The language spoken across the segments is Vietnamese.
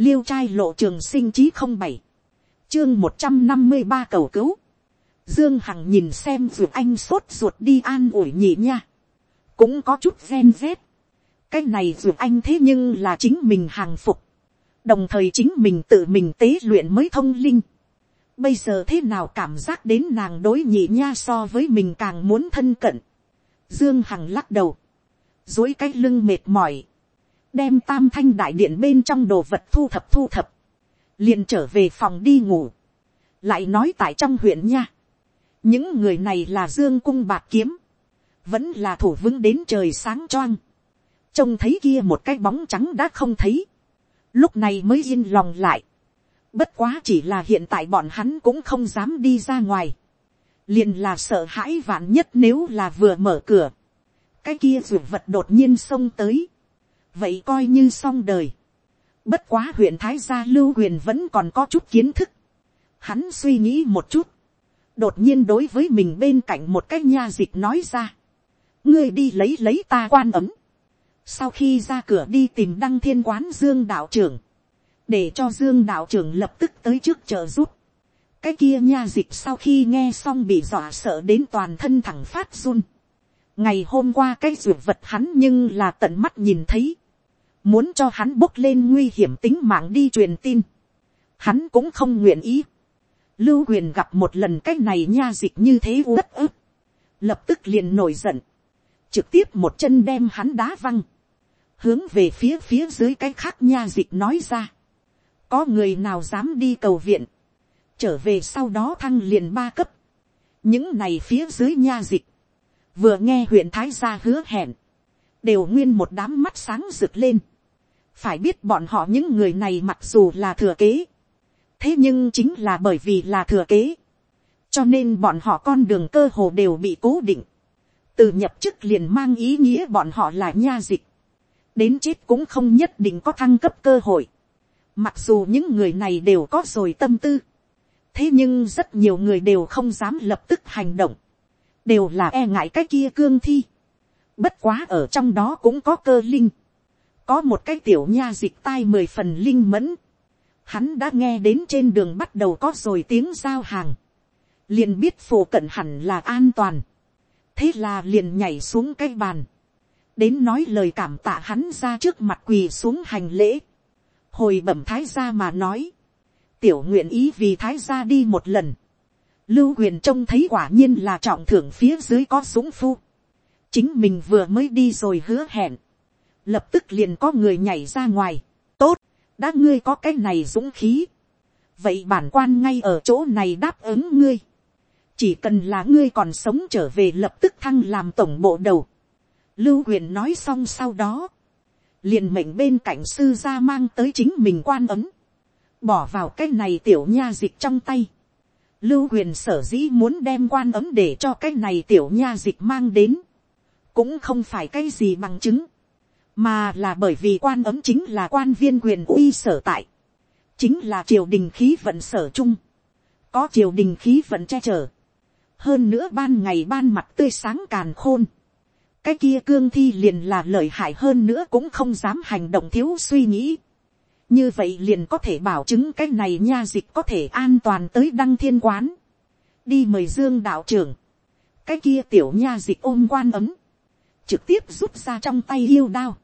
liêu trai lộ trường sinh chí không bảy, chương một trăm năm mươi ba cầu cứu, dương hằng nhìn xem ruột anh sốt ruột đi an ủi nhị nha, cũng có chút ghen rét cái này ruột anh thế nhưng là chính mình hàng phục, đồng thời chính mình tự mình tế luyện mới thông linh, bây giờ thế nào cảm giác đến nàng đối nhị nha so với mình càng muốn thân cận, dương hằng lắc đầu, dối cái lưng mệt mỏi, đem tam thanh đại điện bên trong đồ vật thu thập thu thập, liền trở về phòng đi ngủ, lại nói tại trong huyện nha, những người này là dương cung bạc kiếm, vẫn là thủ vững đến trời sáng choang, trông thấy kia một cái bóng trắng đã không thấy, lúc này mới yên lòng lại, bất quá chỉ là hiện tại bọn hắn cũng không dám đi ra ngoài, liền là sợ hãi vạn nhất nếu là vừa mở cửa, cái kia ruột vật đột nhiên xông tới, vậy coi như xong đời. Bất quá huyện Thái gia lưu huyền vẫn còn có chút kiến thức. Hắn suy nghĩ một chút. Đột nhiên đối với mình bên cạnh một cái nha dịch nói ra. Ngươi đi lấy lấy ta quan ấm. Sau khi ra cửa đi tìm đăng thiên quán Dương đạo trưởng. Để cho Dương đạo trưởng lập tức tới trước chờ giúp. Cái kia nha dịch sau khi nghe xong bị dọa sợ đến toàn thân thẳng phát run. Ngày hôm qua cái ruột vật hắn nhưng là tận mắt nhìn thấy muốn cho hắn bốc lên nguy hiểm tính mạng đi truyền tin, hắn cũng không nguyện ý. Lưu quyền gặp một lần cái này nha dịch như thế uất ức, lập tức liền nổi giận, trực tiếp một chân đem hắn đá văng, hướng về phía phía dưới cái khác nha dịch nói ra, có người nào dám đi cầu viện, trở về sau đó thăng liền ba cấp, những này phía dưới nha dịch, vừa nghe huyện thái gia hứa hẹn, đều nguyên một đám mắt sáng rực lên, phải biết bọn họ những người này mặc dù là thừa kế, thế nhưng chính là bởi vì là thừa kế, cho nên bọn họ con đường cơ hồ đều bị cố định, từ nhập chức liền mang ý nghĩa bọn họ là nha dịch, đến chết cũng không nhất định có thăng cấp cơ hội, mặc dù những người này đều có rồi tâm tư, thế nhưng rất nhiều người đều không dám lập tức hành động, đều là e ngại cái kia cương thi, bất quá ở trong đó cũng có cơ linh, có một cái tiểu nha dịch tai mười phần linh mẫn, hắn đã nghe đến trên đường bắt đầu có rồi tiếng giao hàng, liền biết phổ cận hẳn là an toàn, thế là liền nhảy xuống cái bàn, đến nói lời cảm tạ hắn ra trước mặt quỳ xuống hành lễ, hồi bẩm thái gia mà nói, tiểu nguyện ý vì thái gia đi một lần, lưu huyền trông thấy quả nhiên là trọng thưởng phía dưới có súng phu, chính mình vừa mới đi rồi hứa hẹn, lập tức liền có người nhảy ra ngoài, tốt, đã ngươi có cái này dũng khí, vậy bản quan ngay ở chỗ này đáp ứng ngươi, chỉ cần là ngươi còn sống trở về lập tức thăng làm tổng bộ đầu, lưu huyền nói xong sau đó, liền mệnh bên cạnh sư gia mang tới chính mình quan ấm, bỏ vào cái này tiểu nha dịch trong tay, lưu huyền sở dĩ muốn đem quan ấm để cho cái này tiểu nha dịch mang đến, cũng không phải cái gì bằng chứng, mà là bởi vì quan ấm chính là quan viên quyền uy sở tại, chính là triều đình khí vận sở chung, có triều đình khí vận che chở, hơn nữa ban ngày ban mặt tươi sáng càn khôn, cái kia cương thi liền là lợi hại hơn nữa cũng không dám hành động thiếu suy nghĩ, như vậy liền có thể bảo chứng cái này nha dịch có thể an toàn tới đăng thiên quán, đi mời dương đạo trưởng, cái kia tiểu nha dịch ôm quan ấm, trực tiếp rút ra trong tay yêu đao,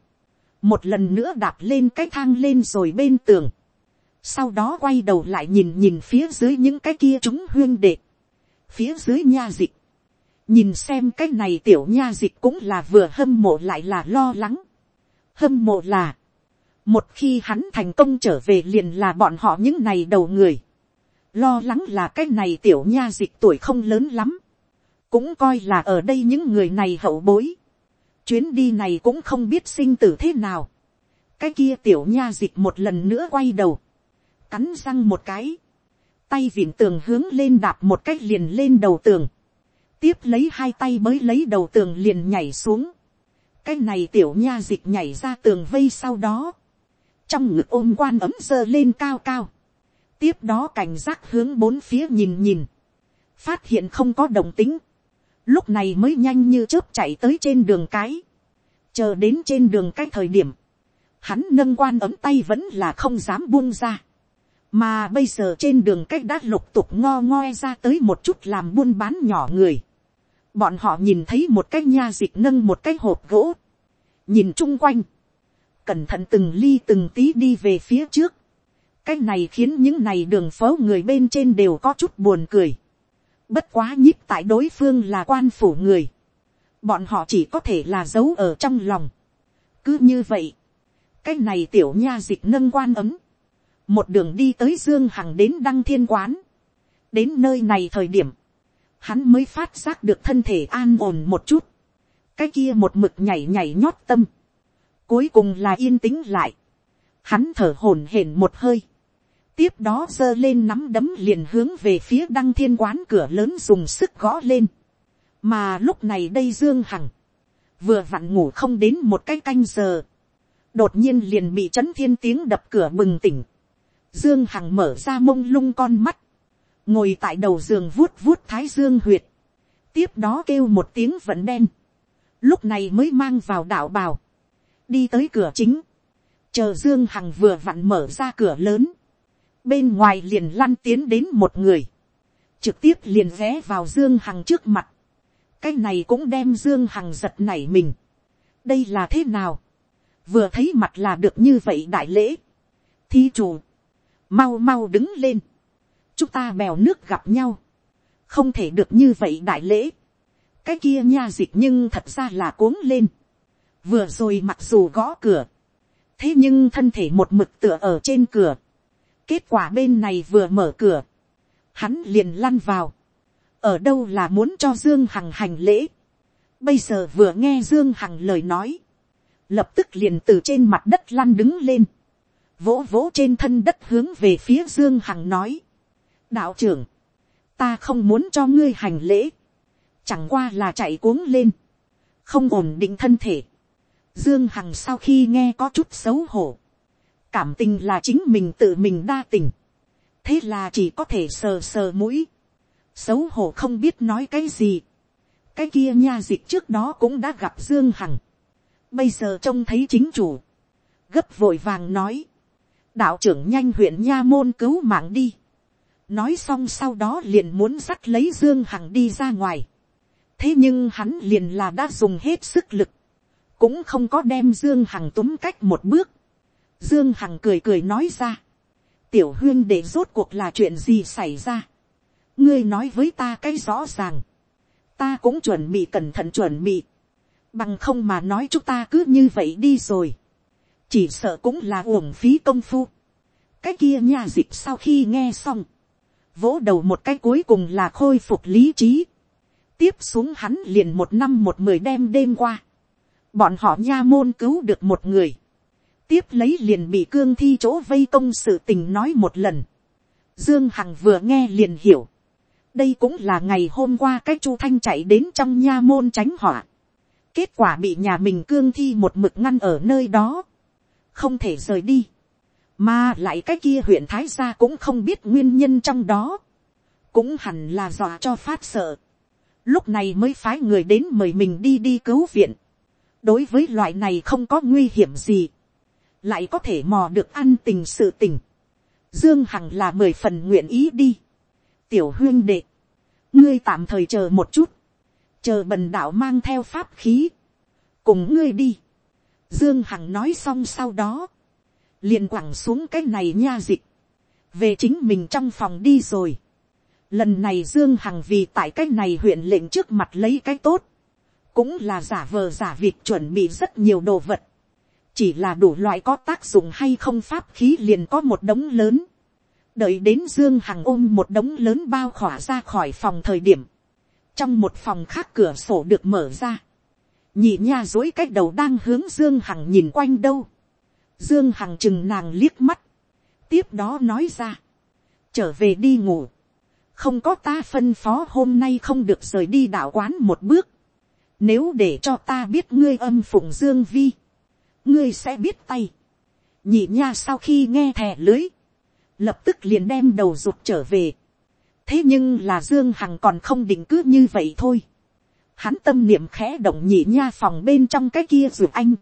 một lần nữa đạp lên cái thang lên rồi bên tường, sau đó quay đầu lại nhìn nhìn phía dưới những cái kia chúng huyên đệ, phía dưới nha dịch, nhìn xem cái này tiểu nha dịch cũng là vừa hâm mộ lại là lo lắng, hâm mộ là, một khi hắn thành công trở về liền là bọn họ những này đầu người, lo lắng là cái này tiểu nha dịch tuổi không lớn lắm, cũng coi là ở đây những người này hậu bối, chuyến đi này cũng không biết sinh tử thế nào. cái kia tiểu nha dịch một lần nữa quay đầu, cắn răng một cái, tay vịn tường hướng lên đạp một cách liền lên đầu tường, tiếp lấy hai tay mới lấy đầu tường liền nhảy xuống, cái này tiểu nha dịch nhảy ra tường vây sau đó, trong ngực ôm quan ấm giơ lên cao cao, tiếp đó cảnh giác hướng bốn phía nhìn nhìn, phát hiện không có đồng tính, lúc này mới nhanh như chớp chạy tới trên đường cái, chờ đến trên đường cái thời điểm, hắn nâng quan ấm tay vẫn là không dám buông ra, mà bây giờ trên đường cách đã lục tục ngo ngoe ra tới một chút làm buôn bán nhỏ người, bọn họ nhìn thấy một cái nha dịch nâng một cái hộp gỗ, nhìn chung quanh, cẩn thận từng ly từng tí đi về phía trước, cái này khiến những này đường phố người bên trên đều có chút buồn cười, bất quá nhíp tại đối phương là quan phủ người, bọn họ chỉ có thể là giấu ở trong lòng, cứ như vậy, cái này tiểu nha dịch nâng quan ấm, một đường đi tới dương hằng đến đăng thiên quán, đến nơi này thời điểm, hắn mới phát giác được thân thể an ổn một chút, cái kia một mực nhảy nhảy nhót tâm, cuối cùng là yên tĩnh lại, hắn thở hổn hển một hơi, tiếp đó giơ lên nắm đấm liền hướng về phía đăng thiên quán cửa lớn dùng sức gõ lên, mà lúc này đây dương hằng, vừa vặn ngủ không đến một cái canh giờ, đột nhiên liền bị trấn thiên tiếng đập cửa bừng tỉnh, dương hằng mở ra mông lung con mắt, ngồi tại đầu giường vuốt vuốt thái dương huyệt, tiếp đó kêu một tiếng vẫn đen, lúc này mới mang vào đạo bào, đi tới cửa chính, chờ dương hằng vừa vặn mở ra cửa lớn, bên ngoài liền lăn tiến đến một người, trực tiếp liền ghé vào dương hằng trước mặt, cái này cũng đem dương hằng giật nảy mình, đây là thế nào, vừa thấy mặt là được như vậy đại lễ, thi chủ, mau mau đứng lên, chúng ta bèo nước gặp nhau, không thể được như vậy đại lễ, cái kia nha dịch nhưng thật ra là cuống lên, vừa rồi mặc dù gõ cửa, thế nhưng thân thể một mực tựa ở trên cửa, kết quả bên này vừa mở cửa, hắn liền lăn vào, ở đâu là muốn cho dương hằng hành lễ, bây giờ vừa nghe dương hằng lời nói, lập tức liền từ trên mặt đất lăn đứng lên, vỗ vỗ trên thân đất hướng về phía dương hằng nói, đạo trưởng, ta không muốn cho ngươi hành lễ, chẳng qua là chạy cuống lên, không ổn định thân thể. Dương Hằng sau khi nghe có chút xấu hổ, cảm tình là chính mình tự mình đa tình, thế là chỉ có thể sờ sờ mũi, xấu hổ không biết nói cái gì. cái kia nha dịch trước đó cũng đã gặp Dương Hằng, bây giờ trông thấy chính chủ, gấp vội vàng nói, đạo trưởng nhanh huyện nha môn cứu mạng đi, nói xong sau đó liền muốn dắt lấy dương hằng đi ra ngoài, thế nhưng hắn liền là đã dùng hết sức lực, cũng không có đem dương hằng túm cách một bước, dương hằng cười cười nói ra, tiểu huyên để rốt cuộc là chuyện gì xảy ra, ngươi nói với ta cái rõ ràng, ta cũng chuẩn bị cẩn thận chuẩn bị, bằng không mà nói chúng ta cứ như vậy đi rồi, chỉ sợ cũng là uổng phí công phu. cái kia nha dịp sau khi nghe xong, vỗ đầu một cái cuối cùng là khôi phục lý trí, tiếp xuống hắn liền một năm một mười đêm đêm qua, bọn họ nha môn cứu được một người, tiếp lấy liền bị cương thi chỗ vây công sự tình nói một lần, dương hằng vừa nghe liền hiểu, đây cũng là ngày hôm qua cái chu thanh chạy đến trong nha môn tránh họa, Kết quả bị nhà mình cương thi một mực ngăn ở nơi đó. Không thể rời đi. Mà lại cái kia huyện Thái Gia cũng không biết nguyên nhân trong đó. Cũng hẳn là dọa cho phát sợ. Lúc này mới phái người đến mời mình đi đi cứu viện. Đối với loại này không có nguy hiểm gì. Lại có thể mò được ăn tình sự tình. Dương Hằng là mười phần nguyện ý đi. Tiểu huyên đệ. Ngươi tạm thời chờ một chút chờ bần đạo mang theo pháp khí, cùng ngươi đi. Dương Hằng nói xong sau đó, liền quẳng xuống cái này nha dịch, về chính mình trong phòng đi rồi. Lần này Dương Hằng vì tại cái này huyện lệnh trước mặt lấy cái tốt, cũng là giả vờ giả việc chuẩn bị rất nhiều đồ vật. Chỉ là đủ loại có tác dụng hay không pháp khí liền có một đống lớn. Đợi đến Dương Hằng ôm một đống lớn bao khỏa ra khỏi phòng thời điểm. Trong một phòng khác cửa sổ được mở ra, nhị nha dối cách đầu đang hướng dương hằng nhìn quanh đâu, dương hằng chừng nàng liếc mắt, tiếp đó nói ra, trở về đi ngủ, không có ta phân phó hôm nay không được rời đi đạo quán một bước, nếu để cho ta biết ngươi âm phụng dương vi, ngươi sẽ biết tay, nhị nha sau khi nghe thẻ lưới, lập tức liền đem đầu rụt trở về, thế nhưng là dương hằng còn không định cứ như vậy thôi. hắn tâm niệm khẽ động nhị nha phòng bên trong cái kia ruột anh.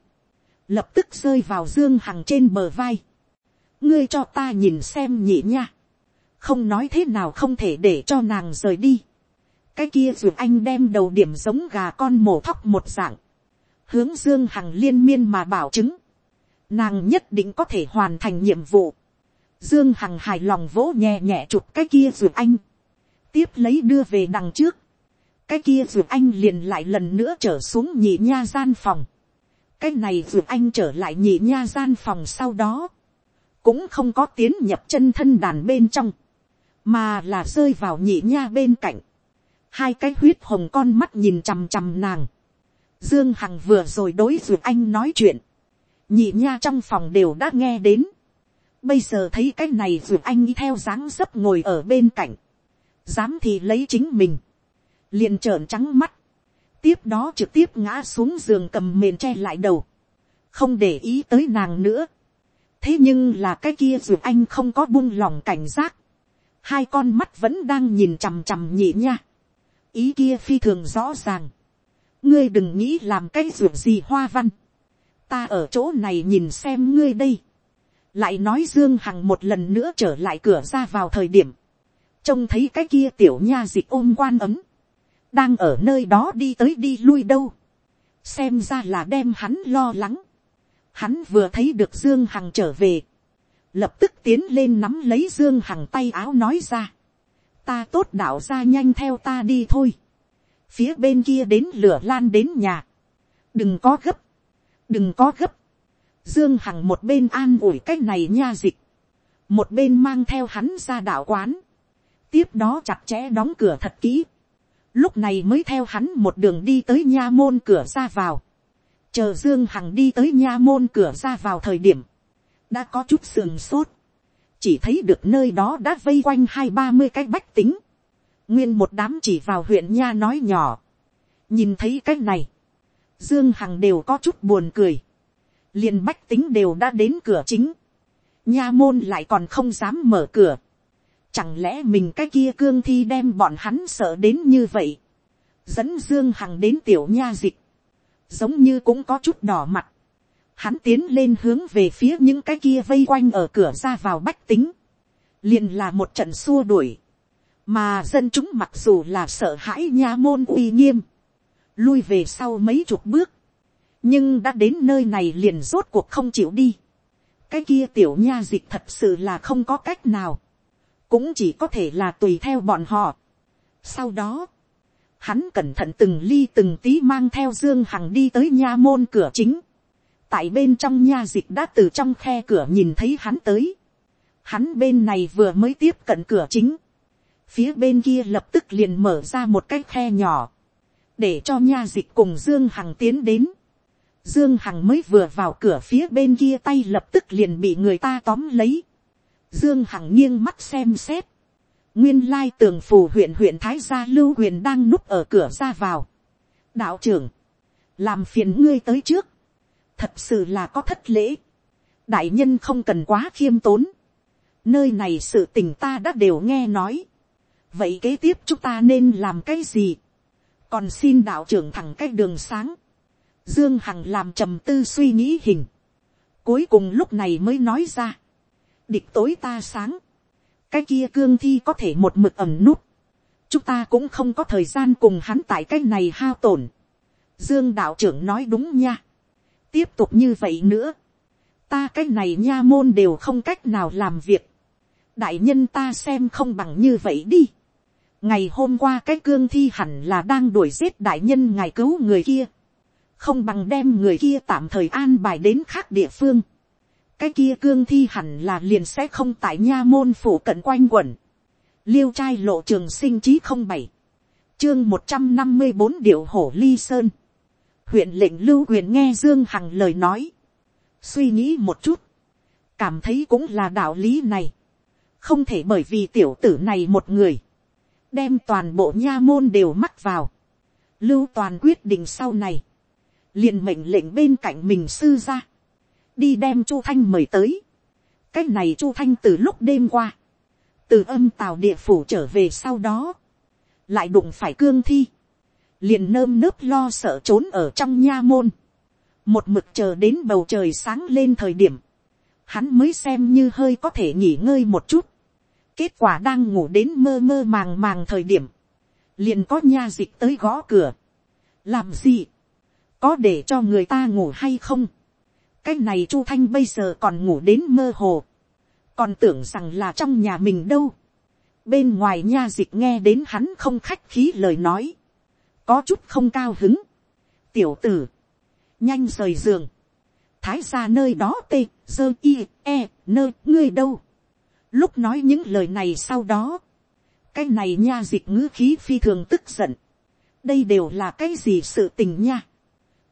lập tức rơi vào dương hằng trên bờ vai. ngươi cho ta nhìn xem nhị nha, không nói thế nào không thể để cho nàng rời đi. cái kia dù anh đem đầu điểm giống gà con mổ thóc một dạng, hướng dương hằng liên miên mà bảo chứng, nàng nhất định có thể hoàn thành nhiệm vụ. dương hằng hài lòng vỗ nhẹ nhẹ chụp cái kia dù anh, tiếp lấy đưa về đằng trước, cái kia dù anh liền lại lần nữa trở xuống nhị nha gian phòng, cái này dù anh trở lại nhị nha gian phòng sau đó, cũng không có tiến nhập chân thân đàn bên trong, mà là rơi vào nhị nha bên cạnh, hai cái huyết hồng con mắt nhìn chằm chằm nàng, dương hằng vừa rồi đối dù anh nói chuyện, nhị nha trong phòng đều đã nghe đến, bây giờ thấy cái này dù anh theo dáng dấp ngồi ở bên cạnh, dám thì lấy chính mình, liền trợn trắng mắt, tiếp đó trực tiếp ngã xuống giường cầm mền che lại đầu, không để ý tới nàng nữa. thế nhưng là cái kia dù anh không có buông lòng cảnh giác, hai con mắt vẫn đang nhìn chằm chằm nhị nha, ý kia phi thường rõ ràng, ngươi đừng nghĩ làm cái ruột gì hoa văn, ta ở chỗ này nhìn xem ngươi đây, lại nói dương hằng một lần nữa trở lại cửa ra vào thời điểm, trông thấy cái kia tiểu nha dịch ôm quan ấm, đang ở nơi đó đi tới đi lui đâu, xem ra là đem hắn lo lắng, hắn vừa thấy được dương hằng trở về, lập tức tiến lên nắm lấy dương hằng tay áo nói ra, ta tốt đạo ra nhanh theo ta đi thôi, phía bên kia đến lửa lan đến nhà, đừng có gấp, đừng có gấp, dương hằng một bên an ủi cái này nha dịch, một bên mang theo hắn ra đạo quán, tiếp đó chặt chẽ đóng cửa thật kỹ, lúc này mới theo hắn một đường đi tới nha môn cửa ra vào, chờ dương hằng đi tới nha môn cửa ra vào thời điểm, đã có chút sườn sốt, chỉ thấy được nơi đó đã vây quanh hai ba mươi cái bách tính, nguyên một đám chỉ vào huyện nha nói nhỏ, nhìn thấy cái này, dương hằng đều có chút buồn cười, liền bách tính đều đã đến cửa chính, nha môn lại còn không dám mở cửa, Chẳng lẽ mình cái kia cương thi đem bọn hắn sợ đến như vậy. Dẫn Dương Hằng đến tiểu nha dịch. Giống như cũng có chút đỏ mặt. Hắn tiến lên hướng về phía những cái kia vây quanh ở cửa ra vào bách tính. liền là một trận xua đuổi. Mà dân chúng mặc dù là sợ hãi nha môn uy nghiêm. Lui về sau mấy chục bước. Nhưng đã đến nơi này liền rốt cuộc không chịu đi. Cái kia tiểu nha dịch thật sự là không có cách nào cũng chỉ có thể là tùy theo bọn họ. Sau đó, hắn cẩn thận từng ly từng tí mang theo Dương Hằng đi tới nha môn cửa chính. Tại bên trong nha dịch đã từ trong khe cửa nhìn thấy hắn tới. Hắn bên này vừa mới tiếp cận cửa chính. Phía bên kia lập tức liền mở ra một cái khe nhỏ. Để cho nha dịch cùng Dương Hằng tiến đến. Dương Hằng mới vừa vào cửa phía bên kia tay lập tức liền bị người ta tóm lấy Dương Hằng nghiêng mắt xem xét. Nguyên lai tường phù huyện huyện Thái gia Lưu Huyền đang núp ở cửa ra vào. Đạo trưởng. Làm phiền ngươi tới trước. Thật sự là có thất lễ. Đại nhân không cần quá khiêm tốn. Nơi này sự tình ta đã đều nghe nói. Vậy kế tiếp chúng ta nên làm cái gì? Còn xin đạo trưởng thẳng cách đường sáng. Dương Hằng làm trầm tư suy nghĩ hình. Cuối cùng lúc này mới nói ra địch tối ta sáng, cái kia cương thi có thể một mực ẩm nút, chúng ta cũng không có thời gian cùng hắn tại cái này hao tổn. Dương đạo trưởng nói đúng nha. tiếp tục như vậy nữa, ta cái này nha môn đều không cách nào làm việc. đại nhân ta xem không bằng như vậy đi ngày hôm qua cái cương thi hẳn là đang đuổi giết đại nhân ngài cứu người kia. không bằng đem người kia tạm thời an bài đến khác địa phương cái kia cương thi hẳn là liền sẽ không tại nha môn phủ cận quanh quẩn. liêu trai lộ trường sinh chí không bảy, chương một trăm năm mươi bốn điệu hổ ly sơn. huyện lệnh lưu quyền nghe dương hằng lời nói, suy nghĩ một chút, cảm thấy cũng là đạo lý này, không thể bởi vì tiểu tử này một người, đem toàn bộ nha môn đều mắc vào, lưu toàn quyết định sau này, liền mệnh lệnh bên cạnh mình sư ra, đi đem chu thanh mời tới. cái này chu thanh từ lúc đêm qua, từ âm tàu địa phủ trở về sau đó, lại đụng phải cương thi, liền nơm nớp lo sợ trốn ở trong nha môn. một mực chờ đến bầu trời sáng lên thời điểm, hắn mới xem như hơi có thể nghỉ ngơi một chút kết quả đang ngủ đến mơ mơ màng màng thời điểm, liền có nha dịch tới gõ cửa. làm gì, có để cho người ta ngủ hay không. cái này chu thanh bây giờ còn ngủ đến mơ hồ, còn tưởng rằng là trong nhà mình đâu. bên ngoài nha dịch nghe đến hắn không khách khí lời nói, có chút không cao hứng. tiểu tử, nhanh rời giường, thái ra nơi đó tê, dơ y, e, nơ, ngươi đâu lúc nói những lời này sau đó, cái này nha dịch ngữ khí phi thường tức giận. đây đều là cái gì sự tình nha.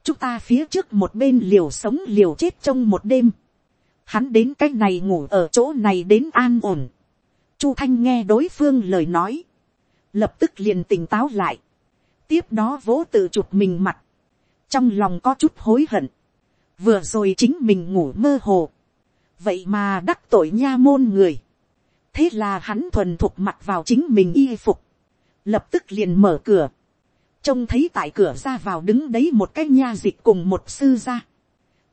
chúng ta phía trước một bên liều sống liều chết trong một đêm. hắn đến cái này ngủ ở chỗ này đến an ổn. chu thanh nghe đối phương lời nói. lập tức liền tỉnh táo lại. tiếp đó vỗ tự chụp mình mặt. trong lòng có chút hối hận. vừa rồi chính mình ngủ mơ hồ. vậy mà đắc tội nha môn người thế là hắn thuần thục mặt vào chính mình y phục, lập tức liền mở cửa, trông thấy tại cửa ra vào đứng đấy một cái nha dịch cùng một sư gia,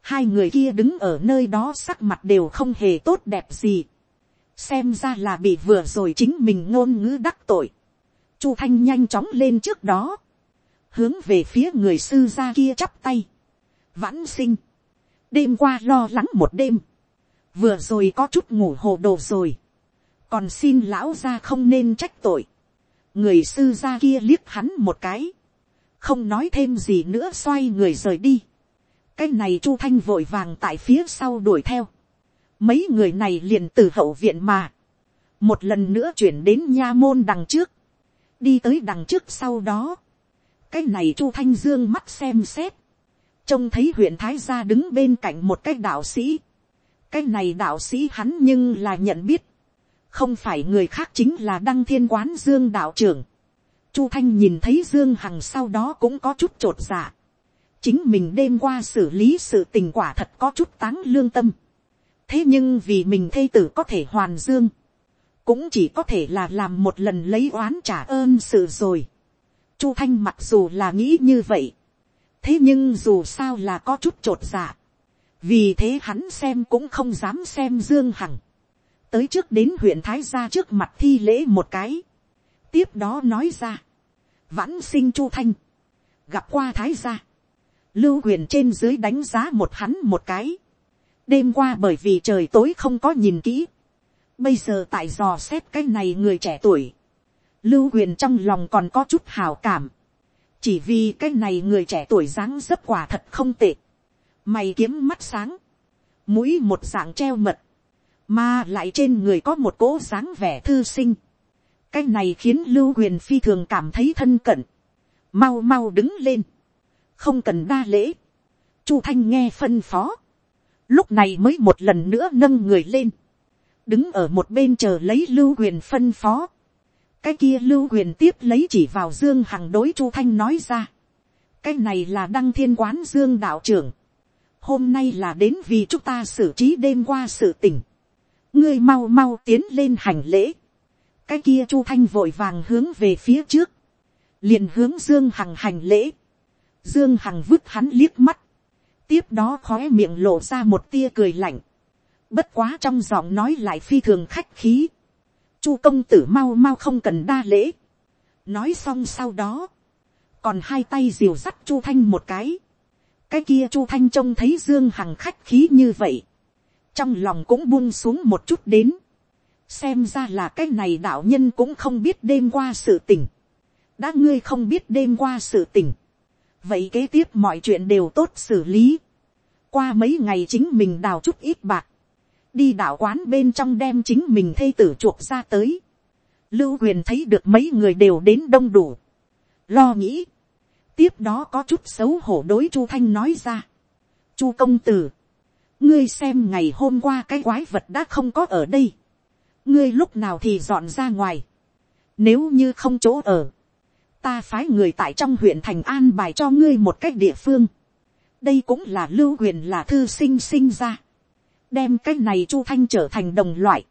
hai người kia đứng ở nơi đó sắc mặt đều không hề tốt đẹp gì, xem ra là bị vừa rồi chính mình ngôn ngữ đắc tội, chu thanh nhanh chóng lên trước đó, hướng về phía người sư gia kia chắp tay, vãn sinh, đêm qua lo lắng một đêm, vừa rồi có chút ngủ hồ đồ rồi, còn xin lão ra không nên trách tội. người sư gia kia liếc hắn một cái, không nói thêm gì nữa xoay người rời đi. cái này chu thanh vội vàng tại phía sau đuổi theo. mấy người này liền từ hậu viện mà, một lần nữa chuyển đến nha môn đằng trước, đi tới đằng trước sau đó. cái này chu thanh dương mắt xem xét, trông thấy huyện thái gia đứng bên cạnh một cái đạo sĩ. cái này đạo sĩ hắn nhưng là nhận biết, không phải người khác chính là đăng thiên quán dương đạo trưởng. chu thanh nhìn thấy dương hằng sau đó cũng có chút t r ộ t dạ. chính mình đêm qua xử lý sự tình quả thật có chút táng lương tâm. thế nhưng vì mình thây tử có thể hoàn dương, cũng chỉ có thể là làm một lần lấy oán trả ơn sự rồi. chu thanh mặc dù là nghĩ như vậy, thế nhưng dù sao là có chút t r ộ t dạ. vì thế hắn xem cũng không dám xem dương hằng tới trước đến huyện thái gia trước mặt thi lễ một cái, tiếp đó nói ra, vãn sinh chu thanh, gặp qua thái gia, lưu huyền trên dưới đánh giá một hắn một cái, đêm qua bởi vì trời tối không có nhìn kỹ, bây giờ tại dò xét cái này người trẻ tuổi, lưu huyền trong lòng còn có chút hào cảm, chỉ vì cái này người trẻ tuổi dáng dấp quả thật không tệ, mày kiếm mắt sáng, mũi một dạng treo mật, mà lại trên người có một cỗ dáng vẻ thư sinh. cái này khiến lưu huyền phi thường cảm thấy thân cận. mau mau đứng lên. không cần đa lễ. chu thanh nghe phân phó. lúc này mới một lần nữa nâng người lên. đứng ở một bên chờ lấy lưu huyền phân phó. cái kia lưu huyền tiếp lấy chỉ vào dương hằng đối chu thanh nói ra. cái này là đăng thiên quán dương đạo trưởng. hôm nay là đến vì chúng ta xử trí đêm qua sự tỉnh ngươi mau mau tiến lên hành lễ. cái kia chu thanh vội vàng hướng về phía trước, liền hướng dương hằng hành lễ. dương hằng vứt hắn liếc mắt, tiếp đó khói miệng lộ ra một tia cười lạnh. bất quá trong giọng nói lại phi thường khách khí. chu công tử mau mau không cần đa lễ. nói xong sau đó, còn hai tay diều dắt chu thanh một cái. cái kia chu thanh trông thấy dương hằng khách khí như vậy trong lòng cũng buông xuống một chút đến, xem ra là cái này đạo nhân cũng không biết đêm qua sự tình, đã ngươi không biết đêm qua sự tình, vậy kế tiếp mọi chuyện đều tốt xử lý, qua mấy ngày chính mình đào chút ít bạc, đi đạo quán bên trong đem chính mình thây tử chuộc ra tới, lưu huyền thấy được mấy người đều đến đông đủ, lo nghĩ, tiếp đó có chút xấu hổ đối chu thanh nói ra, chu công tử, ngươi xem ngày hôm qua cái quái vật đã không có ở đây, ngươi lúc nào thì dọn ra ngoài, nếu như không chỗ ở, ta phái người tại trong huyện thành an bài cho ngươi một cách địa phương, đây cũng là lưu huyền là thư sinh sinh ra, đem cái này chu thanh trở thành đồng loại,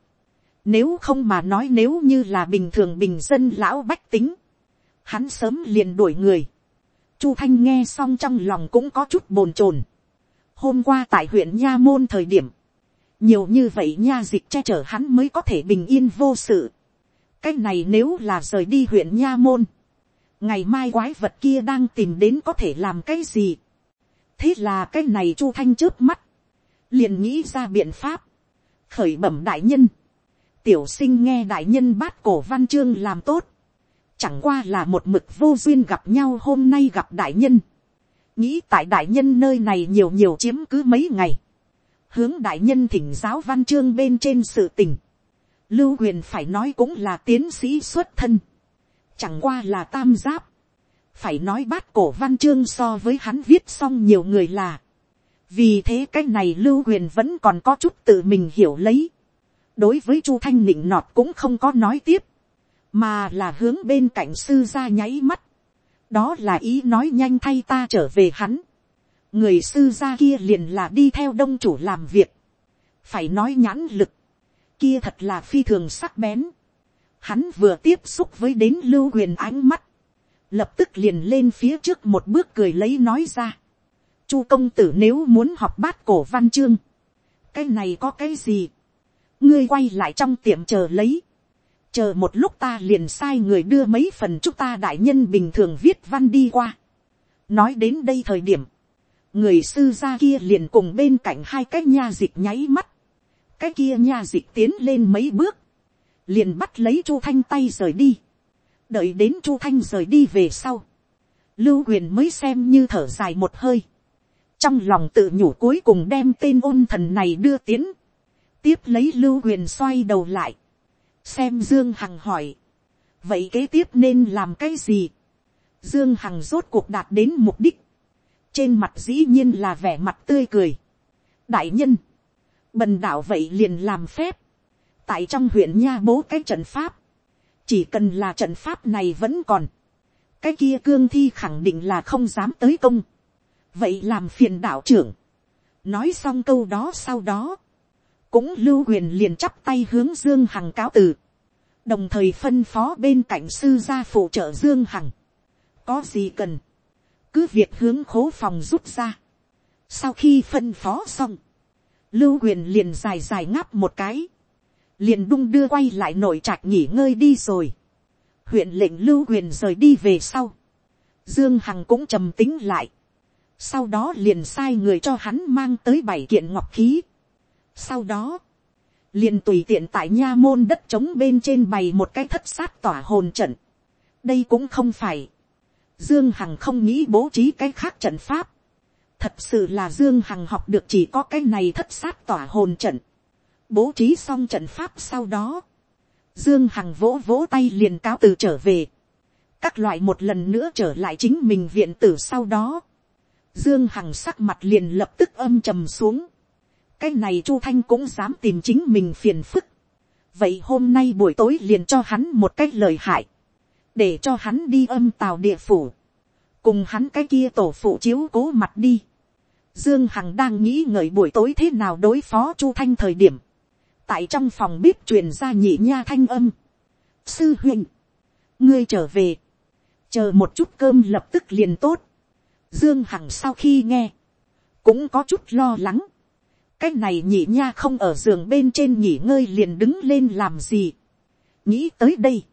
nếu không mà nói nếu như là bình thường bình dân lão bách tính, hắn sớm liền đuổi người, chu thanh nghe xong trong lòng cũng có chút bồn chồn, hôm qua tại huyện nha môn thời điểm, nhiều như vậy nha dịch che chở hắn mới có thể bình yên vô sự. cái này nếu là rời đi huyện nha môn, ngày mai quái vật kia đang tìm đến có thể làm cái gì. thế là cái này chu thanh trước mắt, liền nghĩ ra biện pháp, khởi bẩm đại nhân, tiểu sinh nghe đại nhân bát cổ văn chương làm tốt, chẳng qua là một mực vô duyên gặp nhau hôm nay gặp đại nhân, nghĩ tại đại nhân nơi này nhiều nhiều chiếm cứ mấy ngày, hướng đại nhân thỉnh giáo văn chương bên trên sự tình, lưu huyền phải nói cũng là tiến sĩ xuất thân, chẳng qua là tam giáp, phải nói bát cổ văn chương so với hắn viết xong nhiều người là, vì thế cái này lưu huyền vẫn còn có chút tự mình hiểu lấy, đối với chu thanh nịnh nọt cũng không có nói tiếp, mà là hướng bên cạnh sư ra nháy mắt, đó là ý nói nhanh thay ta trở về hắn, người sư gia kia liền là đi theo đông chủ làm việc, phải nói nhãn lực, kia thật là phi thường sắc bén, hắn vừa tiếp xúc với đến lưu huyền ánh mắt, lập tức liền lên phía trước một bước cười lấy nói ra, chu công tử nếu muốn học bát cổ văn chương, cái này có cái gì, ngươi quay lại trong tiệm chờ lấy, chờ một lúc ta liền sai người đưa mấy phần chúng ta đại nhân bình thường viết văn đi qua. nói đến đây thời điểm, người sư gia kia liền cùng bên cạnh hai cái nha dịch nháy mắt, cái kia nha dịch tiến lên mấy bước, liền bắt lấy chu thanh tay rời đi, đợi đến chu thanh rời đi về sau, lưu huyền mới xem như thở dài một hơi, trong lòng tự nhủ cuối cùng đem tên ôn thần này đưa tiến, tiếp lấy lưu huyền xoay đầu lại, xem dương hằng hỏi, vậy kế tiếp nên làm cái gì, dương hằng rốt cuộc đạt đến mục đích, trên mặt dĩ nhiên là vẻ mặt tươi cười. đại nhân, bần đạo vậy liền làm phép, tại trong huyện nha bố cái trận pháp, chỉ cần là trận pháp này vẫn còn, cái kia cương thi khẳng định là không dám tới công, vậy làm phiền đạo trưởng, nói xong câu đó sau đó, cũng lưu huyền liền chắp tay hướng dương hằng cáo từ, đồng thời phân phó bên cạnh sư gia phụ trợ dương hằng, có gì cần, cứ việc hướng khố phòng rút ra. sau khi phân phó xong, lưu huyền liền dài dài ngáp một cái, liền đung đưa quay lại nội trạch nghỉ ngơi đi rồi. huyện lệnh lưu huyền rời đi về sau, dương hằng cũng trầm tính lại, sau đó liền sai người cho hắn mang tới bảy kiện ngọc khí sau đó, liền tùy tiện tại nha môn đất trống bên trên bày một cái thất sát tỏa hồn trận. đây cũng không phải, Dương Hằng không nghĩ bố trí cái khác trận pháp. Thật sự là Dương Hằng học được chỉ có cái này thất sát tỏa hồn trận. Bố trí xong trận pháp sau đó. Dương Hằng vỗ vỗ tay liền cáo từ trở về. Các loại một lần nữa trở lại chính mình viện tử sau đó. Dương Hằng sắc mặt liền lập tức âm trầm xuống. Cái này Chu Thanh cũng dám tìm chính mình phiền phức. Vậy hôm nay buổi tối liền cho hắn một cách lời hại để cho hắn đi âm tàu địa phủ, cùng hắn cái kia tổ phụ chiếu cố mặt đi. Dương Hằng đang nghĩ ngợi buổi tối thế nào đối phó Chu Thanh thời điểm. Tại trong phòng bếp truyền ra nhị nha thanh âm. Sư huynh. Ngươi trở về. Chờ một chút cơm lập tức liền tốt. Dương Hằng sau khi nghe. Cũng có chút lo lắng. Cái này nhị nha không ở giường bên trên nghỉ ngơi liền đứng lên làm gì. Nghĩ tới đây.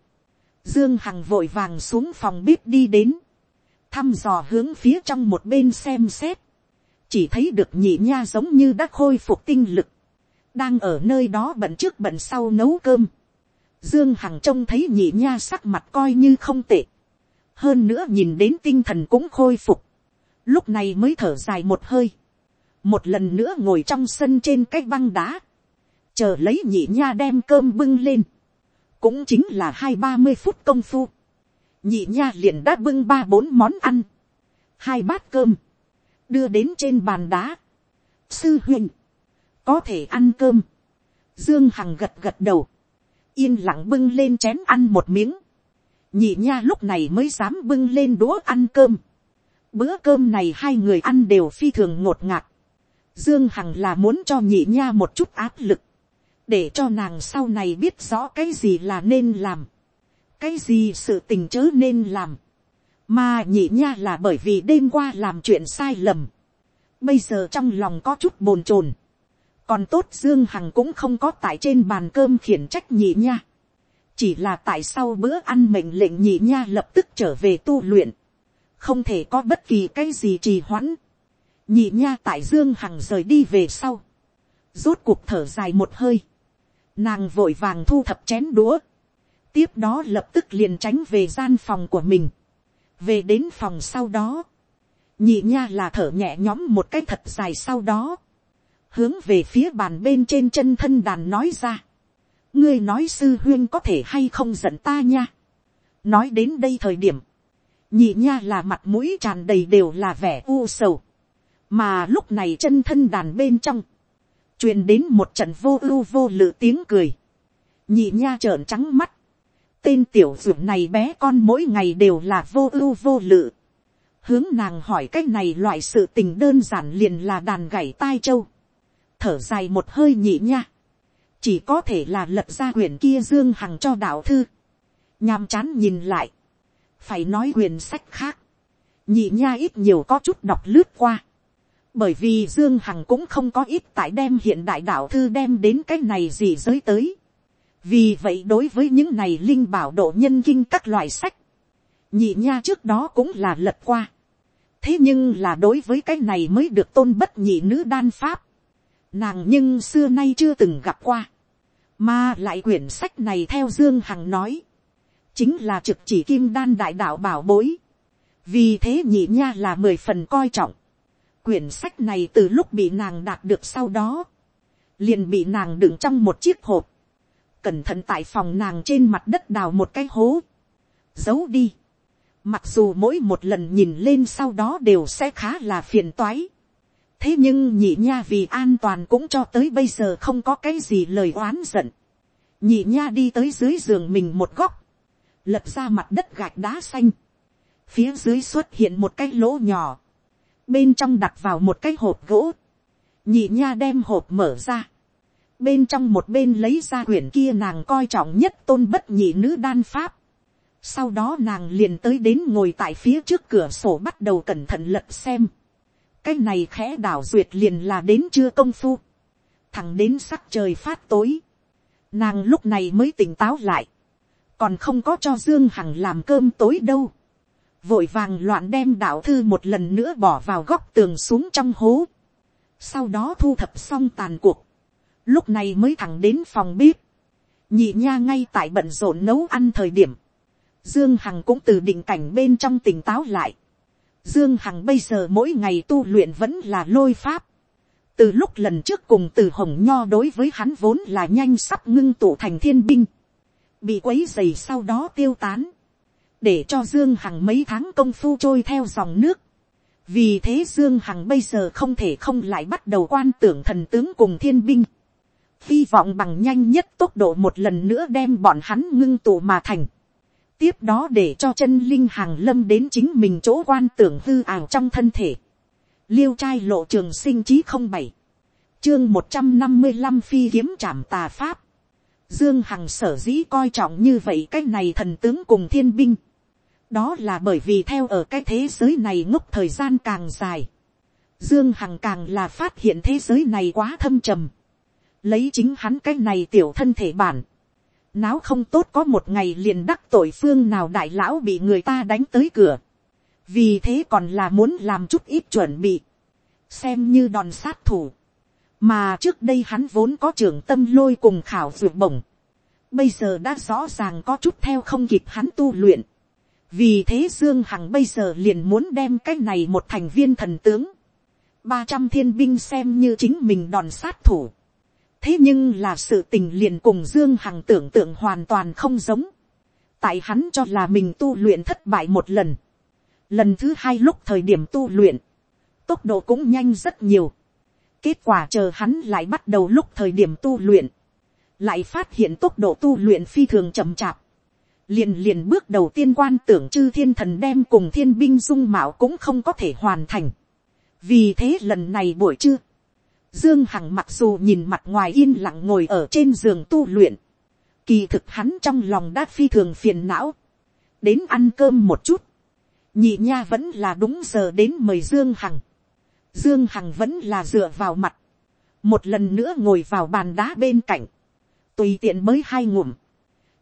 Dương Hằng vội vàng xuống phòng bếp đi đến. Thăm dò hướng phía trong một bên xem xét. Chỉ thấy được nhị nha giống như đã khôi phục tinh lực. Đang ở nơi đó bận trước bận sau nấu cơm. Dương Hằng trông thấy nhị nha sắc mặt coi như không tệ. Hơn nữa nhìn đến tinh thần cũng khôi phục. Lúc này mới thở dài một hơi. Một lần nữa ngồi trong sân trên cái băng đá. Chờ lấy nhị nha đem cơm bưng lên. Cũng chính là hai ba mươi phút công phu, nhị nha liền đã bưng ba bốn món ăn, hai bát cơm, đưa đến trên bàn đá. sư huynh, có thể ăn cơm, dương hằng gật gật đầu, yên lặng bưng lên chén ăn một miếng, nhị nha lúc này mới dám bưng lên đũa ăn cơm. bữa cơm này hai người ăn đều phi thường ngột ngạt, dương hằng là muốn cho nhị nha một chút áp lực, để cho nàng sau này biết rõ cái gì là nên làm, cái gì sự tình chớ nên làm, mà nhị nha là bởi vì đêm qua làm chuyện sai lầm, bây giờ trong lòng có chút bồn chồn, còn tốt dương hằng cũng không có tại trên bàn cơm khiển trách nhị nha, chỉ là tại sau bữa ăn mệnh lệnh nhị nha lập tức trở về tu luyện, không thể có bất kỳ cái gì trì hoãn, nhị nha tại dương hằng rời đi về sau, rốt cuộc thở dài một hơi, nàng vội vàng thu thập chén đũa, tiếp đó lập tức liền tránh về gian phòng của mình, về đến phòng sau đó, nhị nha là thở nhẹ nhõm một cái thật dài sau đó, hướng về phía bàn bên trên chân thân đàn nói ra, ngươi nói sư huyên có thể hay không giận ta nha, nói đến đây thời điểm, nhị nha là mặt mũi tràn đầy đều là vẻ u sầu, mà lúc này chân thân đàn bên trong, truyền đến một trận vô ưu vô lự tiếng cười, nhị nha trợn trắng mắt, tên tiểu dưỡng này bé con mỗi ngày đều là vô ưu vô lự, hướng nàng hỏi cái này loại sự tình đơn giản liền là đàn gảy tai châu, thở dài một hơi nhị nha, chỉ có thể là lật ra quyển kia dương hằng cho đạo thư, nhàm chán nhìn lại, phải nói quyển sách khác, nhị nha ít nhiều có chút đọc lướt qua, bởi vì dương hằng cũng không có ít tại đem hiện đại đạo thư đem đến cái này gì giới tới, vì vậy đối với những này linh bảo độ nhân kinh các loại sách, nhị nha trước đó cũng là lật qua, thế nhưng là đối với cái này mới được tôn bất nhị nữ đan pháp, nàng nhưng xưa nay chưa từng gặp qua, mà lại quyển sách này theo dương hằng nói, chính là trực chỉ kim đan đại đạo bảo bối, vì thế nhị nha là mười phần coi trọng, quyển sách này từ lúc bị nàng đạt được sau đó, liền bị nàng đựng trong một chiếc hộp, cẩn thận tại phòng nàng trên mặt đất đào một cái hố, giấu đi, Mặc dù mỗi một lần nhìn lên sau đó đều sẽ khá là phiền toái. Thế nhưng nhị nha vì an toàn cũng cho tới bây giờ không có cái gì lời oán giận. Nhị nha đi tới dưới giường mình một góc. Lật ra mặt đất gạch đá xanh. Phía dưới xuất hiện một cái lỗ nhỏ. Bên trong đặt vào một cái hộp gỗ. Nhị nha đem hộp mở ra. Bên trong một bên lấy ra quyển kia nàng coi trọng nhất tôn bất nhị nữ đan pháp sau đó nàng liền tới đến ngồi tại phía trước cửa sổ bắt đầu cẩn thận lật xem. cái này khẽ đảo duyệt liền là đến chưa công phu. thẳng đến sắc trời phát tối. nàng lúc này mới tỉnh táo lại. còn không có cho dương hằng làm cơm tối đâu vội vàng loạn đem đạo thư một lần nữa bỏ vào góc tường xuống trong hố. sau đó thu thập xong tàn cuộc. lúc này mới thẳng đến phòng bếp. nhị nha ngay tại bận rộn nấu ăn thời điểm Dương Hằng cũng từ định cảnh bên trong tỉnh táo lại. Dương Hằng bây giờ mỗi ngày tu luyện vẫn là lôi pháp. Từ lúc lần trước cùng từ hồng nho đối với hắn vốn là nhanh sắp ngưng tụ thành thiên binh. Bị quấy dày sau đó tiêu tán. Để cho Dương Hằng mấy tháng công phu trôi theo dòng nước. Vì thế Dương Hằng bây giờ không thể không lại bắt đầu quan tưởng thần tướng cùng thiên binh. Hy vọng bằng nhanh nhất tốc độ một lần nữa đem bọn hắn ngưng tụ mà thành tiếp đó để cho chân linh hàng lâm đến chính mình chỗ quan tưởng hư ảo trong thân thể. liêu trai lộ trường sinh chí không bảy, chương một trăm năm mươi năm phi kiếm trảm tà pháp. dương hằng sở dĩ coi trọng như vậy cái này thần tướng cùng thiên binh đó là bởi vì theo ở cái thế giới này ngốc thời gian càng dài. dương hằng càng là phát hiện thế giới này quá thâm trầm. lấy chính hắn cái này tiểu thân thể bản náo không tốt có một ngày liền đắc tội phương nào đại lão bị người ta đánh tới cửa. vì thế còn là muốn làm chút ít chuẩn bị, xem như đòn sát thủ. mà trước đây hắn vốn có trưởng tâm lôi cùng khảo dược bổng. bây giờ đã rõ ràng có chút theo không kịp hắn tu luyện vì thế dương hằng bây giờ liền muốn đem cái này một thành viên thần tướng. ba trăm thiên binh xem như chính mình đòn sát thủ thế nhưng là sự tình liền cùng dương hằng tưởng tượng hoàn toàn không giống. tại hắn cho là mình tu luyện thất bại một lần. lần thứ hai lúc thời điểm tu luyện, tốc độ cũng nhanh rất nhiều. kết quả chờ hắn lại bắt đầu lúc thời điểm tu luyện, lại phát hiện tốc độ tu luyện phi thường chậm chạp liền liền bước đầu tiên quan tưởng chư thiên thần đem cùng thiên binh dung mạo cũng không có thể hoàn thành. vì thế lần này buổi trưa, Dương Hằng mặc dù nhìn mặt ngoài yên lặng ngồi ở trên giường tu luyện. Kỳ thực hắn trong lòng đã phi thường phiền não. Đến ăn cơm một chút. Nhị nha vẫn là đúng giờ đến mời Dương Hằng. Dương Hằng vẫn là dựa vào mặt. Một lần nữa ngồi vào bàn đá bên cạnh. Tùy tiện mới hai ngụm.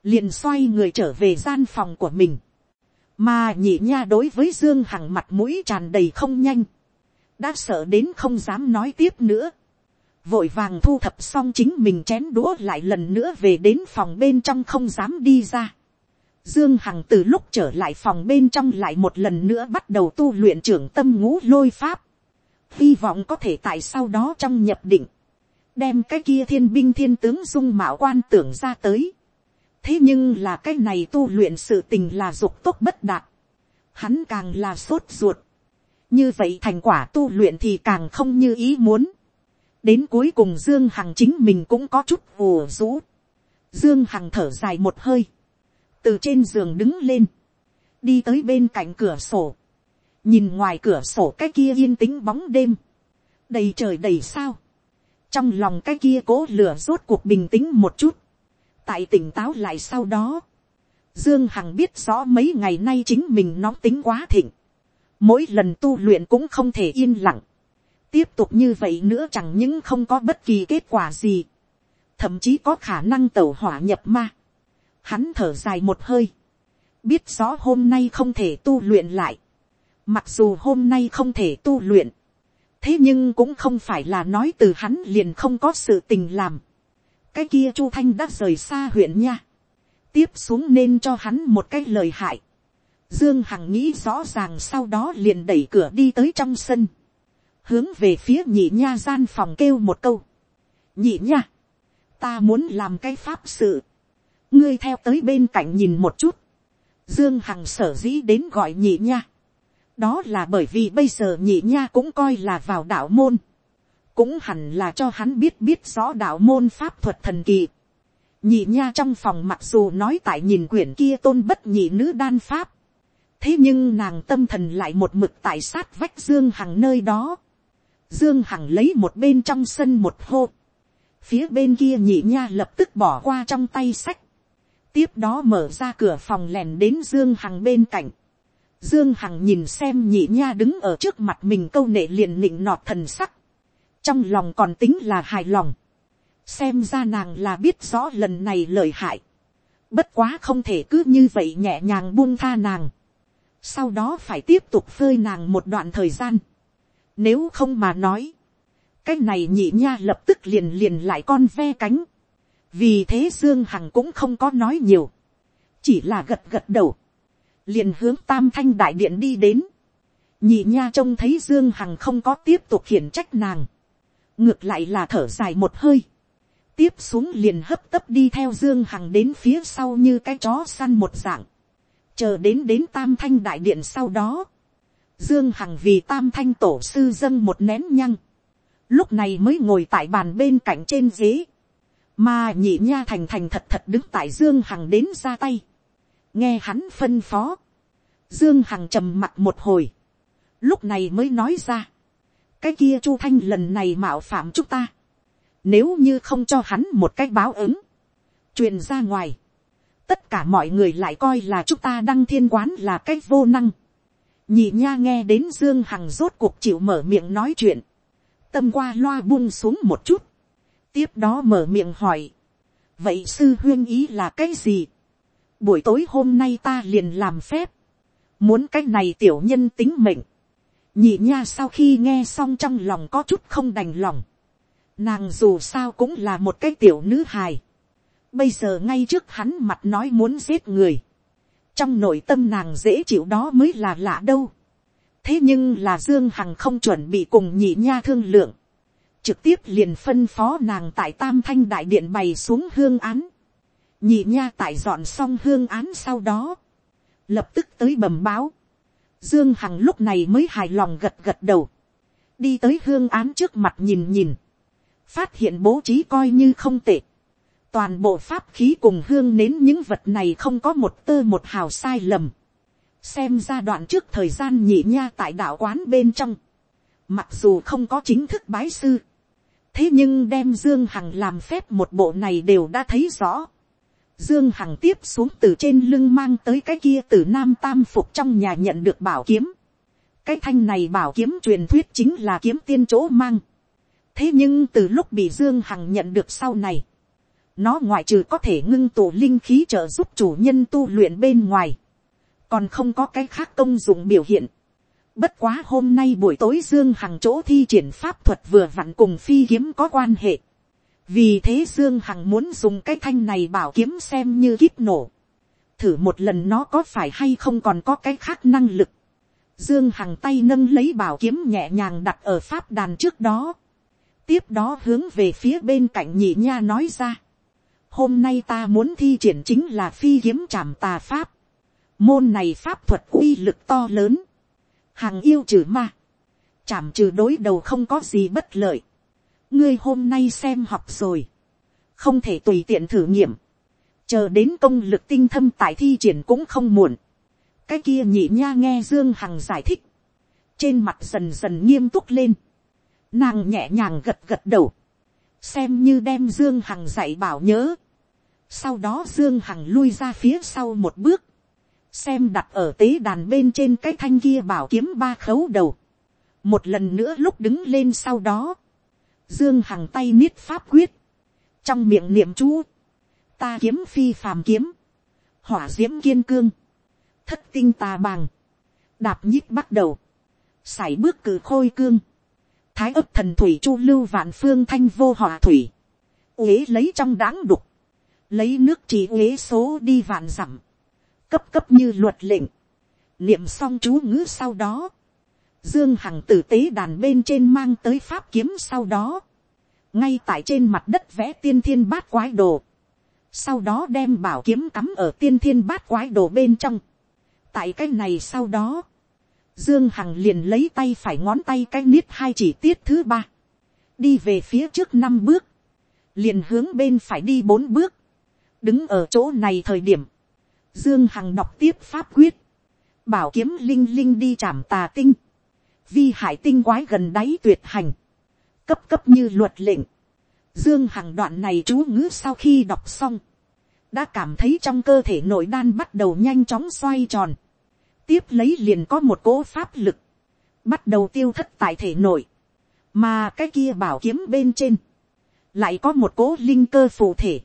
Liền xoay người trở về gian phòng của mình. Mà nhị nha đối với Dương Hằng mặt mũi tràn đầy không nhanh. Đã sợ đến không dám nói tiếp nữa. Vội vàng thu thập xong chính mình chén đũa lại lần nữa về đến phòng bên trong không dám đi ra. Dương Hằng từ lúc trở lại phòng bên trong lại một lần nữa bắt đầu tu luyện trưởng tâm ngũ lôi pháp. Hy vọng có thể tại sau đó trong nhập định. Đem cái kia thiên binh thiên tướng dung mạo quan tưởng ra tới. Thế nhưng là cái này tu luyện sự tình là dục tốt bất đạt. Hắn càng là sốt ruột. Như vậy thành quả tu luyện thì càng không như ý muốn. Đến cuối cùng Dương Hằng chính mình cũng có chút ủ rũ. Dương Hằng thở dài một hơi từ trên giường đứng lên, đi tới bên cạnh cửa sổ, nhìn ngoài cửa sổ cái kia yên tĩnh bóng đêm, đầy trời đầy sao, trong lòng cái kia cố lửa rốt cuộc bình tĩnh một chút, tại tỉnh táo lại sau đó, dương hằng biết rõ mấy ngày nay chính mình nóng tính quá thịnh, mỗi lần tu luyện cũng không thể yên lặng, tiếp tục như vậy nữa chẳng những không có bất kỳ kết quả gì, thậm chí có khả năng tẩu hỏa nhập ma, hắn thở dài một hơi, biết rõ hôm nay không thể tu luyện lại, mặc dù hôm nay không thể tu luyện, thế nhưng cũng không phải là nói từ hắn liền không có sự tình làm, cái kia chu thanh đã rời xa huyện nha, tiếp xuống nên cho hắn một cái lời hại, dương hằng nghĩ rõ ràng sau đó liền đẩy cửa đi tới trong sân, hướng về phía nhị nha gian phòng kêu một câu, nhị nha, ta muốn làm cái pháp sự, ngươi theo tới bên cạnh nhìn một chút, dương hằng sở dĩ đến gọi nhị nha, đó là bởi vì bây giờ nhị nha cũng coi là vào đạo môn, cũng hẳn là cho hắn biết biết rõ đạo môn pháp thuật thần kỳ. nhị nha trong phòng mặc dù nói tại nhìn quyển kia tôn bất nhị nữ đan pháp, thế nhưng nàng tâm thần lại một mực tại sát vách dương hằng nơi đó, dương hằng lấy một bên trong sân một hô, phía bên kia nhị nha lập tức bỏ qua trong tay sách, tiếp đó mở ra cửa phòng lèn đến dương hằng bên cạnh. dương hằng nhìn xem nhị nha đứng ở trước mặt mình câu nệ liền nịnh nọt thần sắc trong lòng còn tính là hài lòng. xem ra nàng là biết rõ lần này lời hại. bất quá không thể cứ như vậy nhẹ nhàng buông tha nàng. sau đó phải tiếp tục phơi nàng một đoạn thời gian. nếu không mà nói, cái này nhị nha lập tức liền liền lại con ve cánh vì thế dương hằng cũng không có nói nhiều, chỉ là gật gật đầu, liền hướng tam thanh đại điện đi đến, nhị nha trông thấy dương hằng không có tiếp tục khiển trách nàng, ngược lại là thở dài một hơi, tiếp xuống liền hấp tấp đi theo dương hằng đến phía sau như cái chó săn một dạng, chờ đến đến tam thanh đại điện sau đó, dương hằng vì tam thanh tổ sư dâng một nén nhăng, lúc này mới ngồi tại bàn bên cạnh trên ghế, mà nhị nha thành thành thật thật đứng tại dương hằng đến ra tay, nghe hắn phân phó, dương hằng trầm mặt một hồi, lúc này mới nói ra, cái kia chu thanh lần này mạo phạm chúng ta, nếu như không cho hắn một cái báo ứng, truyền ra ngoài, tất cả mọi người lại coi là chúng ta đăng thiên quán là cái vô năng, nhị nha nghe đến dương hằng rốt cuộc chịu mở miệng nói chuyện, tâm qua loa buông xuống một chút, tiếp đó mở miệng hỏi, vậy sư huyên ý là cái gì, buổi tối hôm nay ta liền làm phép, muốn cái này tiểu nhân tính mệnh, nhị nha sau khi nghe xong trong lòng có chút không đành lòng, nàng dù sao cũng là một cái tiểu nữ hài, bây giờ ngay trước hắn mặt nói muốn giết người, trong nội tâm nàng dễ chịu đó mới là lạ đâu, thế nhưng là dương hằng không chuẩn bị cùng nhị nha thương lượng, trực tiếp liền phân phó nàng tại tam thanh đại điện bày xuống hương án. nhị nha tại dọn xong hương án sau đó, lập tức tới bẩm báo dương hằng lúc này mới hài lòng gật gật đầu, đi tới hương án trước mặt nhìn nhìn, phát hiện bố trí coi như không tệ. toàn bộ pháp khí cùng hương nến những vật này không có một tơ một hào sai lầm. xem ra đoạn trước thời gian nhị nha tại đạo quán bên trong, mặc dù không có chính thức bái sư, thế nhưng đem dương hằng làm phép một bộ này đều đã thấy rõ dương hằng tiếp xuống từ trên lưng mang tới cái kia từ nam tam phục trong nhà nhận được bảo kiếm. cái thanh này bảo kiếm truyền thuyết chính là kiếm tiên chỗ mang. thế nhưng từ lúc bị dương hằng nhận được sau này, nó ngoại trừ có thể ngưng tụ linh khí trợ giúp chủ nhân tu luyện bên ngoài, còn không có cái khác công dụng biểu hiện. Bất quá hôm nay buổi tối Dương Hằng chỗ thi triển pháp thuật vừa vặn cùng phi kiếm có quan hệ. Vì thế Dương Hằng muốn dùng cái thanh này bảo kiếm xem như kíp nổ. Thử một lần nó có phải hay không còn có cái khác năng lực. Dương Hằng tay nâng lấy bảo kiếm nhẹ nhàng đặt ở pháp đàn trước đó. Tiếp đó hướng về phía bên cạnh nhị nha nói ra. Hôm nay ta muốn thi triển chính là phi kiếm trảm tà pháp. Môn này pháp thuật uy lực to lớn. Hàng yêu trừ ma. chạm trừ đối đầu không có gì bất lợi. Ngươi hôm nay xem học rồi. Không thể tùy tiện thử nghiệm. Chờ đến công lực tinh thâm tại thi triển cũng không muộn. Cái kia nhị nha nghe Dương Hằng giải thích. Trên mặt dần dần nghiêm túc lên. Nàng nhẹ nhàng gật gật đầu. Xem như đem Dương Hằng dạy bảo nhớ. Sau đó Dương Hằng lui ra phía sau một bước xem đặt ở tế đàn bên trên cái thanh kia bảo kiếm ba khấu đầu. một lần nữa lúc đứng lên sau đó, dương hằng tay niết pháp quyết, trong miệng niệm chú, ta kiếm phi phàm kiếm, hỏa d i ễ m kiên cương, thất tinh tà bàng, đạp nhích bắt đầu, sải bước cử khôi cương, thái ấp thần thủy chu lưu vạn phương thanh vô hỏa thủy, uế lấy trong đáng đục, lấy nước chỉ uế số đi vạn dặm, cấp cấp như luật lệnh, niệm xong chú ngữ sau đó, dương hằng tử tế đàn bên trên mang tới pháp kiếm sau đó, ngay tại trên mặt đất vẽ tiên thiên bát quái đồ, sau đó đem bảo kiếm cắm ở tiên thiên bát quái đồ bên trong, tại cái này sau đó, dương hằng liền lấy tay phải ngón tay cái niết hai chỉ tiết thứ ba, đi về phía trước năm bước, liền hướng bên phải đi bốn bước, đứng ở chỗ này thời điểm, Dương Hằng đọc tiếp pháp quyết. Bảo kiếm linh linh đi chạm tà tinh. Vi hải tinh quái gần đáy tuyệt hành. Cấp cấp như luật lệnh. Dương Hằng đoạn này chú ngữ sau khi đọc xong. Đã cảm thấy trong cơ thể nội đan bắt đầu nhanh chóng xoay tròn. Tiếp lấy liền có một cỗ pháp lực. Bắt đầu tiêu thất tại thể nội. Mà cái kia bảo kiếm bên trên. Lại có một cỗ linh cơ phù thể.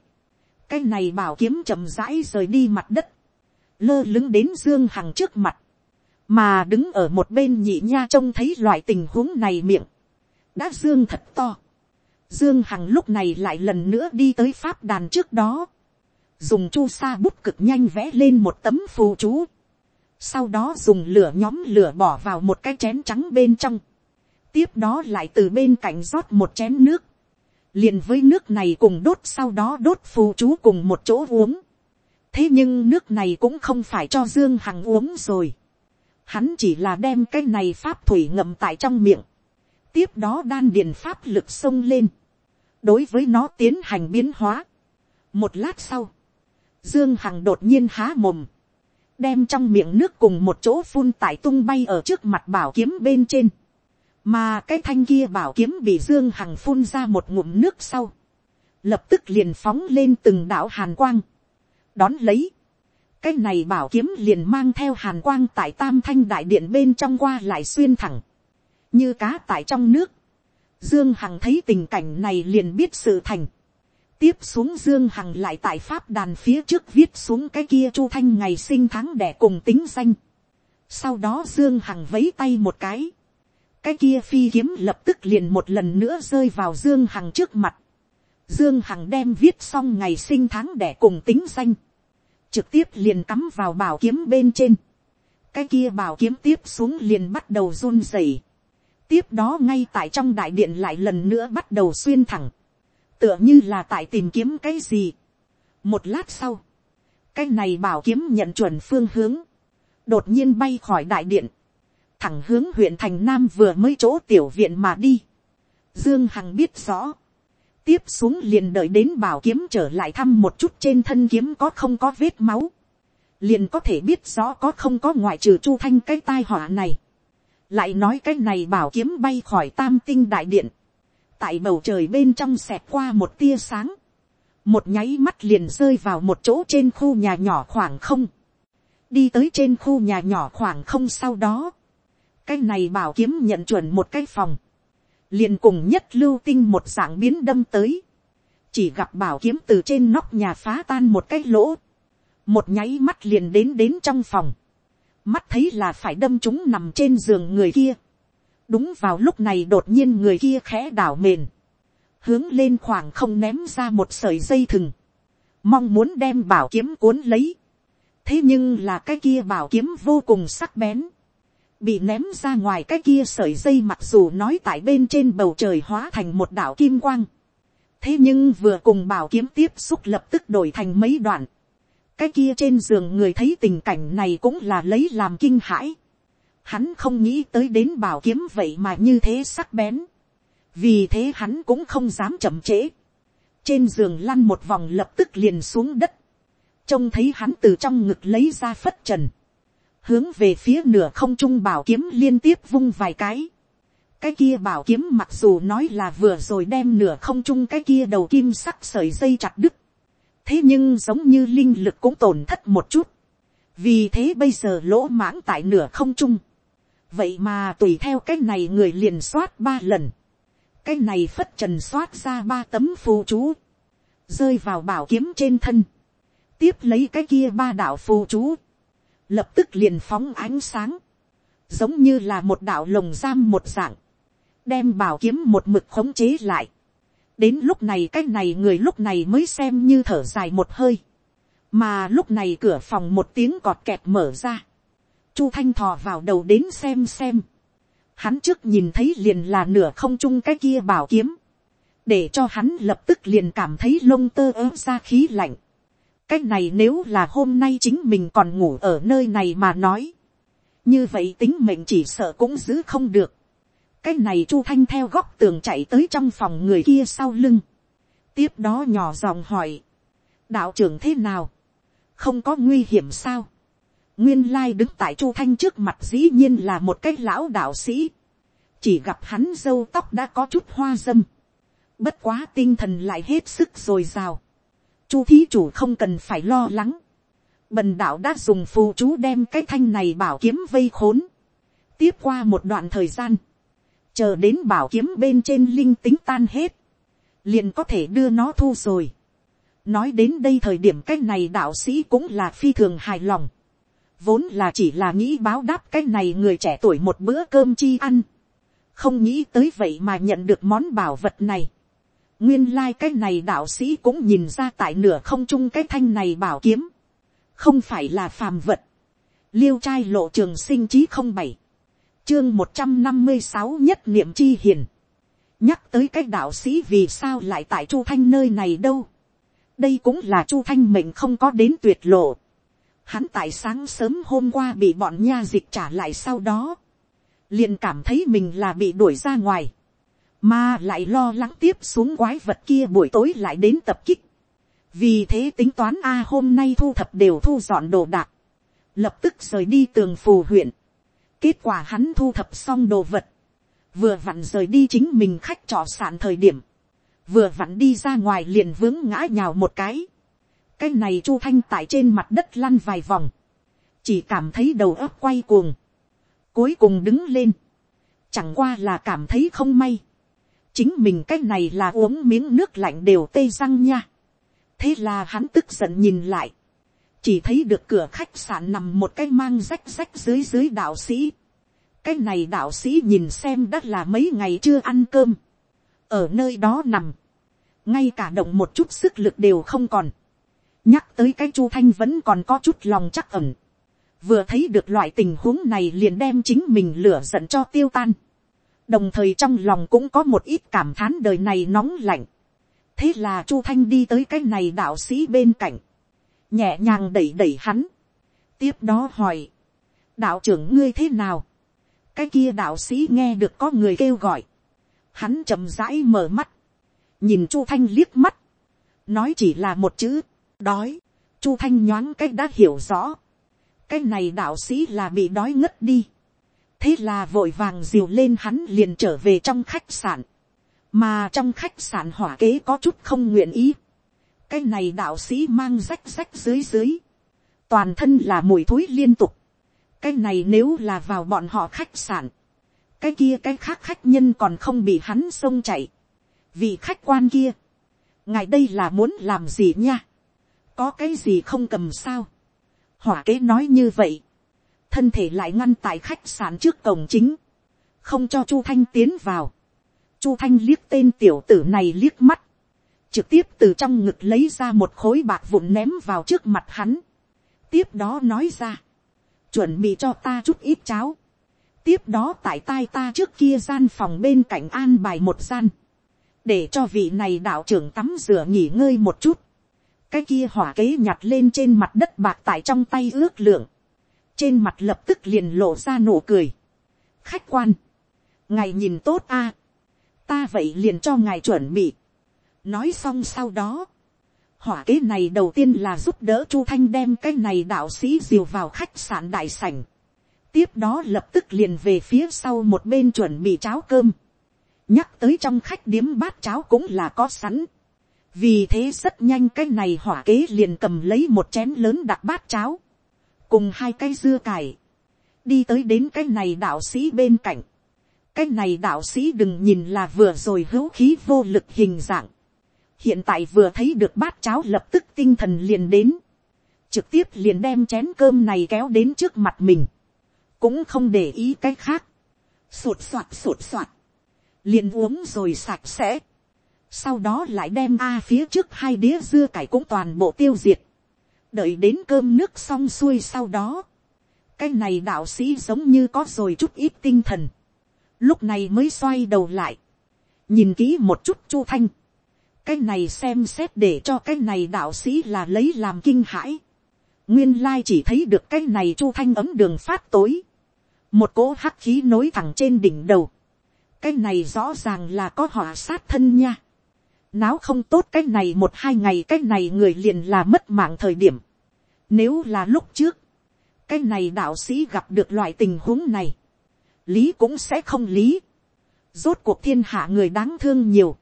Cái này bảo kiếm chậm rãi rời đi mặt đất lơ lứng đến dương hằng trước mặt, mà đứng ở một bên nhị nha trông thấy loại tình huống này miệng, đã dương thật to. Dương Hằng lúc này lại lần nữa đi tới pháp đàn trước đó. Dùng chu sa bút cực nhanh vẽ lên một tấm phù chú. Sau đó dùng lửa nhóm lửa bỏ vào một cái chén trắng bên trong. Tiếp đó lại từ bên cạnh rót một chén nước. liền với nước này cùng đốt sau đó đốt phù chú cùng một chỗ uống thế nhưng nước này cũng không phải cho dương hằng uống rồi hắn chỉ là đem cái này pháp thủy ngậm tại trong miệng. tiếp đó đan điền pháp lực xông lên. đối với nó tiến hành biến hóa. một lát sau, dương hằng đột nhiên há mồm. đem trong miệng nước cùng một chỗ phun tải tung bay ở trước mặt bảo kiếm bên trên. mà cái thanh kia bảo kiếm bị dương hằng phun ra một ngụm nước sau. lập tức liền phóng lên từng đảo hàn quang đón lấy cái này bảo kiếm liền mang theo hàn quang tại tam thanh đại điện bên trong qua lại xuyên thẳng. như cá tại trong nước. dương hằng thấy tình cảnh này liền biết sự thành. tiếp xuống dương hằng lại tại pháp đàn phía trước viết xuống cái kia chu thanh ngày sinh tháng đẻ cùng tính danh. sau đó dương hằng vấy tay một cái. cái kia phi kiếm lập tức liền một lần nữa rơi vào dương hằng trước mặt. Dương Hằng đem viết xong ngày sinh tháng đẻ cùng tính danh trực tiếp liền cắm vào bảo kiếm bên trên, cái kia bảo kiếm tiếp xuống liền bắt đầu run rẩy, tiếp đó ngay tại trong đại điện lại lần nữa bắt đầu xuyên thẳng, tựa như là tại tìm kiếm cái gì. một lát sau, cái này bảo kiếm nhận chuẩn phương hướng, đột nhiên bay khỏi đại điện, thẳng hướng huyện thành nam vừa mới chỗ tiểu viện mà đi. Dương Hằng biết rõ, tiếp xuống liền đợi đến bảo kiếm trở lại thăm một chút trên thân kiếm có không có vết máu. liền có thể biết rõ có không có ngoại trừ chu thanh cái tai họa này. lại nói cái này bảo kiếm bay khỏi tam tinh đại điện. tại bầu trời bên trong xẹt qua một tia sáng. một nháy mắt liền rơi vào một chỗ trên khu nhà nhỏ khoảng không. đi tới trên khu nhà nhỏ khoảng không sau đó. cái này bảo kiếm nhận chuẩn một cái phòng, liền cùng nhất lưu tinh một dạng biến đâm tới, chỉ gặp bảo kiếm từ trên nóc nhà phá tan một cái lỗ, một nháy mắt liền đến đến trong phòng, mắt thấy là phải đâm chúng nằm trên giường người kia, đúng vào lúc này đột nhiên người kia khẽ đảo mền, hướng lên khoảng không ném ra một sợi dây thừng, mong muốn đem bảo kiếm cuốn lấy, thế nhưng là cái kia bảo kiếm vô cùng sắc bén, bị ném ra ngoài cái kia sợi dây mặc dù nói tại bên trên bầu trời hóa thành một đảo kim quang, thế nhưng vừa cùng bảo kiếm tiếp xúc lập tức đổi thành mấy đoạn, cái kia trên giường người thấy tình cảnh này cũng là lấy làm kinh hãi, hắn không nghĩ tới đến bảo kiếm vậy mà như thế sắc bén, vì thế hắn cũng không dám chậm trễ, trên giường lăn một vòng lập tức liền xuống đất, trông thấy hắn từ trong ngực lấy ra phất trần, hướng về phía nửa không trung bảo kiếm liên tiếp vung vài cái. cái kia bảo kiếm mặc dù nói là vừa rồi đem nửa không trung cái kia đầu kim sắc sợi dây chặt đứt, thế nhưng giống như linh lực cũng tổn thất một chút, vì thế bây giờ lỗ mãng tại nửa không trung, vậy mà tùy theo cái này người liền soát ba lần, cái này phất trần soát ra ba tấm phù chú, rơi vào bảo kiếm trên thân, tiếp lấy cái kia ba đạo phù chú, lập tức liền phóng ánh sáng, giống như là một đạo lồng giam một dạng, đem bảo kiếm một mực khống chế lại. đến lúc này cái này người lúc này mới xem như thở dài một hơi, mà lúc này cửa phòng một tiếng cọt kẹt mở ra, chu thanh thò vào đầu đến xem xem, hắn trước nhìn thấy liền là nửa không trung cái kia bảo kiếm, để cho hắn lập tức liền cảm thấy lông tơ ớm ra khí lạnh cái này nếu là hôm nay chính mình còn ngủ ở nơi này mà nói, như vậy tính mệnh chỉ sợ cũng giữ không được. cái này chu thanh theo góc tường chạy tới trong phòng người kia sau lưng. tiếp đó nhỏ giọng hỏi, đạo trưởng thế nào, không có nguy hiểm sao. nguyên lai đứng tại chu thanh trước mặt dĩ nhiên là một cái lão đạo sĩ. chỉ gặp hắn dâu tóc đã có chút hoa dâm Bất quá tinh thần lại hết sức rồi rào. Chu thí chủ không cần phải lo lắng. Bần đạo đã dùng phù chú đem cái thanh này bảo kiếm vây khốn. Tiếp qua một đoạn thời gian. Chờ đến bảo kiếm bên trên linh tính tan hết. Liền có thể đưa nó thu rồi. Nói đến đây thời điểm cái này đạo sĩ cũng là phi thường hài lòng. Vốn là chỉ là nghĩ báo đáp cái này người trẻ tuổi một bữa cơm chi ăn. Không nghĩ tới vậy mà nhận được món bảo vật này nguyên lai này đạo sĩ cũng nhìn ra tại nửa không trung cái thanh này bảo kiếm, không phải là phàm vật, liêu trai lộ trường sinh chí không bảy, chương một trăm năm mươi sáu nhất niệm chi hiền, nhắc tới cái đạo sĩ vì sao lại tại chu thanh nơi này đâu, đây cũng là chu thanh mệnh không có đến tuyệt lộ, hắn tại sáng sớm hôm qua bị bọn nha dịch trả lại sau đó, liền cảm thấy mình là bị đuổi ra ngoài, mà lại lo lắng tiếp xuống quái vật kia buổi tối lại đến tập kích. vì thế tính toán a hôm nay thu thập đều thu dọn đồ đạc, lập tức rời đi tường phù huyện. kết quả hắn thu thập xong đồ vật, vừa vặn rời đi chính mình khách trọ sạn thời điểm, vừa vặn đi ra ngoài liền vướng ngã nhào một cái. cái này chu thanh tại trên mặt đất lăn vài vòng, chỉ cảm thấy đầu óc quay cuồng, cuối cùng đứng lên, chẳng qua là cảm thấy không may, chính mình cái này là uống miếng nước lạnh đều tê răng nha. thế là hắn tức giận nhìn lại, chỉ thấy được cửa khách sạn nằm một cái mang rách rách dưới dưới đạo sĩ. cái này đạo sĩ nhìn xem đã là mấy ngày chưa ăn cơm, ở nơi đó nằm, ngay cả động một chút sức lực đều không còn. nhắc tới cái chu thanh vẫn còn có chút lòng chắc ẩn. vừa thấy được loại tình huống này liền đem chính mình lửa giận cho tiêu tan đồng thời trong lòng cũng có một ít cảm thán đời này nóng lạnh. thế là chu thanh đi tới cái này đạo sĩ bên cạnh, nhẹ nhàng đẩy đẩy hắn, tiếp đó hỏi, đạo trưởng ngươi thế nào, cái kia đạo sĩ nghe được có người kêu gọi, hắn chậm rãi mở mắt, nhìn chu thanh liếc mắt, nói chỉ là một chữ, đói, chu thanh nhoáng cái đã hiểu rõ, cái này đạo sĩ là bị đói ngất đi, thế là vội vàng diều lên hắn liền trở về trong khách sạn, mà trong khách sạn hỏa kế có chút không nguyện ý. cái này đạo sĩ mang rách rách dưới dưới, toàn thân là mùi thối liên tục, cái này nếu là vào bọn họ khách sạn, cái kia cái khác khách nhân còn không bị hắn xông chạy, vì khách quan kia, ngài đây là muốn làm gì nha, có cái gì không cầm sao, hỏa kế nói như vậy, thân thể lại ngăn tại khách sạn trước cổng chính, không cho chu thanh tiến vào, chu thanh liếc tên tiểu tử này liếc mắt, trực tiếp từ trong ngực lấy ra một khối bạc vụn ném vào trước mặt hắn, tiếp đó nói ra, chuẩn bị cho ta chút ít cháo, tiếp đó tại tai ta trước kia gian phòng bên cạnh an bài một gian, để cho vị này đạo trưởng tắm rửa nghỉ ngơi một chút, cái kia hỏa kế nhặt lên trên mặt đất bạc tại trong tay ước lượng, trên mặt lập tức liền lộ ra nụ cười. khách quan, ngài nhìn tốt a, ta vậy liền cho ngài chuẩn bị. nói xong sau đó, hỏa kế này đầu tiên là giúp đỡ chu thanh đem cái này đạo sĩ diều vào khách sạn đại sảnh. tiếp đó lập tức liền về phía sau một bên chuẩn bị cháo cơm. nhắc tới trong khách điếm bát cháo cũng là có sẵn. vì thế rất nhanh cái này hỏa kế liền cầm lấy một chén lớn đặt bát cháo cùng hai cái dưa cải. đi tới đến cái này đạo sĩ bên cạnh. cái này đạo sĩ đừng nhìn là vừa rồi hữu khí vô lực hình dạng. Hiện tại vừa thấy được bát cháo lập tức tinh thần liền đến, trực tiếp liền đem chén cơm này kéo đến trước mặt mình, cũng không để ý cái khác, sụt soạt sụt soạt, liền uống rồi sạch sẽ, sau đó lại đem a phía trước hai đĩa dưa cải cũng toàn bộ tiêu diệt, đợi đến cơm nước xong xuôi sau đó, cái này đạo sĩ giống như có rồi chút ít tinh thần, lúc này mới xoay đầu lại, nhìn kỹ một chút chu thanh, cái này xem xét để cho cái này đạo sĩ là lấy làm kinh hãi. nguyên lai chỉ thấy được cái này chu thanh ấm đường phát tối. một cỗ hắc khí nối thẳng trên đỉnh đầu. cái này rõ ràng là có họ sát thân nha náo không tốt cái này một hai ngày cái này người liền là mất mạng thời điểm. nếu là lúc trước, cái này đạo sĩ gặp được loại tình huống này, lý cũng sẽ không lý. rốt cuộc thiên hạ người đáng thương nhiều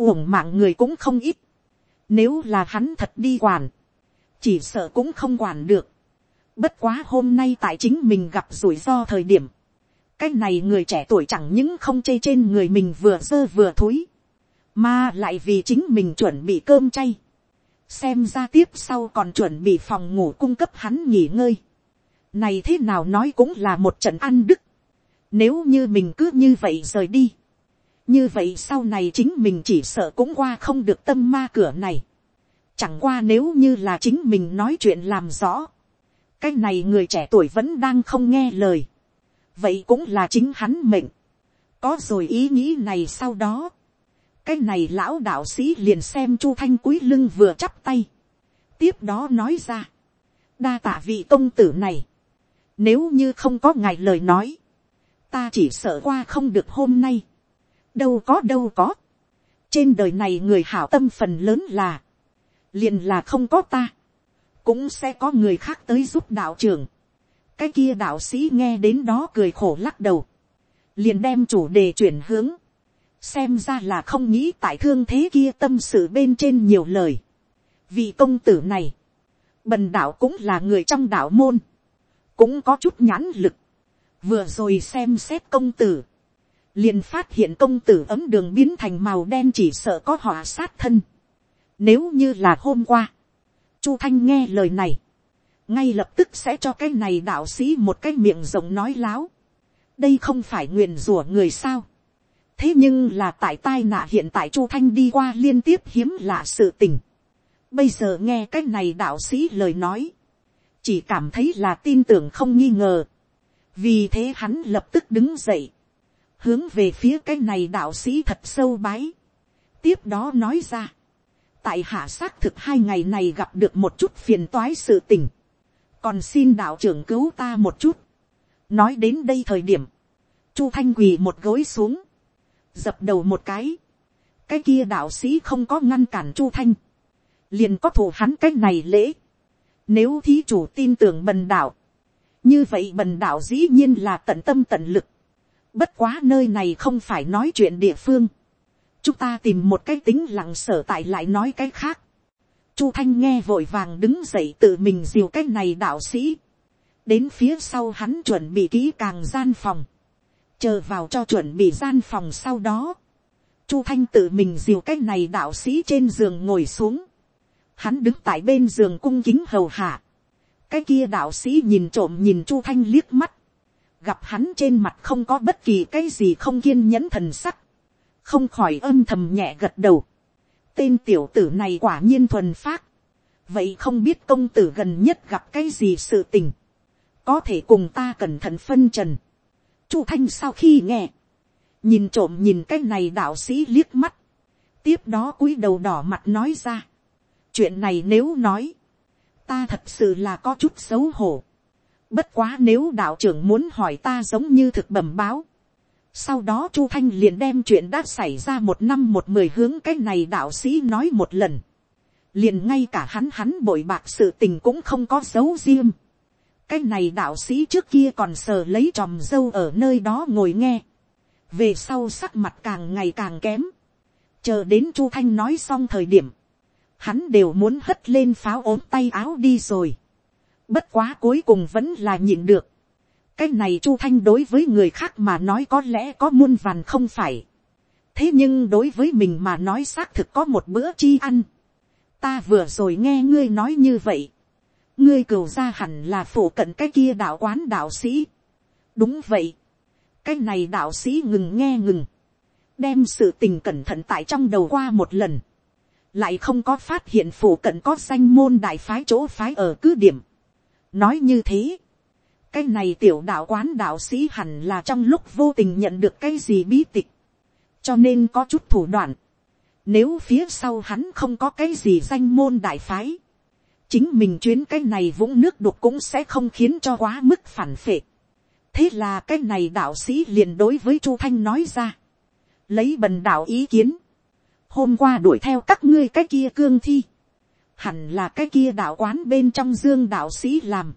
uổng mạng người cũng không ít. Nếu là hắn thật đi quản, chỉ sợ cũng không quản được. Bất quá hôm nay tại chính mình gặp rủi ro thời điểm. Cái này người trẻ tuổi chẳng những không chê trên người mình vừa dơ vừa thối. Mà lại vì chính mình chuẩn bị cơm chay. Xem ra tiếp sau còn chuẩn bị phòng ngủ cung cấp hắn nghỉ ngơi. Này thế nào nói cũng là một trận ăn đức. Nếu như mình cứ như vậy rời đi như vậy sau này chính mình chỉ sợ cũng qua không được tâm ma cửa này. chẳng qua nếu như là chính mình nói chuyện làm rõ. cái này người trẻ tuổi vẫn đang không nghe lời. vậy cũng là chính hắn mệnh. có rồi ý nghĩ này sau đó cái này lão đạo sĩ liền xem chu thanh cúi lưng vừa chắp tay. tiếp đó nói ra. đa tạ vị công tử này. nếu như không có ngài lời nói. ta chỉ sợ qua không được hôm nay đâu có đâu có. trên đời này người hảo tâm phần lớn là, liền là không có ta, cũng sẽ có người khác tới giúp đạo trưởng. cái kia đạo sĩ nghe đến đó cười khổ lắc đầu, liền đem chủ đề chuyển hướng, xem ra là không nghĩ tại thương thế kia tâm sự bên trên nhiều lời. vì công tử này, bần đạo cũng là người trong đạo môn, cũng có chút nhãn lực, vừa rồi xem xét công tử, liền phát hiện công tử ấm đường biến thành màu đen chỉ sợ có họ sát thân. Nếu như là hôm qua, chu thanh nghe lời này, ngay lập tức sẽ cho cái này đạo sĩ một cái miệng rộng nói láo. đây không phải nguyền rủa người sao thế nhưng là tại tai nạn hiện tại chu thanh đi qua liên tiếp hiếm lạ sự tình. bây giờ nghe cái này đạo sĩ lời nói, chỉ cảm thấy là tin tưởng không nghi ngờ. vì thế hắn lập tức đứng dậy hướng về phía cái này đạo sĩ thật sâu bái. tiếp đó nói ra, tại hạ xác thực hai ngày này gặp được một chút phiền toái sự tình, còn xin đạo trưởng cứu ta một chút. nói đến đây thời điểm, chu thanh quỳ một gối xuống, dập đầu một cái, cái kia đạo sĩ không có ngăn cản chu thanh, liền có thủ hắn cái này lễ. Nếu thí chủ tin tưởng bần đạo, như vậy bần đạo dĩ nhiên là tận tâm tận lực, Bất quá nơi này không phải nói chuyện địa phương. Chúng ta tìm một cái tính lặng sở tại lại nói cái khác. Chu Thanh nghe vội vàng đứng dậy tự mình diều cái này đạo sĩ. đến phía sau hắn chuẩn bị kỹ càng gian phòng, chờ vào cho chuẩn bị gian phòng sau đó, chu thanh tự mình diều cái này đạo sĩ trên giường ngồi xuống, hắn đứng tại bên giường cung kính hầu hạ, cái kia đạo sĩ nhìn trộm nhìn chu thanh liếc mắt, gặp hắn trên mặt không có bất kỳ cái gì không kiên nhẫn thần sắc, không khỏi âm thầm nhẹ gật đầu. Tên tiểu tử này quả nhiên thuần phát, vậy không biết công tử gần nhất gặp cái gì sự tình, có thể cùng ta cẩn thận phân trần chu thanh sau khi nghe, nhìn trộm nhìn cái này đạo sĩ liếc mắt, tiếp đó cúi đầu đỏ mặt nói ra, chuyện này nếu nói, ta thật sự là có chút xấu hổ. Bất quá nếu đạo trưởng muốn hỏi ta giống như thực bẩm báo. Sau đó Chu Thanh liền đem chuyện đã xảy ra một năm một mười hướng cái này đạo sĩ nói một lần. Liền ngay cả hắn hắn bội bạc sự tình cũng không có dấu riêng. Cái này đạo sĩ trước kia còn sờ lấy tròm dâu ở nơi đó ngồi nghe. Về sau sắc mặt càng ngày càng kém. Chờ đến Chu Thanh nói xong thời điểm hắn đều muốn hất lên pháo ốm tay áo đi rồi. Bất quá cuối cùng vẫn là nhịn được. Cái này Chu Thanh đối với người khác mà nói có lẽ có muôn vàn không phải. Thế nhưng đối với mình mà nói xác thực có một bữa chi ăn. Ta vừa rồi nghe ngươi nói như vậy. Ngươi cửu ra hẳn là phổ cận cái kia đạo quán đạo sĩ. Đúng vậy. Cái này đạo sĩ ngừng nghe ngừng. Đem sự tình cẩn thận tại trong đầu qua một lần lại không có phát hiện phủ cận có danh môn đại phái chỗ phái ở cứ điểm. nói như thế, cái này tiểu đạo quán đạo sĩ hẳn là trong lúc vô tình nhận được cái gì bí tịch, cho nên có chút thủ đoạn. Nếu phía sau hắn không có cái gì danh môn đại phái, chính mình chuyến cái này vũng nước đục cũng sẽ không khiến cho quá mức phản phệ. thế là cái này đạo sĩ liền đối với chu thanh nói ra, lấy bần đạo ý kiến, hôm qua đuổi theo các ngươi cái kia cương thi, hẳn là cái kia đạo quán bên trong dương đạo sĩ làm.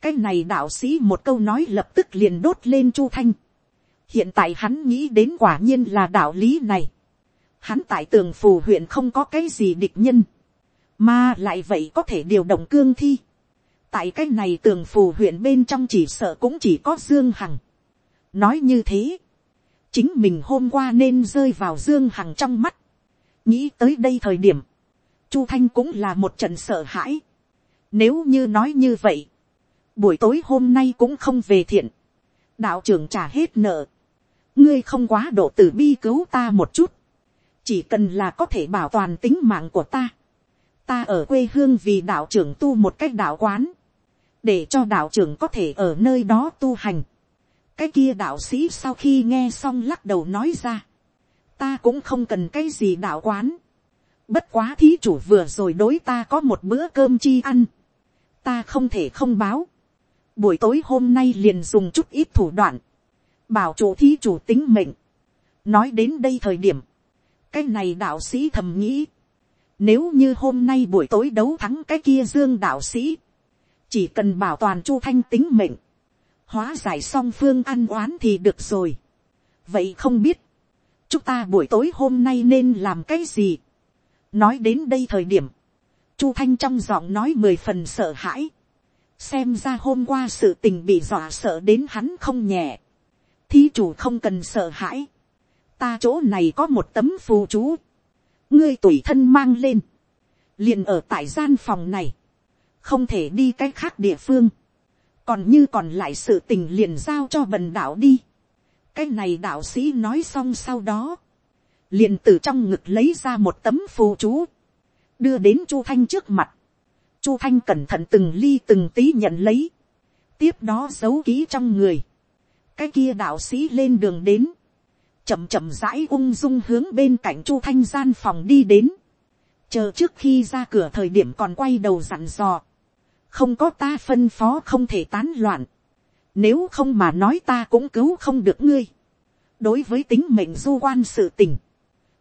cái này đạo sĩ một câu nói lập tức liền đốt lên chu thanh. hiện tại hắn nghĩ đến quả nhiên là đạo lý này. hắn tại tường phù huyện không có cái gì địch nhân, mà lại vậy có thể điều động cương thi. tại cái này tường phù huyện bên trong chỉ sợ cũng chỉ có dương hằng. nói như thế, chính mình hôm qua nên rơi vào dương hằng trong mắt nghĩ tới đây thời điểm, chu thanh cũng là một trận sợ hãi. nếu như nói như vậy, buổi tối hôm nay cũng không về thiện, đạo trưởng trả hết nợ, ngươi không quá độ tử bi cứu ta một chút, chỉ cần là có thể bảo toàn tính mạng của ta, ta ở quê hương vì đạo trưởng tu một cách đạo quán, để cho đạo trưởng có thể ở nơi đó tu hành. cái kia đạo sĩ sau khi nghe xong lắc đầu nói ra, ta cũng không cần cái gì đạo quán. Bất quá thí chủ vừa rồi đối ta có một bữa cơm chi ăn. Ta không thể không báo. Buổi tối hôm nay liền dùng chút ít thủ đoạn. Bảo chủ thí chủ tính mệnh. Nói đến đây thời điểm. Cái này đạo sĩ thầm nghĩ. Nếu như hôm nay buổi tối đấu thắng cái kia dương đạo sĩ. Chỉ cần bảo toàn chu thanh tính mệnh. Hóa giải song phương ăn oán thì được rồi. Vậy không biết chúng ta buổi tối hôm nay nên làm cái gì. nói đến đây thời điểm, chu thanh trong giọng nói mười phần sợ hãi. xem ra hôm qua sự tình bị dọa sợ đến hắn không nhẹ. thí chủ không cần sợ hãi. ta chỗ này có một tấm phù chú ngươi tùy thân mang lên. liền ở tại gian phòng này. không thể đi cái khác địa phương. còn như còn lại sự tình liền giao cho bần đạo đi cái này đạo sĩ nói xong sau đó, liền từ trong ngực lấy ra một tấm phù chú, đưa đến chu thanh trước mặt. chu thanh cẩn thận từng ly từng tí nhận lấy, tiếp đó giấu ký trong người. cái kia đạo sĩ lên đường đến, chậm chậm rãi ung dung hướng bên cạnh chu thanh gian phòng đi đến, chờ trước khi ra cửa thời điểm còn quay đầu dặn dò, không có ta phân phó không thể tán loạn, nếu không mà nói ta cũng cứu không được ngươi. Đối với tính mệnh du quan sự tình.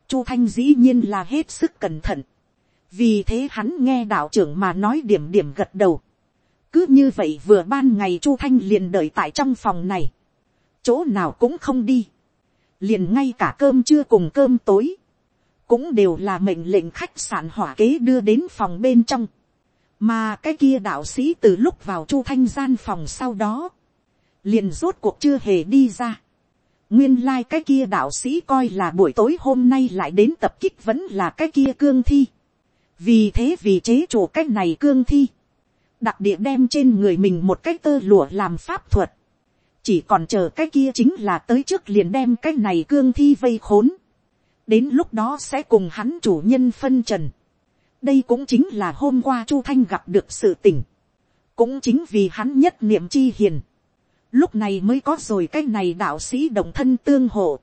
Chu Thanh dĩ nhiên là hết sức cẩn thận. Vì thế hắn nghe đạo trưởng mà nói điểm điểm gật đầu. Cứ như vậy vừa ban ngày Chu Thanh liền đợi tại trong phòng này. Chỗ nào cũng không đi. Liền ngay cả cơm trưa cùng cơm tối. Cũng đều là mệnh lệnh khách sạn hỏa kế đưa đến phòng bên trong. mà cái kia đạo sĩ từ lúc vào chu thanh gian phòng sau đó, liền rốt cuộc chưa hề đi ra. nguyên lai、like、cái kia đạo sĩ coi là buổi tối hôm nay lại đến tập kích vẫn là cái kia cương thi. vì thế vì chế chủ cái này cương thi, đặc địa đem trên người mình một cái tơ lụa làm pháp thuật, chỉ còn chờ cái kia chính là tới trước liền đem cái này cương thi vây khốn, đến lúc đó sẽ cùng hắn chủ nhân phân trần. đây cũng chính là hôm qua chu thanh gặp được sự tỉnh, cũng chính vì hắn nhất niệm chi hiền, lúc này mới có rồi cái này đạo sĩ đồng thân tương hộ,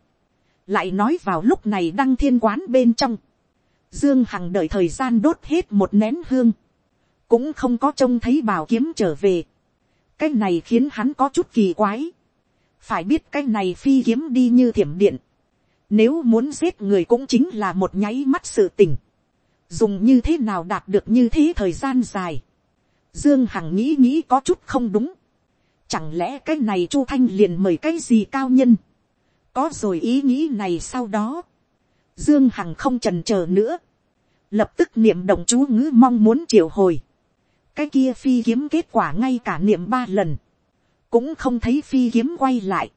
lại nói vào lúc này đăng thiên quán bên trong, dương hằng đợi thời gian đốt hết một nén hương, cũng không có trông thấy bảo kiếm trở về, cái này khiến hắn có chút kỳ quái, phải biết cái này phi kiếm đi như thiểm điện, nếu muốn giết người cũng chính là một nháy mắt sự tình, dùng như thế nào đạt được như thế thời gian dài, dương hằng nghĩ nghĩ có chút không đúng, Chẳng lẽ cái này Chu Thanh liền mời cái gì cao nhân. Có rồi ý nghĩ này sau đó. Dương Hằng không trần chờ nữa. Lập tức niệm động chú ngữ mong muốn triệu hồi. Cái kia phi kiếm kết quả ngay cả niệm ba lần. Cũng không thấy phi kiếm quay lại.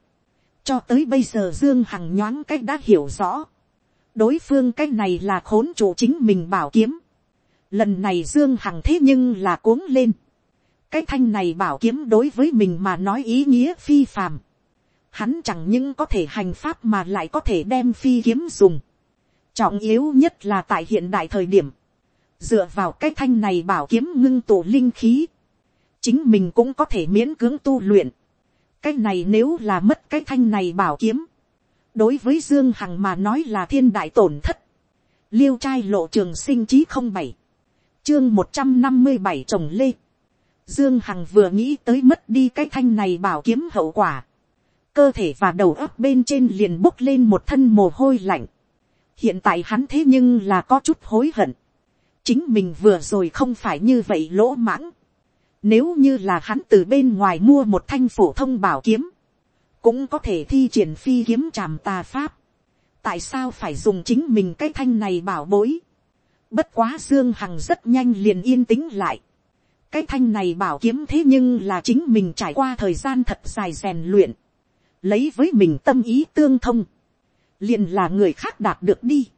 Cho tới bây giờ Dương Hằng nhoáng cách đã hiểu rõ. Đối phương cái này là khốn chủ chính mình bảo kiếm. Lần này Dương Hằng thế nhưng là cuống lên cái thanh này bảo kiếm đối với mình mà nói ý nghĩa phi phàm. Hắn chẳng những có thể hành pháp mà lại có thể đem phi kiếm dùng. Trọng yếu nhất là tại hiện đại thời điểm. Dựa vào cái thanh này bảo kiếm ngưng tụ linh khí. Chính mình cũng có thể miễn cưỡng tu luyện. Cái này nếu là mất cái thanh này bảo kiếm. Đối với Dương Hằng mà nói là thiên đại tổn thất. Liêu trai lộ trường sinh chí không bảy Chương một trăm năm mươi bảy trồng lê Dương Hằng vừa nghĩ tới mất đi cái thanh này bảo kiếm hậu quả. Cơ thể và đầu óc bên trên liền bốc lên một thân mồ hôi lạnh. Hiện tại hắn thế nhưng là có chút hối hận. Chính mình vừa rồi không phải như vậy lỗ mãng. Nếu như là hắn từ bên ngoài mua một thanh phổ thông bảo kiếm. Cũng có thể thi triển phi kiếm tràm tà pháp. Tại sao phải dùng chính mình cái thanh này bảo bối. Bất quá Dương Hằng rất nhanh liền yên tĩnh lại cái thanh này bảo kiếm thế nhưng là chính mình trải qua thời gian thật dài rèn luyện, lấy với mình tâm ý tương thông, liền là người khác đạt được đi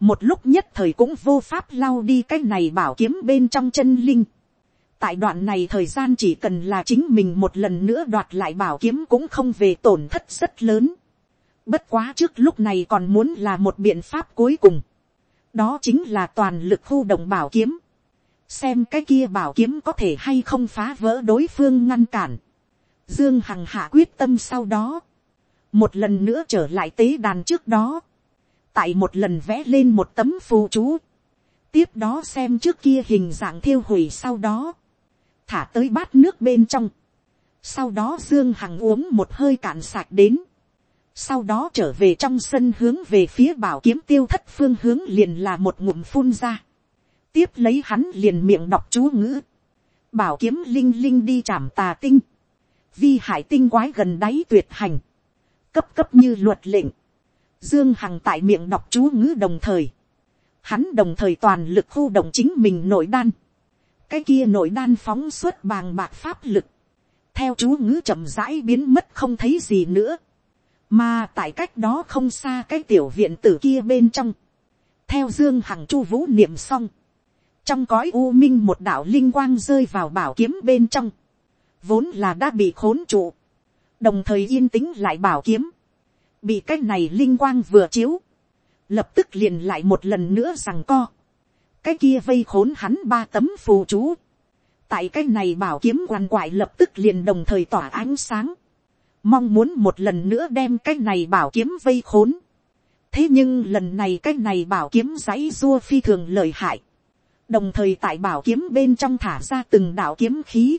một lúc nhất thời cũng vô pháp lau đi cái này bảo kiếm bên trong chân linh. tại đoạn này thời gian chỉ cần là chính mình một lần nữa đoạt lại bảo kiếm cũng không về tổn thất rất lớn. bất quá trước lúc này còn muốn là một biện pháp cuối cùng. đó chính là toàn lực khu động bảo kiếm xem cái kia bảo kiếm có thể hay không phá vỡ đối phương ngăn cản. Dương Hằng hạ quyết tâm sau đó, một lần nữa trở lại tế đàn trước đó, tại một lần vẽ lên một tấm phù chú, tiếp đó xem trước kia hình dạng thiêu hủy sau đó, thả tới bát nước bên trong, sau đó Dương Hằng uống một hơi cạn sạch đến, sau đó trở về trong sân hướng về phía bảo kiếm tiêu thất phương hướng liền là một ngụm phun ra. Tiếp lấy hắn liền miệng đọc chú ngữ, bảo kiếm linh linh đi chạm tà tinh, vi hải tinh quái gần đáy tuyệt hành, cấp cấp như luật lệnh, dương hằng tại miệng đọc chú ngữ đồng thời, hắn đồng thời toàn lực khu động chính mình nội đan, cái kia nội đan phóng suốt bàng bạc pháp lực, theo chú ngữ chậm rãi biến mất không thấy gì nữa, mà tại cách đó không xa cái tiểu viện tử kia bên trong, theo dương hằng chu vũ niệm xong, trong cõi u minh một đạo linh quang rơi vào bảo kiếm bên trong, vốn là đã bị khốn trụ, đồng thời yên tĩnh lại bảo kiếm, bị cái này linh quang vừa chiếu, lập tức liền lại một lần nữa rằng co, cái kia vây khốn hắn ba tấm phù chú, tại cái này bảo kiếm quan quại lập tức liền đồng thời tỏa ánh sáng, mong muốn một lần nữa đem cái này bảo kiếm vây khốn, thế nhưng lần này cái này bảo kiếm giấy dua phi thường lợi hại, đồng thời tại bảo kiếm bên trong thả ra từng đạo kiếm khí,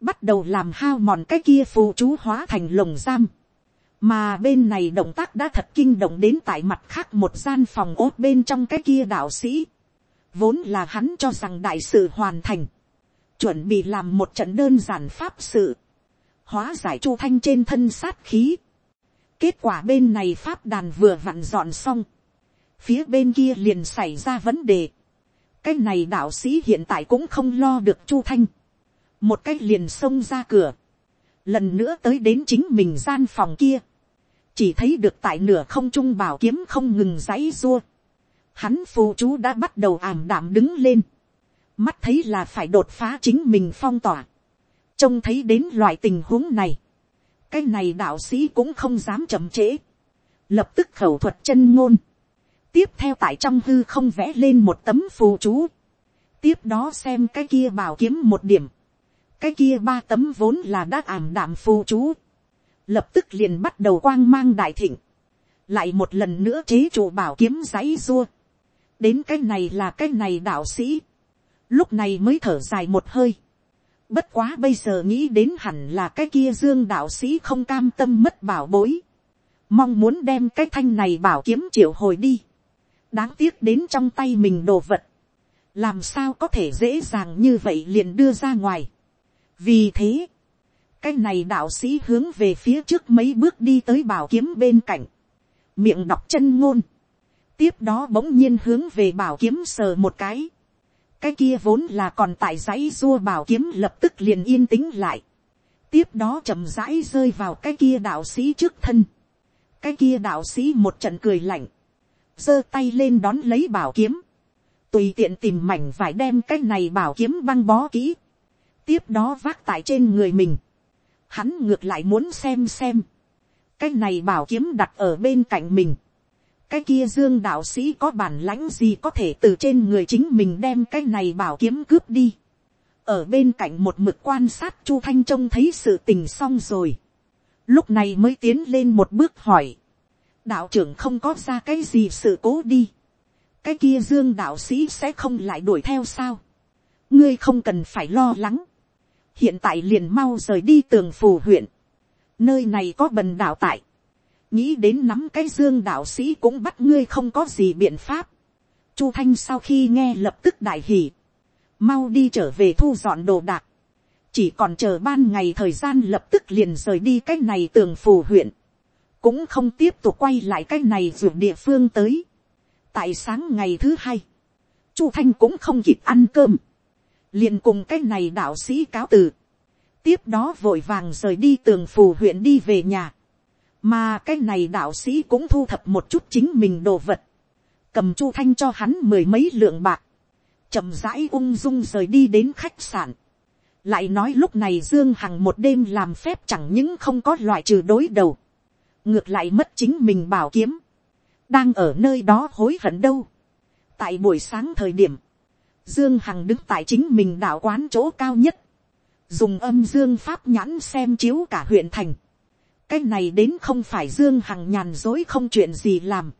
bắt đầu làm hao mòn cái kia phù chú hóa thành lồng giam, mà bên này động tác đã thật kinh động đến tại mặt khác một gian phòng ốt bên trong cái kia đạo sĩ, vốn là hắn cho rằng đại sự hoàn thành, chuẩn bị làm một trận đơn giản pháp sự, hóa giải chu thanh trên thân sát khí. kết quả bên này pháp đàn vừa vặn dọn xong, phía bên kia liền xảy ra vấn đề, cái này đạo sĩ hiện tại cũng không lo được chu thanh, một cái liền xông ra cửa, lần nữa tới đến chính mình gian phòng kia, chỉ thấy được tại nửa không trung bảo kiếm không ngừng giãy dua, hắn phù chú đã bắt đầu ảm đạm đứng lên, mắt thấy là phải đột phá chính mình phong tỏa, trông thấy đến loại tình huống này, cái này đạo sĩ cũng không dám chậm trễ, lập tức khẩu thuật chân ngôn, tiếp theo tại trong hư không vẽ lên một tấm phù chú, tiếp đó xem cái kia bảo kiếm một điểm, cái kia ba tấm vốn là đã ảm đạm phù chú, lập tức liền bắt đầu quang mang đại thịnh, lại một lần nữa chế chủ bảo kiếm giấy rua, đến cái này là cái này đạo sĩ, lúc này mới thở dài một hơi, bất quá bây giờ nghĩ đến hẳn là cái kia dương đạo sĩ không cam tâm mất bảo bối, mong muốn đem cái thanh này bảo kiếm triệu hồi đi, đáng tiếc đến trong tay mình đồ vật, làm sao có thể dễ dàng như vậy liền đưa ra ngoài. vì thế, cái này đạo sĩ hướng về phía trước mấy bước đi tới bảo kiếm bên cạnh, miệng đọc chân ngôn, tiếp đó bỗng nhiên hướng về bảo kiếm sờ một cái, cái kia vốn là còn tại dãy dua bảo kiếm lập tức liền yên tĩnh lại, tiếp đó chậm rãi rơi vào cái kia đạo sĩ trước thân, cái kia đạo sĩ một trận cười lạnh, giơ tay lên đón lấy bảo kiếm, tùy tiện tìm mảnh vải đem cái này bảo kiếm băng bó kỹ, tiếp đó vác tại trên người mình, hắn ngược lại muốn xem xem, cái này bảo kiếm đặt ở bên cạnh mình, cái kia dương đạo sĩ có bản lãnh gì có thể từ trên người chính mình đem cái này bảo kiếm cướp đi, ở bên cạnh một mực quan sát chu thanh trông thấy sự tình xong rồi, lúc này mới tiến lên một bước hỏi, đạo trưởng không có ra cái gì sự cố đi, cái kia dương đạo sĩ sẽ không lại đuổi theo sao, ngươi không cần phải lo lắng, hiện tại liền mau rời đi tường phù huyện, nơi này có bần đạo tại, nghĩ đến nắm cái dương đạo sĩ cũng bắt ngươi không có gì biện pháp. Chu thanh sau khi nghe lập tức đại hỉ, mau đi trở về thu dọn đồ đạc, chỉ còn chờ ban ngày thời gian lập tức liền rời đi cái này tường phù huyện, cũng không tiếp tục quay lại cái này ruột địa phương tới. tại sáng ngày thứ hai, chu thanh cũng không kịp ăn cơm, liền cùng cái này đạo sĩ cáo từ, tiếp đó vội vàng rời đi tường phù huyện đi về nhà, mà cái này đạo sĩ cũng thu thập một chút chính mình đồ vật, cầm chu thanh cho hắn mười mấy lượng bạc, chậm rãi ung dung rời đi đến khách sạn, lại nói lúc này dương hằng một đêm làm phép chẳng những không có loại trừ đối đầu, ngược lại mất chính mình bảo kiếm, đang ở nơi đó hối hận đâu. tại buổi sáng thời điểm, dương hằng đứng tại chính mình đạo quán chỗ cao nhất, dùng âm dương pháp nhãn xem chiếu cả huyện thành. cái này đến không phải dương hằng nhàn dối không chuyện gì làm,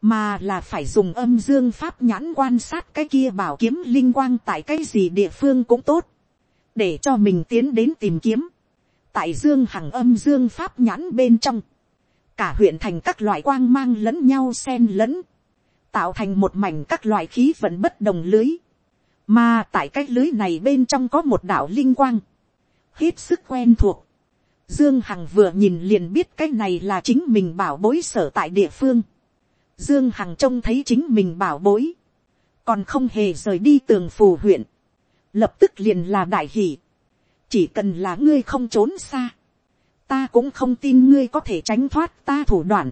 mà là phải dùng âm dương pháp nhãn quan sát cái kia bảo kiếm linh quang tại cái gì địa phương cũng tốt, để cho mình tiến đến tìm kiếm. tại dương hằng âm dương pháp nhãn bên trong, cả huyện thành các loại quang mang lẫn nhau xen lẫn, tạo thành một mảnh các loại khí vận bất đồng lưới, mà tại cái lưới này bên trong có một đạo linh quang, hết sức quen thuộc, dương hằng vừa nhìn liền biết cái này là chính mình bảo bối sở tại địa phương, dương hằng trông thấy chính mình bảo bối, còn không hề rời đi tường phù huyện, lập tức liền là đại hỷ, chỉ cần là ngươi không trốn xa, ta cũng không tin ngươi có thể tránh thoát ta thủ đoạn.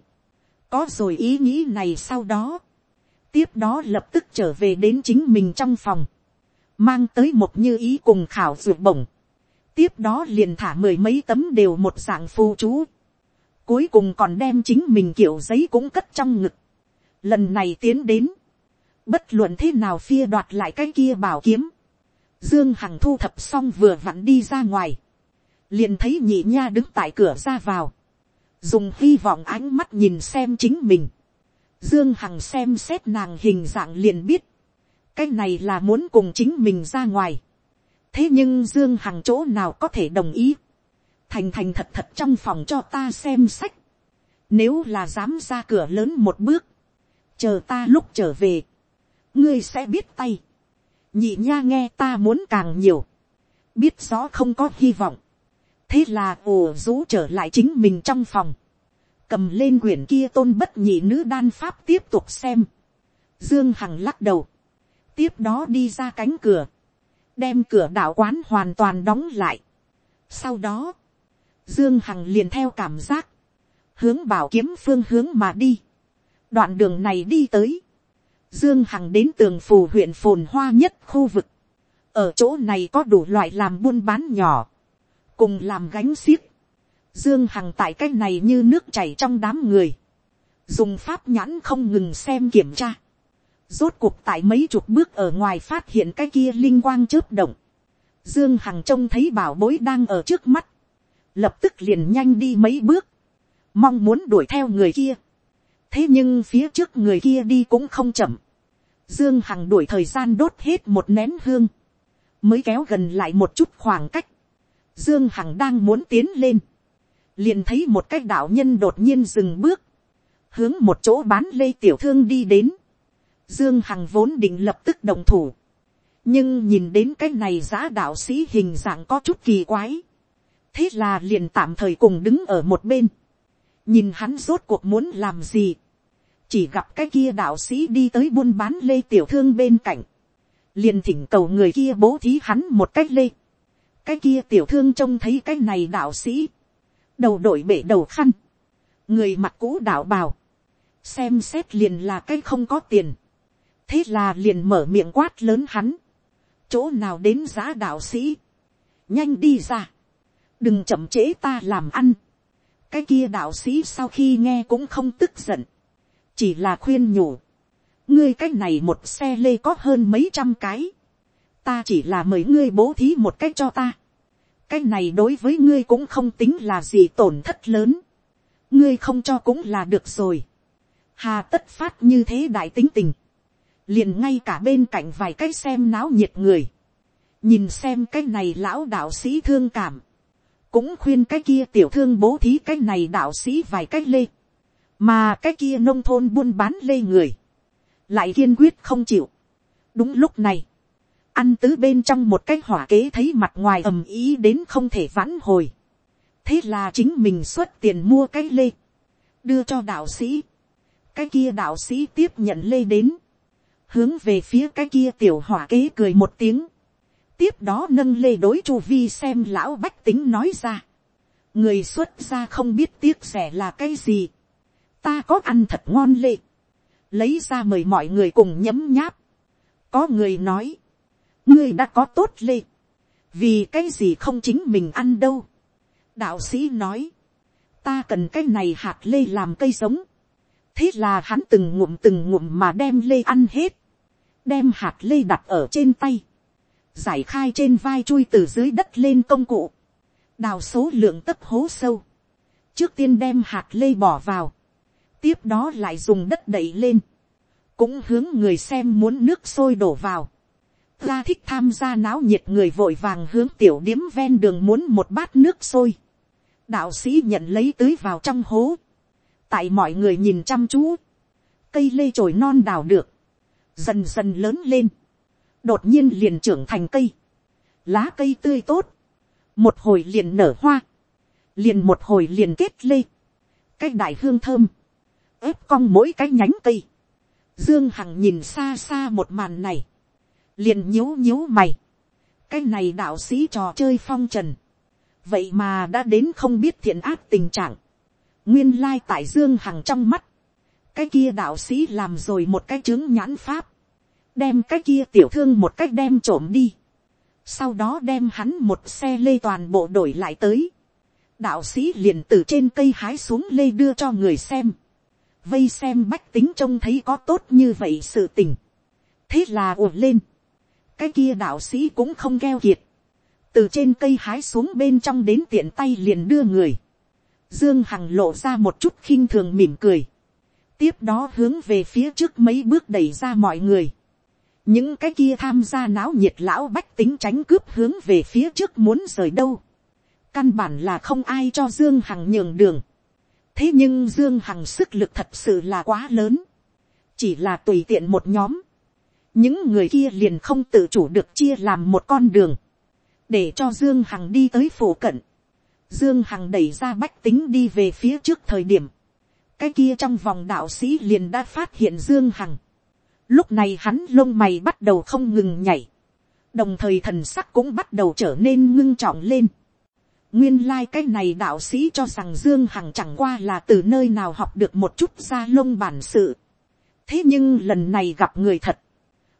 có rồi ý nghĩ này sau đó, tiếp đó lập tức trở về đến chính mình trong phòng, mang tới một như ý cùng khảo ruột bổng, tiếp đó liền thả mười mấy tấm đều một dạng phù chú, cuối cùng còn đem chính mình kiểu giấy cũng cất trong ngực, lần này tiến đến, bất luận thế nào phia đoạt lại cái kia bảo kiếm, dương hằng thu thập xong vừa vặn đi ra ngoài, liền thấy nhị nha đứng tại cửa ra vào, dùng hy vọng ánh mắt nhìn xem chính mình, dương hằng xem xét nàng hình dạng liền biết, cái này là muốn cùng chính mình ra ngoài, thế nhưng dương hằng chỗ nào có thể đồng ý, thành thành thật thật trong phòng cho ta xem sách, nếu là dám ra cửa lớn một bước, chờ ta lúc trở về, ngươi sẽ biết tay, nhị nha nghe ta muốn càng nhiều, biết rõ không có hy vọng, thế là ồ rú trở lại chính mình trong phòng, cầm lên quyển kia tôn bất nhị nữ đan pháp tiếp tục xem, dương hằng lắc đầu, tiếp đó đi ra cánh cửa, đem cửa đạo quán hoàn toàn đóng lại. Sau đó, Dương Hằng liền theo cảm giác, hướng bảo kiếm phương hướng mà đi. Đoạn đường này đi tới, Dương Hằng đến tường phù huyện phồn hoa nhất khu vực. Ở chỗ này có đủ loại làm buôn bán nhỏ, cùng làm gánh xiếc. Dương Hằng tại cách này như nước chảy trong đám người. Dùng pháp nhãn không ngừng xem kiểm tra. Rốt cuộc tại mấy chục bước ở ngoài phát hiện cái kia linh quang chớp động. Dương Hằng trông thấy bảo bối đang ở trước mắt. Lập tức liền nhanh đi mấy bước. Mong muốn đuổi theo người kia. Thế nhưng phía trước người kia đi cũng không chậm. Dương Hằng đuổi thời gian đốt hết một nén hương. Mới kéo gần lại một chút khoảng cách. Dương Hằng đang muốn tiến lên. Liền thấy một cái đạo nhân đột nhiên dừng bước. Hướng một chỗ bán lê tiểu thương đi đến. Dương Hằng vốn định lập tức đồng thủ. Nhưng nhìn đến cái này giá đạo sĩ hình dạng có chút kỳ quái. Thế là liền tạm thời cùng đứng ở một bên. Nhìn hắn rốt cuộc muốn làm gì. Chỉ gặp cái kia đạo sĩ đi tới buôn bán lê tiểu thương bên cạnh. Liền thỉnh cầu người kia bố thí hắn một cách lê. Cái kia tiểu thương trông thấy cái này đạo sĩ. Đầu đội bể đầu khăn. Người mặt cũ đạo bào. Xem xét liền là cái không có tiền thế là liền mở miệng quát lớn hắn, chỗ nào đến giá đạo sĩ, nhanh đi ra, đừng chậm trễ ta làm ăn, cái kia đạo sĩ sau khi nghe cũng không tức giận, chỉ là khuyên nhủ, ngươi cái này một xe lê có hơn mấy trăm cái, ta chỉ là mời ngươi bố thí một cách cho ta, cái này đối với ngươi cũng không tính là gì tổn thất lớn, ngươi không cho cũng là được rồi, hà tất phát như thế đại tính tình, liền ngay cả bên cạnh vài cái xem náo nhiệt người, nhìn xem cái này lão đạo sĩ thương cảm, cũng khuyên cái kia tiểu thương bố thí cái này đạo sĩ vài cái lê, mà cái kia nông thôn buôn bán lê người, lại kiên quyết không chịu. đúng lúc này, ăn tứ bên trong một cái hỏa kế thấy mặt ngoài ầm ý đến không thể vãn hồi, thế là chính mình xuất tiền mua cái lê, đưa cho đạo sĩ, cái kia đạo sĩ tiếp nhận lê đến, hướng về phía cái kia tiểu hỏa kế cười một tiếng, tiếp đó nâng lê đối chu vi xem lão bách tính nói ra, người xuất gia không biết tiếc rẻ là cái gì, ta có ăn thật ngon lê, lấy ra mời mọi người cùng nhấm nháp, có người nói, ngươi đã có tốt lê, vì cái gì không chính mình ăn đâu, đạo sĩ nói, ta cần cái này hạt lê làm cây giống, thế là hắn từng ngụm từng ngụm mà đem lê ăn hết, đem hạt lê đặt ở trên tay, giải khai trên vai chui từ dưới đất lên công cụ, đào số lượng tấp hố sâu, trước tiên đem hạt lê bỏ vào, tiếp đó lại dùng đất đẩy lên, cũng hướng người xem muốn nước sôi đổ vào, ra thích tham gia náo nhiệt người vội vàng hướng tiểu điếm ven đường muốn một bát nước sôi, đạo sĩ nhận lấy tưới vào trong hố, tại mọi người nhìn chăm chú, cây lê trồi non đào được, dần dần lớn lên, đột nhiên liền trưởng thành cây, lá cây tươi tốt, một hồi liền nở hoa, liền một hồi liền kết lê, cái đại hương thơm, ép cong mỗi cái nhánh cây, dương hằng nhìn xa xa một màn này, liền nhíu nhíu mày, cái này đạo sĩ trò chơi phong trần, vậy mà đã đến không biết thiện ác tình trạng, nguyên lai tại dương hằng trong mắt, cái kia đạo sĩ làm rồi một cái chứng nhãn pháp, đem cái kia tiểu thương một cách đem trộm đi, sau đó đem hắn một xe lê toàn bộ đổi lại tới, đạo sĩ liền từ trên cây hái xuống lê đưa cho người xem, vây xem bách tính trông thấy có tốt như vậy sự tình, thế là ùa lên, cái kia đạo sĩ cũng không keo kiệt, từ trên cây hái xuống bên trong đến tiện tay liền đưa người, dương hằng lộ ra một chút khinh thường mỉm cười, tiếp đó hướng về phía trước mấy bước đẩy ra mọi người, những cái kia tham gia náo nhiệt lão bách tính tránh cướp hướng về phía trước muốn rời đâu, căn bản là không ai cho dương hằng nhường đường, thế nhưng dương hằng sức lực thật sự là quá lớn, chỉ là tùy tiện một nhóm, những người kia liền không tự chủ được chia làm một con đường, để cho dương hằng đi tới phổ cận, dương hằng đẩy ra bách tính đi về phía trước thời điểm, cái kia trong vòng đạo sĩ liền đã phát hiện dương hằng, Lúc này hắn lông mày bắt đầu không ngừng nhảy. Đồng thời thần sắc cũng bắt đầu trở nên ngưng trọng lên. Nguyên lai like cái này đạo sĩ cho rằng Dương Hằng chẳng qua là từ nơi nào học được một chút ra lông bản sự. Thế nhưng lần này gặp người thật.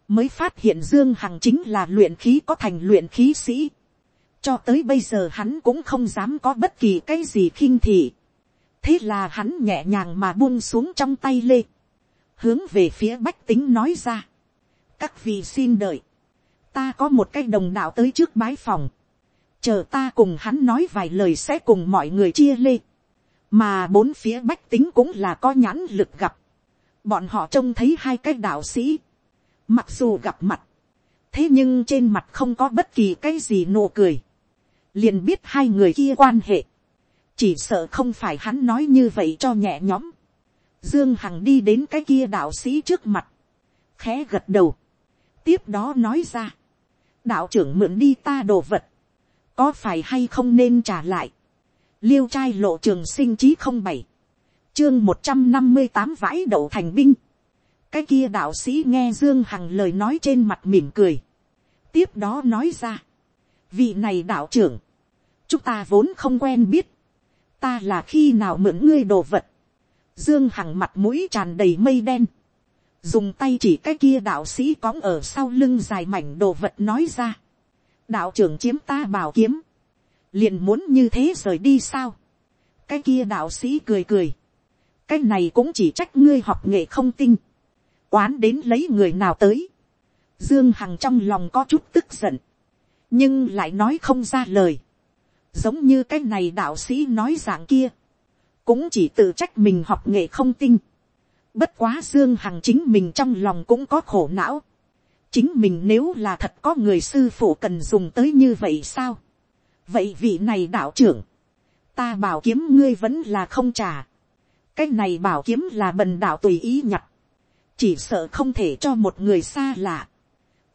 Mới phát hiện Dương Hằng chính là luyện khí có thành luyện khí sĩ. Cho tới bây giờ hắn cũng không dám có bất kỳ cái gì khinh thị. Thế là hắn nhẹ nhàng mà buông xuống trong tay lê. Hướng về phía bách tính nói ra. Các vị xin đợi. Ta có một cái đồng đạo tới trước bái phòng. Chờ ta cùng hắn nói vài lời sẽ cùng mọi người chia lê, mà bốn phía bách tính cũng là có nhãn lực gặp, bọn họ trông thấy hai cái đạo sĩ, mặc dù gặp mặt, thế nhưng trên mặt không có bất kỳ cái gì nụ cười, liền biết hai người kia quan hệ, chỉ sợ không phải hắn nói như vậy cho nhẹ nhõm, dương hằng đi đến cái kia đạo sĩ trước mặt, khẽ gật đầu, tiếp đó nói ra, đạo trưởng mượn đi ta đồ vật, có phải hay không nên trả lại. liêu trai lộ trường sinh chí không bảy, chương một trăm năm mươi tám vãi đậu thành binh. cái kia đạo sĩ nghe dương hằng lời nói trên mặt mỉm cười. tiếp đó nói ra, vị này đạo trưởng, chúng ta vốn không quen biết, ta là khi nào mượn ngươi đồ vật. dương hằng mặt mũi tràn đầy mây đen, dùng tay chỉ cái kia đạo sĩ cóng ở sau lưng dài mảnh đồ vật nói ra. Đạo trưởng chiếm ta bảo kiếm, liền muốn như thế rời đi sao. cái kia đạo sĩ cười cười, cái này cũng chỉ trách ngươi học nghệ không tinh, quán đến lấy người nào tới. dương hằng trong lòng có chút tức giận, nhưng lại nói không ra lời, giống như cái này đạo sĩ nói dạng kia, cũng chỉ tự trách mình học nghệ không tinh. Bất quá Dương Hằng chính mình trong lòng cũng có khổ não chính mình nếu là thật có người sư phụ cần dùng tới như vậy sao. vậy vị này đạo trưởng, ta bảo kiếm ngươi vẫn là không trả. cái này bảo kiếm là bần đạo tùy ý nhặt, chỉ sợ không thể cho một người xa lạ.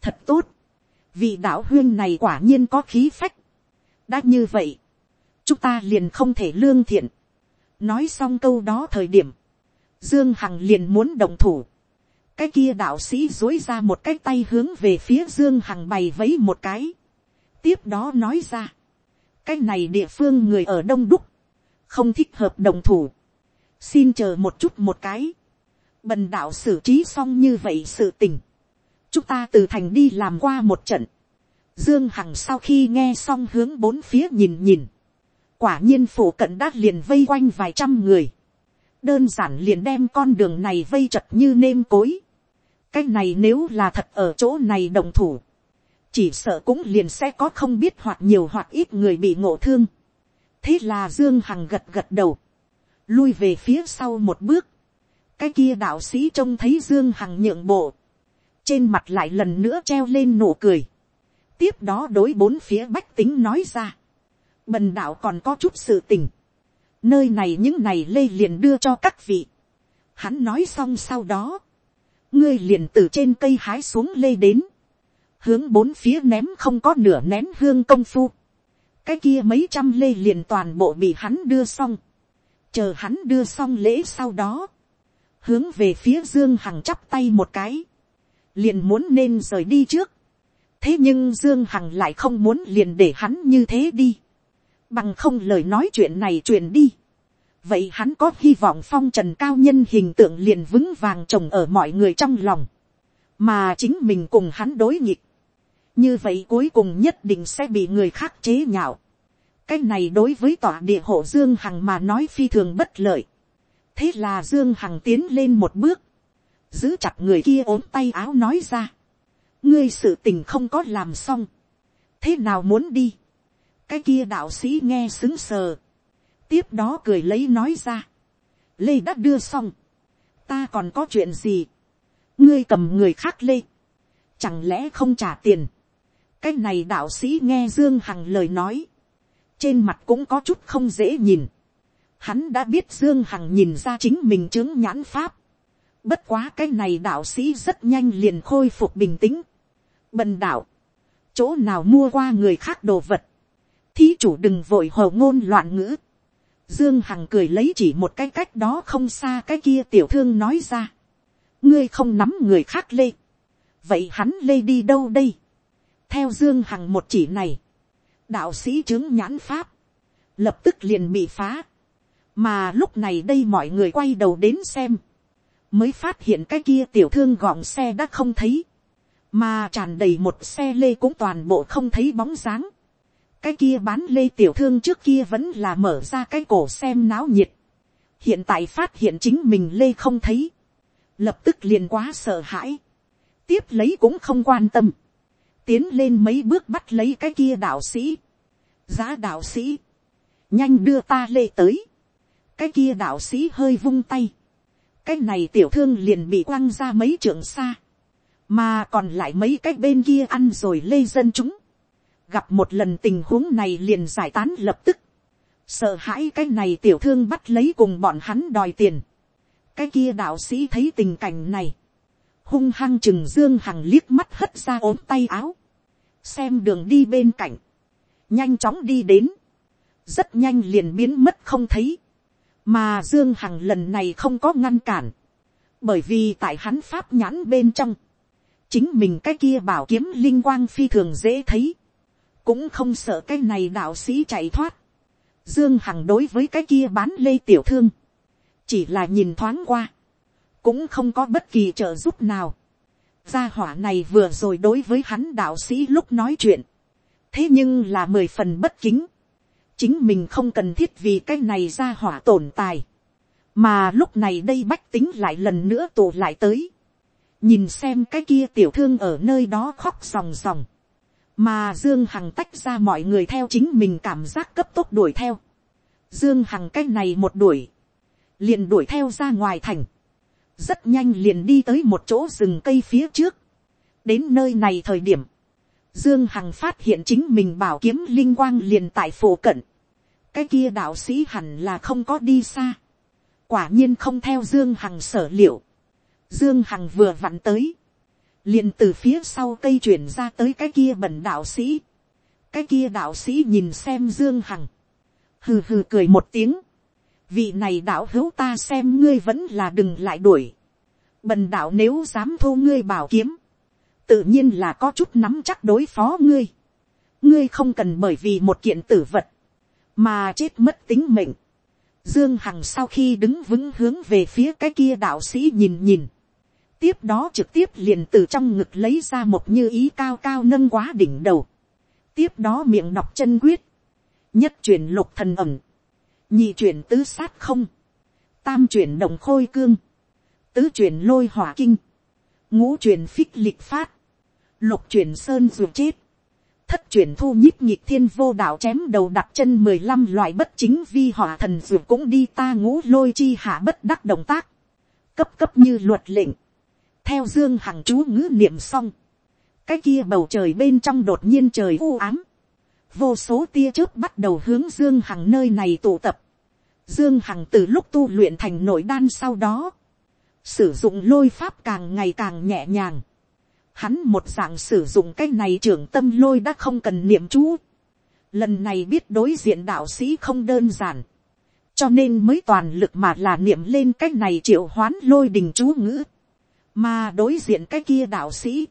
thật tốt, vị đạo huyên này quả nhiên có khí phách đã như vậy, chúng ta liền không thể lương thiện. nói xong câu đó thời điểm, dương hằng liền muốn đồng thủ. Cái kia đạo sĩ dối ra một cái tay hướng về phía dương hằng bày vấy một cái. tiếp đó nói ra, cái này địa phương người ở đông đúc, không thích hợp đồng thủ, xin chờ một chút một cái, bần đạo xử trí xong như vậy sự tình, chúng ta từ thành đi làm qua một trận, dương hằng sau khi nghe xong hướng bốn phía nhìn nhìn, quả nhiên phủ cận đã liền vây quanh vài trăm người, đơn giản liền đem con đường này vây chật như nêm cối. Cái này nếu là thật ở chỗ này đồng thủ, chỉ sợ cũng liền sẽ có không biết hoặc nhiều hoặc ít người bị ngộ thương. thế là dương hằng gật gật đầu, lui về phía sau một bước, cái kia đạo sĩ trông thấy dương hằng nhượng bộ, trên mặt lại lần nữa treo lên nụ cười, tiếp đó đối bốn phía bách tính nói ra, bần đạo còn có chút sự tình, nơi này những này lây liền đưa cho các vị, hắn nói xong sau đó, ngươi liền từ trên cây hái xuống lê đến, hướng bốn phía ném không có nửa nén hương công phu, cái kia mấy trăm lê liền toàn bộ bị hắn đưa xong, chờ hắn đưa xong lễ sau đó, hướng về phía dương hằng chắp tay một cái, liền muốn nên rời đi trước, thế nhưng dương hằng lại không muốn liền để hắn như thế đi, bằng không lời nói chuyện này truyền đi, vậy hắn có hy vọng phong trần cao nhân hình tượng liền vững vàng trồng ở mọi người trong lòng, mà chính mình cùng hắn đối nghịch, như vậy cuối cùng nhất định sẽ bị người khác chế nhạo. cái này đối với tòa địa hộ dương hằng mà nói phi thường bất lợi. thế là dương hằng tiến lên một bước, giữ chặt người kia ốm tay áo nói ra, ngươi sự tình không có làm xong, thế nào muốn đi, cái kia đạo sĩ nghe xứng sờ, tiếp đó cười lấy nói ra. lê đã đưa xong. ta còn có chuyện gì. ngươi cầm người khác lê. chẳng lẽ không trả tiền. cái này đạo sĩ nghe dương hằng lời nói. trên mặt cũng có chút không dễ nhìn. hắn đã biết dương hằng nhìn ra chính mình chứng nhãn pháp. bất quá cái này đạo sĩ rất nhanh liền khôi phục bình tĩnh bần đạo. chỗ nào mua qua người khác đồ vật. thí chủ đừng vội hồ ngôn loạn ngữ. Dương Hằng cười lấy chỉ một cái cách đó không xa cái kia tiểu thương nói ra. ngươi không nắm người khác lê, vậy hắn lê đi đâu đây, theo dương hằng một chỉ này, đạo sĩ chứng nhãn pháp, lập tức liền bị phá, mà lúc này đây mọi người quay đầu đến xem, mới phát hiện cái kia tiểu thương gọn xe đã không thấy, mà tràn đầy một xe lê cũng toàn bộ không thấy bóng dáng. cái kia bán lê tiểu thương trước kia vẫn là mở ra cái cổ xem náo nhiệt. hiện tại phát hiện chính mình lê không thấy, lập tức liền quá sợ hãi, tiếp lấy cũng không quan tâm, tiến lên mấy bước bắt lấy cái kia đạo sĩ, giá đạo sĩ, nhanh đưa ta lê tới, cái kia đạo sĩ hơi vung tay, cái này tiểu thương liền bị quăng ra mấy trường xa, mà còn lại mấy cái bên kia ăn rồi lê dân chúng, gặp một lần tình huống này liền giải tán lập tức, sợ hãi cái này tiểu thương bắt lấy cùng bọn hắn đòi tiền, cái kia đạo sĩ thấy tình cảnh này, hung hăng chừng dương hằng liếc mắt hất ra ốm tay áo, xem đường đi bên cạnh, nhanh chóng đi đến, rất nhanh liền biến mất không thấy, mà dương hằng lần này không có ngăn cản, bởi vì tại hắn pháp nhãn bên trong, chính mình cái kia bảo kiếm linh quang phi thường dễ thấy, cũng không sợ cái này đạo sĩ chạy thoát. Dương Hằng đối với cái kia bán lê tiểu thương, chỉ là nhìn thoáng qua, cũng không có bất kỳ trợ giúp nào. Gia hỏa này vừa rồi đối với hắn đạo sĩ lúc nói chuyện, thế nhưng là mười phần bất kính, chính mình không cần thiết vì cái này gia hỏa tồn tại, mà lúc này đây bách tính lại lần nữa tụ lại tới, nhìn xem cái kia tiểu thương ở nơi đó khóc ròng ròng, mà dương hằng tách ra mọi người theo chính mình cảm giác cấp tốc đuổi theo, dương hằng cái này một đuổi, liền đuổi theo ra ngoài thành, rất nhanh liền đi tới một chỗ rừng cây phía trước, đến nơi này thời điểm, dương hằng phát hiện chính mình bảo kiếm linh quang liền tại phổ cận, cái kia đạo sĩ hẳn là không có đi xa, quả nhiên không theo dương hằng sở liệu, Dương Hằng vừa vặn tới. liền từ phía sau cây chuyển ra tới cái kia bẩn đạo sĩ. Cái kia đạo sĩ nhìn xem Dương Hằng. Hừ hừ cười một tiếng. Vị này đạo hữu ta xem ngươi vẫn là đừng lại đuổi. Bần đạo nếu dám thu ngươi bảo kiếm. Tự nhiên là có chút nắm chắc đối phó ngươi. Ngươi không cần bởi vì một kiện tử vật. Mà chết mất tính mệnh. Dương Hằng sau khi đứng vững hướng về phía cái kia đạo sĩ nhìn nhìn tiếp đó trực tiếp liền từ trong ngực lấy ra một như ý cao cao nâng quá đỉnh đầu. tiếp đó miệng nọc chân quyết. nhất chuyển lục thần ẩm. nhị chuyển tứ sát không. tam chuyển đồng khôi cương. tứ chuyển lôi hỏa kinh. ngũ chuyển phích lịch phát. lục chuyển sơn ruột chết thất chuyển thu nhíp nhịp thiên vô đạo chém đầu đặt chân mười lăm loại bất chính vi hỏa thần dù cũng đi ta ngũ lôi chi hạ bất đắc động tác. cấp cấp như luật lệnh. Theo dương hằng chú ngữ niệm xong, cái kia bầu trời bên trong đột nhiên trời u ám, vô số tia chớp bắt đầu hướng dương hằng nơi này tụ tập, dương hằng từ lúc tu luyện thành nội đan sau đó, sử dụng lôi pháp càng ngày càng nhẹ nhàng, hắn một dạng sử dụng cái này trưởng tâm lôi đã không cần niệm chú, lần này biết đối diện đạo sĩ không đơn giản, cho nên mới toàn lực mà là niệm lên cái này triệu hoán lôi đình chú ngữ. Mà đối diện cái kia đạo sĩ.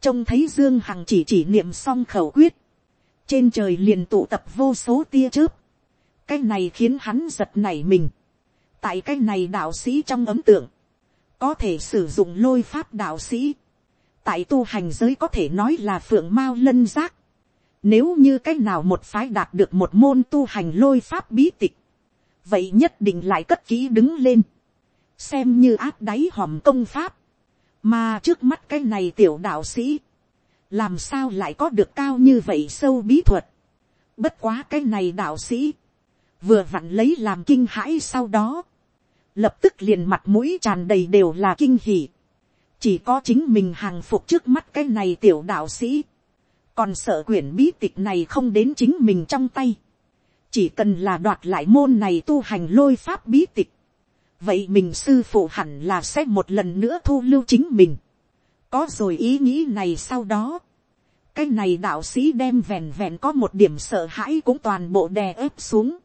Trông thấy Dương Hằng chỉ chỉ niệm xong khẩu quyết. Trên trời liền tụ tập vô số tia chớp. Cái này khiến hắn giật nảy mình. Tại cái này đạo sĩ trong ấm tượng. Có thể sử dụng lôi pháp đạo sĩ. Tại tu hành giới có thể nói là phượng mao lân giác. Nếu như cách nào một phái đạt được một môn tu hành lôi pháp bí tịch. Vậy nhất định lại cất kỹ đứng lên. Xem như áp đáy hòm công pháp mà trước mắt cái này tiểu đạo sĩ. Làm sao lại có được cao như vậy sâu bí thuật. Bất quá cái này đạo sĩ. Vừa vặn lấy làm kinh hãi sau đó. Lập tức liền mặt mũi tràn đầy đều là kinh hỉ. Chỉ có chính mình hàng phục trước mắt cái này tiểu đạo sĩ. Còn sợ quyển bí tịch này không đến chính mình trong tay. Chỉ cần là đoạt lại môn này tu hành lôi pháp bí tịch vậy mình sư phụ hẳn là sẽ một lần nữa thu lưu chính mình. có rồi ý nghĩ này sau đó, cái này đạo sĩ đem vèn vèn có một điểm sợ hãi cũng toàn bộ đè ép xuống.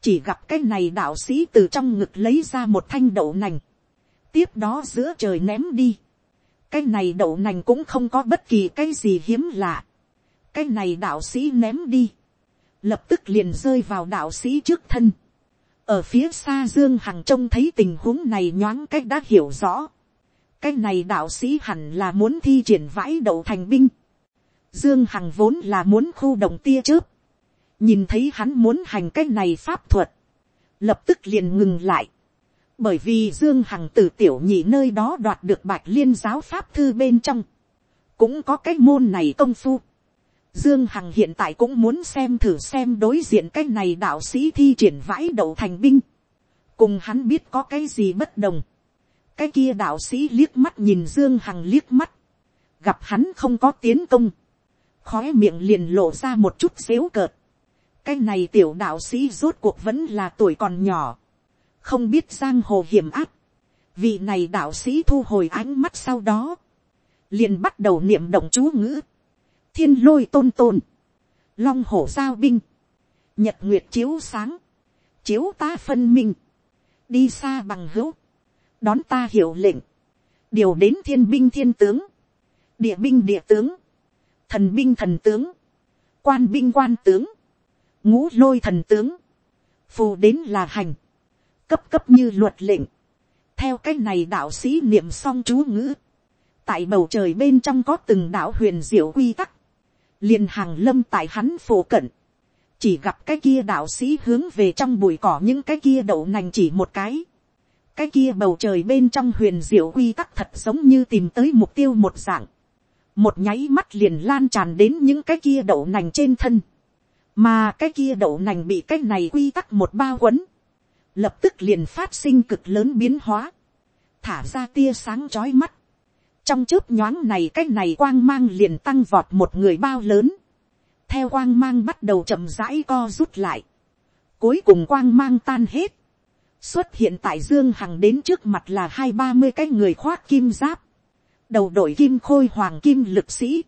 chỉ gặp cái này đạo sĩ từ trong ngực lấy ra một thanh đậu nành. tiếp đó giữa trời ném đi cái này đậu nành cũng không có bất kỳ cái gì hiếm lạ. cái này đạo sĩ ném đi. lập tức liền rơi vào đạo sĩ trước thân. ở phía xa dương hằng trông thấy tình huống này nhoáng cách đã hiểu rõ. cái này đạo sĩ hẳn là muốn thi triển vãi đậu thành binh. dương hằng vốn là muốn khu động tia chớp. nhìn thấy hắn muốn hành cái này pháp thuật. lập tức liền ngừng lại bởi vì dương hằng từ tiểu nhị nơi đó đoạt được bạch liên giáo pháp thư bên trong, cũng có cái môn này công phu. Dương Hằng hiện tại cũng muốn xem thử xem đối diện cái này đạo sĩ thi triển vãi đậu thành binh. Cùng hắn biết có cái gì bất đồng. Cái kia đạo sĩ liếc mắt nhìn Dương Hằng liếc mắt. Gặp hắn không có tiến công. Khóe miệng liền lộ ra một chút xếu cợt. Cái này tiểu đạo sĩ rốt cuộc vẫn là tuổi còn nhỏ không biết giang hồ hiểm áp, vị này đạo sĩ thu hồi ánh mắt sau đó, liền bắt đầu niệm động chú ngữ, thiên lôi tôn tôn, long hổ giao binh, nhật nguyệt chiếu sáng, chiếu ta phân minh, đi xa bằng hữu, đón ta hiểu lệnh, điều đến thiên binh thiên tướng, địa binh địa tướng, thần binh thần tướng, quan binh quan tướng, ngũ lôi thần tướng, phù đến là hành, cấp cấp như luật lệnh, theo cái này đạo sĩ niệm xong chú ngữ, tại bầu trời bên trong có từng đạo huyền diệu quy tắc, liền hàng lâm tại hắn phổ cận, chỉ gặp cái kia đạo sĩ hướng về trong bụi cỏ những cái kia đậu nành chỉ một cái, cái kia bầu trời bên trong huyền diệu quy tắc thật giống như tìm tới mục tiêu một dạng, một nháy mắt liền lan tràn đến những cái kia đậu nành trên thân, mà cái kia đậu nành bị cái này quy tắc một bao quấn, lập tức liền phát sinh cực lớn biến hóa, thả ra tia sáng chói mắt. trong chớp nhoáng này cái này quang mang liền tăng vọt một người bao lớn, theo quang mang bắt đầu chậm rãi co rút lại, cuối cùng quang mang tan hết, xuất hiện tại dương hằng đến trước mặt là hai ba mươi cái người khoác kim giáp, đầu đội kim khôi hoàng kim lực sĩ,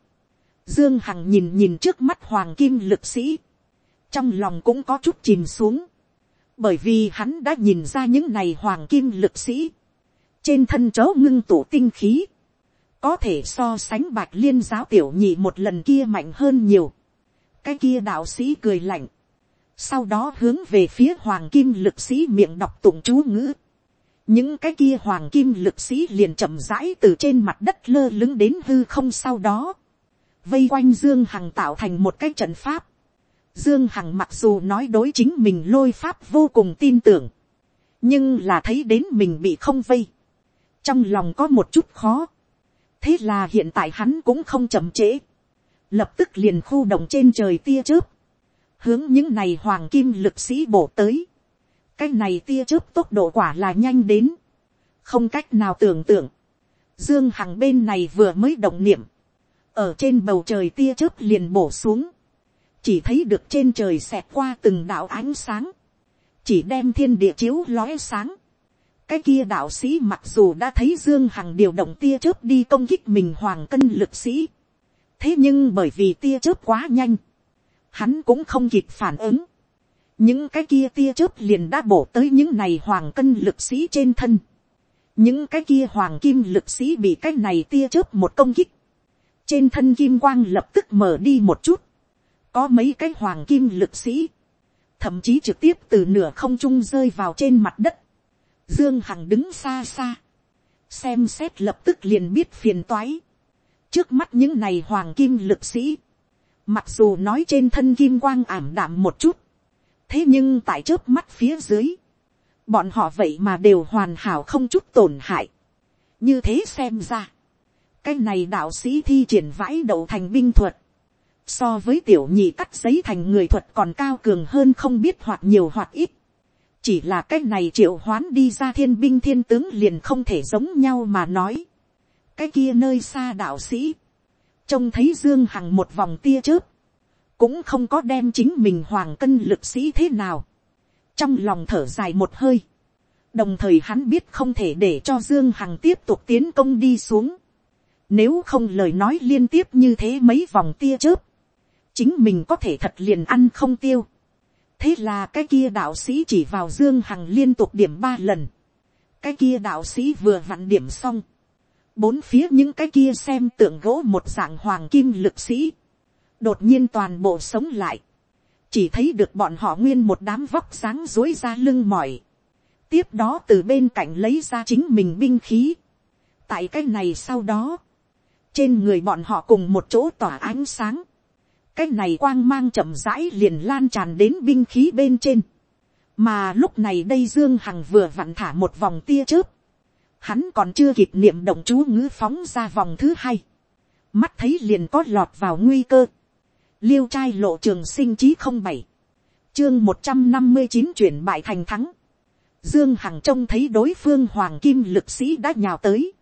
dương hằng nhìn nhìn trước mắt hoàng kim lực sĩ, trong lòng cũng có chút chìm xuống, bởi vì hắn đã nhìn ra những này hoàng kim lực sĩ, trên thân chó ngưng tụ tinh khí, có thể so sánh bạch liên giáo tiểu nhị một lần kia mạnh hơn nhiều. cái kia đạo sĩ cười lạnh, sau đó hướng về phía hoàng kim lực sĩ miệng đọc tụng chú ngữ. những cái kia hoàng kim lực sĩ liền chậm rãi từ trên mặt đất lơ lứng đến hư không sau đó, vây quanh dương hằng tạo thành một cái trận pháp, Dương Hằng mặc dù nói đối chính mình lôi pháp vô cùng tin tưởng. Nhưng là thấy đến mình bị không vây. Trong lòng có một chút khó. Thế là hiện tại hắn cũng không chậm trễ. Lập tức liền khu động trên trời tia chớp. Hướng những này hoàng kim lực sĩ bổ tới. Cái này tia chớp tốc độ quả là nhanh đến. Không cách nào tưởng tượng. Dương Hằng bên này vừa mới động niệm. Ở trên bầu trời tia chớp liền bổ xuống chỉ thấy được trên trời xẹt qua từng đạo ánh sáng, chỉ đem thiên địa chiếu lóe sáng. cái kia đạo sĩ mặc dù đã thấy dương hằng điều động tia chớp đi công kích mình hoàng cân lực sĩ, thế nhưng bởi vì tia chớp quá nhanh, hắn cũng không kịp phản ứng. những cái kia tia chớp liền đã bổ tới những này hoàng cân lực sĩ trên thân. những cái kia hoàng kim lực sĩ bị cái này tia chớp một công kích. trên thân kim quang lập tức mở đi một chút có mấy cái hoàng kim lực sĩ, thậm chí trực tiếp từ nửa không trung rơi vào trên mặt đất, dương hằng đứng xa xa, xem xét lập tức liền biết phiền toái, trước mắt những này hoàng kim lực sĩ, mặc dù nói trên thân kim quang ảm đạm một chút, thế nhưng tại trước mắt phía dưới, bọn họ vậy mà đều hoàn hảo không chút tổn hại, như thế xem ra, cái này đạo sĩ thi triển vãi đậu thành binh thuật, so với tiểu nhị cắt giấy thành người thuật còn cao cường hơn không biết hoặc nhiều hoặc ít. chỉ là cái này triệu hoán đi ra thiên binh thiên tướng liền không thể giống nhau mà nói. cái kia nơi xa đạo sĩ, trông thấy dương hằng một vòng tia chớp, cũng không có đem chính mình hoàng cân lực sĩ thế nào. trong lòng thở dài một hơi, đồng thời hắn biết không thể để cho dương hằng tiếp tục tiến công đi xuống. Nếu không lời nói liên tiếp như thế mấy vòng tia chớp, chính mình có thể thật liền ăn không tiêu. thế là cái kia đạo sĩ chỉ vào dương hằng liên tục điểm ba lần. cái kia đạo sĩ vừa vặn điểm xong, bốn phía những cái kia xem tượng gỗ một dạng hoàng kim lực sĩ, đột nhiên toàn bộ sống lại, chỉ thấy được bọn họ nguyên một đám vóc dáng dối ra lưng mỏi, tiếp đó từ bên cạnh lấy ra chính mình binh khí, tại cái này sau đó, trên người bọn họ cùng một chỗ tỏa ánh sáng, cái này quang mang chậm rãi liền lan tràn đến binh khí bên trên, mà lúc này đây dương hằng vừa vặn thả một vòng tia chớp, hắn còn chưa kịp niệm động chú ngữ phóng ra vòng thứ hai, mắt thấy liền có lọt vào nguy cơ, liêu trai lộ trường sinh chí không bảy, chương một trăm năm mươi chín chuyển bại thành thắng, dương hằng trông thấy đối phương hoàng kim lực sĩ đã nhào tới,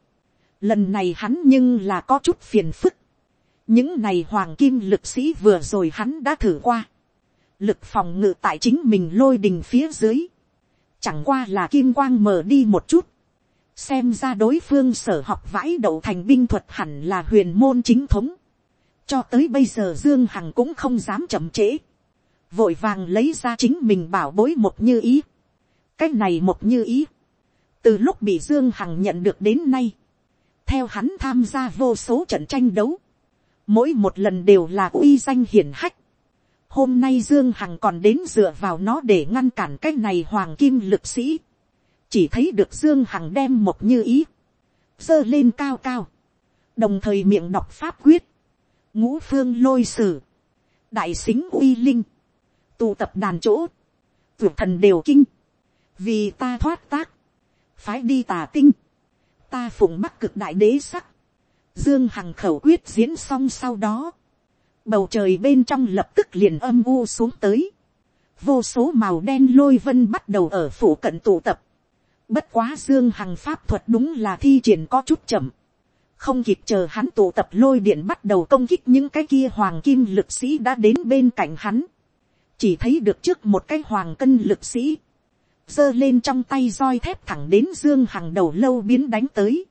lần này hắn nhưng là có chút phiền phức, những này hoàng kim lực sĩ vừa rồi hắn đã thử qua, lực phòng ngự tại chính mình lôi đình phía dưới, chẳng qua là kim quang mở đi một chút, xem ra đối phương sở học vãi đậu thành binh thuật hẳn là huyền môn chính thống, cho tới bây giờ dương hằng cũng không dám chậm trễ, vội vàng lấy ra chính mình bảo bối một như ý, cái này một như ý, từ lúc bị dương hằng nhận được đến nay, theo hắn tham gia vô số trận tranh đấu, mỗi một lần đều là uy danh hiển hách, Hôm nay Dương Hằng còn đến dựa vào nó để ngăn cản cái này hoàng kim lực sĩ. Chỉ thấy được Dương Hằng đem một như ý. Dơ lên cao cao. Đồng thời miệng đọc pháp quyết. Ngũ phương lôi sử. Đại xính uy linh. Tụ tập đàn chỗ. tuyệt thần đều kinh. Vì ta thoát tác. Phái đi tà tinh. Ta phụng mắc cực đại đế sắc. Dương Hằng khẩu quyết diễn xong sau đó. Bầu trời bên trong lập tức liền âm u xuống tới, vô số màu đen lôi vân bắt đầu ở phủ cận tụ tập, bất quá dương hằng pháp thuật đúng là thi triển có chút chậm, không kịp chờ hắn tụ tập lôi điện bắt đầu công kích những cái kia hoàng kim lực sĩ đã đến bên cạnh hắn, chỉ thấy được trước một cái hoàng cân lực sĩ, giơ lên trong tay roi thép thẳng đến dương hằng đầu lâu biến đánh tới.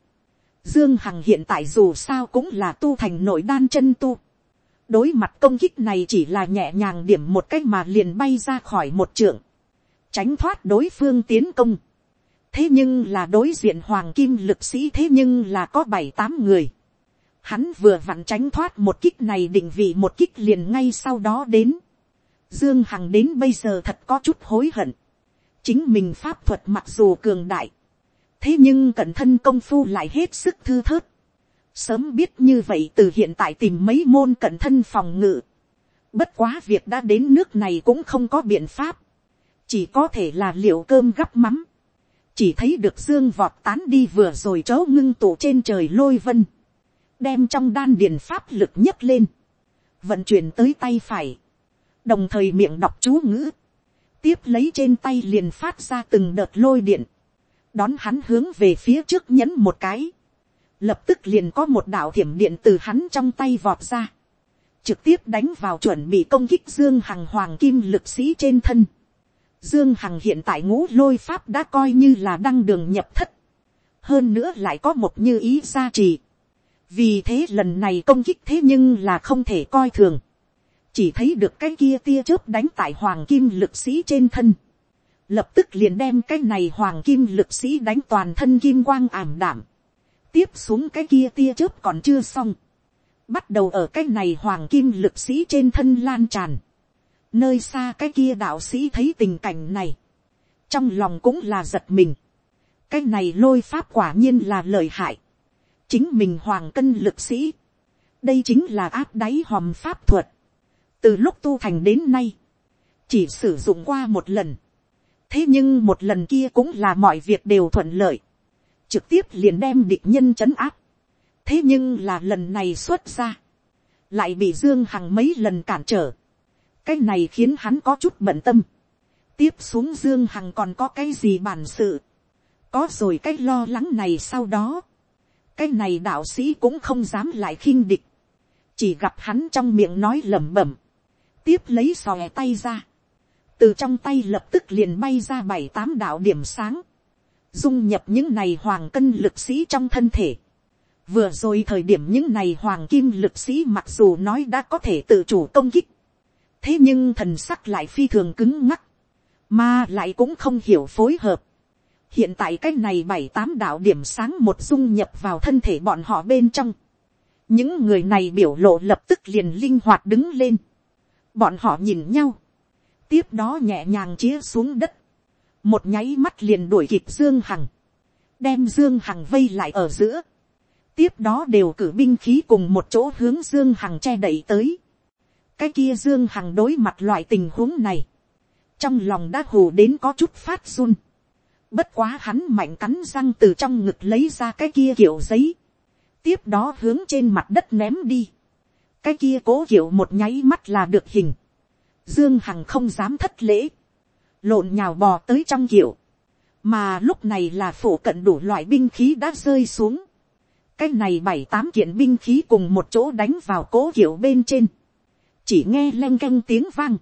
Dương Hằng hiện tại dù sao cũng là tu thành nội đan chân tu đối mặt công kích này chỉ là nhẹ nhàng điểm một cách mà liền bay ra khỏi một trượng, tránh thoát đối phương tiến công. thế nhưng là đối diện hoàng kim lực sĩ thế nhưng là có bảy tám người. hắn vừa vặn tránh thoát một kích này định vị một kích liền ngay sau đó đến. dương hằng đến bây giờ thật có chút hối hận. chính mình pháp thuật mặc dù cường đại, thế nhưng cẩn thân công phu lại hết sức thư thớt Sớm biết như vậy từ hiện tại tìm mấy môn cận thân phòng ngự. Bất quá việc đã đến nước này cũng không có biện pháp. Chỉ có thể là liệu cơm gắp mắm. Chỉ thấy được dương vọt tán đi vừa rồi chớ ngưng tụ trên trời lôi vân. Đem trong đan điền pháp lực nhấc lên. Vận chuyển tới tay phải. Đồng thời miệng đọc chú ngữ. Tiếp lấy trên tay liền phát ra từng đợt lôi điện. Đón hắn hướng về phía trước nhấn một cái. Lập tức liền có một đạo thiểm điện từ hắn trong tay vọt ra, trực tiếp đánh vào chuẩn bị công kích dương hằng hoàng kim lực sĩ trên thân. Dương hằng hiện tại ngũ lôi pháp đã coi như là đăng đường nhập thất, hơn nữa lại có một như ý gia trì. vì thế lần này công kích thế nhưng là không thể coi thường, chỉ thấy được cái kia tia chớp đánh tại hoàng kim lực sĩ trên thân, lập tức liền đem cái này hoàng kim lực sĩ đánh toàn thân kim quang ảm đảm tiếp xuống cái kia tia chớp còn chưa xong. Bắt đầu ở cái này hoàng kim lực sĩ trên thân lan tràn. Nơi xa cái kia đạo sĩ thấy tình cảnh này. Trong lòng cũng là giật mình. Cái này lôi pháp quả nhiên là lợi hại. Chính mình hoàng cân lực sĩ. Đây chính là áp đáy hòm pháp thuật. Từ lúc tu thành đến nay. Chỉ sử dụng qua một lần. Thế nhưng một lần kia cũng là mọi việc đều thuận lợi trực tiếp liền đem địch nhân chấn áp. thế nhưng là lần này xuất ra, lại bị dương hằng mấy lần cản trở. cái này khiến hắn có chút bận tâm. tiếp xuống dương hằng còn có cái gì bản sự. có rồi cái lo lắng này sau đó. cái này đạo sĩ cũng không dám lại khinh địch. chỉ gặp hắn trong miệng nói lẩm bẩm. tiếp lấy sòe tay ra từ trong tay lập tức liền bay ra bảy tám đạo điểm sáng dung nhập những này hoàng cân lực sĩ trong thân thể. Vừa rồi thời điểm những này hoàng kim lực sĩ mặc dù nói đã có thể tự chủ công kích. Thế nhưng thần sắc lại phi thường cứng ngắc. Mà lại cũng không hiểu phối hợp. hiện tại cái này bảy tám đạo điểm sáng một dung nhập vào thân thể bọn họ bên trong. những người này biểu lộ lập tức liền linh hoạt đứng lên. bọn họ nhìn nhau tiếp đó nhẹ nhàng chĩa xuống đất. một nháy mắt liền đuổi kịp dương hằng. đem dương hằng vây lại ở giữa. tiếp đó đều cử binh khí cùng một chỗ hướng dương hằng che đẩy tới. cái kia dương hằng đối mặt loại tình huống này. trong lòng đã hù đến có chút phát run Bất quá hắn mạnh cắn răng từ trong ngực lấy ra cái kia kiểu giấy. Tiếp đó hướng trên mặt đất ném đi. Cái kia cố kiểu một nháy mắt là được hình. Dương Hằng không dám thất lễ. Lộn nhào bò tới trong kiểu. Mà lúc này là phổ cận đủ loại binh khí đã rơi xuống. Cái này bảy tám kiện binh khí cùng một chỗ đánh vào cố kiểu bên trên. Chỉ nghe len canh tiếng vang.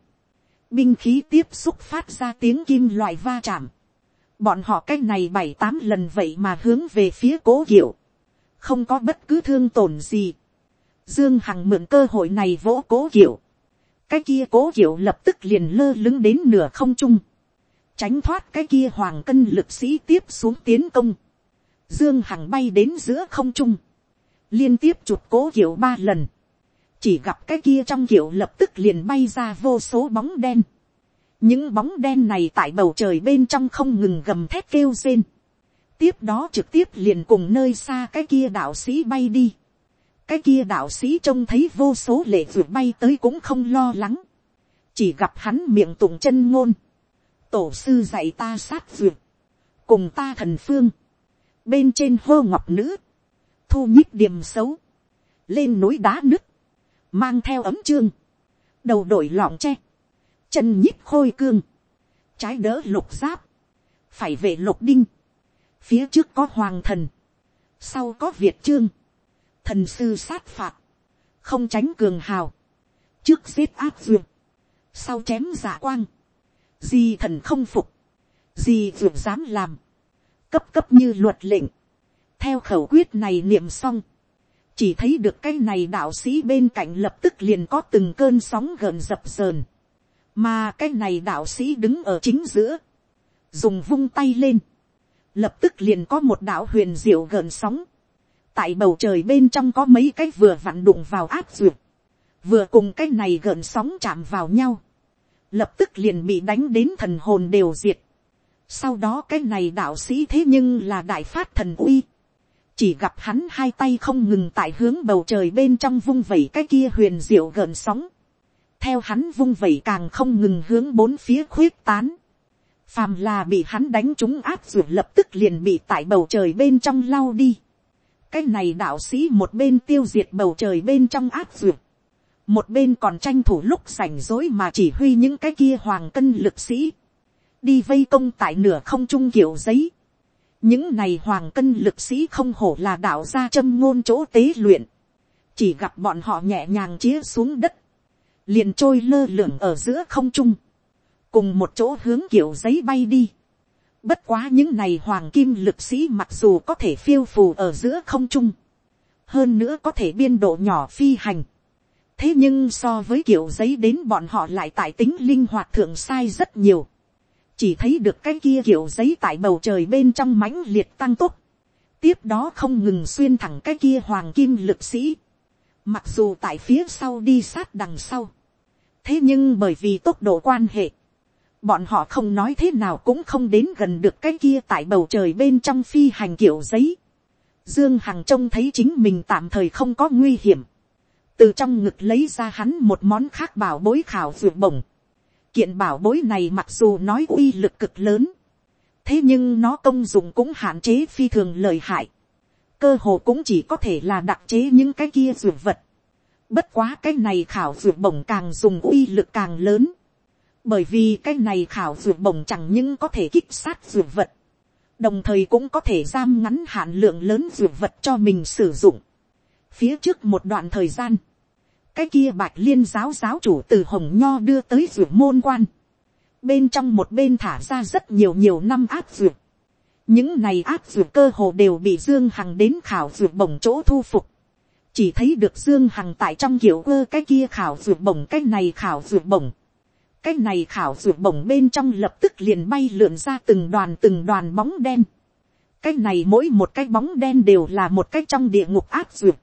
Binh khí tiếp xúc phát ra tiếng kim loại va chạm bọn họ cái này bảy tám lần vậy mà hướng về phía cố kiểu. không có bất cứ thương tổn gì. Dương Hằng mượn cơ hội này vỗ cố kiểu cái kia cố hiểu lập tức liền lơ lứng đến nửa không trung, tránh thoát cái kia hoàng cân lực sĩ tiếp xuống tiến công. Dương Hằng bay đến giữa không trung, liên tiếp chụp cố hiểu ba lần, chỉ gặp cái kia trong kiểu lập tức liền bay ra vô số bóng đen những bóng đen này tại bầu trời bên trong không ngừng gầm thét kêu rên. tiếp đó trực tiếp liền cùng nơi xa cái kia đạo sĩ bay đi cái kia đạo sĩ trông thấy vô số lệ ruột bay tới cũng không lo lắng. chỉ gặp hắn miệng tụng chân ngôn. tổ sư dạy ta sát ruột cùng ta thần phương. bên trên hô ngọc nữ. thu nhích điểm xấu. lên núi đá nứt. mang theo ấm chương. đầu đổi lọng tre chân nhích khôi cương, trái đỡ lục giáp, phải vệ lục đinh, phía trước có hoàng thần, sau có việt trương, thần sư sát phạt, không tránh cường hào, trước giết áp duyệt, sau chém giả quang, di thần không phục, di duyệt dám làm, cấp cấp như luật lệnh, theo khẩu quyết này niệm xong, chỉ thấy được cái này đạo sĩ bên cạnh lập tức liền có từng cơn sóng gần dập dờn, mà cái này đạo sĩ đứng ở chính giữa, dùng vung tay lên, lập tức liền có một đạo huyền diệu gần sóng, tại bầu trời bên trong có mấy cái vừa vặn đụng vào áp duyệt, vừa cùng cái này gợn sóng chạm vào nhau, lập tức liền bị đánh đến thần hồn đều diệt. Sau đó cái này đạo sĩ thế nhưng là đại phát thần uy, chỉ gặp hắn hai tay không ngừng tại hướng bầu trời bên trong vung vẩy cái kia huyền diệu gợn sóng, theo hắn vung vẩy càng không ngừng hướng bốn phía khuyết tán. Phàm là bị hắn đánh trúng áp ruột lập tức liền bị tại bầu trời bên trong lao đi. Cái này đạo sĩ một bên tiêu diệt bầu trời bên trong áp ruột. Một bên còn tranh thủ lúc rảnh rối mà chỉ huy những cái kia hoàng cân lực sĩ. Đi vây công tại nửa không trung kiểu giấy. Những này hoàng cân lực sĩ không hổ là đạo gia châm ngôn chỗ tế luyện. Chỉ gặp bọn họ nhẹ nhàng chĩa xuống đất liền trôi lơ lửng ở giữa không trung, cùng một chỗ hướng kiểu giấy bay đi. Bất quá những này hoàng kim lực sĩ mặc dù có thể phiêu phù ở giữa không trung, hơn nữa có thể biên độ nhỏ phi hành. thế nhưng so với kiểu giấy đến bọn họ lại tại tính linh hoạt thượng sai rất nhiều. chỉ thấy được cái kia kiểu giấy tại bầu trời bên trong mãnh liệt tăng tốc. tiếp đó không ngừng xuyên thẳng cái kia hoàng kim lực sĩ Mặc dù tại phía sau đi sát đằng sau. Thế nhưng bởi vì tốc độ quan hệ. Bọn họ không nói thế nào cũng không đến gần được cái kia tại bầu trời bên trong phi hành kiểu giấy. Dương Hằng trông thấy chính mình tạm thời không có nguy hiểm. Từ trong ngực lấy ra hắn một món khác bảo bối khảo dược bổng. Kiện bảo bối này mặc dù nói uy lực cực lớn. Thế nhưng nó công dụng cũng hạn chế phi thường lợi hại cơ hồ cũng chỉ có thể là đặc chế những cái kia dược vật. Bất quá cái này khảo dược bổng càng dùng uy lực càng lớn. Bởi vì cái này khảo ruột bổng chẳng những có thể kích sát ruột vật. Đồng thời cũng có thể giam ngắn hạn lượng lớn ruột vật cho mình sử dụng. Phía trước một đoạn thời gian. Cái kia bạch liên giáo giáo chủ từ Hồng Nho đưa tới ruột môn quan. Bên trong một bên thả ra rất nhiều nhiều năm áp ruột. những này áp ruột cơ hồ đều bị dương hằng đến khảo ruột bổng chỗ thu phục chỉ thấy được dương hằng tại trong kiểu ơ cái kia khảo ruột bổng, cái này khảo ruột bổng cái này khảo ruột bổng bên trong lập tức liền bay lượn ra từng đoàn từng đoàn bóng đen. cái này mỗi một cái bóng đen đều là một cái trong địa ngục áp ruột.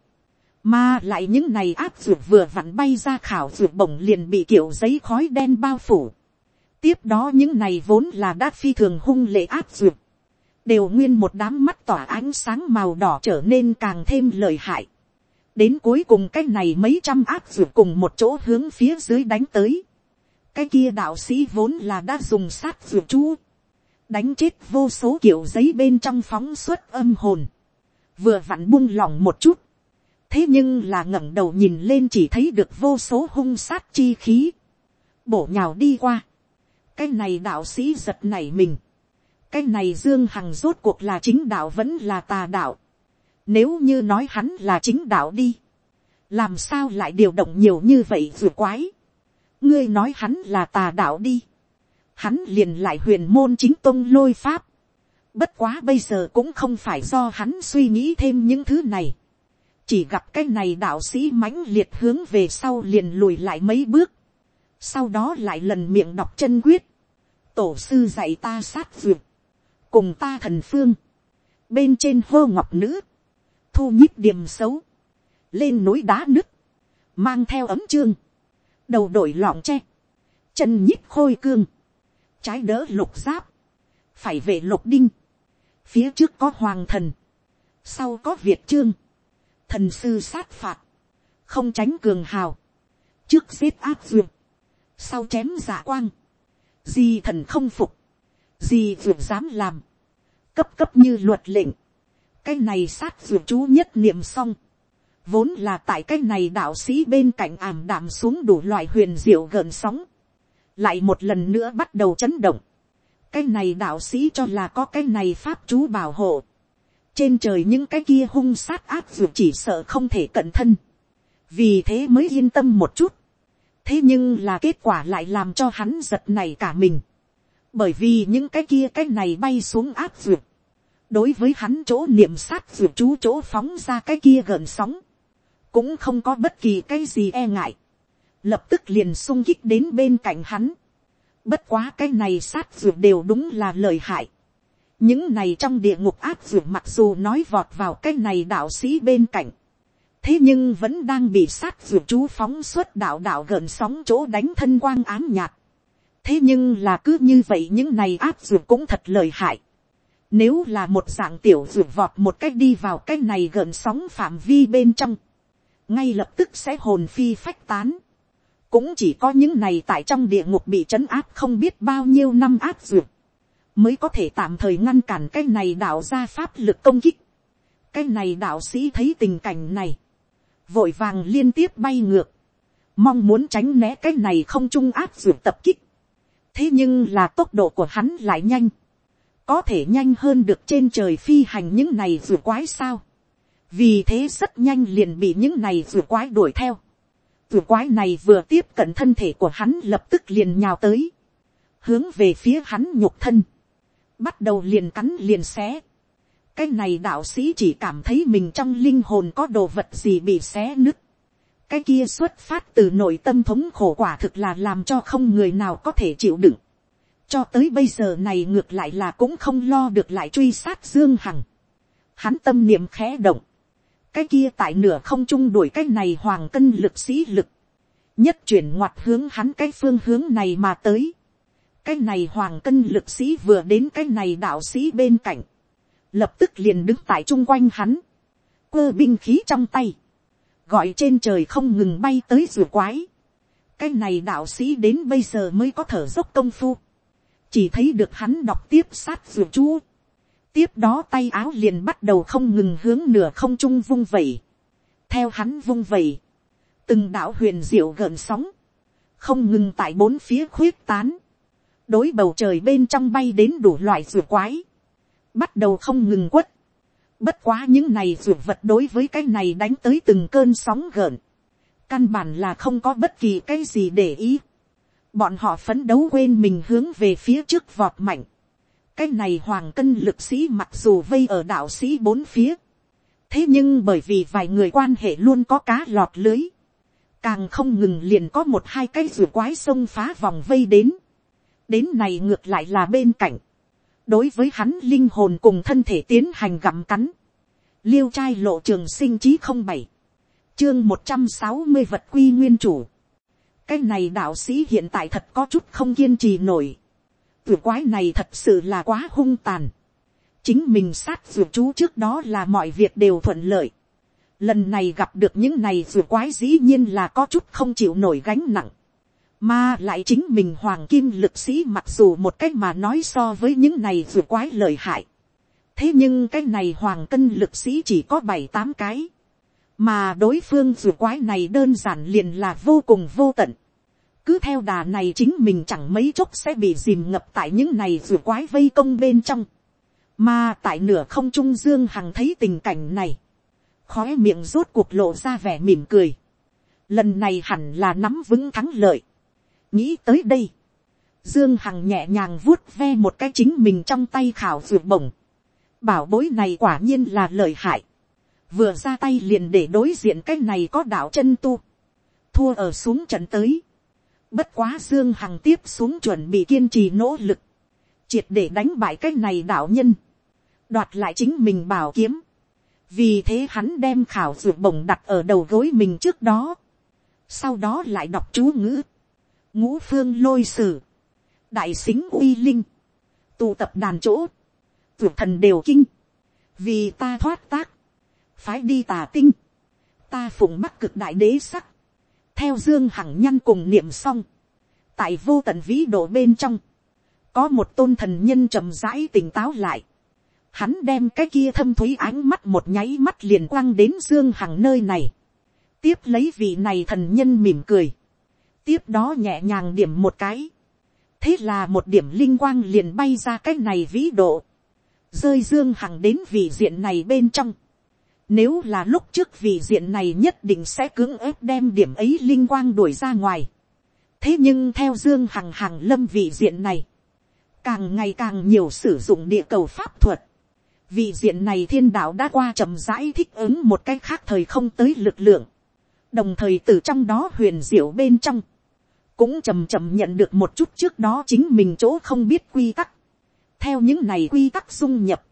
mà lại những này áp ruột vừa vặn bay ra khảo ruột bổng liền bị kiểu giấy khói đen bao phủ. tiếp đó những này vốn là đát phi thường hung lệ áp ruột. đều nguyên một đám mắt tỏa ánh sáng màu đỏ trở nên càng thêm lợi hại. đến cuối cùng cái này mấy trăm áp ruột cùng một chỗ hướng phía dưới đánh tới cái kia đạo sĩ vốn là đã dùng sát ruột chú, đánh chết vô số kiểu giấy bên trong phóng suốt âm hồn, vừa vặn buông lỏng một chút, thế nhưng là ngẩng đầu nhìn lên chỉ thấy được vô số hung sát chi khí, bổ nhào đi qua, cái này đạo sĩ giật nảy mình, cái này dương hằng rốt cuộc là chính đạo vẫn là tà đạo, nếu như nói hắn là chính đạo đi, làm sao lại điều động nhiều như vậy vừa quái, ngươi nói hắn là tà đạo đi, hắn liền lại huyền môn chính tôn lôi pháp, bất quá bây giờ cũng không phải do hắn suy nghĩ thêm những thứ này, chỉ gặp cái này đạo sĩ mãnh liệt hướng về sau liền lùi lại mấy bước, sau đó lại lần miệng đọc chân quyết, tổ sư dạy ta sát vượt, cùng ta thần phương, bên trên hô ngọc nữ, thu nhíp điểm xấu, lên núi đá nứt, mang theo ấm chương, đầu đổi lọng tre, chân nhích khôi cương, trái đỡ lục giáp, phải vệ lục đinh, phía trước có hoàng thần, sau có việt trương, thần sư sát phạt, không tránh cường hào, trước giết áp duyệt, sau chém giả quang, Di thần không phục, di duyệt dám làm, cấp cấp như luật lệnh, cái này sát duyệt chú nhất niệm xong, vốn là tại cái này đạo sĩ bên cạnh ảm đạm xuống đủ loại huyền diệu gợn sóng, lại một lần nữa bắt đầu chấn động, cái này đạo sĩ cho là có cái này pháp chú bảo hộ, trên trời những cái kia hung sát áp dù chỉ sợ không thể cận thân, vì thế mới yên tâm một chút, thế nhưng là kết quả lại làm cho hắn giật này cả mình, bởi vì những cái kia cái này bay xuống áp dược, đối với hắn chỗ niệm sát dược chú chỗ phóng ra cái kia gần sóng, cũng không có bất kỳ cái gì e ngại, lập tức liền sung kích đến bên cạnh hắn. Bất quá cái này sát ruột đều đúng là lời hại. những này trong địa ngục áp ruột mặc dù nói vọt vào cái này đạo sĩ bên cạnh, thế nhưng vẫn đang bị sát ruột chú phóng suốt đạo đạo gần sóng chỗ đánh thân quang ám nhạt. thế nhưng là cứ như vậy những này áp ruột cũng thật lời hại. Nếu là một dạng tiểu ruột vọt một cách đi vào cái này gần sóng phạm vi bên trong ngay lập tức sẽ hồn phi phách tán. cũng chỉ có những này tại trong địa ngục bị trấn áp không biết bao nhiêu năm áp duyệt, mới có thể tạm thời ngăn cản cái này đạo ra pháp lực công kích. cái này đạo sĩ thấy tình cảnh này, vội vàng liên tiếp bay ngược, mong muốn tránh né cái này không trung áp duyệt tập kích. thế nhưng là tốc độ của hắn lại nhanh, có thể nhanh hơn được trên trời phi hành những này duyệt quái sao vì thế rất nhanh liền bị những này vừa quái đuổi theo. vừa quái này vừa tiếp cận thân thể của hắn lập tức liền nhào tới, hướng về phía hắn nhục thân, bắt đầu liền cắn liền xé. cái này đạo sĩ chỉ cảm thấy mình trong linh hồn có đồ vật gì bị xé nứt. cái kia xuất phát từ nội tâm thống khổ quả thực là làm cho không người nào có thể chịu đựng. cho tới bây giờ này ngược lại là cũng không lo được lại truy sát dương hằng. hắn tâm niệm khẽ động, cái kia tại nửa không trung đuổi cái này hoàng cân lực sĩ lực, nhất chuyển ngoặt hướng hắn cái phương hướng này mà tới. cái này hoàng cân lực sĩ vừa đến cái này đạo sĩ bên cạnh, lập tức liền đứng tại chung quanh hắn, quơ binh khí trong tay, gọi trên trời không ngừng bay tới rùa quái. cái này đạo sĩ đến bây giờ mới có thở dốc công phu, chỉ thấy được hắn đọc tiếp sát rùa chú tiếp đó tay áo liền bắt đầu không ngừng hướng nửa không trung vung vẩy. theo hắn vung vẩy, từng đạo huyền diệu gợn sóng, không ngừng tại bốn phía khuyết tán, đối bầu trời bên trong bay đến đủ loại ruột quái, bắt đầu không ngừng quất. Bất quá những này ruột vật đối với cái này đánh tới từng cơn sóng gợn, căn bản là không có bất kỳ cái gì để ý. Bọn họ phấn đấu quên mình hướng về phía trước vọt mạnh cái này hoàng cân lực sĩ mặc dù vây ở đạo sĩ bốn phía, thế nhưng bởi vì vài người quan hệ luôn có cá lọt lưới, càng không ngừng liền có một hai cái rùa quái sông phá vòng vây đến, đến này ngược lại là bên cạnh, đối với hắn linh hồn cùng thân thể tiến hành gặm cắn, liêu trai lộ trường sinh chí không bảy, chương một trăm sáu mươi vật quy nguyên chủ, cái này đạo sĩ hiện tại thật có chút không kiên trì nổi, vừa quái này thật sự là quá hung tàn, chính mình sát vượt chú trước đó là mọi việc đều thuận lợi, lần này gặp được những này vừa quái dĩ nhiên là có chút không chịu nổi gánh nặng, mà lại chính mình hoàng kim lực sĩ mặc dù một cách mà nói so với những này vừa quái lợi hại, thế nhưng cái này hoàng cân lực sĩ chỉ có bảy tám cái, mà đối phương vừa quái này đơn giản liền là vô cùng vô tận, cứ theo đà này chính mình chẳng mấy chốc sẽ bị dìm ngập tại những này rùa quái vây công bên trong, mà tại nửa không trung dương hằng thấy tình cảnh này, khói miệng rốt cuộc lộ ra vẻ mỉm cười. Lần này hẳn là nắm vững thắng lợi. Nghĩ tới đây. Dương Hằng nhẹ nhàng vuốt ve một cái chính mình trong tay khảo rùa bổng. Bảo bối này quả nhiên là lợi hại. Vừa ra tay liền để đối diện cái này có đạo chân tu. Thua ở xuống trận tới. Bất quá Dương Hằng tiếp xuống chuẩn bị kiên trì nỗ lực. Triệt để đánh bại cái này đạo nhân. Đoạt lại chính mình bảo kiếm. Vì thế hắn đem khảo dược bổng đặt ở đầu gối mình trước đó, sau đó lại đọc chú ngữ, ngũ phương lôi sử, đại xính uy linh, tụ tập đàn chỗ, ruột thần đều kinh, vì ta thoát tác, phái đi tà tinh, ta phụng mắc cực đại đế sắc, theo dương hằng nhăn cùng niệm xong, tại vô tận vĩ độ bên trong, có một tôn thần nhân trầm rãi tỉnh táo lại, hắn đem cái kia thâm thúy ánh mắt một nháy mắt liền quăng đến dương hằng nơi này, tiếp lấy vị này thần nhân mỉm cười, tiếp đó nhẹ nhàng điểm một cái, thế là một điểm linh quang liền bay ra cái này vĩ độ, rơi dương hằng đến vị diện này bên trong, nếu là lúc trước vị diện này nhất định sẽ cưỡng ép đem điểm ấy linh quang đuổi ra ngoài. Thế nhưng theo Dương Hằng Hằng lâm vị diện này, càng ngày càng nhiều sử dụng địa cầu pháp thuật. Vị diện này thiên đạo đã qua chậm rãi thích ứng một cách khác thời không tới lực lượng, đồng thời từ trong đó huyền diệu bên trong, cũng chậm chậm nhận được một chút trước đó chính mình chỗ không biết quy tắc, theo những này quy tắc dung nhập,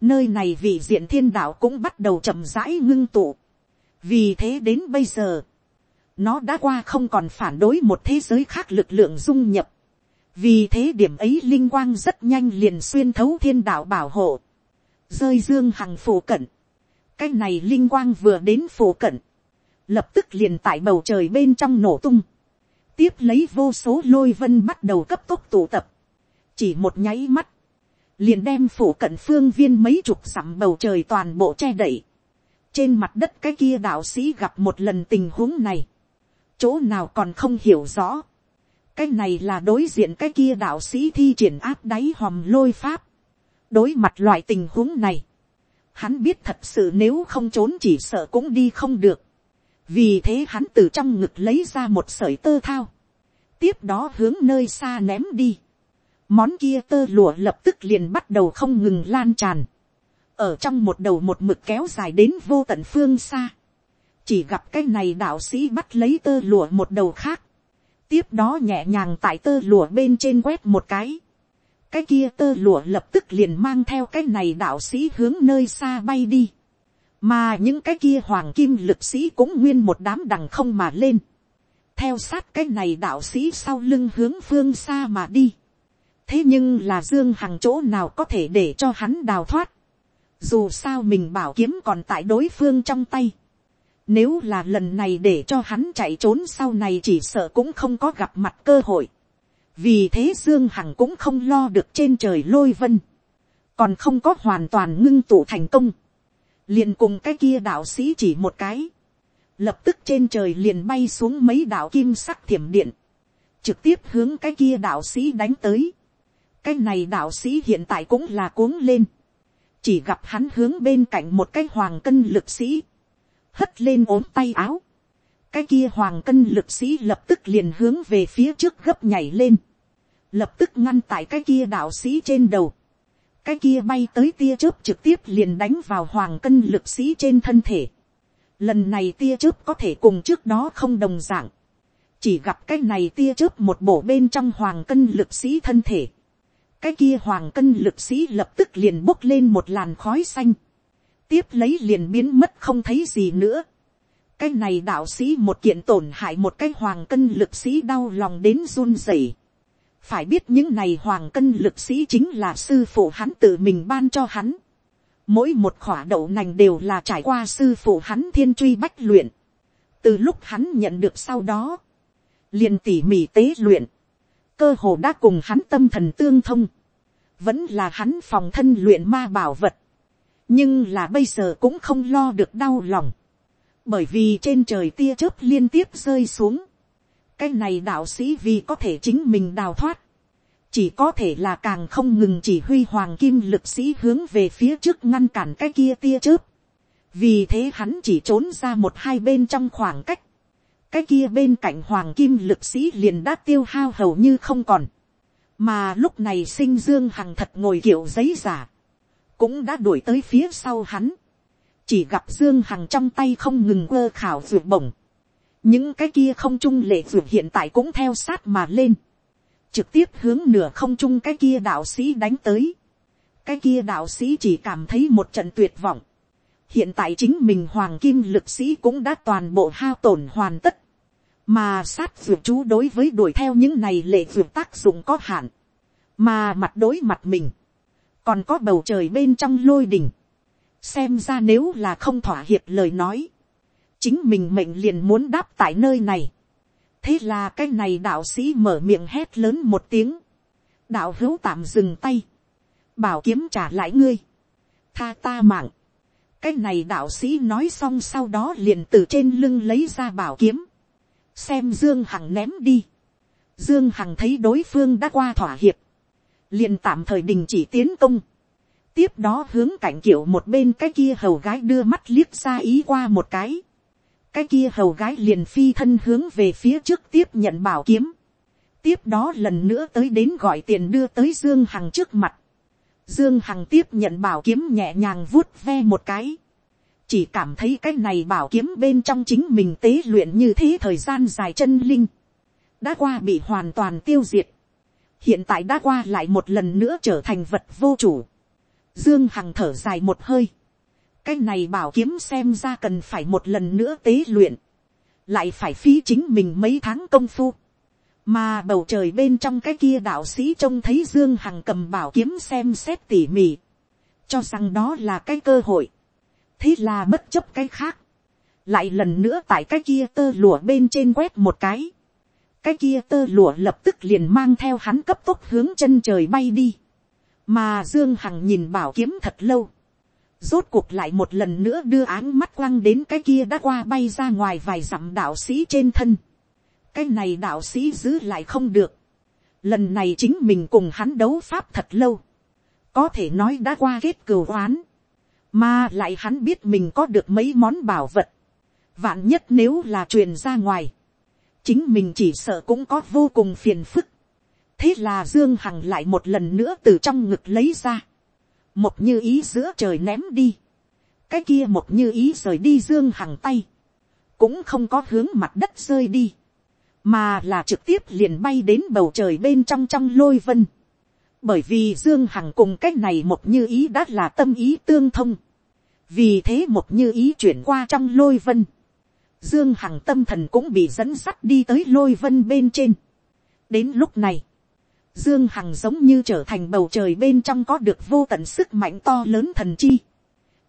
nơi này vị diện thiên đạo cũng bắt đầu chậm rãi ngưng tụ, vì thế đến bây giờ, nó đã qua không còn phản đối một thế giới khác lực lượng dung nhập, vì thế điểm ấy linh quang rất nhanh liền xuyên thấu thiên đạo bảo hộ, rơi dương hằng phổ cận, cái này linh quang vừa đến phổ cận, lập tức liền tại bầu trời bên trong nổ tung, tiếp lấy vô số lôi vân bắt đầu cấp tốc tụ tập, chỉ một nháy mắt, liền đem phủ cận phương viên mấy chục dặm bầu trời toàn bộ che đậy, trên mặt đất cái kia đạo sĩ gặp một lần tình huống này, chỗ nào còn không hiểu rõ, cái này là đối diện cái kia đạo sĩ thi triển áp đáy hòm lôi pháp, đối mặt loại tình huống này, hắn biết thật sự nếu không trốn chỉ sợ cũng đi không được, vì thế hắn từ trong ngực lấy ra một sợi tơ thao, tiếp đó hướng nơi xa ném đi, món kia tơ lụa lập tức liền bắt đầu không ngừng lan tràn, ở trong một đầu một mực kéo dài đến vô tận phương xa, chỉ gặp cái này đạo sĩ bắt lấy tơ lụa một đầu khác, tiếp đó nhẹ nhàng tại tơ lụa bên trên quét một cái, cái kia tơ lụa lập tức liền mang theo cái này đạo sĩ hướng nơi xa bay đi. mà những cái kia hoàng kim lực sĩ cũng nguyên một đám đằng không mà lên. theo sát cái này đạo sĩ sau lưng hướng phương xa mà đi thế nhưng là dương hằng chỗ nào có thể để cho hắn đào thoát. dù sao mình bảo kiếm còn tại đối phương trong tay. nếu là lần này để cho hắn chạy trốn sau này chỉ sợ cũng không có gặp mặt cơ hội vì thế dương hằng cũng không lo được trên trời lôi vân, còn không có hoàn toàn ngưng tụ thành công, liền cùng cái kia đạo sĩ chỉ một cái, lập tức trên trời liền bay xuống mấy đạo kim sắc thiểm điện, trực tiếp hướng cái kia đạo sĩ đánh tới cái này đạo sĩ hiện tại cũng là cuống lên, chỉ gặp hắn hướng bên cạnh một cái hoàng cân lực sĩ, hất lên ốm tay áo, cái kia hoàng cân lực sĩ lập tức liền hướng về phía trước gấp nhảy lên, lập tức ngăn tại cái kia đạo sĩ trên đầu, cái kia bay tới tia chớp trực tiếp liền đánh vào hoàng cân lực sĩ trên thân thể, lần này tia chớp có thể cùng trước đó không đồng dạng, chỉ gặp cái này tia chớp một bộ bên trong hoàng cân lực sĩ thân thể, cái kia hoàng cân lực sĩ lập tức liền bốc lên một làn khói xanh, tiếp lấy liền biến mất không thấy gì nữa. cái này đạo sĩ một kiện tổn hại một cái hoàng cân lực sĩ đau lòng đến run rẩy. phải biết những này hoàng cân lực sĩ chính là sư phụ hắn tự mình ban cho hắn. mỗi một khỏa đậu nành đều là trải qua sư phụ hắn thiên truy bách luyện. từ lúc hắn nhận được sau đó, liền tỉ mỉ tế luyện, cơ hồ đã cùng hắn tâm thần tương thông, vẫn là hắn phòng thân luyện ma bảo vật, nhưng là bây giờ cũng không lo được đau lòng, bởi vì trên trời tia chớp liên tiếp rơi xuống, cái này đạo sĩ vì có thể chính mình đào thoát, chỉ có thể là càng không ngừng chỉ huy hoàng kim lực sĩ hướng về phía trước ngăn cản cái kia tia chớp, vì thế hắn chỉ trốn ra một hai bên trong khoảng cách, cái kia bên cạnh hoàng kim lực sĩ liền đã tiêu hao hầu như không còn, mà lúc này sinh dương hằng thật ngồi kiểu giấy giả, cũng đã đuổi tới phía sau hắn, chỉ gặp dương hằng trong tay không ngừng quơ khảo ruột bổng, những cái kia không trung lệ ruột hiện tại cũng theo sát mà lên, trực tiếp hướng nửa không trung cái kia đạo sĩ đánh tới, cái kia đạo sĩ chỉ cảm thấy một trận tuyệt vọng, hiện tại chính mình hoàng kim lực sĩ cũng đã toàn bộ hao tổn hoàn tất, mà sát dược chú đối với đuổi theo những này lệ dược tác dụng có hạn, mà mặt đối mặt mình, còn có bầu trời bên trong lôi đỉnh, xem ra nếu là không thỏa hiệp lời nói, chính mình mệnh liền muốn đáp tại nơi này. thế là cái này đạo sĩ mở miệng hét lớn một tiếng, đạo hữu tạm dừng tay, bảo kiếm trả lại ngươi, tha ta mạng, cái này đạo sĩ nói xong sau đó liền từ trên lưng lấy ra bảo kiếm, xem dương hằng ném đi, dương hằng thấy đối phương đã qua thỏa hiệp, liền tạm thời đình chỉ tiến công, tiếp đó hướng cảnh kiểu một bên cái kia hầu gái đưa mắt liếc ra ý qua một cái, cái kia hầu gái liền phi thân hướng về phía trước tiếp nhận bảo kiếm, tiếp đó lần nữa tới đến gọi tiền đưa tới dương hằng trước mặt, dương hằng tiếp nhận bảo kiếm nhẹ nhàng vuốt ve một cái, chỉ cảm thấy cái này bảo kiếm bên trong chính mình tế luyện như thế thời gian dài chân linh, đã qua bị hoàn toàn tiêu diệt, hiện tại đã qua lại một lần nữa trở thành vật vô chủ. Dương Hằng thở dài một hơi. Cái này bảo kiếm xem ra cần phải một lần nữa tế luyện. Lại phải phí chính mình mấy tháng công phu. Mà bầu trời bên trong cái kia đạo sĩ trông thấy Dương Hằng cầm bảo kiếm xem xét tỉ mỉ. Cho rằng đó là cái cơ hội. Thế là bất chấp cái khác. Lại lần nữa tại cái kia tơ lụa bên trên quét một cái cái kia tơ lụa lập tức liền mang theo hắn cấp tốc hướng chân trời bay đi. mà dương hằng nhìn bảo kiếm thật lâu. rốt cuộc lại một lần nữa đưa áng mắt quăng đến cái kia đã qua bay ra ngoài vài dặm đạo sĩ trên thân cái này đạo sĩ giữ lại không được. lần này chính mình cùng hắn đấu pháp thật lâu. có thể nói đã qua kết cửu oán. mà lại hắn biết mình có được mấy món bảo vật. vạn nhất nếu là truyền ra ngoài chính mình chỉ sợ cũng có vô cùng phiền phức. thế là dương hằng lại một lần nữa từ trong ngực lấy ra. một như ý giữa trời ném đi. cái kia một như ý rời đi dương hằng tay. cũng không có hướng mặt đất rơi đi mà là trực tiếp liền bay đến bầu trời bên trong trong lôi vân. bởi vì dương hằng cùng cách này một như ý đã là tâm ý tương thông. vì thế một như ý chuyển qua trong lôi vân Dương Hằng tâm thần cũng bị dẫn sắt đi tới lôi vân bên trên. Đến lúc này, Dương Hằng giống như trở thành bầu trời bên trong có được vô tận sức mạnh to lớn thần chi.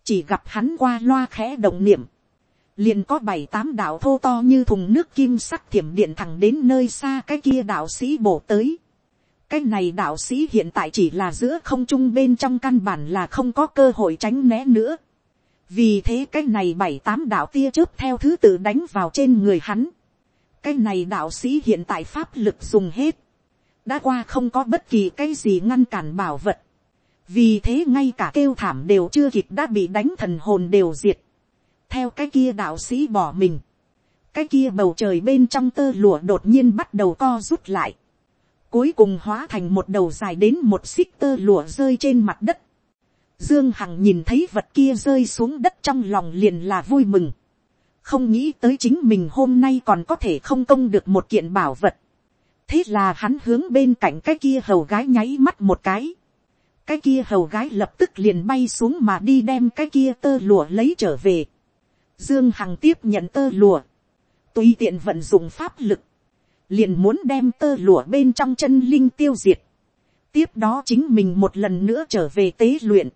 Chỉ gặp hắn qua loa khẽ động niệm. Liền có bảy tám đạo thô to như thùng nước kim sắc thiểm điện thẳng đến nơi xa cái kia đạo sĩ bổ tới. Cái này đạo sĩ hiện tại chỉ là giữa không trung bên trong căn bản là không có cơ hội tránh né nữa vì thế cái này bảy tám đạo tia chớp theo thứ tự đánh vào trên người hắn. cái này đạo sĩ hiện tại pháp lực dùng hết. đã qua không có bất kỳ cái gì ngăn cản bảo vật. vì thế ngay cả kêu thảm đều chưa kịp đã bị đánh thần hồn đều diệt theo cái kia đạo sĩ bỏ mình. cái kia bầu trời bên trong tơ lụa đột nhiên bắt đầu co rút lại. cuối cùng hóa thành một đầu dài đến một xích tơ lụa rơi trên mặt đất Dương Hằng nhìn thấy vật kia rơi xuống đất trong lòng liền là vui mừng. không nghĩ tới chính mình hôm nay còn có thể không công được một kiện bảo vật. thế là hắn hướng bên cạnh cái kia hầu gái nháy mắt một cái. cái kia hầu gái lập tức liền bay xuống mà đi đem cái kia tơ lụa lấy trở về dương hằng tiếp nhận tơ lụa. tùy tiện vận dụng pháp lực. liền muốn đem tơ lụa bên trong chân linh tiêu diệt. tiếp đó chính mình một lần nữa trở về tế luyện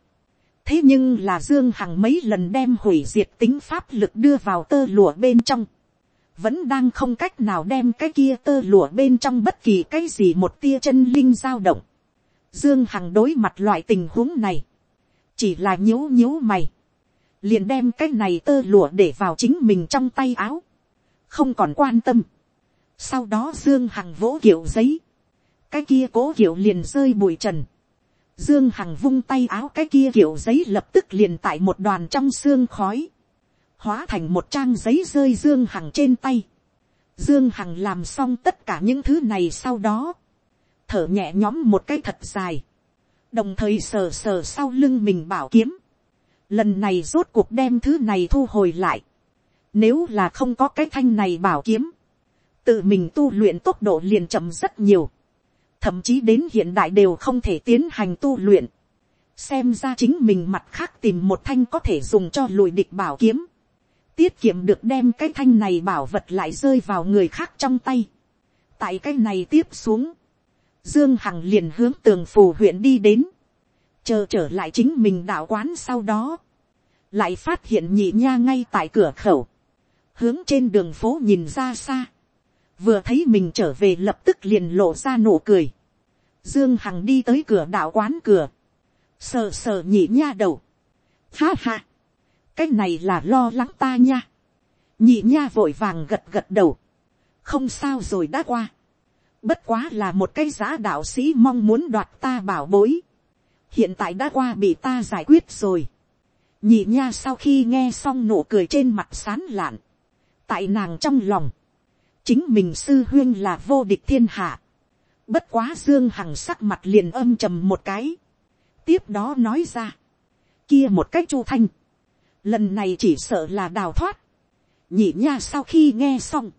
thế nhưng là dương hằng mấy lần đem hủy diệt tính pháp lực đưa vào tơ lụa bên trong, vẫn đang không cách nào đem cái kia tơ lụa bên trong bất kỳ cái gì một tia chân linh dao động. Dương Hằng đối mặt loại tình huống này, chỉ là nhíu nhíu mày, liền đem cái này tơ lụa để vào chính mình trong tay áo, không còn quan tâm. Sau đó Dương Hằng vỗ kiểu giấy, cái kia cố kiểu liền rơi bụi trần, Dương Hằng vung tay áo cái kia kiểu giấy lập tức liền tại một đoàn trong xương khói. Hóa thành một trang giấy rơi Dương Hằng trên tay. Dương Hằng làm xong tất cả những thứ này sau đó. Thở nhẹ nhõm một cái thật dài. Đồng thời sờ sờ sau lưng mình bảo kiếm. Lần này rốt cuộc đem thứ này thu hồi lại. Nếu là không có cái thanh này bảo kiếm. Tự mình tu luyện tốc độ liền chậm rất nhiều thậm chí đến hiện đại đều không thể tiến hành tu luyện, xem ra chính mình mặt khác tìm một thanh có thể dùng cho lùi địch bảo kiếm, tiết kiệm được đem cái thanh này bảo vật lại rơi vào người khác trong tay. tại cái này tiếp xuống, dương hằng liền hướng tường phù huyện đi đến, chờ trở lại chính mình đạo quán sau đó, lại phát hiện nhị nha ngay tại cửa khẩu, hướng trên đường phố nhìn ra xa, vừa thấy mình trở về lập tức liền lộ ra nụ cười. Dương Hằng đi tới cửa đạo quán cửa, sờ sờ nhị nha đầu. Ha ha, cái này là lo lắng ta nha. Nhị nha vội vàng gật gật đầu, không sao rồi đã qua. Bất quá là một cái giá đạo sĩ mong muốn đoạt ta bảo bối. Hiện tại đã qua bị ta giải quyết rồi. Nhị nha sau khi nghe xong nụ cười trên mặt sán lạn. Tại nàng trong lòng, chính mình sư huyên là vô địch thiên hạ. Bất quá Dương Hằng sắc mặt liền âm trầm một cái. Tiếp đó nói ra. Kia một cách chu thanh. Lần này chỉ sợ là đào thoát. Nhị nha sau khi nghe xong.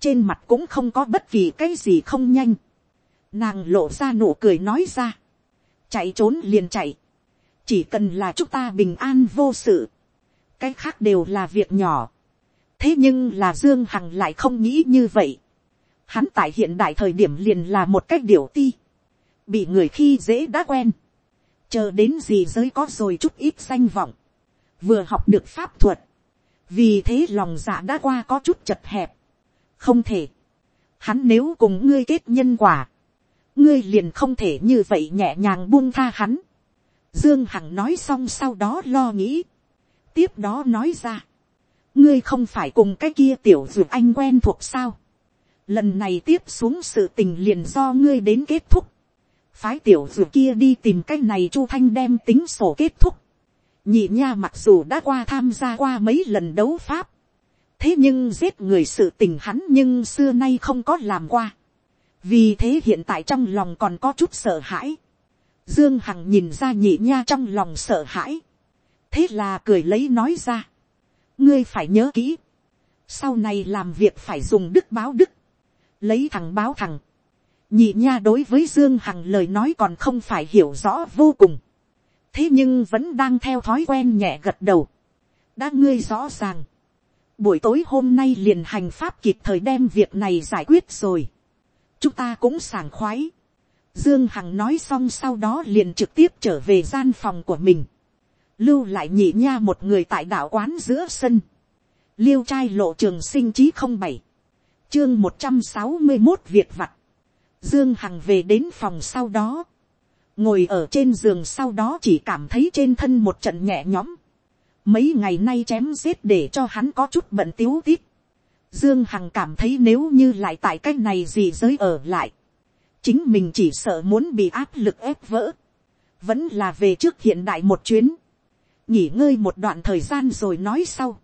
Trên mặt cũng không có bất kỳ cái gì không nhanh. Nàng lộ ra nụ cười nói ra. Chạy trốn liền chạy. Chỉ cần là chúng ta bình an vô sự. Cái khác đều là việc nhỏ thế nhưng là dương hằng lại không nghĩ như vậy. hắn tại hiện đại thời điểm liền là một cách điều ti. bị người khi dễ đã quen. chờ đến gì giới có rồi chút ít danh vọng. vừa học được pháp thuật. vì thế lòng dạ đã qua có chút chật hẹp. không thể. hắn nếu cùng ngươi kết nhân quả. ngươi liền không thể như vậy nhẹ nhàng buông tha hắn dương hằng nói xong sau đó lo nghĩ. tiếp đó nói ra ngươi không phải cùng cái kia tiểu dù anh quen thuộc sao. lần này tiếp xuống sự tình liền do ngươi đến kết thúc. phái tiểu dù kia đi tìm cái này chu thanh đem tính sổ kết thúc. nhị nha mặc dù đã qua tham gia qua mấy lần đấu pháp. thế nhưng giết người sự tình hắn nhưng xưa nay không có làm qua. vì thế hiện tại trong lòng còn có chút sợ hãi dương hằng nhìn ra nhị nha trong lòng sợ hãi. thế là cười lấy nói ra. Ngươi phải nhớ kỹ, sau này làm việc phải dùng đức báo đức, lấy thằng báo thằng, nhị nha đối với dương hằng lời nói còn không phải hiểu rõ vô cùng, thế nhưng vẫn đang theo thói quen nhẹ gật đầu, đã ngươi rõ ràng, buổi tối hôm nay liền hành pháp kịp thời đem việc này giải quyết rồi, chúng ta cũng sảng khoái, Dương Hằng nói xong sau đó liền trực tiếp trở về gian phòng của mình. Lưu lại nhị nha một người tại đạo quán giữa sân, liêu trai lộ trường sinh chí không bảy, chương một trăm sáu mươi một việt vặt, dương hằng về đến phòng sau đó, ngồi ở trên giường sau đó chỉ cảm thấy trên thân một trận nhẹ nhõm, mấy ngày nay chém giết để cho hắn có chút bận tiếu tít, dương hằng cảm thấy nếu như lại tại cách này gì giới ở lại, chính mình chỉ sợ muốn bị áp lực ép vỡ, vẫn là về trước hiện đại một chuyến, nghỉ ngơi một đoạn thời gian rồi nói sau.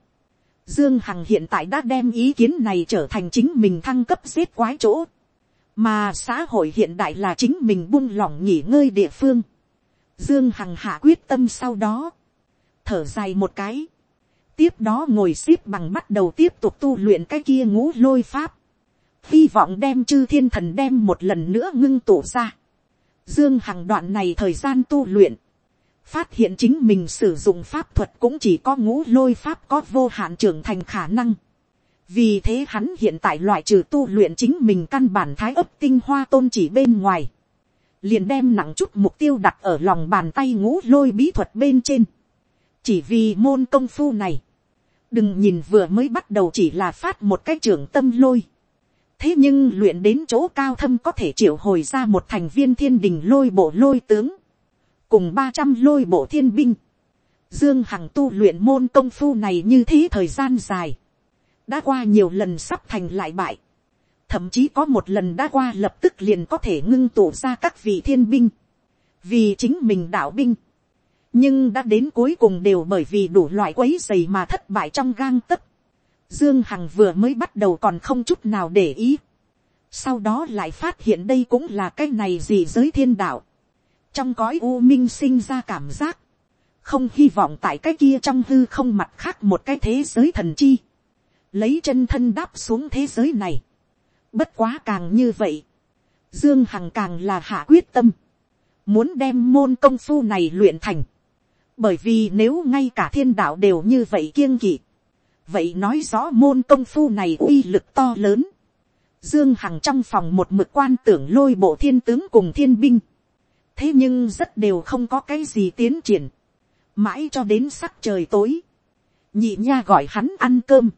Dương Hằng hiện tại đã đem ý kiến này trở thành chính mình thăng cấp giết quái chỗ. Mà xã hội hiện đại là chính mình buông lỏng nghỉ ngơi địa phương. Dương Hằng hạ quyết tâm sau đó. Thở dài một cái. tiếp đó ngồi xếp bằng bắt đầu tiếp tục tu luyện cái kia ngũ lôi pháp, hy vọng đem chư thiên thần đem một lần nữa ngưng tụ ra. Dương Hằng đoạn này thời gian tu luyện, phát hiện chính mình sử dụng pháp thuật cũng chỉ có ngũ lôi pháp có vô hạn trưởng thành khả năng. Vì thế hắn hiện tại loại trừ tu luyện chính mình căn bản thái ấp tinh hoa tôn chỉ bên ngoài. Liền đem nặng chút mục tiêu đặt ở lòng bàn tay ngũ lôi bí thuật bên trên. Chỉ vì môn công phu này. Đừng nhìn vừa mới bắt đầu chỉ là phát một cái trưởng tâm lôi thế nhưng luyện đến chỗ cao thâm có thể triệu hồi ra một thành viên thiên đình lôi bộ lôi tướng, cùng ba trăm lôi bộ thiên binh. Dương Hằng tu luyện môn công phu này như thế thời gian dài, đã qua nhiều lần sắp thành lại bại, thậm chí có một lần đã qua lập tức liền có thể ngưng tụ ra các vị thiên binh, vì chính mình đạo binh, nhưng đã đến cuối cùng đều bởi vì đủ loại quấy dày mà thất bại trong gang tấc. Dương Hằng vừa mới bắt đầu còn không chút nào để ý. Sau đó lại phát hiện đây cũng là cái này gì giới thiên đạo. Trong cõi u minh sinh ra cảm giác. Không hy vọng tại cái kia trong hư không mặt khác một cái thế giới thần chi. Lấy chân thân đáp xuống thế giới này. Bất quá càng như vậy. Dương Hằng càng là hạ quyết tâm. Muốn đem môn công phu này luyện thành. Bởi vì nếu ngay cả thiên đạo đều như vậy kiêng kỵ vậy nói rõ môn công phu này uy lực to lớn. Dương Hằng trong phòng một mực quan tưởng lôi bộ thiên tướng cùng thiên binh. Thế nhưng rất đều không có cái gì tiến triển. Mãi cho đến sắc trời tối. Nhị nha gọi hắn ăn cơm.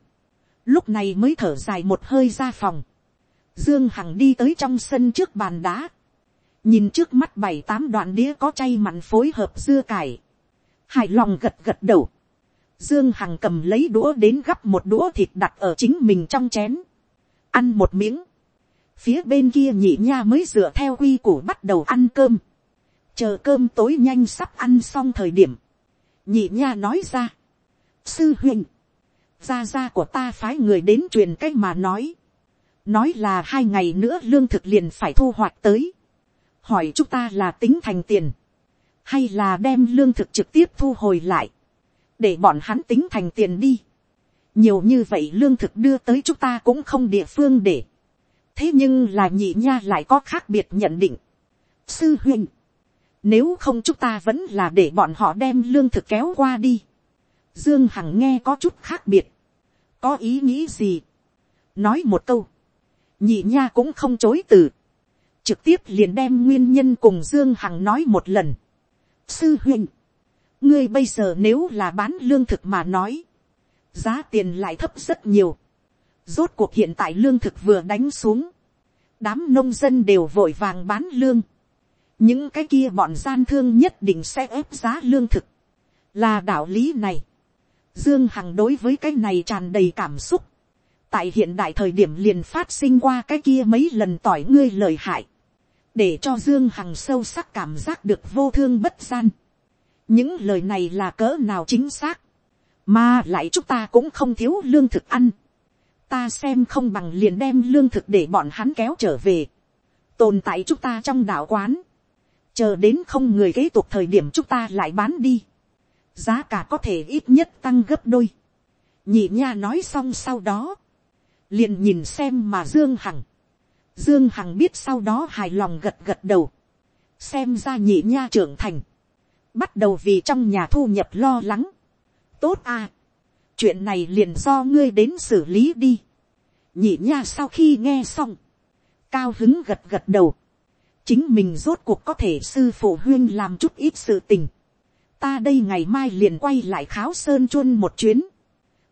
Lúc này mới thở dài một hơi ra phòng. Dương Hằng đi tới trong sân trước bàn đá. Nhìn trước mắt bảy tám đoạn đĩa có chay mặn phối hợp dưa cải. Hài lòng gật gật đầu. Dương Hằng cầm lấy đũa đến gắp một đũa thịt đặt ở chính mình trong chén. Ăn một miếng. Phía bên kia nhị nha mới dựa theo quy củ bắt đầu ăn cơm. Chờ cơm tối nhanh sắp ăn xong thời điểm. Nhị nha nói ra. Sư huynh. Gia gia của ta phái người đến truyền cách mà nói. Nói là hai ngày nữa lương thực liền phải thu hoạch tới. Hỏi chúng ta là tính thành tiền. Hay là đem lương thực trực tiếp thu hồi lại để bọn hắn tính thành tiền đi. nhiều như vậy lương thực đưa tới chúng ta cũng không địa phương để. thế nhưng là nhị nha lại có khác biệt nhận định. sư huynh, nếu không chúng ta vẫn là để bọn họ đem lương thực kéo qua đi. dương hằng nghe có chút khác biệt. có ý nghĩ gì. nói một câu. nhị nha cũng không chối từ. trực tiếp liền đem nguyên nhân cùng dương hằng nói một lần. sư huynh, ngươi bây giờ nếu là bán lương thực mà nói, giá tiền lại thấp rất nhiều. Rốt cuộc hiện tại lương thực vừa đánh xuống, đám nông dân đều vội vàng bán lương. những cái kia bọn gian thương nhất định sẽ ép giá lương thực. là đạo lý này. dương hằng đối với cái này tràn đầy cảm xúc. tại hiện đại thời điểm liền phát sinh qua cái kia mấy lần tỏi ngươi lời hại. để cho dương hằng sâu sắc cảm giác được vô thương bất gian những lời này là cỡ nào chính xác, mà lại chúng ta cũng không thiếu lương thực ăn. ta xem không bằng liền đem lương thực để bọn hắn kéo trở về, tồn tại chúng ta trong đạo quán, chờ đến không người kế tục thời điểm chúng ta lại bán đi, giá cả có thể ít nhất tăng gấp đôi. nhị nha nói xong sau đó, liền nhìn xem mà dương hằng, dương hằng biết sau đó hài lòng gật gật đầu, xem ra nhị nha trưởng thành, bắt đầu vì trong nhà thu nhập lo lắng. tốt à, chuyện này liền do ngươi đến xử lý đi. nhị nha sau khi nghe xong, cao hứng gật gật đầu, chính mình rốt cuộc có thể sư phụ huyên làm chút ít sự tình. ta đây ngày mai liền quay lại kháo sơn chuôn một chuyến,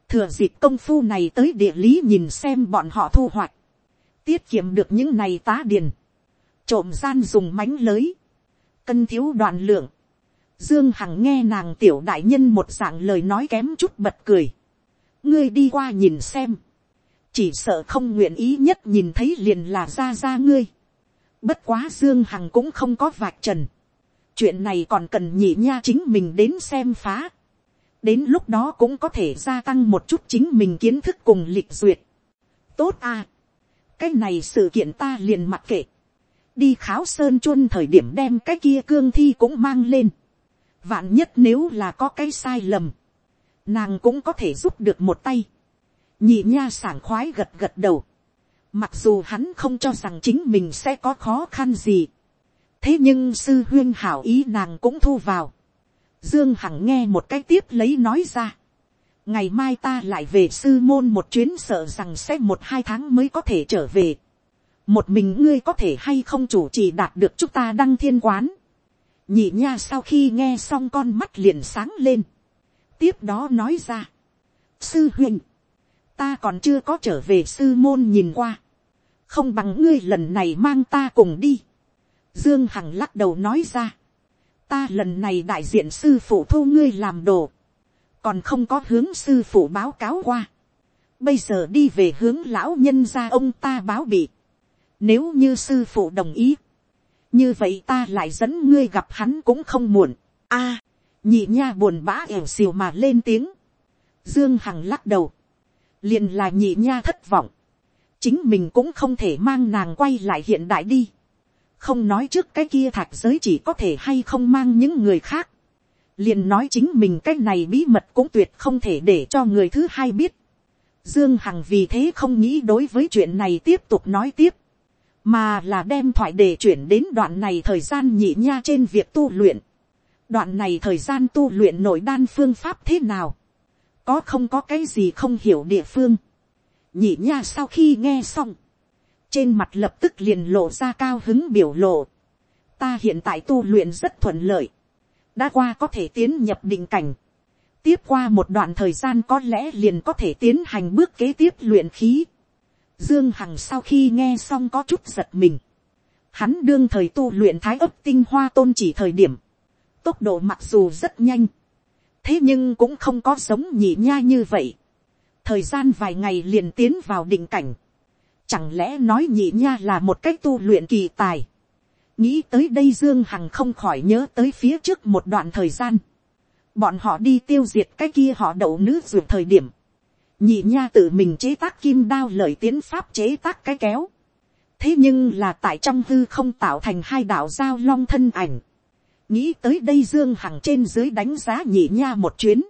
thừa dịp công phu này tới địa lý nhìn xem bọn họ thu hoạch, tiết kiệm được những này tá điền, trộm gian dùng mánh lới, cân thiếu đoạn lượng, Dương Hằng nghe nàng tiểu đại nhân một dạng lời nói kém chút bật cười. Ngươi đi qua nhìn xem. Chỉ sợ không nguyện ý nhất nhìn thấy liền là ra ra ngươi. Bất quá Dương Hằng cũng không có vạch trần. Chuyện này còn cần nhị nha chính mình đến xem phá. Đến lúc đó cũng có thể gia tăng một chút chính mình kiến thức cùng lịch duyệt. Tốt à. Cái này sự kiện ta liền mặc kệ. Đi kháo sơn chuân thời điểm đem cái kia cương thi cũng mang lên vạn nhất nếu là có cái sai lầm, nàng cũng có thể giúp được một tay. nhị nha sảng khoái gật gật đầu. mặc dù hắn không cho rằng chính mình sẽ có khó khăn gì. thế nhưng sư huyên hảo ý nàng cũng thu vào. dương hằng nghe một cái tiếp lấy nói ra. ngày mai ta lại về sư môn một chuyến sợ rằng sẽ một hai tháng mới có thể trở về. một mình ngươi có thể hay không chủ trì đạt được chúng ta đăng thiên quán nhị nha sau khi nghe xong con mắt liền sáng lên tiếp đó nói ra. Sư huynh, ta còn chưa có trở về sư môn nhìn qua. Không bằng ngươi lần này mang ta cùng đi. Dương Hằng lắc đầu nói ra. Ta lần này đại diện sư phụ thu ngươi làm đồ. Còn không có hướng sư phụ báo cáo qua. Bây giờ đi về hướng lão nhân gia ông ta báo bị. Nếu như sư phụ đồng ý. Như vậy ta lại dẫn ngươi gặp hắn cũng không muộn. a nhị nha buồn bã ẻo xìu mà lên tiếng, dương hằng lắc đầu, liền là nhị nha thất vọng, chính mình cũng không thể mang nàng quay lại hiện đại đi, không nói trước cái kia thạch giới chỉ có thể hay không mang những người khác, liền nói chính mình cái này bí mật cũng tuyệt không thể để cho người thứ hai biết. Dương Hằng vì thế không nghĩ đối với chuyện này tiếp tục nói tiếp, mà là đem thoại để chuyển đến đoạn này thời gian nhị nha trên việc tu luyện. Đoạn này thời gian tu luyện nội đan phương pháp thế nào, có không có cái gì không hiểu địa phương, nhị nha sau khi nghe xong, trên mặt lập tức liền lộ ra cao hứng biểu lộ, ta hiện tại tu luyện rất thuận lợi, đã qua có thể tiến nhập định cảnh, tiếp qua một đoạn thời gian có lẽ liền có thể tiến hành bước kế tiếp luyện khí. Dương Hằng sau khi nghe xong có chút giật mình. Hắn đương thời tu luyện thái ấp tinh hoa tôn chỉ thời điểm tốc độ mặc dù rất nhanh, thế nhưng cũng không có giống nhị nha như vậy. thời gian vài ngày liền tiến vào định cảnh, chẳng lẽ nói nhị nha là một cách tu luyện kỳ tài. nghĩ tới đây dương hằng không khỏi nhớ tới phía trước một đoạn thời gian. bọn họ đi tiêu diệt cái kia họ đậu nữ ruột thời điểm nhị nha tự mình chế tác kim đao lợi tiến pháp chế tác cái kéo. thế nhưng là tại trong hư không tạo thành hai đạo giao long thân ảnh nghĩ tới đây dương hằng trên dưới đánh giá nhị nha một chuyến.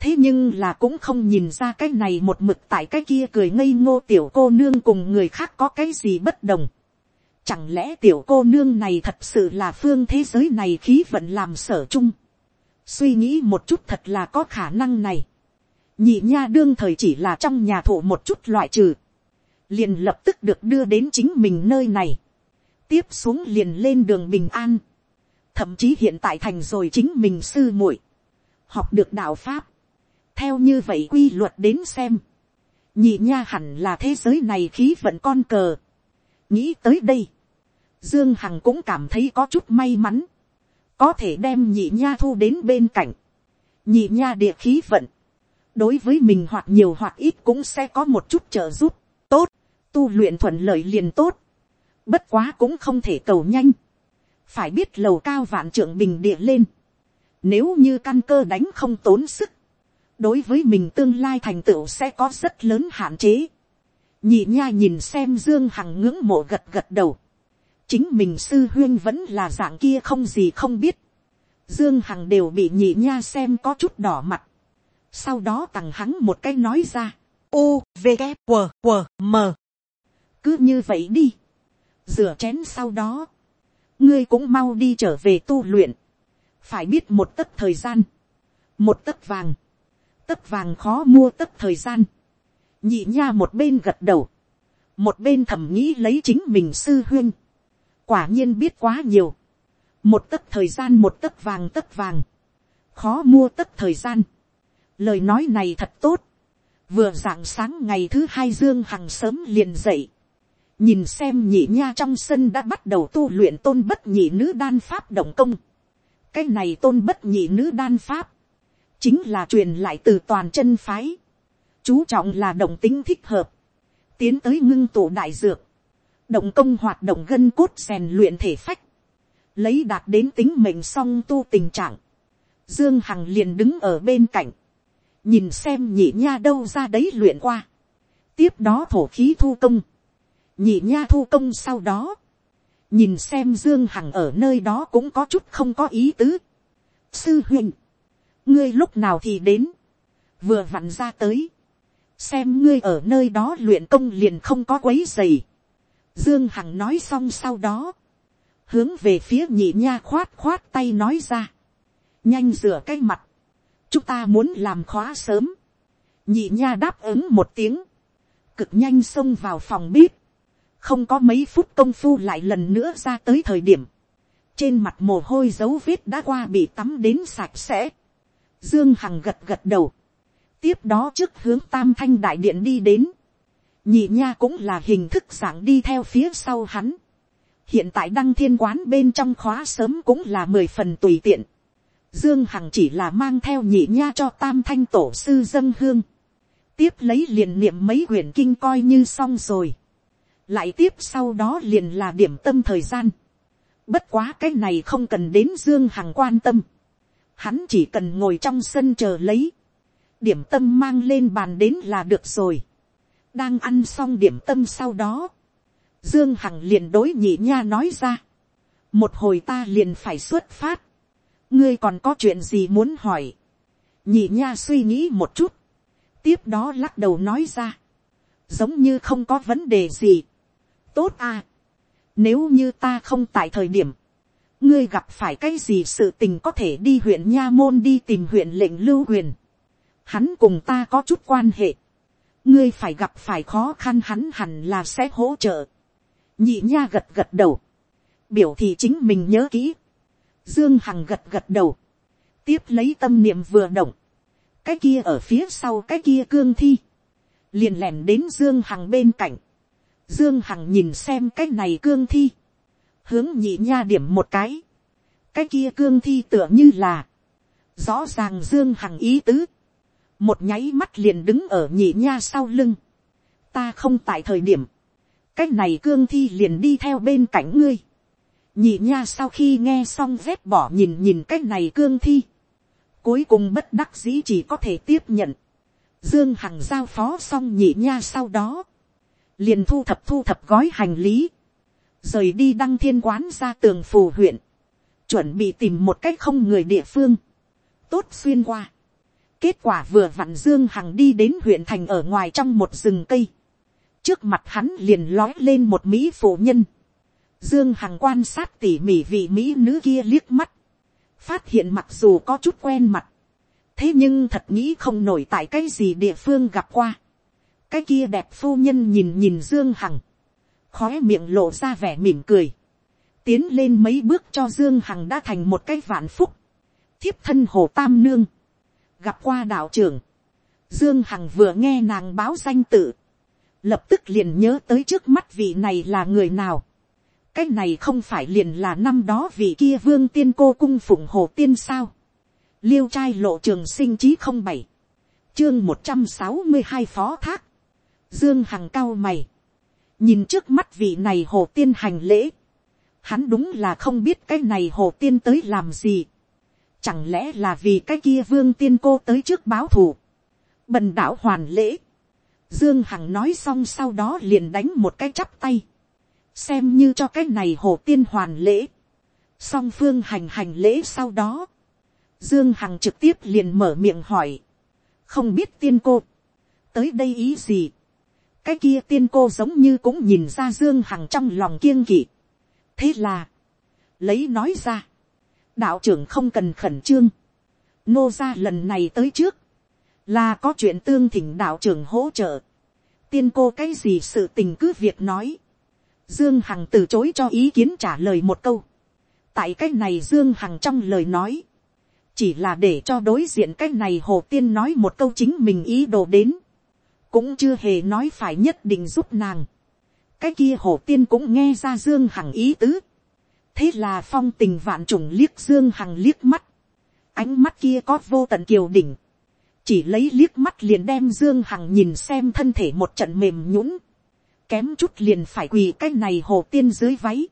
thế nhưng là cũng không nhìn ra cái này một mực tại cái kia cười ngây ngô tiểu cô nương cùng người khác có cái gì bất đồng. chẳng lẽ tiểu cô nương này thật sự là phương thế giới này khí vận làm sở chung. suy nghĩ một chút thật là có khả năng này nhị nha đương thời chỉ là trong nhà thụ một chút loại trừ. liền lập tức được đưa đến chính mình nơi này. tiếp xuống liền lên đường bình an. Thậm chí hiện tại thành rồi chính mình sư muội, học được đạo pháp, theo như vậy quy luật đến xem, nhị nha hẳn là thế giới này khí vận con cờ. nghĩ tới đây, dương hằng cũng cảm thấy có chút may mắn, có thể đem nhị nha thu đến bên cạnh, nhị nha địa khí vận, đối với mình hoặc nhiều hoặc ít cũng sẽ có một chút trợ giúp, tốt, tu luyện thuận lợi liền tốt, bất quá cũng không thể cầu nhanh, phải biết lầu cao vạn trưởng bình địa lên, nếu như căn cơ đánh không tốn sức, đối với mình tương lai thành tựu sẽ có rất lớn hạn chế. nhị nha nhìn xem dương hằng ngưỡng mộ gật gật đầu, chính mình sư huyên vẫn là dạng kia không gì không biết, dương hằng đều bị nhị nha xem có chút đỏ mặt, sau đó tặng hắn một cái nói ra, u v k, q q m. Cứ như vậy đi, rửa chén sau đó, ngươi cũng mau đi trở về tu luyện, phải biết một tấc thời gian, một tấc vàng, tấc vàng khó mua tấc thời gian, nhị nha một bên gật đầu, một bên thầm nghĩ lấy chính mình sư huyên, quả nhiên biết quá nhiều, một tấc thời gian một tấc vàng tấc vàng, khó mua tấc thời gian, lời nói này thật tốt, vừa d ạ n g sáng ngày thứ hai dương hằng sớm liền dậy, nhìn xem nhị nha trong sân đã bắt đầu tu luyện tôn bất nhị nữ đan pháp động công. cái này tôn bất nhị nữ đan pháp, chính là truyền lại từ toàn chân phái. chú trọng là động tính thích hợp, tiến tới ngưng tụ đại dược, động công hoạt động gân cốt rèn luyện thể phách, lấy đạt đến tính mệnh song tu tình trạng. Dương Hằng liền đứng ở bên cạnh, nhìn xem nhị nha đâu ra đấy luyện qua. tiếp đó thổ khí thu công, nhị nha thu công sau đó, nhìn xem dương hằng ở nơi đó cũng có chút không có ý tứ. sư huynh, ngươi lúc nào thì đến, vừa vặn ra tới, xem ngươi ở nơi đó luyện công liền không có quấy dày. Dương Hằng nói xong sau đó, hướng về phía nhị nha khoát khoát tay nói ra, nhanh rửa cái mặt, chúng ta muốn làm khóa sớm, nhị nha đáp ứng một tiếng, cực nhanh xông vào phòng bếp, không có mấy phút công phu lại lần nữa ra tới thời điểm, trên mặt mồ hôi dấu vết đã qua bị tắm đến sạch sẽ, dương hằng gật gật đầu, tiếp đó trước hướng tam thanh đại điện đi đến, nhị nha cũng là hình thức dạng đi theo phía sau hắn, hiện tại đăng thiên quán bên trong khóa sớm cũng là mười phần tùy tiện, dương hằng chỉ là mang theo nhị nha cho tam thanh tổ sư dân hương, tiếp lấy liền niệm mấy quyển kinh coi như xong rồi, lại tiếp sau đó liền là điểm tâm thời gian, bất quá cái này không cần đến dương hằng quan tâm, hắn chỉ cần ngồi trong sân chờ lấy, điểm tâm mang lên bàn đến là được rồi. đang ăn xong điểm tâm sau đó, dương hằng liền đối nhị nha nói ra, một hồi ta liền phải xuất phát, ngươi còn có chuyện gì muốn hỏi, nhị nha suy nghĩ một chút, tiếp đó lắc đầu nói ra, giống như không có vấn đề gì, tốt à, nếu như ta không tại thời điểm, ngươi gặp phải cái gì sự tình có thể đi huyện nha môn đi tìm huyện lệnh lưu huyền, hắn cùng ta có chút quan hệ, ngươi phải gặp phải khó khăn hắn hẳn là sẽ hỗ trợ. nhị nha gật gật đầu, biểu thì chính mình nhớ kỹ, dương hằng gật gật đầu, tiếp lấy tâm niệm vừa động, cái kia ở phía sau cái kia cương thi, liền lẻn đến dương hằng bên cạnh, dương hằng nhìn xem cái này cương thi, hướng nhị nha điểm một cái, cái kia cương thi tựa như là, rõ ràng dương hằng ý tứ, một nháy mắt liền đứng ở nhị nha sau lưng, ta không tại thời điểm, cái này cương thi liền đi theo bên cạnh ngươi, nhị nha sau khi nghe xong vét bỏ nhìn nhìn cái này cương thi, cuối cùng bất đắc dĩ chỉ có thể tiếp nhận, dương hằng giao phó xong nhị nha sau đó, liền thu thập thu thập gói hành lý, rời đi đăng thiên quán ra tường phù huyện, chuẩn bị tìm một cách không người địa phương, tốt xuyên qua. Kết quả vừa vặn Dương Hằng đi đến huyện thành ở ngoài trong một rừng cây. Trước mặt hắn liền lói lên một Mỹ phụ nhân. Dương Hằng quan sát tỉ mỉ vị Mỹ nữ kia liếc mắt. Phát hiện mặc dù có chút quen mặt. Thế nhưng thật nghĩ không nổi tại cái gì địa phương gặp qua. Cái kia đẹp phu nhân nhìn nhìn Dương Hằng. Khóe miệng lộ ra vẻ mỉm cười. Tiến lên mấy bước cho Dương Hằng đã thành một cái vạn phúc. Thiếp thân hồ tam nương gặp qua đạo trưởng, dương hằng vừa nghe nàng báo danh tự, lập tức liền nhớ tới trước mắt vị này là người nào cái này không phải liền là năm đó vị kia vương tiên cô cung phụng hồ tiên sao. liêu trai lộ trường sinh chí không bảy, chương một trăm sáu mươi hai phó thác, dương hằng cao mày, nhìn trước mắt vị này hồ tiên hành lễ, hắn đúng là không biết cái này hồ tiên tới làm gì. Chẳng lẽ là vì cái kia vương tiên cô tới trước báo thù. Bần đảo hoàn lễ. Dương Hằng nói xong sau đó liền đánh một cái chắp tay. Xem như cho cái này hồ tiên hoàn lễ. Song phương hành hành lễ sau đó. Dương Hằng trực tiếp liền mở miệng hỏi. Không biết tiên cô. Tới đây ý gì. Cái kia tiên cô giống như cũng nhìn ra Dương Hằng trong lòng kiêng kỵ. Thế là. Lấy nói ra đạo trưởng không cần khẩn trương. nô ra lần này tới trước, là có chuyện tương thỉnh đạo trưởng hỗ trợ. tiên cô cái gì sự tình cứ việc nói dương hằng từ chối cho ý kiến trả lời một câu. tại cái này dương hằng trong lời nói, chỉ là để cho đối diện cái này hồ tiên nói một câu chính mình ý đồ đến, cũng chưa hề nói phải nhất định giúp nàng. cái kia hồ tiên cũng nghe ra dương hằng ý tứ. Thế là phong tình vạn trùng liếc dương hằng liếc mắt, ánh mắt kia có vô tận kiều đỉnh, chỉ lấy liếc mắt liền đem dương hằng nhìn xem thân thể một trận mềm nhũng, kém chút liền phải quỳ cái này hồ tiên dưới váy,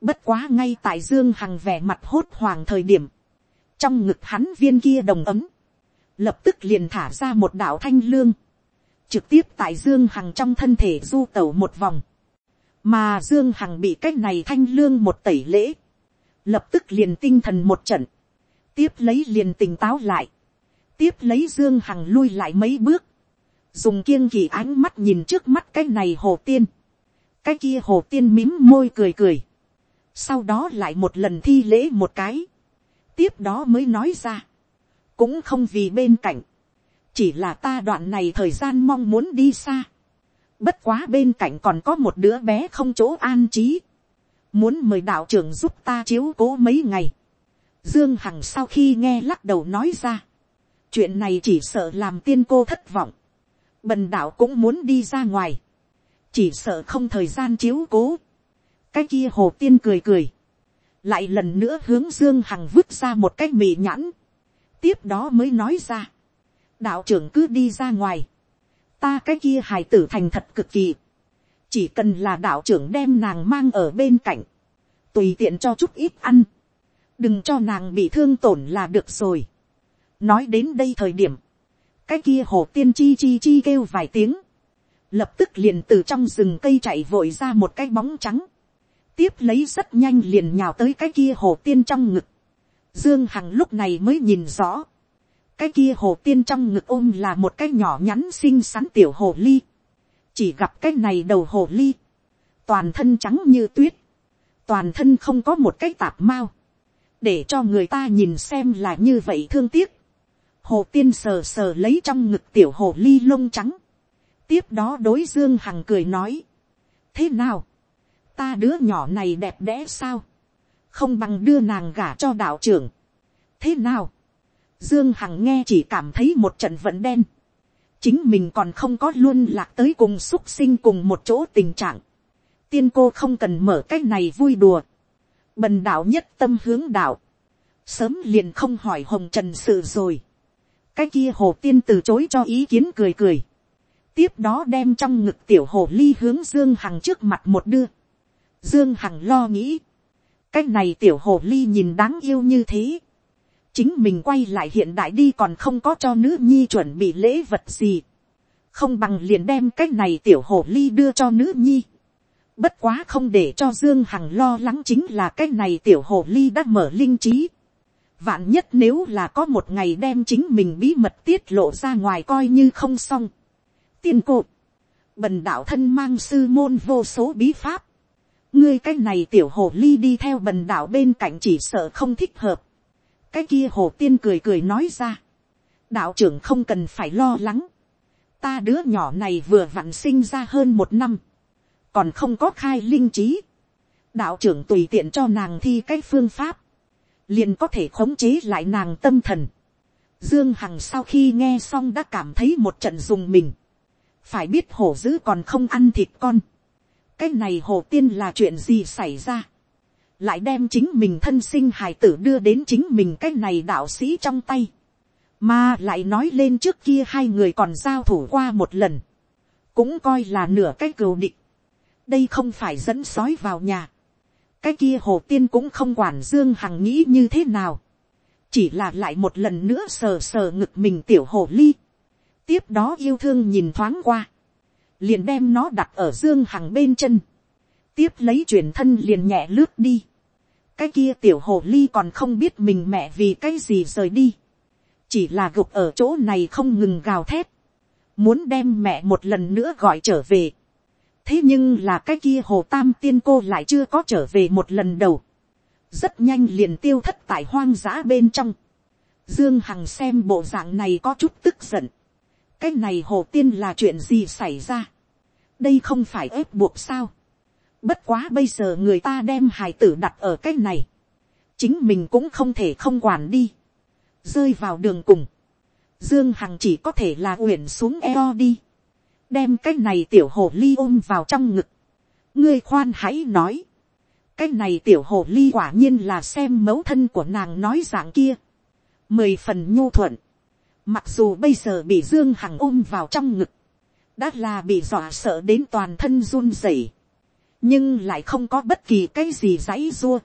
bất quá ngay tại dương hằng vẻ mặt hốt hoàng thời điểm, trong ngực hắn viên kia đồng ấm, lập tức liền thả ra một đạo thanh lương, trực tiếp tại dương hằng trong thân thể du tẩu một vòng, mà dương hằng bị cái này thanh lương một tẩy lễ, lập tức liền tinh thần một trận, tiếp lấy liền tỉnh táo lại, tiếp lấy dương hằng lui lại mấy bước, dùng kiêng kỳ ánh mắt nhìn trước mắt cái này hồ tiên, cái kia hồ tiên mím môi cười cười, sau đó lại một lần thi lễ một cái, tiếp đó mới nói ra, cũng không vì bên cạnh, chỉ là ta đoạn này thời gian mong muốn đi xa, bất quá bên cạnh còn có một đứa bé không chỗ an trí, muốn mời đạo trưởng giúp ta chiếu cố mấy ngày, dương hằng sau khi nghe lắc đầu nói ra, chuyện này chỉ sợ làm tiên cô thất vọng, bần đạo cũng muốn đi ra ngoài, chỉ sợ không thời gian chiếu cố, cái kia hồ tiên cười cười, lại lần nữa hướng dương hằng vứt ra một cái mì nhãn, tiếp đó mới nói ra, đạo trưởng cứ đi ra ngoài, ta cái kia hài tử thành thật cực kỳ, chỉ cần là đạo trưởng đem nàng mang ở bên cạnh, tùy tiện cho chút ít ăn, đừng cho nàng bị thương tổn là được rồi. nói đến đây thời điểm, cái kia hồ tiên chi chi chi kêu vài tiếng, lập tức liền từ trong rừng cây chạy vội ra một cái bóng trắng, tiếp lấy rất nhanh liền nhào tới cái kia hồ tiên trong ngực, dương hằng lúc này mới nhìn rõ, cái kia hồ tiên trong ngực ôm là một cái nhỏ nhắn xinh xắn tiểu hồ ly, chỉ gặp cái này đầu hồ ly, toàn thân trắng như tuyết, toàn thân không có một cái tạp mao, để cho người ta nhìn xem là như vậy thương tiếc. Hồ tiên sờ sờ lấy trong ngực tiểu hồ ly lông trắng. tiếp đó đối dương hằng cười nói, thế nào, ta đứa nhỏ này đẹp đẽ sao, không bằng đưa nàng gả cho đạo trưởng. thế nào, dương hằng nghe chỉ cảm thấy một trận vận đen, chính mình còn không có luôn lạc tới cùng xúc sinh cùng một chỗ tình trạng, tiên cô không cần mở cái này vui đùa, bần đạo nhất tâm hướng đạo, sớm liền không hỏi hồng trần sự rồi, cái kia hồ tiên từ chối cho ý kiến cười cười, tiếp đó đem trong ngực tiểu hồ ly hướng dương hằng trước mặt một đưa, dương hằng lo nghĩ, cái này tiểu hồ ly nhìn đáng yêu như thế, chính mình quay lại hiện đại đi còn không có cho nữ nhi chuẩn bị lễ vật gì, không bằng liền đem cái này tiểu hồ ly đưa cho nữ nhi, Bất quá không để cho Dương Hằng lo lắng chính là cái này tiểu hồ ly đã mở linh trí. Vạn nhất nếu là có một ngày đem chính mình bí mật tiết lộ ra ngoài coi như không xong. Tiên cột. Bần đạo thân mang sư môn vô số bí pháp. Ngươi cái này tiểu hồ ly đi theo bần đạo bên cạnh chỉ sợ không thích hợp. Cái kia hồ tiên cười cười nói ra. Đạo trưởng không cần phải lo lắng. Ta đứa nhỏ này vừa vặn sinh ra hơn một năm còn không có khai linh trí, đạo trưởng tùy tiện cho nàng thi cái phương pháp, liền có thể khống chế lại nàng tâm thần. Dương Hằng sau khi nghe xong đã cảm thấy một trận dùng mình. Phải biết hổ dữ còn không ăn thịt con. Cái này hồ tiên là chuyện gì xảy ra. Lại đem chính mình thân sinh hài tử đưa đến chính mình cái này đạo sĩ trong tay. Mà lại nói lên trước kia hai người còn giao thủ qua một lần. Cũng coi là nửa cái cừu định đây không phải dẫn sói vào nhà cái kia hồ tiên cũng không quản dương hằng nghĩ như thế nào. chỉ là lại một lần nữa sờ sờ ngực mình tiểu hồ ly. tiếp đó yêu thương nhìn thoáng qua. liền đem nó đặt ở dương hằng bên chân. tiếp lấy chuyển thân liền nhẹ lướt đi. cái kia tiểu hồ ly còn không biết mình mẹ vì cái gì rời đi. chỉ là gục ở chỗ này không ngừng gào thét. muốn đem mẹ một lần nữa gọi trở về thế nhưng là cái kia hồ tam tiên cô lại chưa có trở về một lần đầu, rất nhanh liền tiêu thất tại hoang dã bên trong. Dương Hằng xem bộ dạng này có chút tức giận. Cái này hồ tiên là chuyện gì xảy ra? Đây không phải ép buộc sao? Bất quá bây giờ người ta đem hài tử đặt ở cái này. Chính mình cũng không thể không quản đi. Rơi vào đường cùng. Dương Hằng chỉ có thể là uyển xuống eo đi đem cái này tiểu hồ ly ôm vào trong ngực. ngươi khoan hãy nói. cái này tiểu hồ ly quả nhiên là xem mẫu thân của nàng nói dạng kia. mười phần nhu thuận. mặc dù bây giờ bị dương hằng ôm vào trong ngực. đã là bị dọa sợ đến toàn thân run rẩy. nhưng lại không có bất kỳ cái gì dãy dua.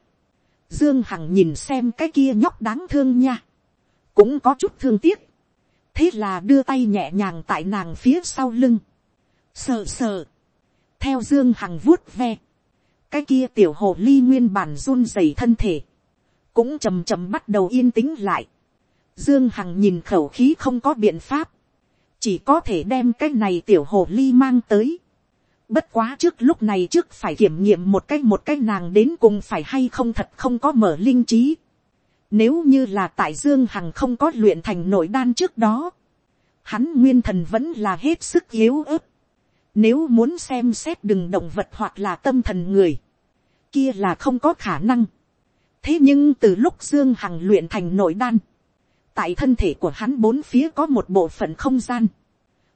dương hằng nhìn xem cái kia nhóc đáng thương nha. cũng có chút thương tiếc thế là đưa tay nhẹ nhàng tại nàng phía sau lưng, sợ sợ theo dương hằng vuốt ve, cái kia tiểu hồ ly nguyên bản run rẩy thân thể, cũng chầm chầm bắt đầu yên tĩnh lại, Dương Hằng nhìn khẩu khí không có biện pháp. Chỉ có thể đem cái này tiểu hồ ly mang tới. Bất quá trước lúc này trước phải kiểm nghiệm một cái một cái nàng đến cùng phải hay không thật không có mở linh trí. Nếu như là tại Dương Hằng không có luyện thành nội đan trước đó. Hắn nguyên thần vẫn là hết sức yếu ớt. Nếu muốn xem xét đừng động vật hoặc là tâm thần người. Kia là không có khả năng. Thế nhưng từ lúc Dương Hằng luyện thành nội đan tại thân thể của hắn bốn phía có một bộ phận không gian,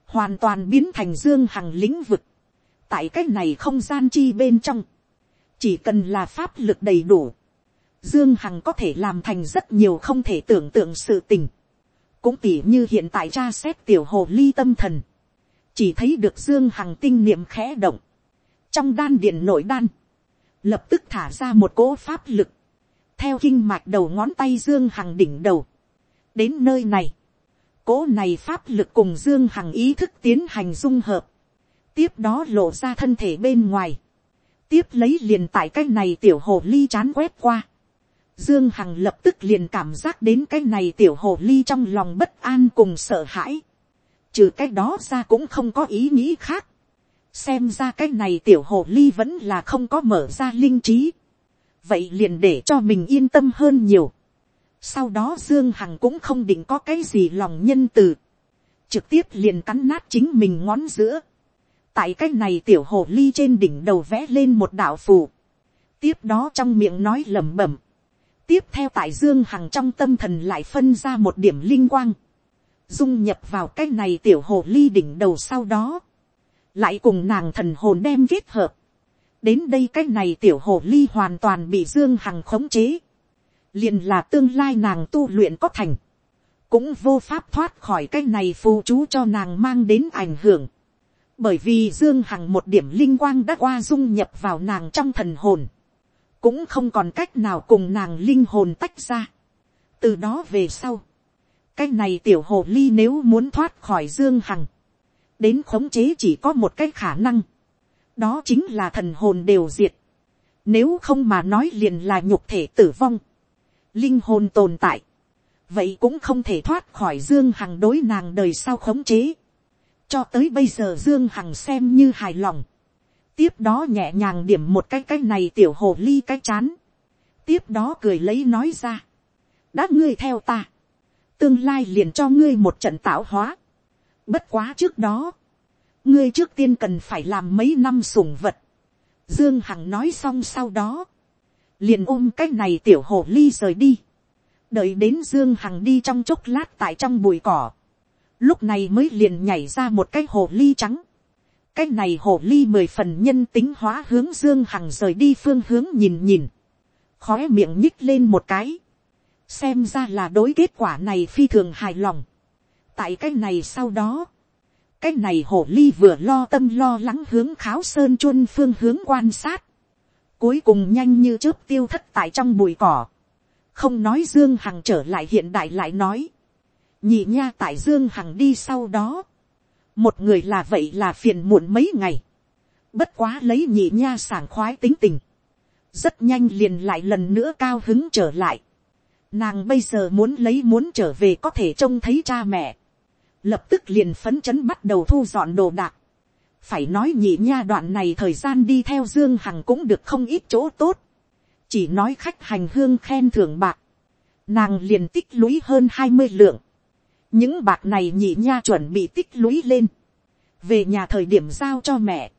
hoàn toàn biến thành dương hằng lĩnh vực, tại cách này không gian chi bên trong, chỉ cần là pháp lực đầy đủ, dương hằng có thể làm thành rất nhiều không thể tưởng tượng sự tình, cũng tỉ như hiện tại cha xét tiểu hồ ly tâm thần, chỉ thấy được dương hằng tinh niệm khẽ động, trong đan điện nội đan, lập tức thả ra một cỗ pháp lực, theo kinh mạch đầu ngón tay dương hằng đỉnh đầu, đến nơi này, cỗ này pháp lực cùng dương hằng ý thức tiến hành dung hợp, tiếp đó lộ ra thân thể bên ngoài, tiếp lấy liền tại cái này tiểu hồ ly chán quét qua, dương hằng lập tức liền cảm giác đến cái này tiểu hồ ly trong lòng bất an cùng sợ hãi, trừ cái đó ra cũng không có ý nghĩ khác, xem ra cái này tiểu hồ ly vẫn là không có mở ra linh trí, vậy liền để cho mình yên tâm hơn nhiều, sau đó Dương Hằng cũng không định có cái gì lòng nhân từ. Trực tiếp liền cắn nát chính mình ngón giữa. Tại cái này tiểu hồ ly trên đỉnh đầu vẽ lên một đạo phù. Tiếp đó trong miệng nói lẩm bẩm. Tiếp theo tại Dương Hằng trong tâm thần lại phân ra một điểm linh quang. Dung nhập vào cái này tiểu hồ ly đỉnh đầu sau đó. Lại cùng nàng thần hồn đem kết hợp. Đến đây cái này tiểu hồ ly hoàn toàn bị Dương Hằng khống chế liền là tương lai nàng tu luyện có thành, cũng vô pháp thoát khỏi cái này phù chú cho nàng mang đến ảnh hưởng, bởi vì dương hằng một điểm linh quang đã qua dung nhập vào nàng trong thần hồn, cũng không còn cách nào cùng nàng linh hồn tách ra. từ đó về sau, cái này tiểu hồ ly nếu muốn thoát khỏi dương hằng, đến khống chế chỉ có một cái khả năng, đó chính là thần hồn đều diệt, nếu không mà nói liền là nhục thể tử vong, linh hồn tồn tại, vậy cũng không thể thoát khỏi dương hằng đối nàng đời sau khống chế. cho tới bây giờ dương hằng xem như hài lòng. tiếp đó nhẹ nhàng điểm một cái cái này tiểu hồ ly cái chán. tiếp đó cười lấy nói ra. đã ngươi theo ta tương lai liền cho ngươi một trận tạo hóa. bất quá trước đó, ngươi trước tiên cần phải làm mấy năm sủng vật. dương hằng nói xong sau đó, liền ôm cái này tiểu hồ ly rời đi, đợi đến dương hằng đi trong chốc lát tại trong bụi cỏ, lúc này mới liền nhảy ra một cái hồ ly trắng, cái này hồ ly mười phần nhân tính hóa hướng dương hằng rời đi phương hướng nhìn nhìn, khóe miệng nhích lên một cái, xem ra là đối kết quả này phi thường hài lòng. tại cái này sau đó, cái này hồ ly vừa lo tâm lo lắng hướng kháo sơn chuân phương hướng quan sát, cuối cùng nhanh như chớp tiêu thất tại trong bụi cỏ. không nói dương hằng trở lại hiện đại lại nói. nhị nha tại dương hằng đi sau đó. một người là vậy là phiền muộn mấy ngày. bất quá lấy nhị nha sảng khoái tính tình. rất nhanh liền lại lần nữa cao hứng trở lại nàng bây giờ muốn lấy muốn trở về có thể trông thấy cha mẹ. lập tức liền phấn chấn bắt đầu thu dọn đồ đạc. Phải nói nhị nha đoạn này thời gian đi theo dương hằng cũng được không ít chỗ tốt, chỉ nói khách hành hương khen thưởng bạc, nàng liền tích lũy hơn hai mươi lượng, những bạc này nhị nha chuẩn bị tích lũy lên, về nhà thời điểm giao cho mẹ,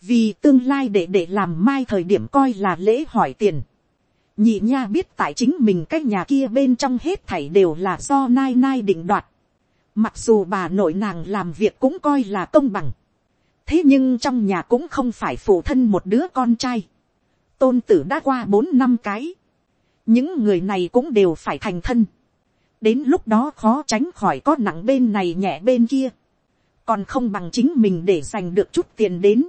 vì tương lai để để làm mai thời điểm coi là lễ hỏi tiền, nhị nha biết tại chính mình cái nhà kia bên trong hết thảy đều là do nai nai định đoạt, mặc dù bà nội nàng làm việc cũng coi là công bằng, thế nhưng trong nhà cũng không phải phụ thân một đứa con trai. tôn tử đã qua bốn năm cái. những người này cũng đều phải thành thân. đến lúc đó khó tránh khỏi có nặng bên này nhẹ bên kia. còn không bằng chính mình để giành được chút tiền đến.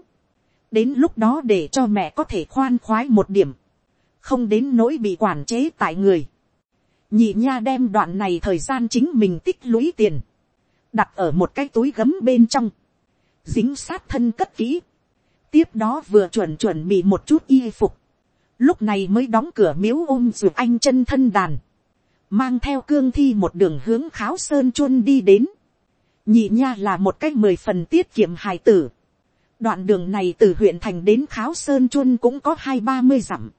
đến lúc đó để cho mẹ có thể khoan khoái một điểm không đến nỗi bị quản chế tại người. nhị nha đem đoạn này thời gian chính mình tích lũy tiền. đặt ở một cái túi gấm bên trong dính sát thân cất kỹ, tiếp đó vừa chuẩn chuẩn bị một chút y phục, lúc này mới đóng cửa miếu ôm ruột anh chân thân đàn, mang theo cương thi một đường hướng kháo sơn chuôn đi đến, nhị nha là một cách mười phần tiết kiệm hài tử, đoạn đường này từ huyện thành đến kháo sơn chuôn cũng có hai ba mươi dặm,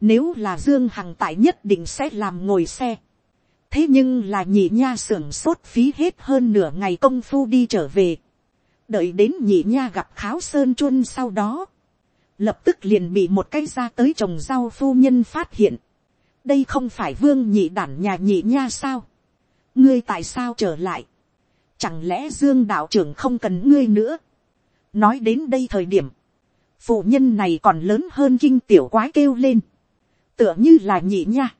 nếu là dương hằng tại nhất định sẽ làm ngồi xe, thế nhưng là nhị nha sưởng sốt phí hết hơn nửa ngày công phu đi trở về, đợi đến nhị nha gặp kháo sơn chuân sau đó, lập tức liền bị một cái ra tới trồng rau phu nhân phát hiện, đây không phải vương nhị đản nhà nhị nha sao, ngươi tại sao trở lại, chẳng lẽ dương đạo trưởng không cần ngươi nữa, nói đến đây thời điểm, phụ nhân này còn lớn hơn kinh tiểu quái kêu lên, tựa như là nhị nha,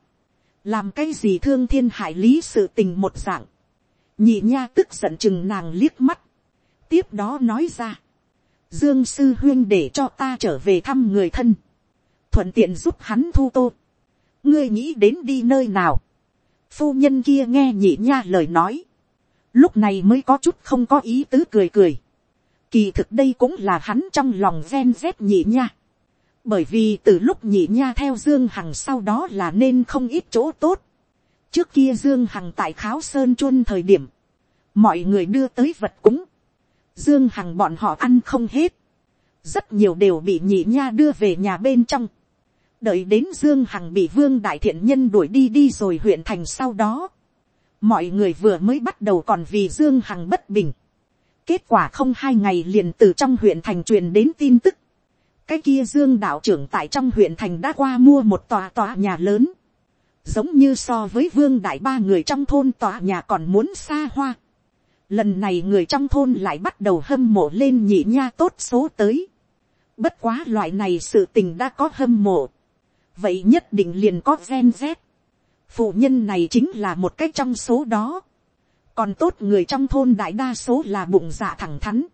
làm cái gì thương thiên hại lý sự tình một dạng, nhị nha tức giận chừng nàng liếc mắt, tiếp đó nói ra, dương sư huyên để cho ta trở về thăm người thân, thuận tiện giúp hắn thu tô, ngươi nghĩ đến đi nơi nào, phu nhân kia nghe nhị nha lời nói, lúc này mới có chút không có ý tứ cười cười, kỳ thực đây cũng là hắn trong lòng ven rét nhị nha, bởi vì từ lúc nhị nha theo dương hằng sau đó là nên không ít chỗ tốt, trước kia dương hằng tại kháo sơn chuôn thời điểm, mọi người đưa tới vật cúng, Dương Hằng bọn họ ăn không hết. Rất nhiều đều bị nhị nha đưa về nhà bên trong. Đợi đến Dương Hằng bị Vương Đại Thiện Nhân đuổi đi đi rồi huyện thành sau đó. Mọi người vừa mới bắt đầu còn vì Dương Hằng bất bình. Kết quả không hai ngày liền từ trong huyện thành truyền đến tin tức. Cái kia Dương đạo trưởng tại trong huyện thành đã qua mua một tòa tòa nhà lớn. Giống như so với Vương Đại ba người trong thôn tòa nhà còn muốn xa hoa Lần này người trong thôn lại bắt đầu hâm mộ lên nhị nha tốt số tới. Bất quá loại này sự tình đã có hâm mộ. Vậy nhất định liền có gen z. Phụ nhân này chính là một cách trong số đó. Còn tốt người trong thôn đại đa số là bụng dạ thẳng thắn.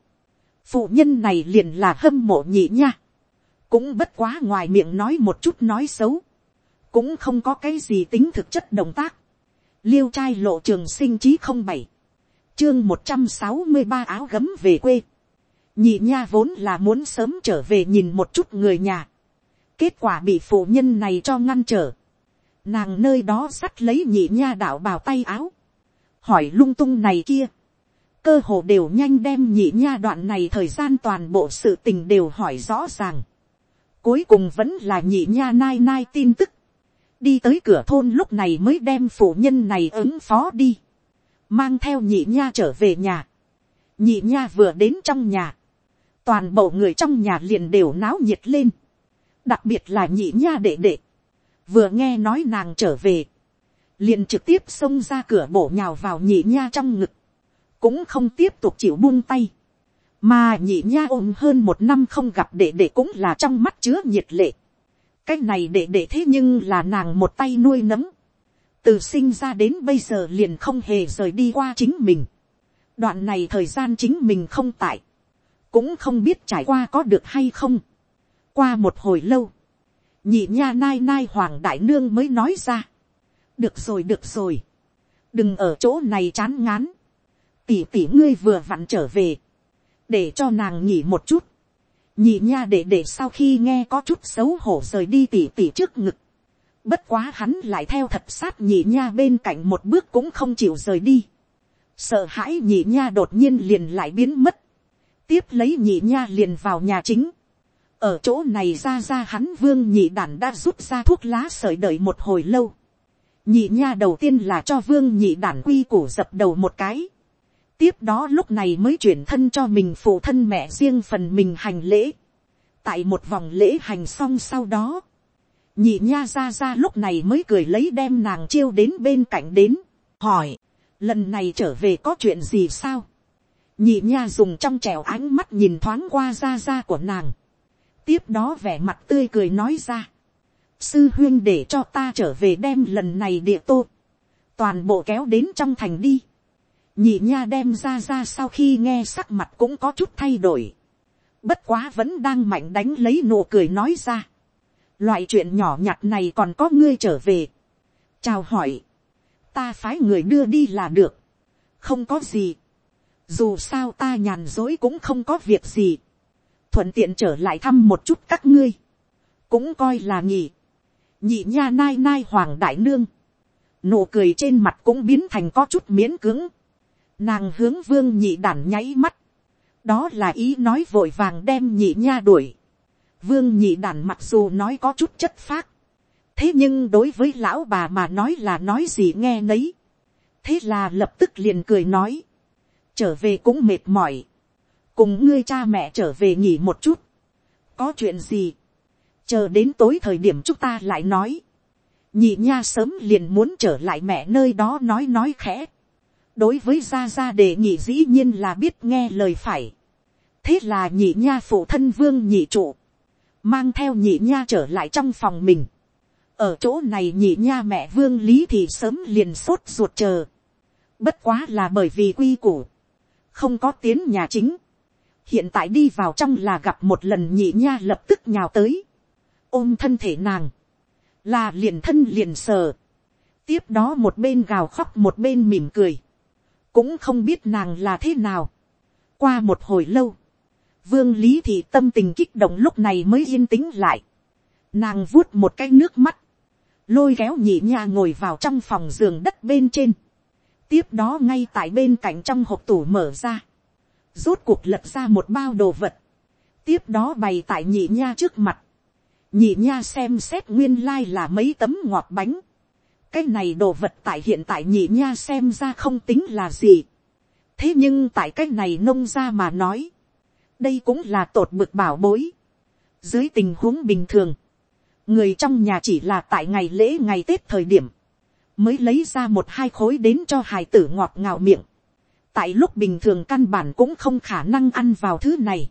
Phụ nhân này liền là hâm mộ nhị nha. Cũng bất quá ngoài miệng nói một chút nói xấu. Cũng không có cái gì tính thực chất động tác. Liêu trai lộ trường sinh chí không bảy chương một trăm sáu mươi ba áo gấm về quê. nhị nha vốn là muốn sớm trở về nhìn một chút người nhà. kết quả bị phụ nhân này cho ngăn trở. nàng nơi đó sắt lấy nhị nha đạo bào tay áo. hỏi lung tung này kia. cơ hồ đều nhanh đem nhị nha đoạn này thời gian toàn bộ sự tình đều hỏi rõ ràng cuối cùng vẫn là nhị nha nai nai tin tức. đi tới cửa thôn lúc này mới đem phụ nhân này ứng phó đi. Mang theo nhị nha trở về nhà. nhị nha vừa đến trong nhà, toàn bộ người trong nhà liền đều náo nhiệt lên, đặc biệt là nhị nha đệ đệ, vừa nghe nói nàng trở về, liền trực tiếp xông ra cửa bổ nhào vào nhị nha trong ngực, cũng không tiếp tục chịu buông tay, mà nhị nha ôm hơn một năm không gặp đệ đệ cũng là trong mắt chứa nhiệt lệ, cái này đệ đệ thế nhưng là nàng một tay nuôi nấng, từ sinh ra đến bây giờ liền không hề rời đi qua chính mình. đoạn này thời gian chính mình không tại, cũng không biết trải qua có được hay không. qua một hồi lâu, nhị nha nai nai hoàng đại nương mới nói ra. được rồi được rồi, đừng ở chỗ này chán ngán, tỉ tỉ ngươi vừa vặn trở về, để cho nàng nghỉ một chút. nhị nha để để sau khi nghe có chút xấu hổ rời đi tỉ tỉ trước ngực, Bất quá hắn lại theo thật sát nhị nha bên cạnh một bước cũng không chịu rời đi. Sợ hãi nhị nha đột nhiên liền lại biến mất. Tiếp lấy nhị nha liền vào nhà chính. Ở chỗ này ra ra hắn vương nhị đản đã rút ra thuốc lá sợi đợi một hồi lâu. Nhị nha đầu tiên là cho vương nhị đản quy củ dập đầu một cái. Tiếp đó lúc này mới chuyển thân cho mình phụ thân mẹ riêng phần mình hành lễ. Tại một vòng lễ hành xong sau đó nhị nha ra ra lúc này mới cười lấy đem nàng chiêu đến bên cạnh đến, hỏi, lần này trở về có chuyện gì sao, nhị nha dùng trong trèo ánh mắt nhìn thoáng qua ra ra của nàng, tiếp đó vẻ mặt tươi cười nói ra, sư huyên để cho ta trở về đem lần này địa tô, toàn bộ kéo đến trong thành đi, nhị nha đem ra ra sau khi nghe sắc mặt cũng có chút thay đổi, bất quá vẫn đang mạnh đánh lấy nụ cười nói ra, loại chuyện nhỏ nhặt này còn có ngươi trở về. chào hỏi, ta phái người đưa đi là được, không có gì, dù sao ta nhàn dối cũng không có việc gì, thuận tiện trở lại thăm một chút các ngươi, cũng coi là nhỉ. nhị nha nai nai hoàng đại nương, nụ cười trên mặt cũng biến thành có chút miễn cứng, nàng hướng vương nhị đản nháy mắt, đó là ý nói vội vàng đem nhị nha đuổi, vương nhị đản mặc dù nói có chút chất phác, thế nhưng đối với lão bà mà nói là nói gì nghe nấy, thế là lập tức liền cười nói, trở về cũng mệt mỏi, cùng ngươi cha mẹ trở về nghỉ một chút, có chuyện gì, chờ đến tối thời điểm chúng ta lại nói, nhị nha sớm liền muốn trở lại mẹ nơi đó nói nói khẽ, đối với gia gia đề nhị dĩ nhiên là biết nghe lời phải, thế là nhị nha phụ thân vương nhị trụ, mang theo nhị nha trở lại trong phòng mình, ở chỗ này nhị nha mẹ vương lý thì sớm liền sốt ruột chờ, bất quá là bởi vì quy củ, không có tiến nhà chính, hiện tại đi vào trong là gặp một lần nhị nha lập tức nhào tới, ôm thân thể nàng, là liền thân liền sờ, tiếp đó một bên gào khóc một bên mỉm cười, cũng không biết nàng là thế nào. qua một hồi lâu, vương lý thị tâm tình kích động lúc này mới yên tĩnh lại, nàng vuốt một cái nước mắt, lôi kéo nhị nha ngồi vào trong phòng giường đất bên trên, tiếp đó ngay tại bên cạnh trong hộp tủ mở ra, rốt cuộc lật ra một bao đồ vật, tiếp đó bày tại nhị nha trước mặt, nhị nha xem xét nguyên lai、like、là mấy tấm ngọt bánh, cái này đồ vật tại hiện tại nhị nha xem ra không tính là gì, thế nhưng tại cái này nông ra mà nói, đây cũng là tột bực bảo bối, dưới tình huống bình thường, người trong nhà chỉ là tại ngày lễ ngày tết thời điểm, mới lấy ra một hai khối đến cho hài tử ngọt ngào miệng. tại lúc bình thường căn bản cũng không khả năng ăn vào thứ này.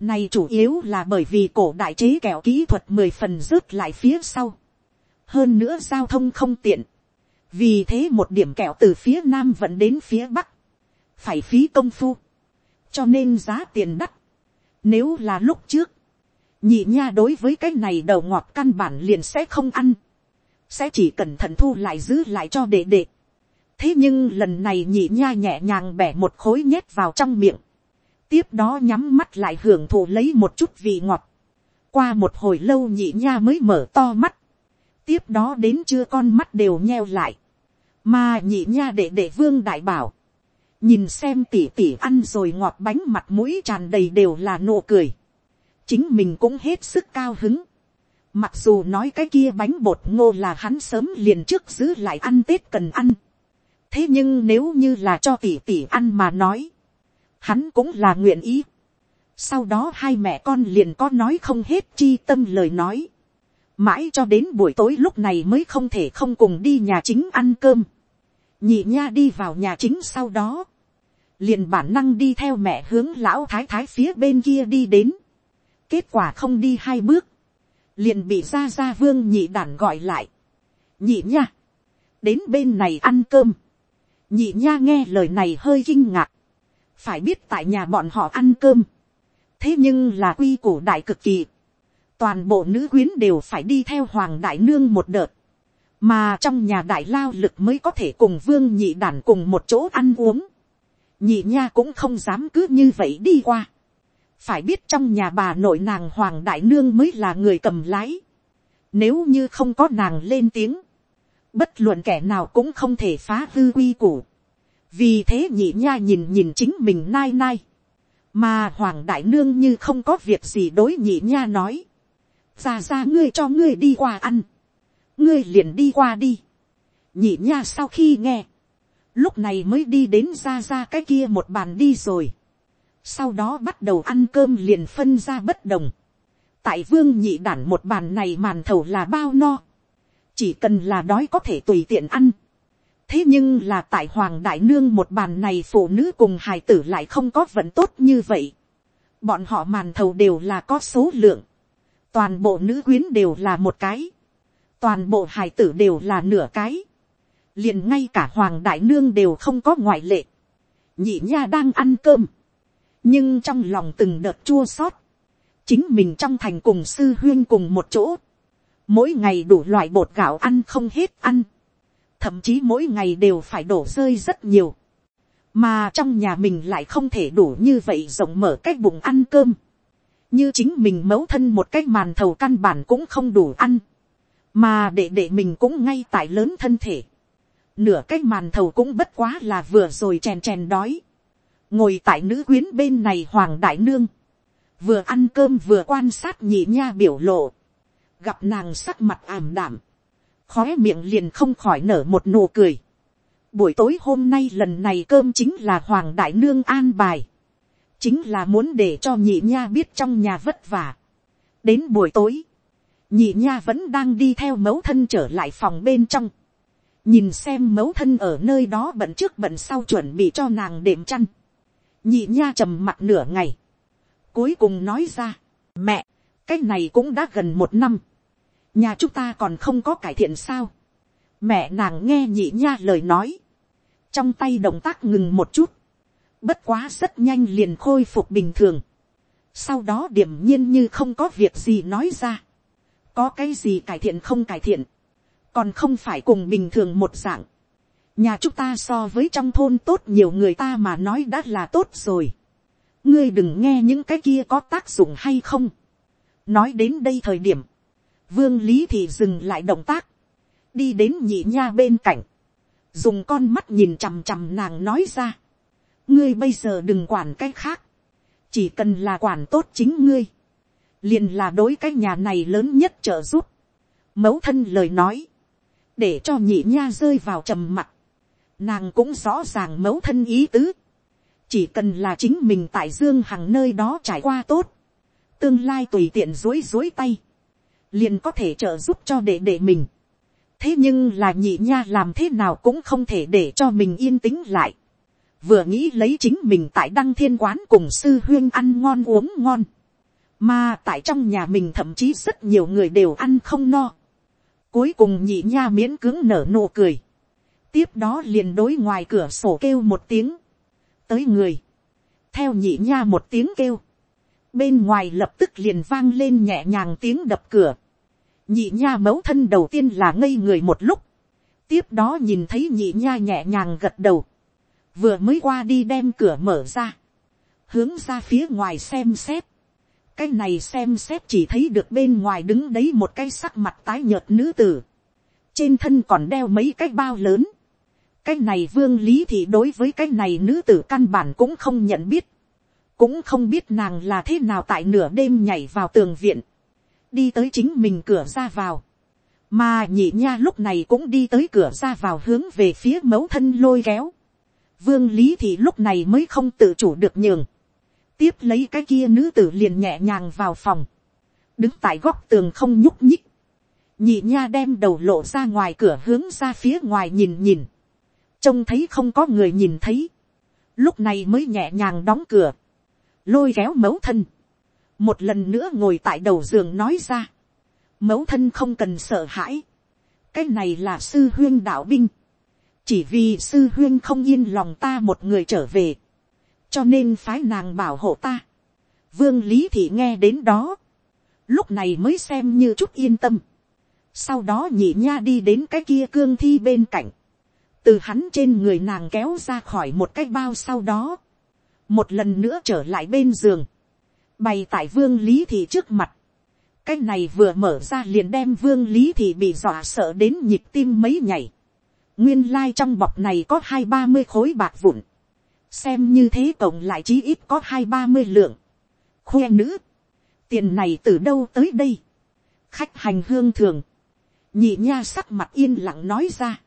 này chủ yếu là bởi vì cổ đại chế kẹo kỹ thuật mười phần rớt lại phía sau hơn nữa giao thông không tiện. vì thế một điểm kẹo từ phía nam vẫn đến phía bắc. phải phí công phu. cho nên giá tiền đắt. nếu là lúc trước, nhị nha đối với cái này đầu ngọt căn bản liền sẽ không ăn sẽ chỉ cẩn thận thu lại giữ lại cho đệ đệ. thế nhưng lần này nhị nha nhẹ nhàng bẻ một khối nhét vào trong miệng, tiếp đó nhắm mắt lại hưởng thụ lấy một chút vị ngọt. qua một hồi lâu nhị nha mới mở to mắt, tiếp đó đến chưa con mắt đều nheo lại, mà nhị nha đệ đệ vương đại bảo, nhìn xem tỉ tỉ ăn rồi ngọt bánh mặt mũi tràn đầy đều là nụ cười, chính mình cũng hết sức cao hứng, Mặc dù nói cái kia bánh bột ngô là hắn sớm liền trước giữ lại ăn Tết cần ăn. Thế nhưng nếu như là cho tỷ tỷ ăn mà nói. Hắn cũng là nguyện ý. Sau đó hai mẹ con liền có nói không hết chi tâm lời nói. Mãi cho đến buổi tối lúc này mới không thể không cùng đi nhà chính ăn cơm. Nhị nha đi vào nhà chính sau đó. Liền bản năng đi theo mẹ hướng lão thái thái phía bên kia đi đến. Kết quả không đi hai bước liền bị ra ra vương nhị đản gọi lại. nhị nha, đến bên này ăn cơm. nhị nha nghe lời này hơi kinh ngạc. phải biết tại nhà bọn họ ăn cơm. thế nhưng là quy củ đại cực kỳ toàn bộ nữ quyến đều phải đi theo hoàng đại nương một đợt. mà trong nhà đại lao lực mới có thể cùng vương nhị đản cùng một chỗ ăn uống. nhị nha cũng không dám cứ như vậy đi qua phải biết trong nhà bà nội nàng hoàng đại nương mới là người cầm lái. Nếu như không có nàng lên tiếng, bất luận kẻ nào cũng không thể phá hư quy củ. vì thế nhị nha nhìn nhìn chính mình nai nai. mà hoàng đại nương như không có việc gì đối nhị nha nói ra ra ngươi cho ngươi đi qua ăn. ngươi liền đi qua đi. nhị nha sau khi nghe, lúc này mới đi đến ra ra cái kia một bàn đi rồi sau đó bắt đầu ăn cơm liền phân ra bất đồng. tại vương nhị đản một bàn này màn thầu là bao no, chỉ cần là đói có thể tùy tiện ăn. thế nhưng là tại hoàng đại nương một bàn này phụ nữ cùng hài tử lại không có vận tốt như vậy. bọn họ màn thầu đều là có số lượng, toàn bộ nữ quyến đều là một cái, toàn bộ hài tử đều là nửa cái, liền ngay cả hoàng đại nương đều không có ngoại lệ. nhị nha đang ăn cơm, nhưng trong lòng từng đợt chua xót, chính mình trong thành cùng sư huyên cùng một chỗ, mỗi ngày đủ loại bột gạo ăn không hết ăn, thậm chí mỗi ngày đều phải đổ rơi rất nhiều, mà trong nhà mình lại không thể đủ như vậy rộng mở cái bụng ăn cơm, như chính mình mấu thân một cái màn thầu căn bản cũng không đủ ăn, mà để để mình cũng ngay tại lớn thân thể, nửa cái màn thầu cũng bất quá là vừa rồi chèn chèn đói, ngồi tại nữ quyến bên này hoàng đại nương, vừa ăn cơm vừa quan sát nhị nha biểu lộ, gặp nàng sắc mặt ảm đảm, khóe miệng liền không khỏi nở một nụ cười. Buổi tối hôm nay lần này cơm chính là hoàng đại nương an bài, chính là muốn để cho nhị nha biết trong nhà vất vả. đến buổi tối, nhị nha vẫn đang đi theo mẫu thân trở lại phòng bên trong, nhìn xem mẫu thân ở nơi đó bận trước bận sau chuẩn bị cho nàng đệm chăn, nhị nha trầm mặt nửa ngày, cuối cùng nói ra, mẹ, cái này cũng đã gần một năm, nhà chúng ta còn không có cải thiện sao, mẹ nàng nghe nhị nha lời nói, trong tay động tác ngừng một chút, bất quá rất nhanh liền khôi phục bình thường, sau đó điểm nhiên như không có việc gì nói ra, có cái gì cải thiện không cải thiện, còn không phải cùng bình thường một dạng, nhà chúng ta so với trong thôn tốt nhiều người ta mà nói đã là tốt rồi, ngươi đừng nghe những cái kia có tác dụng hay không, nói đến đây thời điểm, vương lý thì dừng lại động tác, đi đến nhị nha bên cạnh, dùng con mắt nhìn chằm chằm nàng nói ra, ngươi bây giờ đừng quản cái khác, chỉ cần là quản tốt chính ngươi, liền là đối cái nhà này lớn nhất trợ giúp. mẫu thân lời nói, để cho nhị nha rơi vào trầm mặc, nàng cũng rõ ràng mẫu thân ý tứ, chỉ cần là chính mình tại dương hằng nơi đó trải qua tốt, tương lai tùy tiện dối dối tay, liền có thể trợ giúp cho đệ đệ mình. thế nhưng là nhị nha làm thế nào cũng không thể để cho mình yên tĩnh lại vừa nghĩ lấy chính mình tại đăng thiên quán cùng sư huyên ăn ngon uống ngon, mà tại trong nhà mình thậm chí rất nhiều người đều ăn không no. cuối cùng nhị nha miễn cứng nở nụ cười, tiếp đó liền đối ngoài cửa sổ kêu một tiếng, tới người, theo nhị nha một tiếng kêu, bên ngoài lập tức liền vang lên nhẹ nhàng tiếng đập cửa, nhị nha mẫu thân đầu tiên là ngây người một lúc, tiếp đó nhìn thấy nhị nha nhẹ nhàng gật đầu, vừa mới qua đi đem cửa mở ra, hướng ra phía ngoài xem xét, cái này xem xét chỉ thấy được bên ngoài đứng đấy một cái sắc mặt tái nhợt nữ tử, trên thân còn đeo mấy cái bao lớn, cái này vương lý thì đối với cái này nữ tử căn bản cũng không nhận biết, cũng không biết nàng là thế nào tại nửa đêm nhảy vào tường viện, đi tới chính mình cửa ra vào, mà nhị nha lúc này cũng đi tới cửa ra vào hướng về phía mẫu thân lôi kéo, vương lý thì lúc này mới không tự chủ được nhường, tiếp lấy cái kia nữ tử liền nhẹ nhàng vào phòng, đứng tại góc tường không nhúc nhích, nhị nha đem đầu lộ ra ngoài cửa hướng ra phía ngoài nhìn nhìn, trông thấy không có người nhìn thấy, lúc này mới nhẹ nhàng đóng cửa, lôi kéo mẫu thân, một lần nữa ngồi tại đầu giường nói ra, mẫu thân không cần sợ hãi, cái này là sư huyên đạo binh, chỉ vì sư huyên không yên lòng ta một người trở về, cho nên phái nàng bảo hộ ta. vương lý thị nghe đến đó, lúc này mới xem như chút yên tâm. sau đó nhị nha đi đến cái kia cương thi bên cạnh, từ hắn trên người nàng kéo ra khỏi một cái bao sau đó, một lần nữa trở lại bên giường, bày tại vương lý thị trước mặt, cái này vừa mở ra liền đem vương lý thị bị dọa sợ đến nhịp tim mấy nhảy, nguyên lai、like、trong bọc này có hai ba mươi khối bạc vụn, xem như thế cộng lại chí ít có hai ba mươi lượng, khoe nữ, tiền này từ đâu tới đây, khách hành hương thường, nhị nha sắc mặt yên lặng nói ra,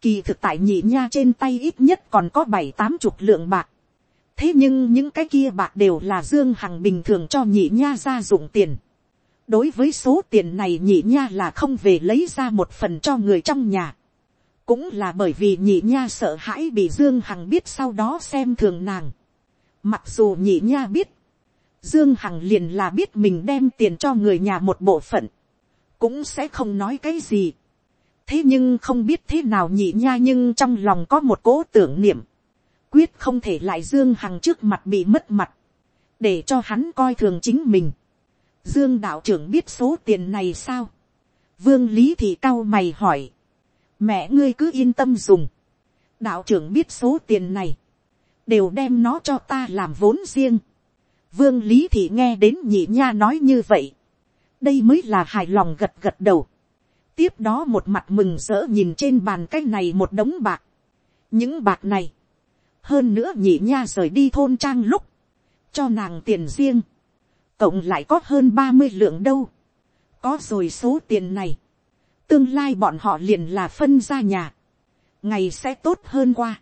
kỳ thực tại nhị nha trên tay ít nhất còn có bảy tám chục lượng bạc, thế nhưng những cái kia bạc đều là dương hằng bình thường cho nhị nha ra dụng tiền, đối với số tiền này nhị nha là không về lấy ra một phần cho người trong nhà, cũng là bởi vì nhị nha sợ hãi bị dương hằng biết sau đó xem thường nàng. mặc dù nhị nha biết, dương hằng liền là biết mình đem tiền cho người nhà một bộ phận, cũng sẽ không nói cái gì. thế nhưng không biết thế nào nhị nha nhưng trong lòng có một cố tưởng niệm, quyết không thể lại dương hằng trước mặt bị mất mặt, để cho hắn coi thường chính mình. dương đạo trưởng biết số tiền này sao, vương lý thì cao mày hỏi, mẹ ngươi cứ yên tâm dùng, đạo trưởng biết số tiền này, đều đem nó cho ta làm vốn riêng. Vương lý thì nghe đến nhị nha nói như vậy, đây mới là hài lòng gật gật đầu. tiếp đó một mặt mừng rỡ nhìn trên bàn cái này một đống bạc. những bạc này, hơn nữa nhị nha rời đi thôn trang lúc, cho nàng tiền riêng, cộng lại có hơn ba mươi lượng đâu, có rồi số tiền này, tương lai bọn họ liền là phân ra nhà, ngày sẽ tốt hơn qua,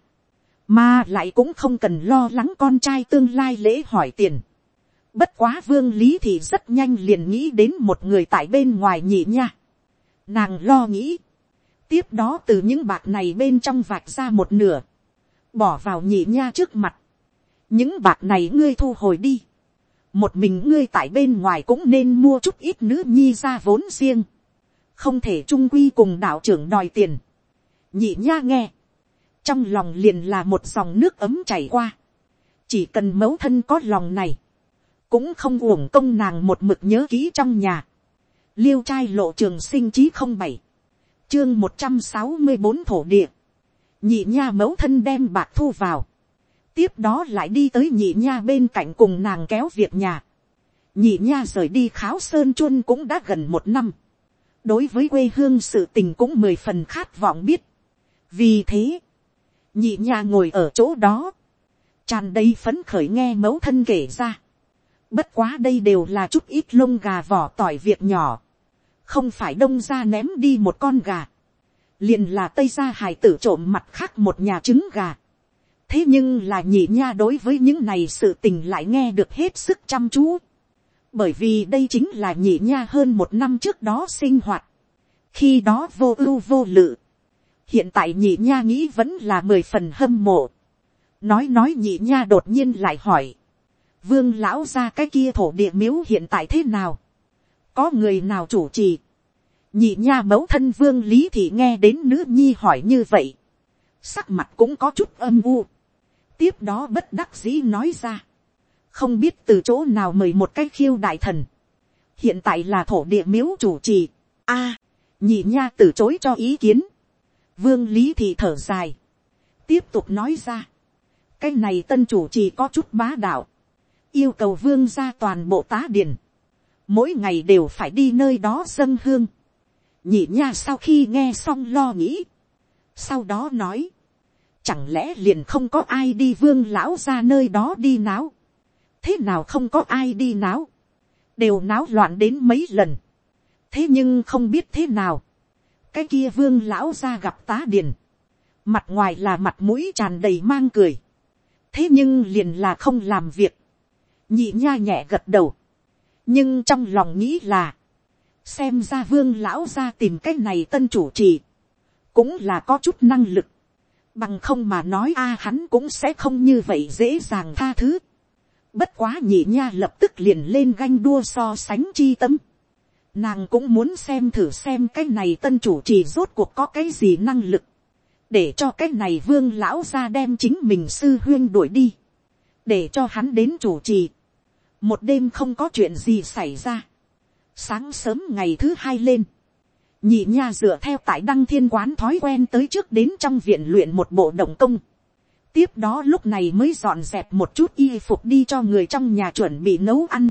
mà lại cũng không cần lo lắng con trai tương lai lễ hỏi tiền. Bất quá vương lý thì rất nhanh liền nghĩ đến một người tại bên ngoài nhị nha. Nàng lo nghĩ. Tiếp đó từ những bạc này bên trong vạch ra một nửa. Bỏ vào nhị nha trước mặt. Những bạc này ngươi thu hồi đi. Một mình ngươi tại bên ngoài cũng nên mua chút ít nữ nhi ra vốn riêng. Không thể trung quy cùng đạo trưởng đòi tiền. Nhị nha nghe. Trong lòng liền là một dòng nước ấm chảy qua. Chỉ cần mấu thân có lòng này. Cũng không uổng công nàng một mực nhớ kỹ trong nhà liêu trai lộ trường sinh chí không bảy, chương một trăm sáu mươi bốn thổ địa, nhị nha mẫu thân đem bạc thu vào, tiếp đó lại đi tới nhị nha bên cạnh cùng nàng kéo việc nhà, nhị nha rời đi kháo sơn chuân cũng đã gần một năm, đối với quê hương sự tình cũng mười phần khát vọng biết, vì thế, nhị nha ngồi ở chỗ đó, tràn đầy phấn khởi nghe mẫu thân kể ra, bất quá đây đều là chút ít lông gà vỏ tỏi việc nhỏ, không phải đông ra ném đi một con gà, liền là tây ra hải tử trộm mặt khác một nhà trứng gà. thế nhưng là nhị nha đối với những này sự tình lại nghe được hết sức chăm chú, bởi vì đây chính là nhị nha hơn một năm trước đó sinh hoạt, khi đó vô ưu vô lự, hiện tại nhị nha nghĩ vẫn là mười phần hâm mộ, nói nói nhị nha đột nhiên lại hỏi, vương lão ra cái kia thổ địa miếu hiện tại thế nào, có người nào chủ trì. nhị nha mẫu thân vương lý thì nghe đến nữ nhi hỏi như vậy. sắc mặt cũng có chút âm u. tiếp đó bất đắc dĩ nói ra không biết từ chỗ nào mời một cái khiêu đại thần. hiện tại là thổ địa miếu chủ trì. a, nhị nha từ chối cho ý kiến. vương lý thì thở dài. tiếp tục nói ra. cái này tân chủ trì có chút bá đạo. yêu cầu vương ra toàn bộ tá điền mỗi ngày đều phải đi nơi đó dâng hương. nhị nha sau khi nghe xong lo nghĩ, sau đó nói, chẳng lẽ liền không có ai đi vương lão ra nơi đó đi náo, thế nào không có ai đi náo, đều náo loạn đến mấy lần, thế nhưng không biết thế nào, cái kia vương lão ra gặp tá điền, mặt ngoài là mặt mũi tràn đầy mang cười, thế nhưng liền là không làm việc, nhị nha nhẹ gật đầu, nhưng trong lòng nghĩ là, xem ra vương lão ra tìm cái này tân chủ trì, cũng là có chút năng lực, bằng không mà nói a à hắn cũng sẽ không như vậy dễ dàng tha thứ. Bất quá nhị nha lập tức liền lên ganh đua so sánh chi tâm. Nàng cũng muốn xem thử xem cái này tân chủ trì rốt cuộc có cái gì năng lực. Để cho cái này vương lão ra đem chính mình sư huyên đuổi đi. Để cho hắn đến chủ trì một đêm không có chuyện gì xảy ra. sáng sớm ngày thứ hai lên, nhị nha dựa theo tại đăng thiên quán thói quen tới trước đến trong viện luyện một bộ động công tiếp đó lúc này mới dọn dẹp một chút y phục đi cho người trong nhà chuẩn bị nấu ăn.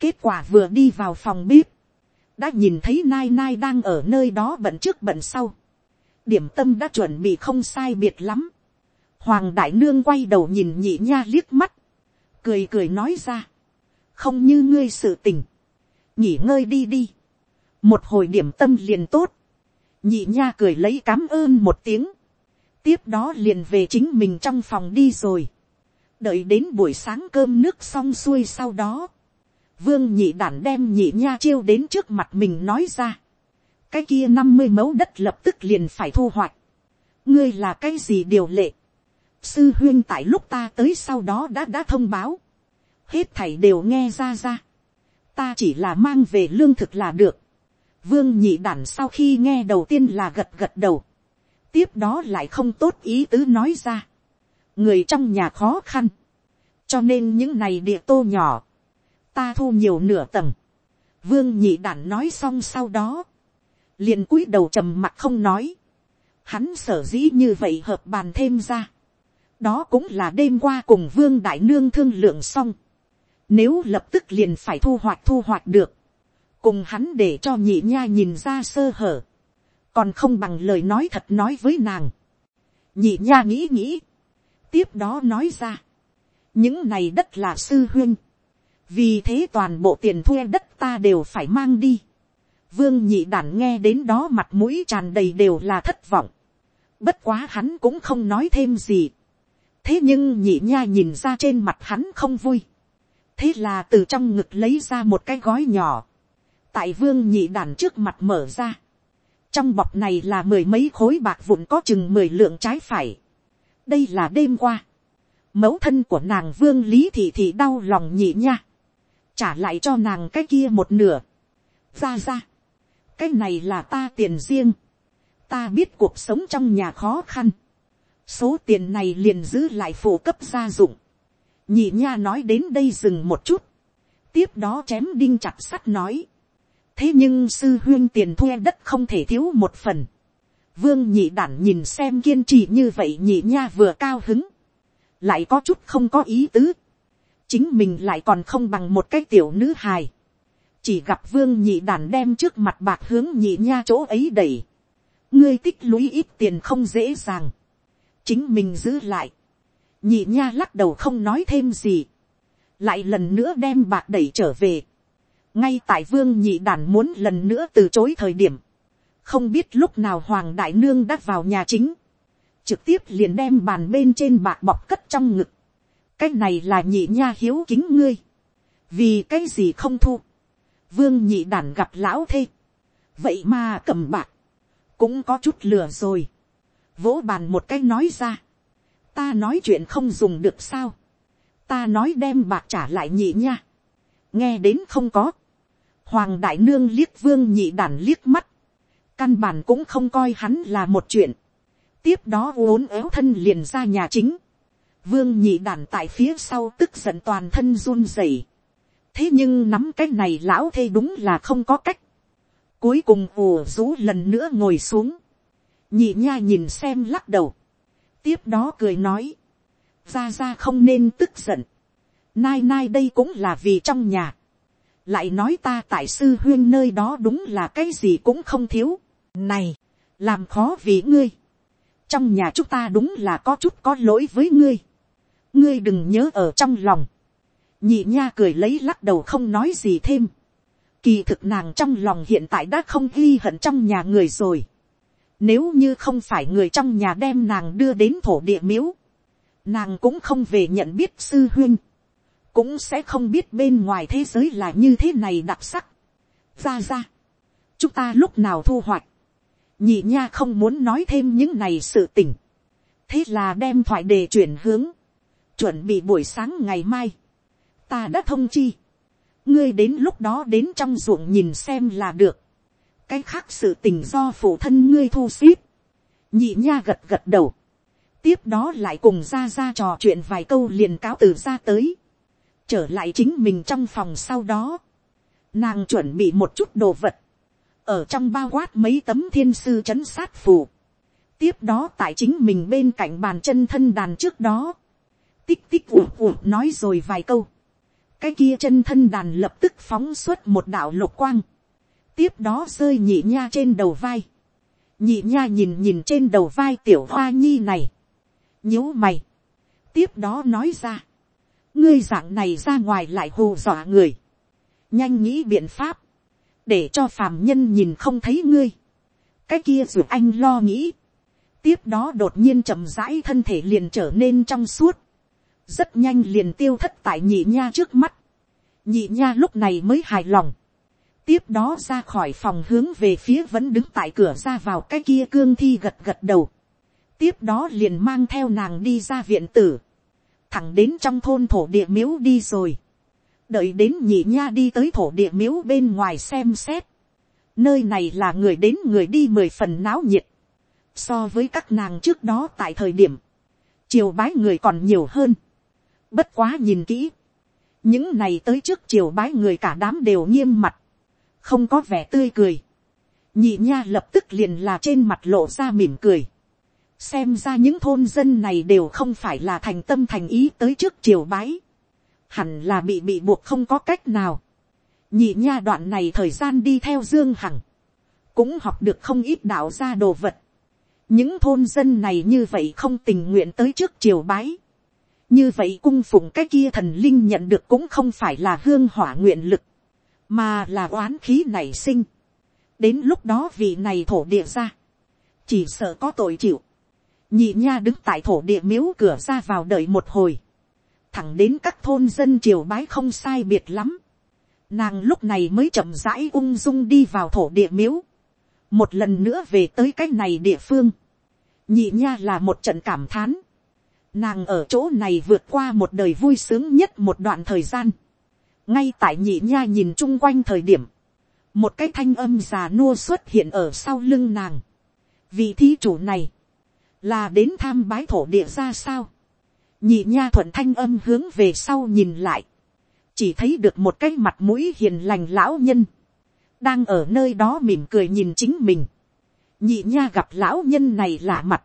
kết quả vừa đi vào phòng bếp, đã nhìn thấy nai nai đang ở nơi đó bận trước bận sau. điểm tâm đã chuẩn bị không sai biệt lắm. hoàng đại nương quay đầu nhìn nhị nha liếc mắt, cười cười nói ra. Không như ngươi sự tình, nghỉ ngơi đi đi, một hồi điểm tâm liền tốt, nhị nha cười lấy cám ơn một tiếng, tiếp đó liền về chính mình trong phòng đi rồi, đợi đến buổi sáng cơm nước xong xuôi sau đó, vương nhị đản đem nhị nha chiêu đến trước mặt mình nói ra, cái kia năm mươi mẫu đất lập tức liền phải thu hoạch, ngươi là cái gì điều lệ, sư huyên tại lúc ta tới sau đó đã đã thông báo, hết thảy đều nghe ra ra. ta chỉ là mang về lương thực là được. vương nhị đản sau khi nghe đầu tiên là gật gật đầu tiếp đó lại không tốt ý tứ nói ra. người trong nhà khó khăn. cho nên những này địa tô nhỏ. ta thu nhiều nửa tầng. vương nhị đản nói xong sau đó. liền cúi đầu trầm mặt không nói. hắn sở dĩ như vậy hợp bàn thêm ra đó cũng là đêm qua cùng vương đại nương thương lượng xong. Nếu lập tức liền phải thu hoạch thu hoạch được. Cùng hắn để cho nhị nha nhìn ra sơ hở còn không bằng lời nói thật nói với nàng, nhị nha nghĩ nghĩ, tiếp đó nói ra, những này đất là sư huyên, vì thế toàn bộ tiền thuê đất ta đều phải mang đi. Vương nhị đản nghe đến đó mặt mũi tràn đầy đều là thất vọng. Bất quá hắn cũng không nói thêm gì. Thế nhưng nhị nha nhìn ra trên mặt hắn không vui. Thế là từ trong ngực lấy ra một cái gói nhỏ. Tại vương nhị đản trước mặt mở ra. Trong bọc này là mười mấy khối bạc vụn có chừng mười lượng trái phải. Đây là đêm qua. Mẫu thân của nàng vương lý thị thị đau lòng nhị nha. Trả lại cho nàng cái kia một nửa. ra ra, cái này là ta tiền riêng, ta biết cuộc sống trong nhà khó khăn, số tiền này liền giữ lại phụ cấp gia dụng, nhị nha nói đến đây dừng một chút, tiếp đó chém đinh chặt sắt nói, thế nhưng sư huyên tiền thuê đất không thể thiếu một phần, vương nhị đản nhìn xem kiên trì như vậy nhị nha vừa cao hứng, lại có chút không có ý tứ, chính mình lại còn không bằng một cái tiểu nữ hài. chỉ gặp vương nhị đản đem trước mặt bạc hướng nhị nha chỗ ấy đẩy. ngươi tích lũy ít tiền không dễ dàng. chính mình giữ lại. nhị nha lắc đầu không nói thêm gì. lại lần nữa đem bạc đẩy trở về ngay tại vương nhị đản muốn lần nữa từ chối thời điểm. không biết lúc nào hoàng đại nương đã vào nhà chính. trực tiếp liền đem bàn bên trên bạc bọc cất trong ngực. Cái này là nhị nha hiếu kính ngươi, vì cái gì không thu, vương nhị đản gặp lão thê, vậy mà cầm bạc, cũng có chút lừa rồi, vỗ bàn một cái nói ra, ta nói chuyện không dùng được sao, ta nói đem bạc trả lại nhị nha, nghe đến không có, hoàng đại nương liếc vương nhị đản liếc mắt, căn bản cũng không coi hắn là một chuyện, tiếp đó uốn éo thân liền ra nhà chính, vương nhị Đản tại phía sau tức giận toàn thân run rẩy. thế nhưng nắm cái này lão thê đúng là không có cách. cuối cùng ủ rú lần nữa ngồi xuống. nhị nha nhìn xem lắc đầu. tiếp đó cười nói. ra ra không nên tức giận. nai nai đây cũng là vì trong nhà lại nói ta tại sư huyên nơi đó đúng là cái gì cũng không thiếu. này, làm khó vì ngươi. trong nhà chúng ta đúng là có chút có lỗi với ngươi ngươi đừng nhớ ở trong lòng. nhị nha cười lấy lắc đầu không nói gì thêm. kỳ thực nàng trong lòng hiện tại đã không ghi hận trong nhà người rồi. nếu như không phải người trong nhà đem nàng đưa đến thổ địa miếu, nàng cũng không về nhận biết sư huyên, cũng sẽ không biết bên ngoài thế giới là như thế này đặc sắc. ra ra, chúng ta lúc nào thu hoạch, nhị nha không muốn nói thêm những này sự tình, thế là đem thoại đề chuyển hướng, chuẩn bị buổi sáng ngày mai, ta đã thông chi, ngươi đến lúc đó đến trong ruộng nhìn xem là được, cái khác sự tình do phụ thân ngươi thu xếp. Nhị nha gật gật đầu, tiếp đó lại cùng ra ra trò chuyện vài câu liền cáo từ ra tới, trở lại chính mình trong phòng sau đó, nàng chuẩn bị một chút đồ vật, ở trong bao quát mấy tấm thiên sư c h ấ n sát phù, tiếp đó tại chính mình bên cạnh bàn chân thân đàn trước đó, tích tích ủ ủ nói rồi vài câu. cái kia chân thân đàn lập tức phóng xuất một đạo lục quang. tiếp đó rơi nhị nha trên đầu vai. nhị nha nhìn nhìn trên đầu vai tiểu hoa nhi này. nhíu mày. tiếp đó nói ra ngươi dạng này ra ngoài lại hù dọa người. nhanh nghĩ biện pháp. để cho phàm nhân nhìn không thấy ngươi. cái kia dù anh lo nghĩ tiếp đó đột nhiên chậm rãi thân thể liền trở nên trong suốt, rất nhanh liền tiêu thất tại nhị nha trước mắt. nhị nha lúc này mới hài lòng. tiếp đó ra khỏi phòng hướng về phía vẫn đứng tại cửa ra vào cái kia cương thi gật gật đầu. tiếp đó liền mang theo nàng đi ra viện tử thẳng đến trong thôn thổ địa miếu đi rồi. đợi đến nhị nha đi tới thổ địa miếu bên ngoài xem xét. nơi này là người đến người đi mười phần náo nhiệt. so với các nàng trước đó tại thời điểm, chiều bái người còn nhiều hơn Bất quá nhìn kỹ. Những này tới trước chiều bái người cả đám đều nghiêm mặt. Không có vẻ tươi cười. Nhị nha lập tức liền là trên mặt lộ ra mỉm cười. Xem ra những thôn dân này đều không phải là thành tâm thành ý tới trước triều bái. Hẳn là bị bị buộc không có cách nào. Nhị nha đoạn này thời gian đi theo Dương Hằng. cũng học được không ít đạo gia đồ vật. những thôn dân này như vậy không tình nguyện tới trước triều bái. như vậy cung phụng cái kia thần linh nhận được cũng không phải là hương hỏa nguyện lực, mà là oán khí nảy sinh. đến lúc đó vị này thổ địa ra, chỉ sợ có tội chịu nhị nha đứng tại thổ địa miếu cửa ra vào đợi một hồi, thẳng đến các thôn dân triều bái không sai biệt lắm. Nàng lúc này mới chậm rãi ung dung đi vào thổ địa miếu. Một lần nữa về tới cái này địa phương, nhị nha là một trận cảm thán, nàng ở chỗ này vượt qua một đời vui sướng nhất một đoạn thời gian, ngay tại nhị nha nhìn chung quanh thời điểm, một cái thanh âm già nua xuất hiện ở sau lưng nàng, vị thí chủ này, là đến tham bái thổ địa ra sao, nhị nha thuận thanh âm hướng về sau nhìn lại, chỉ thấy được một cái mặt mũi hiền lành lão nhân, đang ở nơi đó mỉm cười nhìn chính mình. nhị nha gặp lão nhân này lạ mặt,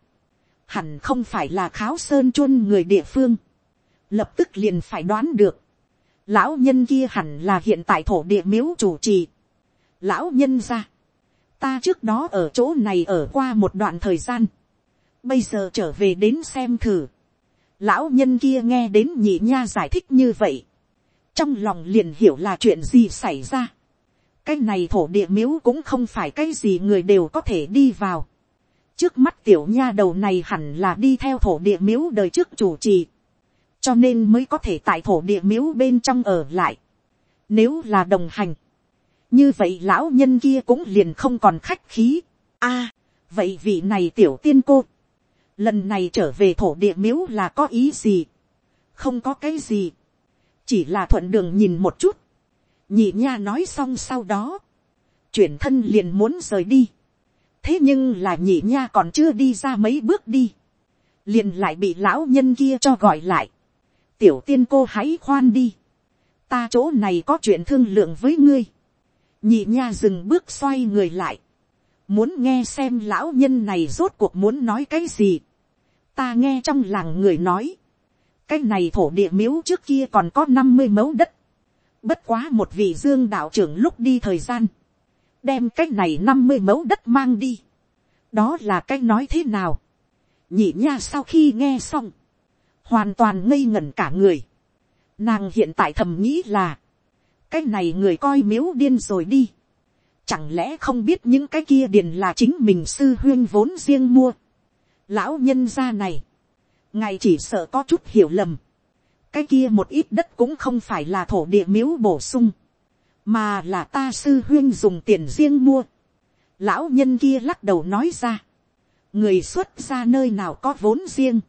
hẳn không phải là kháo sơn chuôn người địa phương, lập tức liền phải đoán được, lão nhân kia hẳn là hiện tại thổ địa miếu chủ trì. lão nhân ra, ta trước đó ở chỗ này ở qua một đoạn thời gian, bây giờ trở về đến xem thử, lão nhân kia nghe đến nhị nha giải thích như vậy, trong lòng liền hiểu là chuyện gì xảy ra cái này thổ địa miếu cũng không phải cái gì người đều có thể đi vào. trước mắt tiểu nha đầu này hẳn là đi theo thổ địa miếu đời trước chủ trì. cho nên mới có thể tại thổ địa miếu bên trong ở lại. nếu là đồng hành, như vậy lão nhân kia cũng liền không còn khách khí. a, vậy vị này tiểu tiên cô, lần này trở về thổ địa miếu là có ý gì. không có cái gì, chỉ là thuận đường nhìn một chút nhị nha nói xong sau đó, chuyển thân liền muốn rời đi. thế nhưng là nhị nha còn chưa đi ra mấy bước đi, liền lại bị lão nhân kia cho gọi lại. tiểu tiên cô hãy khoan đi, ta chỗ này có chuyện thương lượng với ngươi. nhị nha dừng bước xoay người lại, muốn nghe xem lão nhân này rốt cuộc muốn nói cái gì ta nghe trong làng người nói, cái này thổ địa miếu trước kia còn có năm mươi mẫu đất, Bất quá một vị dương đạo trưởng lúc đi thời gian. Đem cái này năm mươi mẫu đất mang đi. Đó là cái nói thế nào? Nhị nha sau khi nghe xong. Hoàn toàn ngây ngẩn cả người. Nàng hiện tại thầm nghĩ là. Cái này người coi miếu điên rồi đi. Chẳng lẽ không biết những cái kia điền là chính mình sư huyên vốn riêng mua. Lão nhân gia này. Ngài chỉ sợ có chút hiểu lầm. Cái kia một ít đất cũng không phải là thổ địa miếu bổ sung, mà là ta sư huyên dùng tiền riêng mua. Lão nhân kia lắc đầu nói ra, người xuất ra nơi nào có vốn riêng,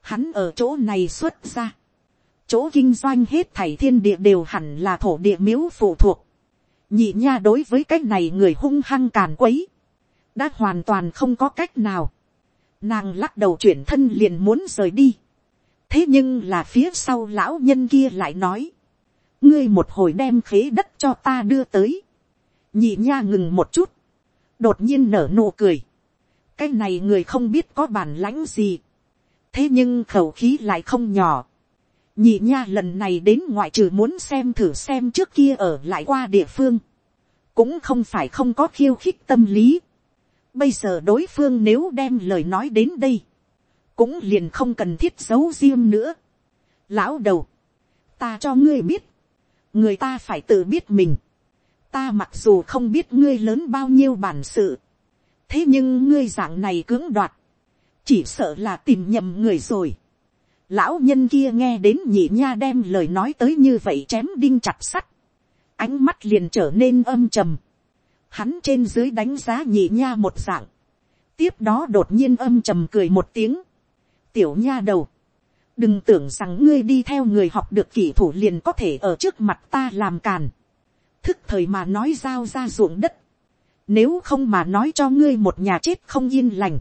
hắn ở chỗ này xuất ra, chỗ kinh doanh hết thảy thiên địa đều hẳn là thổ địa miếu phụ thuộc, nhị nha đối với cái này người hung hăng càn quấy, đã hoàn toàn không có cách nào, nàng lắc đầu chuyển thân liền muốn rời đi, thế nhưng là phía sau lão nhân kia lại nói, ngươi một hồi đem khế đất cho ta đưa tới, nhị nha ngừng một chút, đột nhiên nở nụ cười, cái này người không biết có bản lãnh gì, thế nhưng khẩu khí lại không nhỏ, nhị nha lần này đến ngoại trừ muốn xem thử xem trước kia ở lại qua địa phương, cũng không phải không có khiêu khích tâm lý. Bây giờ đối phương nếu đem lời nói đến đây, cũng liền không cần thiết giấu riêng nữa. Lão đầu, ta cho ngươi biết, người ta phải tự biết mình. Ta mặc dù không biết ngươi lớn bao nhiêu bản sự, thế nhưng ngươi dạng này cưỡng đoạt, chỉ sợ là tìm nhầm người rồi. Lão nhân kia nghe đến nhị nha đem lời nói tới như vậy chém đinh chặt sắt, ánh mắt liền trở nên âm trầm. Hắn trên dưới đánh giá nhị nha một dạng, tiếp đó đột nhiên âm trầm cười một tiếng. Tiểu nha đầu, đừng tưởng rằng ngươi đi theo người học được kỹ thủ liền có thể ở trước mặt ta làm càn, thức thời mà nói giao ra ruộng đất, nếu không mà nói cho ngươi một nhà chết không yên lành,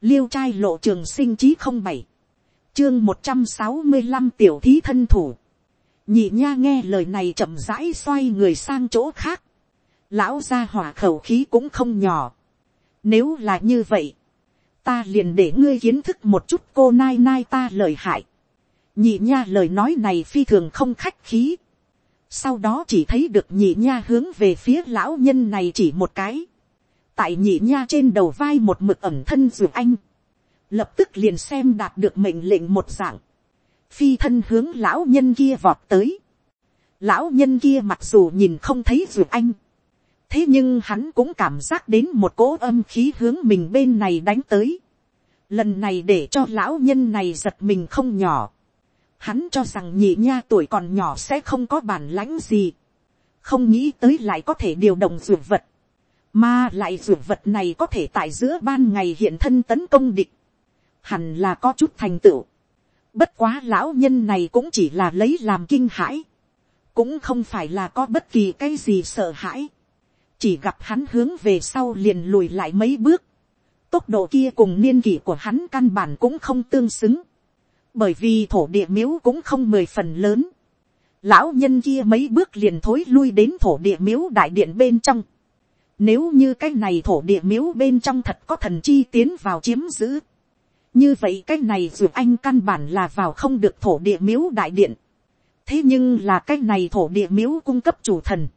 liêu trai lộ trường sinh chí không bảy, chương một trăm sáu mươi năm tiểu thí thân thủ, nhị nha nghe lời này chậm rãi xoay người sang chỗ khác, lão gia hỏa khẩu khí cũng không nhỏ, nếu là như vậy, ta liền để ngươi kiến thức một chút cô nai nai ta lời hại. nhị nha lời nói này phi thường không khách khí. sau đó chỉ thấy được nhị nha hướng về phía lão nhân này chỉ một cái. tại nhị nha trên đầu vai một mực ẩm thân dù anh, lập tức liền xem đạt được mệnh lệnh một dạng, phi thân hướng lão nhân kia vọt tới, lão nhân kia mặc dù nhìn không thấy dù anh, thế nhưng hắn cũng cảm giác đến một cỗ âm khí hướng mình bên này đánh tới, lần này để cho lão nhân này giật mình không nhỏ, hắn cho rằng nhị nha tuổi còn nhỏ sẽ không có bản lãnh gì, không nghĩ tới lại có thể điều động ruột vật, mà lại ruột vật này có thể tại giữa ban ngày hiện thân tấn công địch, hẳn là có chút thành tựu. Bất quá lão nhân này cũng chỉ là lấy làm kinh hãi, cũng không phải là có bất kỳ cái gì sợ hãi, chỉ gặp hắn hướng về sau liền lùi lại mấy bước, tốc độ kia cùng niên kỷ của hắn căn bản cũng không tương xứng, bởi vì thổ địa miếu cũng không mười phần lớn, lão nhân kia mấy bước liền thối lui đến thổ địa miếu đại điện bên trong, nếu như cái này thổ địa miếu bên trong thật có thần chi tiến vào chiếm giữ. Như vậy cái này dù anh căn bản là vào không được thổ địa miếu đại điện. Thế nhưng là cái này thổ địa miếu cung cấp chủ thần.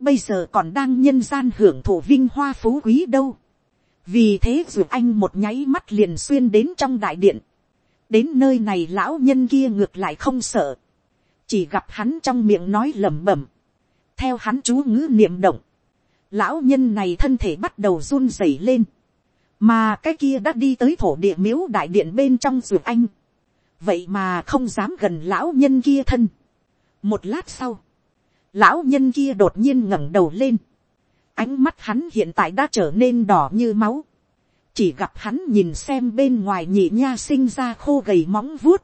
Bây giờ còn đang nhân gian hưởng thụ vinh hoa phú quý đâu. Vì thế dù anh một nháy mắt liền xuyên đến trong đại điện. Đến nơi này lão nhân kia ngược lại không sợ. Chỉ gặp hắn trong miệng nói lẩm bẩm. Theo hắn chú ngữ niệm động lão nhân này thân thể bắt đầu run rẩy lên, mà cái kia đã đi tới thổ địa miếu đại điện bên trong dù anh, vậy mà không dám gần lão nhân kia thân. một lát sau, lão nhân kia đột nhiên ngẩng đầu lên, ánh mắt hắn hiện tại đã trở nên đỏ như máu, chỉ gặp hắn nhìn xem bên ngoài nhị nha sinh ra khô gầy móng vuốt,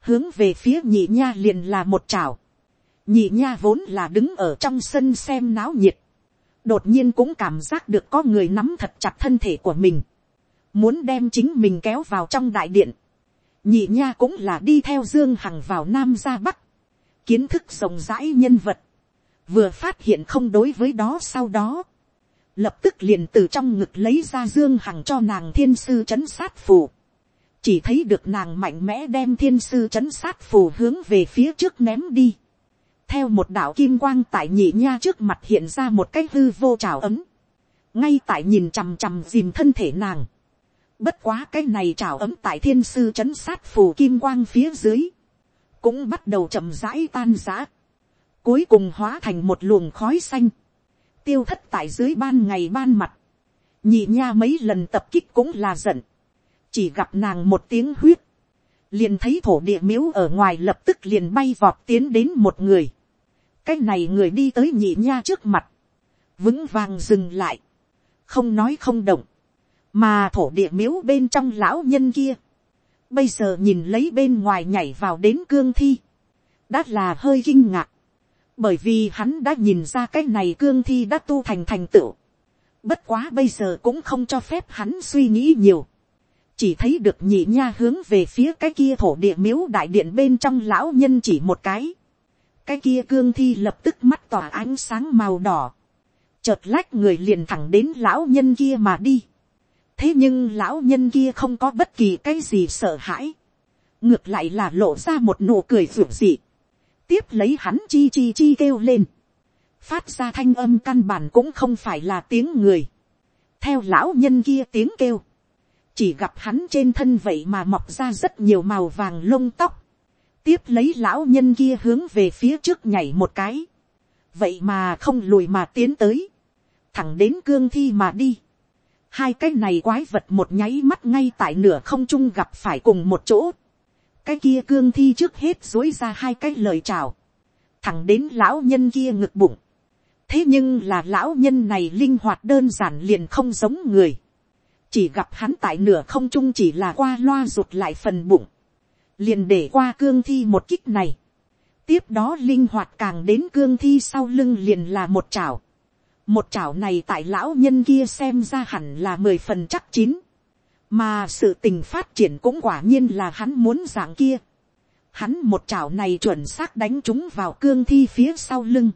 hướng về phía nhị nha liền là một chảo, nhị nha vốn là đứng ở trong sân xem náo nhiệt, đột nhiên cũng cảm giác được có người nắm thật chặt thân thể của mình, muốn đem chính mình kéo vào trong đại điện, nhị nha cũng là đi theo dương hằng vào nam ra bắc, kiến thức rộng rãi nhân vật, vừa phát hiện không đối với đó sau đó, lập tức liền từ trong ngực lấy ra dương hằng cho nàng thiên sư c h ấ n sát phù, chỉ thấy được nàng mạnh mẽ đem thiên sư c h ấ n sát phù hướng về phía trước ném đi, theo một đạo kim quang tại nhị nha trước mặt hiện ra một cái hư vô trào ấm, ngay tại nhìn chằm chằm dìm thân thể nàng, bất quá cái này trào ấm tại thiên sư c h ấ n sát phù kim quang phía dưới, cũng bắt đầu chậm rãi tan rã cuối cùng hóa thành một luồng khói xanh, tiêu thất tại dưới ban ngày ban mặt, nhị nha mấy lần tập kích cũng là giận, chỉ gặp nàng một tiếng huyết, liền thấy thổ địa miếu ở ngoài lập tức liền bay vọt tiến đến một người, cái này người đi tới nhị nha trước mặt, vững vàng dừng lại, không nói không động, mà thổ địa miếu bên trong lão nhân kia, bây giờ nhìn lấy bên ngoài nhảy vào đến cương thi, đã là hơi kinh ngạc, bởi vì hắn đã nhìn ra cái này cương thi đã tu thành thành tựu, bất quá bây giờ cũng không cho phép hắn suy nghĩ nhiều, chỉ thấy được nhị nha hướng về phía cái kia thổ địa miếu đại điện bên trong lão nhân chỉ một cái, cái kia cương thi lập tức mắt tỏa ánh sáng màu đỏ, chợt lách người liền thẳng đến lão nhân kia mà đi. thế nhưng lão nhân kia không có bất kỳ cái gì sợ hãi, ngược lại là lộ ra một nụ cười ruột dị, tiếp lấy hắn chi chi chi kêu lên, phát ra thanh âm căn bản cũng không phải là tiếng người, theo lão nhân kia tiếng kêu, chỉ gặp hắn trên thân vậy mà mọc ra rất nhiều màu vàng lông tóc, tiếp lấy lão nhân kia hướng về phía trước nhảy một cái, vậy mà không lùi mà tiến tới, thẳng đến cương thi mà đi. hai cái này quái vật một nháy mắt ngay tại nửa không trung gặp phải cùng một chỗ cái kia cương thi trước hết dối ra hai cái lời chào, thẳng đến lão nhân kia ngực bụng. thế nhưng là lão nhân này linh hoạt đơn giản liền không giống người. chỉ gặp hắn tại nửa không trung chỉ là qua loa rụt lại phần bụng liền để qua cương thi một kích này. tiếp đó linh hoạt càng đến cương thi sau lưng liền là một chảo. một chảo này tại lão nhân kia xem ra hẳn là mười phần chắc chín mà sự tình phát triển cũng quả nhiên là hắn muốn dạng kia. hắn một chảo này chuẩn xác đánh chúng vào cương thi phía sau lưng.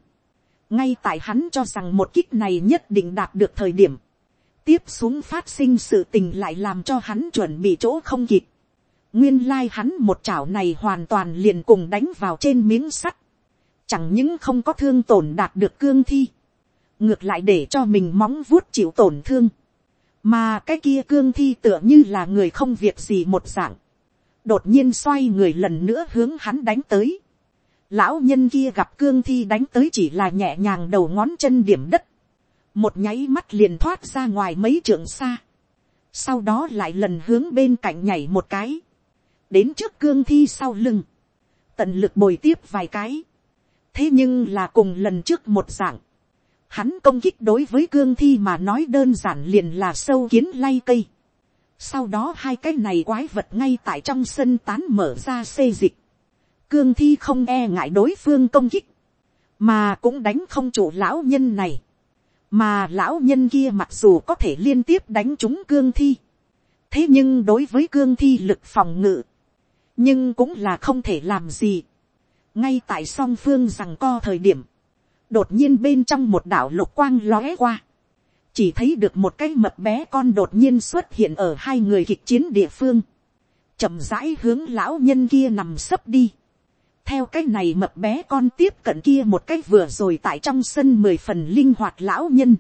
ngay tại hắn cho rằng một kích này nhất định đạt được thời điểm. tiếp xuống phát sinh sự tình lại làm cho hắn chuẩn bị chỗ không kịp Nguyên lai hắn một chảo này hoàn toàn liền cùng đánh vào trên miếng sắt. Chẳng những không có thương tổn đạt được cương thi. ngược lại để cho mình móng vuốt chịu tổn thương, mà cái kia cương thi tựa như là người không việc gì một dạng, đột nhiên xoay người lần nữa hướng hắn đánh tới, lão nhân kia gặp cương thi đánh tới chỉ là nhẹ nhàng đầu ngón chân điểm đất, một nháy mắt liền thoát ra ngoài mấy trượng xa, sau đó lại lần hướng bên cạnh nhảy một cái, đến trước cương thi sau lưng, tận lực bồi tiếp vài cái, thế nhưng là cùng lần trước một dạng, hắn công kích đối với cương thi mà nói đơn giản liền là sâu kiến lay cây, sau đó hai cái này quái vật ngay tại trong sân tán mở ra xê dịch, cương thi không e ngại đối phương công kích, mà cũng đánh không chủ lão nhân này, mà lão nhân kia mặc dù có thể liên tiếp đánh trúng cương thi, thế nhưng đối với cương thi lực phòng ngự, nhưng cũng là không thể làm gì. ngay tại song phương rằng co thời điểm, đột nhiên bên trong một đảo lục quang lóe qua, chỉ thấy được một cái mập bé con đột nhiên xuất hiện ở hai người kịch chiến địa phương, chậm rãi hướng lão nhân kia nằm sấp đi. theo cái này mập bé con tiếp cận kia một cái vừa rồi tại trong sân mười phần linh hoạt lão nhân,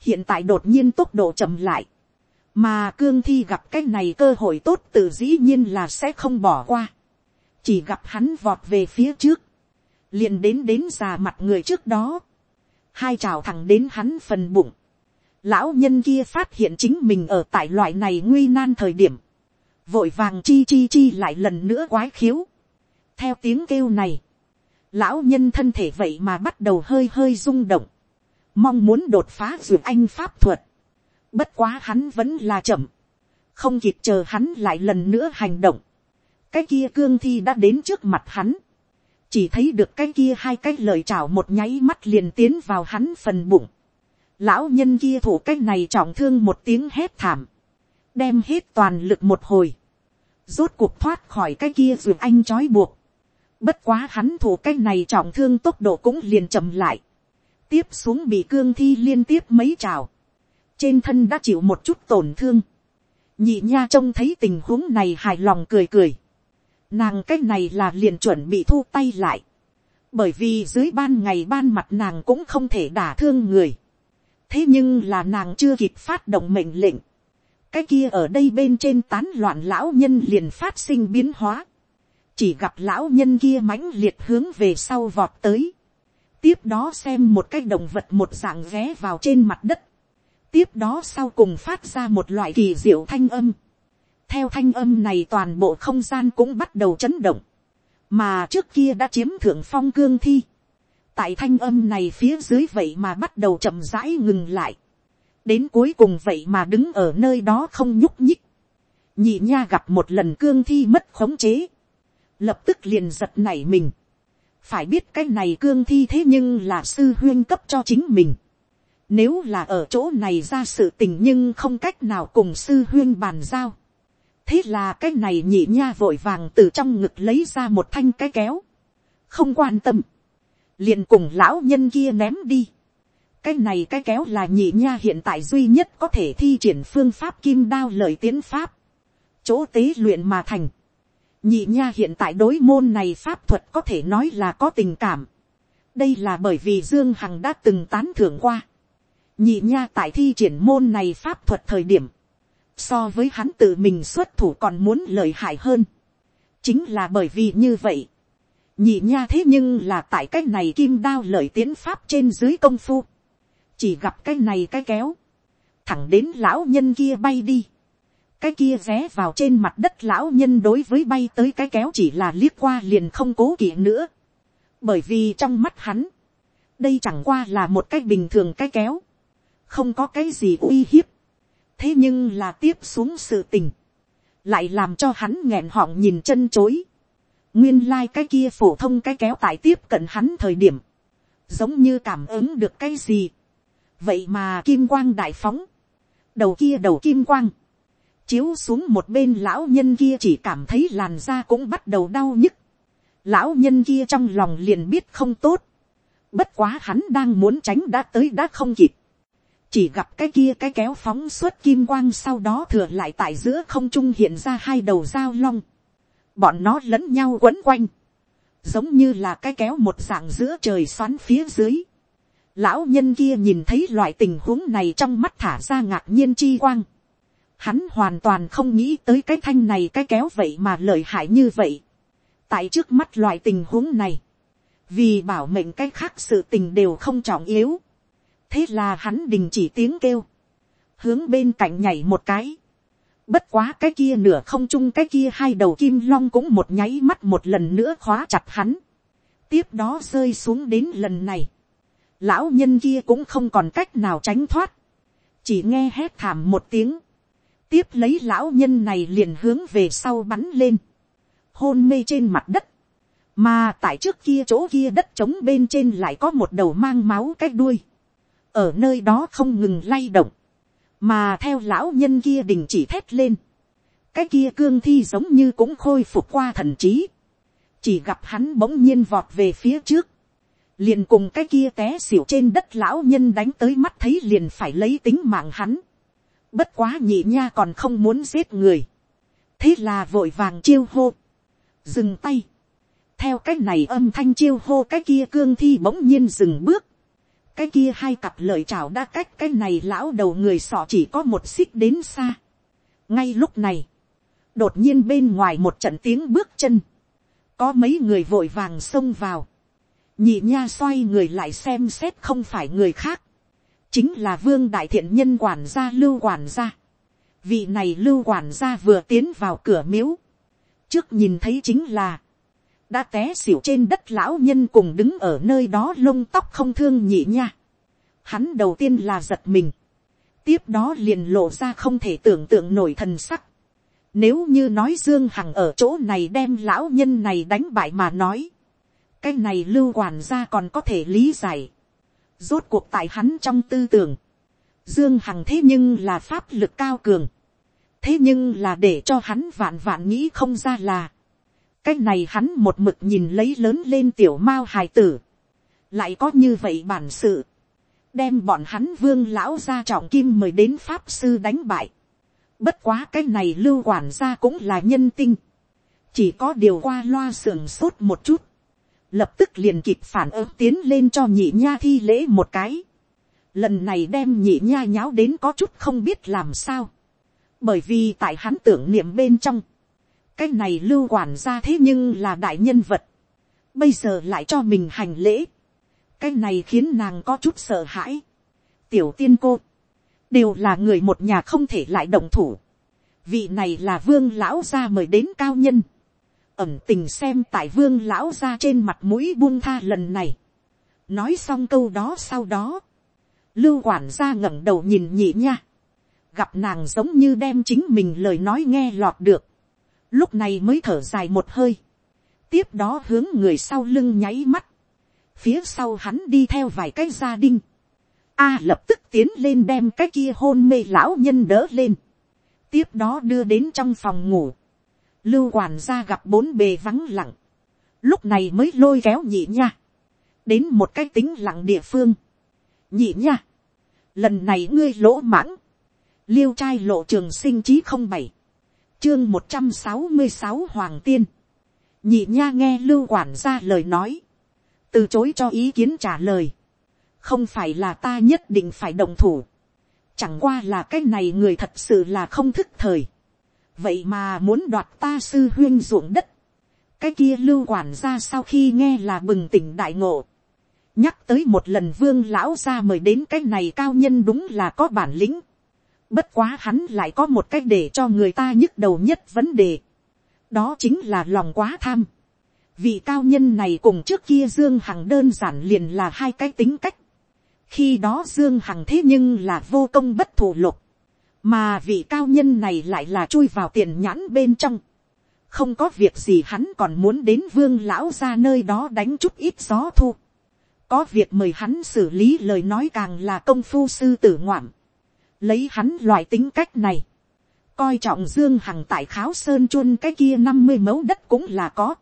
hiện tại đột nhiên tốc độ chậm lại, mà cương thi gặp cái này cơ hội tốt tự dĩ nhiên là sẽ không bỏ qua, chỉ gặp hắn vọt về phía trước, liền đến đến già mặt người trước đó, hai trào thẳng đến hắn phần bụng, lão nhân kia phát hiện chính mình ở tại loại này nguy nan thời điểm, vội vàng chi chi chi lại lần nữa quái khiếu, theo tiếng kêu này, lão nhân thân thể vậy mà bắt đầu hơi hơi rung động, mong muốn đột phá dược anh pháp thuật, Bất quá hắn vẫn là chậm. Không kịp chờ hắn lại lần nữa hành động. Cái kia cương thi đã đến trước mặt hắn. Chỉ thấy được cái kia hai cái lời chào một nháy mắt liền tiến vào hắn phần bụng. Lão nhân kia thủ cái này trọng thương một tiếng hét thảm. Đem hết toàn lực một hồi. Rốt cuộc thoát khỏi cái kia dù anh trói buộc. Bất quá hắn thủ cái này trọng thương tốc độ cũng liền chậm lại. Tiếp xuống bị cương thi liên tiếp mấy trào trên thân đã chịu một chút tổn thương. nhị nha trông thấy tình huống này hài lòng cười cười nàng cái này là liền chuẩn bị thu tay lại. bởi vì dưới ban ngày ban mặt nàng cũng không thể đả thương người. thế nhưng là nàng chưa kịp phát động mệnh lệnh. cái kia ở đây bên trên tán loạn lão nhân liền phát sinh biến hóa. chỉ gặp lão nhân kia mãnh liệt hướng về sau vọt tới. tiếp đó xem một cái động vật một dạng ghé vào trên mặt đất tiếp đó sau cùng phát ra một loại kỳ diệu thanh âm theo thanh âm này toàn bộ không gian cũng bắt đầu chấn động, mà trước kia đã chiếm thượng phong cương thi. tại thanh âm này phía dưới vậy mà bắt đầu chậm rãi ngừng lại. đến cuối cùng vậy mà đứng ở nơi đó không nhúc nhích. nhị nha gặp một lần cương thi mất khống chế. lập tức liền giật nảy mình. phải biết cái này cương thi thế nhưng là sư huyên cấp cho chính mình nếu là ở chỗ này ra sự tình nhưng không cách nào cùng sư huyên bàn giao. Thế là cái này nhị nha vội vàng từ trong ngực lấy ra một thanh cái kéo. Không quan tâm. liền cùng lão nhân kia ném đi. Cái này cái kéo là nhị nha hiện tại duy nhất có thể thi triển phương pháp kim đao lời tiến pháp. Chỗ tế luyện mà thành. Nhị nha hiện tại đối môn này pháp thuật có thể nói là có tình cảm. Đây là bởi vì Dương Hằng đã từng tán thưởng qua nhị nha tại thi triển môn này pháp thuật thời điểm, so với hắn tự mình xuất thủ còn muốn lợi hại hơn. chính là bởi vì như vậy, nhị nha thế nhưng là tại cái này kim đao lợi tiến pháp trên dưới công phu, chỉ gặp cái này cái kéo, thẳng đến lão nhân kia bay đi, cái kia ré vào trên mặt đất lão nhân đối với bay tới cái kéo chỉ là liếc qua liền không cố kỵ nữa, bởi vì trong mắt hắn, đây chẳng qua là một cái bình thường cái kéo, không có cái gì uy hiếp, thế nhưng là tiếp xuống sự tình, lại làm cho hắn nghẹn họng nhìn chân chối, nguyên lai、like、cái kia phổ thông cái kéo tại tiếp cận hắn thời điểm, giống như cảm ứng được cái gì, vậy mà kim quang đại phóng, đầu kia đầu kim quang, chiếu xuống một bên lão nhân kia chỉ cảm thấy làn da cũng bắt đầu đau nhức, lão nhân kia trong lòng liền biết không tốt, bất quá hắn đang muốn tránh đã tới đã không kịp, chỉ gặp cái kia cái kéo phóng suốt kim quang sau đó thừa lại tại giữa không trung hiện ra hai đầu dao long, bọn nó lẫn nhau quấn quanh, giống như là cái kéo một dạng giữa trời xoắn phía dưới, Lão nhân kia nhìn thấy loại tình huống này trong mắt thả ra ngạc nhiên chi quang. Hắn hoàn toàn không nghĩ tới cái thanh này cái kéo vậy mà lợi hại như vậy. Tại trước mắt loại tình huống này. Vì bảo mệnh cái khác sự tình đều không trọng yếu. Thế là hắn đình chỉ tiếng kêu. Hướng bên cạnh nhảy một cái. Bất quá cái kia nửa không chung cái kia hai đầu kim long cũng một nháy mắt một lần nữa khóa chặt hắn. Tiếp đó rơi xuống đến lần này. Lão nhân kia cũng không còn cách nào tránh thoát. Chỉ nghe hét thảm một tiếng. Tiếp lấy lão nhân này liền hướng về sau bắn lên. Hôn mê trên mặt đất. Mà tại trước kia chỗ kia đất trống bên trên lại có một đầu mang máu cái đuôi. Ở nơi đó không ngừng lay động mà theo lão nhân kia đình chỉ thét lên, cái kia cương thi giống như cũng khôi phục qua thần trí, chỉ gặp hắn bỗng nhiên vọt về phía trước, liền cùng cái kia té xỉu trên đất lão nhân đánh tới mắt thấy liền phải lấy tính mạng hắn, bất quá nhị nha còn không muốn giết người, thế là vội vàng chiêu hô, dừng tay, theo cái này âm thanh chiêu hô cái kia cương thi bỗng nhiên dừng bước, cái kia hai cặp lợi chảo đã cách cái này lão đầu người sọ chỉ có một xích đến xa. ngay lúc này, đột nhiên bên ngoài một trận tiếng bước chân, có mấy người vội vàng xông vào, nhị nha xoay người lại xem xét không phải người khác, chính là vương đại thiện nhân quản gia lưu quản gia. vị này lưu quản gia vừa tiến vào cửa miếu, trước nhìn thấy chính là, đã té xỉu trên đất lão nhân cùng đứng ở nơi đó lông tóc không thương nhị nha. Hắn đầu tiên là giật mình. Tiếp đó liền lộ ra không thể tưởng tượng nổi thần sắc. Nếu như nói Dương Hằng ở chỗ này đem lão nhân này đánh bại mà nói. Cái này lưu quản gia còn có thể lý giải. Rốt cuộc tại hắn trong tư tưởng. Dương Hằng thế nhưng là pháp lực cao cường. Thế nhưng là để cho hắn vạn vạn nghĩ không ra là cái này hắn một mực nhìn lấy lớn lên tiểu mao hài tử, lại có như vậy bản sự, đem bọn hắn vương lão ra trọng kim mời đến pháp sư đánh bại. Bất quá cái này lưu quản gia cũng là nhân tinh, chỉ có điều qua loa sưởng sốt một chút, lập tức liền kịp phản ứng tiến lên cho nhị nha thi lễ một cái. Lần này đem nhị nha nháo đến có chút không biết làm sao. Bởi vì tại hắn tưởng niệm bên trong, cái này lưu quản gia thế nhưng là đại nhân vật. Bây giờ lại cho mình hành lễ. cái này khiến nàng có chút sợ hãi. tiểu tiên cô, đều là người một nhà không thể lại động thủ. vị này là vương lão gia mời đến cao nhân. ẩm tình xem tại vương lão gia trên mặt mũi buông tha lần này. nói xong câu đó sau đó. lưu quản gia ngẩng đầu nhìn nhị nha. gặp nàng giống như đem chính mình lời nói nghe lọt được lúc này mới thở dài một hơi, tiếp đó hướng người sau lưng nháy mắt, phía sau hắn đi theo vài cái gia đình, a lập tức tiến lên đem cái kia hôn mê lão nhân đỡ lên, tiếp đó đưa đến trong phòng ngủ, lưu quản gia gặp bốn bề vắng lặng, lúc này mới lôi kéo nhị nha, đến một cái tính lặng địa phương, nhị nha, lần này ngươi lỗ mãng, liêu trai lộ trường sinh trí không bảy, chương một trăm sáu mươi sáu hoàng tiên, nhị nha nghe lưu quản ra lời nói, từ chối cho ý kiến trả lời, không phải là ta nhất định phải đồng thủ, chẳng qua là cái này người thật sự là không thức thời, vậy mà muốn đoạt ta sư huyên ruộng đất, cái kia lưu quản ra sau khi nghe là bừng tỉnh đại ngộ, nhắc tới một lần vương lão ra mời đến cái này cao nhân đúng là có bản lĩnh, Bất quá hắn lại có một cách để cho người ta nhức đầu nhất vấn đề. Đó chính là lòng quá tham. Vị cao nhân này cùng trước kia Dương Hằng đơn giản liền là hai cái tính cách. Khi đó Dương Hằng thế nhưng là vô công bất thủ lục. Mà vị cao nhân này lại là chui vào tiền nhãn bên trong. Không có việc gì hắn còn muốn đến vương lão ra nơi đó đánh chút ít gió thu. Có việc mời hắn xử lý lời nói càng là công phu sư tử ngoạm lấy hắn loại tính cách này, coi trọng dương hằng tại kháo sơn chuôn cái kia năm mươi mẫu đất cũng là có.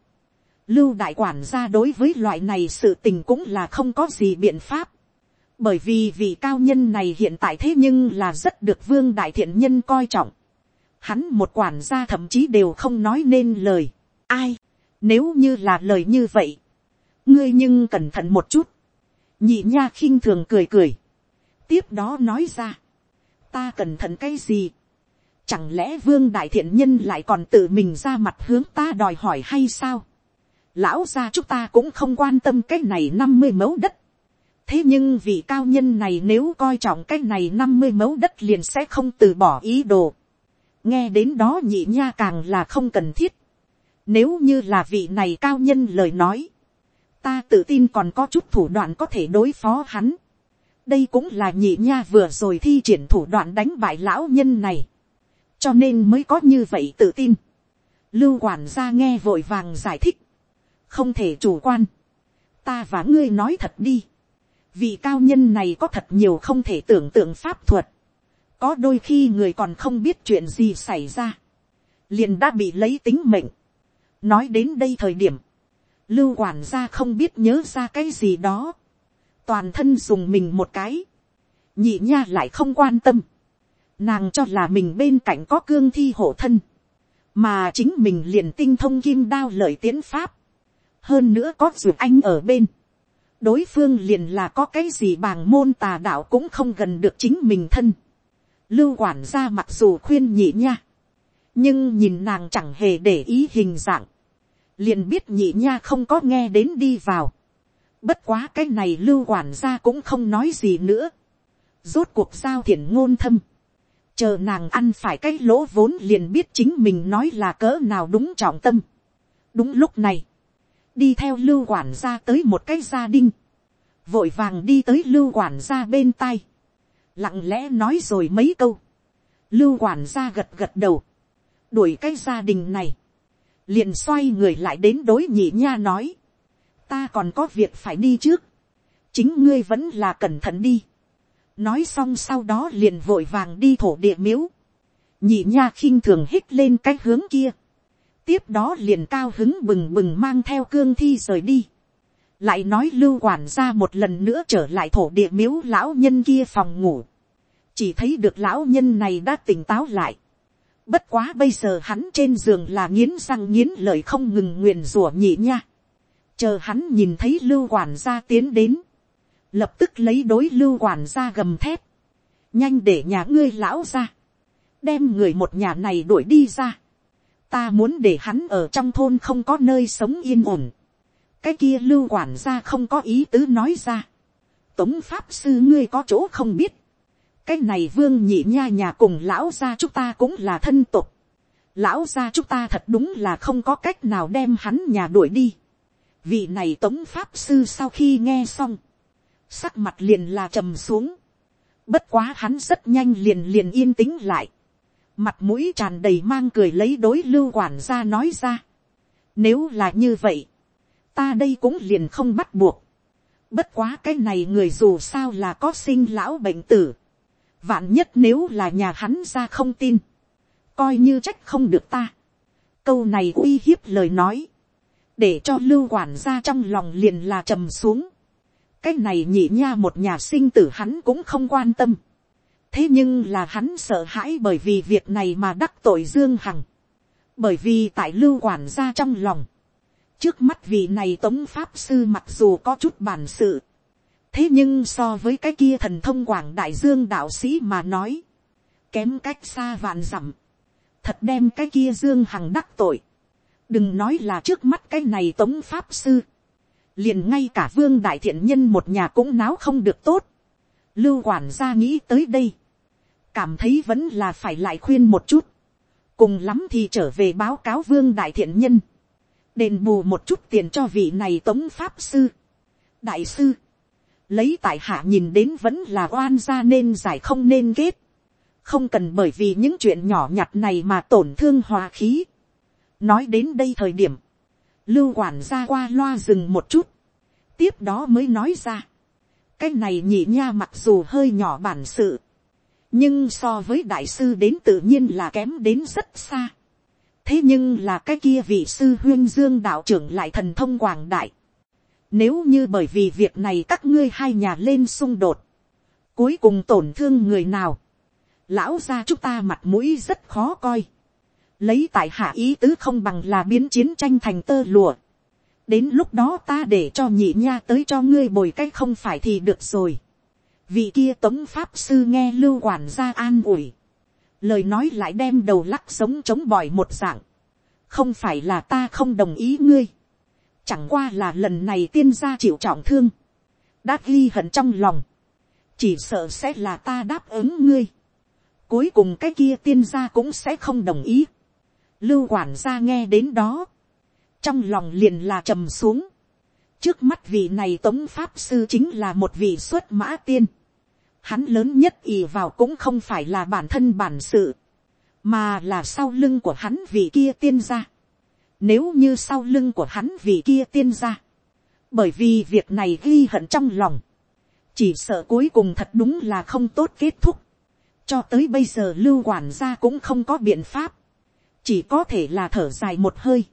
lưu đại quản gia đối với loại này sự tình cũng là không có gì biện pháp. bởi vì vị cao nhân này hiện tại thế nhưng là rất được vương đại thiện nhân coi trọng. hắn một quản gia thậm chí đều không nói nên lời. ai, nếu như là lời như vậy, ngươi nhưng cẩn thận một chút. nhị nha khinh thường cười cười, tiếp đó nói ra, ta cẩn thận cái gì, chẳng lẽ vương đại thiện nhân lại còn tự mình ra mặt hướng ta đòi hỏi hay sao, lão gia chúng ta cũng không quan tâm cái này năm mươi mẫu đất, thế nhưng vị cao nhân này nếu coi trọng cái này năm mươi mẫu đất liền sẽ không từ bỏ ý đồ, nghe đến đó nhị nha càng là không cần thiết, nếu như là vị này cao nhân lời nói, ta tự tin còn có chút thủ đoạn có thể đối phó hắn đây cũng là nhị nha vừa rồi thi triển thủ đoạn đánh bại lão nhân này. cho nên mới có như vậy tự tin. lưu quản gia nghe vội vàng giải thích. không thể chủ quan. ta và ngươi nói thật đi. vì cao nhân này có thật nhiều không thể tưởng tượng pháp thuật. có đôi khi người còn không biết chuyện gì xảy ra. liền đã bị lấy tính mệnh. nói đến đây thời điểm lưu quản gia không biết nhớ ra cái gì đó, toàn thân dùng mình một cái, nhị nha lại không quan tâm, nàng cho là mình bên cạnh có cương thi hộ thân, mà chính mình liền tinh thông kim đao lợi tiến pháp, hơn nữa có dù anh ở bên, đối phương liền là có cái gì bàng môn tà đạo cũng không gần được chính mình thân, lưu quản gia mặc dù khuyên nhị nha, nhưng nhìn nàng chẳng hề để ý hình dạng, liền biết nhị nha không có nghe đến đi vào. Bất quá cái này lưu quản gia cũng không nói gì nữa. Rốt cuộc giao thiện ngôn thâm. Chờ nàng ăn phải cái lỗ vốn liền biết chính mình nói là cỡ nào đúng trọng tâm. Đúng lúc này. Đi theo lưu quản gia tới một cái gia đình. Vội vàng đi tới lưu quản gia bên tai. Lặng lẽ nói rồi mấy câu. Lưu quản gia gật gật đầu. Đuổi cái gia đình này liền xoay người lại đến đối nhị nha nói, ta còn có việc phải đi trước, chính ngươi vẫn là cẩn thận đi, nói xong sau đó liền vội vàng đi thổ địa miếu, nhị nha khinh thường hít lên cái hướng kia, tiếp đó liền cao hứng bừng bừng mang theo cương thi rời đi, lại nói lưu quản ra một lần nữa trở lại thổ địa miếu lão nhân kia phòng ngủ, chỉ thấy được lão nhân này đã tỉnh táo lại, Bất quá bây giờ hắn trên giường là nghiến răng nghiến lợi không ngừng nguyền rủa nhị nha. Chờ hắn nhìn thấy lưu quản gia tiến đến. Lập tức lấy đối lưu quản gia gầm thép. Nhanh để nhà ngươi lão ra. Đem người một nhà này đuổi đi ra. Ta muốn để hắn ở trong thôn không có nơi sống yên ổn. Cái kia lưu quản gia không có ý tứ nói ra. Tống pháp sư ngươi có chỗ không biết cái này vương nhị nha nhà cùng lão gia chúng ta cũng là thân tục. lão gia chúng ta thật đúng là không có cách nào đem hắn nhà đuổi đi vị này tống pháp sư sau khi nghe xong, sắc mặt liền là trầm xuống. bất quá hắn rất nhanh liền liền yên tĩnh lại. mặt mũi tràn đầy mang cười lấy đối lưu quản gia nói ra. nếu là như vậy, ta đây cũng liền không bắt buộc. bất quá cái này người dù sao là có sinh lão bệnh tử Vạn nhất nếu là nhà hắn ra không tin. Coi như trách không được ta. Câu này uy hiếp lời nói. Để cho lưu quản gia trong lòng liền là trầm xuống. Cái này nhị nha một nhà sinh tử hắn cũng không quan tâm. Thế nhưng là hắn sợ hãi bởi vì việc này mà đắc tội Dương Hằng. Bởi vì tại lưu quản gia trong lòng. Trước mắt vị này tống pháp sư mặc dù có chút bản sự thế nhưng so với cái kia thần thông quảng đại dương đạo sĩ mà nói, kém cách xa vạn dặm, thật đem cái kia dương hằng đắc tội, đừng nói là trước mắt cái này tống pháp sư, liền ngay cả vương đại thiện nhân một nhà cũng náo không được tốt, lưu quản gia nghĩ tới đây, cảm thấy vẫn là phải lại khuyên một chút, cùng lắm thì trở về báo cáo vương đại thiện nhân, đền bù một chút tiền cho vị này tống pháp sư, đại sư, lấy tại hạ nhìn đến vẫn là oan gia nên giải không nên kết, không cần bởi vì những chuyện nhỏ nhặt này mà tổn thương hòa khí nói đến đây thời điểm, lưu quản ra qua loa dừng một chút, tiếp đó mới nói ra, cái này nhị nha mặc dù hơi nhỏ bản sự, nhưng so với đại sư đến tự nhiên là kém đến rất xa. thế nhưng là cái kia vị sư huyên dương đạo trưởng lại thần thông quảng đại, nếu như bởi vì việc này các ngươi hai nhà lên xung đột. Cuối cùng tổn thương người nào. Lão ra chúng ta mặt mũi rất khó coi. Lấy tại hạ ý tứ không bằng là biến chiến tranh thành tơ lụa. đến lúc đó ta để cho nhị nha tới cho ngươi bồi cách không phải thì được rồi. vị kia tống pháp sư nghe lưu quản gia an ủi. lời nói lại đem đầu lắc sống chống bòi một dạng. không phải là ta không đồng ý ngươi. chẳng qua là lần này tiên gia chịu trọng thương. đã ghi hận trong lòng. chỉ sợ sẽ là ta đáp ứng ngươi. cuối cùng cái kia tiên gia cũng sẽ không đồng ý lưu quản gia nghe đến đó trong lòng liền là trầm xuống. trước mắt vị này tống pháp sư chính là một vị xuất mã tiên. hắn lớn nhất ì vào cũng không phải là bản thân bản sự, mà là sau lưng của hắn vị kia tiên gia. nếu như sau lưng của hắn vị kia tiên gia, bởi vì việc này ghi hận trong lòng, chỉ sợ cuối cùng thật đúng là không tốt kết thúc. cho tới bây giờ lưu quản gia cũng không có biện pháp, chỉ có thể là thở dài một hơi.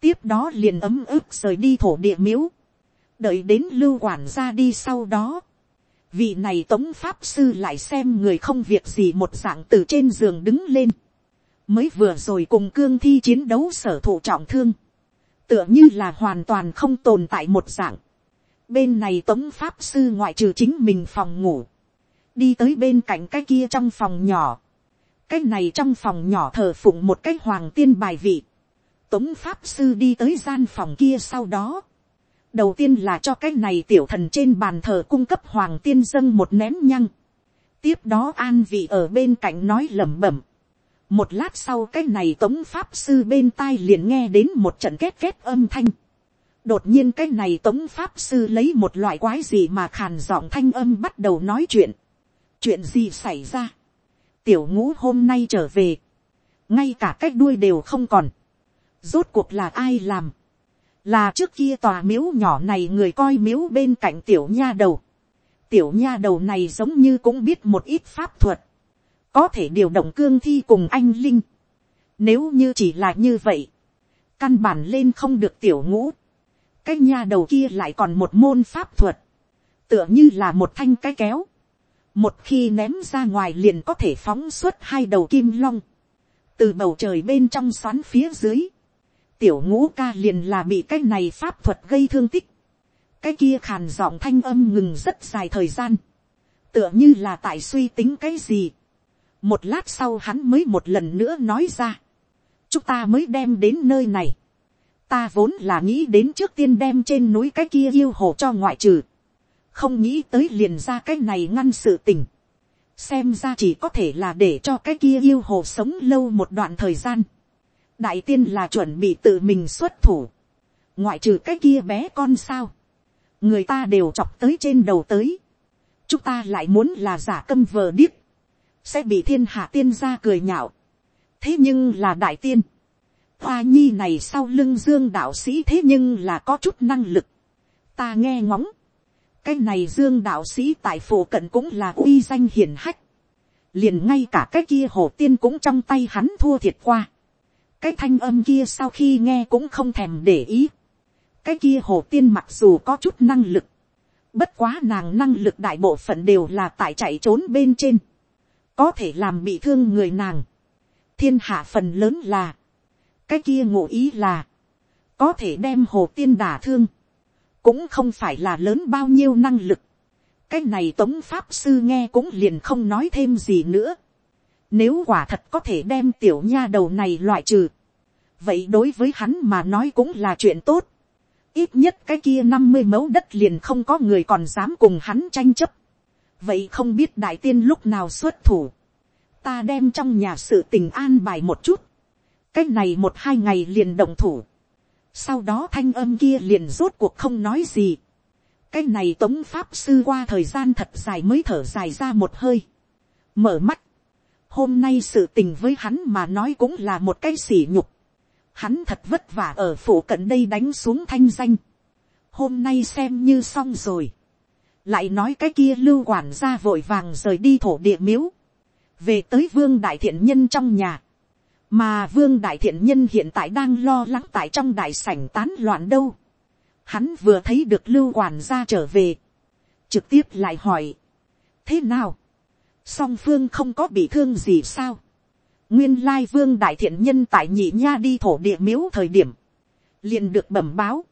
Tiếp đó liền ấm ức rời đi thổ địa miếu, đợi đến lưu quản ra đi sau đó, vị này tống pháp sư lại xem người không việc gì một dạng từ trên giường đứng lên, mới vừa rồi cùng cương thi chiến đấu sở thụ trọng thương, tựa như là hoàn toàn không tồn tại một dạng. Bên này tống pháp sư ngoại trừ chính mình phòng ngủ, đi tới bên cạnh cái kia trong phòng nhỏ, cái này trong phòng nhỏ thờ phụng một cái hoàng tiên bài vị, tống pháp sư đi tới gian phòng kia sau đó. đầu tiên là cho cái này tiểu thần trên bàn thờ cung cấp hoàng tiên dâng một nén nhăng. tiếp đó an vị ở bên cạnh nói lẩm bẩm. một lát sau cái này tống pháp sư bên tai liền nghe đến một trận két két âm thanh. đột nhiên cái này tống pháp sư lấy một loại quái gì mà khàn giọng thanh âm bắt đầu nói chuyện. chuyện gì xảy ra tiểu ngũ hôm nay trở về. ngay cả cái đuôi đều không còn Rốt cuộc là ai làm? Là trước kia tòa miếu nhỏ này người coi miếu bên cạnh tiểu nha đầu. Tiểu nha đầu này giống như cũng biết một ít pháp thuật. Có thể điều động cương thi cùng anh Linh. Nếu như chỉ là như vậy. Căn bản lên không được tiểu ngũ. Cái nha đầu kia lại còn một môn pháp thuật. Tựa như là một thanh cái kéo. Một khi ném ra ngoài liền có thể phóng suốt hai đầu kim long. Từ bầu trời bên trong xoắn phía dưới tiểu ngũ ca liền là bị cái này pháp thuật gây thương tích. cái kia khàn giọng thanh âm ngừng rất dài thời gian. tựa như là tại suy tính cái gì. một lát sau hắn mới một lần nữa nói ra. chúng ta mới đem đến nơi này. ta vốn là nghĩ đến trước tiên đem trên núi cái kia yêu hồ cho ngoại trừ không nghĩ tới liền ra cái này ngăn sự tình. xem ra chỉ có thể là để cho cái kia yêu hồ sống lâu một đoạn thời gian. Đại tiên là chuẩn bị tự mình xuất thủ, ngoại trừ cái kia bé con sao, người ta đều chọc tới trên đầu tới, chúng ta lại muốn là giả câm vờ điếc, sẽ bị thiên hạ tiên ra cười nhạo, thế nhưng là đại tiên, hoa nhi này sau lưng dương đạo sĩ thế nhưng là có chút năng lực, ta nghe ngóng, cái này dương đạo sĩ tại phổ cận cũng là uy danh hiền hách, liền ngay cả cái kia hồ tiên cũng trong tay hắn thua thiệt qua. Cái thanh âm kia sau khi nghe cũng không thèm để ý. cái kia hồ tiên mặc dù có chút năng lực, bất quá nàng năng lực đại bộ phận đều là tại chạy trốn bên trên, có thể làm bị thương người nàng. thiên hạ phần lớn là, cái kia ngụ ý là, có thể đem hồ tiên đả thương, cũng không phải là lớn bao nhiêu năng lực. cái này tống pháp sư nghe cũng liền không nói thêm gì nữa. Nếu quả thật có thể đem tiểu nha đầu này loại trừ. Vậy đối với hắn mà nói cũng là chuyện tốt. Ít nhất cái kia năm mươi mẫu đất liền không có người còn dám cùng hắn tranh chấp. Vậy không biết đại tiên lúc nào xuất thủ. Ta đem trong nhà sự tình an bài một chút. Cái này một hai ngày liền động thủ. Sau đó thanh âm kia liền rốt cuộc không nói gì. Cái này tống pháp sư qua thời gian thật dài mới thở dài ra một hơi. Mở mắt hôm nay sự tình với hắn mà nói cũng là một cái sỉ nhục. Hắn thật vất vả ở phủ cận đây đánh xuống thanh danh. Hôm nay xem như xong rồi. Lại nói cái kia lưu quản gia vội vàng rời đi thổ địa miếu. Về tới vương đại thiện nhân trong nhà. Mà vương đại thiện nhân hiện tại đang lo lắng tại trong đại sảnh tán loạn đâu. Hắn vừa thấy được lưu quản gia trở về. Trực tiếp lại hỏi. Thế nào? song phương không có bị thương gì sao. nguyên lai vương đại thiện nhân tại nhị nha đi thổ địa miếu thời điểm, liền được bẩm báo.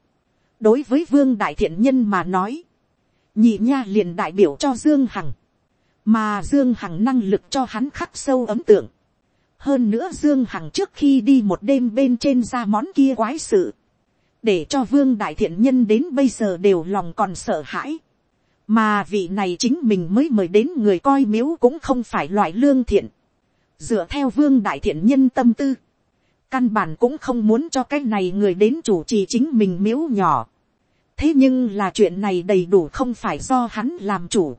đối với vương đại thiện nhân mà nói, nhị nha liền đại biểu cho dương hằng, mà dương hằng năng lực cho hắn khắc sâu ấm tượng hơn nữa dương hằng trước khi đi một đêm bên trên ra món kia quái sự, để cho vương đại thiện nhân đến bây giờ đều lòng còn sợ hãi, mà vị này chính mình mới mời đến người coi miếu cũng không phải loại lương thiện, dựa theo vương đại thiện nhân tâm tư, căn bản cũng không muốn cho cái này người đến chủ trì chính mình miếu nhỏ. thế nhưng là chuyện này đầy đủ không phải do hắn làm chủ.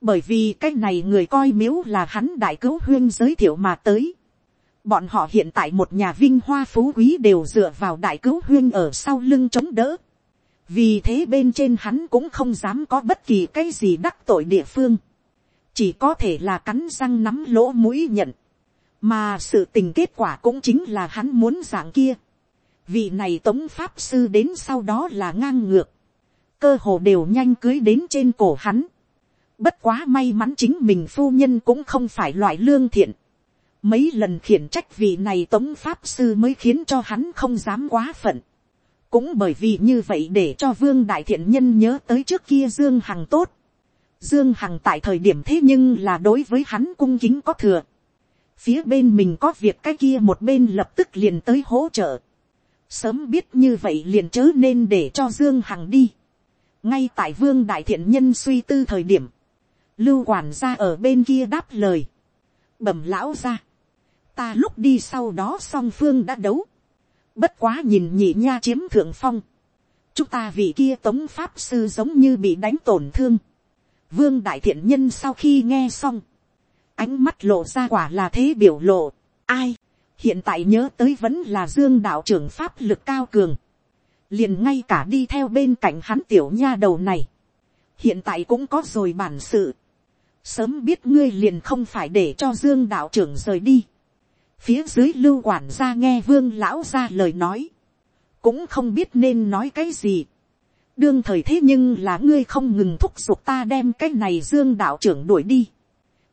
bởi vì cái này người coi miếu là hắn đại cứu huyên giới thiệu mà tới bọn họ hiện tại một nhà vinh hoa phú quý đều dựa vào đại cứu huyên ở sau lưng chống đỡ. vì thế bên trên hắn cũng không dám có bất kỳ cái gì đắc tội địa phương. chỉ có thể là cắn răng nắm lỗ mũi nhận mà sự tình kết quả cũng chính là hắn muốn dạng kia. vị này tống pháp sư đến sau đó là ngang ngược, cơ hồ đều nhanh cưới đến trên cổ hắn. bất quá may mắn chính mình phu nhân cũng không phải loại lương thiện mấy lần khiển trách vị này tống pháp sư mới khiến cho hắn không dám quá phận. cũng bởi vì như vậy để cho vương đại thiện nhân nhớ tới trước kia dương hằng tốt. dương hằng tại thời điểm thế nhưng là đối với hắn cung kính có thừa phía bên mình có việc cái kia một bên lập tức liền tới hỗ trợ. sớm biết như vậy liền chớ nên để cho dương hằng đi. ngay tại vương đại thiện nhân suy tư thời điểm, lưu quản gia ở bên kia đáp lời, bẩm lão ra, ta lúc đi sau đó song phương đã đấu, bất quá nhìn nhị nha chiếm thượng phong, chúng ta vị kia tống pháp sư giống như bị đánh tổn thương, vương đại thiện nhân sau khi nghe xong, ánh mắt lộ ra quả là thế biểu lộ. ai, hiện tại nhớ tới vẫn là dương đạo trưởng pháp lực cao cường. liền ngay cả đi theo bên cạnh hắn tiểu nha đầu này. hiện tại cũng có rồi bản sự. sớm biết ngươi liền không phải để cho dương đạo trưởng rời đi phía dưới lưu quản gia nghe vương lão ra lời nói. cũng không biết nên nói cái gì. đương thời thế nhưng là ngươi không ngừng thúc giục ta đem cái này dương đạo trưởng đuổi đi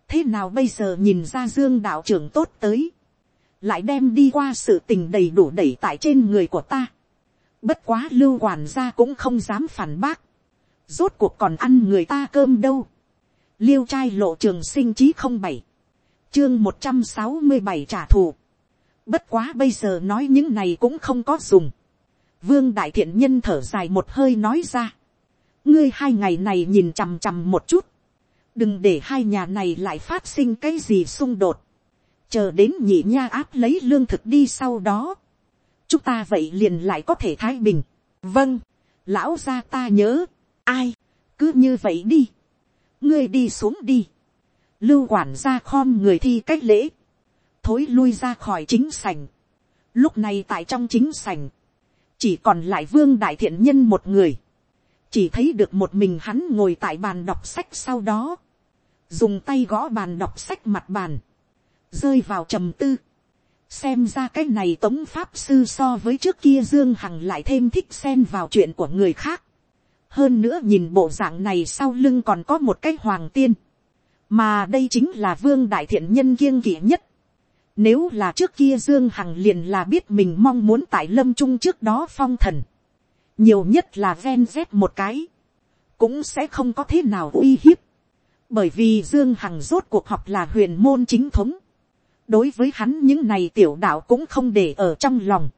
thế nào bây giờ nhìn ra dương đạo trưởng tốt tới, lại đem đi qua sự tình đầy đủ đẩy tại trên người của ta. bất quá lưu quản gia cũng không dám phản bác, rốt cuộc còn ăn người ta cơm đâu. liêu trai lộ trường sinh chí không bảy, chương một trăm sáu mươi bảy trả thù. bất quá bây giờ nói những này cũng không có dùng. vương đại thiện nhân thở dài một hơi nói ra. ngươi hai ngày này nhìn chằm chằm một chút, đừng để hai nhà này lại phát sinh cái gì xung đột, chờ đến nhị nha áp lấy lương thực đi sau đó, chúng ta vậy liền lại có thể thái bình. vâng, lão gia ta nhớ, ai, cứ như vậy đi, ngươi đi xuống đi, lưu quản ra khom người thi cách lễ, thối lui ra khỏi chính sành, lúc này tại trong chính sành, chỉ còn lại vương đại thiện nhân một người, chỉ thấy được một mình hắn ngồi tại bàn đọc sách sau đó, dùng tay gõ bàn đọc sách mặt bàn, rơi vào trầm tư, xem ra cái này tống pháp sư so với trước kia dương hằng lại thêm thích xen vào chuyện của người khác. hơn nữa nhìn bộ dạng này sau lưng còn có một cái hoàng tiên, mà đây chính là vương đại thiện nhân kiêng kỵ nhất. nếu là trước kia dương hằng liền là biết mình mong muốn tại lâm trung trước đó phong thần, nhiều nhất là ven vét một cái, cũng sẽ không có thế nào uy hiếp. Bởi vì dương hằng rốt cuộc học là huyền môn chính thống, đối với hắn những này tiểu đạo cũng không để ở trong lòng,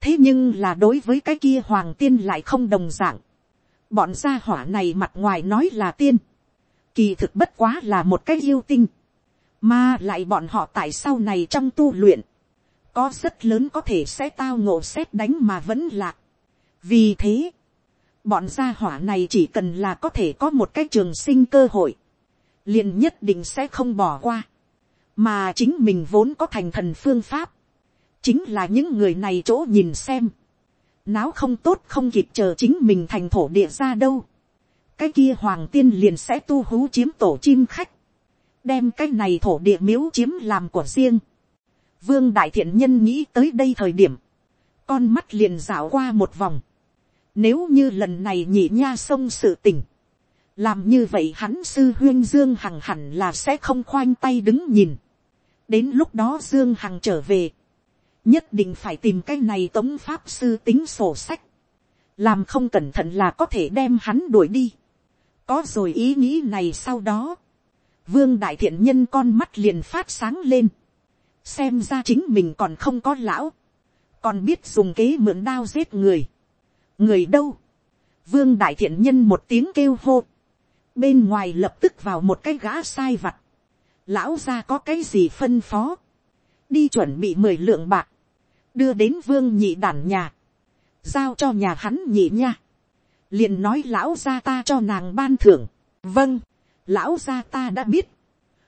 thế nhưng là đối với cái kia hoàng tiên lại không đồng dạng. bọn gia hỏa này mặt ngoài nói là tiên, kỳ thực bất quá là một cái yêu tinh, mà lại bọn họ tại sau này trong tu luyện, có rất lớn có thể sẽ tao ngộ xét đánh mà vẫn lạc. vì thế, bọn gia hỏa này chỉ cần là có thể có một cái trường sinh cơ hội, liền nhất định sẽ không bỏ qua, mà chính mình vốn có thành thần phương pháp, chính là những người này chỗ nhìn xem, náo không tốt không kịp chờ chính mình thành thổ địa ra đâu, cái kia hoàng tiên liền sẽ tu hú chiếm tổ chim khách, đem cái này thổ địa miếu chiếm làm của riêng. Vương đại thiện nhân nghĩ tới đây thời điểm, con mắt liền dạo qua một vòng. Nếu như lần này nhị nha sông sự tình, làm như vậy hắn sư huyên dương hằng hẳn là sẽ không khoanh tay đứng nhìn. đến lúc đó dương hằng trở về, nhất định phải tìm cái này tống pháp sư tính sổ sách, làm không cẩn thận là có thể đem hắn đuổi đi có rồi ý nghĩ này sau đó, vương đại thiện nhân con mắt liền phát sáng lên, xem ra chính mình còn không có lão, còn biết dùng kế mượn đao giết người. người đâu, vương đại thiện nhân một tiếng kêu hô, bên ngoài lập tức vào một cái gã sai vặt, lão ra có cái gì phân phó, đi chuẩn bị mười lượng bạc, đưa đến vương nhị đản nhà, giao cho nhà hắn nhị nha, liền nói lão gia ta cho nàng ban thưởng, vâng, lão gia ta đã biết,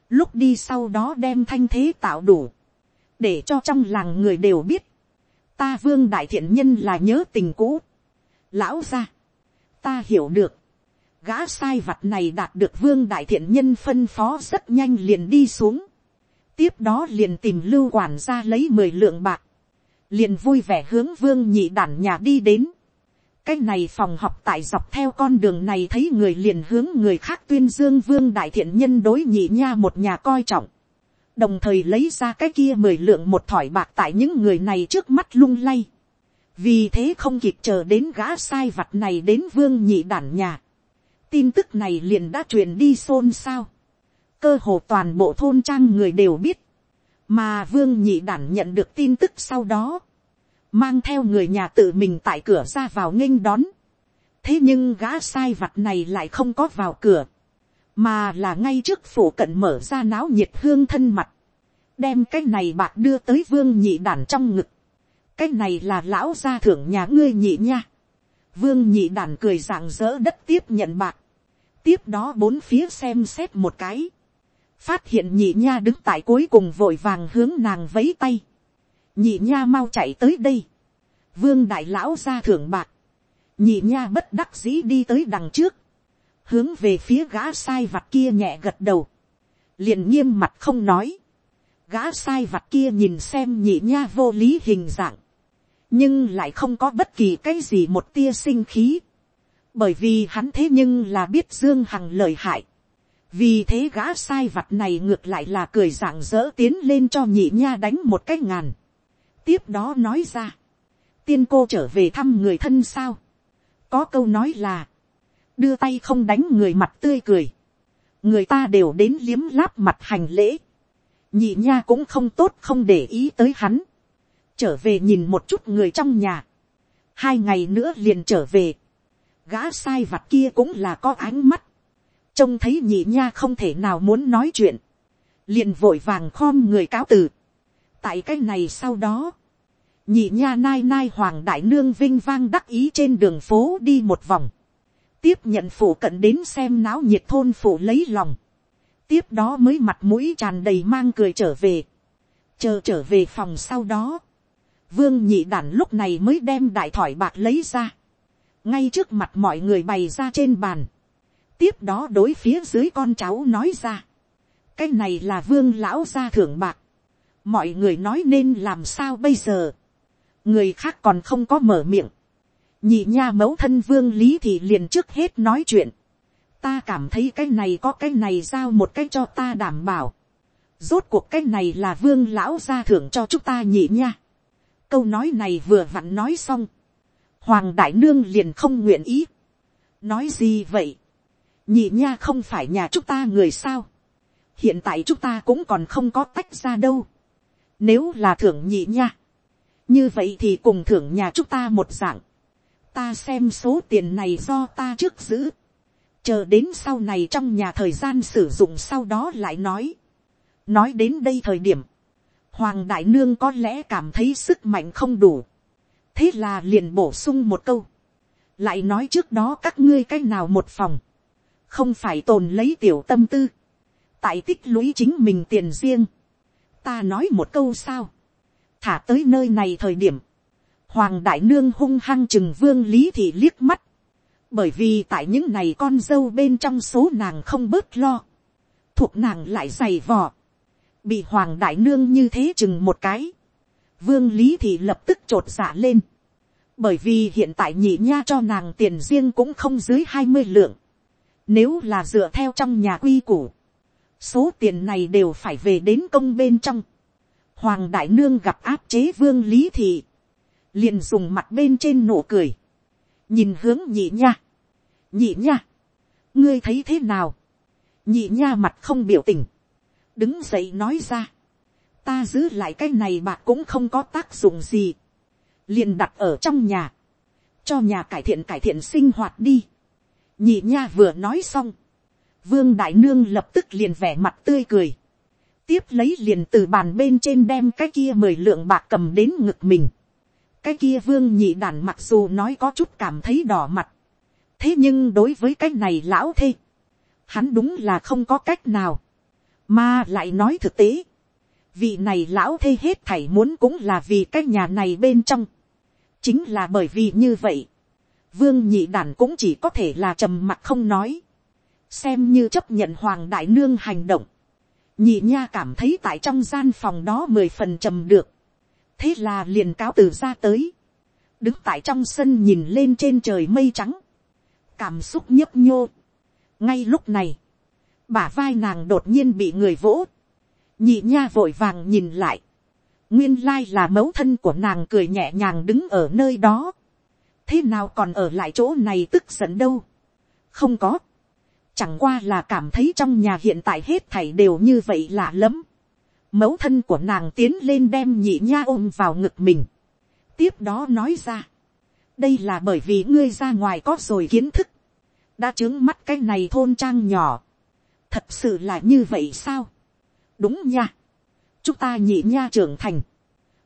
lúc đi sau đó đem thanh thế tạo đủ, để cho trong làng người đều biết, ta vương đại thiện nhân là nhớ tình cũ, lão gia, ta hiểu được, gã sai vặt này đạt được vương đại thiện nhân phân phó rất nhanh liền đi xuống, tiếp đó liền tìm lưu quản ra lấy mười lượng bạc, liền vui vẻ hướng vương nhị đản nhà đi đến cái này phòng học tại dọc theo con đường này thấy người liền hướng người khác tuyên dương vương đại thiện nhân đối nhị nha một nhà coi trọng. đồng thời lấy ra cái kia mười lượng một thỏi bạc tại những người này trước mắt lung lay. vì thế không kịp chờ đến gã sai vặt này đến vương nhị đản nhà. tin tức này liền đã truyền đi xôn xao. cơ hồ toàn bộ thôn trang người đều biết mà vương nhị đản nhận được tin tức sau đó, mang theo người nhà tự mình tại cửa ra vào nghênh đón. thế nhưng gã sai vặt này lại không có vào cửa, mà là ngay trước phủ cận mở ra náo nhiệt hương thân mặt, đem cái này bạc đưa tới vương nhị đản trong ngực. cái này là lão gia thưởng nhà ngươi nhị nha. vương nhị đản cười rạng rỡ đất tiếp nhận bạc. tiếp đó bốn phía xem xét một cái phát hiện nhị nha đứng tại cuối cùng vội vàng hướng nàng vấy tay nhị nha mau chạy tới đây. vương đại lão ra thưởng bạc. nhị nha bất đắc dĩ đi tới đằng trước. hướng về phía gã sai vặt kia nhẹ gật đầu. liền nghiêm mặt không nói. gã sai vặt kia nhìn xem nhị nha vô lý hình dạng. nhưng lại không có bất kỳ cái gì một tia sinh khí. bởi vì hắn thế nhưng là biết dương hằng lời hại vì thế gã sai vặt này ngược lại là cười rạng rỡ tiến lên cho nhị nha đánh một cái ngàn tiếp đó nói ra, tiên cô trở về thăm người thân sao. có câu nói là, đưa tay không đánh người mặt tươi cười. người ta đều đến liếm láp mặt hành lễ. nhị nha cũng không tốt không để ý tới hắn. trở về nhìn một chút người trong nhà. hai ngày nữa liền trở về. gã sai vặt kia cũng là có ánh mắt trông thấy nhị nha không thể nào muốn nói chuyện, liền vội vàng khom người cáo từ tại cái này sau đó, nhị nha nai nai hoàng đại nương vinh vang đắc ý trên đường phố đi một vòng, tiếp nhận phủ cận đến xem náo nhiệt thôn phủ lấy lòng, tiếp đó mới mặt mũi tràn đầy mang cười trở về, chờ trở về phòng sau đó, vương nhị đản lúc này mới đem đại thỏi bạc lấy ra, ngay trước mặt mọi người bày ra trên bàn, tiếp đó đối phía dưới con cháu nói ra, cái này là vương lão gia thưởng bạc, mọi người nói nên làm sao bây giờ, người khác còn không có mở miệng, nhị nha mẫu thân vương lý thì liền trước hết nói chuyện, ta cảm thấy cái này có cái này giao một cái cho ta đảm bảo, rốt cuộc cái này là vương lão gia thưởng cho chúng ta nhị nha, câu nói này vừa vặn nói xong, hoàng đại nương liền không nguyện ý, nói gì vậy, nhị nha không phải nhà chúng ta người sao. hiện tại chúng ta cũng còn không có tách ra đâu nếu là thưởng nhị nha, như vậy thì cùng thưởng nhà chúng ta một dạng. ta xem số tiền này do ta trước giữ. chờ đến sau này trong nhà thời gian sử dụng sau đó lại nói. nói đến đây thời điểm, hoàng đại nương có lẽ cảm thấy sức mạnh không đủ. thế là liền bổ sung một câu. lại nói trước đó các ngươi c á c h nào một phòng không phải tồn lấy tiểu tâm tư, tại tích lũy chính mình tiền riêng, ta nói một câu sao, thả tới nơi này thời điểm, hoàng đại nương hung hăng chừng vương lý thì liếc mắt, bởi vì tại những này con dâu bên trong số nàng không bớt lo, thuộc nàng lại dày vò, bị hoàng đại nương như thế chừng một cái, vương lý thì lập tức trột dạ lên, bởi vì hiện tại nhị nha cho nàng tiền riêng cũng không dưới hai mươi lượng, nếu là dựa theo trong nhà quy củ, số tiền này đều phải về đến công bên trong. Hoàng đại nương gặp áp chế vương lý thị, liền dùng mặt bên trên nụ cười. nhìn hướng nhị nha, nhị nha, ngươi thấy thế nào, nhị nha mặt không biểu tình, đứng dậy nói ra, ta giữ lại cái này bạc cũng không có tác dụng gì, liền đặt ở trong nhà, cho nhà cải thiện cải thiện sinh hoạt đi. nhị nha vừa nói xong, vương đại nương lập tức liền vẻ mặt tươi cười, tiếp lấy liền từ bàn bên trên đem cái kia mười lượng bạc cầm đến ngực mình. cái kia vương nhị đàn mặc dù nói có chút cảm thấy đỏ mặt, thế nhưng đối với cái này lão thê, hắn đúng là không có cách nào, mà lại nói thực tế, vị này lão thê hết thảy muốn cũng là vì cái nhà này bên trong, chính là bởi vì như vậy, vương nhị đàn cũng chỉ có thể là trầm mặc không nói, xem như chấp nhận hoàng đại nương hành động, nhị nha cảm thấy tại trong gian phòng đó mười phần trầm được, thế là liền cáo từ ra tới, đứng tại trong sân nhìn lên trên trời mây trắng, cảm xúc nhấp nhô. ngay lúc này, bả vai nàng đột nhiên bị người vỗ, nhị nha vội vàng nhìn lại, nguyên lai là mẫu thân của nàng cười nhẹ nhàng đứng ở nơi đó, thế nào còn ở lại chỗ này tức giận đâu, không có, chẳng qua là cảm thấy trong nhà hiện tại hết thảy đều như vậy lạ lắm. mẫu thân của nàng tiến lên đem nhị nha ôm vào ngực mình. tiếp đó nói ra, đây là bởi vì ngươi ra ngoài có rồi kiến thức, đã chứng mắt cái này thôn trang nhỏ. thật sự là như vậy sao. đúng nha. chúng ta nhị nha trưởng thành,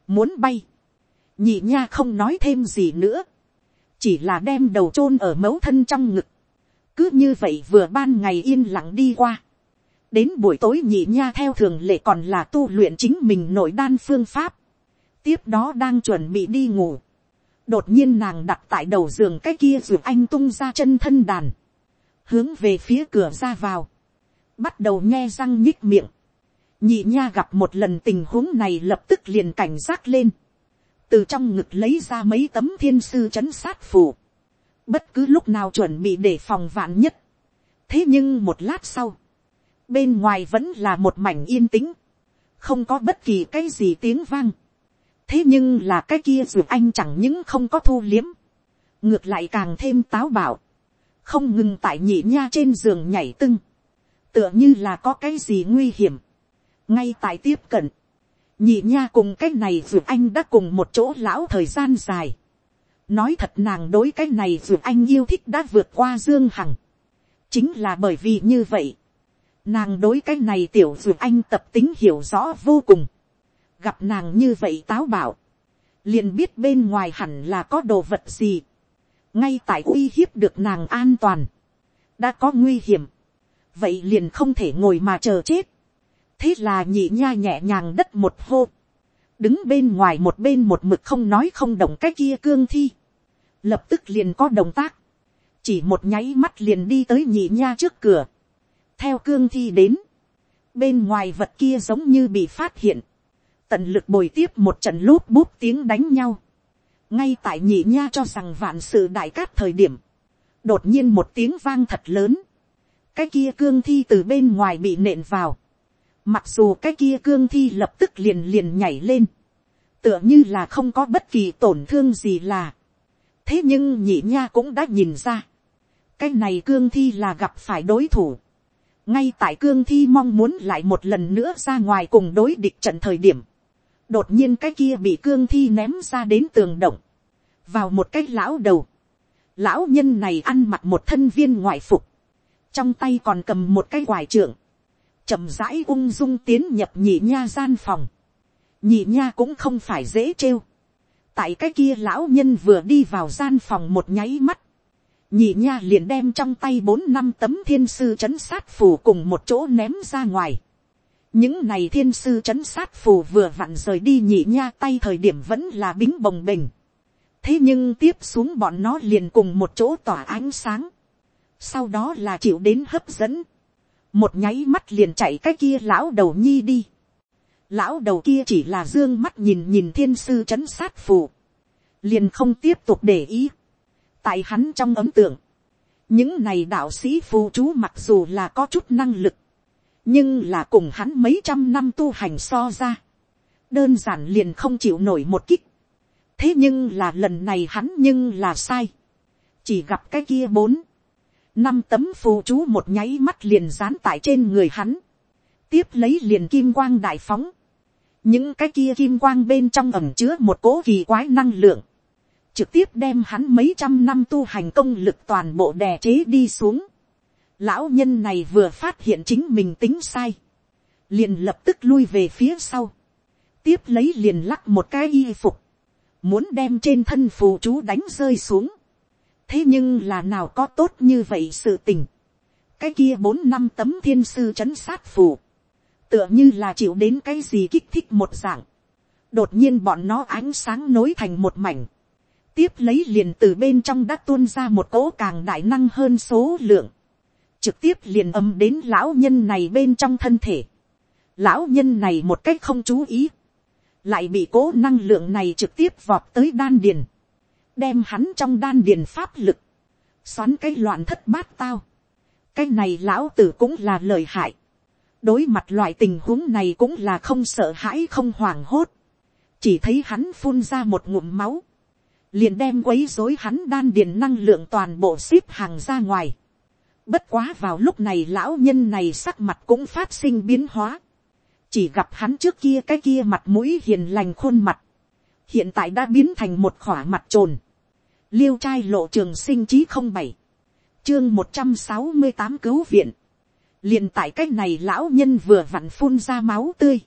muốn bay. nhị nha không nói thêm gì nữa, chỉ là đem đầu chôn ở mẫu thân trong ngực cứ như vậy vừa ban ngày yên lặng đi qua. đến buổi tối nhị nha theo thường lệ còn là tu luyện chính mình nội đan phương pháp. tiếp đó đang chuẩn bị đi ngủ. đột nhiên nàng đặt tại đầu giường cái kia ruột anh tung ra chân thân đàn. hướng về phía cửa ra vào. bắt đầu nghe răng nhích miệng. nhị nha gặp một lần tình huống này lập tức liền cảnh giác lên. từ trong ngực lấy ra mấy tấm thiên sư c h ấ n sát phù bất cứ lúc nào chuẩn bị để phòng vạn nhất. thế nhưng một lát sau, bên ngoài vẫn là một mảnh yên tĩnh, không có bất kỳ cái gì tiếng vang. thế nhưng là cái kia dù anh chẳng những không có thu liếm, ngược lại càng thêm táo bạo, không ngừng tại nhị nha trên giường nhảy tưng, tựa như là có cái gì nguy hiểm, ngay tại tiếp cận, nhị nha cùng cái này dù anh đã cùng một chỗ lão thời gian dài, nói thật nàng đối cái này dù anh yêu thích đã vượt qua dương hằng. chính là bởi vì như vậy, nàng đối cái này tiểu dù anh tập tính hiểu rõ vô cùng. gặp nàng như vậy táo bảo, liền biết bên ngoài hẳn là có đồ vật gì. ngay tại uy hiếp được nàng an toàn, đã có nguy hiểm, vậy liền không thể ngồi mà chờ chết. thế là nhị nha nhẹ nhàng đất một hô, đứng bên ngoài một bên một mực không nói không động cái kia cương thi lập tức liền có động tác, chỉ một nháy mắt liền đi tới nhị nha trước cửa, theo cương thi đến, bên ngoài vật kia giống như bị phát hiện, tận lực bồi tiếp một trận lút bút tiếng đánh nhau, ngay tại nhị nha cho rằng vạn sự đại cát thời điểm, đột nhiên một tiếng vang thật lớn, cái kia cương thi từ bên ngoài bị nện vào, mặc dù cái kia cương thi lập tức liền liền nhảy lên, tựa như là không có bất kỳ tổn thương gì là, thế nhưng nhị nha cũng đã nhìn ra, cái này cương thi là gặp phải đối thủ. ngay tại cương thi mong muốn lại một lần nữa ra ngoài cùng đối địch trận thời điểm, đột nhiên cái kia bị cương thi ném ra đến tường động, vào một cái lão đầu. lão nhân này ăn mặc một thân viên ngoại phục, trong tay còn cầm một cái quài trưởng, chậm rãi ung dung tiến nhập nhị nha gian phòng. nhị nha cũng không phải dễ trêu tại cái kia lão nhân vừa đi vào gian phòng một nháy mắt, nhị nha liền đem trong tay bốn năm tấm thiên sư c h ấ n sát phù cùng một chỗ ném ra ngoài. những này thiên sư c h ấ n sát phù vừa vặn rời đi nhị nha tay thời điểm vẫn là bính bồng bềnh. thế nhưng tiếp xuống bọn nó liền cùng một chỗ tỏa ánh sáng. sau đó là chịu đến hấp dẫn. một nháy mắt liền chạy cái kia lão đầu nhi đi lão đầu kia chỉ là dương mắt nhìn nhìn thiên sư c h ấ n sát phù, liền không tiếp tục để ý. tại hắn trong ấm tượng, những này đạo sĩ phù chú mặc dù là có chút năng lực, nhưng là cùng hắn mấy trăm năm tu hành so ra, đơn giản liền không chịu nổi một kích. thế nhưng là lần này hắn nhưng là sai, chỉ gặp cái kia bốn, năm tấm phù chú một nháy mắt liền dán tại trên người hắn, tiếp lấy liền kim quang đại phóng, những cái kia kim quang bên trong ẩm chứa một cố kỳ quái năng lượng, trực tiếp đem hắn mấy trăm năm tu hành công lực toàn bộ đè chế đi xuống. Lão nhân này vừa phát hiện chính mình tính sai, liền lập tức lui về phía sau, tiếp lấy liền lắc một cái y phục, muốn đem trên thân phù chú đánh rơi xuống. thế nhưng là nào có tốt như vậy sự tình. cái kia bốn năm tấm thiên sư c h ấ n sát phù, tựa như là chịu đến cái gì kích thích một dạng. đột nhiên bọn nó ánh sáng nối thành một mảnh. tiếp lấy liền từ bên trong đã tuôn ra một cỗ càng đại năng hơn số lượng. trực tiếp liền âm đến lão nhân này bên trong thân thể. lão nhân này một cách không chú ý lại bị cố năng lượng này trực tiếp vọt tới đan điền, đem hắn trong đan điền pháp lực, xoắn cái loạn thất bát tao. cái này lão tử cũng là lời hại đối mặt loại tình huống này cũng là không sợ hãi không hoảng hốt. chỉ thấy hắn phun ra một ngụm máu, liền đem quấy dối hắn đan điền năng lượng toàn bộ ship hàng ra ngoài. bất quá vào lúc này lão nhân này sắc mặt cũng phát sinh biến hóa. Chỉ gặp hắn trước kia cái kia mặt mũi hiền lành khuôn mặt, hiện tại đã biến thành một khỏa mặt trồn, liêu trai lộ trường sinh chí không bảy, chương một trăm sáu mươi tám cứu viện, liền tại cái này lão nhân vừa vặn phun ra máu tươi,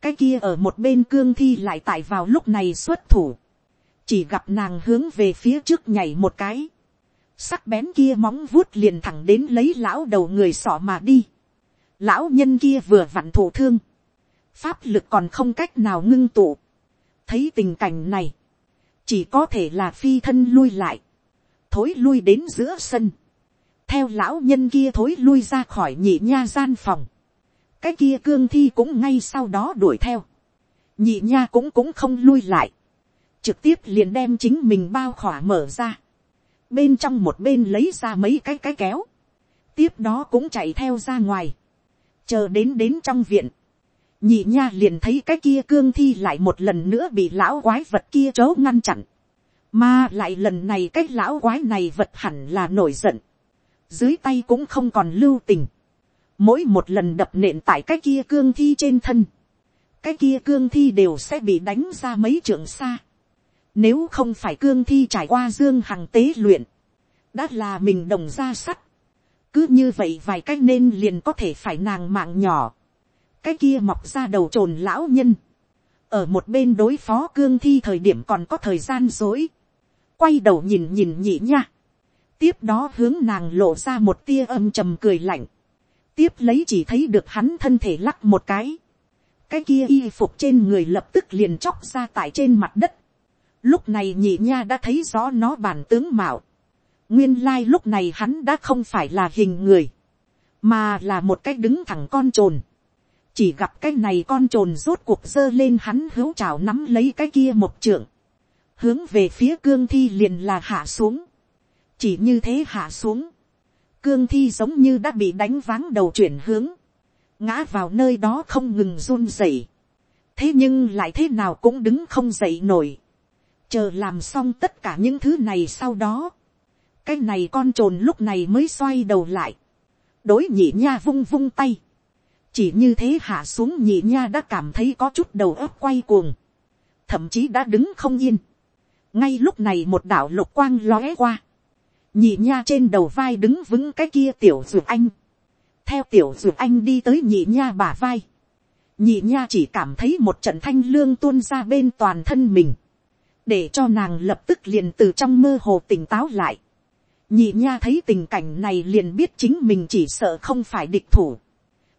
cái kia ở một bên cương thi lại tại vào lúc này xuất thủ, chỉ gặp nàng hướng về phía trước nhảy một cái, sắc bén kia móng vuốt liền thẳng đến lấy lão đầu người sọ mà đi, lão nhân kia vừa vặn thổ thương, pháp lực còn không cách nào ngưng tụ, thấy tình cảnh này, chỉ có thể là phi thân lui lại, thối lui đến giữa sân, theo lão nhân kia thối lui ra khỏi nhị nha gian phòng, cái kia cương thi cũng ngay sau đó đuổi theo, nhị nha cũng cũng không lui lại, trực tiếp liền đem chính mình bao khỏa mở ra, bên trong một bên lấy ra mấy cái cái kéo, tiếp đó cũng chạy theo ra ngoài, chờ đến đến trong viện, nhị nha liền thấy cái kia cương thi lại một lần nữa bị lão quái vật kia chớ ngăn chặn, mà lại lần này cái lão quái này vật hẳn là nổi giận, dưới tay cũng không còn lưu tình, mỗi một lần đập nện tại cái kia cương thi trên thân, cái kia cương thi đều sẽ bị đánh ra mấy trường xa, nếu không phải cương thi trải qua dương hằng tế luyện, đã là mình đồng ra sắt, cứ như vậy vài cách nên liền có thể phải nàng mạng nhỏ. cái kia mọc ra đầu trồn lão nhân. ở một bên đối phó cương thi thời điểm còn có thời gian dối. quay đầu nhìn nhìn nhị nha tiếp đó hướng nàng lộ ra một tia âm trầm cười lạnh. tiếp lấy chỉ thấy được hắn thân thể lắc một cái. cái kia y phục trên người lập tức liền chóc ra tại trên mặt đất. lúc này nhị nha đã thấy rõ nó bản tướng mạo Nguyên lai lúc này hắn đã không phải là hình người. Mà là một cái đứng thẳng con trồn. Chỉ gặp cái này con trồn rốt cuộc dơ lên hắn hữu trào nắm lấy cái kia một trượng. Hướng về phía cương thi liền là hạ xuống. Chỉ như thế hạ xuống. Cương thi giống như đã bị đánh váng đầu chuyển hướng. Ngã vào nơi đó không ngừng run rẩy. Thế nhưng lại thế nào cũng đứng không dậy nổi. Chờ làm xong tất cả những thứ này sau đó cái này con trồn lúc này mới xoay đầu lại, đối nhị nha vung vung tay, chỉ như thế hạ xuống nhị nha đã cảm thấy có chút đầu óc quay cuồng, thậm chí đã đứng không yên. ngay lúc này một đạo lục quang lóe qua, nhị nha trên đầu vai đứng vững cái kia tiểu dược anh, theo tiểu dược anh đi tới nhị nha bả vai, nhị nha chỉ cảm thấy một trận thanh lương tuôn ra bên toàn thân mình, để cho nàng lập tức liền từ trong mơ hồ tỉnh táo lại. Nhị nha thấy tình cảnh này liền biết chính mình chỉ sợ không phải địch thủ.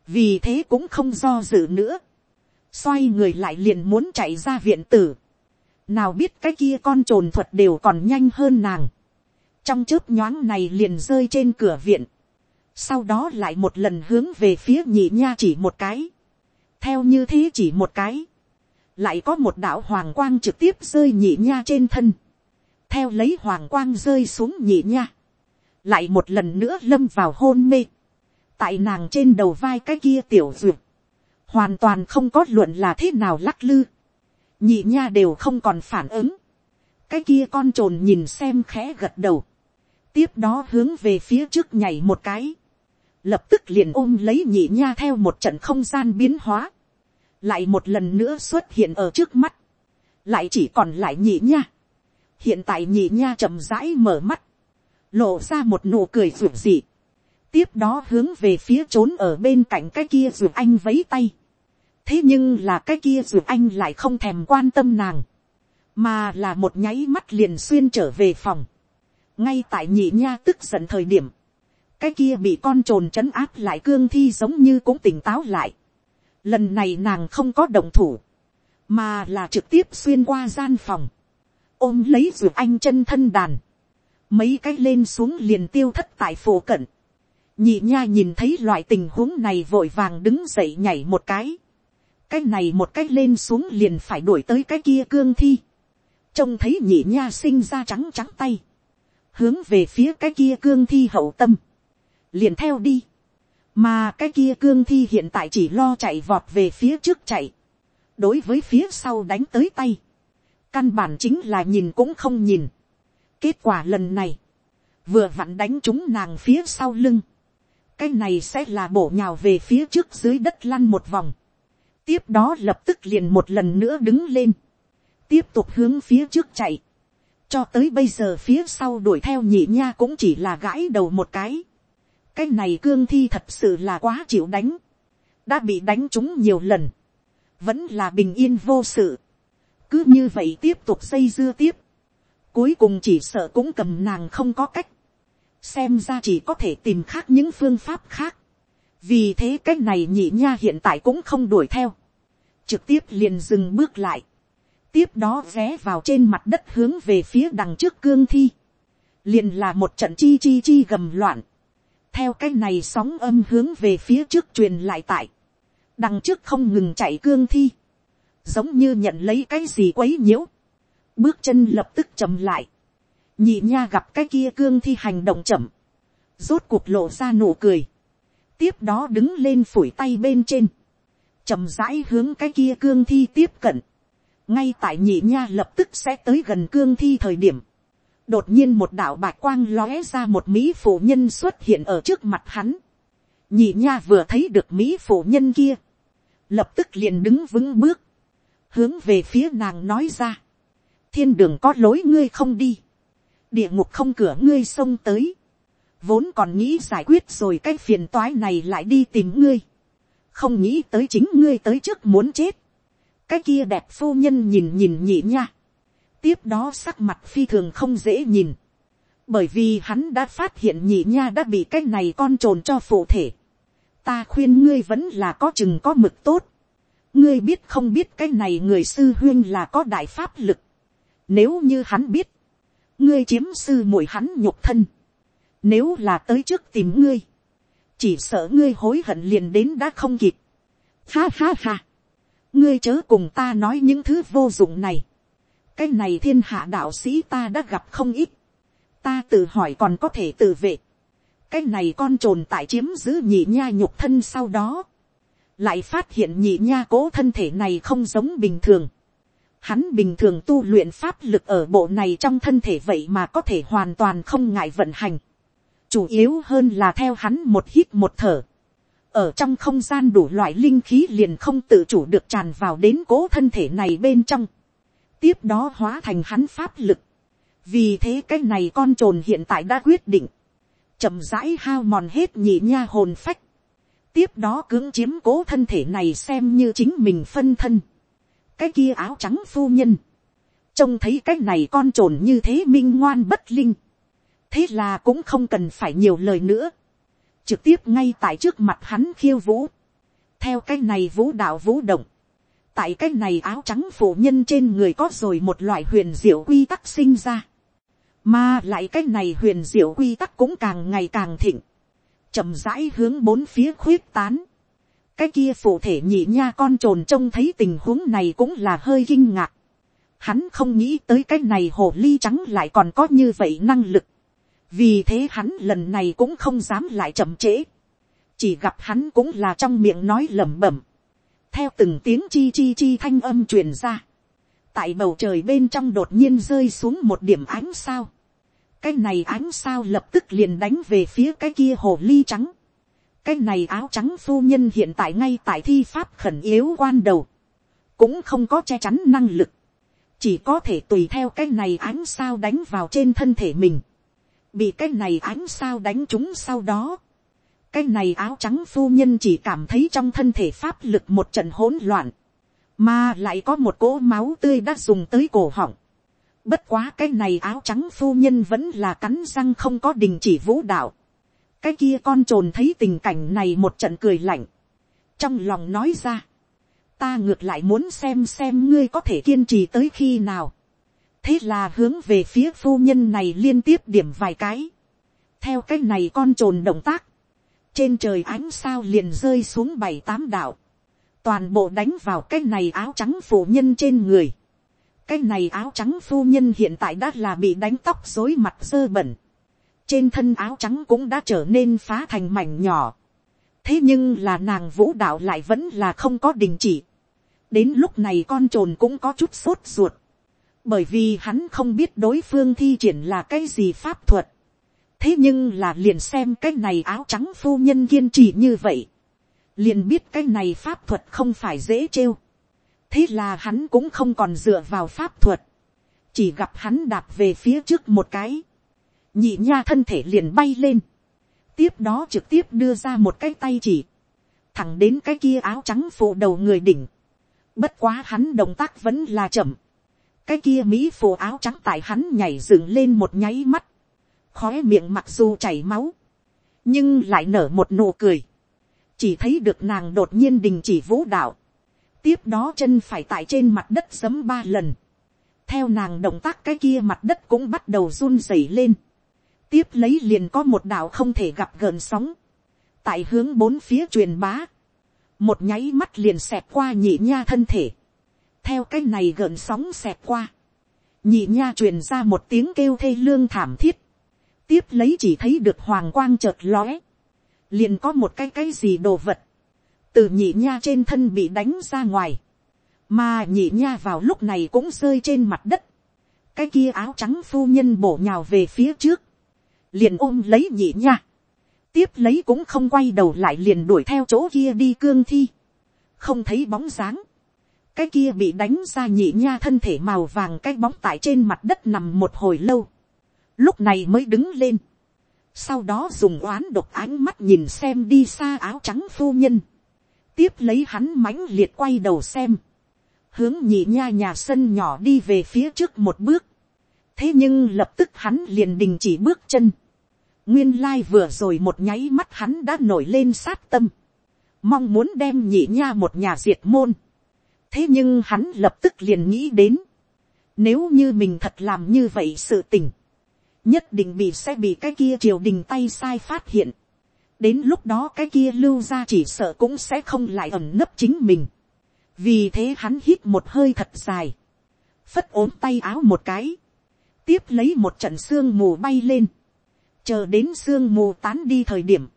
Vì thế cũng không do dự nữa. Xoay người lại liền muốn chạy ra viện tử. Nào biết cái kia con trồn thuật đều còn nhanh hơn nàng. Trong chớp nhoáng này liền rơi trên cửa viện. Sau đó lại một lần hướng về phía nhị nha chỉ một cái. Theo như thế chỉ một cái. Lại có một đạo hoàng quang trực tiếp rơi nhị nha trên thân. Theo lấy hoàng quang rơi xuống nhị nha lại một lần nữa lâm vào hôn mê, tại nàng trên đầu vai cái kia tiểu duyệt, hoàn toàn không có luận là thế nào lắc lư, nhị nha đều không còn phản ứng, cái kia con t r ồ n nhìn xem khẽ gật đầu, tiếp đó hướng về phía trước nhảy một cái, lập tức liền ôm lấy nhị nha theo một trận không gian biến hóa, lại một lần nữa xuất hiện ở trước mắt, lại chỉ còn lại nhị nha. hiện tại nhị nha chậm rãi mở mắt, lộ ra một nụ cười ruột dị, tiếp đó hướng về phía trốn ở bên cạnh cái kia ruột anh vấy tay, thế nhưng là cái kia ruột anh lại không thèm quan tâm nàng, mà là một nháy mắt liền xuyên trở về phòng, ngay tại nhị nha tức giận thời điểm, cái kia bị con t r ồ n trấn áp lại cương thi giống như cũng tỉnh táo lại, lần này nàng không có động thủ, mà là trực tiếp xuyên qua gian phòng, ôm lấy ruột anh chân thân đàn, mấy cái lên xuống liền tiêu thất tại phổ cận, nhị nha nhìn thấy loại tình huống này vội vàng đứng dậy nhảy một cái, cái này một cái lên xuống liền phải đuổi tới cái kia cương thi, trông thấy nhị nha sinh ra trắng trắng tay, hướng về phía cái kia cương thi hậu tâm, liền theo đi, mà cái kia cương thi hiện tại chỉ lo chạy vọt về phía trước chạy, đối với phía sau đánh tới tay, căn bản chính là nhìn cũng không nhìn, kết quả lần này, vừa vặn đánh chúng nàng phía sau lưng, cái này sẽ là bổ nhào về phía trước dưới đất lăn một vòng, tiếp đó lập tức liền một lần nữa đứng lên, tiếp tục hướng phía trước chạy, cho tới bây giờ phía sau đuổi theo nhị nha cũng chỉ là gãi đầu một cái. cái này cương thi thật sự là quá chịu đánh. đã bị đánh trúng nhiều lần. vẫn là bình yên vô sự. cứ như vậy tiếp tục xây dưa tiếp. cuối cùng chỉ sợ cũng cầm nàng không có cách. xem ra chỉ có thể tìm khác những phương pháp khác. vì thế cái này nhị nha hiện tại cũng không đuổi theo. trực tiếp liền dừng bước lại tiếp đó ghé vào trên mặt đất hướng về phía đằng trước cương thi, liền là một trận chi chi chi gầm loạn, theo cái này sóng âm hướng về phía trước truyền lại tại, đằng trước không ngừng chạy cương thi, giống như nhận lấy cái gì quấy nhiễu, bước chân lập tức chậm lại, nhị nha gặp cái kia cương thi hành động chậm, rốt cuộc lộ ra nụ cười, tiếp đó đứng lên phủi tay bên trên, chậm rãi hướng cái kia cương thi tiếp cận, ngay tại nhị nha lập tức sẽ tới gần cương thi thời điểm, đột nhiên một đạo bạch quang lóe ra một mỹ phụ nhân xuất hiện ở trước mặt hắn. nhị nha vừa thấy được mỹ phụ nhân kia, lập tức liền đứng vững bước, hướng về phía nàng nói ra, thiên đường có lối ngươi không đi, địa ngục không cửa ngươi xông tới, vốn còn nghĩ giải quyết rồi cái phiền toái này lại đi tìm ngươi, không nghĩ tới chính ngươi tới trước muốn chết, cái kia đẹp phu nhân nhìn nhìn nhị nha, tiếp đó sắc mặt phi thường không dễ nhìn, bởi vì hắn đã phát hiện nhị nha đã bị cái này con trồn cho phụ thể, ta khuyên ngươi vẫn là có chừng có mực tốt, ngươi biết không biết cái này người sư huyên là có đại pháp lực, nếu như hắn biết, ngươi chiếm sư muội hắn nhục thân, nếu là tới trước tìm ngươi, chỉ sợ ngươi hối hận liền đến đã không kịp. Ha ha ha ngươi chớ cùng ta nói những thứ vô dụng này. cái này thiên hạ đạo sĩ ta đã gặp không ít. ta tự hỏi còn có thể tự vệ. cái này con trồn tại chiếm giữ nhị nha nhục thân sau đó. lại phát hiện nhị nha cố thân thể này không giống bình thường. Hắn bình thường tu luyện pháp lực ở bộ này trong thân thể vậy mà có thể hoàn toàn không ngại vận hành. Chủ yếu hơn là theo hắn một hít một thở ở trong không gian đủ loại linh khí liền không tự chủ được tràn vào đến cố thân thể này bên trong, tiếp đó hóa thành hắn pháp lực, vì thế cái này con t r ồ n hiện tại đã quyết định, chậm rãi hao mòn hết nhị nha hồn phách, tiếp đó cưỡng chiếm cố thân thể này xem như chính mình phân thân, cái kia áo trắng phu nhân, trông thấy cái này con t r ồ n như thế minh ngoan bất linh, thế là cũng không cần phải nhiều lời nữa, trực tiếp ngay tại trước mặt hắn khiêu vũ, theo cái này vũ đạo vũ động, tại cái này áo trắng phụ nhân trên người có rồi một loại huyền diệu quy tắc sinh ra, mà lại cái này huyền diệu quy tắc cũng càng ngày càng thịnh, chậm rãi hướng bốn phía khuyết tán, cái kia phụ thể nhị nha con trồn trông thấy tình huống này cũng là hơi kinh ngạc, hắn không nghĩ tới cái này hồ ly trắng lại còn có như vậy năng lực, vì thế hắn lần này cũng không dám lại chậm trễ, chỉ gặp hắn cũng là trong miệng nói lẩm bẩm, theo từng tiếng chi chi chi thanh âm truyền ra, tại bầu trời bên trong đột nhiên rơi xuống một điểm ánh sao, cái này ánh sao lập tức liền đánh về phía cái kia hồ ly trắng. cái này áo trắng phu nhân hiện tại ngay tại thi pháp khẩn yếu quan đầu, cũng không có che chắn năng lực, chỉ có thể tùy theo cái này ánh sao đánh vào trên thân thể mình, bị cái này ánh sao đánh trúng sau đó, cái này áo trắng phu nhân chỉ cảm thấy trong thân thể pháp lực một trận hỗn loạn, mà lại có một cỗ máu tươi đã dùng tới cổ họng. Bất quá cái này áo trắng phu nhân vẫn là cắn răng không có đình chỉ vũ đạo. Cái kia con trồn thấy tình cảnh này một trận cười lạnh. Trong lòng nói ra. Ta ngược lại muốn xem xem ngươi có thể kiên trì tới khi nào. Thế là hướng về phía phu nhân này liên tiếp điểm vài cái. Theo cái này con trồn động tác. Trên trời ánh sao liền rơi xuống bảy tám đạo toàn bộ đánh vào cái này áo trắng phu nhân trên người. cái này áo trắng phu nhân hiện tại đã là bị đánh tóc rối mặt dơ bẩn. trên thân áo trắng cũng đã trở nên phá thành mảnh nhỏ. thế nhưng là nàng vũ đạo lại vẫn là không có đình chỉ. đến lúc này con trồn cũng có chút sốt ruột bởi vì hắn không biết đối phương thi triển là cái gì pháp thuật. thế nhưng là liền xem cái này áo trắng phu nhân kiên trì như vậy. Liền biết cái này pháp thuật không phải dễ trêu. thế là hắn cũng không còn dựa vào pháp thuật, chỉ gặp hắn đạp về phía trước một cái, nhị nha thân thể liền bay lên, tiếp đó trực tiếp đưa ra một cái tay chỉ, thẳng đến cái kia áo trắng phụ đầu người đỉnh, bất quá hắn động tác vẫn là chậm, cái kia mỹ phụ áo trắng tại hắn nhảy dựng lên một nháy mắt, khói miệng mặc dù chảy máu, nhưng lại nở một nụ cười, chỉ thấy được nàng đột nhiên đình chỉ vũ đạo, tiếp đó chân phải tại trên mặt đất sấm ba lần, theo nàng động tác cái kia mặt đất cũng bắt đầu run rẩy lên, tiếp lấy liền có một đạo không thể gặp gợn sóng, tại hướng bốn phía truyền bá, một nháy mắt liền xẹp qua nhị nha thân thể, theo cái này gợn sóng xẹt qua, nhị nha truyền ra một tiếng kêu thê lương thảm thiết, tiếp lấy chỉ thấy được hoàng quang chợt lóe, liền có một cái cái gì đồ vật, từ nhị nha trên thân bị đánh ra ngoài, mà nhị nha vào lúc này cũng rơi trên mặt đất, cái kia áo trắng phu nhân bổ nhào về phía trước, liền ôm lấy nhị nha, tiếp lấy cũng không quay đầu lại liền đuổi theo chỗ kia đi cương thi, không thấy bóng dáng, cái kia bị đánh ra nhị nha thân thể màu vàng cái bóng tại trên mặt đất nằm một hồi lâu, lúc này mới đứng lên, sau đó dùng oán độc ánh mắt nhìn xem đi xa áo trắng phu nhân, tiếp lấy hắn mãnh liệt quay đầu xem, hướng nhị nha nhà sân nhỏ đi về phía trước một bước, thế nhưng lập tức hắn liền đình chỉ bước chân, nguyên lai vừa rồi một nháy mắt hắn đã nổi lên sát tâm, mong muốn đem nhị nha một nhà diệt môn, thế nhưng hắn lập tức liền nghĩ đến, nếu như mình thật làm như vậy sự tình, nhất định bị sẽ bị cái kia triều đình tay sai phát hiện. đến lúc đó cái kia lưu ra chỉ sợ cũng sẽ không lại ẩn nấp chính mình. vì thế hắn hít một hơi thật dài, phất ốm tay áo một cái, tiếp lấy một trận sương mù bay lên, chờ đến sương mù tán đi thời điểm,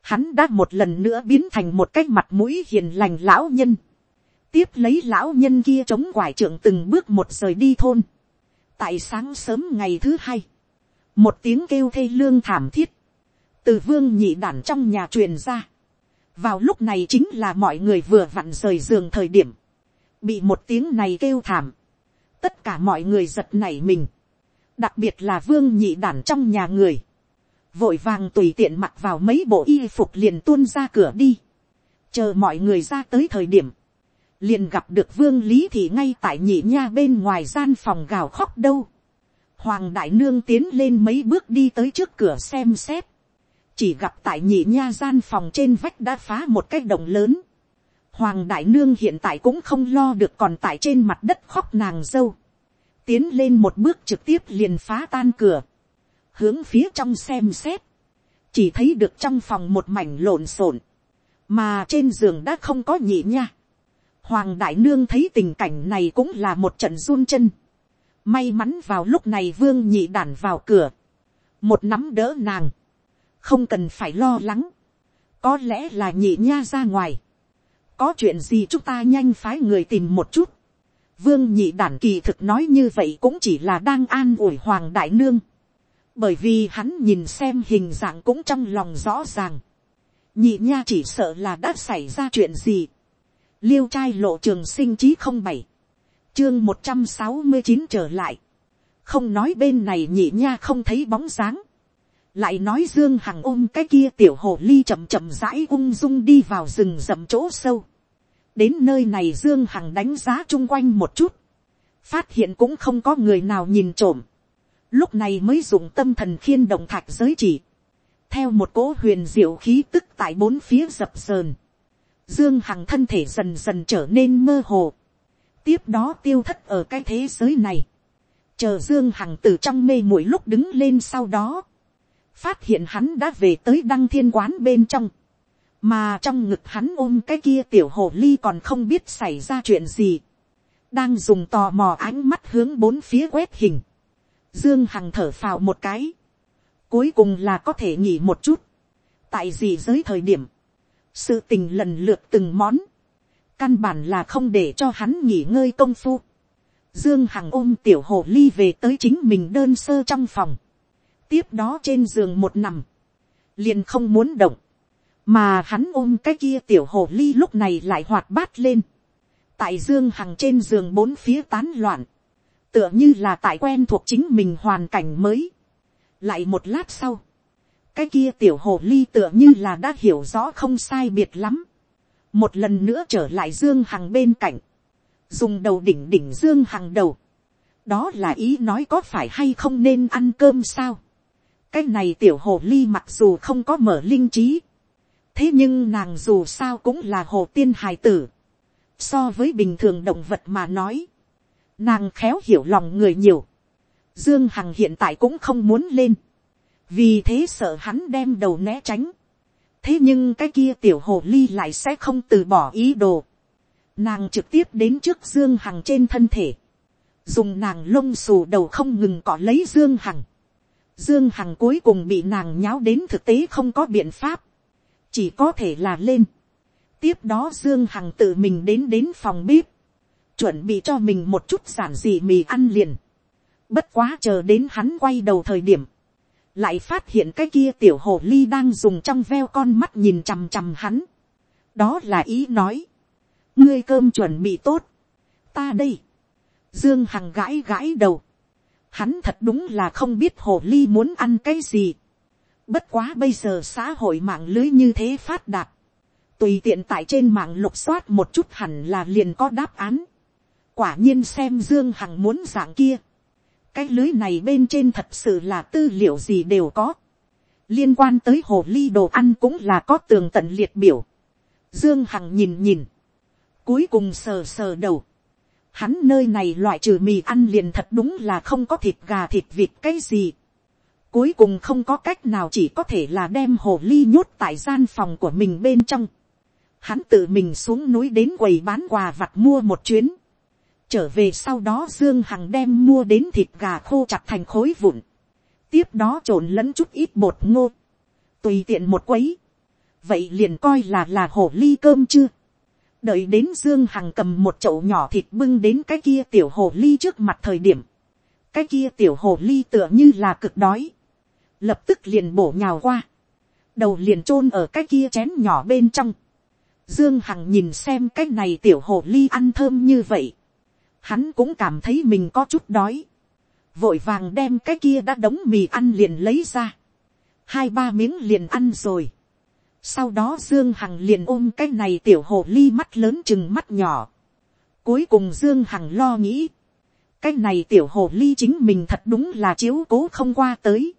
hắn đã một lần nữa biến thành một cái mặt mũi hiền lành lão nhân, tiếp lấy lão nhân kia chống quải trưởng từng bước một rời đi thôn, tại sáng sớm ngày thứ hai, một tiếng kêu thê lương thảm thiết, từ vương nhị đản trong nhà truyền ra. vào lúc này chính là mọi người vừa vặn rời giường thời điểm, bị một tiếng này kêu thảm, tất cả mọi người giật nảy mình, đặc biệt là vương nhị đản trong nhà người, vội vàng tùy tiện mặc vào mấy bộ y phục liền tuôn ra cửa đi, chờ mọi người ra tới thời điểm, liền gặp được vương lý thì ngay tại nhị nha bên ngoài gian phòng gào khóc đâu. Hoàng đại nương tiến lên mấy bước đi tới trước cửa xem xét. Chỉ gặp tại nhị nha gian phòng trên vách đã phá một cái động lớn. Hoàng đại nương hiện tại cũng không lo được còn tại trên mặt đất khóc nàng dâu. Tiến lên một bước trực tiếp liền phá tan cửa. Hướng phía trong xem xét. Chỉ thấy được trong phòng một mảnh lộn xộn. Mà trên giường đã không có nhị nha. Hoàng đại nương thấy tình cảnh này cũng là một trận run chân May mắn vào lúc này vương nhị đản vào cửa. Một nắm đỡ nàng. Không cần phải lo lắng. Có lẽ là nhị nha ra ngoài. Có chuyện gì chúng ta nhanh phái người tìm một chút. Vương nhị đản kỳ thực nói như vậy cũng chỉ là đang an ủi hoàng đại nương. bởi vì hắn nhìn xem hình dạng cũng trong lòng rõ ràng, nhị nha chỉ sợ là đã xảy ra chuyện gì, liêu trai lộ trường sinh chí không bảy, chương một trăm sáu mươi chín trở lại, không nói bên này nhị nha không thấy bóng dáng, lại nói dương hằng ôm cái kia tiểu hồ ly chậm chậm rãi ung dung đi vào rừng rậm chỗ sâu, đến nơi này dương hằng đánh giá chung quanh một chút, phát hiện cũng không có người nào nhìn trộm, lúc này mới dùng tâm thần khiên động thạch giới chỉ, theo một cỗ huyền diệu khí tức tại bốn phía dập sờn, dương hằng thân thể dần dần trở nên mơ hồ, tiếp đó tiêu thất ở cái thế giới này, chờ dương hằng từ trong mê muội lúc đứng lên sau đó, phát hiện hắn đã về tới đăng thiên quán bên trong, mà trong ngực hắn ôm cái kia tiểu hồ ly còn không biết xảy ra chuyện gì, đang dùng tò mò ánh mắt hướng bốn phía quét hình, dương hằng thở phào một cái, cuối cùng là có thể nghỉ một chút, tại gì giới thời điểm, sự tình lần lượt từng món, căn bản là không để cho hắn nghỉ ngơi công phu, dương hằng ôm tiểu hồ ly về tới chính mình đơn sơ trong phòng, tiếp đó trên giường một nằm, liền không muốn động, mà hắn ôm cái kia tiểu hồ ly lúc này lại hoạt bát lên, tại dương hằng trên giường bốn phía tán loạn, tựa như là tại quen thuộc chính mình hoàn cảnh mới. lại một lát sau, cái kia tiểu hồ ly tựa như là đã hiểu rõ không sai biệt lắm, một lần nữa trở lại dương hằng bên cạnh, dùng đầu đỉnh đỉnh dương hằng đầu, đó là ý nói có phải hay không nên ăn cơm sao, cái này tiểu hồ ly mặc dù không có mở linh trí, thế nhưng nàng dù sao cũng là hồ tiên hài tử, so với bình thường động vật mà nói, nàng khéo hiểu lòng người nhiều, dương hằng hiện tại cũng không muốn lên, vì thế sợ hắn đem đầu né tránh, thế nhưng cái kia tiểu hồ ly lại sẽ không từ bỏ ý đồ, nàng trực tiếp đến trước dương hằng trên thân thể, dùng nàng lông xù đầu không ngừng cọ lấy dương hằng, dương hằng cuối cùng bị nàng nháo đến thực tế không có biện pháp, chỉ có thể là lên, tiếp đó dương hằng tự mình đến đến phòng bếp, chuẩn bị cho mình một chút giản dị mì ăn liền. bất quá chờ đến hắn quay đầu thời điểm, lại phát hiện cái kia tiểu hồ ly đang dùng trong veo con mắt nhìn chằm chằm hắn. đó là ý nói, ngươi cơm chuẩn bị tốt, ta đây, dương hằng gãi gãi đầu, hắn thật đúng là không biết hồ ly muốn ăn cái gì. bất quá bây giờ xã hội mạng lưới như thế phát đạt, tùy tiện tại trên mạng lục soát một chút hẳn là liền có đáp án. quả nhiên xem dương hằng muốn dạng kia cái lưới này bên trên thật sự là tư liệu gì đều có. liên quan tới hồ ly đồ ăn cũng là có tường tận liệt biểu. dương hằng nhìn nhìn. cuối cùng sờ sờ đầu. hắn nơi này loại trừ mì ăn liền thật đúng là không có thịt gà thịt vịt cái gì. cuối cùng không có cách nào chỉ có thể là đem hồ ly nhốt tại gian phòng của mình bên trong hắn tự mình xuống núi đến quầy bán quà vặt mua một chuyến trở về sau đó dương hằng đem mua đến thịt gà khô chặt thành khối vụn. tiếp đó trộn lẫn chút ít bột ngô. tùy tiện một quấy. vậy liền coi là là hổ ly cơm chưa. đợi đến dương hằng cầm một chậu nhỏ thịt bưng đến cái kia tiểu hồ ly trước mặt thời điểm. cái kia tiểu hồ ly tựa như là cực đói. lập tức liền bổ nhào qua. đầu liền chôn ở cái kia chén nhỏ bên trong Dương Hằng nhìn xem cái này tiểu hồ ly ăn thơm như vậy. Hắn cũng cảm thấy mình có chút đói. Vội vàng đem cái kia đã đóng mì ăn liền lấy ra. Hai ba miếng liền ăn rồi. Sau đó Dương Hằng liền ôm cái này tiểu hồ ly mắt lớn chừng mắt nhỏ. Cuối cùng Dương Hằng lo nghĩ. Cái này tiểu hồ ly chính mình thật đúng là chiếu cố không qua tới.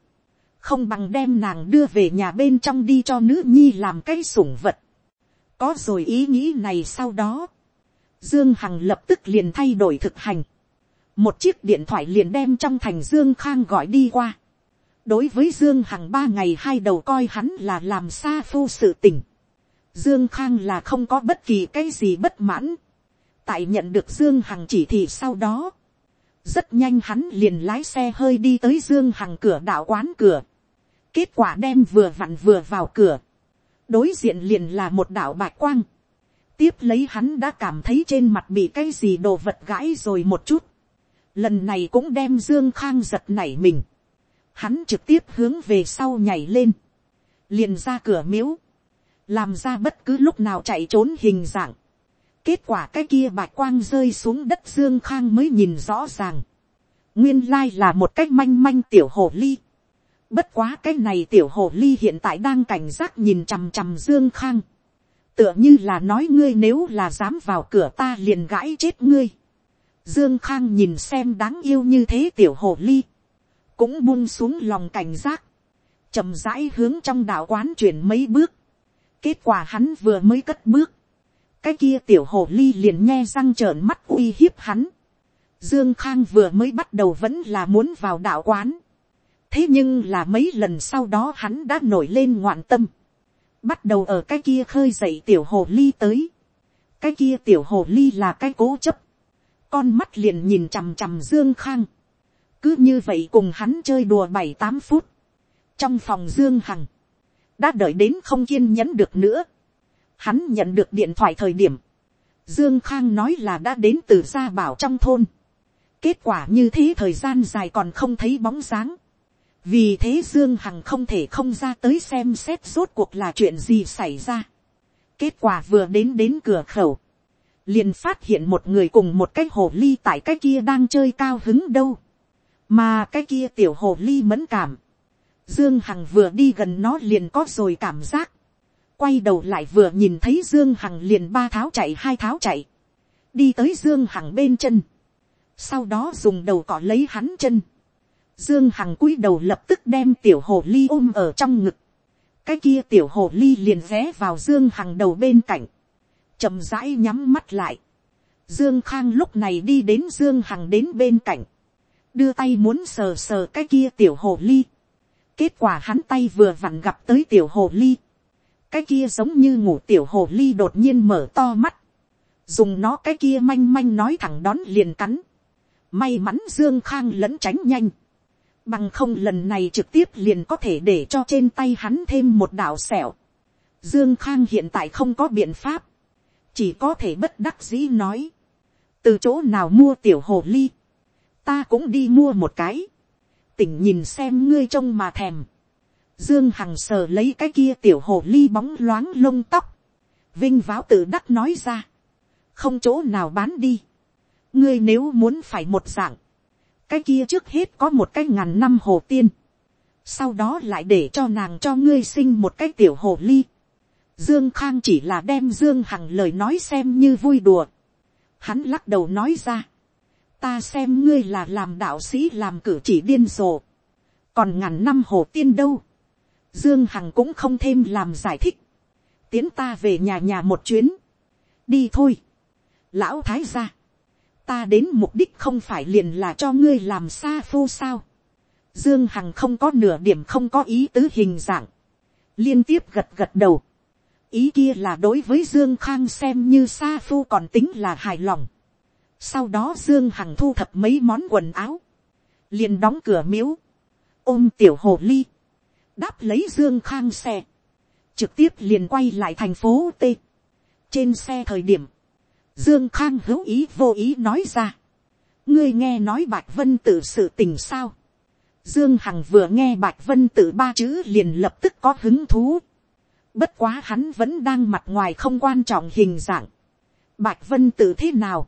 Không bằng đem nàng đưa về nhà bên trong đi cho nữ nhi làm cái sủng vật có rồi ý nghĩ này sau đó, dương hằng lập tức liền thay đổi thực hành, một chiếc điện thoại liền đem trong thành dương khang gọi đi qua, đối với dương hằng ba ngày hai đầu coi hắn là làm xa phu sự tình, dương khang là không có bất kỳ cái gì bất mãn, tại nhận được dương hằng chỉ thị sau đó, rất nhanh hắn liền lái xe hơi đi tới dương hằng cửa đạo quán cửa, kết quả đem vừa vặn vừa vào cửa, đối diện liền là một đạo bạch quang, tiếp lấy hắn đã cảm thấy trên mặt bị cái gì đồ vật gãi rồi một chút, lần này cũng đem dương khang giật nảy mình, hắn trực tiếp hướng về sau nhảy lên, liền ra cửa miếu, làm ra bất cứ lúc nào chạy trốn hình dạng. kết quả cái kia bạch quang rơi xuống đất dương khang mới nhìn rõ ràng. nguyên lai là một cách manh manh tiểu hồ ly. bất quá cái này tiểu hồ ly hiện tại đang cảnh giác nhìn chằm chằm dương khang tựa như là nói ngươi nếu là dám vào cửa ta liền gãi chết ngươi. dương khang nhìn xem đáng yêu như thế tiểu hồ ly. cũng buông xuống lòng cảnh giác. chậm rãi hướng trong đạo quán chuyển mấy bước Kết quả hắn vừa mới cất bước. Cái kia tiểu hồ ly liền nghe răng trợn mắt uy hiếp hắn. Dương Khang vừa mới bắt đầu vẫn là muốn vào đạo quán. Thế nhưng là mấy lần sau đó hắn đã nổi lên ngoạn tâm. Bắt đầu ở cái kia khơi dậy tiểu hồ ly tới. Cái kia tiểu hồ ly là cái cố chấp. Con mắt liền nhìn chằm chằm Dương Khang. Cứ như vậy cùng hắn chơi đùa bảy tám phút. Trong phòng Dương Hằng đã đợi đến không kiên nhẫn được nữa. Hắn nhận được điện thoại thời điểm, Dương Khang nói là đã đến từ gia bảo trong thôn. Kết quả như thế thời gian dài còn không thấy bóng dáng. Vì thế Dương Hằng không thể không ra tới xem xét rốt cuộc là chuyện gì xảy ra. Kết quả vừa đến đến cửa khẩu. Liền phát hiện một người cùng một cái hồ ly tại cái kia đang chơi cao hứng đâu. Mà cái kia tiểu hồ ly mẫn cảm Dương Hằng vừa đi gần nó liền có rồi cảm giác. Quay đầu lại vừa nhìn thấy Dương Hằng liền ba tháo chạy, hai tháo chạy. Đi tới Dương Hằng bên chân. Sau đó dùng đầu cọ lấy hắn chân. Dương Hằng cúi đầu lập tức đem tiểu hồ ly ôm ở trong ngực. Cái kia tiểu hồ ly liền ghé vào Dương Hằng đầu bên cạnh. chậm rãi nhắm mắt lại. Dương Khang lúc này đi đến Dương Hằng đến bên cạnh. Đưa tay muốn sờ sờ cái kia tiểu hồ ly Kết quả hắn tay vừa vặn gặp tới tiểu hồ ly. Cái kia giống như ngủ tiểu hồ ly đột nhiên mở to mắt. Dùng nó cái kia manh manh nói thẳng đón liền cắn. May mắn Dương Khang lẫn tránh nhanh. Bằng không lần này trực tiếp liền có thể để cho trên tay hắn thêm một đạo sẹo. Dương Khang hiện tại không có biện pháp. Chỉ có thể bất đắc dĩ nói. Từ chỗ nào mua tiểu hồ ly. Ta cũng đi mua một cái tỉnh nhìn xem ngươi trông mà thèm. Dương Hằng sờ lấy cái kia tiểu hồ ly bóng loáng lông tóc. Vinh váo tự đắc nói ra. Không chỗ nào bán đi. Ngươi nếu muốn phải một dạng. Cái kia trước hết có một cái ngàn năm hồ tiên. Sau đó lại để cho nàng cho ngươi sinh một cái tiểu hồ ly. Dương Khang chỉ là đem Dương Hằng lời nói xem như vui đùa. Hắn lắc đầu nói ra. Ta xem ngươi là làm đạo sĩ làm cử chỉ điên rồ, còn ngàn năm hồ tiên đâu, dương hằng cũng không thêm làm giải thích, tiến ta về nhà nhà một chuyến, đi thôi, lão thái gia, ta đến mục đích không phải liền là cho ngươi làm xa phu sao, dương hằng không có nửa điểm không có ý tứ hình dạng, liên tiếp gật gật đầu, ý kia là đối với dương khang xem như xa phu còn tính là hài lòng, sau đó Dương Hằng thu thập mấy món quần áo. liền đóng cửa miếu. Ôm tiểu hồ ly. Đáp lấy Dương Khang xe. Trực tiếp liền quay lại thành phố T. Trên xe thời điểm. Dương Khang hữu ý vô ý nói ra. Ngươi nghe nói Bạch Vân Tử sự tình sao. Dương Hằng vừa nghe Bạch Vân Tử ba chữ liền lập tức có hứng thú. Bất quá hắn vẫn đang mặt ngoài không quan trọng hình dạng. Bạch Vân Tử thế nào?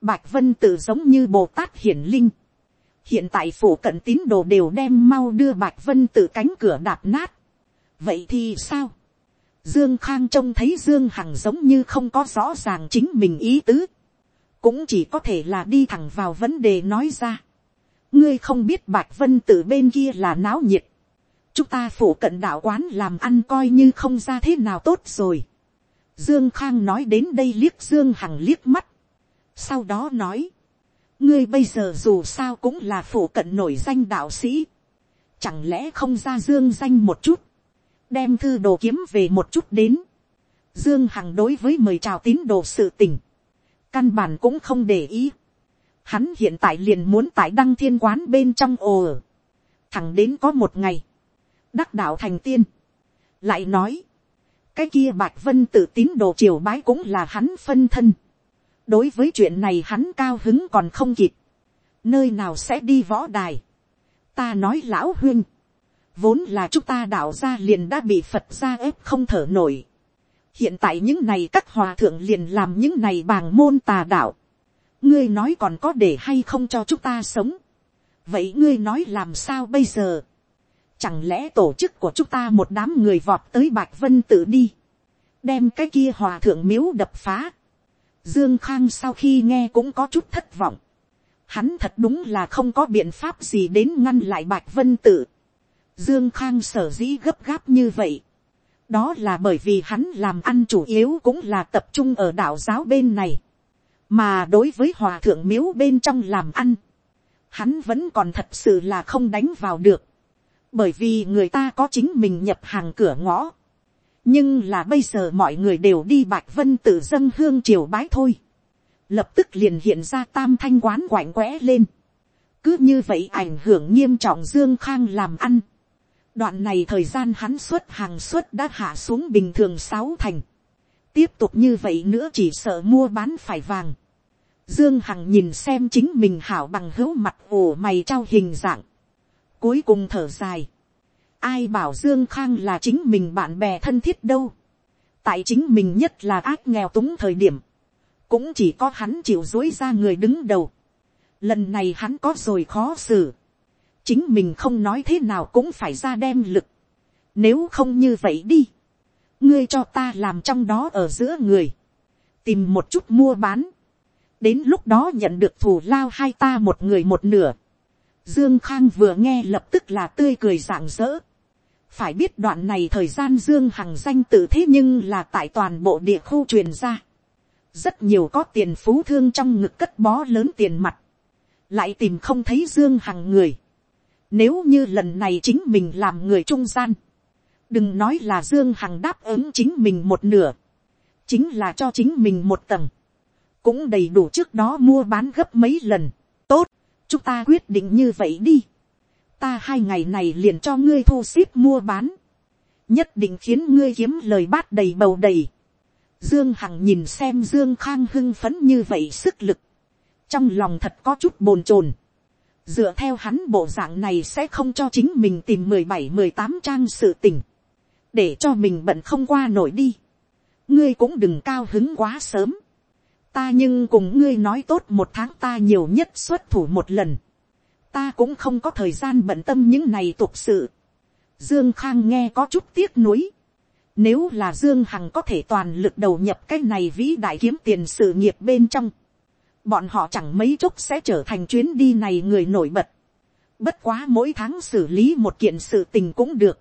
Bạch Vân Tử giống như Bồ Tát hiển linh. Hiện tại phủ cận tín đồ đều đem mau đưa Bạch Vân Tử cánh cửa đạp nát. Vậy thì sao? Dương Khang trông thấy Dương Hằng giống như không có rõ ràng chính mình ý tứ. Cũng chỉ có thể là đi thẳng vào vấn đề nói ra. Ngươi không biết Bạch Vân tự bên kia là náo nhiệt. Chúng ta phủ cận đạo quán làm ăn coi như không ra thế nào tốt rồi. Dương Khang nói đến đây liếc Dương Hằng liếc mắt sau đó nói, ngươi bây giờ dù sao cũng là phủ cận nổi danh đạo sĩ, chẳng lẽ không ra dương danh một chút, đem thư đồ kiếm về một chút đến, dương hằng đối với mời chào tín đồ sự tình, căn bản cũng không để ý, hắn hiện tại liền muốn tại đăng thiên quán bên trong ồ ở, thẳng đến có một ngày, đắc đạo thành tiên, lại nói, cái kia bạch vân tự tín đồ triều bái cũng là hắn phân thân, đối với chuyện này hắn cao hứng còn không kịp, nơi nào sẽ đi võ đài, ta nói lão huynh vốn là chúng ta đạo gia liền đã bị phật gia ép không thở nổi. hiện tại những này các hòa thượng liền làm những này bàng môn tà đạo. ngươi nói còn có để hay không cho chúng ta sống. vậy ngươi nói làm sao bây giờ. chẳng lẽ tổ chức của chúng ta một đám người vọt tới bạch vân tự đi. đem cái kia hòa thượng miếu đập phá. dương khang sau khi nghe cũng có chút thất vọng. hắn thật đúng là không có biện pháp gì đến ngăn lại bạch vân tự Dương Khang sở dĩ gấp gáp như vậy. Đó là bởi vì hắn làm ăn chủ yếu cũng là tập trung ở đạo giáo bên này. Mà đối với hòa thượng miếu bên trong làm ăn. Hắn vẫn còn thật sự là không đánh vào được. Bởi vì người ta có chính mình nhập hàng cửa ngõ. Nhưng là bây giờ mọi người đều đi Bạch Vân tự dâng hương triều bái thôi. Lập tức liền hiện ra tam thanh quán quạnh quẽ lên. Cứ như vậy ảnh hưởng nghiêm trọng Dương Khang làm ăn Đoạn này thời gian hắn xuất hàng xuất đã hạ xuống bình thường sáu thành. Tiếp tục như vậy nữa chỉ sợ mua bán phải vàng. Dương Hằng nhìn xem chính mình hảo bằng hữu mặt ổ mày trao hình dạng. Cuối cùng thở dài. Ai bảo Dương Khang là chính mình bạn bè thân thiết đâu. Tại chính mình nhất là ác nghèo túng thời điểm. Cũng chỉ có hắn chịu dối ra người đứng đầu. Lần này hắn có rồi khó xử chính mình không nói thế nào cũng phải ra đem lực. Nếu không như vậy đi, ngươi cho ta làm trong đó ở giữa người, tìm một chút mua bán, đến lúc đó nhận được thù lao hai ta một người một nửa. Dương Khang vừa nghe lập tức là tươi cười rạng rỡ. Phải biết đoạn này thời gian Dương Hằng danh tự thế nhưng là tại toàn bộ địa khu truyền ra. Rất nhiều có tiền phú thương trong ngực cất bó lớn tiền mặt. Lại tìm không thấy Dương Hằng người. Nếu như lần này chính mình làm người trung gian. Đừng nói là Dương Hằng đáp ứng chính mình một nửa. Chính là cho chính mình một tầng. Cũng đầy đủ trước đó mua bán gấp mấy lần. Tốt, chúng ta quyết định như vậy đi. Ta hai ngày này liền cho ngươi thu xếp mua bán. Nhất định khiến ngươi kiếm lời bát đầy bầu đầy. Dương Hằng nhìn xem Dương Khang hưng phấn như vậy sức lực. Trong lòng thật có chút bồn chồn dựa theo hắn bộ dạng này sẽ không cho chính mình tìm mười bảy mười tám trang sự tình, để cho mình bận không qua nổi đi. ngươi cũng đừng cao hứng quá sớm. ta nhưng cùng ngươi nói tốt một tháng ta nhiều nhất xuất thủ một lần. ta cũng không có thời gian bận tâm những này tục sự. dương khang nghe có chút tiếc nuối. nếu là dương hằng có thể toàn lực đầu nhập cái này vĩ đại kiếm tiền sự nghiệp bên trong bọn họ chẳng mấy chốc sẽ trở thành chuyến đi này người nổi bật. Bất quá mỗi tháng xử lý một kiện sự tình cũng được.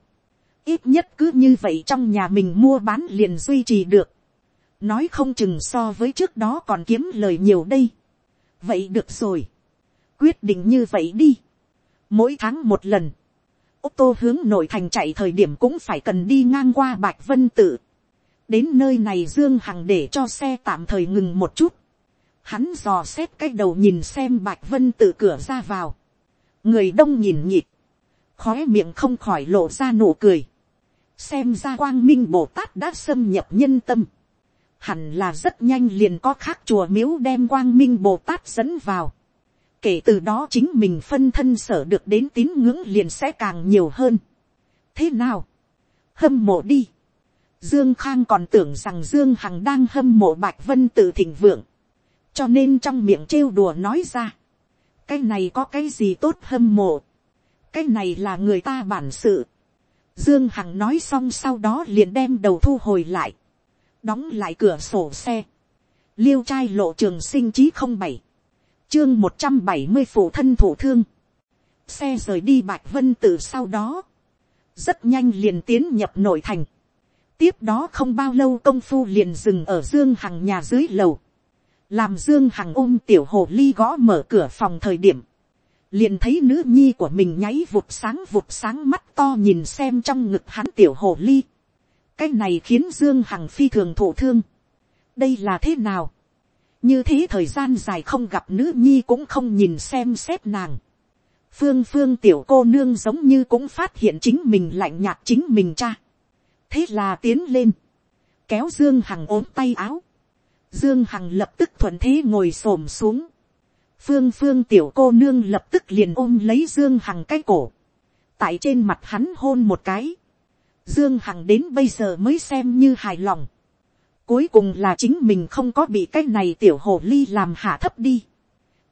Ít nhất cứ như vậy trong nhà mình mua bán liền duy trì được. Nói không chừng so với trước đó còn kiếm lời nhiều đây. Vậy được rồi. Quyết định như vậy đi. Mỗi tháng một lần. Ô tô hướng nội thành chạy thời điểm cũng phải cần đi ngang qua Bạch Vân Tự. Đến nơi này Dương Hằng để cho xe tạm thời ngừng một chút Hắn dò xét cái đầu nhìn xem Bạch Vân tự cửa ra vào. Người đông nhìn nhịp. Khóe miệng không khỏi lộ ra nụ cười. Xem ra quang minh Bồ Tát đã xâm nhập nhân tâm. Hẳn là rất nhanh liền có khác chùa miếu đem quang minh Bồ Tát dẫn vào. Kể từ đó chính mình phân thân sở được đến tín ngưỡng liền sẽ càng nhiều hơn. Thế nào? Hâm mộ đi. Dương Khang còn tưởng rằng Dương Hằng đang hâm mộ Bạch Vân tự thịnh vượng cho nên trong miệng trêu đùa nói ra, cái này có cái gì tốt hâm mộ, cái này là người ta bản sự. Dương Hằng nói xong sau đó liền đem đầu thu hồi lại, đóng lại cửa sổ xe, liêu trai lộ trường sinh chí không bảy, chương một trăm bảy mươi phụ thân thủ thương, xe rời đi bạch vân từ sau đó, rất nhanh liền tiến nhập nội thành, tiếp đó không bao lâu công phu liền dừng ở dương hằng nhà dưới lầu, làm dương hằng ôm tiểu hồ ly gõ mở cửa phòng thời điểm, liền thấy nữ nhi của mình nháy vụt sáng vụt sáng mắt to nhìn xem trong ngực hắn tiểu hồ ly. cái này khiến dương hằng phi thường thổ thương. đây là thế nào. như thế thời gian dài không gặp nữ nhi cũng không nhìn xem xét nàng. phương phương tiểu cô nương giống như cũng phát hiện chính mình lạnh nhạt chính mình cha. thế là tiến lên, kéo dương hằng ốm tay áo Dương Hằng lập tức thuận thế ngồi xổm xuống. phương phương tiểu cô nương lập tức liền ôm lấy dương hằng cái cổ, tại trên mặt hắn hôn một cái, dương hằng đến bây giờ mới xem như hài lòng, cuối cùng là chính mình không có bị cái này tiểu hồ ly làm hạ thấp đi,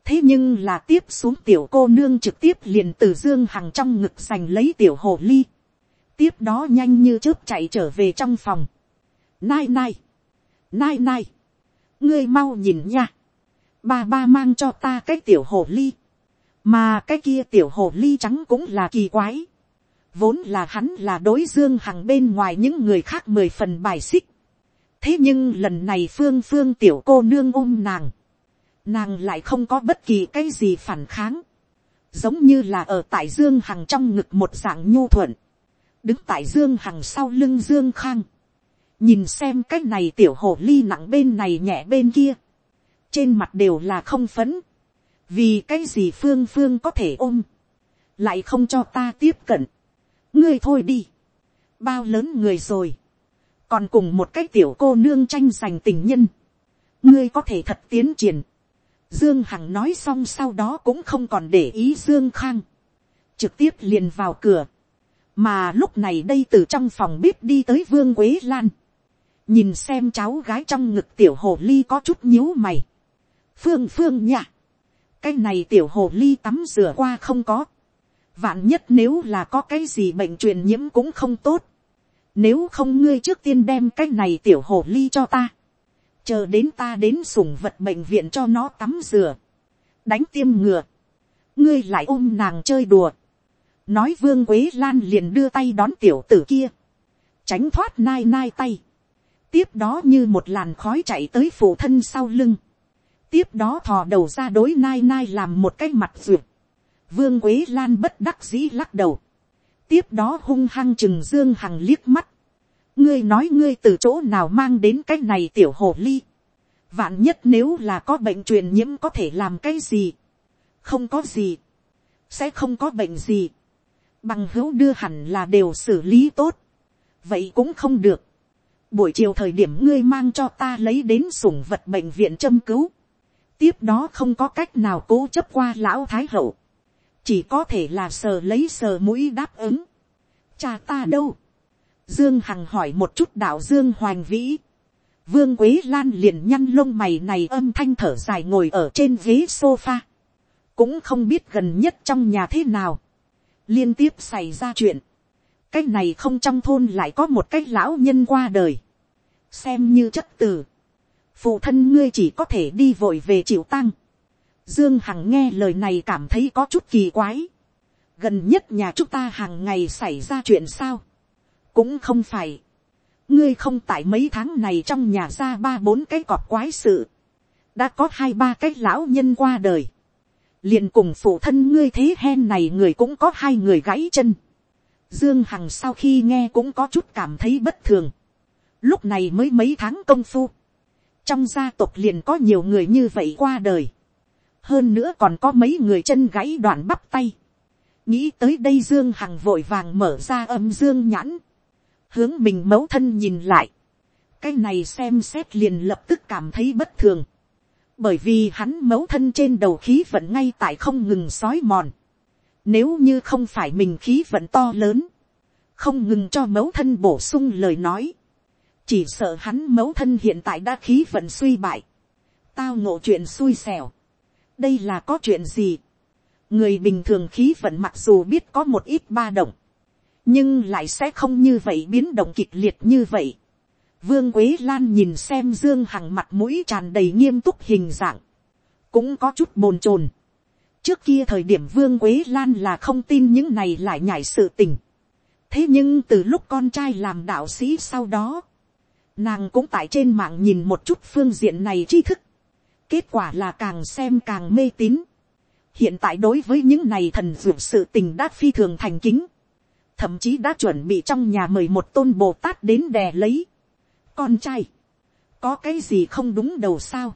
thế nhưng là tiếp xuống tiểu cô nương trực tiếp liền từ dương hằng trong ngực giành lấy tiểu hồ ly, tiếp đó nhanh như chớp chạy trở về trong phòng, nai nai, nai nai, ngươi mau nhìn nha, ba ba mang cho ta cái tiểu hồ ly, mà cái kia tiểu hồ ly trắng cũng là kỳ quái, vốn là hắn là đối dương hằng bên ngoài những người khác mười phần bài xích, thế nhưng lần này phương phương tiểu cô nương ôm nàng, nàng lại không có bất kỳ cái gì phản kháng, giống như là ở tại dương hằng trong ngực một dạng nhu thuận, đứng tại dương hằng sau lưng dương khang, nhìn xem cái này tiểu hồ ly nặng bên này nhẹ bên kia, trên mặt đều là không phấn, vì cái gì phương phương có thể ôm, lại không cho ta tiếp cận, ngươi thôi đi, bao lớn người rồi, còn cùng một cái tiểu cô nương tranh giành tình nhân, ngươi có thể thật tiến triển, dương hằng nói xong sau đó cũng không còn để ý dương khang, trực tiếp liền vào cửa, mà lúc này đây từ trong phòng bếp đi tới vương quế lan, nhìn xem cháu gái trong ngực tiểu hồ ly có chút nhíu mày, phương phương nhạ, cái này tiểu hồ ly tắm rửa qua không có, vạn nhất nếu là có cái gì bệnh truyền nhiễm cũng không tốt, nếu không ngươi trước tiên đem cái này tiểu hồ ly cho ta, chờ đến ta đến sủng vật bệnh viện cho nó tắm rửa, đánh tiêm ngừa, ngươi lại ôm nàng chơi đùa, nói vương quế lan liền đưa tay đón tiểu tử kia, tránh thoát nai nai tay, tiếp đó như một làn khói chạy tới phụ thân sau lưng, tiếp đó thò đầu ra đối nai nai làm một cái mặt ruột, vương quế lan bất đắc dĩ lắc đầu, tiếp đó hung hăng chừng dương hằng liếc mắt, ngươi nói ngươi từ chỗ nào mang đến cái này tiểu hồ ly, vạn nhất nếu là có bệnh truyền nhiễm có thể làm cái gì, không có gì, sẽ không có bệnh gì, bằng hữu đưa hẳn là đều xử lý tốt, vậy cũng không được, buổi chiều thời điểm ngươi mang cho ta lấy đến sủng vật bệnh viện châm cứu, tiếp đó không có cách nào cố chấp qua lão thái hậu, chỉ có thể là sờ lấy sờ mũi đáp ứng. cha ta đâu, dương hằng hỏi một chút đạo dương hoành vĩ, vương quế lan liền nhăn lông mày này âm thanh thở dài ngồi ở trên ghế sofa, cũng không biết gần nhất trong nhà thế nào, liên tiếp xảy ra chuyện, cái này không trong thôn lại có một cái lão nhân qua đời, xem như chất từ, phụ thân ngươi chỉ có thể đi vội về chịu tăng. Dương Hằng nghe lời này cảm thấy có chút kỳ quái. Gần nhất nhà chúng ta hàng ngày xảy ra chuyện sao? Cũng không phải. Ngươi không tại mấy tháng này trong nhà ra ba bốn cái cọp quái sự. Đã có hai ba cái lão nhân qua đời. liền cùng phụ thân ngươi thế hen này người cũng có hai người gãy chân. Dương Hằng sau khi nghe cũng có chút cảm thấy bất thường. Lúc này mới mấy tháng công phu trong gia tộc liền có nhiều người như vậy qua đời. hơn nữa còn có mấy người chân gãy đoạn bắp tay. nghĩ tới đây dương hằng vội vàng mở ra âm dương nhãn. hướng mình mẫu thân nhìn lại. cái này xem xét liền lập tức cảm thấy bất thường. bởi vì hắn mẫu thân trên đầu khí vận ngay tại không ngừng sói mòn nếu như không phải mình khí vận to lớn, không ngừng cho mẫu thân bổ sung lời nói, chỉ sợ hắn mẫu thân hiện tại đã khí vận suy bại, tao ngộ chuyện xui xẻo, đây là có chuyện gì, người bình thường khí vận mặc dù biết có một ít ba động, nhưng lại sẽ không như vậy biến động kịch liệt như vậy. Vương Quế Lan nhìn xem Dương Hằng mặt mũi tràn đầy nghiêm túc hình dạng, cũng có chút bồn chồn. Trước kia thời điểm Vương Quế Lan là không tin những này lại nhảy sự tình. Thế nhưng từ lúc con trai làm đạo sĩ sau đó, Nàng cũng tại trên mạng nhìn một chút phương diện này tri thức. Kết quả là càng xem càng mê tín. Hiện tại đối với những này thần dược sự tình đã phi thường thành kính. Thậm chí đã chuẩn bị trong nhà mời một tôn Bồ Tát đến đè lấy. Con trai. Có cái gì không đúng đầu sao?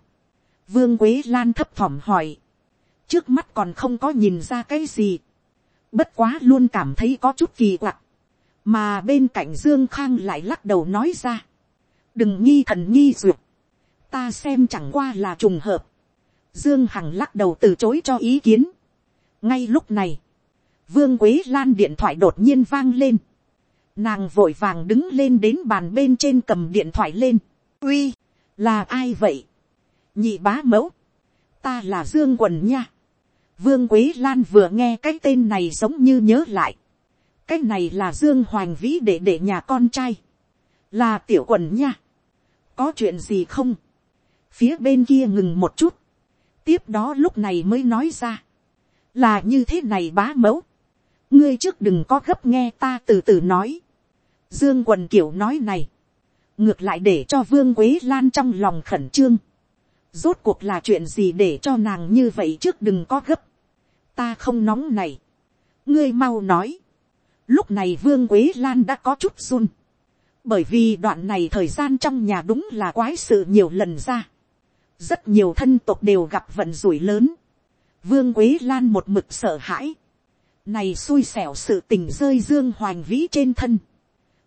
Vương Quế Lan thấp thỏm hỏi. Trước mắt còn không có nhìn ra cái gì. Bất quá luôn cảm thấy có chút kỳ quặc. Mà bên cạnh Dương Khang lại lắc đầu nói ra đừng nghi thần nghi duyệt, ta xem chẳng qua là trùng hợp, Dương Hằng lắc đầu từ chối cho ý kiến. Ngay lúc này, Vương Quế Lan điện thoại đột nhiên vang lên. Nàng vội vàng đứng lên đến bàn bên trên cầm điện thoại lên. Uy, là ai vậy? Nhị bá mẫu. Ta là Dương Quần nha. Vương Quế Lan vừa nghe cái tên này giống như nhớ lại. Cái này là Dương Hoành Vĩ để để nhà con trai. Là tiểu quần nha. Có chuyện gì không? Phía bên kia ngừng một chút. Tiếp đó lúc này mới nói ra. Là như thế này bá mẫu. Ngươi trước đừng có gấp nghe ta từ từ nói. Dương quần kiểu nói này. Ngược lại để cho Vương Quế Lan trong lòng khẩn trương. Rốt cuộc là chuyện gì để cho nàng như vậy trước đừng có gấp. Ta không nóng này. Ngươi mau nói. Lúc này Vương Quế Lan đã có chút run. Bởi vì đoạn này thời gian trong nhà đúng là quái sự nhiều lần ra. Rất nhiều thân tộc đều gặp vận rủi lớn. Vương Quế Lan một mực sợ hãi. Này xui xẻo sự tình rơi Dương Hoành Vĩ trên thân.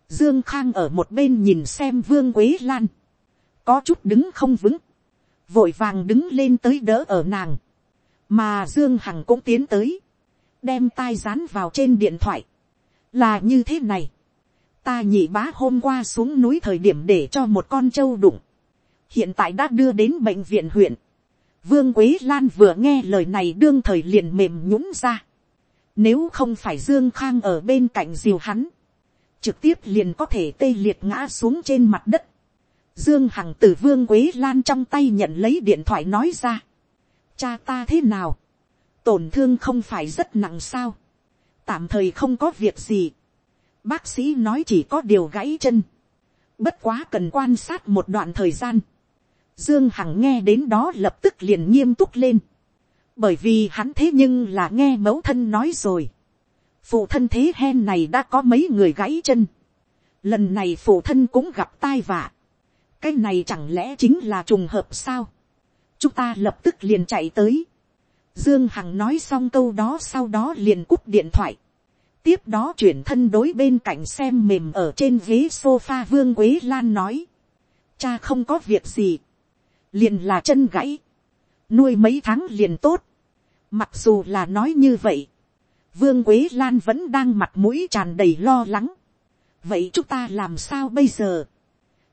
Dương Khang ở một bên nhìn xem Vương Quế Lan. Có chút đứng không vững. Vội vàng đứng lên tới đỡ ở nàng. Mà Dương Hằng cũng tiến tới. Đem tai dán vào trên điện thoại. Là như thế này. Ta nhị bá hôm qua xuống núi thời điểm để cho một con trâu đụng. Hiện tại đã đưa đến bệnh viện huyện. Vương Quế Lan vừa nghe lời này đương thời liền mềm nhũng ra. Nếu không phải Dương Khang ở bên cạnh diều hắn. Trực tiếp liền có thể tê liệt ngã xuống trên mặt đất. Dương Hằng từ Vương Quế Lan trong tay nhận lấy điện thoại nói ra. Cha ta thế nào? Tổn thương không phải rất nặng sao? Tạm thời không có việc gì. Bác sĩ nói chỉ có điều gãy chân. Bất quá cần quan sát một đoạn thời gian. Dương Hằng nghe đến đó lập tức liền nghiêm túc lên. Bởi vì hắn thế nhưng là nghe mẫu thân nói rồi. Phụ thân thế hen này đã có mấy người gãy chân. Lần này phụ thân cũng gặp tai vạ. Cái này chẳng lẽ chính là trùng hợp sao? Chúng ta lập tức liền chạy tới. Dương Hằng nói xong câu đó sau đó liền cúp điện thoại. Tiếp đó chuyển thân đối bên cạnh xem mềm ở trên ghế sofa Vương Quế Lan nói. Cha không có việc gì. Liền là chân gãy. Nuôi mấy tháng liền tốt. Mặc dù là nói như vậy. Vương Quế Lan vẫn đang mặt mũi tràn đầy lo lắng. Vậy chúng ta làm sao bây giờ?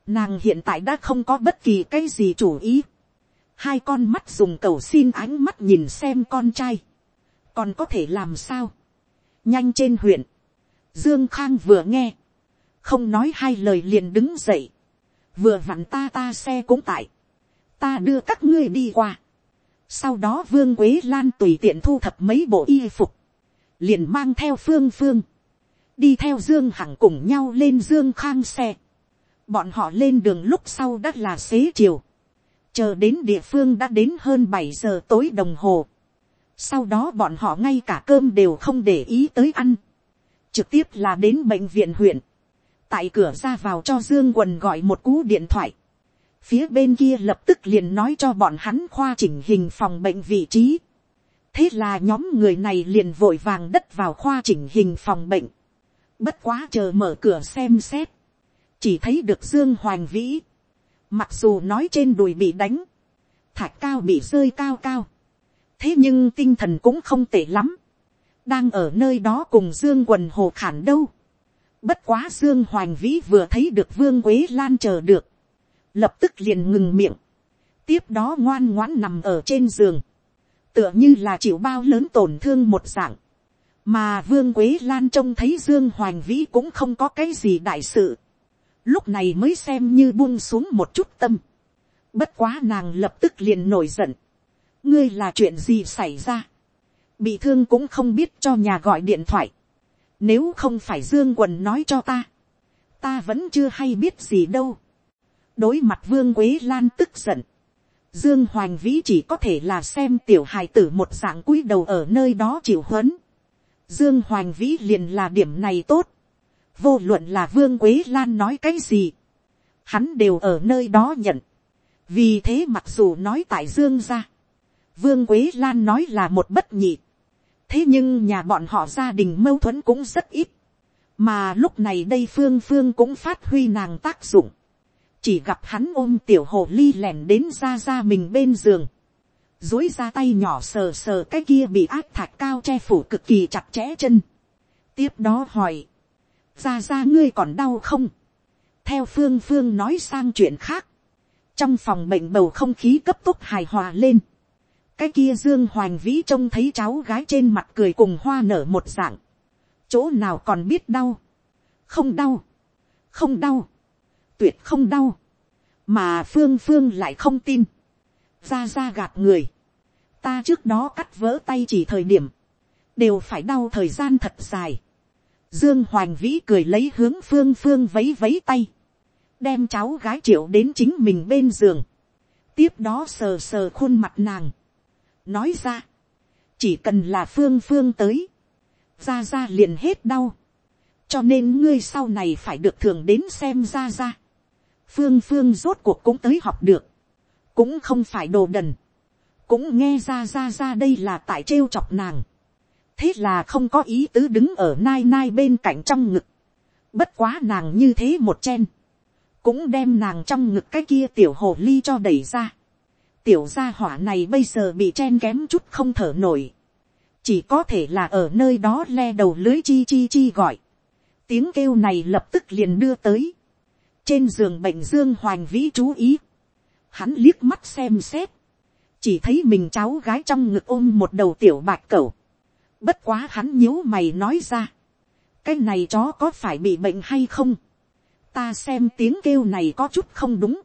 Nàng hiện tại đã không có bất kỳ cái gì chủ ý. Hai con mắt dùng cầu xin ánh mắt nhìn xem con trai. Còn có thể làm sao? Nhanh trên huyện. Dương Khang vừa nghe. Không nói hai lời liền đứng dậy. Vừa vặn ta ta xe cũng tại. Ta đưa các ngươi đi qua. Sau đó Vương Quế Lan tùy tiện thu thập mấy bộ y phục. Liền mang theo Phương Phương. Đi theo Dương Hằng cùng nhau lên Dương Khang xe. Bọn họ lên đường lúc sau đã là xế chiều. Chờ đến địa phương đã đến hơn bảy giờ tối đồng hồ. Sau đó bọn họ ngay cả cơm đều không để ý tới ăn. Trực tiếp là đến bệnh viện huyện. Tại cửa ra vào cho Dương Quần gọi một cú điện thoại. Phía bên kia lập tức liền nói cho bọn hắn khoa chỉnh hình phòng bệnh vị trí. Thế là nhóm người này liền vội vàng đất vào khoa chỉnh hình phòng bệnh. Bất quá chờ mở cửa xem xét. Chỉ thấy được Dương Hoàng Vĩ. Mặc dù nói trên đùi bị đánh. Thạch cao bị rơi cao cao. Thế nhưng tinh thần cũng không tệ lắm, đang ở nơi đó cùng dương quần hồ khản đâu. bất quá dương hoành vĩ vừa thấy được vương quế lan chờ được, lập tức liền ngừng miệng, tiếp đó ngoan ngoãn nằm ở trên giường, tựa như là chịu bao lớn tổn thương một dạng, mà vương quế lan trông thấy dương hoành vĩ cũng không có cái gì đại sự, lúc này mới xem như buông xuống một chút tâm, bất quá nàng lập tức liền nổi giận, ngươi là chuyện gì xảy ra, bị thương cũng không biết cho nhà gọi điện thoại, nếu không phải dương quần nói cho ta, ta vẫn chưa hay biết gì đâu. đối mặt vương quế lan tức giận, dương hoành vĩ chỉ có thể là xem tiểu hài tử một dạng cúi đầu ở nơi đó chịu huấn. dương hoành vĩ liền là điểm này tốt, vô luận là vương quế lan nói cái gì, hắn đều ở nơi đó nhận. vì thế mặc dù nói tại dương gia Vương Quế Lan nói là một bất nhị. Thế nhưng nhà bọn họ gia đình mâu thuẫn cũng rất ít. Mà lúc này đây Phương Phương cũng phát huy nàng tác dụng. Chỉ gặp hắn ôm tiểu hồ ly lẻn đến ra ra mình bên giường. dối ra tay nhỏ sờ sờ cái kia bị áp thạch cao che phủ cực kỳ chặt chẽ chân. tiếp đó hỏi, ra ra ngươi còn đau không. theo phương phương nói sang chuyện khác, trong phòng bệnh bầu không khí cấp tốc hài hòa lên. cái kia dương hoành vĩ trông thấy cháu gái trên mặt cười cùng hoa nở một dạng. chỗ nào còn biết đau. không đau. không đau. tuyệt không đau. mà phương phương lại không tin. ra ra gạt người. ta trước đó cắt vỡ tay chỉ thời điểm, đều phải đau thời gian thật dài. Dương Hoành Vĩ cười lấy hướng phương phương vấy vấy tay. Đem cháu gái triệu đến chính mình bên giường, tiếp đó sờ sờ khuôn mặt nàng, nói ra, chỉ cần là phương phương tới, ra ra liền hết đau, cho nên ngươi sau này phải được thường đến xem ra ra, phương phương rốt cuộc cũng tới học được, cũng không phải đồ đần, cũng nghe ra ra ra đây là tại trêu chọc nàng, thế là không có ý tứ đứng ở nai nai bên cạnh trong ngực, bất quá nàng như thế một chen, cũng đem nàng trong ngực cái kia tiểu hồ ly cho đẩy ra. tiểu gia hỏa này bây giờ bị chen kém chút không thở nổi. chỉ có thể là ở nơi đó le đầu lưới chi chi chi gọi. tiếng kêu này lập tức liền đưa tới. trên giường bệnh dương hoành vĩ chú ý. hắn liếc mắt xem xét. chỉ thấy mình cháu gái trong ngực ôm một đầu tiểu bạch cẩu bất quá hắn nhíu mày nói ra. cái này chó có phải bị bệnh hay không ta xem tiếng kêu này có chút không đúng.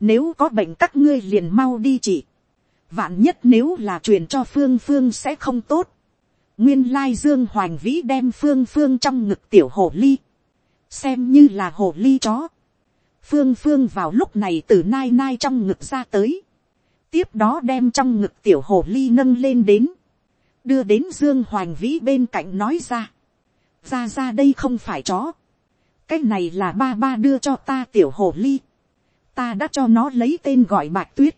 Nếu có bệnh các ngươi liền mau đi chị. Vạn nhất nếu là truyền cho phương phương sẽ không tốt. Nguyên lai dương hoành vĩ đem phương phương trong ngực tiểu hồ ly. Xem như là hồ ly chó. Phương phương vào lúc này từ nai nai trong ngực ra tới. Tiếp đó đem trong ngực tiểu hồ ly nâng lên đến. Đưa đến dương hoành vĩ bên cạnh nói ra. Ra ra đây không phải chó cái này là ba ba đưa cho ta tiểu hồ ly. ta đã cho nó lấy tên gọi bạch tuyết.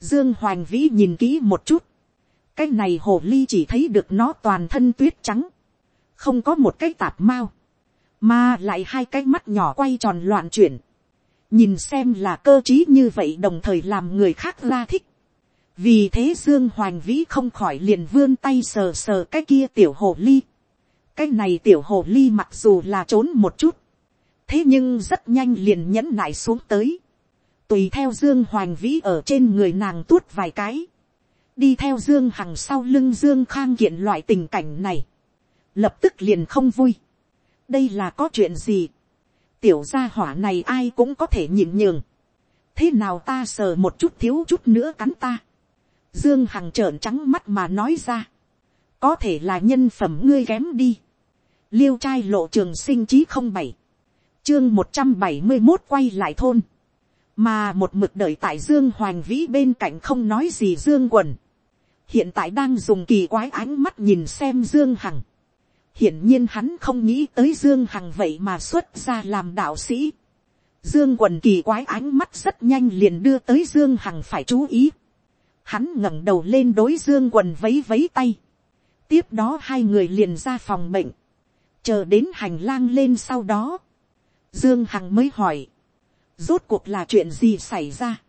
dương hoành vĩ nhìn kỹ một chút. cái này hồ ly chỉ thấy được nó toàn thân tuyết trắng. không có một cái tạp mao. mà lại hai cái mắt nhỏ quay tròn loạn chuyển. nhìn xem là cơ t như vậy đồng thời làm người khác ra thích vì thế dương hoành vĩ không khỏi liền vươn tay sờ sờ cái kia tiểu hồ ly. Cái này tiểu hồ ly mặc dù là trốn một chút, thế nhưng rất nhanh liền nhẫn nại xuống tới, tùy theo dương hoành vĩ ở trên người nàng tuốt vài cái, đi theo dương hằng sau lưng dương khang kiện loại tình cảnh này, lập tức liền không vui. đây là có chuyện gì, tiểu gia hỏa này ai cũng có thể nhịn nhường, thế nào ta sờ một chút thiếu chút nữa cắn ta, dương hằng trợn trắng mắt mà nói ra, có thể là nhân phẩm ngươi kém đi, liêu trai lộ trường sinh chí không bảy, chương một trăm bảy mươi một quay lại thôn, mà một mực đợi tại dương Hoàng vĩ bên cạnh không nói gì dương quần, hiện tại đang dùng kỳ quái ánh mắt nhìn xem dương hằng, hiển nhiên hắn không nghĩ tới dương hằng vậy mà xuất ra làm đạo sĩ, dương quần kỳ quái ánh mắt rất nhanh liền đưa tới dương hằng phải chú ý, hắn ngẩng đầu lên đối dương quần vấy vấy tay, tiếp đó hai người liền ra phòng bệnh, chờ đến hành lang lên sau đó, Dương Hằng mới hỏi. Rốt cuộc là chuyện gì xảy ra?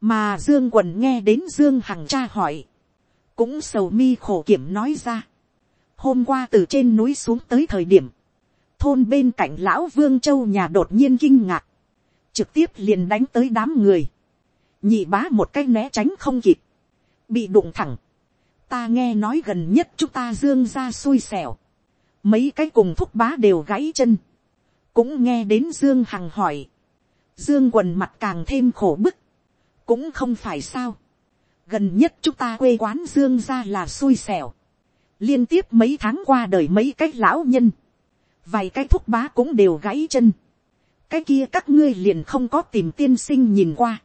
Mà Dương Quần nghe đến Dương Hằng cha hỏi. Cũng sầu mi khổ kiểm nói ra. Hôm qua từ trên núi xuống tới thời điểm. Thôn bên cạnh lão Vương Châu nhà đột nhiên kinh ngạc. Trực tiếp liền đánh tới đám người. Nhị bá một cái né tránh không kịp. Bị đụng thẳng. Ta nghe nói gần nhất chúng ta Dương ra xui xẻo. Mấy cái cùng thúc bá đều gãy chân. Cũng nghe đến dương hằng hỏi, dương quần mặt càng thêm khổ bức, cũng không phải sao, gần nhất chúng ta quê quán dương ra là xui xẻo, liên tiếp mấy tháng qua đời mấy cái lão nhân, vài cái thúc bá cũng đều gãy chân, cái kia các ngươi liền không có tìm tiên sinh nhìn qua,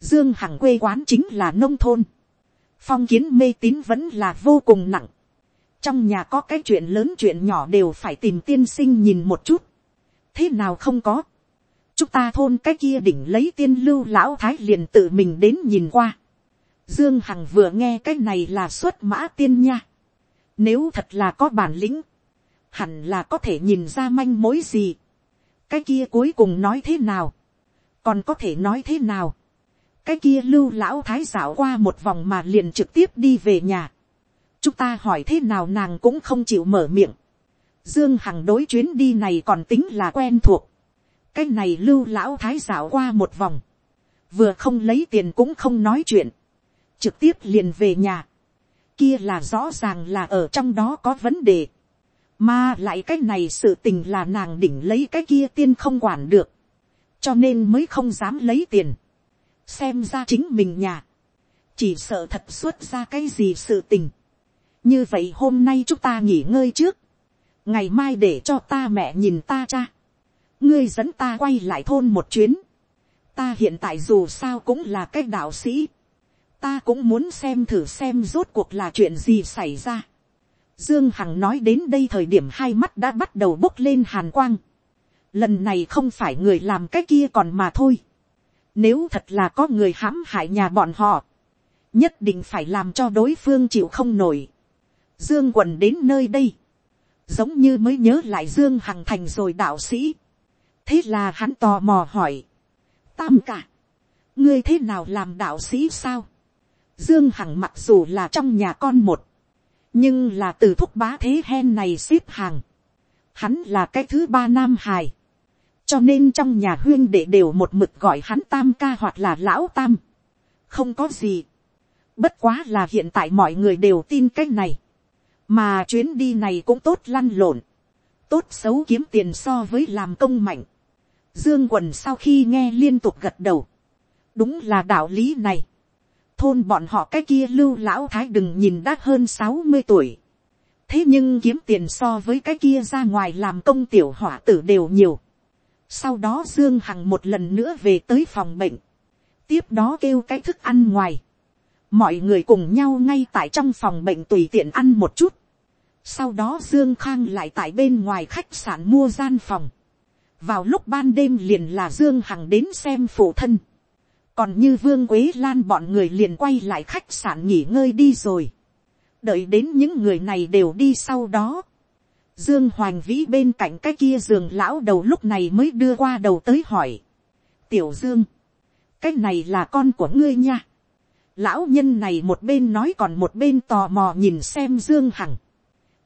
dương hằng quê quán chính là nông thôn, phong kiến mê tín vẫn là vô cùng nặng, trong nhà có cái chuyện lớn chuyện nhỏ đều phải tìm tiên sinh nhìn một chút, thế nào không có. chúng ta thôn cái kia đỉnh lấy tiên lưu lão thái liền tự mình đến nhìn qua. dương hằng vừa nghe cái này là xuất mã tiên nha. nếu thật là có bản lĩnh, hẳn là có thể nhìn ra manh mối gì. cái kia cuối cùng nói thế nào, còn có thể nói thế nào cái kia lưu lão thái dạo qua một vòng mà liền trực tiếp đi về nhà. chúng ta hỏi thế nào nàng cũng không chịu mở miệng. dương hằng đối chuyến đi này còn tính là quen thuộc. cái này lưu lão thái dạo qua một vòng. vừa không lấy tiền cũng không nói chuyện. trực tiếp liền về nhà. kia là rõ ràng là ở trong đó có vấn đề. mà lại cái này sự tình là nàng đỉnh lấy cái kia tiên không quản được. cho nên mới không dám lấy tiền xem ra chính mình nhà, chỉ sợ thật xuất ra cái gì sự tình. như vậy hôm nay chúng ta nghỉ ngơi trước, ngày mai để cho ta mẹ nhìn ta cha, ngươi dẫn ta quay lại thôn một chuyến, ta hiện tại dù sao cũng là cái đạo sĩ, ta cũng muốn xem thử xem rốt cuộc là chuyện gì xảy ra. Dương Hằng nói đến đây thời điểm hai mắt đã bắt đầu bốc lên hàn quang. Lần này không phải người làm cái kia còn mà thôi. Nếu thật là có người hãm hại nhà bọn họ, nhất định phải làm cho đối phương chịu không nổi. Dương quần đến nơi đây, giống như mới nhớ lại Dương Hằng thành rồi đạo sĩ. Thế là hắn tò mò hỏi, tam cả, ngươi thế nào làm đạo sĩ sao? Dương Hằng mặc dù là trong nhà con một, nhưng là từ thúc bá thế hen này xếp hàng. Hắn là cái thứ ba nam hài cho nên trong nhà huyên đệ đều một mực gọi hắn tam ca hoặc là lão tam. không có gì. bất quá là hiện tại mọi người đều tin cái này. mà chuyến đi này cũng tốt lăn lộn. tốt xấu kiếm tiền so với làm công mạnh. dương quần sau khi nghe liên tục gật đầu. đúng là đạo lý này. thôn bọn họ cái kia lưu lão thái đừng nhìn đã hơn sáu mươi tuổi. thế nhưng kiếm tiền so với cái kia ra ngoài làm công tiểu hỏa tử đều nhiều sau đó Dương Hằng một lần nữa về tới phòng bệnh. Tiếp đó kêu cái thức ăn ngoài. Mọi người cùng nhau ngay tại trong phòng bệnh tùy tiện ăn một chút. Sau đó Dương Khang lại tại bên ngoài khách sạn mua gian phòng. Vào lúc ban đêm liền là Dương Hằng đến xem phụ thân. Còn như Vương Quế Lan bọn người liền quay lại khách sạn nghỉ ngơi đi rồi. Đợi đến những người này đều đi sau đó Dương Hoành Vĩ bên cạnh cái kia giường lão đầu lúc này mới đưa qua đầu tới hỏi. Tiểu Dương, cái này là con của ngươi nha. Lão nhân này một bên nói còn một bên tò mò nhìn xem Dương Hằng.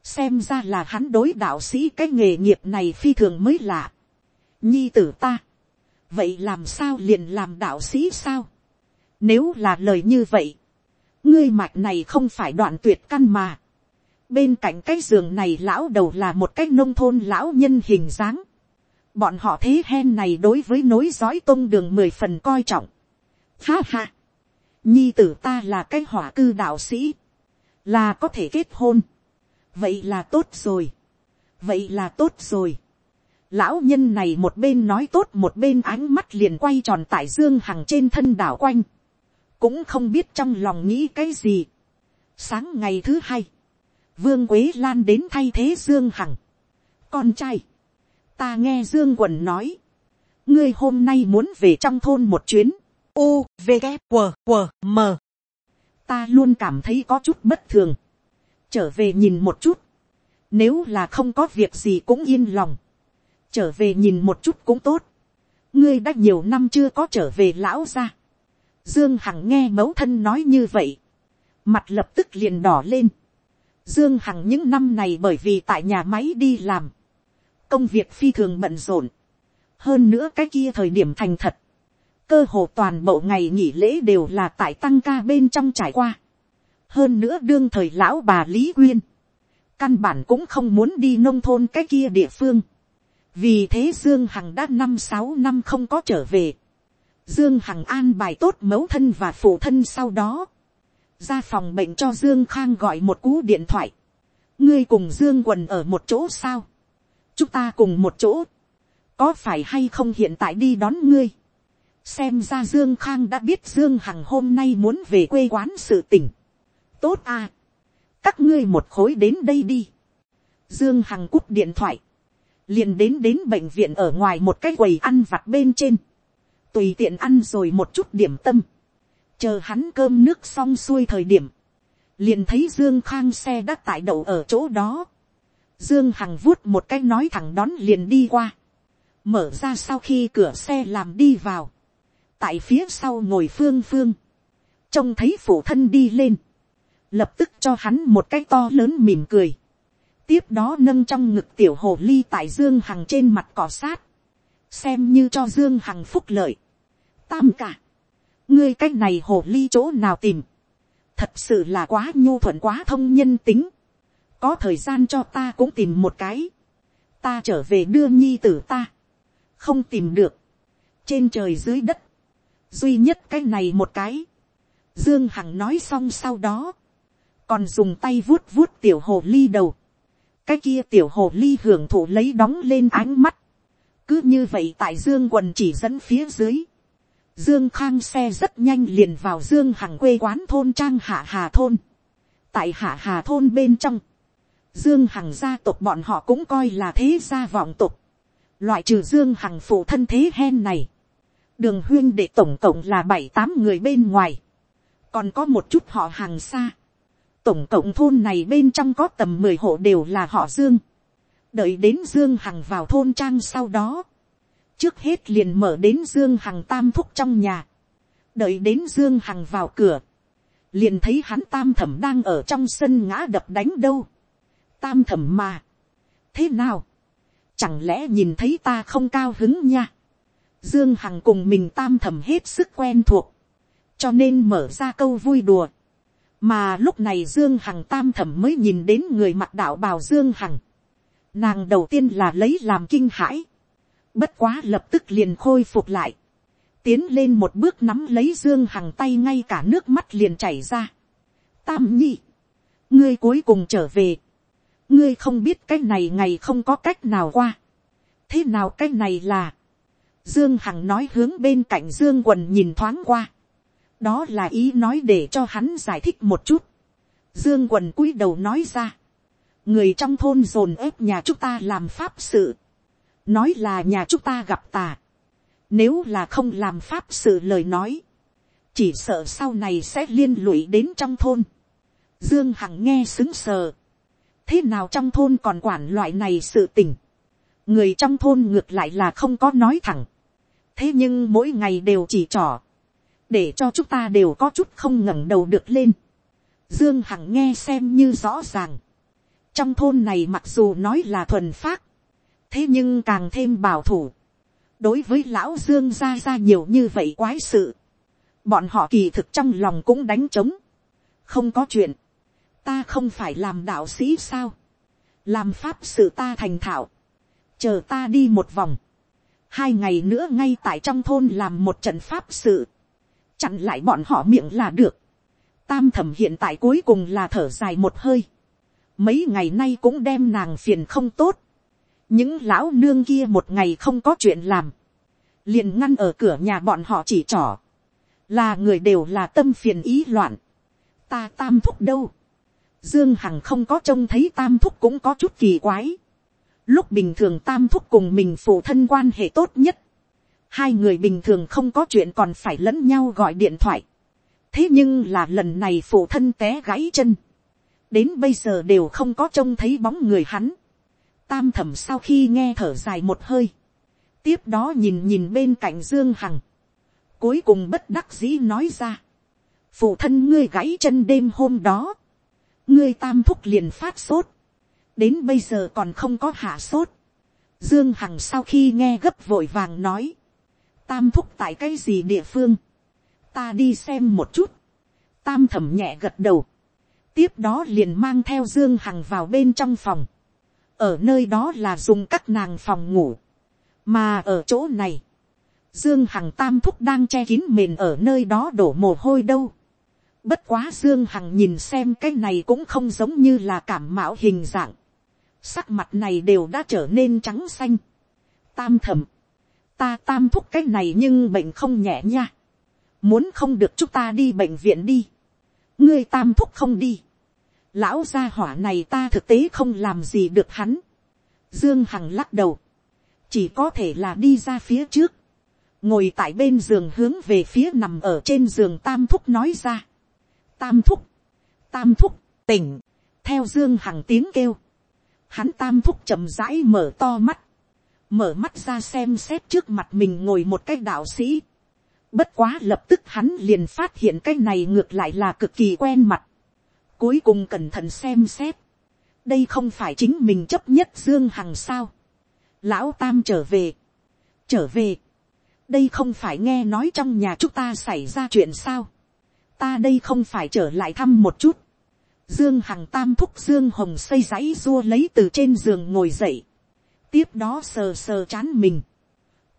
Xem ra là hắn đối đạo sĩ cái nghề nghiệp này phi thường mới lạ. Nhi tử ta. Vậy làm sao liền làm đạo sĩ sao? Nếu là lời như vậy. Ngươi mạch này không phải đoạn tuyệt căn mà bên cạnh cái giường này lão đầu là một cái nông thôn lão nhân hình dáng. bọn họ thế hen này đối với nối dõi tôn đường mười phần coi trọng. ha ha, nhi tử ta là cái hỏa cư đạo sĩ, là có thể kết hôn. vậy là tốt rồi, vậy là tốt rồi. lão nhân này một bên nói tốt một bên ánh mắt liền quay tròn tại dương hằng trên thân đảo quanh, cũng không biết trong lòng nghĩ cái gì. sáng ngày thứ hai, vương quế lan đến thay thế dương hằng. con trai, ta nghe dương quần nói, ngươi hôm nay muốn về trong thôn một chuyến, u v g q q m. Ta luôn cảm thấy có chút bất thường, trở về nhìn một chút, nếu là không có việc gì cũng yên lòng, trở về nhìn một chút cũng tốt, ngươi đã nhiều năm chưa có trở về lão ra, dương hằng nghe mẫu thân nói như vậy, mặt lập tức liền đỏ lên, Dương Hằng những năm này bởi vì tại nhà máy đi làm. Công việc phi thường bận rộn. Hơn nữa cái kia thời điểm thành thật. Cơ hồ toàn bộ ngày nghỉ lễ đều là tại tăng ca bên trong trải qua. Hơn nữa đương thời lão bà Lý Quyên. Căn bản cũng không muốn đi nông thôn cái kia địa phương. Vì thế Dương Hằng đã năm sáu năm không có trở về. Dương Hằng an bài tốt mẫu thân và phụ thân sau đó ra phòng bệnh cho dương khang gọi một cú điện thoại, ngươi cùng dương quần ở một chỗ sao, chúng ta cùng một chỗ, có phải hay không hiện tại đi đón ngươi, xem ra dương khang đã biết dương hằng hôm nay muốn về quê quán sự tỉnh, tốt à, các ngươi một khối đến đây đi, dương hằng cúp điện thoại, liền đến đến bệnh viện ở ngoài một cái quầy ăn vặt bên trên, tùy tiện ăn rồi một chút điểm tâm, chờ hắn cơm nước xong xuôi thời điểm, liền thấy dương khang xe đã tại đậu ở chỗ đó. dương hằng vuốt một cái nói thẳng đón liền đi qua, mở ra sau khi cửa xe làm đi vào, tại phía sau ngồi phương phương, trông thấy phụ thân đi lên, lập tức cho hắn một cái to lớn mỉm cười, tiếp đó nâng trong ngực tiểu hồ ly tại dương hằng trên mặt cỏ sát, xem như cho dương hằng phúc lợi, tam cả, ngươi cái này hồ ly chỗ nào tìm, thật sự là quá nhu thuận quá thông nhân tính, có thời gian cho ta cũng tìm một cái, ta trở về đưa nhi tử ta, không tìm được, trên trời dưới đất, duy nhất cái này một cái, dương hằng nói xong sau đó, còn dùng tay vuốt vuốt tiểu hồ ly đầu, cái kia tiểu hồ ly hưởng thụ lấy đóng lên ánh mắt, cứ như vậy tại dương quần chỉ dẫn phía dưới, dương khang xe rất nhanh liền vào dương hằng quê quán thôn trang hạ hà thôn, tại hạ hà thôn bên trong, dương hằng gia tộc bọn họ cũng coi là thế gia vọng tộc, loại trừ dương hằng phụ thân thế hen này, đường huyên đệ tổng cộng là bảy tám người bên ngoài, còn có một chút họ hàng xa, tổng cộng thôn này bên trong có tầm mười hộ đều là họ dương, đợi đến dương hằng vào thôn trang sau đó, trước hết liền mở đến dương hằng tam thúc trong nhà, đợi đến dương hằng vào cửa, liền thấy hắn tam thẩm đang ở trong sân ngã đập đánh đâu, tam thẩm mà, thế nào, chẳng lẽ nhìn thấy ta không cao hứng nha, dương hằng cùng mình tam thẩm hết sức quen thuộc, cho nên mở ra câu vui đùa, mà lúc này dương hằng tam thẩm mới nhìn đến người mặc đạo bào dương hằng, nàng đầu tiên là lấy làm kinh hãi, bất quá lập tức liền khôi phục lại, tiến lên một bước nắm lấy dương hằng tay ngay cả nước mắt liền chảy ra. tam nhi, ngươi cuối cùng trở về, ngươi không biết cái này ngày không có cách nào qua, thế nào cái này là, dương hằng nói hướng bên cạnh dương quần nhìn thoáng qua, đó là ý nói để cho hắn giải thích một chút, dương quần cúi đầu nói ra, người trong thôn dồn ép nhà chúng ta làm pháp sự, nói là nhà chúng ta gặp tà, nếu là không làm pháp sự lời nói, chỉ sợ sau này sẽ liên lụy đến trong thôn. Dương Hằng nghe xứng sờ. Thế nào trong thôn còn quản loại này sự tình. Người trong thôn ngược lại là không có nói thẳng. Thế nhưng mỗi ngày đều chỉ trỏ. Để cho chúng ta đều có chút không ngẩng đầu được lên. Dương Hằng nghe xem như rõ ràng. Trong thôn này mặc dù nói là thuần phát. Thế nhưng càng thêm bảo thủ. Đối với lão dương ra ra nhiều như vậy quái sự, bọn họ kỳ thực trong lòng cũng đánh trống, không có chuyện, ta không phải làm đạo sĩ sao, làm pháp sự ta thành thạo, chờ ta đi một vòng, hai ngày nữa ngay tại trong thôn làm một trận pháp sự, chặn lại bọn họ miệng là được, tam thẩm hiện tại cuối cùng là thở dài một hơi, mấy ngày nay cũng đem nàng phiền không tốt, những lão nương kia một ngày không có chuyện làm, liền ngăn ở cửa nhà bọn họ chỉ trỏ, là người đều là tâm phiền ý loạn, ta tam thúc đâu, dương hằng không có trông thấy tam thúc cũng có chút kỳ quái, lúc bình thường tam thúc cùng mình phụ thân quan hệ tốt nhất, hai người bình thường không có chuyện còn phải lẫn nhau gọi điện thoại, thế nhưng là lần này phụ thân té gãy chân, đến bây giờ đều không có trông thấy bóng người hắn, tam thẩm sau khi nghe thở dài một hơi, tiếp đó nhìn nhìn bên cạnh dương hằng, cuối cùng bất đắc dĩ nói ra, phụ thân ngươi gãy chân đêm hôm đó, ngươi tam thúc liền phát sốt, đến bây giờ còn không có hạ sốt, dương hằng sau khi nghe gấp vội vàng nói, tam thúc tại cái gì địa phương, ta đi xem một chút, tam thẩm nhẹ gật đầu, tiếp đó liền mang theo dương hằng vào bên trong phòng, ở nơi đó là dùng các nàng phòng ngủ, mà ở chỗ này, dương hằng tam thúc đang che kín mền ở nơi đó đổ mồ hôi đâu. bất quá dương hằng nhìn xem cái này cũng không giống như là cảm mạo hình dạng. sắc mặt này đều đã trở nên trắng xanh. tam thầm, ta tam thúc cái này nhưng bệnh không nhẹ nha. muốn không được chúng ta đi bệnh viện đi. ngươi tam thúc không đi lão gia hỏa này ta thực tế không làm gì được hắn. Dương Hằng lắc đầu, chỉ có thể là đi ra phía trước, ngồi tại bên giường hướng về phía nằm ở trên giường tam thúc nói ra. Tam thúc, tam thúc, tỉnh, theo Dương Hằng tiếng kêu. Hắn tam thúc chậm rãi mở to mắt, mở mắt ra xem xét trước mặt mình ngồi một cái đạo sĩ. Bất quá lập tức hắn liền phát hiện cái này ngược lại là cực kỳ quen mặt. Cuối cùng cẩn thận xem xét. Đây không phải chính mình chấp nhất Dương Hằng sao. Lão Tam trở về. Trở về. Đây không phải nghe nói trong nhà chúng ta xảy ra chuyện sao. Ta đây không phải trở lại thăm một chút. Dương Hằng Tam thúc Dương Hồng xây giấy rua lấy từ trên giường ngồi dậy. Tiếp đó sờ sờ chán mình.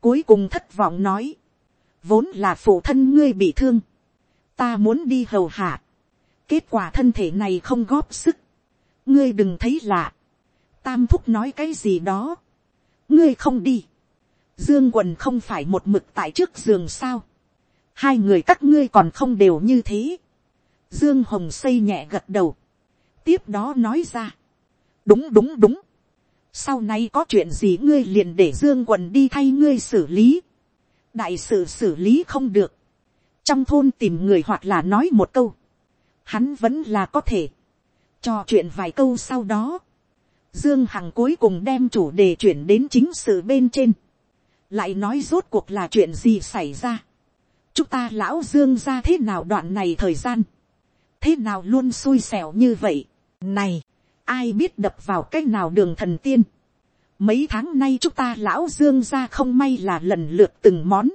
Cuối cùng thất vọng nói vốn là phụ thân ngươi bị thương, ta muốn đi hầu hạ, kết quả thân thể này không góp sức, ngươi đừng thấy lạ, tam thúc nói cái gì đó, ngươi không đi, dương quần không phải một mực tại trước giường sao, hai người các ngươi còn không đều như thế, dương hồng xây nhẹ gật đầu, tiếp đó nói ra, đúng đúng đúng, sau này có chuyện gì ngươi liền để dương quần đi thay ngươi xử lý, đại sự xử lý không được, trong thôn tìm người hoặc là nói một câu, hắn vẫn là có thể, trò chuyện vài câu sau đó, dương hằng cuối cùng đem chủ đề chuyển đến chính sự bên trên, lại nói rốt cuộc là chuyện gì xảy ra, chúng ta lão dương ra thế nào đoạn này thời gian, thế nào luôn xui xẻo như vậy, này, ai biết đập vào cách nào đường thần tiên, Mấy tháng nay chúng ta lão dương ra không may là lần lượt từng món.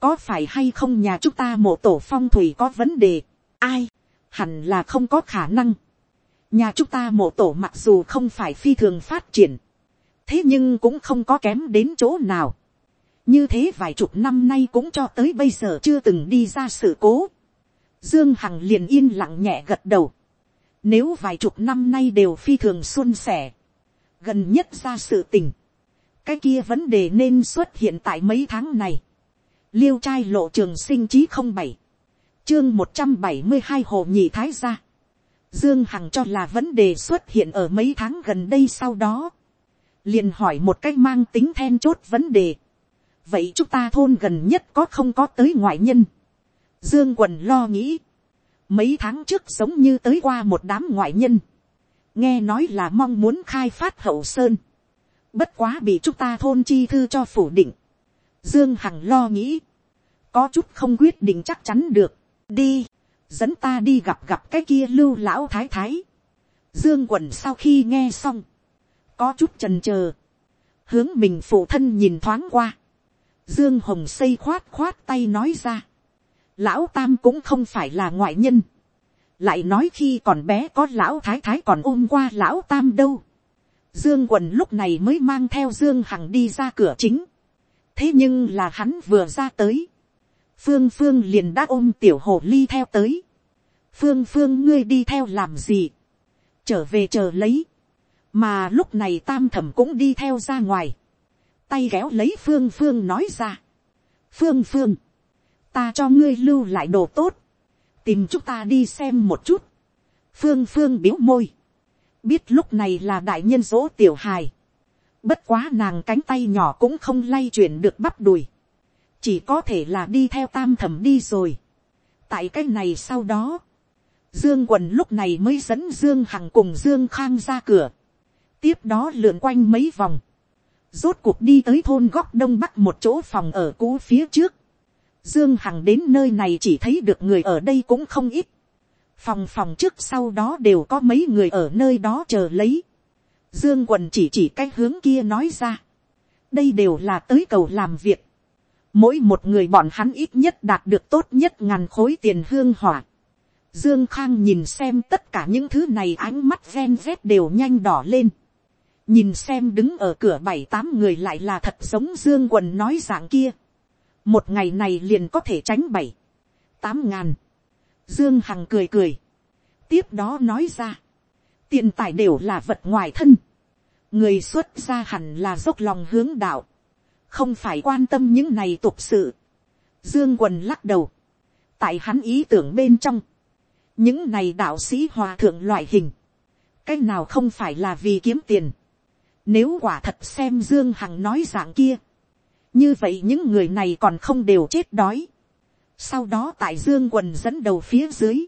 Có phải hay không nhà chúng ta mộ tổ phong thủy có vấn đề? Ai? Hẳn là không có khả năng. Nhà chúng ta mộ tổ mặc dù không phải phi thường phát triển. Thế nhưng cũng không có kém đến chỗ nào. Như thế vài chục năm nay cũng cho tới bây giờ chưa từng đi ra sự cố. Dương Hằng liền yên lặng nhẹ gật đầu. Nếu vài chục năm nay đều phi thường xuân sẻ gần nhất ra sự tình, cái kia vấn đề nên xuất hiện tại mấy tháng này. liêu trai lộ trường sinh chí không bảy, chương một trăm bảy mươi hai hồ nhị thái gia. dương hằng cho là vấn đề xuất hiện ở mấy tháng gần đây sau đó. liền hỏi một cách mang tính then chốt vấn đề. vậy chúng ta thôn gần nhất có không có tới ngoại nhân. dương quần lo nghĩ. mấy tháng trước giống như tới qua một đám ngoại nhân nghe nói là mong muốn khai phát hậu sơn, bất quá bị chúng ta thôn chi thư cho phủ định, dương hằng lo nghĩ, có chút không quyết định chắc chắn được, đi, dẫn ta đi gặp gặp cái kia lưu lão thái thái, dương quần sau khi nghe xong, có chút trần c h ờ hướng mình phụ thân nhìn thoáng qua, dương hồng xây khoát khoát tay nói ra, lão tam cũng không phải là ngoại nhân, lại nói khi còn bé có lão thái thái còn ôm qua lão tam đâu. dương quần lúc này mới mang theo dương hằng đi ra cửa chính. thế nhưng là hắn vừa ra tới phương phương liền đã ôm tiểu hồ ly theo tới. phương phương ngươi đi theo làm gì. trở về chờ lấy. mà lúc này tam thẩm cũng đi theo ra ngoài. tay kéo lấy phương phương nói ra. phương phương, ta cho ngươi lưu lại đồ tốt tìm chúng ta đi xem một chút. phương phương biếu môi. biết lúc này là đại nhân dỗ tiểu hài. bất quá nàng cánh tay nhỏ cũng không lay chuyển được bắp đùi chỉ có thể là đi theo tam thẩm đi rồi. tại cái này sau đó, dương quần lúc này mới dẫn dương hằng cùng dương khang ra cửa. tiếp đó lượn quanh mấy vòng. rốt cuộc đi tới thôn góc đông bắc một chỗ phòng ở cũ phía trước Dương Hằng đến nơi này chỉ thấy được người ở đây cũng không ít. Phòng phòng trước sau đó đều có mấy người ở nơi đó chờ lấy. Dương quần chỉ chỉ cái hướng kia nói ra. Đây đều là tới cầu làm việc. Mỗi một người bọn hắn ít nhất đạt được tốt nhất ngàn khối tiền hương hỏa. Dương Khang nhìn xem tất cả những thứ này ánh mắt ven vét đều nhanh đỏ lên. Nhìn xem đứng ở cửa bảy tám người lại là thật giống Dương Quần nói dạng kia một ngày này liền có thể tránh bảy, tám ngàn. Dương Hằng cười cười. Tiếp đó nói ra. Tiền tài đều là vật ngoài thân. Người xuất ra hẳn là dốc lòng hướng đạo. Không phải quan tâm những này tục sự. Dương quần lắc đầu. Tại hắn ý tưởng bên trong. Những này đạo sĩ hòa thượng loại hình. Cái nào không phải là vì kiếm tiền. Nếu quả thật xem Dương Hằng nói dạng kia như vậy những người này còn không đều chết đói. sau đó tại dương quần dẫn đầu phía dưới,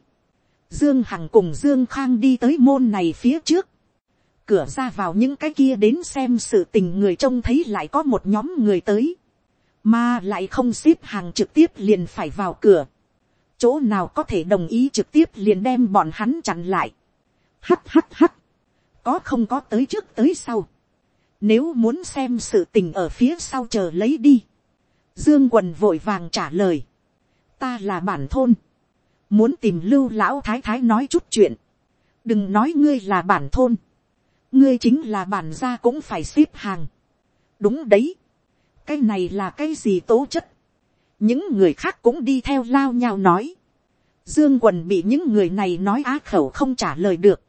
dương hằng cùng dương khang đi tới môn này phía trước, cửa ra vào những cái kia đến xem sự tình người trông thấy lại có một nhóm người tới, mà lại không xếp hàng trực tiếp liền phải vào cửa, chỗ nào có thể đồng ý trực tiếp liền đem bọn hắn chặn lại, hắt hắt hắt, có không có tới trước tới sau, nếu muốn xem sự tình ở phía sau chờ lấy đi, dương quần vội vàng trả lời, ta là bản thôn, muốn tìm lưu lão thái thái nói chút chuyện, đừng nói ngươi là bản thôn, ngươi chính là bản gia cũng phải xếp hàng. đúng đấy, cái này là cái gì tố chất, những người khác cũng đi theo lao nhau nói, dương quần bị những người này nói á khẩu không trả lời được,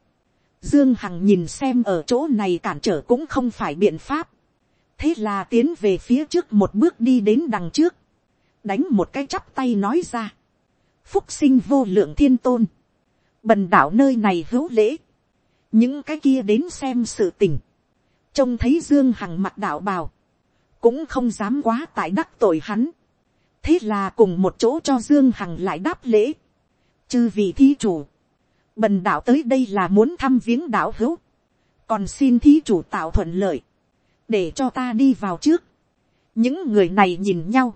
dương hằng nhìn xem ở chỗ này cản trở cũng không phải biện pháp, thế là tiến về phía trước một bước đi đến đằng trước, đánh một cái chắp tay nói ra, phúc sinh vô lượng thiên tôn, bần đảo nơi này hữu lễ, những cái kia đến xem sự tình, trông thấy dương hằng mặt đạo bào, cũng không dám quá tại đắc tội hắn, thế là cùng một chỗ cho dương hằng lại đáp lễ, chư vị thí chủ, bần đạo tới đây là muốn thăm viếng đạo hữu, còn xin thí chủ tạo thuận lợi, để cho ta đi vào trước. những người này nhìn nhau,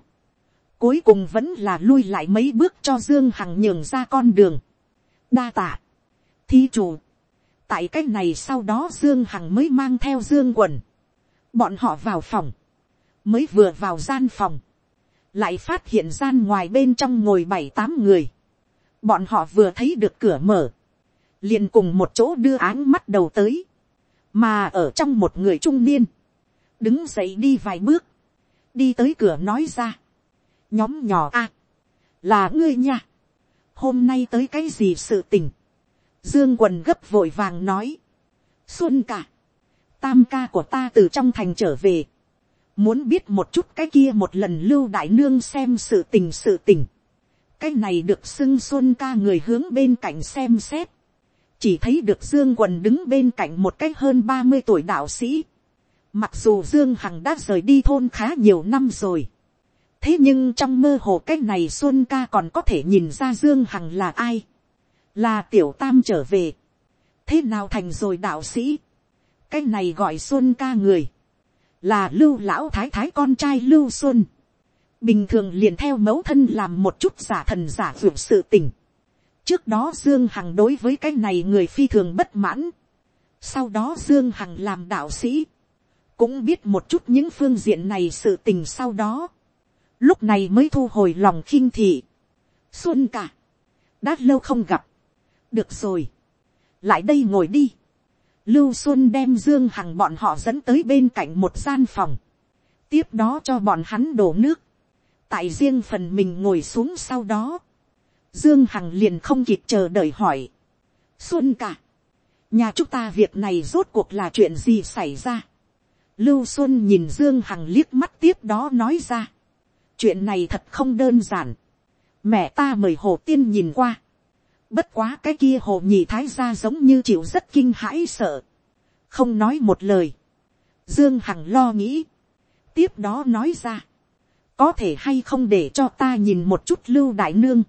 cuối cùng vẫn là lui lại mấy bước cho dương hằng nhường ra con đường. đa tạ, thí chủ, tại cái này sau đó dương hằng mới mang theo dương quần, bọn họ vào phòng, mới vừa vào gian phòng, lại phát hiện gian ngoài bên trong ngồi bảy tám người, bọn họ vừa thấy được cửa mở, liền cùng một chỗ đưa áng mắt đầu tới, mà ở trong một người trung niên, đứng dậy đi vài bước, đi tới cửa nói ra, nhóm nhỏ a, là ngươi nha, hôm nay tới cái gì sự tình, dương quần gấp vội vàng nói, xuân cả, tam ca của ta từ trong thành trở về, muốn biết một chút cái kia một lần lưu đại nương xem sự tình sự tình, cái này được xưng xuân ca người hướng bên cạnh xem xét, chỉ thấy được dương quần đứng bên cạnh một cái hơn ba mươi tuổi đạo sĩ, mặc dù dương hằng đã rời đi thôn khá nhiều năm rồi, thế nhưng trong mơ hồ cái này xuân ca còn có thể nhìn ra dương hằng là ai, là tiểu tam trở về, thế nào thành rồi đạo sĩ, cái này gọi xuân ca người, là lưu lão thái thái con trai lưu xuân, bình thường liền theo mẫu thân làm một chút giả thần giả vượt sự tình, trước đó dương hằng đối với cái này người phi thường bất mãn, sau đó dương hằng làm đạo sĩ, cũng biết một chút những phương diện này sự tình sau đó, lúc này mới thu hồi lòng khinh thị. xuân cả, đã lâu không gặp, được rồi, lại đây ngồi đi. lưu xuân đem dương hằng bọn họ dẫn tới bên cạnh một gian phòng, tiếp đó cho bọn hắn đổ nước, tại riêng phần mình ngồi xuống sau đó, dương hằng liền không kịp chờ đợi hỏi, xuân cả, nhà chúng ta việc này rốt cuộc là chuyện gì xảy ra. Lưu Xuân nhìn Dương Hằng liếc mắt tiếp đó nói ra. Chuyện này thật không đơn giản. Mẹ ta mời Hồ Tiên nhìn qua. Bất quá cái kia Hồ Nhị Thái gia giống như chịu rất kinh hãi sợ. Không nói một lời. Dương Hằng lo nghĩ. Tiếp đó nói ra. Có thể hay không để cho ta nhìn một chút Lưu Đại Nương.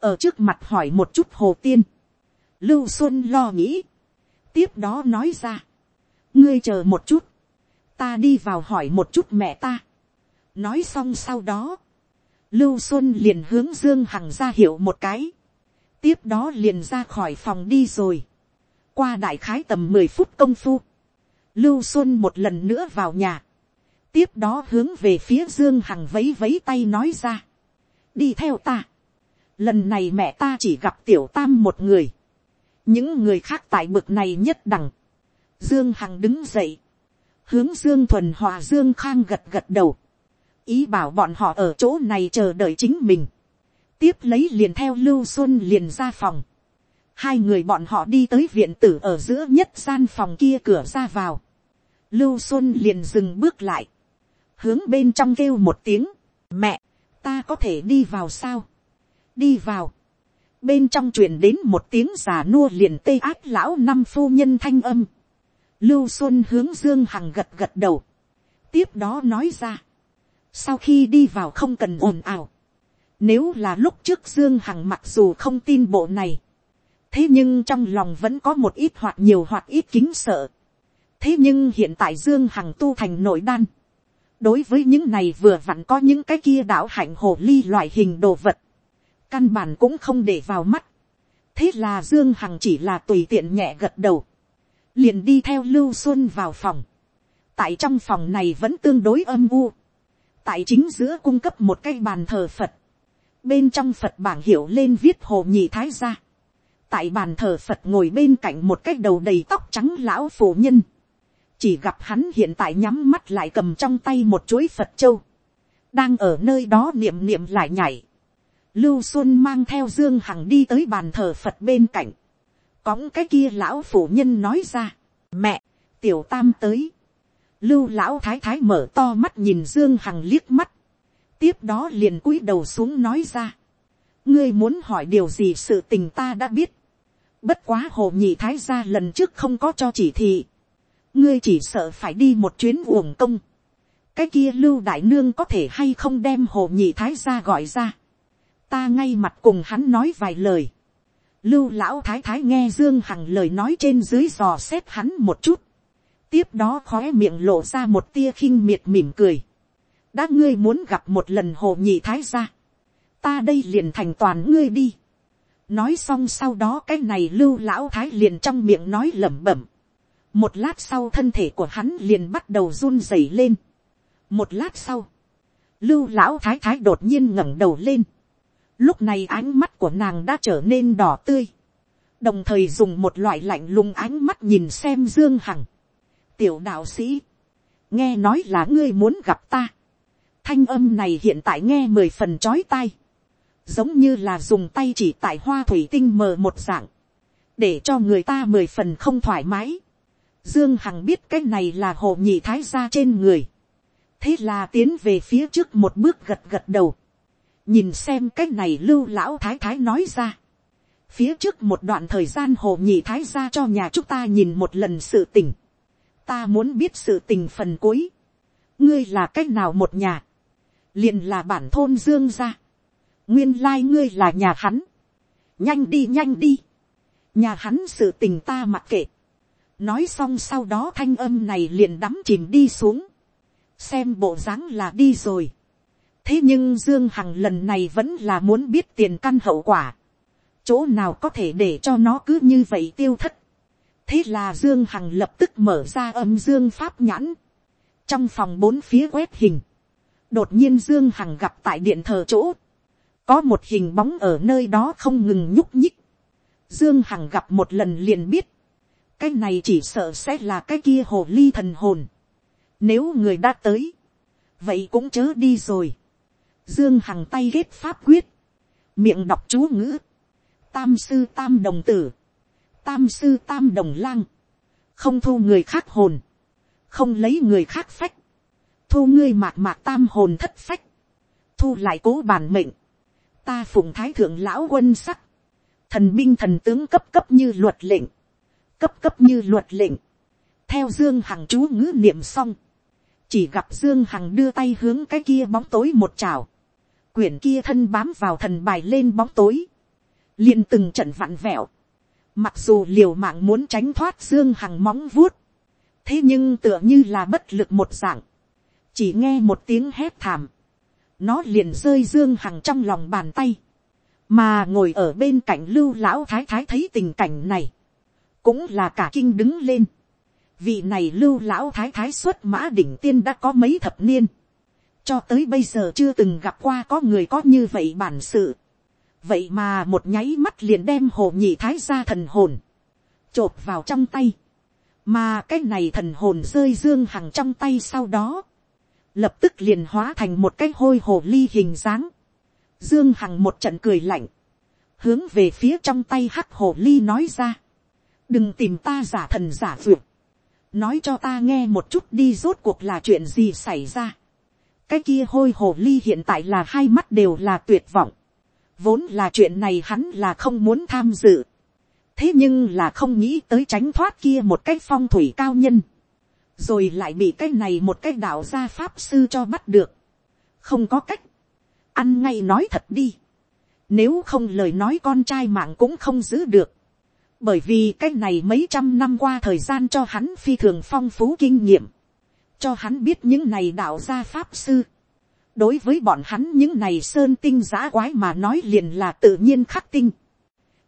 Ở trước mặt hỏi một chút Hồ Tiên. Lưu Xuân lo nghĩ. Tiếp đó nói ra. Ngươi chờ một chút ta đi vào hỏi một chút mẹ ta. nói xong sau đó, lưu xuân liền hướng dương hằng ra hiệu một cái, tiếp đó liền ra khỏi phòng đi rồi, qua đại khái tầm mười phút công phu, lưu xuân một lần nữa vào nhà, tiếp đó hướng về phía dương hằng vấy vấy tay nói ra, đi theo ta, lần này mẹ ta chỉ gặp tiểu tam một người, những người khác tại bực này nhất đẳng, dương hằng đứng dậy, hướng dương thuần hòa dương khang gật gật đầu, ý bảo bọn họ ở chỗ này chờ đợi chính mình, tiếp lấy liền theo lưu xuân liền ra phòng, hai người bọn họ đi tới viện tử ở giữa nhất gian phòng kia cửa ra vào, lưu xuân liền dừng bước lại, hướng bên trong kêu một tiếng, mẹ, ta có thể đi vào sao, đi vào, bên trong truyền đến một tiếng già nua liền tê át lão năm phu nhân thanh âm, Lưu Xuân hướng Dương Hằng gật gật đầu. Tiếp đó nói ra. Sau khi đi vào không cần ồn ào. Nếu là lúc trước Dương Hằng mặc dù không tin bộ này. Thế nhưng trong lòng vẫn có một ít hoặc nhiều hoặc ít kính sợ. Thế nhưng hiện tại Dương Hằng tu thành nội đan. đối với những này vừa vặn có những cái kia đạo hạnh hồ ly loại hình đồ vật, căn bản cũng không để vào mắt. thế là dương hằng chỉ là tùy tiện nhẹ gật đầu, liền đi theo lưu xuân vào phòng. tại trong phòng này vẫn tương đối âm u, tại chính giữa cung cấp một cái bàn thờ phật, bên trong phật bảng hiệu lên viết hồ nhị thái gia, tại bàn thờ phật ngồi bên cạnh một cái đầu đầy tóc trắng lão phụ nhân, chỉ gặp hắn hiện tại nhắm mắt lại cầm trong tay một chuỗi phật châu, đang ở nơi đó niệm niệm lại nhảy. Lưu Xuân mang theo Dương Hằng đi tới bàn thờ Phật bên cạnh. cõng cái kia lão phụ nhân nói ra. Mẹ, tiểu tam tới. Lưu lão thái thái mở to mắt nhìn Dương Hằng liếc mắt. Tiếp đó liền cúi đầu xuống nói ra. Ngươi muốn hỏi điều gì sự tình ta đã biết. Bất quá hồ nhị thái gia lần trước không có cho chỉ thị ngươi chỉ sợ phải đi một chuyến uổng công. cái kia lưu đại nương có thể hay không đem hồ nhị thái ra gọi ra. ta ngay mặt cùng hắn nói vài lời. lưu lão thái thái nghe dương hằng lời nói trên dưới dò xét hắn một chút. tiếp đó khói miệng lộ ra một tia khinh miệt mỉm cười đã ngươi muốn gặp một lần hồ nhị thái ra. ta đây liền thành toàn ngươi đi. nói xong sau đó cái này lưu lão thái liền trong miệng nói lẩm bẩm một lát sau thân thể của hắn liền bắt đầu run rẩy lên. một lát sau, lưu lão thái thái đột nhiên ngẩng đầu lên. lúc này ánh mắt của nàng đã trở nên đỏ tươi. đồng thời dùng một loại lạnh lùng ánh mắt nhìn xem dương hằng. tiểu đạo sĩ, nghe nói là ngươi muốn gặp ta thanh âm này hiện tại nghe mười phần chói tai. giống như là dùng tay chỉ tại hoa thủy tinh mờ một dạng. để cho người ta mười phần không thoải mái Dương Hằng biết cái này là hồ nhị thái gia trên người. Thế là tiến về phía trước một bước gật gật đầu. Nhìn xem cái này lưu lão thái thái nói ra. Phía trước một đoạn thời gian hồ nhị thái gia cho nhà chúng ta nhìn một lần sự tình. Ta muốn biết sự tình phần cuối. Ngươi là cách nào một nhà liền là bản thôn Dương gia. Nguyên lai ngươi là nhà hắn. Nhanh đi nhanh đi. Nhà hắn sự tình ta mặc kệ nói xong sau đó thanh âm này liền đắm chìm đi xuống, xem bộ dáng là đi rồi. thế nhưng dương hằng lần này vẫn là muốn biết tiền căn hậu quả, chỗ nào có thể để cho nó cứ như vậy tiêu thất. thế là dương hằng lập tức mở ra âm dương pháp nhãn, trong phòng bốn phía quét hình, đột nhiên dương hằng gặp tại điện thờ chỗ, có một hình bóng ở nơi đó không ngừng nhúc nhích, dương hằng gặp một lần liền biết, cái này chỉ sợ sẽ là cái kia hồ ly thần hồn. Nếu người đã tới, vậy cũng chớ đi rồi. Dương Hằng tay ghét pháp quyết, miệng đọc chú ngữ, tam sư tam đồng tử, tam sư tam đồng lang, không thu người khác hồn, không lấy người khác phách, thu ngươi mạc mạc tam hồn thất phách, thu lại cố bản mệnh, ta phụng thái thượng lão quân sắc, thần binh thần tướng cấp cấp như luật lệnh, cấp cấp như luật lệnh, theo dương hằng chú ngữ niệm xong, chỉ gặp dương hằng đưa tay hướng cái kia bóng tối một trào, quyển kia thân bám vào thần bài lên bóng tối, liền từng trận vặn vẹo, mặc dù liều mạng muốn tránh thoát dương hằng móng vuốt, thế nhưng tựa như là bất lực một dạng, chỉ nghe một tiếng hét thảm, nó liền rơi dương hằng trong lòng bàn tay, mà ngồi ở bên cạnh lưu lão thái thái thấy tình cảnh này, cũng là cả kinh đứng lên. vị này lưu lão thái thái xuất mã đỉnh tiên đã có mấy thập niên. cho tới bây giờ chưa từng gặp qua có người có như vậy bản sự. vậy mà một nháy mắt liền đem hồ nhị thái ra thần hồn. chộp vào trong tay. mà cái này thần hồn rơi dương hằng trong tay sau đó lập tức liền hóa thành một cái hôi hồ ly hình dáng. dương hằng một trận cười lạnh. hướng về phía trong tay hắc hồ ly nói ra đừng tìm ta giả thần giả vượt, nói cho ta nghe một chút đi rốt cuộc là chuyện gì xảy ra. cái kia hôi hồ ly hiện tại là hai mắt đều là tuyệt vọng, vốn là chuyện này hắn là không muốn tham dự, thế nhưng là không nghĩ tới tránh thoát kia một cách phong thủy cao nhân, rồi lại bị cái này một cái đạo gia pháp sư cho bắt được, không có cách, ăn ngay nói thật đi, nếu không lời nói con trai mạng cũng không giữ được, bởi vì cái này mấy trăm năm qua thời gian cho hắn phi thường phong phú kinh nghiệm, cho hắn biết những này đạo gia pháp sư, đối với bọn hắn những này sơn tinh giã quái mà nói liền là tự nhiên khắc tinh,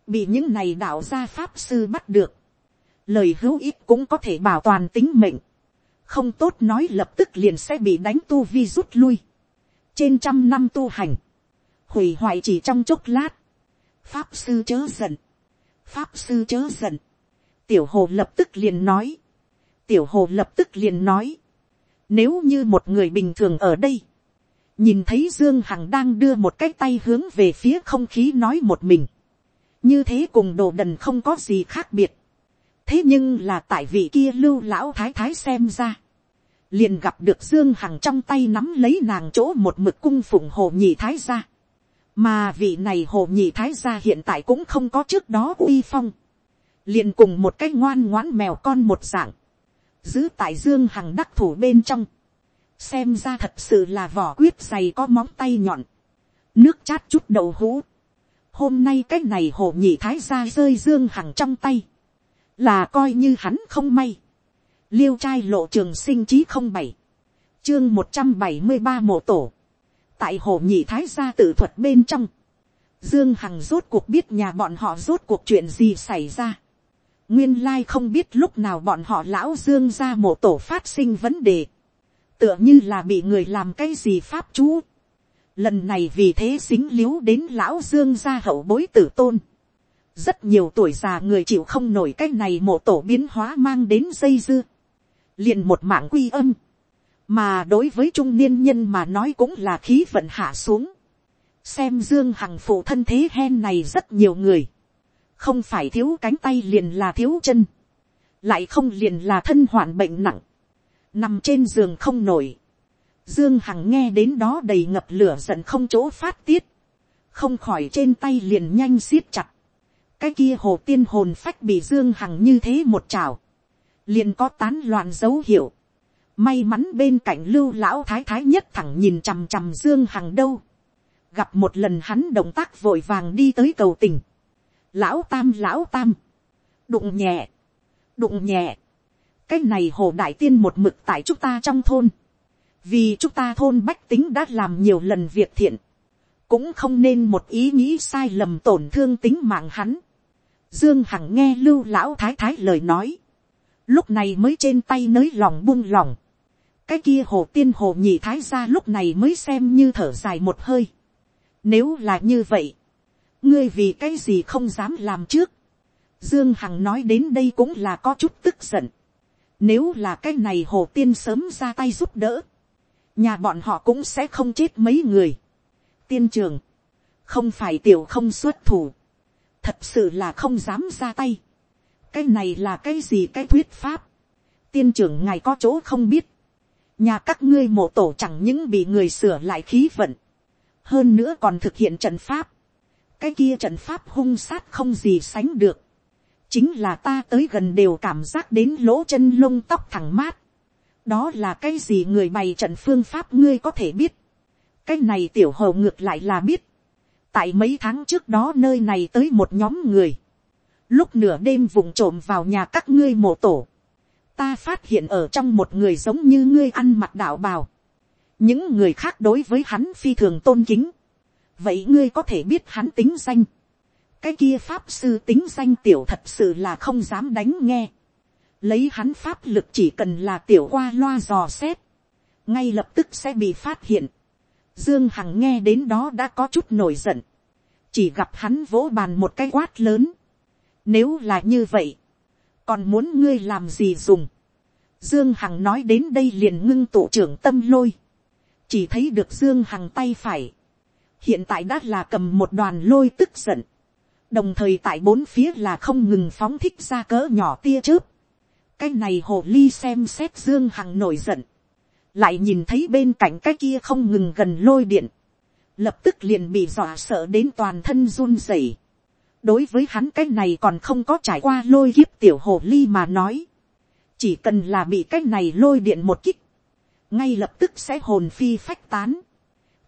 bị những này đạo gia pháp sư bắt được, lời hữu ích cũng có thể bảo toàn tính mệnh, không tốt nói lập tức liền sẽ bị đánh tu vi rút lui, trên trăm năm tu hành, hủy hoại chỉ trong chốc lát, pháp sư chớ giận, pháp sư chớ giận, tiểu hồ lập tức liền nói, tiểu hồ lập tức liền nói, nếu như một người bình thường ở đây, nhìn thấy dương hằng đang đưa một cái tay hướng về phía không khí nói một mình, như thế cùng đồ đần không có gì khác biệt, thế nhưng là tại vị kia lưu lão thái thái xem ra, liền gặp được dương hằng trong tay nắm lấy nàng chỗ một mực cung phụng hồ nhị thái gia, mà vị này hồ nhị thái gia hiện tại cũng không có trước đó uy phong, liền cùng một cái ngoan ngoãn mèo con một dạng, giữ tại dương hằng đắc thủ bên trong, xem ra thật sự là vỏ quyết dày có móng tay nhọn, nước chát chút đầu hũ, hôm nay cái này hồ nhị thái gia rơi dương hằng trong tay, là coi như hắn không may, liêu trai lộ trường sinh chí không bảy, chương một trăm bảy mươi ba mộ tổ, tại hồ nhị thái gia tự thuật bên trong, dương hằng rốt cuộc biết nhà bọn họ rốt cuộc chuyện gì xảy ra, nguyên lai không biết lúc nào bọn họ lão dương ra mộ tổ phát sinh vấn đề, tựa như là bị người làm cái gì pháp chú, lần này vì thế dính l i u đến lão dương gia hậu bối tử tôn, rất nhiều tuổi già người chịu không nổi cái này mộ tổ biến hóa mang đến dây dưa, liền một mạng quy âm, mà đối với trung niên nhân mà nói cũng là khí vận hạ xuống, xem dương hằng phụ thân thế hen này rất nhiều người, không phải thiếu cánh tay liền là thiếu chân, lại không liền là thân hoạn bệnh nặng, nằm trên giường không nổi, dương hằng nghe đến đó đầy ngập lửa giận không chỗ phát tiết, không khỏi trên tay liền nhanh siết chặt, cái kia hồ tiên hồn phách bị dương hằng như thế một trào, liền có tán loạn dấu hiệu, may mắn bên cạnh lưu lão thái thái nhất thẳng nhìn chằm chằm dương hằng đâu, gặp một lần hắn động tác vội vàng đi tới cầu tình, lão tam lão tam, đụng nhẹ, đụng nhẹ, cái này hồ đại tiên một mực tại chúng ta trong thôn, vì chúng ta thôn bách tính đã làm nhiều lần việc thiện, cũng không nên một ý nghĩ sai lầm tổn thương tính mạng hắn. Dương Hằng nghe lưu lão thái thái lời nói, lúc này mới trên tay nới lòng buông lòng, cái kia hồ tiên hồ nhị thái ra lúc này mới xem như thở dài một hơi. Nếu là như vậy, ngươi vì cái gì không dám làm trước. Dương Hằng nói đến đây cũng là có chút tức giận. Nếu là cái này hồ tiên sớm ra tay giúp đỡ. Nhà bọn họ cũng sẽ không chết mấy người. Tiên trường. Không phải tiểu không xuất thủ. Thật sự là không dám ra tay. Cái này là cái gì cái thuyết pháp. Tiên trưởng ngài có chỗ không biết. Nhà các ngươi mộ tổ chẳng những bị người sửa lại khí vận. Hơn nữa còn thực hiện trận pháp cái kia trận pháp hung sát không gì sánh được, chính là ta tới gần đều cảm giác đến lỗ chân lông tóc thẳng mát, đó là cái gì người bày trận phương pháp ngươi có thể biết, cái này tiểu hầu ngược lại là biết, tại mấy tháng trước đó nơi này tới một nhóm người, lúc nửa đêm vùng trộm vào nhà các ngươi mộ tổ, ta phát hiện ở trong một người giống như ngươi ăn mặc đạo bào, những người khác đối với hắn phi thường tôn kính, vậy ngươi có thể biết hắn tính danh. cái kia pháp sư tính danh tiểu thật sự là không dám đánh nghe. lấy hắn pháp lực chỉ cần là tiểu qua loa dò xét, ngay lập tức sẽ bị phát hiện dương hằng nghe đến đó đã có chút nổi giận, chỉ gặp hắn vỗ bàn một cái quát lớn. nếu là như vậy, còn muốn ngươi làm gì dùng. Dương Hằng nói đến đây liền ngưng tụ trưởng tâm lôi. Chỉ thấy được Dương Hằng tay phải hiện tại đã là cầm một đoàn lôi tức giận, đồng thời tại bốn phía là không ngừng phóng thích ra cỡ nhỏ tia chớp. cái này hồ ly xem xét dương hằng nổi giận, lại nhìn thấy bên cạnh cái kia không ngừng gần lôi điện, lập tức liền bị dọa sợ đến toàn thân run rẩy. đối với hắn cái này còn không có trải qua lôi kiếp tiểu hồ ly mà nói, chỉ cần là bị cái này lôi điện một kích, ngay lập tức sẽ hồn phi phách tán,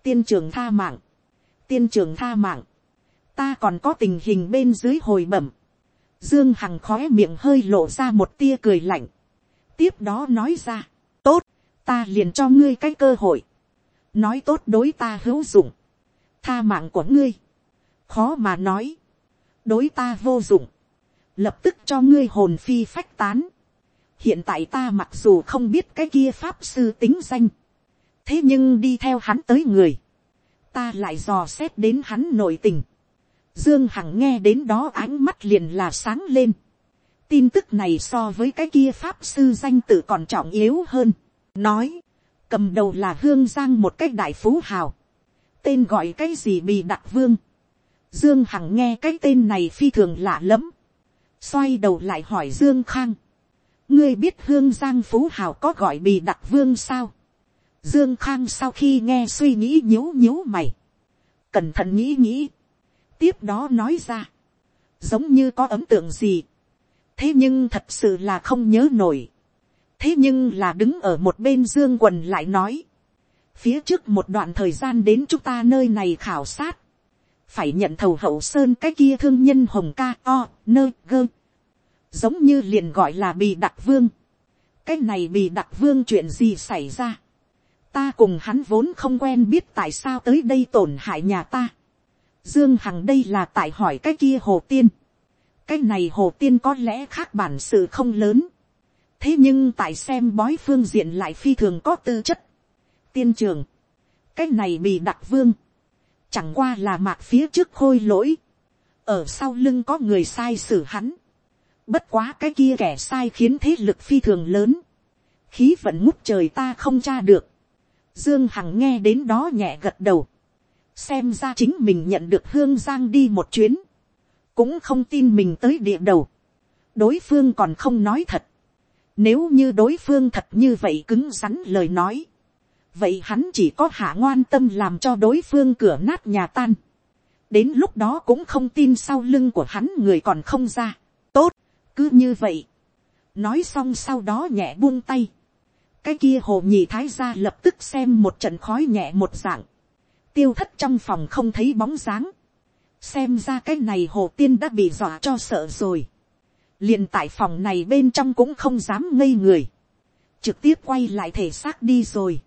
tiên trường tha mạng, tiên trường tha mạng, ta còn có tình hình bên dưới hồi bẩm, dương hằng khói miệng hơi lộ ra một tia cười lạnh, tiếp đó nói ra, tốt, ta liền cho ngươi cái cơ hội, nói tốt đối ta hữu dụng, tha mạng của ngươi, khó mà nói, đối ta vô dụng, lập tức cho ngươi hồn phi phách tán. hiện tại ta mặc dù không biết cái kia pháp sư tính danh, thế nhưng đi theo hắn tới người, ta lại dò xét đến hắn nội tình. Dương Hằng nghe đến đó ánh mắt liền là sáng lên. Tin tức này so với cái kia pháp sư danh tự còn trọng yếu hơn. Nói, cầm đầu là Hương Giang một cách đại phú hào. Tên gọi cái gì bị đặc vương. Dương Hằng nghe cái tên này phi thường lạ lẫm, Xoay đầu lại hỏi Dương Khang. Ngươi biết Hương Giang phú hào có gọi bị đặc vương sao? Dương Khang sau khi nghe suy nghĩ nhíu nhíu mày. Cẩn thận nghĩ nghĩ. Tiếp đó nói ra. Giống như có ấn tượng gì. Thế nhưng thật sự là không nhớ nổi. Thế nhưng là đứng ở một bên Dương Quần lại nói. Phía trước một đoạn thời gian đến chúng ta nơi này khảo sát. Phải nhận thầu hậu sơn cái kia thương nhân hồng ca o, nơi gơ. Giống như liền gọi là bì đặc vương. Cái này bì đặc vương chuyện gì xảy ra ta cùng hắn vốn không quen biết tại sao tới đây tổn hại nhà ta. Dương Hằng đây là tại hỏi cái kia hồ tiên. Cái này hồ tiên có lẽ khác bản sự không lớn. Thế nhưng tại xem bói phương diện lại phi thường có tư chất. Tiên trường. Cái này bị đặc vương. Chẳng qua là mạc phía trước khôi lỗi. Ở sau lưng có người sai xử hắn. Bất quá cái kia kẻ sai khiến thế lực phi thường lớn. Khí vận ngút trời ta không tra được Dương Hằng nghe đến đó nhẹ gật đầu. Xem ra chính mình nhận được Hương Giang đi một chuyến. Cũng không tin mình tới địa đầu. Đối phương còn không nói thật. Nếu như đối phương thật như vậy cứng rắn lời nói. Vậy hắn chỉ có hạ ngoan tâm làm cho đối phương cửa nát nhà tan. Đến lúc đó cũng không tin sau lưng của hắn người còn không ra. Tốt, cứ như vậy. Nói xong sau đó nhẹ buông tay cái kia hồ nhị thái gia lập tức xem một trận khói nhẹ một dạng, tiêu thất trong phòng không thấy bóng dáng, xem ra cái này hồ tiên đã bị dọa cho sợ rồi, liền tại phòng này bên trong cũng không dám ngây người, trực tiếp quay lại thể xác đi rồi,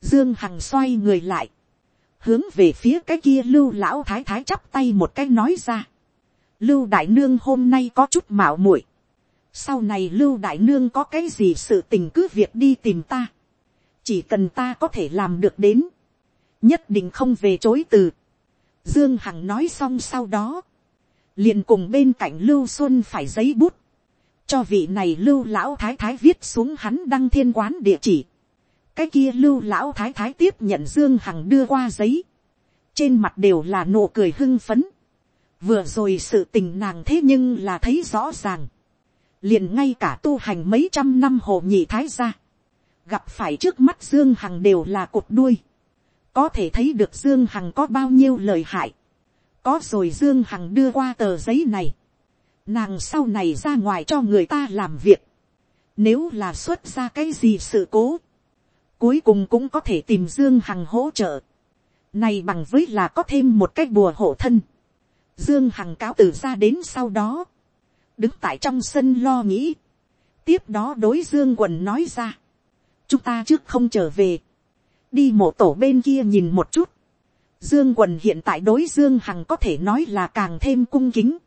dương hằng xoay người lại, hướng về phía cái kia lưu lão thái thái chắp tay một cái nói ra, lưu đại nương hôm nay có chút mạo muội, sau này lưu đại nương có cái gì sự tình cứ việc đi tìm ta. chỉ cần ta có thể làm được đến. nhất định không về chối từ. dương hằng nói xong sau đó liền cùng bên cạnh lưu xuân phải giấy bút. cho vị này lưu lão thái thái viết xuống hắn đăng thiên quán địa chỉ. cái kia lưu lão thái thái tiếp nhận dương hằng đưa qua giấy. trên mặt đều là nụ cười hưng phấn. vừa rồi sự tình nàng thế nhưng là thấy rõ ràng liền ngay cả tu hành mấy trăm năm hồ nhị thái ra gặp phải trước mắt dương hằng đều là cột đuôi, có thể thấy được dương hằng có bao nhiêu lời hại, có rồi dương hằng đưa qua tờ giấy này, nàng sau này ra ngoài cho người ta làm việc, nếu là xuất ra cái gì sự cố, cuối cùng cũng có thể tìm dương hằng hỗ trợ, này bằng với là có thêm một cái bùa hộ thân, dương hằng cáo từ ra đến sau đó, đứng tại trong sân lo nghĩ, tiếp đó đối dương quần nói ra, chúng ta trước không trở về, đi mộ tổ bên kia nhìn một chút, dương quần hiện tại đối dương hằng có thể nói là càng thêm cung kính,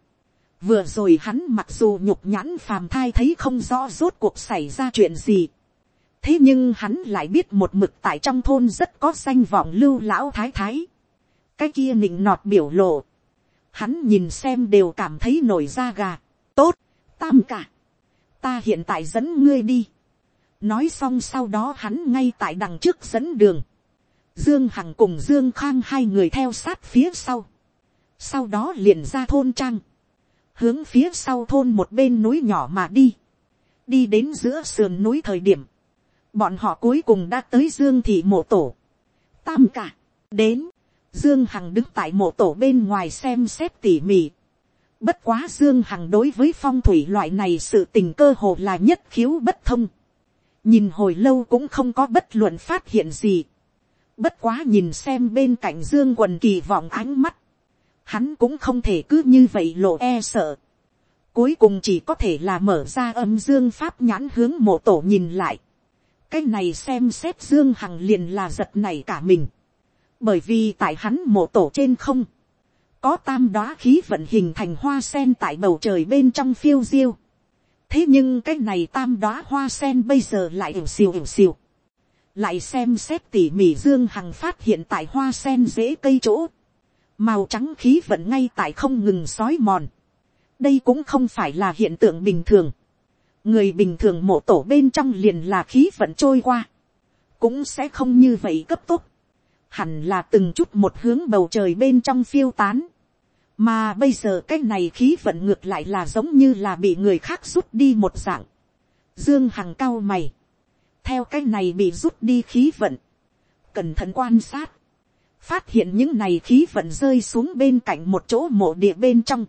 vừa rồi hắn mặc dù nhục nhãn phàm thai thấy không rõ rốt cuộc xảy ra chuyện gì, thế nhưng hắn lại biết một mực tại trong thôn rất có danh vọng lưu lão thái thái, cái kia nịnh nọt biểu lộ, hắn nhìn xem đều cảm thấy nổi da gà, tốt, tam cả, ta hiện tại dẫn ngươi đi. nói xong sau đó hắn ngay tại đằng trước dẫn đường dương hằng cùng dương khang hai người theo sát phía sau. sau đó liền ra thôn trang. hướng phía sau thôn một bên núi nhỏ mà đi. đi đến giữa sườn núi thời điểm. bọn họ cuối cùng đã tới dương thị mộ tổ. tam cả, đến, dương hằng đứng tại mộ tổ bên ngoài xem xét tỉ mỉ Bất quá Dương Hằng đối với phong thủy loại này sự tình cơ hồ là nhất khiếu bất thông. Nhìn hồi lâu cũng không có bất luận phát hiện gì. Bất quá nhìn xem bên cạnh Dương quần kỳ vọng ánh mắt. Hắn cũng không thể cứ như vậy lộ e sợ. Cuối cùng chỉ có thể là mở ra âm Dương Pháp nhãn hướng mộ tổ nhìn lại. cái này xem xét dương hằng liền là giật này cả mình, bởi vì tại hắn mộ tổ trên không, có tam đoá khí vận hình thành hoa sen tại bầu trời bên trong phiêu diêu. thế nhưng cái này tam đoá hoa sen bây giờ lại ỉu xìu ỉu xìu lại xem xét tỉ mỉ dương hằng phát hiện tại hoa sen dễ cây chỗ. màu trắng khí vận ngay tại không ngừng sói mòn. đây cũng không phải là hiện tượng bình thường. người bình thường mộ tổ bên trong liền là khí vận trôi qua. cũng sẽ không như vậy cấp tốc hẳn là từng chút một hướng bầu trời bên trong phiêu tán. Mà bây giờ cái này khí vận ngược lại là giống như là bị người khác rút đi một dạng. Dương Hằng cao mày. Theo cái này bị rút đi khí vận. Cẩn thận quan sát. Phát hiện những này khí vận rơi xuống bên cạnh một chỗ mộ địa bên trong.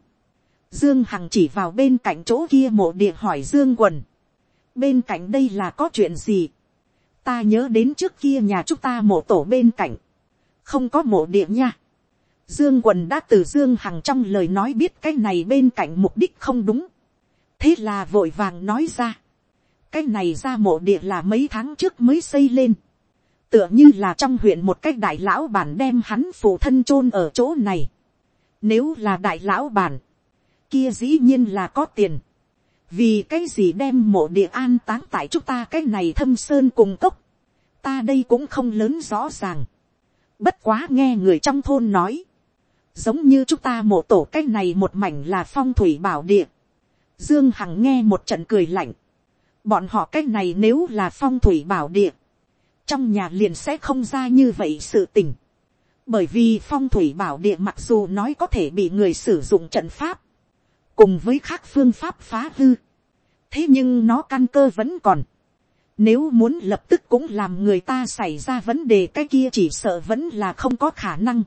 Dương Hằng chỉ vào bên cạnh chỗ kia mộ địa hỏi Dương Quần. Bên cạnh đây là có chuyện gì? Ta nhớ đến trước kia nhà chúng ta mộ tổ bên cạnh không có mộ địa nha. Dương quần đã từ Dương Hằng trong lời nói biết cái này bên cạnh mục đích không đúng. Thế là vội vàng nói ra. Cái này ra mộ địa là mấy tháng trước mới xây lên. Tựa như là trong huyện một cách đại lão bản đem hắn phụ thân chôn ở chỗ này. Nếu là đại lão bản. Kia dĩ nhiên là có tiền. Vì cái gì đem mộ địa an táng tại chúng ta cái này thâm sơn cùng cốc. Ta đây cũng không lớn rõ ràng Bất quá nghe người trong thôn nói. Giống như chúng ta mộ tổ cái này một mảnh là phong thủy bảo địa. Dương Hằng nghe một trận cười lạnh. Bọn họ cái này nếu là phong thủy bảo địa. Trong nhà liền sẽ không ra như vậy sự tình. Bởi vì phong thủy bảo địa mặc dù nói có thể bị người sử dụng trận pháp. Cùng với các phương pháp phá hư. Thế nhưng nó căn cơ vẫn còn nếu muốn lập tức cũng làm người ta xảy ra vấn đề cái kia chỉ sợ vẫn là không có khả năng.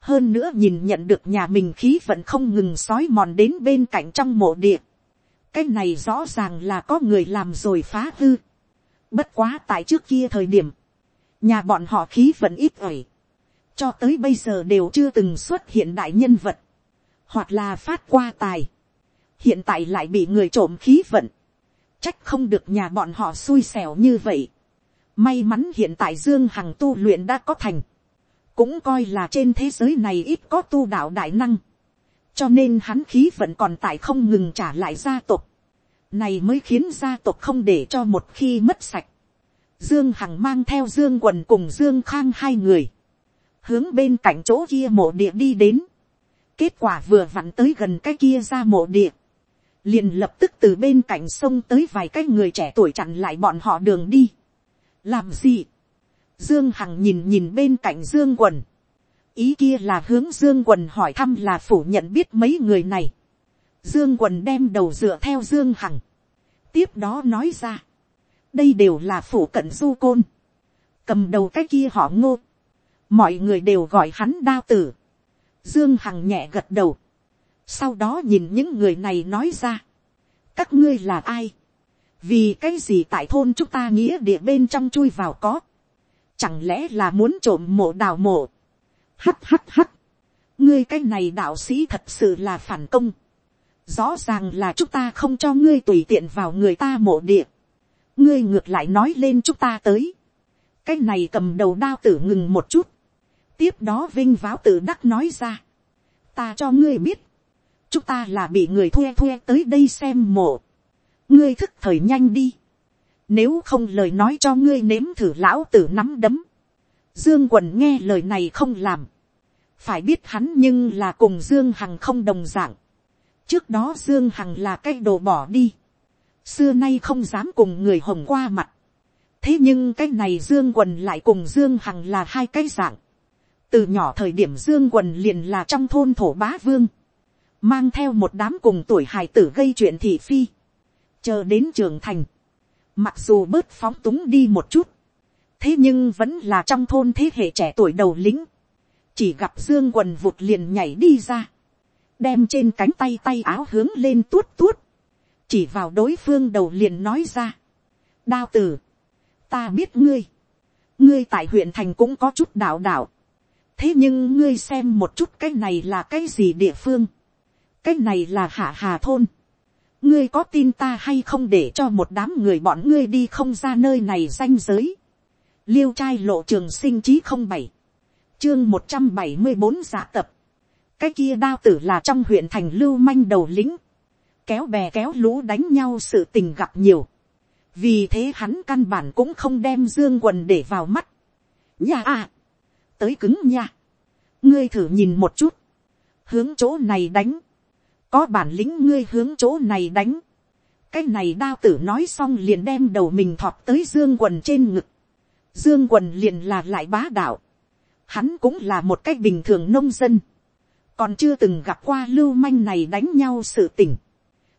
Hơn nữa nhìn nhận được nhà mình khí vẫn không ngừng sói mòn đến bên cạnh trong mộ địa. Cái này rõ ràng là có người làm rồi phá hư. Bất quá tại trước kia thời điểm. Nhà bọn họ khí vẫn ít ỏi. Cho tới bây giờ đều chưa từng xuất hiện đại nhân vật. Hoặc là phát qua tài. Hiện tại lại bị người trộm khí vận Trách không được nhà bọn họ xui xẻo như vậy. May mắn hiện tại Dương Hằng tu luyện đã có thành. Cũng coi là trên thế giới này ít có tu đạo đại năng. Cho nên hắn khí vẫn còn tại không ngừng trả lại gia tộc. Này mới khiến gia tộc không để cho một khi mất sạch. Dương Hằng mang theo Dương Quần cùng Dương Khang hai người. Hướng bên cạnh chỗ kia mộ địa đi đến. Kết quả vừa vặn tới gần cái kia ra mộ địa liền lập tức từ bên cạnh sông tới vài cái người trẻ tuổi chặn lại bọn họ đường đi. làm gì. dương hằng nhìn nhìn bên cạnh dương quần ý kia là hướng dương quần hỏi thăm là phủ nhận biết mấy người này. dương quần đem đầu dựa theo dương hằng. tiếp đó nói ra. đây đều là phủ cận du côn. cầm đầu cái kia họ ngô. mọi người đều gọi hắn đao tử. dương hằng nhẹ gật đầu sau đó nhìn những người này nói ra, các ngươi là ai, vì cái gì tại thôn chúng ta nghĩa địa bên trong chui vào có, chẳng lẽ là muốn trộm mộ đào mộ, hắt hắt hắt, ngươi cái này đạo sĩ thật sự là phản công, rõ ràng là chúng ta không cho ngươi tùy tiện vào người ta mộ địa, ngươi ngược lại nói lên chúng ta tới, cái này cầm đầu đao tử ngừng một chút, tiếp đó vinh váo tử đắc nói ra, ta cho ngươi biết, chúng ta là bị người thuê thuê tới đây xem mộ. ngươi thức thời nhanh đi. nếu không lời nói cho ngươi nếm thử lão tử nắm đấm. dương quần nghe lời này không làm phải biết hắn nhưng là cùng dương hằng không đồng dạng. trước đó dương hằng là cái đồ bỏ đi. xưa nay không dám cùng người hồng qua mặt. thế nhưng cái này dương quần lại cùng dương hằng là hai cái dạng. từ nhỏ thời điểm dương quần liền là trong thôn thổ bá vương mang theo một đám cùng tuổi hài tử gây chuyện thị phi, chờ đến trường thành, mặc dù bớt phóng túng đi một chút, thế nhưng vẫn là trong thôn thế hệ trẻ tuổi đầu lính, chỉ gặp dương quần vụt liền nhảy đi ra, đem trên cánh tay tay áo hướng lên tuốt tuốt, chỉ vào đối phương đầu liền nói ra, đao tử, ta biết ngươi, ngươi tại huyện thành cũng có chút đạo đạo, thế nhưng ngươi xem một chút cái này là cái gì địa phương, cái này là hạ hà thôn, ngươi có tin ta hay không để cho một đám người bọn ngươi đi không ra nơi này danh giới. liêu trai lộ trường sinh trí không bảy, chương một trăm bảy mươi bốn giả tập. cái kia đao tử là trong huyện thành lưu manh đầu lính, kéo bè kéo lũ đánh nhau sự tình gặp nhiều. vì thế hắn căn bản cũng không đem dương quần để vào mắt. nhà à, tới cứng nha. ngươi thử nhìn một chút, hướng chỗ này đánh, có bản lĩnh ngươi hướng chỗ này đánh. cái này đao tử nói xong liền đem đầu mình thọt tới dương quần trên ngực. dương quần liền là lại bá đạo hắn cũng là một cách bình thường nông dân. còn chưa từng gặp qua lưu manh này đánh nhau sự tỉnh.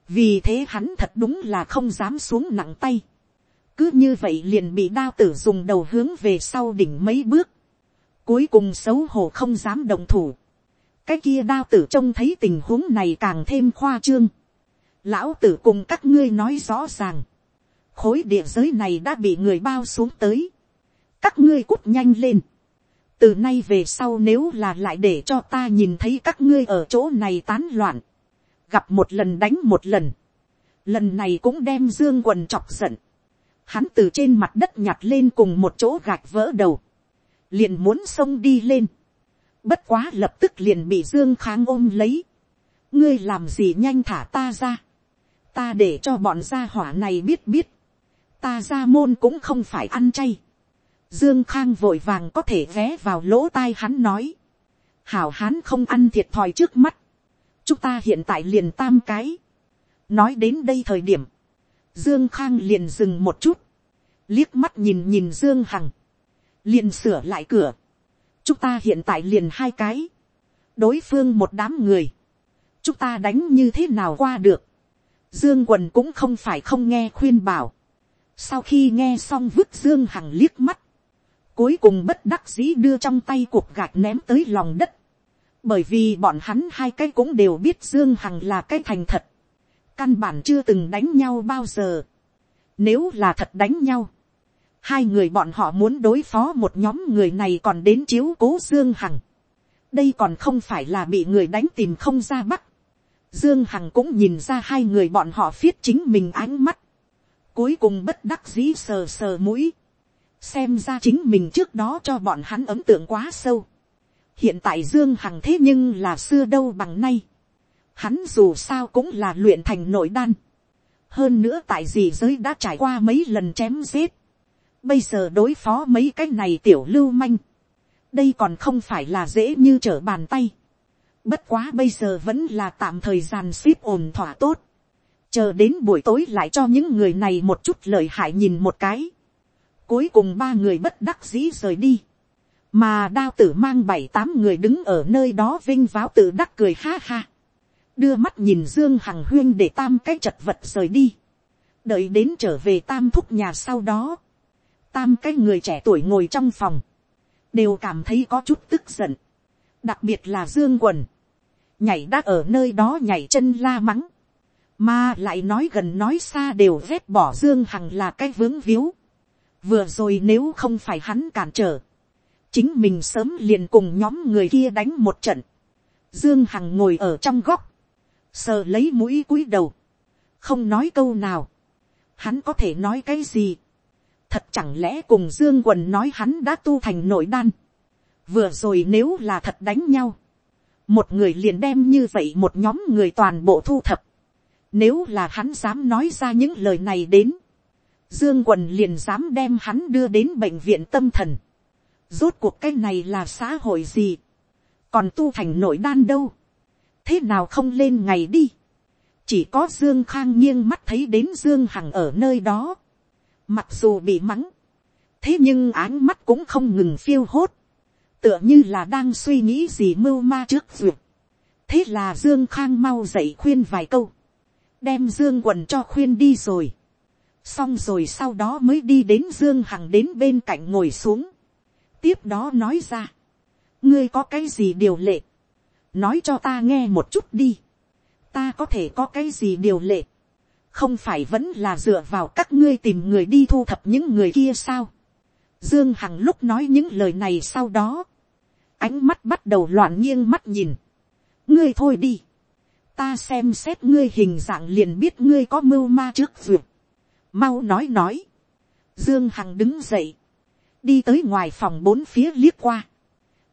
vì thế hắn thật đúng là không dám xuống nặng tay. cứ như vậy liền bị đao tử dùng đầu hướng về sau đỉnh mấy bước. cuối cùng xấu hổ không dám đồng thủ cái kia đao tử trông thấy tình huống này càng thêm khoa trương. lão tử cùng các ngươi nói rõ ràng. khối địa giới này đã bị người bao xuống tới. các ngươi cút nhanh lên từ nay về sau nếu là lại để cho ta nhìn thấy các ngươi ở chỗ này tán loạn. gặp một lần đánh một lần. lần này cũng đem dương quần chọc giận. hắn từ trên mặt đất nhặt lên cùng một chỗ gạch vỡ đầu. liền muốn xông đi lên Bất quá lập tức liền bị Dương Kháng ôm lấy. Ngươi làm gì nhanh thả ta ra. Ta để cho bọn gia hỏa này biết biết. Ta ra môn cũng không phải ăn chay. Dương Khang vội vàng có thể ghé vào lỗ tai hắn nói. Hảo hán không ăn thiệt thòi trước mắt. Chúng ta hiện tại liền tam cái. Nói đến đây thời điểm. Dương Khang liền dừng một chút. Liếc mắt nhìn nhìn Dương Hằng. Liền sửa lại cửa chúng ta hiện tại liền hai cái, đối phương một đám người, chúng ta đánh như thế nào qua được, dương quần cũng không phải không nghe khuyên bảo, sau khi nghe xong vứt dương hằng liếc mắt, cuối cùng bất đắc dĩ đưa trong tay cuộc gạch ném tới lòng đất, bởi vì bọn hắn hai cái cũng đều biết dương hằng là cái thành thật, căn bản chưa từng đánh nhau bao giờ, nếu là thật đánh nhau, hai người bọn họ muốn đối phó một nhóm người này còn đến chiếu cố dương hằng. đây còn không phải là bị người đánh tìm không ra bắt. dương hằng cũng nhìn ra hai người bọn họ phiết chính mình ánh mắt. cuối cùng bất đắc dĩ sờ sờ mũi xem ra chính mình trước đó cho bọn hắn ấn tượng quá sâu. hiện tại dương hằng thế nhưng là xưa đâu bằng nay. hắn dù sao cũng là luyện thành nội đan. hơn nữa tại gì giới đã trải qua mấy lần chém giết Bây giờ đối phó mấy cái này tiểu lưu manh. Đây còn không phải là dễ như trở bàn tay. Bất quá bây giờ vẫn là tạm thời gian ship ổn thỏa tốt. Chờ đến buổi tối lại cho những người này một chút lời hại nhìn một cái. Cuối cùng ba người bất đắc dĩ rời đi. Mà đao tử mang bảy tám người đứng ở nơi đó vinh váo tự đắc cười ha ha. Đưa mắt nhìn Dương Hằng Huyên để tam cái chật vật rời đi. Đợi đến trở về tam thúc nhà sau đó tam cái người trẻ tuổi ngồi trong phòng, đều cảm thấy có chút tức giận, đặc biệt là dương quần, nhảy đã ở nơi đó nhảy chân la mắng, mà lại nói gần nói xa đều vét bỏ dương hằng là cái vướng víu, vừa rồi nếu không phải hắn cản trở, chính mình sớm liền cùng nhóm người kia đánh một trận, dương hằng ngồi ở trong góc, sờ lấy mũi cúi đầu, không nói câu nào, hắn có thể nói cái gì, thật chẳng lẽ cùng dương quần nói hắn đã tu thành nội đan. vừa rồi nếu là thật đánh nhau, một người liền đem như vậy một nhóm người toàn bộ thu thập. nếu là hắn dám nói ra những lời này đến, dương quần liền dám đem hắn đưa đến bệnh viện tâm thần. rốt cuộc cái này là xã hội gì, còn tu thành nội đan đâu, thế nào không lên ngày đi. chỉ có dương khang nghiêng mắt thấy đến dương hằng ở nơi đó Mặc dù bị mắng. Thế nhưng áng mắt cũng không ngừng phiêu hốt. Tựa như là đang suy nghĩ gì mưu ma trước duyệt. Thế là Dương Khang mau dậy khuyên vài câu. Đem Dương quần cho khuyên đi rồi. Xong rồi sau đó mới đi đến Dương Hằng đến bên cạnh ngồi xuống. Tiếp đó nói ra. Ngươi có cái gì điều lệ? Nói cho ta nghe một chút đi. Ta có thể có cái gì điều lệ? không phải vẫn là dựa vào các ngươi tìm người đi thu thập những người kia sao. Dương Hằng lúc nói những lời này sau đó, ánh mắt bắt đầu loạn nghiêng mắt nhìn. ngươi thôi đi, ta xem xét ngươi hình dạng liền biết ngươi có mưu ma trước duyệt mau nói nói. dương hằng đứng dậy, đi tới ngoài phòng bốn phía liếc qua,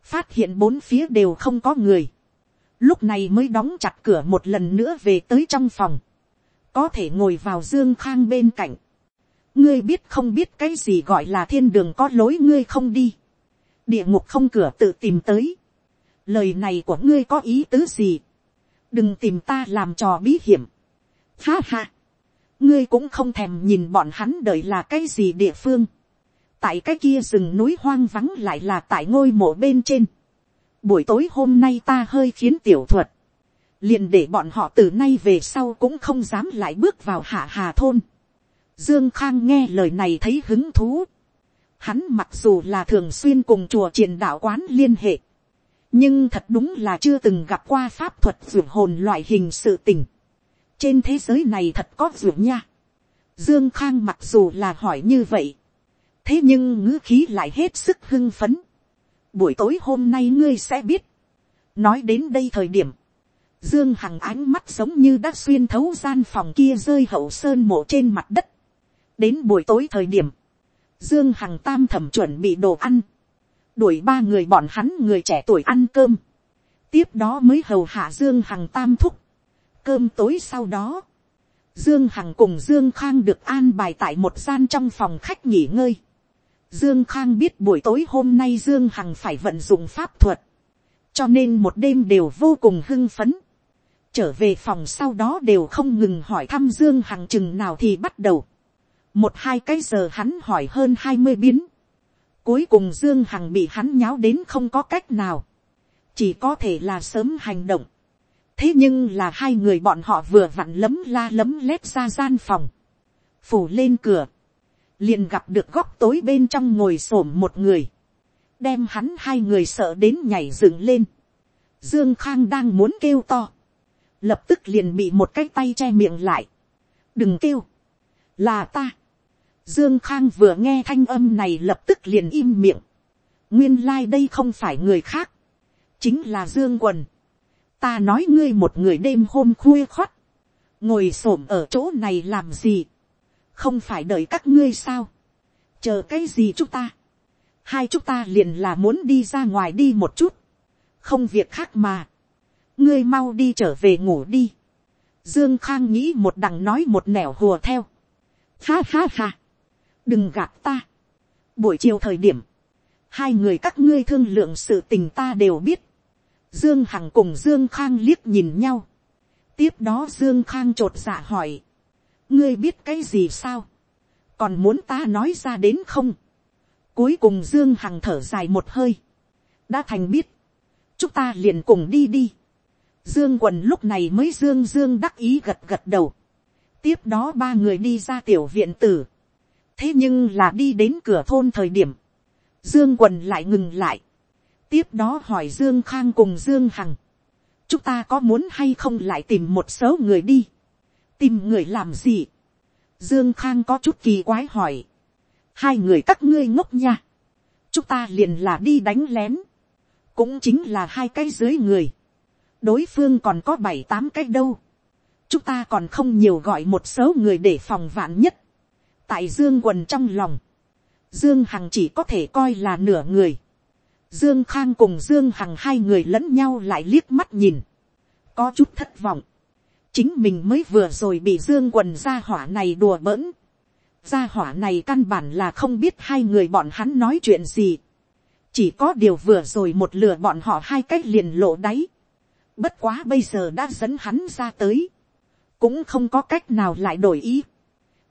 phát hiện bốn phía đều không có người, lúc này mới đóng chặt cửa một lần nữa về tới trong phòng, có thể ngồi vào dương khang bên cạnh, ngươi biết không biết cái gì gọi là thiên đường có lối ngươi không đi, địa ngục không cửa tự tìm tới, lời này của ngươi có ý tứ gì, đừng tìm ta làm trò bí hiểm, ha ha, ngươi cũng không thèm nhìn bọn hắn đợi là cái gì địa phương, tại cái kia rừng núi hoang vắng lại là tại ngôi mộ bên trên, buổi tối hôm nay ta hơi khiến tiểu thuật, liền để bọn họ từ nay về sau cũng không dám lại bước vào hạ hà thôn. Dương Khang nghe lời này thấy hứng thú. Hắn mặc dù là thường xuyên cùng chùa triền đạo quán liên hệ. Nhưng thật đúng là chưa từng gặp qua pháp thuật vượt hồn loại hình sự tình. Trên thế giới này thật có vượt nha. Dương Khang mặc dù là hỏi như vậy. Thế nhưng ngữ khí lại hết sức hưng phấn. Buổi tối hôm nay ngươi sẽ biết. Nói đến đây thời điểm Dương Hằng ánh mắt giống như đã xuyên thấu gian phòng kia rơi hậu sơn mộ trên mặt đất. Đến buổi tối thời điểm, Dương Hằng tam thẩm chuẩn bị đồ ăn. Đuổi ba người bọn hắn người trẻ tuổi ăn cơm. Tiếp đó mới hầu hạ Dương Hằng tam thúc. Cơm tối sau đó. Dương Hằng cùng Dương Khang được an bài tại một gian trong phòng khách nghỉ ngơi. Dương Khang biết buổi tối hôm nay Dương Hằng phải vận dụng pháp thuật. Cho nên một đêm đều vô cùng hưng phấn trở về phòng sau đó đều không ngừng hỏi thăm dương hằng chừng nào thì bắt đầu. một hai cái giờ hắn hỏi hơn hai mươi biến. cuối cùng dương hằng bị hắn nháo đến không có cách nào. chỉ có thể là sớm hành động thế nhưng là hai người bọn họ vừa vặn lấm la lấm lét ra gian phòng. phủ lên cửa. liền gặp được góc tối bên trong ngồi s một người. đem hắn hai người sợ đến nhảy dựng lên. Dương Khang đang muốn kêu to lập tức liền bị một cái tay che miệng lại. đừng kêu, là ta. Dương Khang vừa nghe thanh âm này lập tức liền im miệng. nguyên lai、like、đây không phải người khác, chính là Dương Quần ta nói ngươi một người đêm hôm khuya khoắt, ngồi s ổ m ở chỗ này làm gì, không phải đợi các ngươi sao, chờ cái gì chúng ta, hai chúng ta liền là muốn đi ra ngoài đi một chút, không việc khác mà, ngươi mau đi trở về ngủ đi. Dương Khang nghĩ một đằng nói một nẻo hùa theo. Ha ha ha. Đừng gạt ta. Buổi chiều thời điểm. Hai người các ngươi thương lượng sự tình ta đều biết. Dương Hằng cùng Dương Khang liếc nhìn nhau. Tiếp đó Dương Khang trột dạ hỏi. Ngươi biết cái gì sao? Còn muốn ta nói ra đến không? Cuối cùng Dương Hằng thở dài một hơi. Đã thành biết. Chúng ta liền cùng đi đi Dương quần lúc này mới dương dương đắc ý gật gật đầu. Tiếp đó ba người đi ra tiểu viện tử. Thế nhưng là đi đến cửa thôn thời điểm. Dương quần lại ngừng lại. Tiếp đó hỏi Dương Khang cùng Dương Hằng. Chúng ta có muốn hay không lại tìm một số người đi. Tìm người làm gì? Dương Khang có chút kỳ quái hỏi. Hai người các ngươi ngốc nha. Chúng ta liền là đi đánh lén. Cũng chính là hai cái dưới người đối phương còn có bảy tám cái đâu. chúng ta còn không nhiều gọi một số người để phòng vạn nhất. tại dương quần trong lòng, dương hằng chỉ có thể coi là nửa người dương khang cùng dương hằng hai người lẫn nhau lại liếc mắt nhìn. có chút thất vọng. chính mình mới vừa rồi bị dương quần gia hỏa này đùa bỡn. gia hỏa này căn bản là không biết hai người bọn hắn nói chuyện gì. chỉ có điều vừa rồi một lừa bọn họ hai cách liền lộ đáy Bất quá bây giờ đã dẫn hắn ra tới. Cũng không có cách nào lại đổi ý.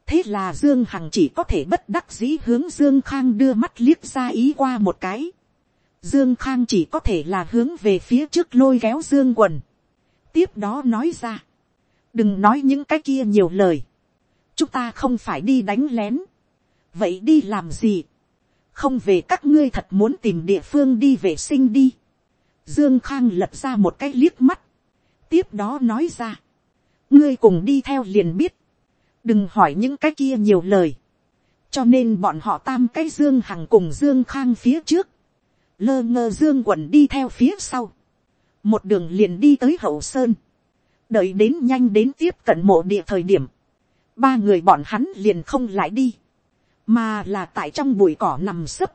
Thế là Dương Hằng chỉ có thể bất đắc dĩ hướng Dương Khang đưa mắt liếc ra ý qua một cái. Dương Khang chỉ có thể là hướng về phía trước lôi kéo Dương quần. Tiếp đó nói ra. Đừng nói những cái kia nhiều lời. Chúng ta không phải đi đánh lén. Vậy đi làm gì? Không về các ngươi thật muốn tìm địa phương đi vệ sinh đi. Dương Khang lật ra một cái liếc mắt. Tiếp đó nói ra. Ngươi cùng đi theo liền biết. Đừng hỏi những cái kia nhiều lời. Cho nên bọn họ tam cái Dương Hằng cùng Dương Khang phía trước. Lơ ngơ Dương quần đi theo phía sau. Một đường liền đi tới hậu sơn. đợi đến nhanh đến tiếp cận mộ địa thời điểm, ba người bọn hắn liền không lại đi, mà là tại trong bụi cỏ nằm sấp.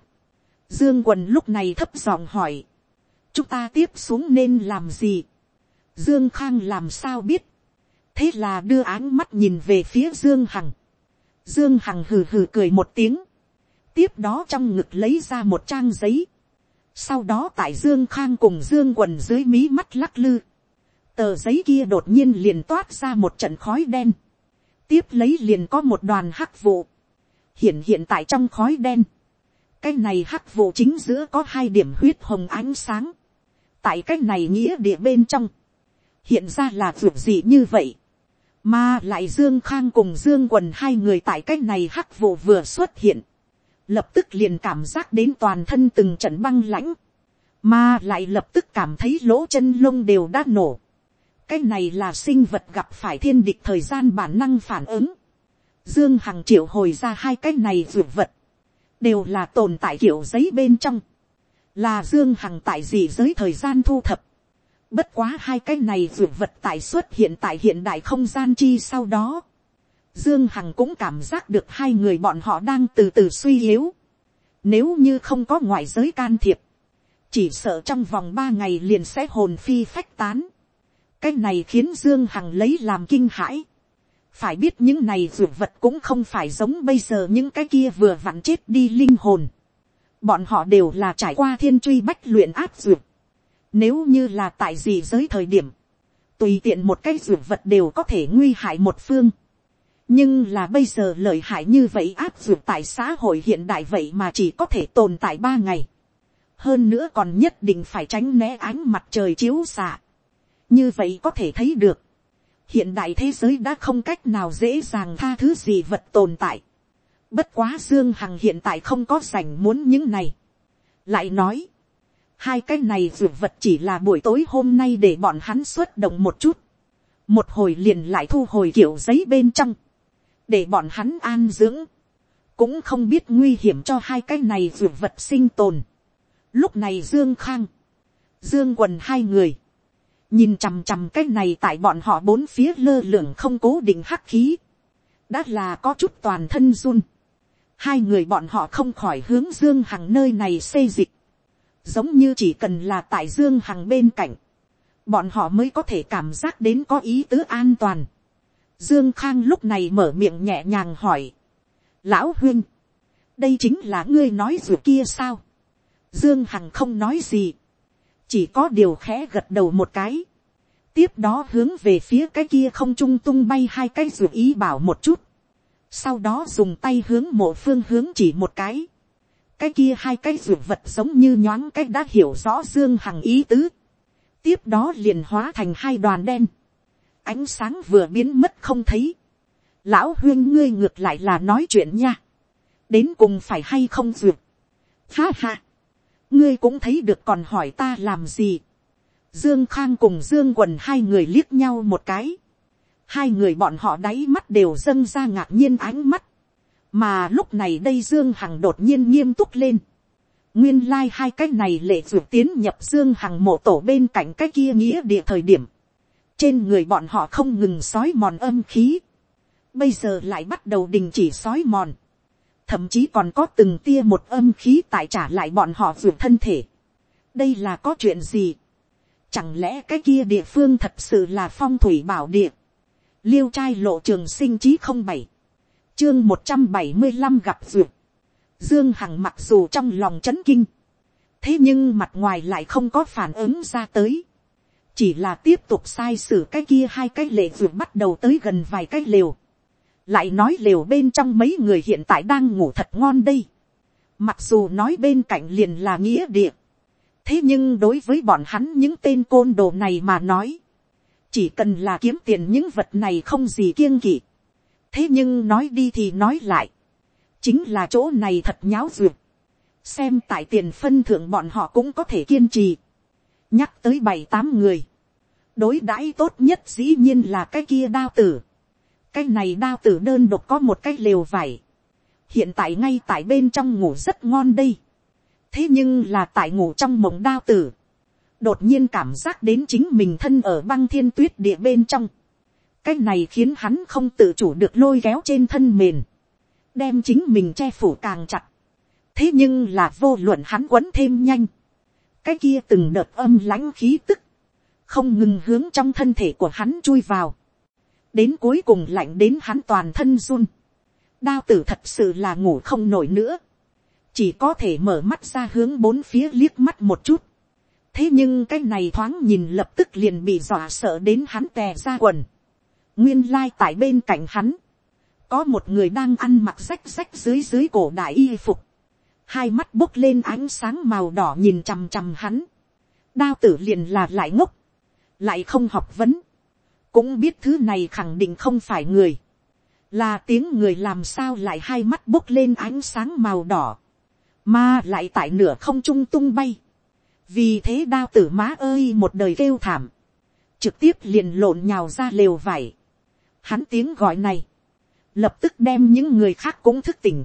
Dương quần lúc này thấp giọng hỏi, chúng ta tiếp xuống nên làm gì. Dương khang làm sao biết, thế là đưa áng mắt nhìn về phía Dương hằng. Dương hằng hừ hừ cười một tiếng, tiếp đó trong ngực lấy ra một trang giấy, sau đó tại Dương khang cùng Dương quần dưới mí mắt lắc lư, tờ giấy kia đột nhiên liền toát ra một trận khói đen, tiếp lấy liền có một đoàn hắc vụ, hiện hiện tại trong khói đen, cái này hắc vụ chính giữa có hai điểm huyết hồng ánh sáng, tại cái này nghĩa địa bên trong, hiện ra là vượt gì như vậy, mà lại dương khang cùng dương quần hai người tại cái này hắc vụ vừa xuất hiện, lập tức liền cảm giác đến toàn thân từng trận băng lãnh, mà lại lập tức cảm thấy lỗ chân lông đều đã nổ, cái này là sinh vật gặp phải thiên địch thời gian bản năng phản ứng. Dương Hằng triệu hồi ra hai cái này dược vật. Đều là tồn tại kiểu giấy bên trong. Là Dương Hằng tại gì giới thời gian thu thập. Bất quá hai cái này dược vật tại xuất hiện tại hiện đại không gian chi sau đó. Dương Hằng cũng cảm giác được hai người bọn họ đang từ từ suy yếu. Nếu như không có ngoại giới can thiệp. Chỉ sợ trong vòng ba ngày liền sẽ hồn phi phách tán cái này khiến dương hằng lấy làm kinh hãi. phải biết những này dược vật cũng không phải giống bây giờ những cái kia vừa vặn chết đi linh hồn. bọn họ đều là trải qua thiên truy bách luyện áp dược. nếu như là tại gì giới thời điểm, tùy tiện một cái dược vật đều có thể nguy hại một phương nhưng là bây giờ lợi hại như vậy áp dụng tại xã hội hiện đại vậy mà chỉ có thể tồn tại ba ngày. hơn nữa còn nhất định phải tránh né ánh mặt trời chiếu xạ như vậy có thể thấy được, hiện đại thế giới đã không cách nào dễ dàng tha thứ gì vật tồn tại. Bất quá Dương Hằng hiện tại không có sành muốn những này. Lại nói, hai cái này dược vật chỉ là buổi tối hôm nay để bọn hắn xuất động một chút. Một hồi liền lại thu hồi kiểu giấy bên trong. Để bọn hắn an dưỡng. Cũng không biết nguy hiểm cho hai cái này dược vật sinh tồn. Lúc này Dương Khang. Dương quần hai người nhìn chằm chằm cái này tại bọn họ bốn phía lơ lửng không cố định hắc khí, đã là có chút toàn thân run. hai người bọn họ không khỏi hướng dương hằng nơi này xây dịch, giống như chỉ cần là tại dương hằng bên cạnh, bọn họ mới có thể cảm giác đến có ý tứ an toàn dương khang lúc này mở miệng nhẹ nhàng hỏi, lão huynh, đây chính là ngươi nói ruột kia sao, dương hằng không nói gì, chỉ có điều khẽ gật đầu một cái, tiếp đó hướng về phía cái kia không trung tung bay hai cái ruột ý bảo một chút, sau đó dùng tay hướng mộ phương hướng chỉ một cái, cái kia hai cái ruột vật giống như nhoáng cách đã hiểu rõ dương hằng ý tứ, tiếp đó liền hóa thành hai đoàn đen, ánh sáng vừa biến mất không thấy, lão huyên ngươi ngược lại là nói chuyện nha, đến cùng phải hay không duyệt ha ha, ngươi cũng thấy được còn hỏi ta làm gì. Dương Khang cùng Dương Quần hai người liếc nhau một cái. Hai người bọn họ đáy mắt đều dâng ra ngạc nhiên ánh mắt. Mà lúc này đây Dương Hằng đột nhiên nghiêm túc lên. Nguyên lai like hai cái này lệ vượt tiến nhập Dương Hằng mộ tổ bên cạnh cái kia nghĩa địa thời điểm. Trên người bọn họ không ngừng sói mòn âm khí. Bây giờ lại bắt đầu đình chỉ sói mòn thậm chí còn có từng tia một âm khí tại trả lại bọn họ ruột thân thể. đây là có chuyện gì. chẳng lẽ cái kia địa phương thật sự là phong thủy bảo địa. liêu trai lộ trường sinh chí không bảy, chương một trăm bảy mươi năm gặp ruột dương hằng mặc dù trong lòng c h ấ n kinh, thế nhưng mặt ngoài lại không có phản ứng ra tới chỉ là tiếp tục sai sử cái kia hai cái lệ ruột bắt đầu tới gần vài cái lều lại nói lều bên trong mấy người hiện tại đang ngủ thật ngon đây. Mặc dù nói bên cạnh liền là nghĩa địa. Thế nhưng đối với bọn hắn những tên côn đồ này mà nói. Chỉ cần là kiếm tiền những vật này không gì kiêng kỵ. Thế nhưng nói đi thì nói lại. Chính là chỗ này thật nháo ruột. Xem tại tiền phân thượng bọn họ cũng có thể kiên trì. Nhắc tới bảy tám người. Đối đãi tốt nhất dĩ nhiên là cái kia đao tử cái này đao tử đơn độc có một cái lều vải. hiện tại ngay tại bên trong ngủ rất ngon đây. thế nhưng là tại ngủ trong mộng đao tử. đột nhiên cảm giác đến chính mình thân ở băng thiên tuyết địa bên trong, cái này khiến hắn không tự chủ được lôi kéo trên thân mền, đem chính mình che phủ càng chặt, thế nhưng là vô luận hắn quấn thêm nhanh, cái kia từng đợt âm lãnh khí tức, không ngừng hướng trong thân thể của hắn chui vào, đến cuối cùng lạnh đến hắn toàn thân run, đao tử thật sự là ngủ không nổi nữa, chỉ có thể mở mắt ra hướng bốn phía liếc mắt một chút, thế nhưng cái này thoáng nhìn lập tức liền bị dọa sợ đến hắn tè ra quần, nguyên lai tại bên cạnh hắn, có một người đang ăn mặc rách rách dưới dưới cổ đại y phục, hai mắt bốc lên ánh sáng màu đỏ nhìn chằm chằm hắn, đao tử liền là lại ngốc, lại không học vấn, cũng biết thứ này khẳng định không phải người, là tiếng người làm sao lại hai mắt bốc lên ánh sáng màu đỏ, mà lại tại nửa không trung tung bay, vì thế đao tử má ơi một đời kêu thảm, trực tiếp liền lộn nhào ra lều vải, hắn tiếng gọi này, lập tức đem những người khác cũng thức tỉnh,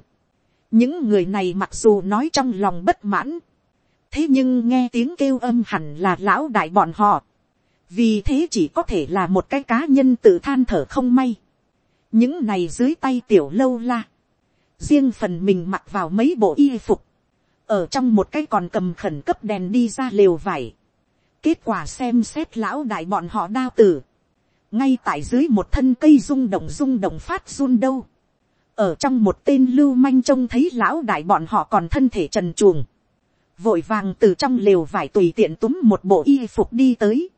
những người này mặc dù nói trong lòng bất mãn, thế nhưng nghe tiếng kêu âm hẳn là lão đại bọn họ, vì thế chỉ có thể là một cái cá nhân tự than thở không may. những này dưới tay tiểu lâu la, riêng phần mình mặc vào mấy bộ y phục, ở trong một cái còn cầm khẩn cấp đèn đi ra lều vải. kết quả xem xét lão đại bọn họ đao tử, ngay tại dưới một thân cây rung động rung động phát run đâu ở trong một tên lưu manh trông thấy lão đại bọn họ còn thân thể trần chuồng, vội vàng từ trong lều vải tùy tiện túm một bộ y phục đi tới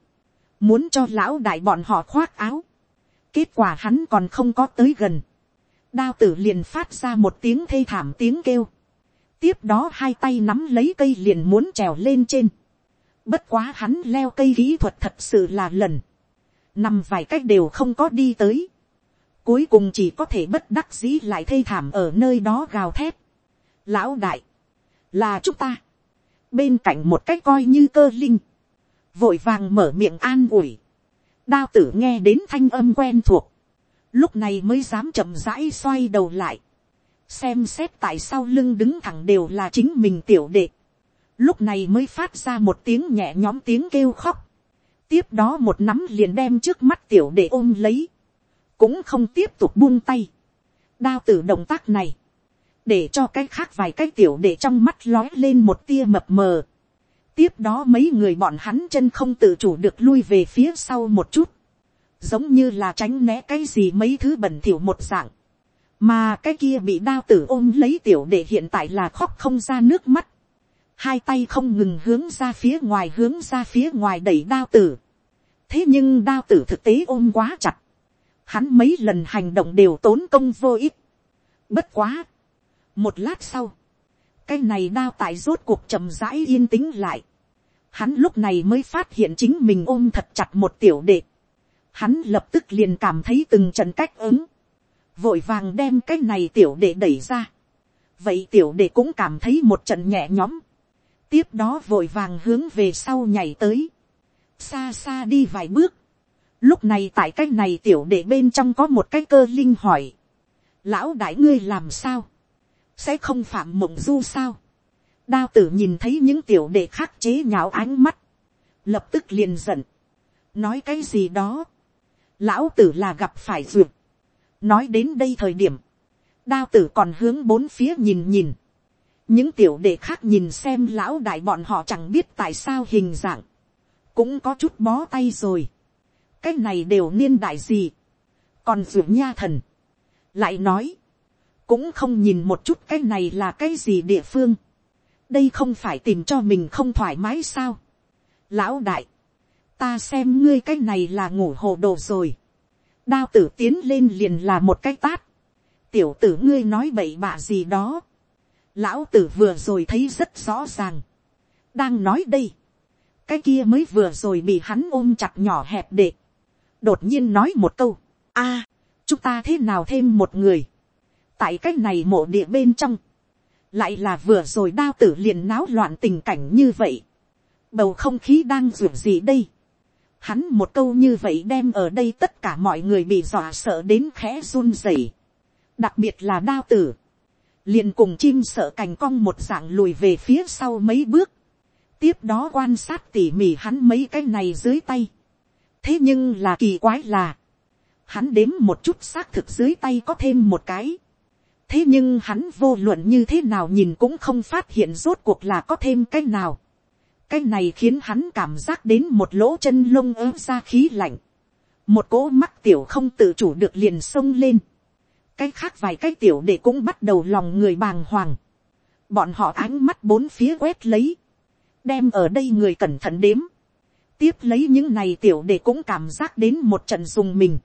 muốn cho lão đại bọn họ khoác áo. kết quả hắn còn không có tới gần. đao tử liền phát ra một tiếng thê thảm tiếng kêu. tiếp đó hai tay nắm lấy cây liền muốn trèo lên trên. bất quá hắn leo cây kỹ thuật thật sự là lần. nằm vài cách đều không có đi tới cuối cùng chỉ có thể bất đắc dĩ lại thê thảm ở nơi đó gào thét. lão đại, là chúng ta. bên cạnh một cách coi như cơ linh vội vàng mở miệng an ủi. đao tử nghe đến thanh âm quen thuộc, lúc này mới dám chậm rãi xoay đầu lại, xem xét tại sao lưng đứng thẳng đều là chính mình tiểu đệ, lúc này mới phát ra một tiếng nhẹ nhóm tiếng kêu khóc, tiếp đó một nắm liền đem trước mắt tiểu đệ ôm lấy, cũng không tiếp tục buông tay, đao tử động tác này, để cho cái khác vài cái tiểu đệ trong mắt lói lên một tia mập mờ, tiếp đó mấy người bọn hắn chân không tự chủ được lui về phía sau một chút, giống như là tránh né cái gì mấy thứ bẩn thỉu một dạng, mà cái kia bị đao tử ôm lấy tiểu để hiện tại là khóc không ra nước mắt, hai tay không ngừng hướng ra phía ngoài hướng ra phía ngoài đẩy đao tử, thế nhưng đao tử thực tế ôm quá chặt, hắn mấy lần hành động đều tốn công vô ích, bất quá, một lát sau, cái này đao tại rốt cuộc chậm rãi yên tĩnh lại. Hắn lúc này mới phát hiện chính mình ôm thật chặt một tiểu đệ. Hắn lập tức liền cảm thấy từng trận cách ứng. Vội vàng đem cái này tiểu đệ đẩy ra. Vậy tiểu đệ cũng cảm thấy một trận nhẹ nhõm. Tiếp đó vội vàng hướng về sau nhảy tới. Xa xa đi vài bước. Lúc này tại cái này tiểu đệ bên trong có một cái cơ linh hỏi. Lão đại ngươi làm sao? sẽ không phạm mộng du sao. đao tử nhìn thấy những tiểu đệ khắc chế nhạo ánh mắt, lập tức liền giận, nói cái gì đó, lão tử là gặp phải duyệt, nói đến đây thời điểm, đao tử còn hướng bốn phía nhìn nhìn, những tiểu đệ khác nhìn xem lão đại bọn họ chẳng biết tại sao hình dạng, cũng có chút bó tay rồi, cái này đều niên đại gì, còn ruột nha thần, lại nói, cũng không nhìn một chút cái này là cái gì địa phương, đây không phải tìm cho mình không thoải mái sao. lão đại, ta xem ngươi cái này là ngủ hồ đồ rồi, đao tử tiến lên liền là một cái tát, tiểu tử ngươi nói bậy bạ gì đó, lão tử vừa rồi thấy rất rõ ràng, đang nói đây, cái kia mới vừa rồi bị hắn ôm chặt nhỏ hẹp đệ, đột nhiên nói một câu, a, chúng ta thế nào thêm một người, tại cái này mộ địa bên trong, lại là vừa rồi đao tử liền náo loạn tình cảnh như vậy, bầu không khí đang ruột gì đây, hắn một câu như vậy đem ở đây tất cả mọi người bị dọa sợ đến khẽ run rẩy, đặc biệt là đao tử, liền cùng chim sợ cành cong một dạng lùi về phía sau mấy bước, tiếp đó quan sát tỉ mỉ hắn mấy cái này dưới tay thế nhưng là kỳ quái là, hắn đếm một chút xác thực dưới tay có thêm một cái. thế nhưng hắn vô luận như thế nào nhìn cũng không phát hiện rốt cuộc là có thêm cái nào. cái này khiến hắn cảm giác đến một lỗ chân lông ớ ra khí lạnh. một cỗ mắc tiểu không tự chủ được liền xông lên. cái khác vài cái tiểu để cũng bắt đầu lòng người bàng hoàng. bọn họ ánh mắt bốn phía quét lấy. đem ở đây người cẩn thận đếm tiếp lấy những này tiểu để cũng cảm giác đến một trận dùng mình.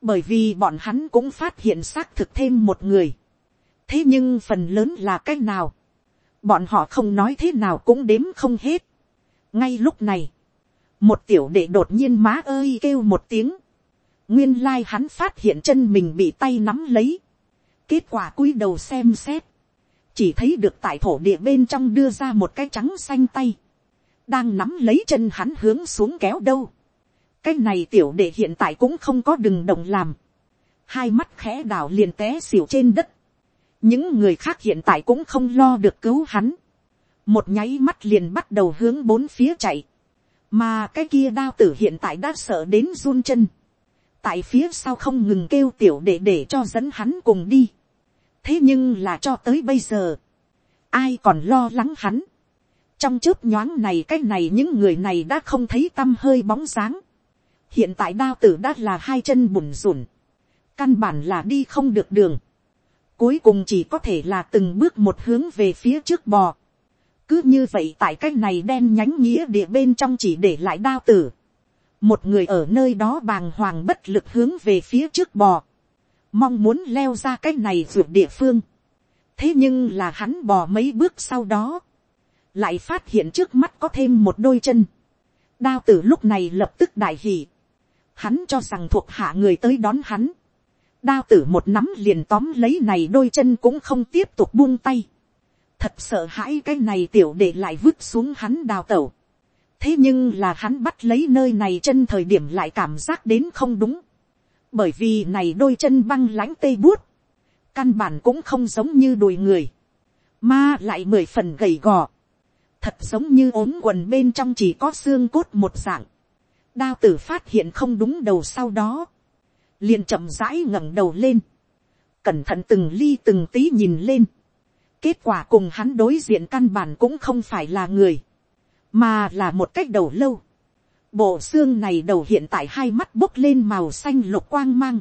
Bởi vì bọn hắn cũng phát hiện xác thực thêm một người. thế nhưng phần lớn là cách nào, bọn họ không nói thế nào cũng đếm không hết. ngay lúc này, một tiểu đệ đột nhiên má ơi kêu một tiếng, nguyên lai hắn phát hiện chân mình bị tay nắm lấy, kết quả cúi đầu xem xét, chỉ thấy được tại thổ địa bên trong đưa ra một cái trắng xanh tay, đang nắm lấy chân hắn hướng xuống kéo đâu, cái này tiểu đệ hiện tại cũng không có đừng động làm. hai mắt khẽ đảo liền té xỉu trên đất. những người khác hiện tại cũng không lo được cứu hắn. một nháy mắt liền bắt đầu hướng bốn phía chạy. mà cái kia đao tử hiện tại đã sợ đến run chân. tại phía sau không ngừng kêu tiểu đệ để cho dẫn hắn cùng đi. thế nhưng là cho tới bây giờ, ai còn lo lắng hắn trong chớp nhoáng này cái này những người này đã không thấy t â m hơi bóng dáng. Hiện tại đao tử đã là hai chân bùn rùn, căn bản là đi không được đường, cuối cùng chỉ có thể là từng bước một hướng về phía trước bò, cứ như vậy tại cái này đen nhánh nghĩa địa bên trong chỉ để lại đao tử, một người ở nơi đó bàng hoàng bất lực hướng về phía trước bò, mong muốn leo ra cái này ruột địa phương, thế nhưng là hắn bò mấy bước sau đó, lại phát hiện trước mắt có thêm một đôi chân, đao tử lúc này lập tức đại hỉ, hắn cho rằng thuộc hạ người tới đón hắn, đao tử một nắm liền tóm lấy này đôi chân cũng không tiếp tục buông tay, thật sợ hãi cái này tiểu để lại vứt xuống hắn đào tẩu, thế nhưng là hắn bắt lấy nơi này chân thời điểm lại cảm giác đến không đúng, bởi vì này đôi chân băng lãnh tê buốt, căn bản cũng không giống như đùi người, mà lại mười phần gầy gò, thật giống như ốm quần bên trong chỉ có xương cốt một dạng, đao tử phát hiện không đúng đầu sau đó, liền chậm rãi ngẩng đầu lên, cẩn thận từng ly từng tí nhìn lên, kết quả cùng hắn đối diện căn bản cũng không phải là người, mà là một cách đầu lâu. bộ xương này đầu hiện tại hai mắt bốc lên màu xanh lục quang mang,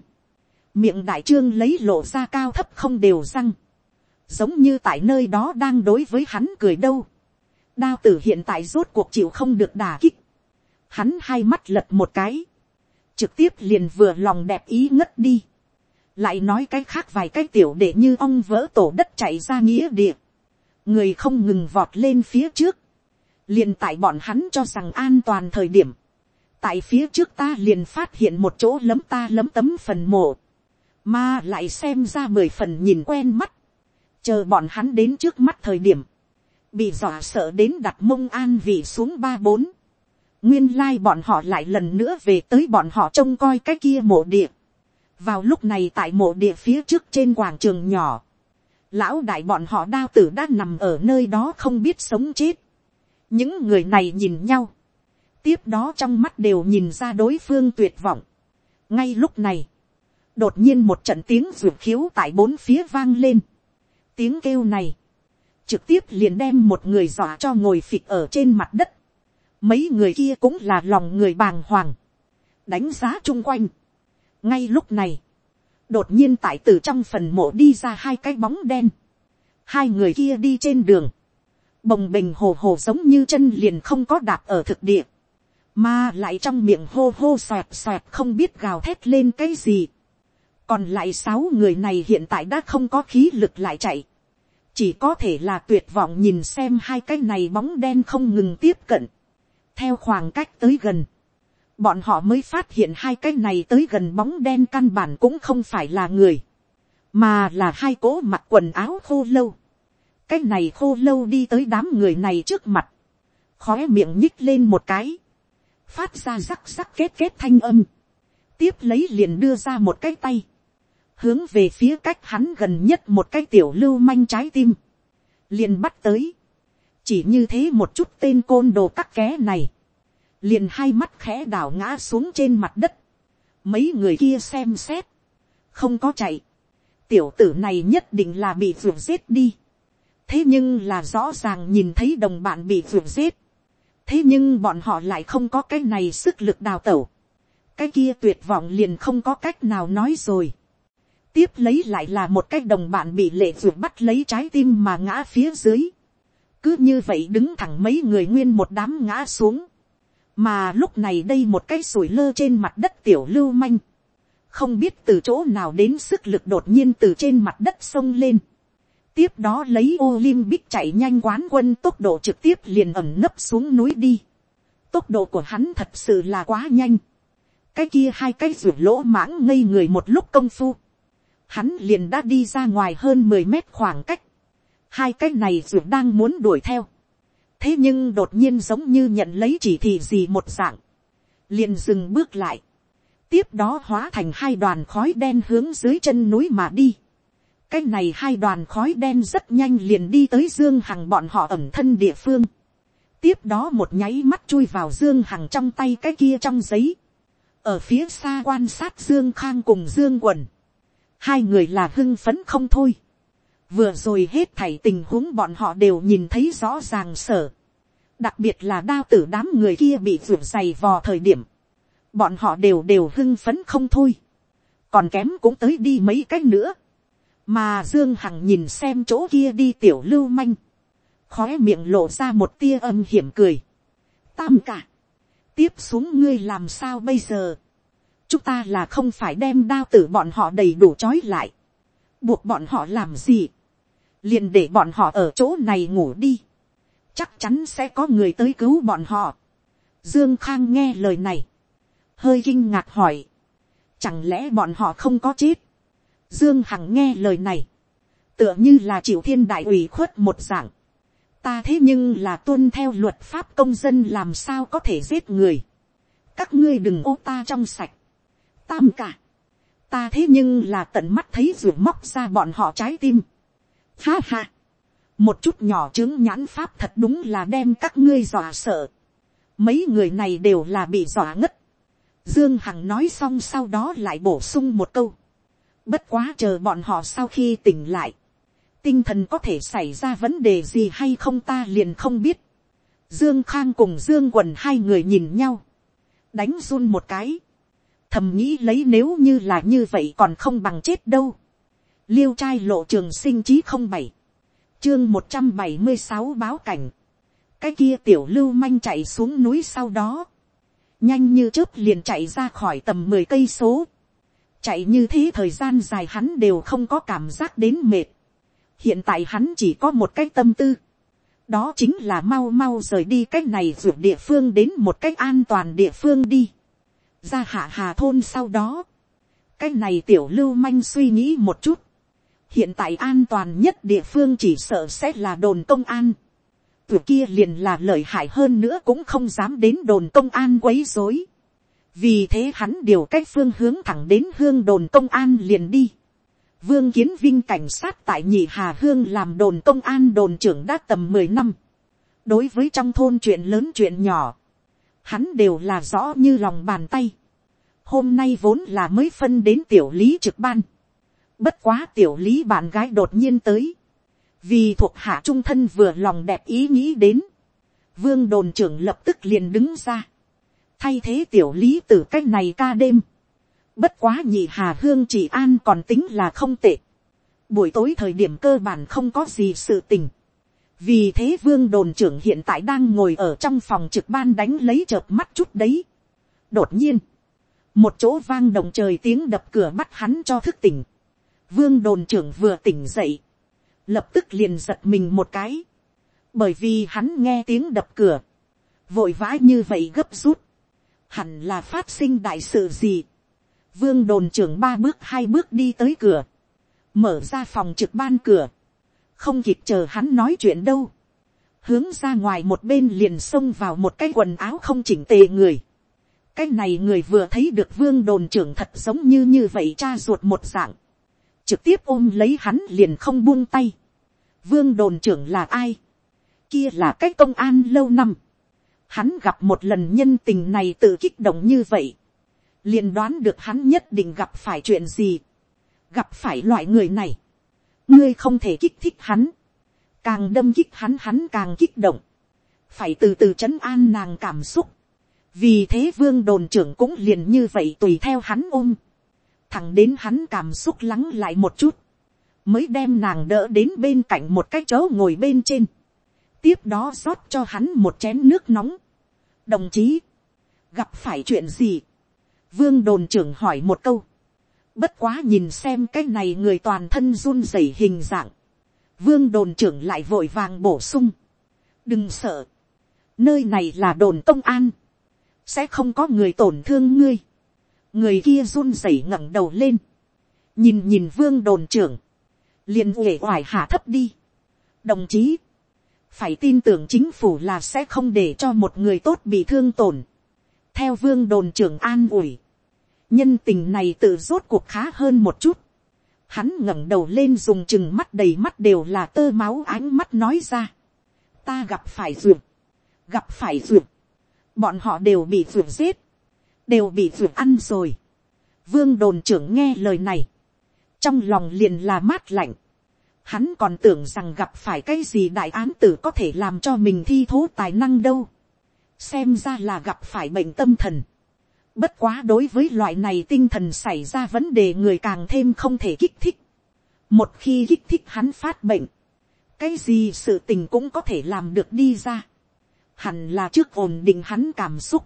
miệng đại trương lấy lộ ra cao thấp không đều răng, giống như tại nơi đó đang đối với hắn cười đâu đao tử hiện tại rốt cuộc chịu không được đà kích, hắn hai mắt lật một cái, trực tiếp liền vừa lòng đẹp ý ngất đi, lại nói cái khác vài cái tiểu để như ong vỡ tổ đất chạy ra nghĩa địa, người không ngừng vọt lên phía trước, liền tại bọn hắn cho rằng an toàn thời điểm, tại phía trước ta liền phát hiện một chỗ lấm ta lấm tấm phần mộ, mà lại xem ra mười phần nhìn quen mắt, chờ bọn hắn đến trước mắt thời điểm, bị dọa sợ đến đặt mông an vị xuống ba bốn, nguyên lai bọn họ lại lần nữa về tới bọn họ trông coi cái kia mộ địa. vào lúc này tại mộ địa phía trước trên quảng trường nhỏ, lão đại bọn họ đao tử đã nằm ở nơi đó không biết sống chết. những người này nhìn nhau, tiếp đó trong mắt đều nhìn ra đối phương tuyệt vọng. ngay lúc này, đột nhiên một trận tiếng ruột khiếu tại bốn phía vang lên. tiếng kêu này, trực tiếp liền đem một người dọa cho ngồi phịch ở trên mặt đất. Mấy người kia cũng là lòng người bàng hoàng, đánh giá chung quanh. ngay lúc này, đột nhiên tại từ trong phần mộ đi ra hai cái bóng đen, hai người kia đi trên đường, bồng bềnh hồ hồ giống như chân liền không có đạp ở thực địa, mà lại trong miệng hô hô xoẹt xoẹt không biết gào thét lên cái gì. còn lại sáu người này hiện tại đã không có khí lực lại chạy, chỉ có thể là tuyệt vọng nhìn xem hai cái này bóng đen không ngừng tiếp cận. Theo khoảng cách tới gần, bọn họ mới phát hiện hai cái này tới gần bóng đen căn bản cũng không phải là người, mà là hai cố mặc quần áo khô lâu. cái này khô lâu đi tới đám người này trước mặt, khó miệng nhích lên một cái, phát ra rắc rắc kết kết thanh âm, tiếp lấy liền đưa ra một cái tay, hướng về phía cách hắn gần nhất một cái tiểu lưu manh trái tim, liền bắt tới, chỉ như thế một chút tên côn đồ các ké này, liền hai mắt khẽ đảo ngã xuống trên mặt đất, mấy người kia xem xét, không có chạy, tiểu tử này nhất định là bị ruột giết đi, thế nhưng là rõ ràng nhìn thấy đồng bạn bị ruột giết, thế nhưng bọn họ lại không có cái này sức lực đào tẩu, cái kia tuyệt vọng liền không có cách nào nói rồi tiếp lấy lại là một cái đồng bạn bị lệ ruột bắt lấy trái tim mà ngã phía dưới. cứ như vậy đứng thẳng mấy người nguyên một đám ngã xuống. mà lúc này đây một cái sủi lơ trên mặt đất tiểu lưu manh. không biết từ chỗ nào đến sức lực đột nhiên từ trên mặt đất sông lên. tiếp đó lấy Olympic chạy nhanh quán quân tốc độ trực tiếp liền ẩm nấp xuống núi đi. tốc độ của hắn thật sự là quá nhanh cái kia hai cái ruột lỗ mãng ngây người một lúc công phu, hắn liền đã đi ra ngoài hơn mười mét khoảng cách, hai cái này ruột đang muốn đuổi theo, thế nhưng đột nhiên giống như nhận lấy chỉ thị gì một dạng, liền dừng bước lại, tiếp đó hóa thành hai đoàn khói đen hướng dưới chân núi mà đi. cái này hai đoàn khói đen rất nhanh liền đi tới dương hằng bọn họ ẩm thân địa phương. tiếp đó một nháy mắt chui vào dương hằng trong tay cái kia trong giấy. Ở phía xa quan sát dương khang cùng dương quần, hai người là hưng phấn không thôi, vừa rồi hết thảy tình huống bọn họ đều nhìn thấy rõ ràng sở, đặc biệt là đao tử đám người kia bị ruột dày vò thời điểm, bọn họ đều đều hưng phấn không thôi, còn kém cũng tới đi mấy cách nữa, mà dương hằng nhìn xem chỗ kia đi tiểu lưu manh, khói miệng lộ ra một tia âm hiểm cười, tam cả, tiếp xuống ngươi làm sao bây giờ chúng ta là không phải đem đao tử bọn họ đầy đủ trói lại. buộc bọn họ làm gì. liền để bọn họ ở chỗ này ngủ đi. chắc chắn sẽ có người tới cứu bọn họ. dương khang nghe lời này. hơi kinh ngạc hỏi. chẳng lẽ bọn họ không có chết. dương hằng nghe lời này. tựa như là chịu thiên đại ủy khuất một dạng ta thế nhưng là tuân theo luật pháp công dân làm sao có thể giết người. các ngươi đừng ô ta trong sạch tam cả. ta thế nhưng là tận mắt thấy ruột móc ra bọn họ trái tim. ha ha. một chút nhỏ chứng nhãn pháp thật đúng là đem các ngươi dọa sợ. mấy người này đều là bị dọa ngất. dương hằng nói xong sau đó lại bổ sung một câu. bất quá chờ bọn họ sau khi tỉnh lại tinh thần có thể xảy ra vấn đề gì hay không ta liền không biết. Dương Khang cùng Dương Quần hai người nhìn nhau. Đánh run một cái. Thầm nghĩ lấy nếu như là như vậy còn không bằng chết đâu. Liêu trai lộ trường sinh chí không bảy Chương một trăm bảy mươi sáu báo cảnh. Cái kia tiểu lưu manh chạy xuống núi sau đó. Nhanh như chớp liền chạy ra khỏi tầm mười cây số. Chạy như thế thời gian dài hắn đều không có cảm giác đến mệt hiện tại hắn chỉ có một cái tâm tư, đó chính là mau mau rời đi cái này ruột địa phương đến một cách an toàn địa phương đi, ra hạ hà thôn sau đó, cái này tiểu lưu manh suy nghĩ một chút, hiện tại an toàn nhất địa phương chỉ sợ sẽ là đồn công an, vừa kia liền là lợi hại hơn nữa cũng không dám đến đồn công an quấy dối, vì thế hắn điều cách phương hướng thẳng đến hương đồn công an liền đi, Vương Kiến Vinh cảnh sát tại Nhị Hà Hương làm đồn công an đồn trưởng đã tầm mười năm. Đối với trong thôn chuyện lớn chuyện nhỏ, hắn đều là rõ như lòng bàn tay. Hôm nay vốn là mới phân đến tiểu lý trực ban. Bất quá tiểu lý bạn gái đột nhiên tới. Vì thuộc hạ trung thân vừa lòng đẹp ý nghĩ đến. Vương đồn trưởng lập tức liền đứng ra. Thay thế tiểu lý từ cách này ca đêm Bất quá nhị hà hương chỉ an còn tính là không tệ. Buổi tối thời điểm cơ bản không có gì sự tình. Vì thế vương đồn trưởng hiện tại đang ngồi ở trong phòng trực ban đánh lấy chợp mắt chút đấy. Đột nhiên. Một chỗ vang đồng trời tiếng đập cửa bắt hắn cho thức tỉnh. Vương đồn trưởng vừa tỉnh dậy. Lập tức liền giật mình một cái. Bởi vì hắn nghe tiếng đập cửa. Vội vã như vậy gấp rút. Hẳn là phát sinh đại sự gì Vương đồn trưởng ba bước hai bước đi tới cửa. Mở ra phòng trực ban cửa. Không kịp chờ hắn nói chuyện đâu. Hướng ra ngoài một bên liền xông vào một cái quần áo không chỉnh tề người. Cái này người vừa thấy được vương đồn trưởng thật giống như như vậy cha ruột một dạng. Trực tiếp ôm lấy hắn liền không buông tay. Vương đồn trưởng là ai? kia là cái công an lâu năm, hắn gặp một lần nhân tình này tự kích động như vậy, liền đoán được hắn nhất định gặp phải chuyện gì, gặp phải loại người này, ngươi không thể kích thích hắn, càng đâm kích hắn hắn càng kích động, phải từ từ c h ấ n an nàng cảm xúc, vì thế vương đồn trưởng cũng liền như vậy tùy theo hắn ôm, thẳng đến hắn cảm xúc lắng lại một chút, mới đem nàng đỡ đến bên cạnh một cái chỗ ngồi bên trên, tiếp đó rót cho hắn một chén nước nóng. đồng chí, gặp phải chuyện gì, vương đồn trưởng hỏi một câu, bất quá nhìn xem cái này người toàn thân run rẩy hình dạng, vương đồn trưởng lại vội vàng bổ sung, đừng sợ, nơi này là đồn công an, sẽ không có người tổn thương ngươi. người kia run rẩy ngẩng đầu lên, nhìn nhìn vương đồn trưởng, liền uể oải hạ thấp đi. đồng chí, phải tin tưởng chính phủ là sẽ không để cho một người tốt bị thương tổn. theo vương đồn trưởng an ủi, nhân tình này tự rốt cuộc khá hơn một chút. Hắn ngẩng đầu lên dùng chừng mắt đầy mắt đều là tơ máu ánh mắt nói ra. ta gặp phải ruột, gặp phải ruột, bọn họ đều bị ruột giết, đều bị ruột ăn rồi. Vương đồn trưởng nghe lời này, trong lòng liền là mát lạnh. Hắn còn tưởng rằng gặp phải cái gì đại án tử có thể làm cho mình thi thố tài năng đâu. Xem ra là gặp phải bệnh tâm thần. Bất quá đối với loại này tinh thần xảy ra vấn đề người càng thêm không thể kích thích. Một khi kích thích hắn phát bệnh. Cái gì sự tình cũng có thể làm được đi ra hẳn là trước ổn định hắn cảm xúc,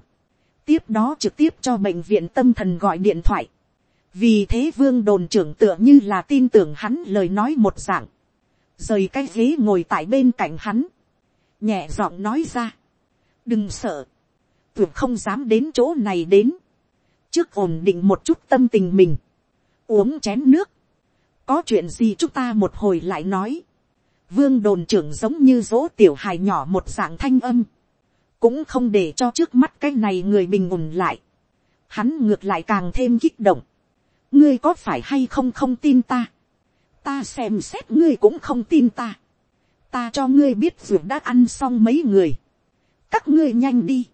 tiếp đó trực tiếp cho bệnh viện tâm thần gọi điện thoại. vì thế vương đồn trưởng tựa như là tin tưởng hắn lời nói một dạng, rời cái ghế ngồi tại bên cạnh hắn, nhẹ giọng nói ra, đừng sợ, tưởng không dám đến chỗ này đến, trước ổn định một chút tâm tình mình, uống chén nước, có chuyện gì chúng ta một hồi lại nói, vương đồn trưởng giống như dỗ tiểu hài nhỏ một dạng thanh âm, cũng không để cho trước mắt cái này người bình ổn lại, hắn ngược lại càng thêm kích động, ngươi có phải hay không không tin ta, ta xem xét ngươi cũng không tin ta, ta cho ngươi biết ruột đã ăn xong mấy người, các ngươi nhanh đi,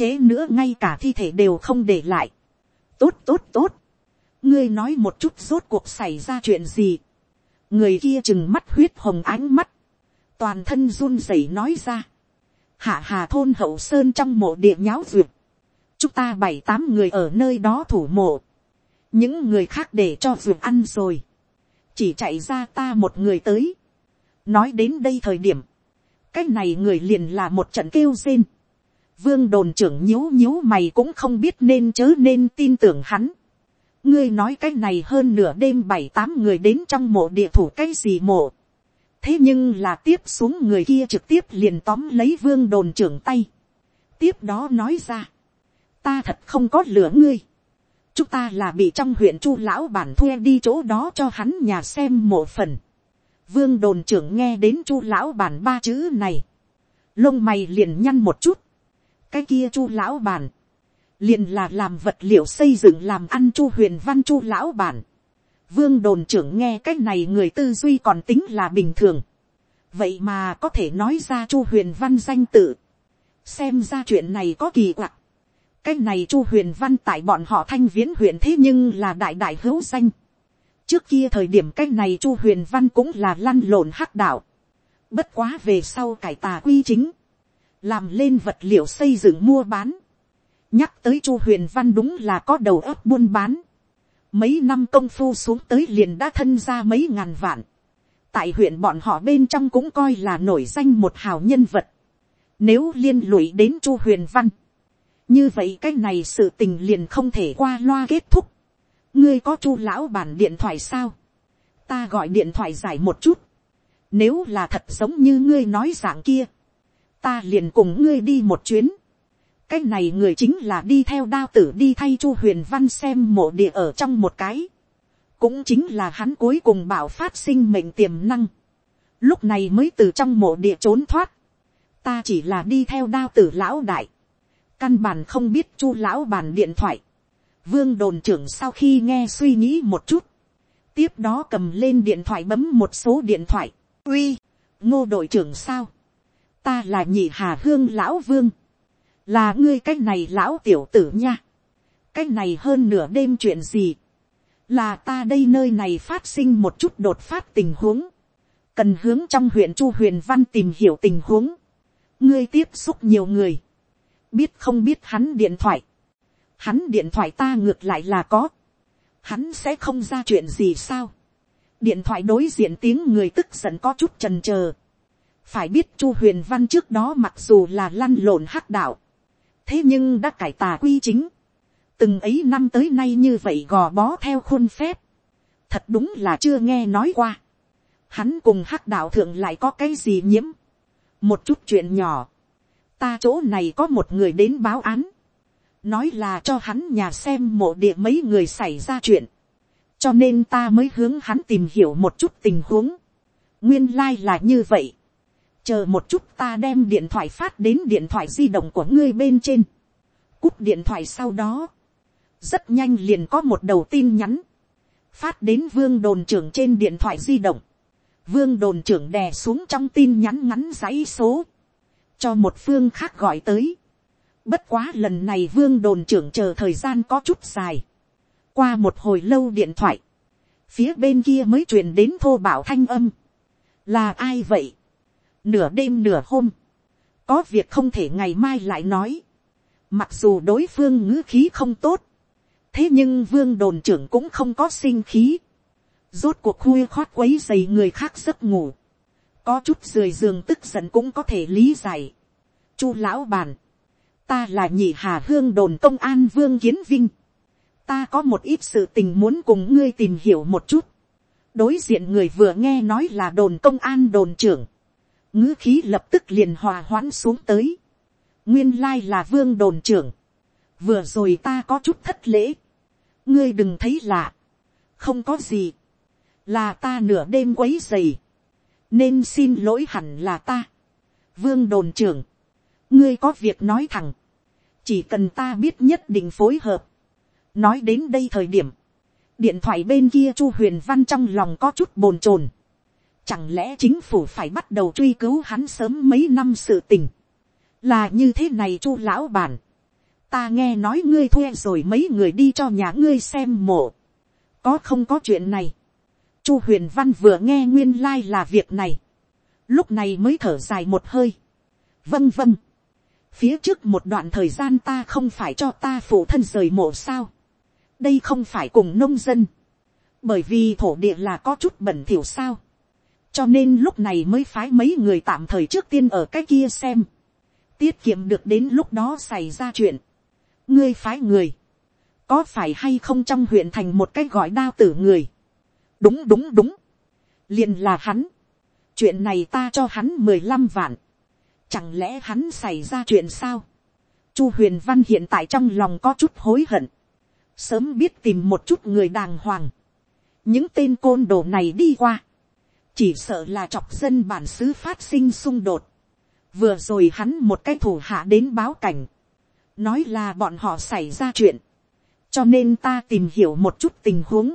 chế nữa ngay cả thi thể đều không để lại, tốt tốt tốt, ngươi nói một chút rốt cuộc xảy ra chuyện gì, người kia chừng mắt huyết hồng ánh mắt, toàn thân run rẩy nói ra, hạ hà thôn hậu sơn trong mộ địa nháo duyệt, chúng ta bảy tám người ở nơi đó thủ mộ, những người khác để cho duyệt ăn rồi, chỉ chạy ra ta một người tới, nói đến đây thời điểm, cái này người liền là một trận kêu rên, vương đồn trưởng nhíu nhíu mày cũng không biết nên chớ nên tin tưởng hắn, ngươi nói cái này hơn nửa đêm bảy tám người đến trong mộ địa thủ cái gì mộ, thế nhưng là tiếp xuống người kia trực tiếp liền tóm lấy vương đồn trưởng tay. tiếp đó nói ra, ta thật không có lửa ngươi. chúng ta là bị trong huyện chu lão bản thuê đi chỗ đó cho hắn nhà xem mộ phần. vương đồn trưởng nghe đến chu lão bản ba chữ này. lông mày liền nhăn một chút cái kia chu lão bản, liền là làm vật liệu xây dựng làm ăn chu huyền văn chu lão bản Vương đồn trưởng nghe cái này người tư duy còn tính là bình thường. Vậy mà có thể nói ra chu huyền văn danh tự. Xem ra chuyện này có kỳ quặc. Cái này chu huyền văn tại bọn họ thanh viễn huyện thế nhưng là đại đại hữu danh. Trước kia thời điểm cái này chu huyền văn cũng là lăn lộn hắc đạo. Bất quá về sau cải tà quy chính. Làm lên vật liệu xây dựng mua bán. Nhắc tới chu huyền văn đúng là có đầu óc buôn bán Mấy năm công phu xuống tới liền đã thân ra mấy ngàn vạn. Tại huyện bọn họ bên trong cũng coi là nổi danh một hào nhân vật. Nếu liên lụy đến Chu Huyền Văn. Như vậy cái này sự tình liền không thể qua loa kết thúc. Ngươi có chu lão bản điện thoại sao? Ta gọi điện thoại giải một chút. Nếu là thật giống như ngươi nói dạng kia. Ta liền cùng ngươi đi một chuyến cái này người chính là đi theo đao tử đi thay chu huyền văn xem mộ địa ở trong một cái. cũng chính là hắn cuối cùng bảo phát sinh mệnh tiềm năng. lúc này mới từ trong mộ địa trốn thoát. ta chỉ là đi theo đao tử lão đại. căn bản không biết chu lão bàn điện thoại. vương đồn trưởng sau khi nghe suy nghĩ một chút. tiếp đó cầm lên điện thoại bấm một số điện thoại. uy, ngô đội trưởng sao ta là nhị hà hương lão vương, là ngươi cái này lão tiểu tử nha, cái này hơn nửa đêm chuyện gì, là ta đây nơi này phát sinh một chút đột phát tình huống, cần hướng trong huyện chu huyền văn tìm hiểu tình huống, ngươi tiếp xúc nhiều người, biết không biết hắn điện thoại, hắn điện thoại ta ngược lại là có, hắn sẽ không ra chuyện gì sao, điện thoại đối diện tiếng người tức giận có chút trần trờ, phải biết chu huyền văn trước đó mặc dù là lăn lộn hắc đạo, thế nhưng đã cải tà quy chính, từng ấy năm tới nay như vậy gò bó theo khuôn phép, thật đúng là chưa nghe nói qua, hắn cùng hắc đạo thượng lại có cái gì nhiễm, một chút chuyện nhỏ, ta chỗ này có một người đến báo án, nói là cho hắn nhà xem mộ địa mấy người xảy ra chuyện, cho nên ta mới hướng hắn tìm hiểu một chút tình huống, nguyên lai、like、là như vậy, chờ một chút ta đem điện thoại phát đến điện thoại di động của ngươi bên trên, cúp điện thoại sau đó, rất nhanh liền có một đầu tin nhắn, phát đến vương đồn trưởng trên điện thoại di động, vương đồn trưởng đè xuống trong tin nhắn ngắn dãy số, cho một phương khác gọi tới. Bất quá lần này vương đồn trưởng chờ thời gian có chút dài. Qua một hồi lâu điện thoại, phía bên kia mới truyền đến thô bảo thanh âm. Là ai vậy? Nửa đêm nửa hôm, có việc không thể ngày mai lại nói. Mặc dù đối phương ngữ khí không tốt, thế nhưng vương đồn trưởng cũng không có sinh khí rốt cuộc khui khoát quấy dày người khác giấc ngủ, có chút rười giường tức giận cũng có thể lý giải. chu lão bàn, ta là nhị hà hương đồn công an vương kiến vinh, ta có một ít sự tình muốn cùng ngươi tìm hiểu một chút. đối diện người vừa nghe nói là đồn công an đồn trưởng, ngữ khí lập tức liền hòa hoãn xuống tới. nguyên lai là vương đồn trưởng, vừa rồi ta có chút thất lễ, ngươi đừng thấy lạ, không có gì, là ta nửa đêm quấy dày, nên xin lỗi hẳn là ta. vương đồn trưởng, ngươi có việc nói thẳng, chỉ cần ta biết nhất định phối hợp. nói đến đây thời điểm, điện thoại bên kia chu huyền văn trong lòng có chút bồn chồn chẳng lẽ chính phủ phải bắt đầu truy cứu hắn sớm mấy năm sự tình. là như thế này chu lão bản. ta nghe nói ngươi thuê rồi mấy người đi cho nhà ngươi xem mộ. có không có chuyện này Chu huyền văn vừa nghe nguyên lai là việc này. Lúc này mới thở dài một hơi. Vâng vâng. Phía trước một đoạn thời gian ta không phải cho ta phụ thân rời mộ sao. Đây không phải cùng nông dân. Bởi vì thổ địa là có chút bẩn thỉu sao. Cho nên lúc này mới phái mấy người tạm thời trước tiên ở cái kia xem. Tiết kiệm được đến lúc đó xảy ra chuyện. Ngươi phái người. Có phải hay không trong huyện thành một cái gọi đao tử người? Đúng đúng đúng, liền là hắn, chuyện này ta cho hắn mười lăm vạn, chẳng lẽ hắn xảy ra chuyện sao, chu huyền văn hiện tại trong lòng có chút hối hận, sớm biết tìm một chút người đàng hoàng, những tên côn đồ này đi qua, chỉ sợ là chọc dân bản xứ phát sinh xung đột, vừa rồi hắn một cái thủ hạ đến báo cảnh, nói là bọn họ xảy ra chuyện, cho nên ta tìm hiểu một chút tình huống,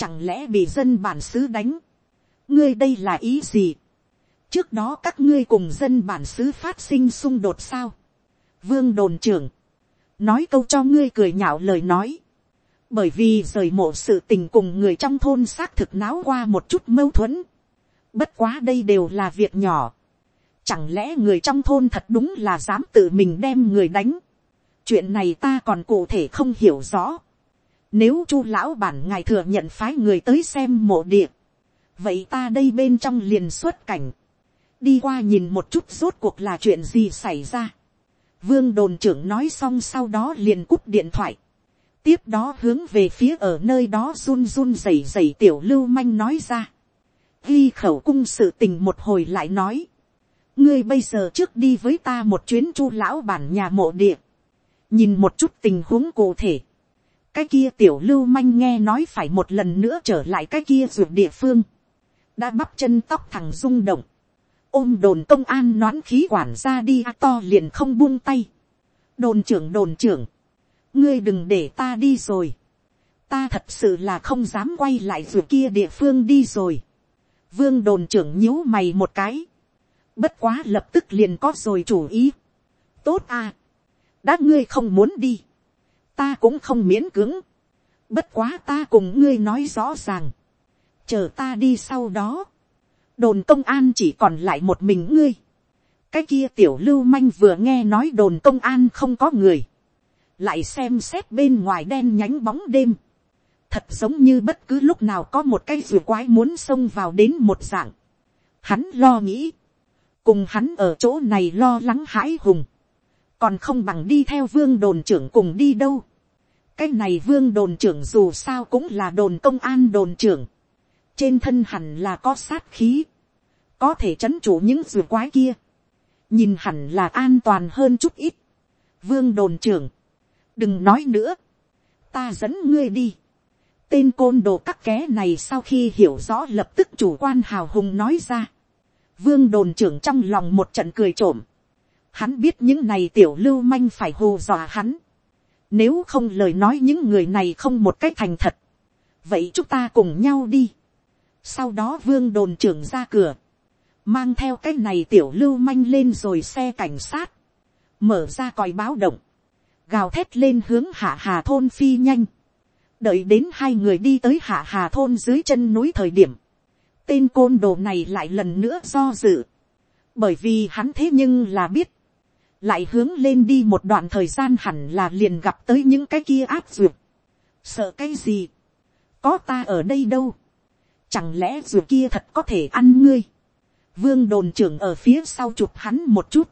Chẳng lẽ bị dân bản xứ đánh? Ngươi đây là ý gì? Trước đó các ngươi cùng dân bản xứ phát sinh xung đột sao? Vương đồn trưởng. Nói câu cho ngươi cười nhạo lời nói. Bởi vì rời mộ sự tình cùng người trong thôn xác thực náo qua một chút mâu thuẫn. Bất quá đây đều là việc nhỏ. Chẳng lẽ người trong thôn thật đúng là dám tự mình đem người đánh? Chuyện này ta còn cụ thể không hiểu rõ nếu chu lão bản ngài thừa nhận phái người tới xem mộ địa. Vậy ta đây bên trong liền xuất cảnh. Đi qua nhìn một chút rốt cuộc là chuyện gì xảy ra. Vương đồn trưởng nói xong sau đó liền cúp điện thoại. Tiếp đó hướng về phía ở nơi đó run run rẩy rẩy tiểu lưu manh nói ra. Ghi khẩu cung sự tình một hồi lại nói. Ngươi bây giờ trước đi với ta một chuyến chu lão bản nhà mộ địa. Nhìn một chút tình huống cụ thể. Cái kia tiểu lưu manh nghe nói phải một lần nữa trở lại cái kia ruột địa phương, đã bắp chân tóc thằng rung động, ôm đồn công an noãn khí quản ra đi to liền không buông tay, đồn trưởng đồn trưởng, ngươi đừng để ta đi rồi, ta thật sự là không dám quay lại ruột kia địa phương đi rồi, vương đồn trưởng nhíu mày một cái, bất quá lập tức liền có rồi chủ ý. tốt à, đã ngươi không muốn đi, ta cũng không miễn cưỡng, bất quá ta cùng ngươi nói rõ ràng, chờ ta đi sau đó, đồn công an chỉ còn lại một mình ngươi, cái kia tiểu lưu manh vừa nghe nói đồn công an không có người, lại xem xét bên ngoài đen nhánh bóng đêm, thật giống như bất cứ lúc nào có một cái rùa quái muốn xông vào đến một dạng. Hắn lo nghĩ, cùng hắn ở chỗ này lo lắng hãi hùng, còn không bằng đi theo vương đồn trưởng cùng đi đâu. cái này vương đồn trưởng dù sao cũng là đồn công an đồn trưởng, trên thân hẳn là có sát khí, có thể c h ấ n chủ những rùa quái kia, nhìn hẳn là an toàn hơn chút ít. vương đồn trưởng, đừng nói nữa, ta dẫn ngươi đi tên côn đồ các ké này sau khi hiểu rõ lập tức chủ quan hào hùng nói ra. vương đồn trưởng trong lòng một trận cười trộm. hắn biết những này tiểu lưu manh phải hù dọa hắn. nếu không lời nói những người này không một cách thành thật. vậy chúng ta cùng nhau đi. sau đó vương đồn trưởng ra cửa mang theo cái này tiểu lưu manh lên rồi xe cảnh sát, mở ra còi báo động, gào thét lên hướng hạ hà thôn phi nhanh, đợi đến hai người đi tới hạ hà thôn dưới chân núi thời điểm, tên côn đồ này lại lần nữa do dự, bởi vì hắn thế nhưng là biết, lại hướng lên đi một đoạn thời gian hẳn là liền gặp tới những cái kia áp duyệt, sợ cái gì, có ta ở đây đâu, chẳng lẽ duyệt kia thật có thể ăn ngươi, vương đồn trưởng ở phía sau chụp hắn một chút,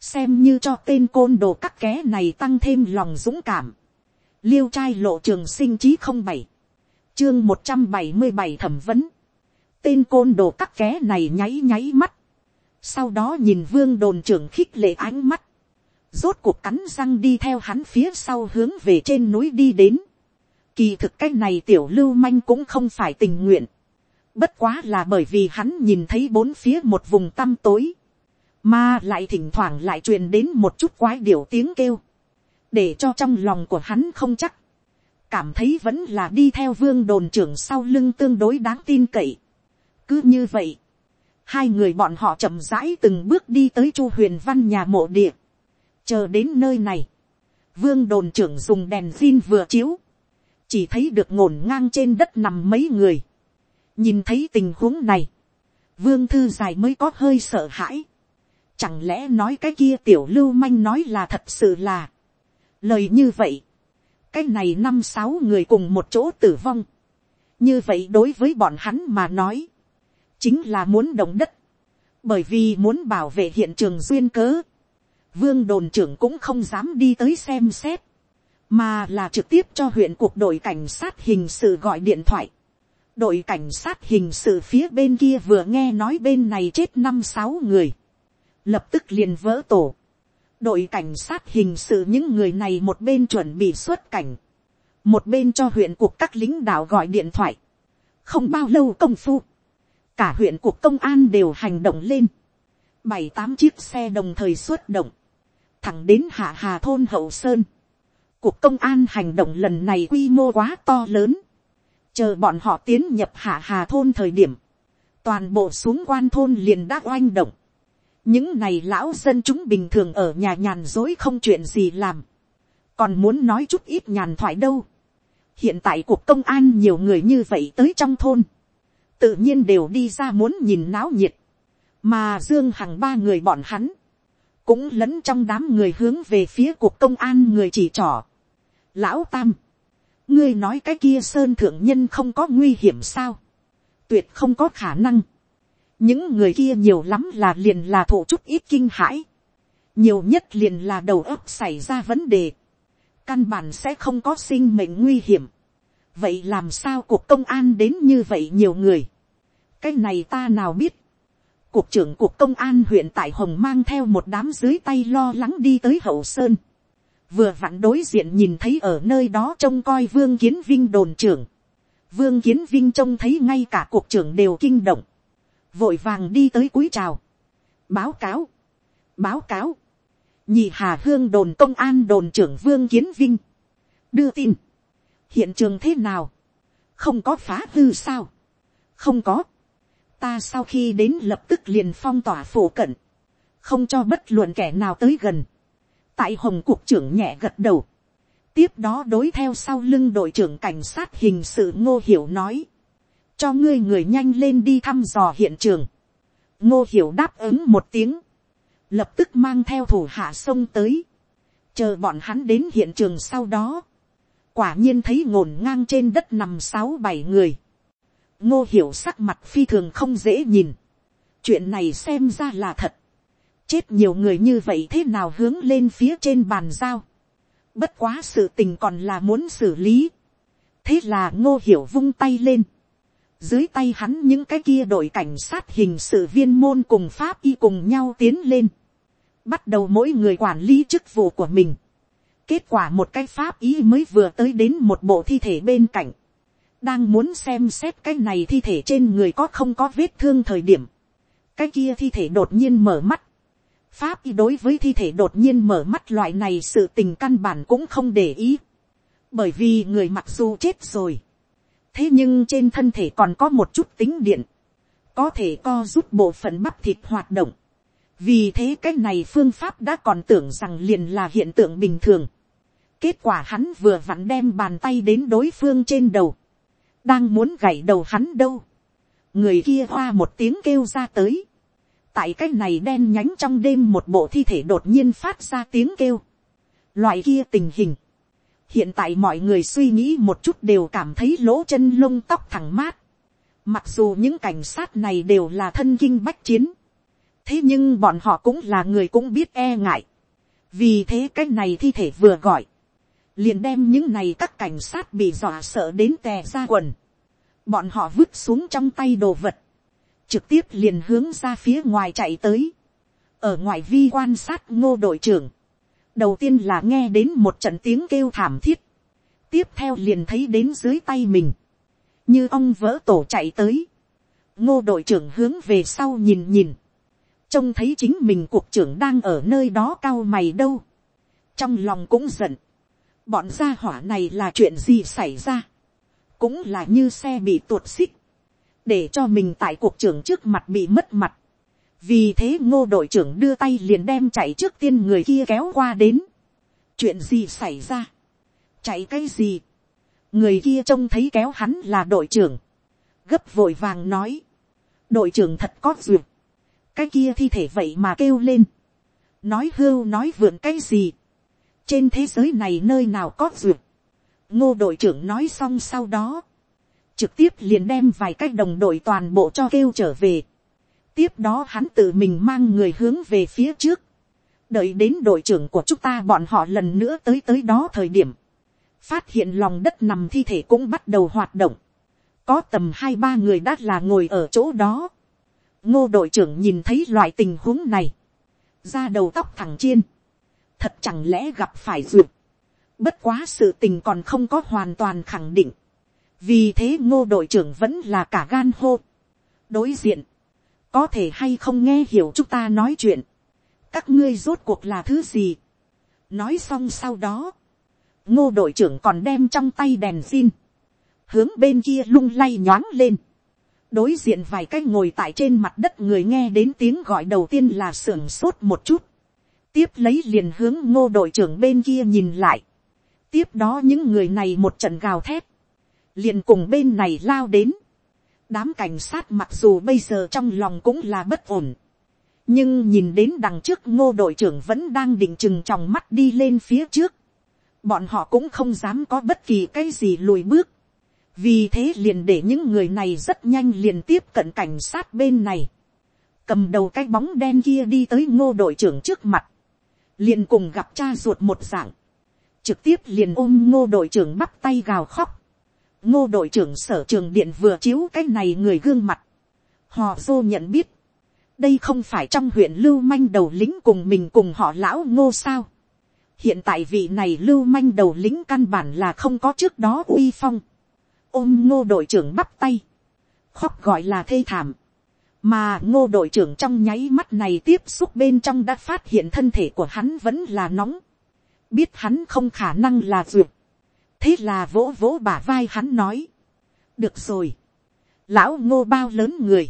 xem như cho tên côn đồ cắt ké này tăng thêm lòng dũng cảm liêu trai lộ trường sinh chí không bảy, chương một trăm bảy mươi bảy thẩm vấn, tên côn đồ các ké này nháy nháy mắt, sau đó nhìn vương đồn trưởng khích lệ ánh mắt, rốt cuộc cắn răng đi theo hắn phía sau hướng về trên núi đi đến. Kỳ thực cái này tiểu lưu manh cũng không phải tình nguyện. Bất quá là bởi vì hắn nhìn thấy bốn phía một vùng tăm tối. Mà lại thỉnh thoảng lại truyền đến một chút quái điểu tiếng kêu. Để cho trong lòng của hắn không chắc. Cảm thấy vẫn là đi theo vương đồn trưởng sau lưng tương đối đáng tin cậy. Cứ như vậy. Hai người bọn họ chậm rãi từng bước đi tới chu huyền văn nhà mộ địa. Chờ đến nơi này. Vương đồn trưởng dùng đèn xin vừa chiếu. Chỉ thấy được ngổn ngang trên đất nằm mấy người nhìn thấy tình huống này, vương thư dài mới có hơi sợ hãi. Chẳng lẽ nói cái kia tiểu lưu manh nói là thật sự là. Lời như vậy, cái này năm sáu người cùng một chỗ tử vong. Như vậy đối với bọn hắn mà nói, chính là muốn động đất. Bởi vì muốn bảo vệ hiện trường duyên cớ. Vương đồn trưởng cũng không dám đi tới xem xét. Mà là trực tiếp cho huyện cuộc đội cảnh sát hình sự gọi điện thoại đội cảnh sát hình sự phía bên kia vừa nghe nói bên này chết năm sáu người, lập tức liền vỡ tổ đội cảnh sát hình sự những người này một bên chuẩn bị xuất cảnh, một bên cho huyện cuộc các lính đạo gọi điện thoại. không bao lâu công phu, cả huyện cuộc công an đều hành động lên, bảy tám chiếc xe đồng thời xuất động, thẳng đến hạ hà thôn hậu sơn. cuộc công an hành động lần này quy mô quá to lớn, chờ bọn họ tiến nhập hạ hà thôn thời điểm, toàn bộ xuống quan thôn liền đã oanh động những này lão dân chúng bình thường ở nhà nhàn dối không chuyện gì làm, còn muốn nói chút ít nhàn thoại đâu. hiện tại cuộc công an nhiều người như vậy tới trong thôn, tự nhiên đều đi ra muốn nhìn náo nhiệt, mà dương hằng ba người bọn hắn, cũng lẫn trong đám người hướng về phía cuộc công an người chỉ trỏ. lão tam, ngươi nói cái kia sơn thượng nhân không có nguy hiểm sao, tuyệt không có khả năng, những người kia nhiều lắm là liền là thổ chút ít kinh hãi, nhiều nhất liền là đầu óc xảy ra vấn đề, căn bản sẽ không có sinh mệnh nguy hiểm, vậy làm sao cuộc công an đến như vậy nhiều người, cái này ta nào biết, cục trưởng cục công an huyện tại hồng mang theo một đám dưới tay lo lắng đi tới hậu sơn, vừa vặn đối diện nhìn thấy ở nơi đó trông coi vương kiến vinh đồn trưởng. vương kiến vinh trông thấy ngay cả cuộc trưởng đều kinh động, vội vàng đi tới cúi chào. báo cáo, báo cáo, nhị hà hương đồn công an đồn trưởng vương kiến vinh, đưa tin, hiện trường thế nào, không có phá hư sao, không có, ta sau khi đến lập tức liền phong tỏa phổ cận, không cho bất luận kẻ nào tới gần. tại hồng cục trưởng nhẹ gật đầu, tiếp đó đối theo sau lưng đội trưởng cảnh sát hình sự ngô hiểu nói, cho ngươi người nhanh lên đi thăm dò hiện trường. ngô hiểu đáp ứng một tiếng, lập tức mang theo thủ hạ sông tới, chờ bọn hắn đến hiện trường sau đó, quả nhiên thấy ngổn ngang trên đất nằm sáu bảy người, ngô hiểu sắc mặt phi thường không dễ nhìn, chuyện này xem ra là thật, chết nhiều người như vậy thế nào hướng lên phía trên bàn giao, bất quá sự tình còn là muốn xử lý, thế là ngô hiểu vung tay lên, dưới tay hắn những cái kia đội cảnh sát hình sự viên môn cùng pháp y cùng nhau tiến lên, bắt đầu mỗi người quản lý chức vụ của mình. kết quả một cái pháp y mới vừa tới đến một bộ thi thể bên cạnh, đang muốn xem xét cái này thi thể trên người có không có vết thương thời điểm, cái kia thi thể đột nhiên mở mắt, pháp y đối với thi thể đột nhiên mở mắt loại này sự tình căn bản cũng không để ý, bởi vì người mặc dù chết rồi, thế nhưng trên thân thể còn có một chút tính điện, có thể co rút bộ phận bắp thịt hoạt động, vì thế cái này phương pháp đã còn tưởng rằng liền là hiện tượng bình thường. kết quả hắn vừa vặn đem bàn tay đến đối phương trên đầu, đang muốn gảy đầu hắn đâu, người kia hoa một tiếng kêu ra tới, tại cái này đen nhánh trong đêm một bộ thi thể đột nhiên phát ra tiếng kêu, loại kia tình hình, hiện tại mọi người suy nghĩ một chút đều cảm thấy lỗ chân lông tóc thẳng mát, mặc dù những cảnh sát này đều là thân kinh bách chiến, thế nhưng bọn họ cũng là người cũng biết e ngại, vì thế cái này thi thể vừa gọi, liền đem những này các cảnh sát bị dọa sợ đến tè ra quần, bọn họ vứt xuống trong tay đồ vật, trực tiếp liền hướng ra phía ngoài chạy tới, ở ngoài vi quan sát ngô đội trưởng, đầu tiên là nghe đến một trận tiếng kêu thảm thiết, tiếp theo liền thấy đến dưới tay mình, như ông vỡ tổ chạy tới, ngô đội trưởng hướng về sau nhìn nhìn, trông thấy chính mình cuộc trưởng đang ở nơi đó cao mày đâu, trong lòng cũng giận, bọn gia hỏa này là chuyện gì xảy ra, cũng là như xe bị tuột xích, để cho mình tại cuộc trưởng trước mặt bị mất mặt, vì thế ngô đội trưởng đưa tay liền đem chạy trước tiên người kia kéo qua đến, chuyện gì xảy ra, chạy cái gì, người kia trông thấy kéo hắn là đội trưởng, gấp vội vàng nói, đội trưởng thật có duyệt, cái kia thi thể vậy mà kêu lên, nói hưu nói vượn cái gì, trên thế giới này nơi nào có duyệt, ngô đội trưởng nói xong sau đó, trực tiếp liền đem vài cái đồng đội toàn bộ cho kêu trở về, tiếp đó hắn tự mình mang người hướng về phía trước, đợi đến đội trưởng của chúng ta bọn họ lần nữa tới tới đó thời điểm, phát hiện lòng đất nằm thi thể cũng bắt đầu hoạt động, có tầm hai ba người đã là ngồi ở chỗ đó, ngô đội trưởng nhìn thấy loại tình huống này, ra đầu tóc thẳng chiên, thật chẳng lẽ gặp phải duyệt, bất quá sự tình còn không có hoàn toàn khẳng định, vì thế ngô đội trưởng vẫn là cả gan hô, đối diện, có thể hay không nghe hiểu chúng ta nói chuyện, các ngươi rốt cuộc là thứ gì, nói xong sau đó, ngô đội trưởng còn đem trong tay đèn xin, hướng bên kia lung lay nhoáng lên, đối diện vài cái ngồi tại trên mặt đất người nghe đến tiếng gọi đầu tiên là sưởng sốt một chút, tiếp lấy liền hướng ngô đội trưởng bên kia nhìn lại, tiếp đó những người này một trận gào thét, liền cùng bên này lao đến, đám cảnh sát mặc dù bây giờ trong lòng cũng là bất ổn, nhưng nhìn đến đằng trước ngô đội trưởng vẫn đang định chừng tròng mắt đi lên phía trước, bọn họ cũng không dám có bất kỳ cái gì lùi bước, vì thế liền để những người này rất nhanh liền tiếp cận cảnh sát bên này, cầm đầu cái bóng đen kia đi tới ngô đội trưởng trước mặt, liền cùng gặp cha ruột một dạng, trực tiếp liền ôm ngô đội trưởng bắt tay gào khóc, ngô đội trưởng sở trường điện vừa chiếu cái này người gương mặt, họ dô nhận biết, đây không phải trong huyện lưu manh đầu lính cùng mình cùng họ lão ngô sao, hiện tại vị này lưu manh đầu lính căn bản là không có trước đó uy phong, ôm ngô đội trưởng bắp tay, khóc gọi là thê thảm, mà ngô đội trưởng trong nháy mắt này tiếp xúc bên trong đã phát hiện thân thể của hắn vẫn là nóng, biết hắn không khả năng là duyệt, thế là vỗ vỗ bả vai hắn nói, được rồi, lão ngô bao lớn người,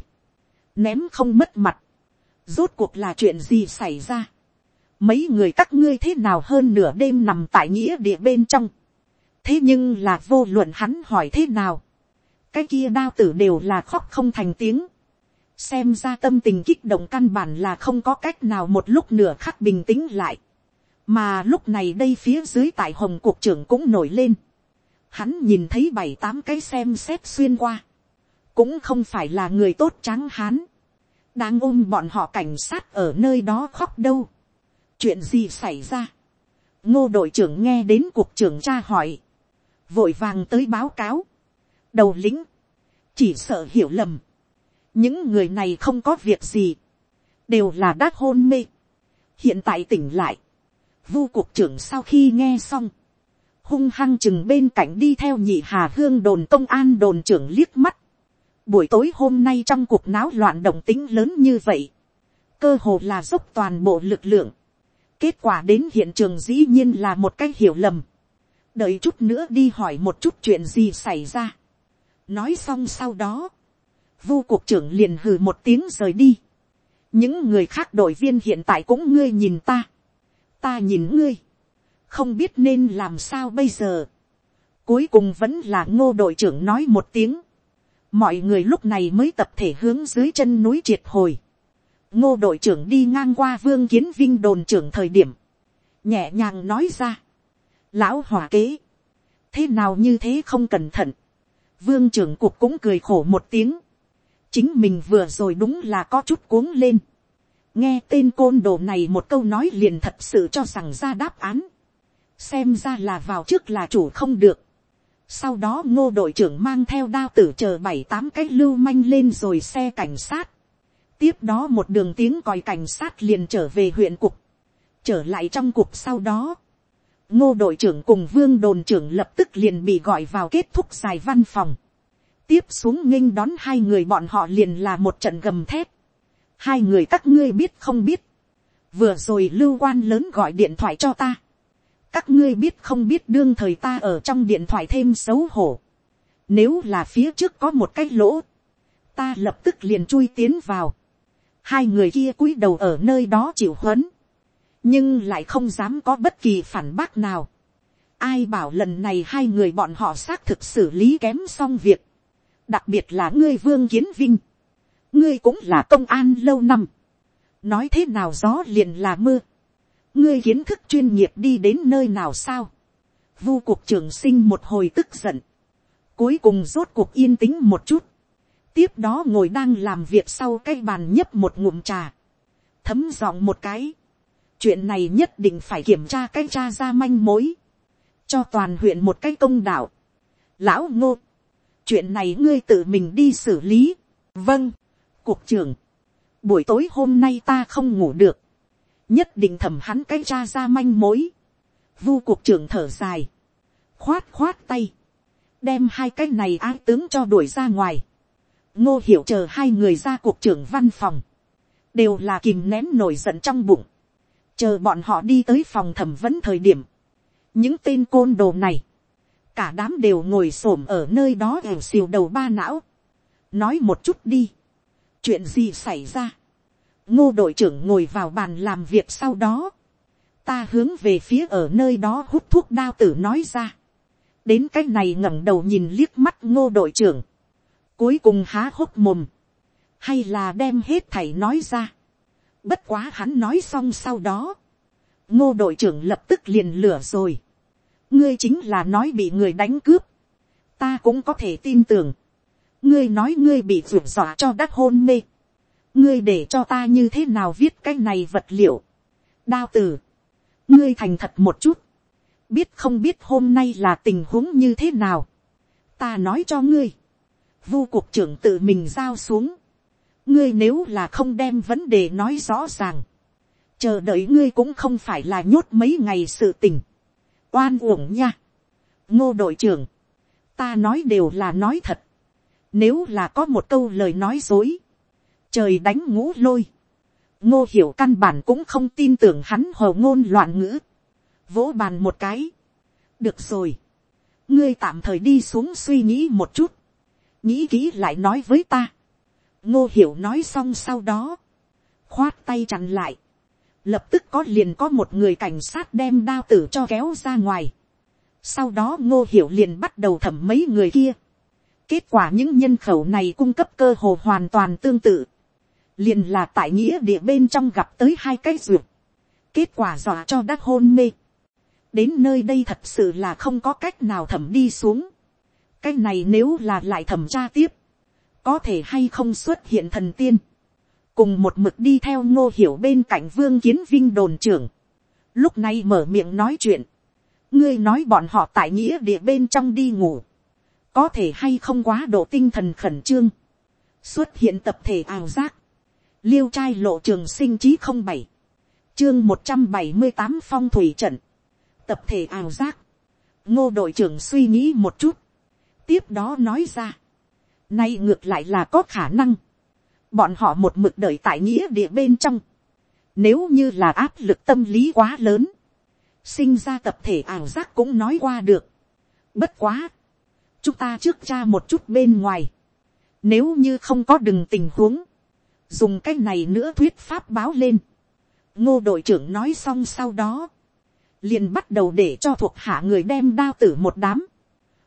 ném không mất mặt, rốt cuộc là chuyện gì xảy ra, mấy người các ngươi thế nào hơn nửa đêm nằm tại nghĩa địa bên trong, thế nhưng là vô luận hắn hỏi thế nào, cái kia đao tử đều là khóc không thành tiếng, xem ra tâm tình kích động căn bản là không có cách nào một lúc nửa khắc bình tĩnh lại, mà lúc này đây phía dưới tại hồng cuộc trưởng cũng nổi lên, hắn nhìn thấy bảy tám cái xem xét xuyên qua, cũng không phải là người tốt trắng hán, đang ôm bọn họ cảnh sát ở nơi đó khóc đâu. chuyện gì xảy ra. ngô đội trưởng nghe đến cuộc trưởng tra hỏi, vội vàng tới báo cáo, đầu lính, chỉ sợ hiểu lầm, những người này không có việc gì, đều là đát hôn mê, hiện tại tỉnh lại, vu cục trưởng sau khi nghe xong, hung hăng chừng bên cạnh đi theo nhị hà hương đồn công an đồn trưởng liếc mắt, buổi tối hôm nay trong cuộc náo loạn động tính lớn như vậy, cơ hồ là dốc toàn bộ lực lượng, kết quả đến hiện trường dĩ nhiên là một cái hiểu lầm, đợi chút nữa đi hỏi một chút chuyện gì xảy ra, nói xong sau đó, vu cục trưởng liền hừ một tiếng rời đi, những người khác đội viên hiện tại cũng ngươi nhìn ta, ta nhìn ngươi, không biết nên làm sao bây giờ. Cuối cùng vẫn là ngô đội trưởng nói một tiếng. Mọi người lúc này mới tập thể hướng dưới chân núi triệt hồi. Ngô đội trưởng đi ngang qua vương kiến vinh đồn trưởng thời điểm. Nhẹ nhàng nói ra. Lão hỏa kế. Thế nào như thế không cẩn thận. Vương trưởng cục cũng cười khổ một tiếng. Chính mình vừa rồi đúng là có chút cuống lên. Nghe tên côn đồ này một câu nói liền thật sự cho rằng ra đáp án xem ra là vào trước là chủ không được. sau đó ngô đội trưởng mang theo đao tử chờ bảy tám cái lưu manh lên rồi xe cảnh sát. tiếp đó một đường tiếng còi cảnh sát liền trở về huyện cục. trở lại trong cục sau đó. ngô đội trưởng cùng vương đồn trưởng lập tức liền bị gọi vào kết thúc dài văn phòng. tiếp xuống nghinh đón hai người bọn họ liền là một trận gầm thép hai người các ngươi biết không biết. vừa rồi lưu quan lớn gọi điện thoại cho ta các ngươi biết không biết đương thời ta ở trong điện thoại thêm xấu hổ. Nếu là phía trước có một cái lỗ, ta lập tức liền chui tiến vào. Hai người kia cúi đầu ở nơi đó chịu huấn, nhưng lại không dám có bất kỳ phản bác nào. Ai bảo lần này hai người bọn họ xác thực xử lý kém xong việc. Đặc biệt là ngươi Vương Kiến Vinh. Ngươi cũng là công an lâu năm. Nói thế nào gió liền là mưa ngươi kiến thức chuyên nghiệp đi đến nơi nào sao. vu cuộc trưởng sinh một hồi tức giận. cuối cùng rốt cuộc yên tĩnh một chút. tiếp đó ngồi đang làm việc sau cái bàn nhấp một ngụm trà. thấm giọng một cái. chuyện này nhất định phải kiểm tra cái cha ra manh mối. cho toàn huyện một cái công đạo. lão ngô. chuyện này ngươi tự mình đi xử lý. vâng cục trưởng. buổi tối hôm nay ta không ngủ được. Nhất định thẩm hắn cái cha ra manh mối. Vu cục trưởng thở dài, khoát khoát tay, đem hai cái này ái tướng cho đuổi ra ngoài. ngô hiểu chờ hai người ra cục trưởng văn phòng, đều là kìm nén nổi giận trong bụng, chờ bọn họ đi tới phòng thẩm vấn thời điểm, những tên côn đồ này, cả đám đều ngồi s ổ m ở nơi đó ẻo xìu đầu ba não, nói một chút đi, chuyện gì xảy ra, ngô đội trưởng ngồi vào bàn làm việc sau đó, ta hướng về phía ở nơi đó hút thuốc đao tử nói ra, đến cái này ngẩng đầu nhìn liếc mắt ngô đội trưởng, cuối cùng há hốc mồm, hay là đem hết thầy nói ra, bất quá hắn nói xong sau đó, ngô đội trưởng lập tức liền lửa rồi, ngươi chính là nói bị người đánh cướp, ta cũng có thể tin tưởng, ngươi nói ngươi bị ruột dọa cho đắc hôn mê, ngươi để cho ta như thế nào viết cái này vật liệu. đao tử, ngươi thành thật một chút, biết không biết hôm nay là tình huống như thế nào. ta nói cho ngươi, vu cục trưởng tự mình giao xuống, ngươi nếu là không đem vấn đề nói rõ ràng, chờ đợi ngươi cũng không phải là nhốt mấy ngày sự tình, oan uổng nha. ngô đội trưởng, ta nói đều là nói thật, nếu là có một câu lời nói dối, trời đánh ngũ lôi, ngô hiểu căn bản cũng không tin tưởng hắn hồ ngôn loạn ngữ, vỗ bàn một cái, được rồi, ngươi tạm thời đi xuống suy nghĩ một chút, nghĩ kỹ lại nói với ta, ngô hiểu nói xong sau đó, khoát tay chặn lại, lập tức có liền có một người cảnh sát đem đao tử cho kéo ra ngoài. sau đó ngô hiểu liền bắt đầu thẩm mấy người kia kết quả những nhân khẩu này cung cấp cơ hồ hoàn toàn tương tự. liền là tại nghĩa địa bên trong gặp tới hai cái ruột. kết quả dọa cho đắc hôn mê. đến nơi đây thật sự là không có cách nào thẩm đi xuống. cái này nếu là lại thẩm tra tiếp, có thể hay không xuất hiện thần tiên cùng một mực đi theo ngô hiểu bên cạnh vương kiến vinh đồn trưởng, lúc này mở miệng nói chuyện, ngươi nói bọn họ tại nghĩa địa bên trong đi ngủ, có thể hay không quá độ tinh thần khẩn trương, xuất hiện tập thể ảo giác, liêu trai lộ trường sinh trí không bảy, chương một trăm bảy mươi tám phong thủy trận, tập thể ảo giác, ngô đội trưởng suy nghĩ một chút, tiếp đó nói ra, nay ngược lại là có khả năng, bọn họ một mực đợi tại nghĩa địa bên trong, nếu như là áp lực tâm lý quá lớn, sinh ra tập thể ảo giác cũng nói qua được. Bất quá, chúng ta trước cha một chút bên ngoài, nếu như không có đừng tình huống, dùng cái này nữa thuyết pháp báo lên. ngô đội trưởng nói xong sau đó, liền bắt đầu để cho thuộc hạ người đem đao tử một đám,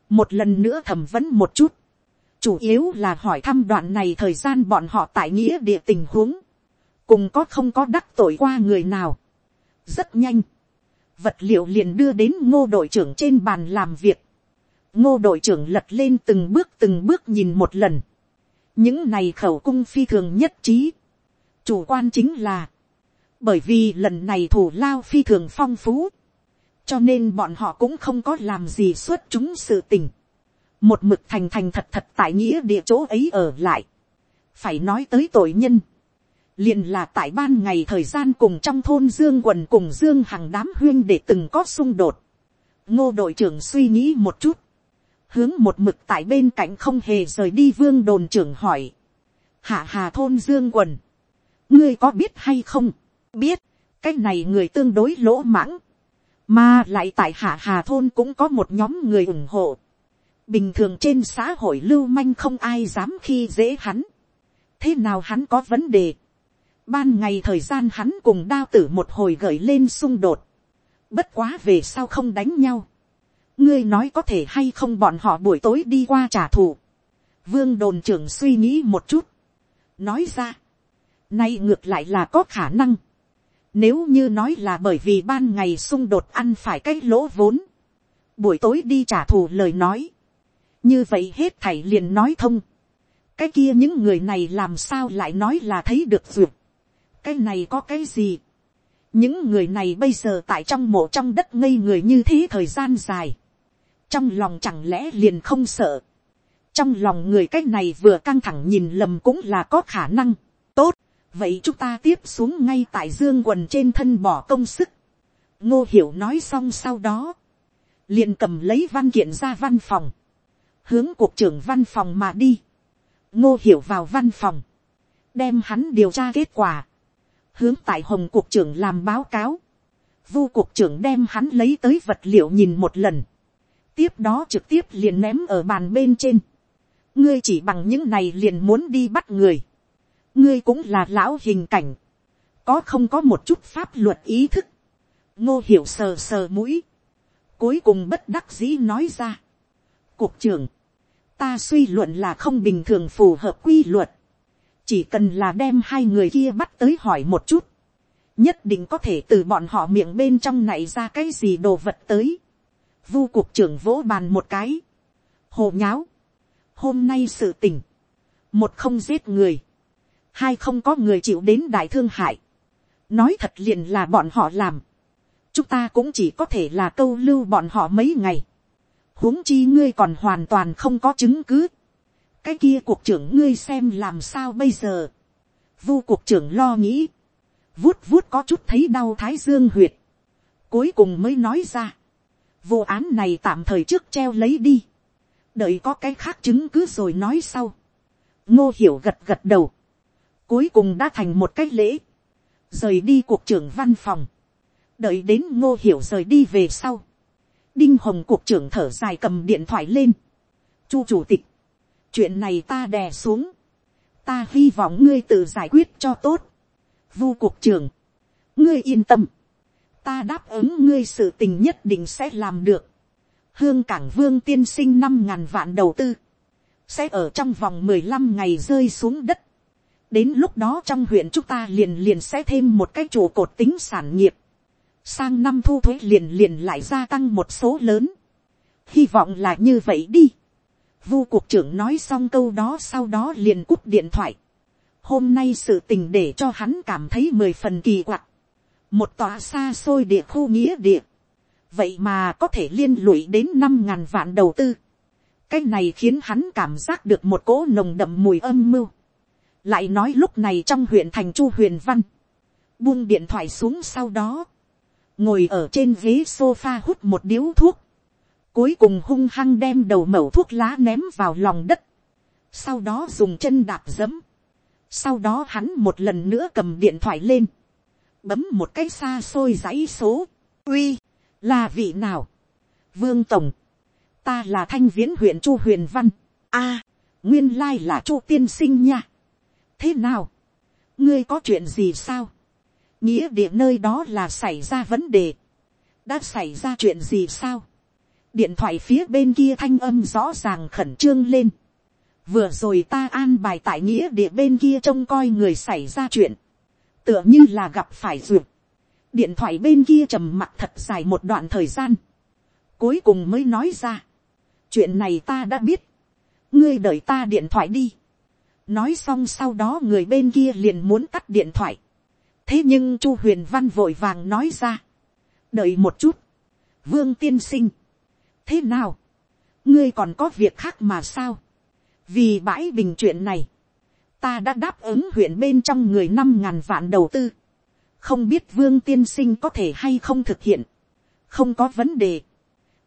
một lần nữa thẩm vấn một chút, chủ yếu là hỏi thăm đoạn này thời gian bọn họ tại nghĩa địa tình huống, cùng có không có đắc tội qua người nào. rất nhanh, vật liệu liền đưa đến ngô đội trưởng trên bàn làm việc ngô đội trưởng lật lên từng bước từng bước nhìn một lần. những này khẩu cung phi thường nhất trí. chủ quan chính là, bởi vì lần này thủ lao phi thường phong phú, cho nên bọn họ cũng không có làm gì xuất chúng sự tình. Một mực thành thành thật thật tại nghĩa địa chỗ ấy ở lại, phải nói tới tội nhân, liền là tại ban ngày thời gian cùng trong thôn dương quần cùng dương hàng đám huyên để từng có xung đột, ngô đội trưởng suy nghĩ một chút, hướng một mực tại bên cạnh không hề rời đi vương đồn trưởng hỏi, hạ hà thôn dương quần, ngươi có biết hay không, biết, cái này người tương đối lỗ mãng, mà lại tại hạ hà thôn cũng có một nhóm người ủng hộ, bình thường trên xã hội lưu manh không ai dám khi dễ hắn. thế nào hắn có vấn đề. ban ngày thời gian hắn cùng đao tử một hồi gởi lên xung đột. bất quá về sau không đánh nhau ngươi nói có thể hay không bọn họ buổi tối đi qua trả thù. vương đồn trưởng suy nghĩ một chút. nói ra. nay ngược lại là có khả năng. nếu như nói là bởi vì ban ngày xung đột ăn phải cái lỗ vốn. buổi tối đi trả thù lời nói như vậy hết thảy liền nói thông. cái kia những người này làm sao lại nói là thấy được duyệt. cái này có cái gì. những người này bây giờ tại trong mộ trong đất ngây người như thế thời gian dài trong lòng chẳng lẽ liền không sợ. trong lòng người cái này vừa căng thẳng nhìn lầm cũng là có khả năng. tốt, vậy chúng ta tiếp xuống ngay tại dương quần trên thân bỏ công sức. ngô hiểu nói xong sau đó, liền cầm lấy văn kiện ra văn phòng hướng cuộc trưởng văn phòng mà đi, ngô hiểu vào văn phòng, đem hắn điều tra kết quả, hướng tại hồng cuộc trưởng làm báo cáo, vu cuộc trưởng đem hắn lấy tới vật liệu nhìn một lần, tiếp đó trực tiếp liền ném ở bàn bên trên, ngươi chỉ bằng những này liền muốn đi bắt người, ngươi cũng là lão hình cảnh, có không có một chút pháp luật ý thức, ngô hiểu sờ sờ mũi, cuối cùng bất đắc dĩ nói ra, cục trưởng, ta suy luận là không bình thường phù hợp quy luật, chỉ cần là đem hai người kia bắt tới hỏi một chút, nhất định có thể từ bọn họ miệng bên trong này ra cái gì đồ vật tới. Vu cục trưởng vỗ bàn một cái, hồ nháo, hôm nay sự tình, một không giết người, hai không có người chịu đến đại thương hại, nói thật liền là bọn họ làm, chúng ta cũng chỉ có thể là câu lưu bọn họ mấy ngày, huống chi ngươi còn hoàn toàn không có chứng cứ. cái kia cuộc trưởng ngươi xem làm sao bây giờ. vu cuộc trưởng lo nghĩ. vuốt vuốt có chút thấy đau thái dương huyệt. cuối cùng mới nói ra vụ án này tạm thời trước treo lấy đi. đợi có cái khác chứng cứ rồi nói sau. ngô hiểu gật gật đầu. cuối cùng đã thành một cách lễ. rời đi cuộc trưởng văn phòng. đợi đến ngô hiểu rời đi về sau đinh hồng cuộc trưởng thở dài cầm điện thoại lên. chu chủ tịch, chuyện này ta đè xuống, ta hy vọng ngươi tự giải quyết cho tốt. vu cục trưởng, ngươi yên tâm, ta đáp ứng ngươi sự tình nhất định sẽ làm được. hương cảng vương tiên sinh năm ngàn vạn đầu tư, sẽ ở trong vòng mười lăm ngày rơi xuống đất. đến lúc đó trong huyện chúng ta liền liền sẽ thêm một cái trụ cột tính sản nghiệp. sang năm thu thuế liền liền lại gia tăng một số lớn. hy vọng là như vậy đi. vu cục trưởng nói xong câu đó sau đó liền cúp điện thoại. hôm nay sự tình để cho hắn cảm thấy mười phần kỳ quặc một tòa xa xôi địa khu nghĩa địa, vậy mà có thể liên lụy đến năm ngàn vạn đầu tư. cái này khiến hắn cảm giác được một cỗ nồng đậm mùi âm mưu. lại nói lúc này trong huyện thành chu huyền văn, buông điện thoại xuống sau đó, ngồi ở trên ghế sofa hút một điếu thuốc, cuối cùng hung hăng đem đầu mẩu thuốc lá ném vào lòng đất, sau đó dùng chân đạp dẫm, sau đó hắn một lần nữa cầm điện thoại lên, bấm một cái xa xôi dãy số. uy, là vị nào. vương tổng, ta là thanh viễn huyện chu huyền văn. a, nguyên lai là chu tiên sinh nha. thế nào, ngươi có chuyện gì sao. nghĩa địa nơi đó là xảy ra vấn đề. đã xảy ra chuyện gì sao. điện thoại phía bên kia thanh âm rõ ràng khẩn trương lên. vừa rồi ta an bài tại nghĩa địa bên kia trông coi người xảy ra chuyện tựa như là gặp phải ruột. điện thoại bên kia trầm mặt thật dài một đoạn thời gian, cuối cùng mới nói ra, chuyện này ta đã biết, ngươi đợi ta điện thoại đi, nói xong sau đó người bên kia liền muốn tắt điện thoại, thế nhưng chu huyền văn vội vàng nói ra, đợi một chút, vương tiên sinh, thế nào, ngươi còn có việc khác mà sao, vì bãi bình chuyện này, ta đã đáp ứng huyện bên trong người năm ngàn vạn đầu tư, không biết vương tiên sinh có thể hay không thực hiện, không có vấn đề,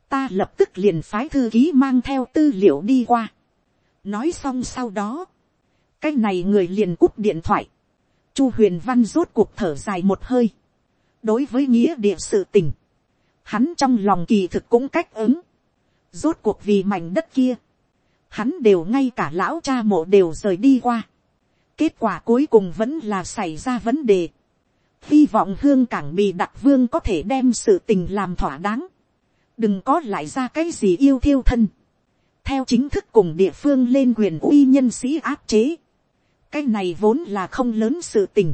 ta lập tức liền phái thư ký mang theo tư liệu đi qua, nói xong sau đó, cái này người liền cúp điện thoại, chu huyền văn rốt cuộc thở dài một hơi, đối với nghĩa địa sự tình, hắn trong lòng kỳ thực cũng cách ứng, rốt cuộc vì mảnh đất kia, hắn đều ngay cả lão cha mộ đều rời đi qua, Kết quả cuối cùng vẫn là xảy ra vấn đề. Hy vọng hương cảng bị đặc vương có thể đem sự tình làm thỏa đáng. Đừng có lại ra cái gì yêu thiêu thân. Theo chính thức cùng địa phương lên quyền uy nhân sĩ áp chế. Cái này vốn là không lớn sự tình.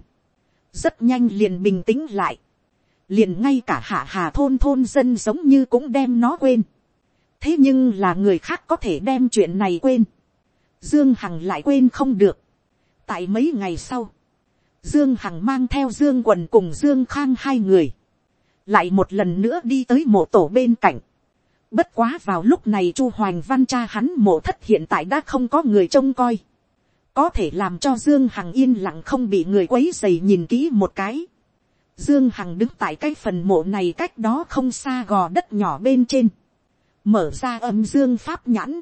Rất nhanh liền bình tĩnh lại. Liền ngay cả hạ hà thôn thôn dân giống như cũng đem nó quên. Thế nhưng là người khác có thể đem chuyện này quên. Dương Hằng lại quên không được tại mấy ngày sau, dương hằng mang theo dương quần cùng dương khang hai người, lại một lần nữa đi tới mộ tổ bên cạnh. bất quá vào lúc này chu hoành văn cha hắn mộ thất hiện tại đã không có người trông coi, có thể làm cho dương hằng yên lặng không bị người quấy dày nhìn kỹ một cái. Dương Hằng đứng tại cái phần mộ này cách đó không xa gò đất nhỏ bên trên. Mở ra âm dương pháp nhãn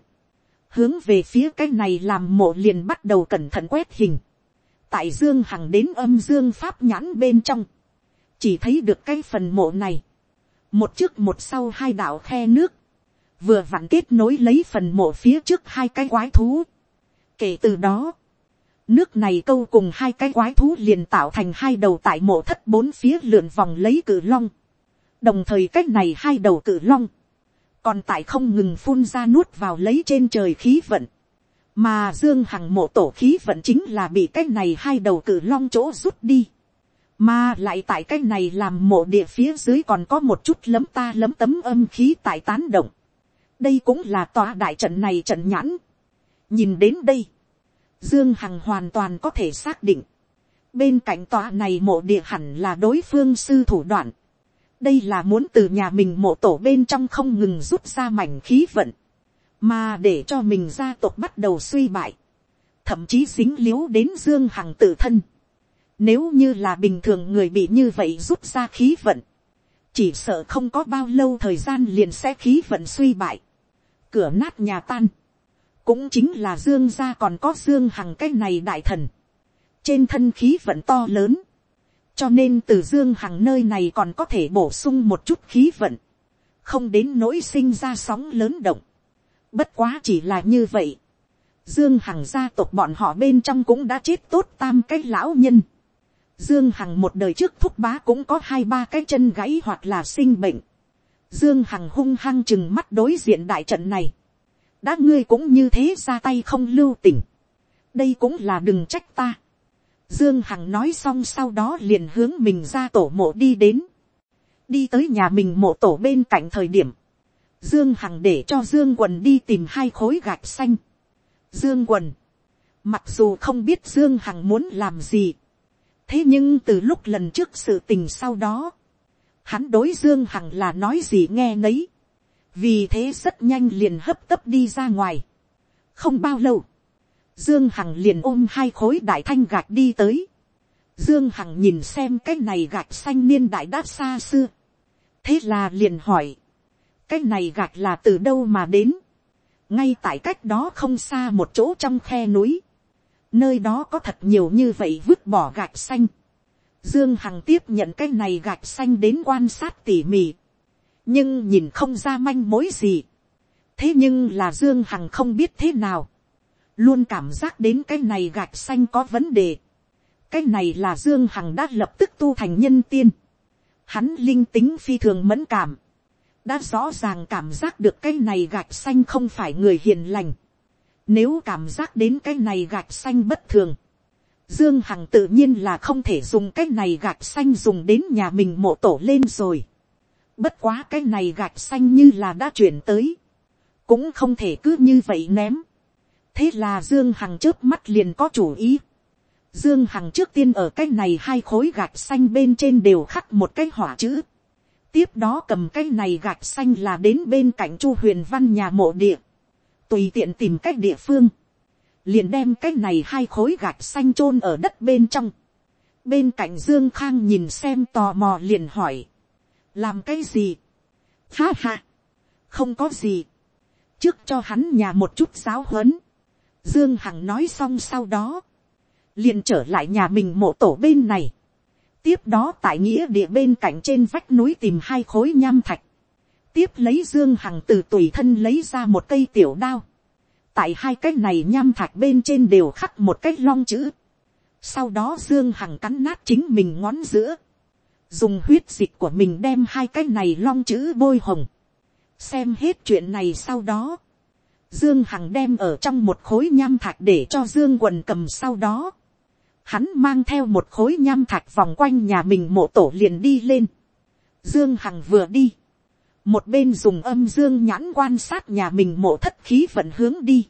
hướng về phía cái này làm mộ liền bắt đầu cẩn thận quét hình. tại dương hằng đến âm dương pháp nhãn bên trong, chỉ thấy được cái phần mộ này, một trước một sau hai đạo khe nước, vừa vặn kết nối lấy phần mộ phía trước hai cái quái thú. kể từ đó, nước này câu cùng hai cái quái thú liền tạo thành hai đầu tại mộ thất bốn phía lượn vòng lấy cử long. đồng thời cách này hai đầu cử long, còn tại không ngừng phun ra nuốt vào lấy trên trời khí vận, mà dương hằng mộ tổ khí vận chính là bị cái này hai đầu cử long chỗ rút đi, mà lại tại cái này làm mộ địa phía dưới còn có một chút lấm ta lấm tấm âm khí tại tán động, đây cũng là tòa đại trận này trận nhãn, nhìn đến đây, dương hằng hoàn toàn có thể xác định, bên cạnh tòa này mộ địa hẳn là đối phương sư thủ đoạn, đây là muốn từ nhà mình mộ tổ bên trong không ngừng rút ra mảnh khí vận, mà để cho mình gia tộc bắt đầu suy bại, thậm chí dính l i ế u đến dương hằng tự thân. Nếu như là bình thường người bị như vậy rút ra khí vận, chỉ sợ không có bao lâu thời gian liền sẽ khí vận suy bại, cửa nát nhà tan, cũng chính là dương gia còn có dương hằng cái này đại thần, trên thân khí vận to lớn, cho nên từ dương hằng nơi này còn có thể bổ sung một chút khí vận, không đến nỗi sinh ra sóng lớn động. bất quá chỉ là như vậy. Dương Hằng gia tộc bọn họ bên trong cũng đã chết tốt tam cái lão nhân. Dương Hằng một đời trước thúc bá cũng có hai ba cái chân gãy hoặc là sinh bệnh. Dương Hằng hung hăng chừng mắt đối diện đại trận này. Đã ngươi cũng như thế ra tay không lưu tình. Đây cũng là đừng trách ta. Dương Hằng nói xong sau đó liền hướng mình ra tổ mộ đi đến. Đi tới nhà mình mộ tổ bên cạnh thời điểm. Dương Hằng để cho Dương Quần đi tìm hai khối gạch xanh. Dương Quần. Mặc dù không biết Dương Hằng muốn làm gì. Thế nhưng từ lúc lần trước sự tình sau đó. Hắn đối Dương Hằng là nói gì nghe nấy. Vì thế rất nhanh liền hấp tấp đi ra ngoài. Không bao lâu. Dương Hằng liền ôm hai khối đại thanh gạch đi tới. Dương Hằng nhìn xem cái này gạch xanh niên đại đã xa xưa. Thế là liền hỏi. Cái này gạch là từ đâu mà đến? Ngay tại cách đó không xa một chỗ trong khe núi. Nơi đó có thật nhiều như vậy vứt bỏ gạch xanh. Dương Hằng tiếp nhận cái này gạch xanh đến quan sát tỉ mỉ. Nhưng nhìn không ra manh mối gì. Thế nhưng là Dương Hằng không biết thế nào luôn cảm giác đến cái này gạch xanh có vấn đề. cái này là dương hằng đã lập tức tu thành nhân tiên. hắn linh tính phi thường mẫn cảm. đã rõ ràng cảm giác được cái này gạch xanh không phải người hiền lành. nếu cảm giác đến cái này gạch xanh bất thường. Dương Hằng tự nhiên là không thể dùng cái này gạch xanh dùng đến nhà mình mộ tổ lên rồi. Bất quá cái này gạch xanh như là đã chuyển tới. Cũng không thể cứ như vậy ném thế là dương hằng trước mắt liền có chủ ý. dương hằng trước tiên ở cái này hai khối gạch xanh bên trên đều khắc một cái hỏa chữ. tiếp đó cầm cái này gạch xanh là đến bên cạnh chu huyền văn nhà mộ địa. tùy tiện tìm cách địa phương. liền đem cái này hai khối gạch xanh chôn ở đất bên trong. bên cạnh dương khang nhìn xem tò mò liền hỏi. làm cái gì. ha ha. không có gì. trước cho hắn nhà một chút giáo huấn Dương Hằng nói xong sau đó. liền trở lại nhà mình mộ tổ bên này. Tiếp đó tại nghĩa địa bên cạnh trên vách núi tìm hai khối nham thạch. Tiếp lấy Dương Hằng từ tùy thân lấy ra một cây tiểu đao. Tại hai cái này nham thạch bên trên đều khắc một cái long chữ. Sau đó Dương Hằng cắn nát chính mình ngón giữa. Dùng huyết dịch của mình đem hai cái này long chữ bôi hồng. Xem hết chuyện này sau đó Dương Hằng đem ở trong một khối nham thạch để cho Dương quần cầm sau đó. Hắn mang theo một khối nham thạch vòng quanh nhà mình mộ tổ liền đi lên. Dương Hằng vừa đi. Một bên dùng âm dương nhãn quan sát nhà mình mộ thất khí vận hướng đi.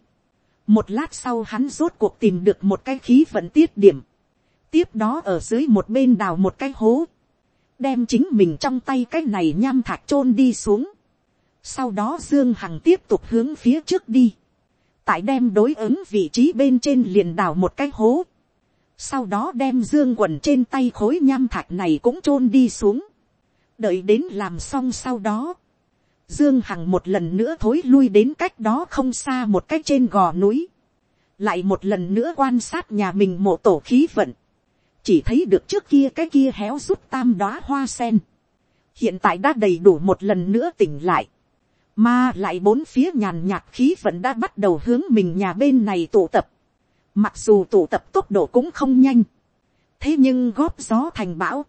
Một lát sau hắn rốt cuộc tìm được một cái khí vận tiết điểm. Tiếp đó ở dưới một bên đào một cái hố. Đem chính mình trong tay cái này nham thạch chôn đi xuống sau đó Dương Hằng tiếp tục hướng phía trước đi. Tại đem đối ứng vị trí bên trên liền đào một cái hố. Sau đó đem Dương quần trên tay khối nham thạch này cũng chôn đi xuống. Đợi đến làm xong sau đó. Dương Hằng một lần nữa thối lui đến cách đó không xa một cách trên gò núi. Lại một lần nữa quan sát nhà mình mộ tổ khí vận. Chỉ thấy được trước kia cái kia héo rút tam đóa hoa sen. Hiện tại đã đầy đủ một lần nữa tỉnh lại mà lại bốn phía nhàn nhạt khí vẫn đã bắt đầu hướng mình nhà bên này tụ tập. Mặc dù tụ tập tốc độ cũng không nhanh. Thế nhưng góp gió thành bão.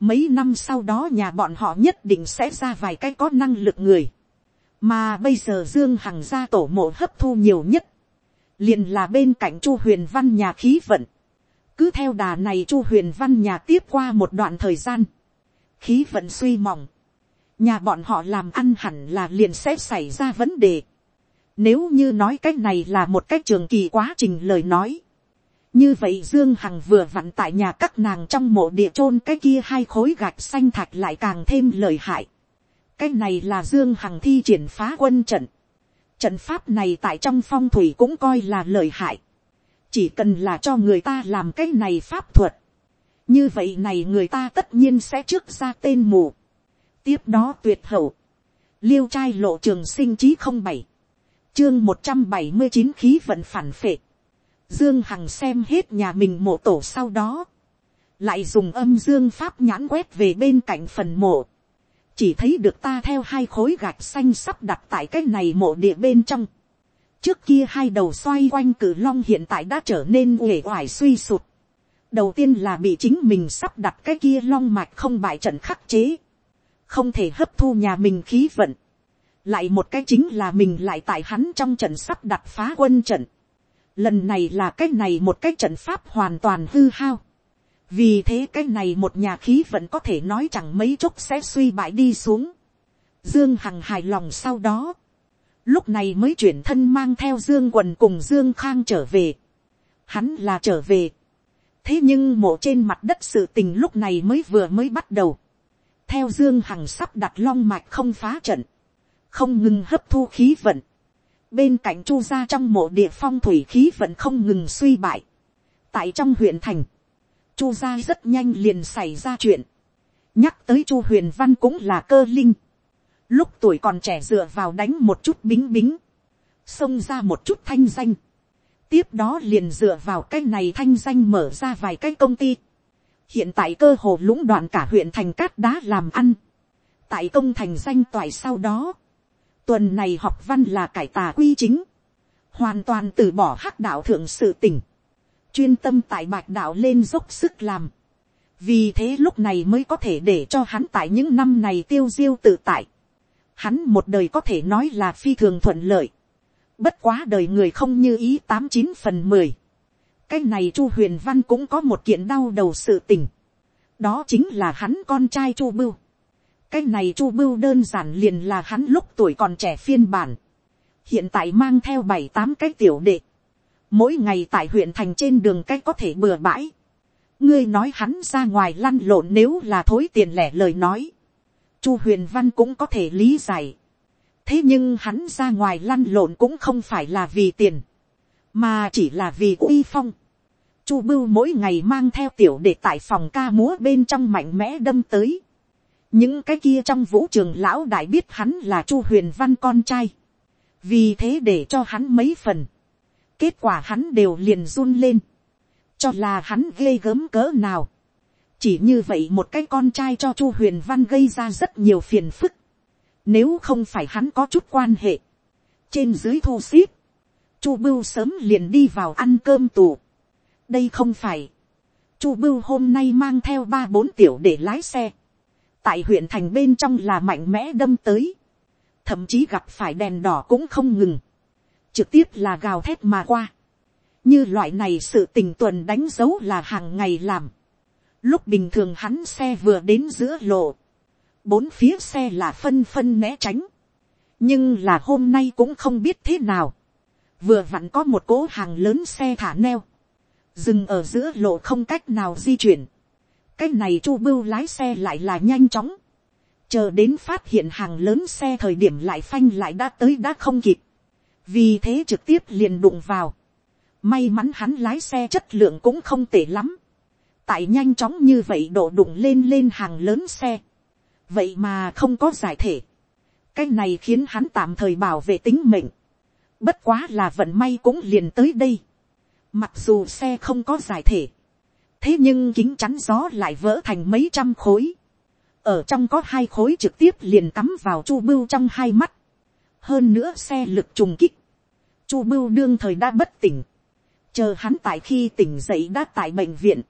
Mấy năm sau đó nhà bọn họ nhất định sẽ ra vài cái có năng lực người. Mà bây giờ Dương Hằng ra tổ mộ hấp thu nhiều nhất. Liền là bên cạnh Chu Huyền Văn nhà khí vận. Cứ theo đà này Chu Huyền Văn nhà tiếp qua một đoạn thời gian. Khí vận suy mỏng nhà bọn họ làm ăn hẳn là liền sẽ xảy ra vấn đề. Nếu như nói cách này là một cách trường kỳ quá trình lời nói. Như vậy Dương Hằng vừa vặn tại nhà các nàng trong mộ địa chôn cái kia hai khối gạch xanh thạch lại càng thêm lời hại. Cái này là Dương Hằng thi triển phá quân trận. Trận pháp này tại trong phong thủy cũng coi là lời hại. Chỉ cần là cho người ta làm cái này pháp thuật. Như vậy này người ta tất nhiên sẽ trước ra tên mù tiếp đó tuyệt hậu, liêu trai lộ trường sinh chí không bảy, chương một trăm bảy mươi chín khí vận phản phệ, dương hằng xem hết nhà mình mộ tổ sau đó, lại dùng âm dương pháp nhãn quét về bên cạnh phần mộ, chỉ thấy được ta theo hai khối gạch xanh sắp đặt tại cái này mộ địa bên trong, trước kia hai đầu xoay quanh cử long hiện tại đã trở nên uể oải suy sụt. đầu tiên là bị chính mình sắp đặt cái kia long mạch không bại trận khắc chế, không thể hấp thu nhà mình khí vận. lại một cái chính là mình lại tại hắn trong trận sắp đặt phá quân trận. lần này là cái này một cái trận pháp hoàn toàn hư hao. vì thế cái này một nhà khí vận có thể nói chẳng mấy chốc sẽ suy bại đi xuống. dương hằng hài lòng sau đó lúc này mới chuyển thân mang theo dương quần cùng dương khang trở về. hắn là trở về. thế nhưng mộ trên mặt đất sự tình lúc này mới vừa mới bắt đầu theo dương hằng sắp đặt long mạch không phá trận, không ngừng hấp thu khí vận. bên cạnh chu gia trong mộ địa phong thủy khí vận không ngừng suy bại. tại trong huyện thành, chu gia rất nhanh liền xảy ra chuyện. nhắc tới chu huyền văn cũng là cơ linh lúc tuổi còn trẻ dựa vào đánh một chút bính bính, xông ra một chút thanh danh, tiếp đó liền dựa vào cái này thanh danh mở ra vài cái công ty, hiện tại cơ hồ lũng đoạn cả huyện thành cát đá làm ăn, tại công thành danh toại sau đó, tuần này học văn là cải tà quy chính, hoàn toàn từ bỏ hắc đạo thượng sự tỉnh, chuyên tâm tại bạch đạo lên dốc sức làm, vì thế lúc này mới có thể để cho hắn tại những năm này tiêu diêu tự tại, Hắn một đời có thể nói là phi thường thuận lợi. Bất quá đời người không như ý tám chín phần mười. Cái này Chu Huyền Văn cũng có một kiện đau đầu sự tình. Đó chính là hắn con trai Chu Bưu. Cái này Chu Bưu đơn giản liền là hắn lúc tuổi còn trẻ phiên bản. Hiện tại mang theo bảy tám cái tiểu đệ. Mỗi ngày tại huyện thành trên đường cái có thể bừa bãi. Ngươi nói hắn ra ngoài lăn lộn nếu là thối tiền lẻ lời nói Chu huyền văn cũng có thể lý giải. thế nhưng hắn ra ngoài lăn lộn cũng không phải là vì tiền, mà chỉ là vì uy phong. Chu bưu mỗi ngày mang theo tiểu để tại phòng ca múa bên trong mạnh mẽ đâm tới. những cái kia trong vũ trường lão đại biết hắn là chu huyền văn con trai. vì thế để cho hắn mấy phần. kết quả hắn đều liền run lên. cho là hắn ghê gớm cỡ nào chỉ như vậy một cái con trai cho chu huyền văn gây ra rất nhiều phiền phức, nếu không phải hắn có chút quan hệ, trên dưới thu xíp, chu bưu sớm liền đi vào ăn cơm tù đây không phải, chu bưu hôm nay mang theo ba bốn tiểu để lái xe, tại huyện thành bên trong là mạnh mẽ đâm tới, thậm chí gặp phải đèn đỏ cũng không ngừng, trực tiếp là gào thét mà qua, như loại này sự tình tuần đánh dấu là hàng ngày làm, Lúc bình thường hắn xe vừa đến giữa lộ. Bốn phía xe là phân phân né tránh. Nhưng là hôm nay cũng không biết thế nào. Vừa vặn có một cỗ hàng lớn xe thả neo. Dừng ở giữa lộ không cách nào di chuyển. Cái này chu bưu lái xe lại là nhanh chóng. Chờ đến phát hiện hàng lớn xe thời điểm lại phanh lại đã tới đã không kịp. Vì thế trực tiếp liền đụng vào. May mắn hắn lái xe chất lượng cũng không tệ lắm tại nhanh chóng như vậy độ đụng lên lên hàng lớn xe. vậy mà không có giải thể. cái này khiến hắn tạm thời bảo vệ tính mệnh. bất quá là vận may cũng liền tới đây mặc dù xe không có giải thể. thế nhưng kính chắn gió lại vỡ thành mấy trăm khối. ở trong có hai khối trực tiếp liền cắm vào chu bưu trong hai mắt. hơn nữa xe lực trùng kích. chu bưu đương thời đã bất tỉnh. chờ hắn tại khi tỉnh dậy đã tại bệnh viện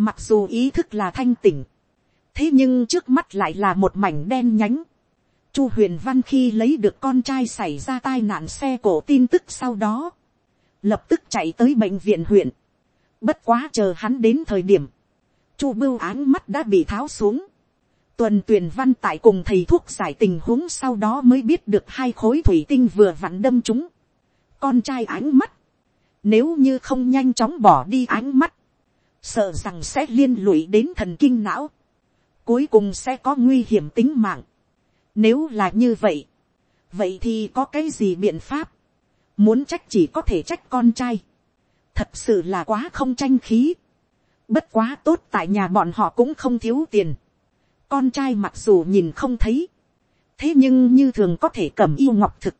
Mặc dù ý thức là thanh tỉnh. Thế nhưng trước mắt lại là một mảnh đen nhánh. Chu huyền văn khi lấy được con trai xảy ra tai nạn xe cổ tin tức sau đó. Lập tức chạy tới bệnh viện huyện. Bất quá chờ hắn đến thời điểm. Chu bưu áng mắt đã bị tháo xuống. Tuần tuyển văn tại cùng thầy thuốc giải tình huống sau đó mới biết được hai khối thủy tinh vừa vặn đâm chúng. Con trai ánh mắt. Nếu như không nhanh chóng bỏ đi ánh mắt sợ rằng sẽ liên lụy đến thần kinh não, cuối cùng sẽ có nguy hiểm tính mạng. Nếu là như vậy, vậy thì có cái gì biện pháp, muốn trách chỉ có thể trách con trai, thật sự là quá không tranh khí, bất quá tốt tại nhà bọn họ cũng không thiếu tiền, con trai mặc dù nhìn không thấy, thế nhưng như thường có thể cầm yêu ngọc thực,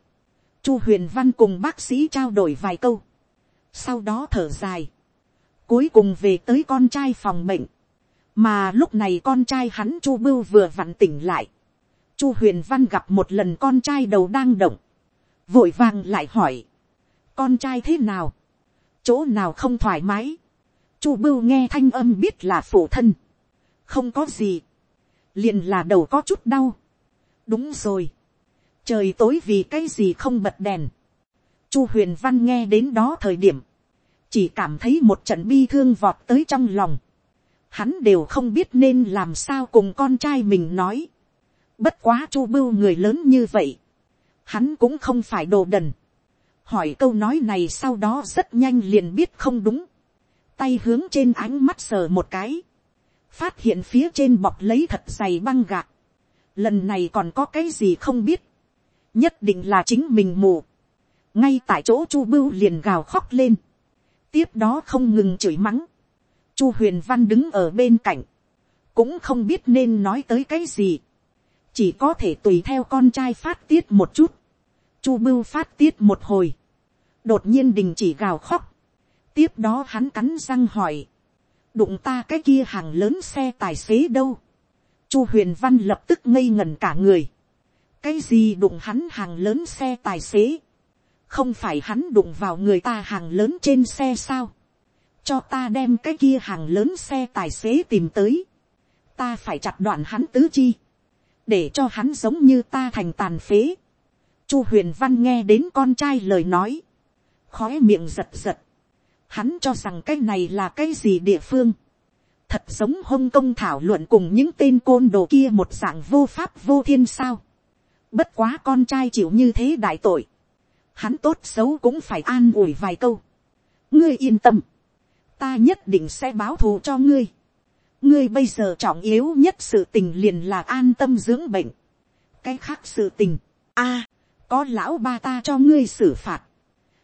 chu huyền văn cùng bác sĩ trao đổi vài câu, sau đó thở dài, cuối cùng về tới con trai phòng bệnh, mà lúc này con trai hắn chu bưu vừa vặn tỉnh lại, chu huyền văn gặp một lần con trai đầu đang động, vội vàng lại hỏi, con trai thế nào, chỗ nào không thoải mái, chu bưu nghe thanh âm biết là phụ thân, không có gì, liền là đầu có chút đau, đúng rồi, trời tối vì cái gì không bật đèn, chu huyền văn nghe đến đó thời điểm, chỉ cảm thấy một trận bi thương vọt tới trong lòng, hắn đều không biết nên làm sao cùng con trai mình nói, bất quá chu bưu người lớn như vậy, hắn cũng không phải đồ đần, hỏi câu nói này sau đó rất nhanh liền biết không đúng, tay hướng trên ánh mắt sờ một cái, phát hiện phía trên bọc lấy thật dày băng gạc, lần này còn có cái gì không biết, nhất định là chính mình mù, ngay tại chỗ chu bưu liền gào khóc lên, tiếp đó không ngừng chửi mắng, chu huyền văn đứng ở bên cạnh, cũng không biết nên nói tới cái gì, chỉ có thể tùy theo con trai phát tiết một chút, chu bưu phát tiết một hồi, đột nhiên đình chỉ gào khóc, tiếp đó hắn cắn răng hỏi, đụng ta cái kia hàng lớn xe tài xế đâu, chu huyền văn lập tức ngây ngần cả người, cái gì đụng hắn hàng lớn xe tài xế, không phải hắn đụng vào người ta hàng lớn trên xe sao, cho ta đem cái kia hàng lớn xe tài xế tìm tới, ta phải chặt đoạn hắn tứ chi, để cho hắn giống như ta thành tàn phế. Chu huyền văn nghe đến con trai lời nói, khóe miệng giật giật, hắn cho rằng cái này là cái gì địa phương, thật giống hông công thảo luận cùng những tên côn đồ kia một dạng vô pháp vô thiên sao. bất quá con trai chịu như thế đại tội, hắn tốt xấu cũng phải an ủi vài câu. ngươi yên tâm, ta nhất định sẽ báo thù cho ngươi. ngươi bây giờ trọng yếu nhất sự tình liền là an tâm dưỡng bệnh. cái khác sự tình, a, có lão ba ta cho ngươi xử phạt.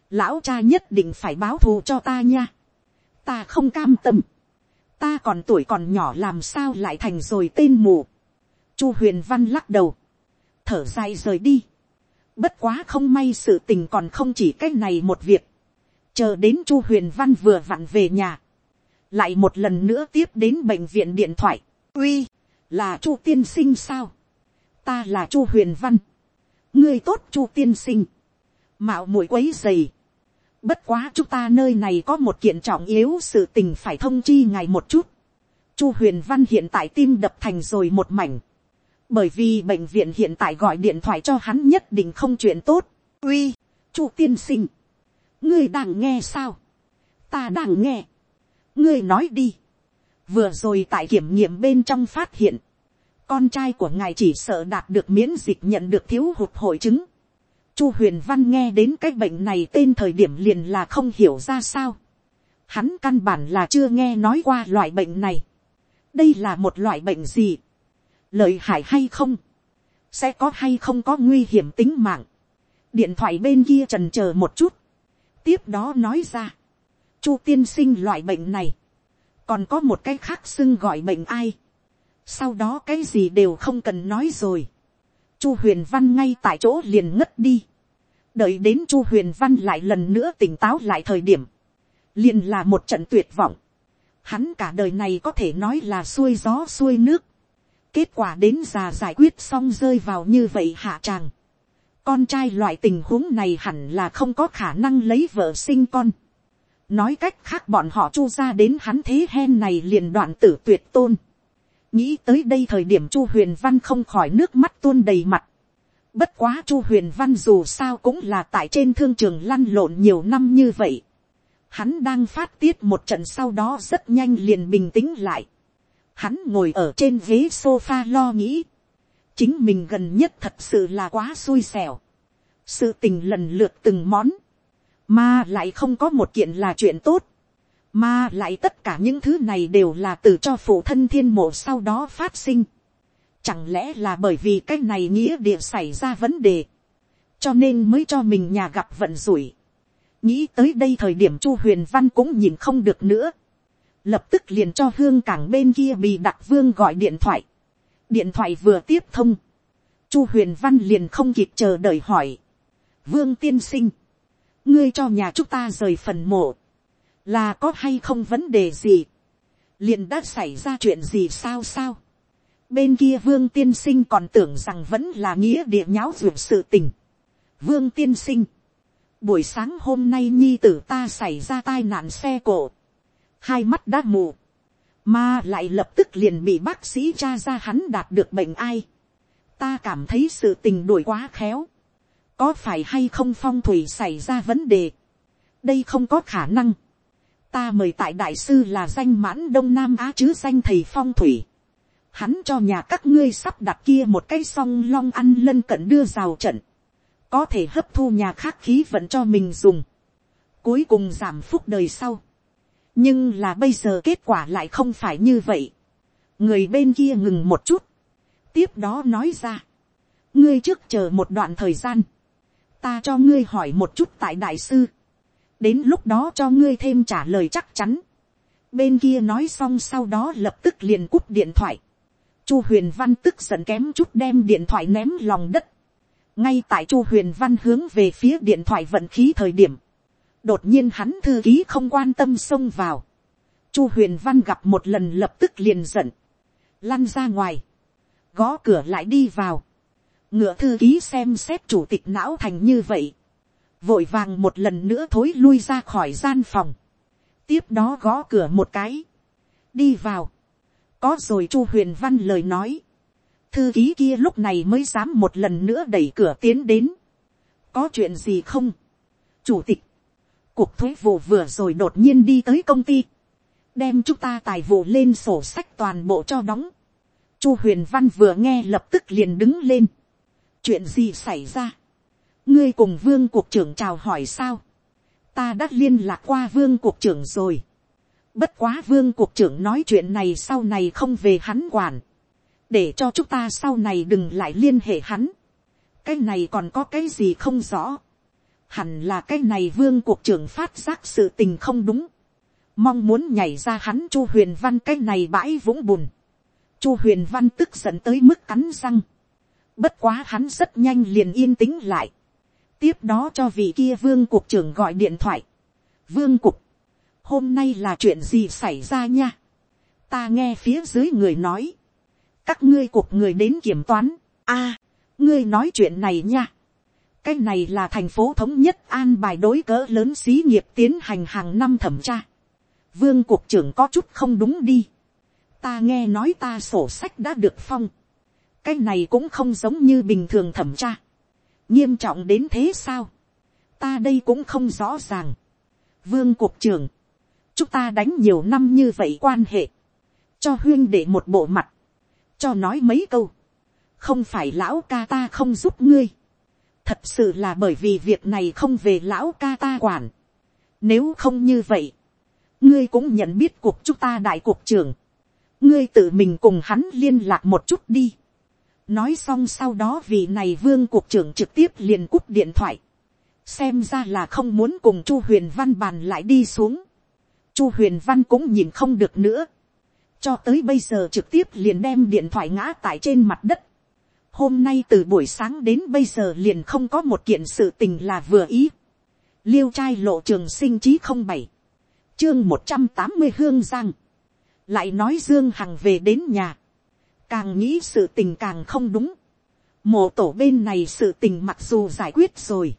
lão cha nhất định phải báo thù cho ta nha. ta không cam tâm. ta còn tuổi còn nhỏ làm sao lại thành rồi tên mù. chu huyền văn lắc đầu, thở dài rời đi. bất quá không may sự tình còn không chỉ cái này một việc chờ đến chu huyền văn vừa vặn về nhà, lại một lần nữa tiếp đến bệnh viện điện thoại, uy, là chu tiên sinh sao, ta là chu huyền văn, ngươi tốt chu tiên sinh, mạo muội quấy dày, bất quá chúng ta nơi này có một kiện trọng yếu sự tình phải thông chi ngày một chút, chu huyền văn hiện tại tim đập thành rồi một mảnh, bởi vì bệnh viện hiện tại gọi điện thoại cho hắn nhất định không chuyện tốt, uy, chu tiên sinh, ngươi đang nghe sao, ta đang nghe, ngươi nói đi, vừa rồi tại kiểm nghiệm bên trong phát hiện, con trai của ngài chỉ sợ đạt được miễn dịch nhận được thiếu hụt hội chứng. Chu huyền văn nghe đến cái bệnh này tên thời điểm liền là không hiểu ra sao. Hắn căn bản là chưa nghe nói qua loại bệnh này. đây là một loại bệnh gì, lợi hại hay không, sẽ có hay không có nguy hiểm tính mạng. điện thoại bên kia trần c h ờ một chút, tiếp đó nói ra, chu tiên sinh loại bệnh này, còn có một cái khác xưng gọi bệnh ai, sau đó cái gì đều không cần nói rồi, chu huyền văn ngay tại chỗ liền ngất đi, đợi đến chu huyền văn lại lần nữa tỉnh táo lại thời điểm, liền là một trận tuyệt vọng, hắn cả đời này có thể nói là xuôi gió xuôi nước, kết quả đến già giải quyết xong rơi vào như vậy hạ tràng, con trai loại tình huống này hẳn là không có khả năng lấy vợ sinh con. nói cách khác bọn họ chu ra đến hắn thế hen này liền đoạn tử tuyệt tôn nghĩ tới đây thời điểm chu huyền văn không khỏi nước mắt tuôn đầy mặt. bất quá chu huyền văn dù sao cũng là tại trên thương trường lăn lộn nhiều năm như vậy. hắn đang phát tiết một trận sau đó rất nhanh liền bình tĩnh lại. hắn ngồi ở trên ghế sofa lo nghĩ chính mình gần nhất thật sự là quá xui xẻo. sự tình lần lượt từng món, mà lại không có một kiện là chuyện tốt, mà lại tất cả những thứ này đều là từ cho phụ thân thiên mộ sau đó phát sinh. Chẳng lẽ là bởi vì cái này nghĩa địa xảy ra vấn đề, cho nên mới cho mình nhà gặp vận rủi. nghĩ tới đây thời điểm chu huyền văn cũng nhìn không được nữa, lập tức liền cho hương cảng bên kia bị đặc vương gọi điện thoại. Điện thoại vừa tiếp thông, chu huyền văn liền không kịp chờ đợi hỏi, vương tiên sinh, ngươi cho nhà chúng ta rời phần mộ, là có hay không vấn đề gì, liền đã xảy ra chuyện gì sao sao, bên kia vương tiên sinh còn tưởng rằng vẫn là nghĩa địa nháo ruột sự tình, vương tiên sinh, buổi sáng hôm nay nhi tử ta xảy ra tai nạn xe cổ, hai mắt đã mù, mà lại lập tức liền bị bác sĩ cha ra hắn đạt được bệnh ai. ta cảm thấy sự tình đuổi quá khéo, có phải hay không phong thủy xảy ra vấn đề, đây không có khả năng, ta mời tại đại sư là danh mãn đông nam á chứ danh thầy phong thủy, hắn cho nhà các ngươi sắp đặt kia một cây song long ăn lân cận đưa rào trận, có thể hấp thu nhà khác khí vận cho mình dùng, cuối cùng giảm phúc đời sau. nhưng là bây giờ kết quả lại không phải như vậy. người bên kia ngừng một chút, tiếp đó nói ra, ngươi trước chờ một đoạn thời gian, ta cho ngươi hỏi một chút tại đại sư, đến lúc đó cho ngươi thêm trả lời chắc chắn. bên kia nói xong sau đó lập tức liền cúp điện thoại. chu huyền văn tức giận kém chút đem điện thoại ném lòng đất. Ngay tại chu huyền văn hướng về phía điện thoại vận khí thời điểm, đột nhiên hắn thư ký không quan tâm xông vào, chu huyền văn gặp một lần lập tức liền giận, lăn ra ngoài, gõ cửa lại đi vào, ngựa thư ký xem xét chủ tịch não thành như vậy, vội vàng một lần nữa thối lui ra khỏi gian phòng, tiếp đó gõ cửa một cái, đi vào, có rồi chu huyền văn lời nói, thư ký kia lúc này mới dám một lần nữa đẩy cửa tiến đến. có chuyện gì không. chủ tịch, cuộc thuế vụ vừa rồi đột nhiên đi tới công ty, đem chúng ta tài vụ lên sổ sách toàn bộ cho đóng. chu huyền văn vừa nghe lập tức liền đứng lên. chuyện gì xảy ra ngươi cùng vương cục trưởng chào hỏi sao. ta đã liên lạc qua vương cục trưởng rồi. bất quá vương cục trưởng nói chuyện này sau này không về hắn quản để cho chúng ta sau này đừng lại liên hệ hắn. cái này còn có cái gì không rõ. hẳn là cái này vương cuộc trưởng phát giác sự tình không đúng. mong muốn nhảy ra hắn chu huyền văn cái này bãi vũng bùn. chu huyền văn tức giận tới mức cắn răng. bất quá hắn rất nhanh liền yên tĩnh lại tiếp đó cho vị kia vương cục trưởng gọi điện thoại. vương cục, hôm nay là chuyện gì xảy ra nha. ta nghe phía dưới người nói. Các ngươi cuộc người đến kiểm toán, a, ngươi nói chuyện này nha, cái này là thành phố thống nhất an bài đối cỡ lớn xí nghiệp tiến hành hàng năm thẩm tra, vương cục trưởng có chút không đúng đi, ta nghe nói ta sổ sách đã được phong, cái này cũng không giống như bình thường thẩm tra, nghiêm trọng đến thế sao, ta đây cũng không rõ ràng, vương cục trưởng, chúng ta đánh nhiều năm như vậy quan hệ, cho huyên để một bộ mặt, cho nói mấy câu, không phải lão ca ta không giúp ngươi, thật sự là bởi vì việc này không về lão ca ta quản, nếu không như vậy, ngươi cũng nhận biết cuộc chúng ta đại cuộc trưởng, ngươi tự mình cùng hắn liên lạc một chút đi nói xong sau đó vì này vương cuộc trưởng trực tiếp liền cúp điện thoại, xem ra là không muốn cùng chu huyền văn bàn lại đi xuống. chu huyền văn cũng nhìn không được nữa, cho tới bây giờ trực tiếp liền đem điện thoại ngã tại trên mặt đất. Hôm nay từ buổi sáng đến bây giờ liền không có một kiện sự tình là vừa ý. Liêu trai lộ trường sinh chí không bảy Chương một trăm tám mươi hương giang. Lại nói Dương Hằng về đến nhà. Càng nghĩ sự tình càng không đúng. Mộ tổ bên này sự tình mặc dù giải quyết rồi.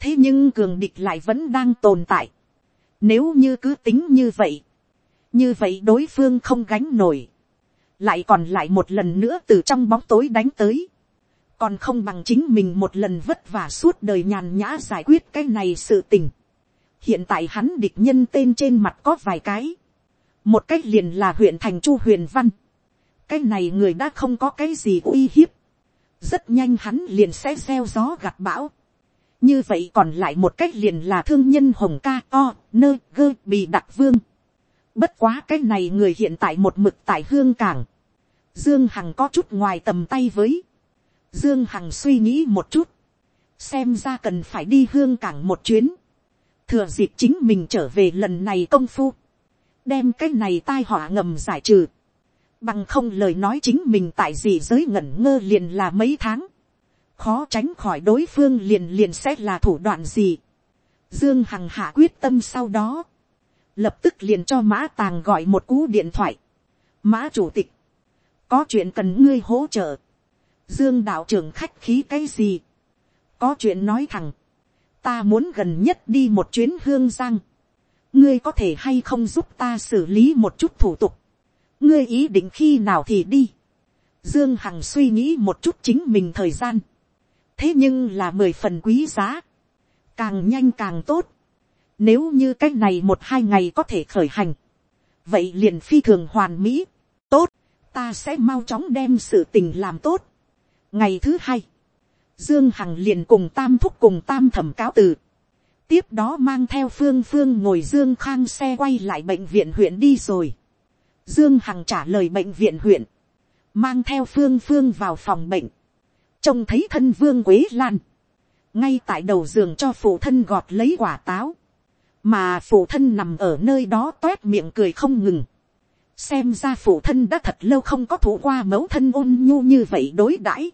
Thế nhưng cường địch lại vẫn đang tồn tại. Nếu như cứ tính như vậy như vậy đối phương không gánh nổi, lại còn lại một lần nữa từ trong bóng tối đánh tới, còn không bằng chính mình một lần vất vả suốt đời nhàn nhã giải quyết cái này sự tình. hiện tại hắn địch nhân tên trên mặt có vài cái, một cách liền là huyện thành chu huyền văn, cái này người đã không có cái gì uy hiếp, rất nhanh hắn liền sẽ gieo gió gặt bão. như vậy còn lại một cách liền là thương nhân hồng ca o nơ gơ bị đặc vương Bất quá cái này người hiện tại một mực tại hương cảng. Dương Hằng có chút ngoài tầm tay với. Dương Hằng suy nghĩ một chút. Xem ra cần phải đi hương cảng một chuyến. Thừa dịp chính mình trở về lần này công phu. Đem cái này tai họa ngầm giải trừ. Bằng không lời nói chính mình tại gì giới ngẩn ngơ liền là mấy tháng. Khó tránh khỏi đối phương liền liền sẽ là thủ đoạn gì. Dương Hằng hạ quyết tâm sau đó lập tức liền cho mã tàng gọi một cú điện thoại. mã chủ tịch, có chuyện cần ngươi hỗ trợ. dương đạo trưởng khách khí cái gì. có chuyện nói thẳng. ta muốn gần nhất đi một chuyến hương giang, ngươi có thể hay không giúp ta xử lý một chút thủ tục, ngươi ý định khi nào thì đi, dương hằng suy nghĩ một chút chính mình thời gian, thế nhưng là mười phần quý giá, càng nhanh càng tốt, nếu như cách này một hai ngày có thể khởi hành, vậy liền phi thường hoàn mỹ, tốt, ta sẽ mau chóng đem sự tình làm tốt. ngày thứ hai, dương hằng liền cùng tam thúc cùng tam thẩm cáo từ, tiếp đó mang theo phương phương ngồi dương khang xe quay lại bệnh viện huyện đi rồi dương hằng trả lời bệnh viện huyện, mang theo phương phương vào phòng bệnh, trông thấy thân vương quế lan, ngay tại đầu giường cho phụ thân gọt lấy quả táo, mà phụ thân nằm ở nơi đó toét miệng cười không ngừng, xem ra phụ thân đã thật lâu không có thủ qua mẫu thân ôn nhu như vậy đối đãi.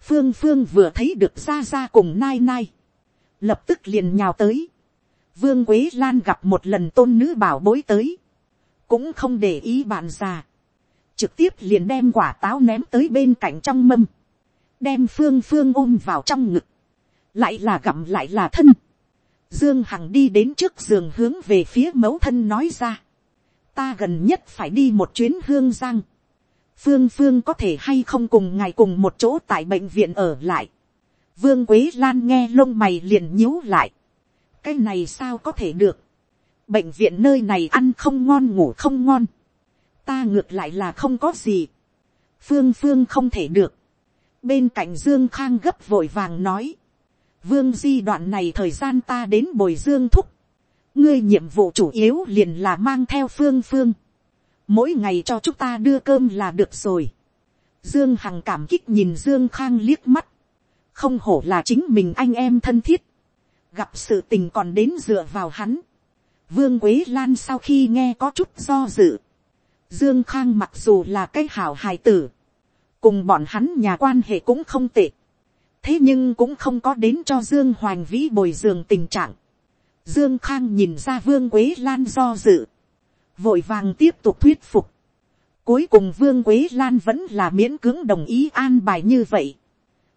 phương phương vừa thấy được ra ra cùng nai nai, lập tức liền nhào tới. vương quế lan gặp một lần tôn nữ bảo bối tới, cũng không để ý bạn già, trực tiếp liền đem quả táo ném tới bên cạnh trong mâm, đem phương phương ôm vào trong ngực, lại là gặm lại là thân. Dương Hằng đi đến trước giường hướng về phía mẫu thân nói ra ta gần nhất phải đi một chuyến hương giang. phương phương có thể hay không cùng ngài cùng một chỗ tại bệnh viện ở lại. vương quế lan nghe lông mày liền nhíu lại. cái này sao có thể được bệnh viện nơi này ăn không ngon ngủ không ngon. ta ngược lại là không có gì. phương phương không thể được. bên cạnh dương khang gấp vội vàng nói. vương di đoạn này thời gian ta đến bồi dương thúc ngươi nhiệm vụ chủ yếu liền là mang theo phương phương, mỗi ngày cho chúng ta đưa cơm là được rồi. Dương Hằng cảm kích nhìn Dương Khang liếc mắt, không hổ là chính mình anh em thân thiết, gặp sự tình còn đến dựa vào hắn. Vương Quế Lan sau khi nghe có chút do dự, Dương Khang mặc dù là cái hảo hài tử, cùng bọn hắn nhà quan hệ cũng không tệ, thế nhưng cũng không có đến cho Dương Hoành Vĩ bồi dường tình trạng. Dương Khang nhìn ra Vương Quế Lan do dự. Vội vàng tiếp tục thuyết phục. Cuối cùng Vương Quế Lan vẫn là miễn cưỡng đồng ý an bài như vậy.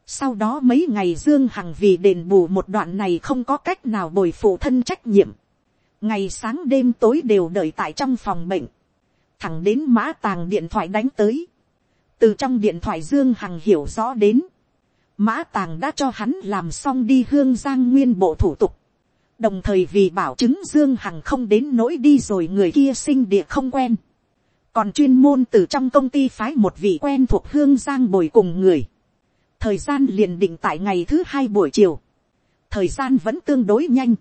Sau đó mấy ngày Dương Hằng vì đền bù một đoạn này không có cách nào bồi phụ thân trách nhiệm. Ngày sáng đêm tối đều đợi tại trong phòng bệnh. Thẳng đến mã tàng điện thoại đánh tới. Từ trong điện thoại Dương Hằng hiểu rõ đến. Mã tàng đã cho hắn làm xong đi hương giang nguyên bộ thủ tục đồng thời vì bảo chứng dương hằng không đến nỗi đi rồi người kia sinh địa không quen, còn chuyên môn từ trong công ty phái một vị quen thuộc hương giang bồi cùng người, thời gian liền định tại ngày thứ hai buổi chiều, thời gian vẫn tương đối nhanh,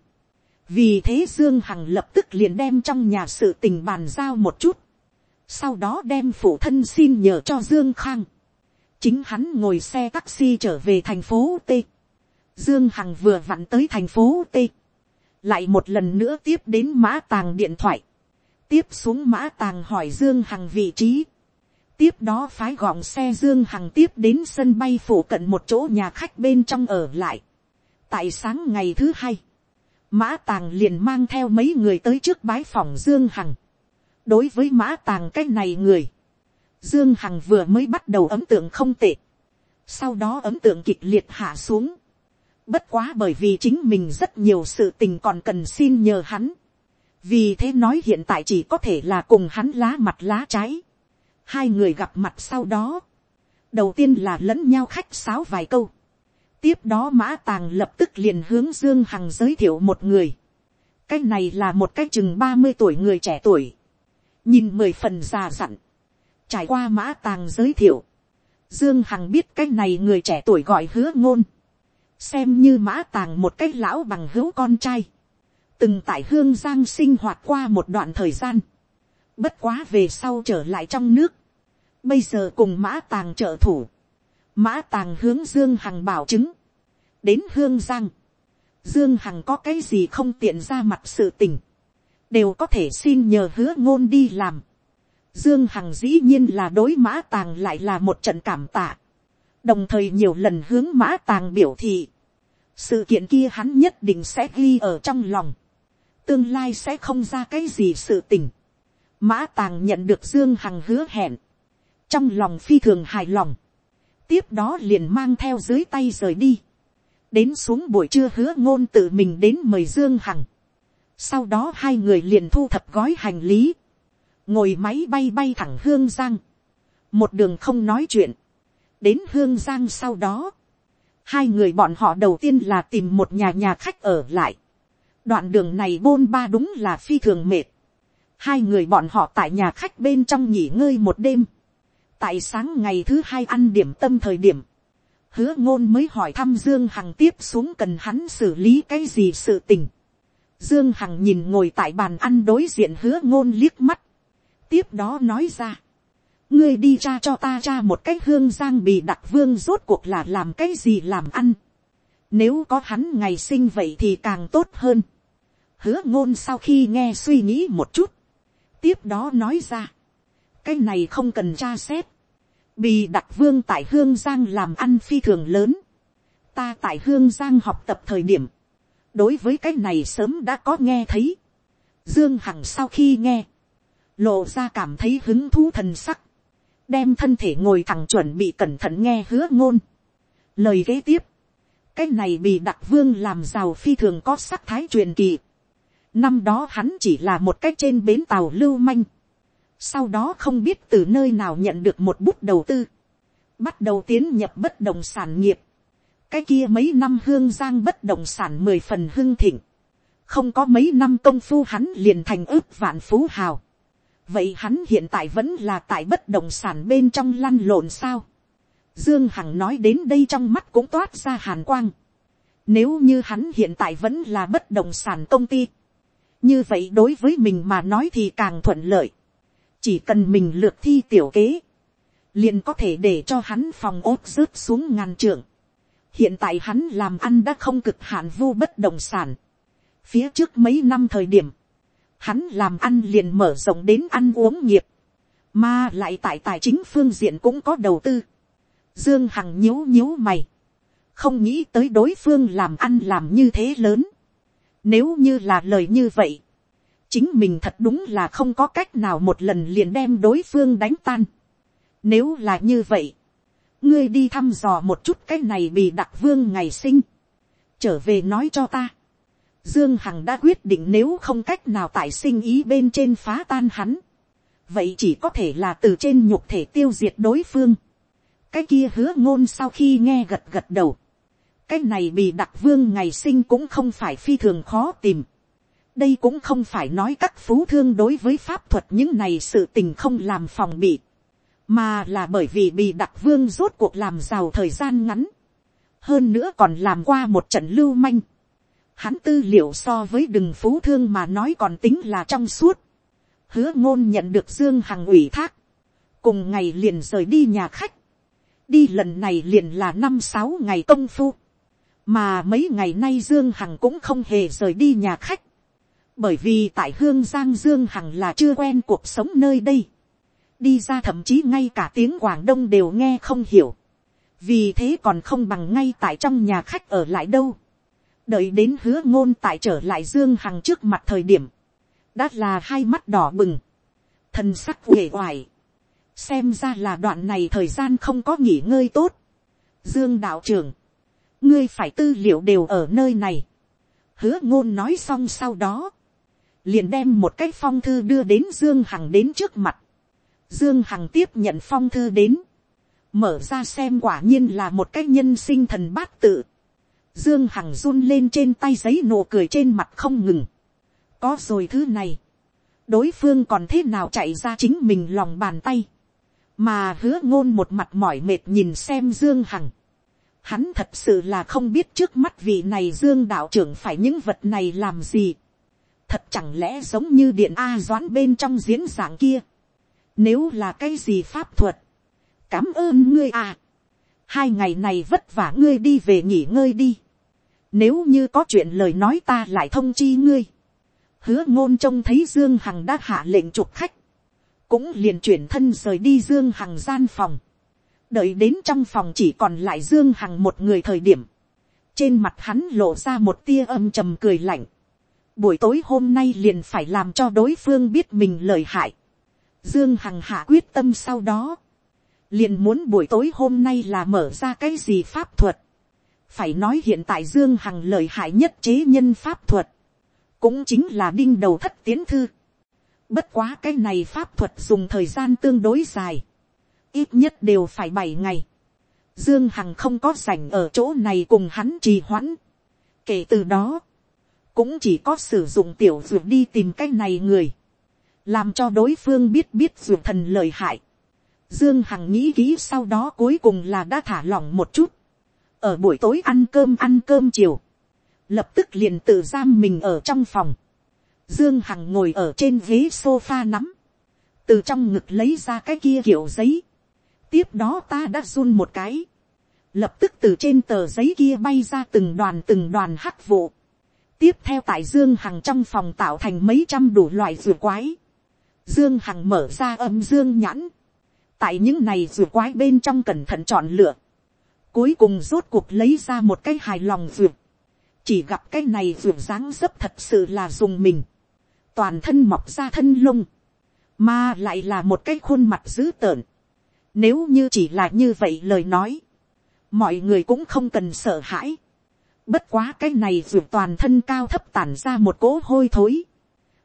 vì thế dương hằng lập tức liền đem trong nhà sự tình bàn giao một chút, sau đó đem phụ thân xin nhờ cho dương khang, chính hắn ngồi xe taxi trở về thành phố t, dương hằng vừa vặn tới thành phố t, lại một lần nữa tiếp đến mã tàng điện thoại, tiếp xuống mã tàng hỏi dương hằng vị trí, tiếp đó phái gọn xe dương hằng tiếp đến sân bay phủ cận một chỗ nhà khách bên trong ở lại. tại sáng ngày thứ hai, mã tàng liền mang theo mấy người tới trước bái phòng dương hằng. đối với mã tàng cái này người, dương hằng vừa mới bắt đầu ấm tượng không tệ, sau đó ấm tượng kịch liệt hạ xuống, Bất quá bởi vì chính mình rất nhiều sự tình còn cần xin nhờ hắn. Vì thế nói hiện tại chỉ có thể là cùng hắn lá mặt lá trái. Hai người gặp mặt sau đó. Đầu tiên là lẫn nhau khách sáo vài câu. Tiếp đó mã tàng lập tức liền hướng Dương Hằng giới thiệu một người. Cái này là một cái chừng ba mươi tuổi người trẻ tuổi. Nhìn mười phần già dặn. Trải qua mã tàng giới thiệu. Dương Hằng biết cái này người trẻ tuổi gọi hứa ngôn xem như mã tàng một cái lão bằng hữu con trai, từng tại hương giang sinh hoạt qua một đoạn thời gian, bất quá về sau trở lại trong nước, bây giờ cùng mã tàng trợ thủ, mã tàng hướng dương hằng bảo chứng, đến hương giang, dương hằng có cái gì không tiện ra mặt sự tình, đều có thể xin nhờ hứa ngôn đi làm. Dương Hằng dĩ nhiên là đối mã tàng lại là một trận cảm tạ. Đồng thời nhiều lần hướng mã tàng biểu thị, sự kiện kia hắn nhất định sẽ ghi ở trong lòng, tương lai sẽ không ra cái gì sự tình. Mã tàng nhận được dương hằng hứa hẹn, trong lòng phi thường hài lòng, tiếp đó liền mang theo dưới tay rời đi, đến xuống buổi trưa hứa ngôn tự mình đến mời dương hằng, sau đó hai người liền thu thập gói hành lý, ngồi máy bay bay thẳng hương giang, một đường không nói chuyện, đến hương giang sau đó, hai người bọn họ đầu tiên là tìm một nhà nhà khách ở lại, đoạn đường này bôn ba đúng là phi thường mệt, hai người bọn họ tại nhà khách bên trong nghỉ ngơi một đêm, tại sáng ngày thứ hai ăn điểm tâm thời điểm, hứa ngôn mới hỏi thăm dương hằng tiếp xuống cần hắn xử lý cái gì sự tình. dương hằng nhìn ngồi tại bàn ăn đối diện hứa ngôn liếc mắt, tiếp đó nói ra, ngươi đi cha cho ta cha một cái hương giang bị đặc vương rốt cuộc là làm cái gì làm ăn. Nếu có hắn ngày sinh vậy thì càng tốt hơn. Hứa ngôn sau khi nghe suy nghĩ một chút. Tiếp đó nói ra. Cái này không cần tra xét. Bì đặc vương tại hương giang làm ăn phi thường lớn. Ta tại hương giang học tập thời điểm. Đối với cái này sớm đã có nghe thấy. Dương Hằng sau khi nghe. Lộ ra cảm thấy hứng thú thần sắc đem thân thể ngồi thẳng chuẩn bị cẩn thận nghe hứa ngôn. Lời kế tiếp, cái này bị đặc vương làm giàu phi thường có sắc thái truyền kỳ. Năm đó hắn chỉ là một cách trên bến tàu lưu manh. Sau đó không biết từ nơi nào nhận được một bút đầu tư. Bắt đầu tiến nhập bất động sản nghiệp. Cái kia mấy năm hương giang bất động sản mười phần hưng thịnh. Không có mấy năm công phu hắn liền thành ước vạn phú hào vậy hắn hiện tại vẫn là tại bất động sản bên trong lăn lộn sao. dương hằng nói đến đây trong mắt cũng toát ra hàn quang. nếu như hắn hiện tại vẫn là bất động sản công ty, như vậy đối với mình mà nói thì càng thuận lợi chỉ cần mình lược thi tiểu kế, liền có thể để cho hắn phòng ốt rớt xuống ngàn trượng. hiện tại hắn làm ăn đã không cực hạn vu bất động sản. phía trước mấy năm thời điểm, hắn làm ăn liền mở rộng đến ăn uống nghiệp, mà lại tại tài chính phương diện cũng có đầu tư. Dương Hằng nhíu nhíu mày, không nghĩ tới đối phương làm ăn làm như thế lớn. Nếu như là lời như vậy, chính mình thật đúng là không có cách nào một lần liền đem đối phương đánh tan. Nếu là như vậy, ngươi đi thăm dò một chút cái này bị đặc vương ngày sinh, trở về nói cho ta. Dương Hằng đã quyết định nếu không cách nào tại sinh ý bên trên phá tan hắn. Vậy chỉ có thể là từ trên nhục thể tiêu diệt đối phương. Cái kia hứa ngôn sau khi nghe gật gật đầu. Cái này bị đặc vương ngày sinh cũng không phải phi thường khó tìm. Đây cũng không phải nói các phú thương đối với pháp thuật những này sự tình không làm phòng bị. Mà là bởi vì bị đặc vương rốt cuộc làm giàu thời gian ngắn. Hơn nữa còn làm qua một trận lưu manh hắn tư liệu so với đừng phú thương mà nói còn tính là trong suốt. Hứa ngôn nhận được Dương Hằng ủy thác. Cùng ngày liền rời đi nhà khách. Đi lần này liền là năm sáu ngày công phu. Mà mấy ngày nay Dương Hằng cũng không hề rời đi nhà khách. Bởi vì tại Hương Giang Dương Hằng là chưa quen cuộc sống nơi đây. Đi ra thậm chí ngay cả tiếng Quảng Đông đều nghe không hiểu. Vì thế còn không bằng ngay tại trong nhà khách ở lại đâu đợi đến hứa ngôn tại trở lại dương hằng trước mặt thời điểm, đã là hai mắt đỏ bừng, thân sắc uể oải, xem ra là đoạn này thời gian không có nghỉ ngơi tốt. Dương đạo trưởng, ngươi phải tư liệu đều ở nơi này. Hứa ngôn nói xong sau đó, liền đem một cái phong thư đưa đến Dương Hằng đến trước mặt. Dương Hằng tiếp nhận phong thư đến, mở ra xem quả nhiên là một cái nhân sinh thần bát tự. Dương Hằng run lên trên tay giấy nụ cười trên mặt không ngừng. Có rồi thứ này. Đối phương còn thế nào chạy ra chính mình lòng bàn tay. Mà hứa ngôn một mặt mỏi mệt nhìn xem Dương Hằng. Hắn thật sự là không biết trước mắt vị này Dương đạo trưởng phải những vật này làm gì. Thật chẳng lẽ giống như điện A doãn bên trong diễn giảng kia. Nếu là cái gì pháp thuật. Cảm ơn ngươi à. Hai ngày này vất vả ngươi đi về nghỉ ngơi đi nếu như có chuyện lời nói ta lại thông chi ngươi. Hứa ngôn trông thấy Dương Hằng đã hạ lệnh chụp khách. Cũng liền chuyển thân rời đi Dương Hằng gian phòng. Đợi đến trong phòng chỉ còn lại Dương Hằng một người thời điểm. Trên mặt hắn lộ ra một tia âm trầm cười lạnh. Buổi tối hôm nay liền phải làm cho đối phương biết mình lời hại. Dương Hằng hạ quyết tâm sau đó. Liền muốn buổi tối hôm nay là mở ra cái gì pháp thuật phải nói hiện tại dương hằng lợi hại nhất chế nhân pháp thuật, cũng chính là đinh đầu thất tiến thư. bất quá cái này pháp thuật dùng thời gian tương đối dài, ít nhất đều phải bảy ngày. Dương Hằng không có rảnh ở chỗ này cùng hắn trì hoãn. Kể từ đó, cũng chỉ có sử dụng tiểu ruột đi tìm cái này người, làm cho đối phương biết biết ruột thần lời hại. Dương Hằng nghĩ kỹ sau đó cuối cùng là đã thả lỏng một chút. Ở buổi tối ăn cơm ăn cơm chiều, lập tức liền tự giam mình ở trong phòng. Dương Hằng ngồi ở trên ghế sofa nắm, từ trong ngực lấy ra cái kia kiểu giấy. Tiếp đó ta đã run một cái, lập tức từ trên tờ giấy kia bay ra từng đoàn từng đoàn hắc vụ tiếp theo tại dương hằng trong phòng tạo thành mấy trăm đủ loại rùa quái. dương hằng mở ra âm dương nhãn. tại những này rùa quái bên trong cẩn thận chọn lựa. cuối cùng rốt cuộc lấy ra một cái hài lòng rùa. chỉ gặp cái này rùa dáng dấp thật sự là dùng mình. toàn thân mọc ra thân lông. mà lại là một cái khuôn mặt dữ tợn. nếu như chỉ là như vậy lời nói. mọi người cũng không cần sợ hãi Bất quá cái này dù toàn thân cao thấp tản ra một cỗ hôi thối.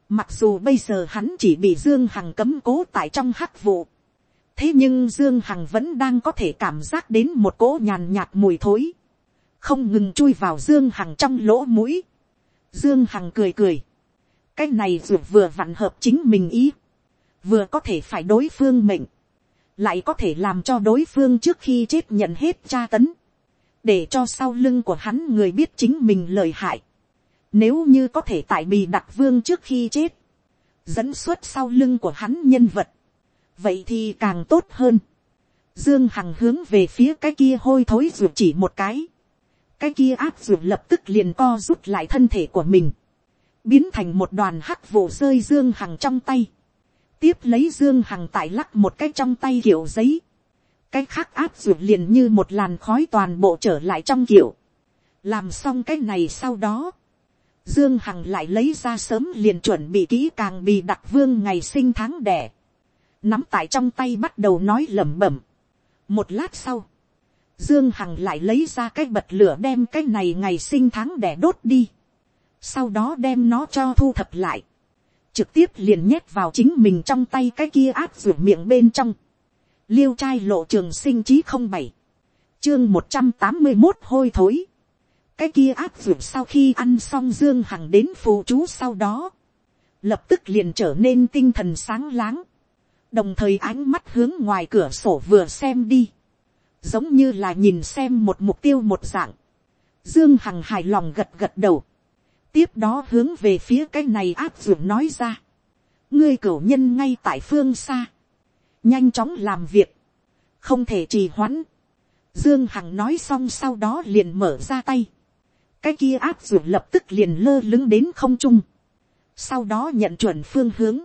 Mặc dù bây giờ hắn chỉ bị Dương Hằng cấm cố tại trong hắc vụ. Thế nhưng Dương Hằng vẫn đang có thể cảm giác đến một cỗ nhàn nhạt mùi thối. Không ngừng chui vào Dương Hằng trong lỗ mũi. Dương Hằng cười cười. Cái này dù vừa vặn hợp chính mình ý. Vừa có thể phải đối phương mệnh. Lại có thể làm cho đối phương trước khi chết nhận hết tra tấn để cho sau lưng của hắn người biết chính mình lời hại. Nếu như có thể tại bì đặc vương trước khi chết, dẫn xuất sau lưng của hắn nhân vật, vậy thì càng tốt hơn. Dương Hằng hướng về phía cái kia hôi thối ruột chỉ một cái. Cái kia áp ruột lập tức liền co rút lại thân thể của mình. Biến thành một đoàn hắc vụ rơi Dương Hằng trong tay. Tiếp lấy Dương Hằng tại lắc một cái trong tay kiểu giấy cái khác áp dụng liền như một làn khói toàn bộ trở lại trong kiểu. làm xong cái này sau đó, dương hằng lại lấy ra sớm liền chuẩn bị kỹ càng bị đặc vương ngày sinh tháng đẻ. nắm tại trong tay bắt đầu nói lẩm bẩm. một lát sau, dương hằng lại lấy ra cái bật lửa đem cái này ngày sinh tháng đẻ đốt đi. sau đó đem nó cho thu thập lại. trực tiếp liền nhét vào chính mình trong tay cái kia áp dụng miệng bên trong liêu trai lộ trường sinh chí không bảy, chương một trăm tám mươi một hôi thối, cái kia áp dụng sau khi ăn xong dương hằng đến phù chú sau đó, lập tức liền trở nên tinh thần sáng láng, đồng thời ánh mắt hướng ngoài cửa sổ vừa xem đi, giống như là nhìn xem một mục tiêu một dạng, dương hằng hài lòng gật gật đầu, tiếp đó hướng về phía cái này áp dụng nói ra, ngươi cửu nhân ngay tại phương xa, nhanh chóng làm việc, không thể trì hoãn. Dương Hằng nói xong sau đó liền mở ra tay. Cái kia áp dụng lập tức liền lơ lứng đến không trung. Sau đó nhận chuẩn phương hướng.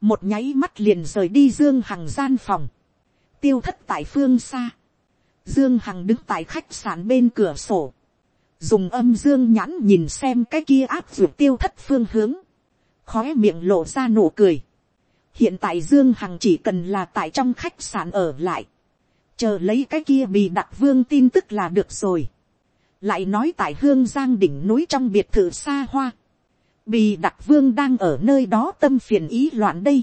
Một nháy mắt liền rời đi Dương Hằng gian phòng. Tiêu thất tại phương xa. Dương Hằng đứng tại khách sạn bên cửa sổ. Dùng âm dương nhãn nhìn xem cái kia áp dụng tiêu thất phương hướng. Khóe miệng lộ ra nụ cười hiện tại dương hằng chỉ cần là tại trong khách sạn ở lại, chờ lấy cái kia bị đặc vương tin tức là được rồi. lại nói tại hương giang đỉnh núi trong biệt thự xa hoa, bị đặc vương đang ở nơi đó tâm phiền ý loạn đây.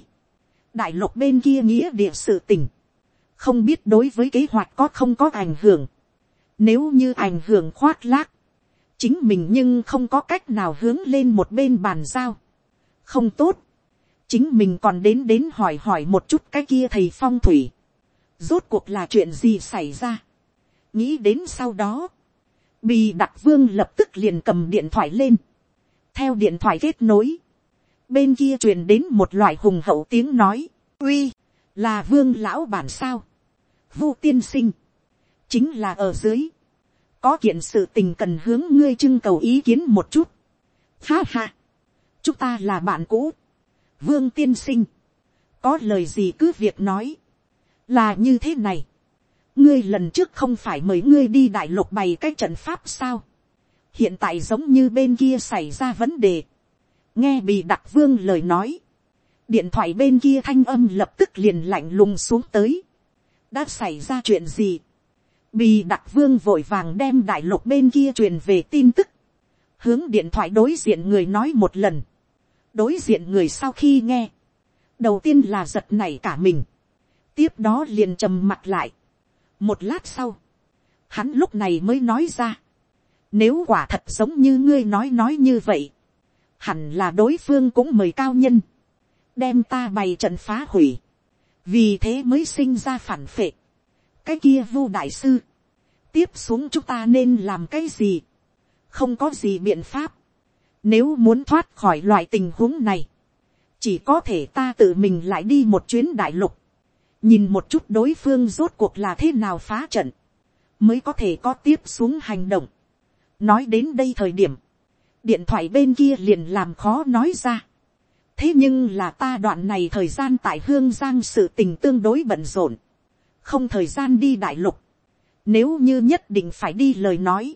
đại lục bên kia nghĩa địa sự tình, không biết đối với kế hoạch có không có ảnh hưởng. nếu như ảnh hưởng khoác lác, chính mình nhưng không có cách nào hướng lên một bên bàn giao. không tốt chính mình còn đến đến hỏi hỏi một chút cái kia thầy phong thủy. rốt cuộc là chuyện gì xảy ra. nghĩ đến sau đó, bì đặc vương lập tức liền cầm điện thoại lên. theo điện thoại kết nối, bên kia truyền đến một loại hùng hậu tiếng nói, uy, là vương lão bản sao, vu tiên sinh, chính là ở dưới, có kiện sự tình cần hướng ngươi trưng cầu ý kiến một chút. Ha ha, chúng ta là bạn cũ, vương tiên sinh, có lời gì cứ việc nói, là như thế này, ngươi lần trước không phải mời ngươi đi đại lục bày cái trận pháp sao, hiện tại giống như bên kia xảy ra vấn đề, nghe bị đặc vương lời nói, điện thoại bên kia thanh âm lập tức liền lạnh lùng xuống tới, đã xảy ra chuyện gì, Bì đặc vương vội vàng đem đại lục bên kia truyền về tin tức. Hướng điện thoại đối diện người nói một lần. Đối diện người sau khi nghe. Đầu tiên là giật nảy cả mình. Tiếp đó liền trầm mặt lại. Một lát sau. Hắn lúc này mới nói ra. Nếu quả thật giống như ngươi nói nói như vậy. Hẳn là đối phương cũng mời cao nhân. Đem ta bày trận phá hủy. Vì thế mới sinh ra phản phệ cái kia vu đại sư, tiếp xuống chúng ta nên làm cái gì, không có gì biện pháp, nếu muốn thoát khỏi loại tình huống này, chỉ có thể ta tự mình lại đi một chuyến đại lục, nhìn một chút đối phương rốt cuộc là thế nào phá trận, mới có thể có tiếp xuống hành động. nói đến đây thời điểm, điện thoại bên kia liền làm khó nói ra. thế nhưng là ta đoạn này thời gian tại hương giang sự tình tương đối bận rộn. Không thời gian đi đại lục, nếu như nhất định phải đi lời nói,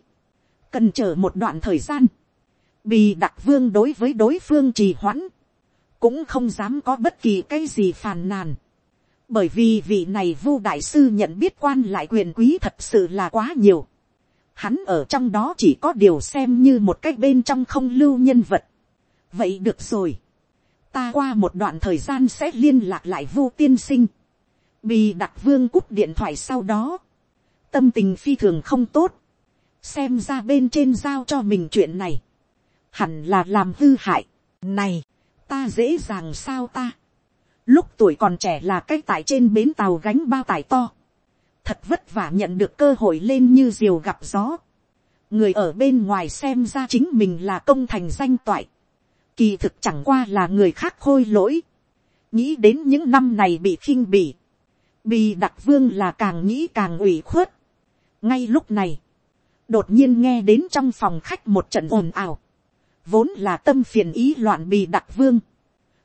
cần chờ một đoạn thời gian, vì đặc vương đối với đối phương trì hoãn, cũng không dám có bất kỳ cái gì phàn nàn, bởi vì vị này vu đại sư nhận biết quan lại quyền quý thật sự là quá nhiều, hắn ở trong đó chỉ có điều xem như một cách bên trong không lưu nhân vật, vậy được rồi, ta qua một đoạn thời gian sẽ liên lạc lại vu tiên sinh, Bì đặc vương cúp điện thoại sau đó. Tâm tình phi thường không tốt. Xem ra bên trên giao cho mình chuyện này. Hẳn là làm hư hại. Này, ta dễ dàng sao ta. Lúc tuổi còn trẻ là cách tại trên bến tàu gánh bao tải to. Thật vất vả nhận được cơ hội lên như diều gặp gió. Người ở bên ngoài xem ra chính mình là công thành danh toại. Kỳ thực chẳng qua là người khác khôi lỗi. Nghĩ đến những năm này bị khinh bỉ Bì đặc vương là càng nghĩ càng ủy khuất. Ngay lúc này, đột nhiên nghe đến trong phòng khách một trận ồn ào. Vốn là tâm phiền ý loạn bì đặc vương.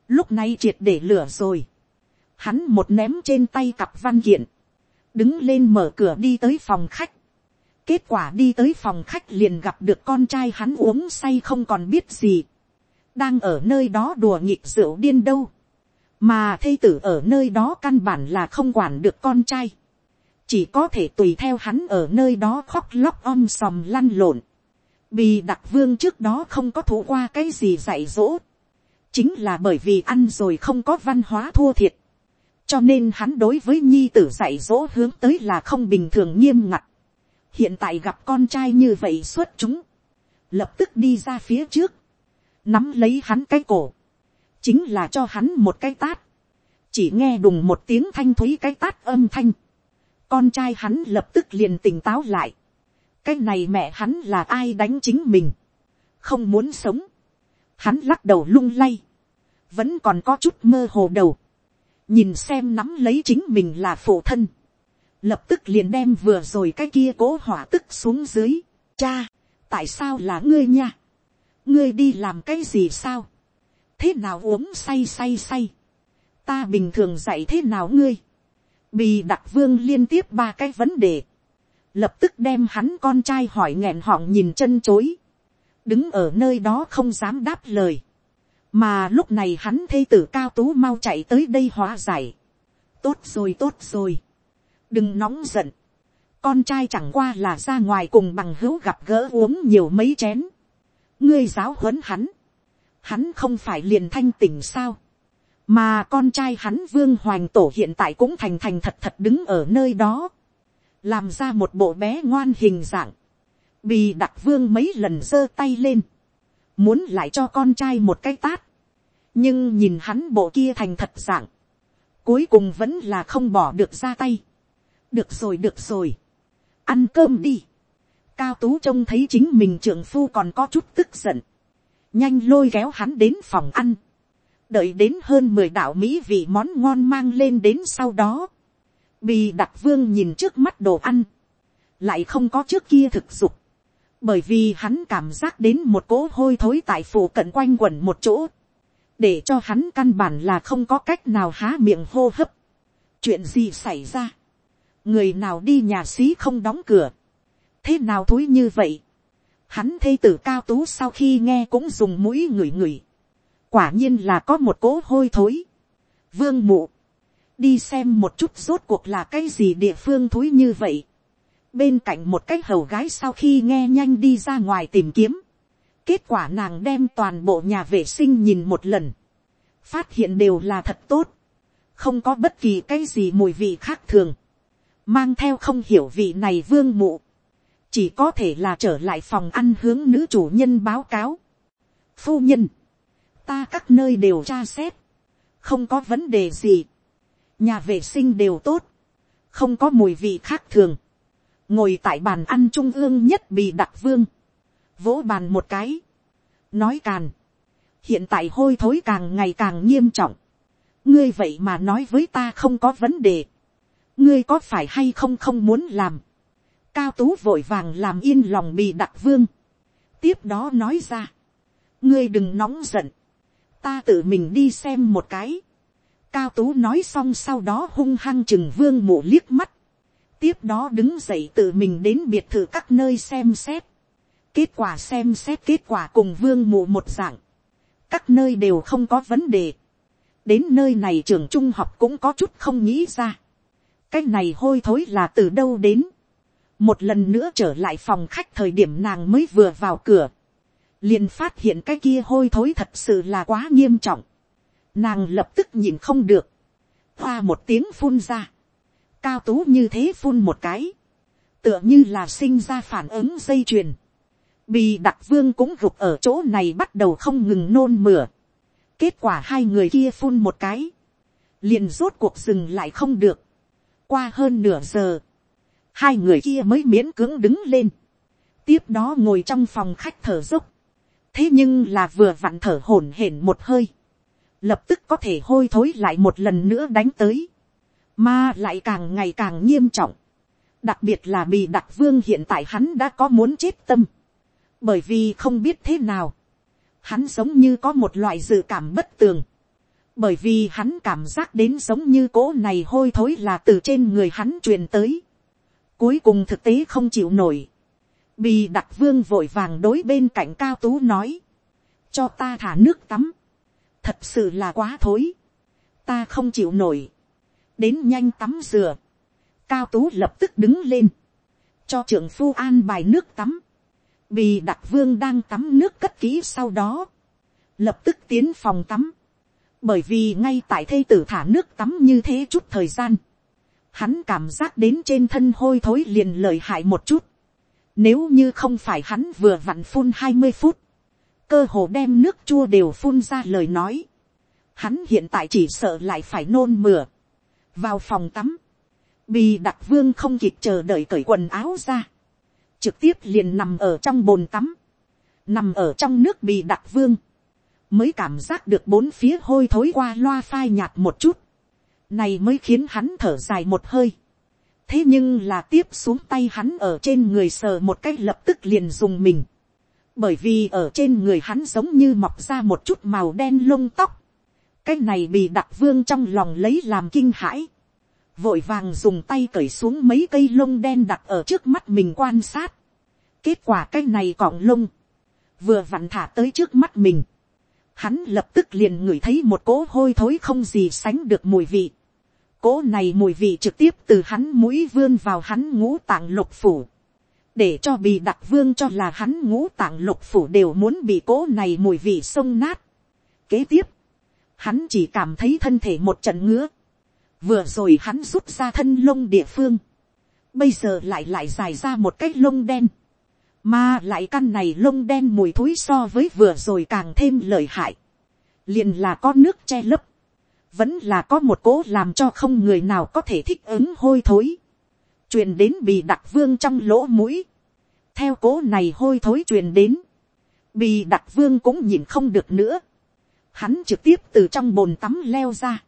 Lúc này triệt để lửa rồi. Hắn một ném trên tay cặp văn kiện. Đứng lên mở cửa đi tới phòng khách. Kết quả đi tới phòng khách liền gặp được con trai hắn uống say không còn biết gì. Đang ở nơi đó đùa nghịch rượu điên đâu mà thây tử ở nơi đó căn bản là không quản được con trai, chỉ có thể tùy theo hắn ở nơi đó khóc lóc om sòm lăn lộn, vì đặc vương trước đó không có thủ qua cái gì dạy dỗ, chính là bởi vì ăn rồi không có văn hóa thua thiệt, cho nên hắn đối với nhi tử dạy dỗ hướng tới là không bình thường nghiêm ngặt, hiện tại gặp con trai như vậy xuất chúng, lập tức đi ra phía trước, nắm lấy hắn cái cổ, chính là cho hắn một cái tát, chỉ nghe đùng một tiếng thanh thúy cái tát âm thanh, con trai hắn lập tức liền tỉnh táo lại, cái này mẹ hắn là ai đánh chính mình, không muốn sống, hắn lắc đầu lung lay, vẫn còn có chút mơ hồ đầu, nhìn xem nắm lấy chính mình là phụ thân, lập tức liền đem vừa rồi cái kia cố hỏa tức xuống dưới, cha, tại sao là ngươi nha, ngươi đi làm cái gì sao, thế nào uống say say say. ta bình thường dạy thế nào ngươi. bì đặc vương liên tiếp ba cái vấn đề lập tức đem hắn con trai hỏi nghẹn họng nhìn chân chối. đứng ở nơi đó không dám đáp lời. mà lúc này hắn thê tử cao tú mau chạy tới đây hóa giải. tốt rồi tốt rồi. đừng nóng giận. con trai chẳng qua là ra ngoài cùng bằng hữu gặp gỡ uống nhiều mấy chén. ngươi giáo huấn hắn hắn không phải liền thanh tỉnh sao, mà con trai hắn vương hoành tổ hiện tại cũng thành thành thật thật đứng ở nơi đó, làm ra một bộ bé ngoan hình dạng, bì đặc vương mấy lần giơ tay lên, muốn lại cho con trai một cái tát, nhưng nhìn hắn bộ kia thành thật dạng, cuối cùng vẫn là không bỏ được ra tay. được rồi được rồi, ăn cơm đi. cao tú trông thấy chính mình trưởng phu còn có chút tức giận, nhanh lôi kéo hắn đến phòng ăn, đợi đến hơn mười đạo mỹ vị món ngon mang lên đến sau đó, bì đặc vương nhìn trước mắt đồ ăn, lại không có trước kia thực dục, bởi vì hắn cảm giác đến một cỗ hôi thối tại phủ cận quanh quẩn một chỗ, để cho hắn căn bản là không có cách nào há miệng hô hấp. chuyện gì xảy ra, người nào đi nhà xí không đóng cửa, thế nào thối như vậy, Hắn thê tử cao tú sau khi nghe cũng dùng mũi ngửi ngửi. Quả nhiên là có một cỗ hôi thối. Vương mụ. Đi xem một chút rốt cuộc là cái gì địa phương thối như vậy. bên cạnh một cái hầu gái sau khi nghe nhanh đi ra ngoài tìm kiếm, kết quả nàng đem toàn bộ nhà vệ sinh nhìn một lần, phát hiện đều là thật tốt, không có bất kỳ cái gì mùi vị khác thường, mang theo không hiểu vị này vương mụ, chỉ có thể là trở lại phòng ăn hướng nữ chủ nhân báo cáo. Phu nhân, ta các nơi đều tra xét, không có vấn đề gì, nhà vệ sinh đều tốt, không có mùi vị khác thường, ngồi tại bàn ăn trung ương nhất bị đặc vương, vỗ bàn một cái, nói càn, hiện tại hôi thối càng ngày càng nghiêm trọng, ngươi vậy mà nói với ta không có vấn đề, ngươi có phải hay không không muốn làm, cao tú vội vàng làm yên lòng bị đặc vương, tiếp đó nói ra, ngươi đừng nóng giận, ta tự mình đi xem một cái, cao tú nói xong sau đó hung hăng chừng vương mộ liếc mắt, tiếp đó đứng dậy tự mình đến biệt thự các nơi xem xét, kết quả xem xét kết quả cùng vương mộ một dạng, các nơi đều không có vấn đề, đến nơi này trường trung học cũng có chút không nghĩ ra, cái này hôi thối là từ đâu đến, một lần nữa trở lại phòng khách thời điểm nàng mới vừa vào cửa, liền phát hiện cái kia hôi thối thật sự là quá nghiêm trọng, nàng lập tức nhìn không được, hoa một tiếng phun ra, cao tú như thế phun một cái, tựa như là sinh ra phản ứng dây chuyền, bì đặc vương cũng gục ở chỗ này bắt đầu không ngừng nôn mửa, kết quả hai người kia phun một cái, liền rốt cuộc dừng lại không được, qua hơn nửa giờ, hai người kia mới miễn cưỡng đứng lên, tiếp đó ngồi trong phòng khách thở dốc, thế nhưng là vừa vặn thở hổn hển một hơi, lập tức có thể hôi thối lại một lần nữa đánh tới, mà lại càng ngày càng nghiêm trọng, đặc biệt là bị đặc vương hiện tại hắn đã có muốn chết tâm, bởi vì không biết thế nào, hắn giống như có một loại dự cảm bất tường, bởi vì hắn cảm giác đến giống như cỗ này hôi thối là từ trên người hắn truyền tới, cuối cùng thực tế không chịu nổi, bị đặc vương vội vàng đối bên cạnh cao tú nói, cho ta thả nước tắm, thật sự là quá thối, ta không chịu nổi, đến nhanh tắm dừa, cao tú lập tức đứng lên, cho trưởng phu an bài nước tắm, vì đặc vương đang tắm nước cất kỹ sau đó, lập tức tiến phòng tắm, bởi vì ngay tại thê tử thả nước tắm như thế chút thời gian, hắn cảm giác đến trên thân hôi thối liền lợi hại một chút, nếu như không phải hắn vừa vặn phun hai mươi phút, cơ hồ đem nước chua đều phun ra lời nói, hắn hiện tại chỉ sợ lại phải nôn mửa, vào phòng tắm, bì đặc vương không kịp chờ đợi cởi quần áo ra, trực tiếp liền nằm ở trong bồn tắm, nằm ở trong nước bì đặc vương, mới cảm giác được bốn phía hôi thối qua loa phai nhạt một chút, này mới khiến hắn thở dài một hơi, thế nhưng là tiếp xuống tay hắn ở trên người sờ một cách lập tức liền dùng mình, bởi vì ở trên người hắn giống như mọc ra một chút màu đen lông tóc, cái này bị đặc vương trong lòng lấy làm kinh hãi, vội vàng dùng tay cởi xuống mấy cây lông đen đặt ở trước mắt mình quan sát, kết quả cái này cọng lông, vừa vặn thả tới trước mắt mình, hắn lập tức liền ngửi thấy một cỗ hôi thối không gì sánh được mùi vị, cỗ này mùi vị trực tiếp từ hắn mũi vươn vào hắn ngũ tạng lục phủ, để cho bị đặc vương cho là hắn ngũ tạng lục phủ đều muốn bị cỗ này mùi vị sông nát. Kế tiếp, hắn chỉ cảm thấy thân thể một trận ngứa, vừa rồi hắn rút ra thân lông địa phương, bây giờ lại lại dài ra một cái lông đen, mà lại căn này lông đen mùi thối so với vừa rồi càng thêm lợi hại, liền là có nước che lấp, vẫn là có một cố làm cho không người nào có thể thích ứng hôi thối, truyền đến bị đặc vương trong lỗ mũi, theo cố này hôi thối truyền đến, bì đặc vương cũng nhìn không được nữa, hắn trực tiếp từ trong bồn tắm leo ra,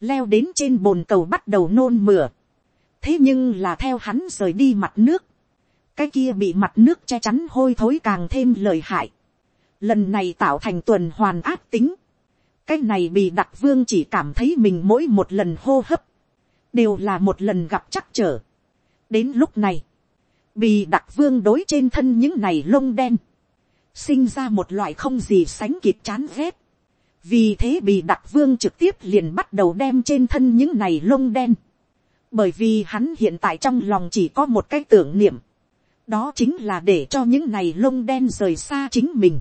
leo đến trên bồn cầu bắt đầu nôn mửa, thế nhưng là theo hắn rời đi mặt nước, cái kia bị mặt nước che chắn hôi thối càng thêm lời hại, lần này tạo thành tuần hoàn áp tính, cái này bị đặc vương chỉ cảm thấy mình mỗi một lần hô hấp, đều là một lần gặp chắc trở. đến lúc này, bì đặc vương đối trên thân những này lông đen, sinh ra một loại không gì sánh kịp chán ghét. vì thế bì đặc vương trực tiếp liền bắt đầu đem trên thân những này lông đen, bởi vì hắn hiện tại trong lòng chỉ có một cái tưởng niệm, đó chính là để cho những này lông đen rời xa chính mình,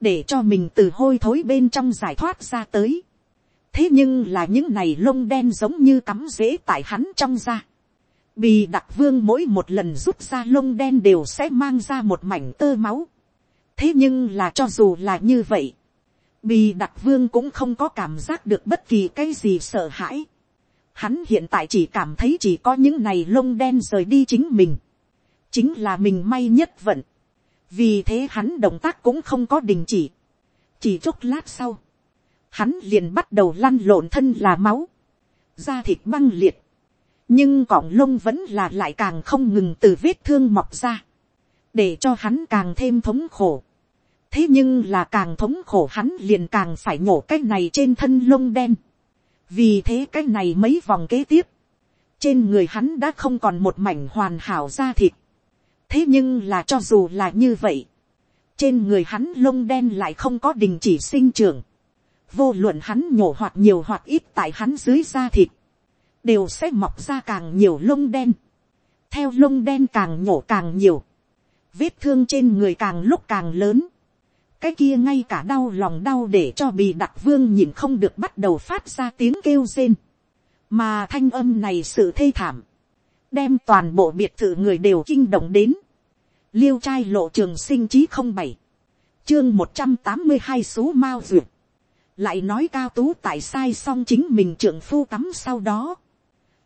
để cho mình từ hôi thối bên trong giải thoát ra tới. thế nhưng là những này lông đen giống như cắm rễ tại hắn trong da. Bì đặc vương mỗi một lần rút ra lông đen đều sẽ mang ra một mảnh tơ máu. thế nhưng là cho dù là như vậy, bì đặc vương cũng không có cảm giác được bất kỳ cái gì sợ hãi. Hắn hiện tại chỉ cảm thấy chỉ có những này lông đen rời đi chính mình. chính là mình may nhất vận. vì thế hắn động tác cũng không có đình chỉ. chỉ chốc lát sau, hắn liền bắt đầu lăn lộn thân là máu, da thịt băng liệt, nhưng cọng lông vẫn là lại càng không ngừng từ vết thương mọc ra, để cho hắn càng thêm thống khổ thế nhưng là càng thống khổ hắn liền càng phải nhổ cái này trên thân lông đen. vì thế cái này mấy vòng kế tiếp, trên người hắn đã không còn một mảnh hoàn hảo da thịt. thế nhưng là cho dù là như vậy, trên người hắn lông đen lại không có đình chỉ sinh trưởng. vô luận hắn nhổ hoặc nhiều hoặc ít tại hắn dưới da thịt, đều sẽ mọc ra càng nhiều lông đen. theo lông đen càng nhổ càng nhiều, vết thương trên người càng lúc càng lớn cái kia ngay cả đau lòng đau để cho bì đặc vương nhìn không được bắt đầu phát ra tiếng kêu rên. mà thanh âm này sự thê thảm, đem toàn bộ biệt thự người đều kinh động đến. liêu trai lộ trường sinh chí không bảy, chương một trăm tám mươi hai số mao duyệt, lại nói cao tú tại sai xong chính mình trưởng phu tắm sau đó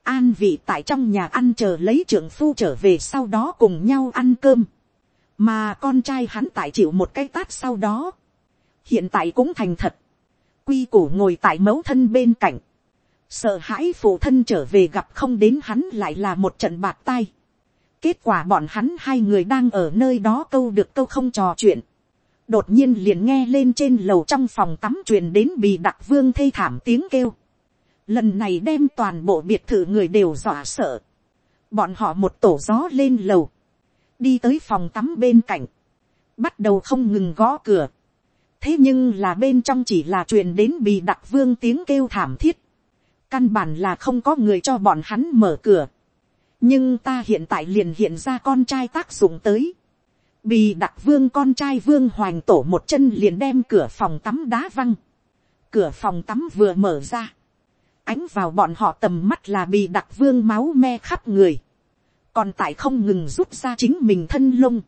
an vị tại trong nhà ăn chờ lấy trưởng phu trở về sau đó cùng nhau ăn cơm. Mà con trai hắn tại chịu một cái tát sau đó, hiện tại cũng thành thật, quy củ ngồi tại mẫu thân bên cạnh, sợ hãi phụ thân trở về gặp không đến hắn lại là một trận bạc tay. kết quả bọn hắn hai người đang ở nơi đó câu được câu không trò chuyện, đột nhiên liền nghe lên trên lầu trong phòng tắm truyền đến bị đặc vương thê thảm tiếng kêu lần này đem toàn bộ biệt thự người đều dọa sợ. bọn họ một tổ gió lên lầu, đi tới phòng tắm bên cạnh, bắt đầu không ngừng gõ cửa. thế nhưng là bên trong chỉ là truyền đến bị đặc vương tiếng kêu thảm thiết. căn bản là không có người cho bọn hắn mở cửa. nhưng ta hiện tại liền hiện ra con trai tác dụng tới. bị đặc vương con trai vương hoành tổ một chân liền đem cửa phòng tắm đá văng. cửa phòng tắm vừa mở ra ánh vào bọn họ tầm mắt là bị đặc vương máu me khắp người. Còn tại không ngừng rút ra chính mình thân lông,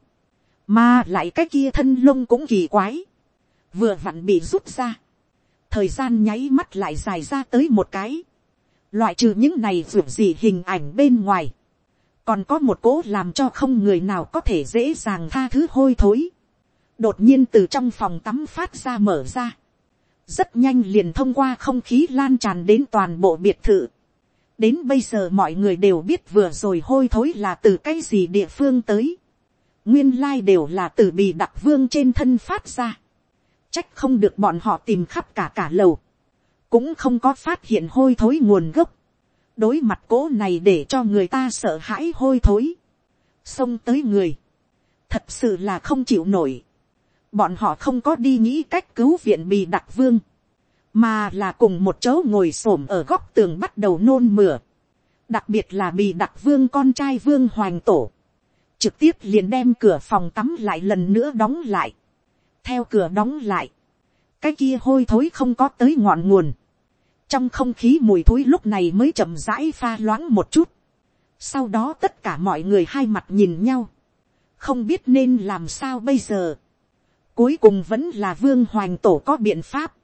mà lại cái kia thân lông cũng kỳ quái, vừa vặn bị rút ra, thời gian nháy mắt lại dài ra tới một cái, loại trừ những này ruột gì hình ảnh bên ngoài, còn có một cố làm cho không người nào có thể dễ dàng tha thứ hôi thối, đột nhiên từ trong phòng tắm phát ra mở ra, rất nhanh liền thông qua không khí lan tràn đến toàn bộ biệt thự, đến bây giờ mọi người đều biết vừa rồi hôi thối là từ cái gì địa phương tới. nguyên lai đều là từ bì đặc vương trên thân phát ra. trách không được bọn họ tìm khắp cả cả lầu. cũng không có phát hiện hôi thối nguồn gốc. đối mặt cố này để cho người ta sợ hãi hôi thối. xông tới người. thật sự là không chịu nổi bọn họ không có đi nghĩ cách cứu viện bì đặc vương mà là cùng một chỗ ngồi s ổ m ở góc tường bắt đầu nôn mửa, đặc biệt là bì đặc vương con trai vương hoành tổ, trực tiếp liền đem cửa phòng tắm lại lần nữa đóng lại, theo cửa đóng lại, cái kia hôi thối không có tới ngọn nguồn, trong không khí mùi thối lúc này mới chậm rãi pha loãng một chút, sau đó tất cả mọi người hai mặt nhìn nhau, không biết nên làm sao bây giờ, cuối cùng vẫn là vương hoành tổ có biện pháp,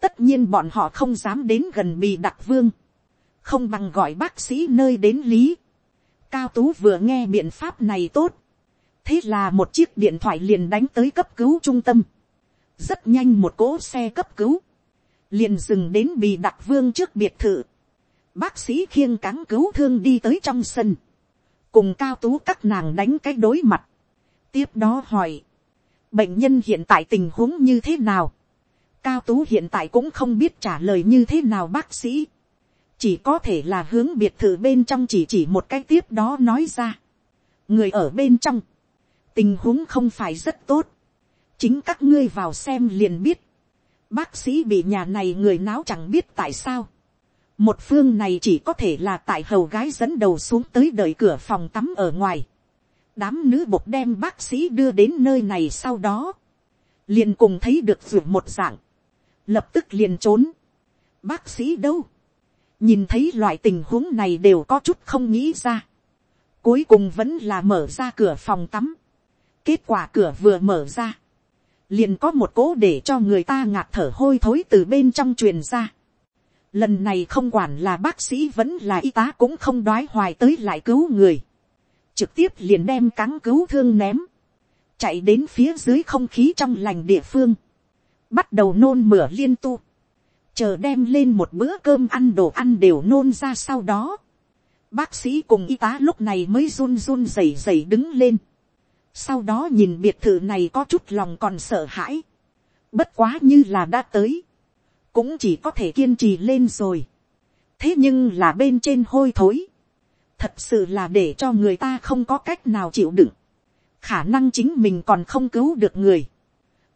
tất nhiên bọn họ không dám đến gần bì đặc vương, không bằng gọi bác sĩ nơi đến lý. cao tú vừa nghe biện pháp này tốt, thế là một chiếc điện thoại liền đánh tới cấp cứu trung tâm, rất nhanh một cỗ xe cấp cứu, liền dừng đến bì đặc vương trước biệt thự, bác sĩ khiêng cáng cứu thương đi tới trong sân, cùng cao tú các nàng đánh cái đối mặt, tiếp đó hỏi, bệnh nhân hiện tại tình huống như thế nào, Cao Tú hiện tại cũng không biết trả lời như thế nào bác sĩ. Chỉ có thể là hướng biệt thự bên trong chỉ chỉ một cái tiếp đó nói ra. Người ở bên trong. Tình huống không phải rất tốt. Chính các ngươi vào xem liền biết. Bác sĩ bị nhà này người náo chẳng biết tại sao. một phương này chỉ có thể là tại hầu gái dẫn đầu xuống tới đợi cửa phòng tắm ở ngoài đám nữ bột đem bác sĩ đưa đến nơi này sau đó, liền cùng thấy được ruột một dạng, lập tức liền trốn. bác sĩ đâu, nhìn thấy loại tình huống này đều có chút không nghĩ ra. cuối cùng vẫn là mở ra cửa phòng tắm. kết quả cửa vừa mở ra, liền có một cố để cho người ta ngạt thở hôi thối từ bên trong truyền ra. Lần này không quản là bác sĩ vẫn là y tá cũng không đoái hoài tới lại cứu người. Trực tiếp liền đem cáng cứu thương ném. Chạy đến phía dưới không khí trong lành địa phương. Bắt đầu nôn mửa liên tu. Chờ đem lên một bữa cơm ăn đồ ăn đều nôn ra sau đó. Bác sĩ cùng y tá lúc này mới run run rẩy rẩy đứng lên. Sau đó nhìn biệt thự này có chút lòng còn sợ hãi. Bất quá như là đã tới cũng chỉ có thể kiên trì lên rồi. thế nhưng là bên trên hôi thối, thật sự là để cho người ta không có cách nào chịu đựng, khả năng chính mình còn không cứu được người.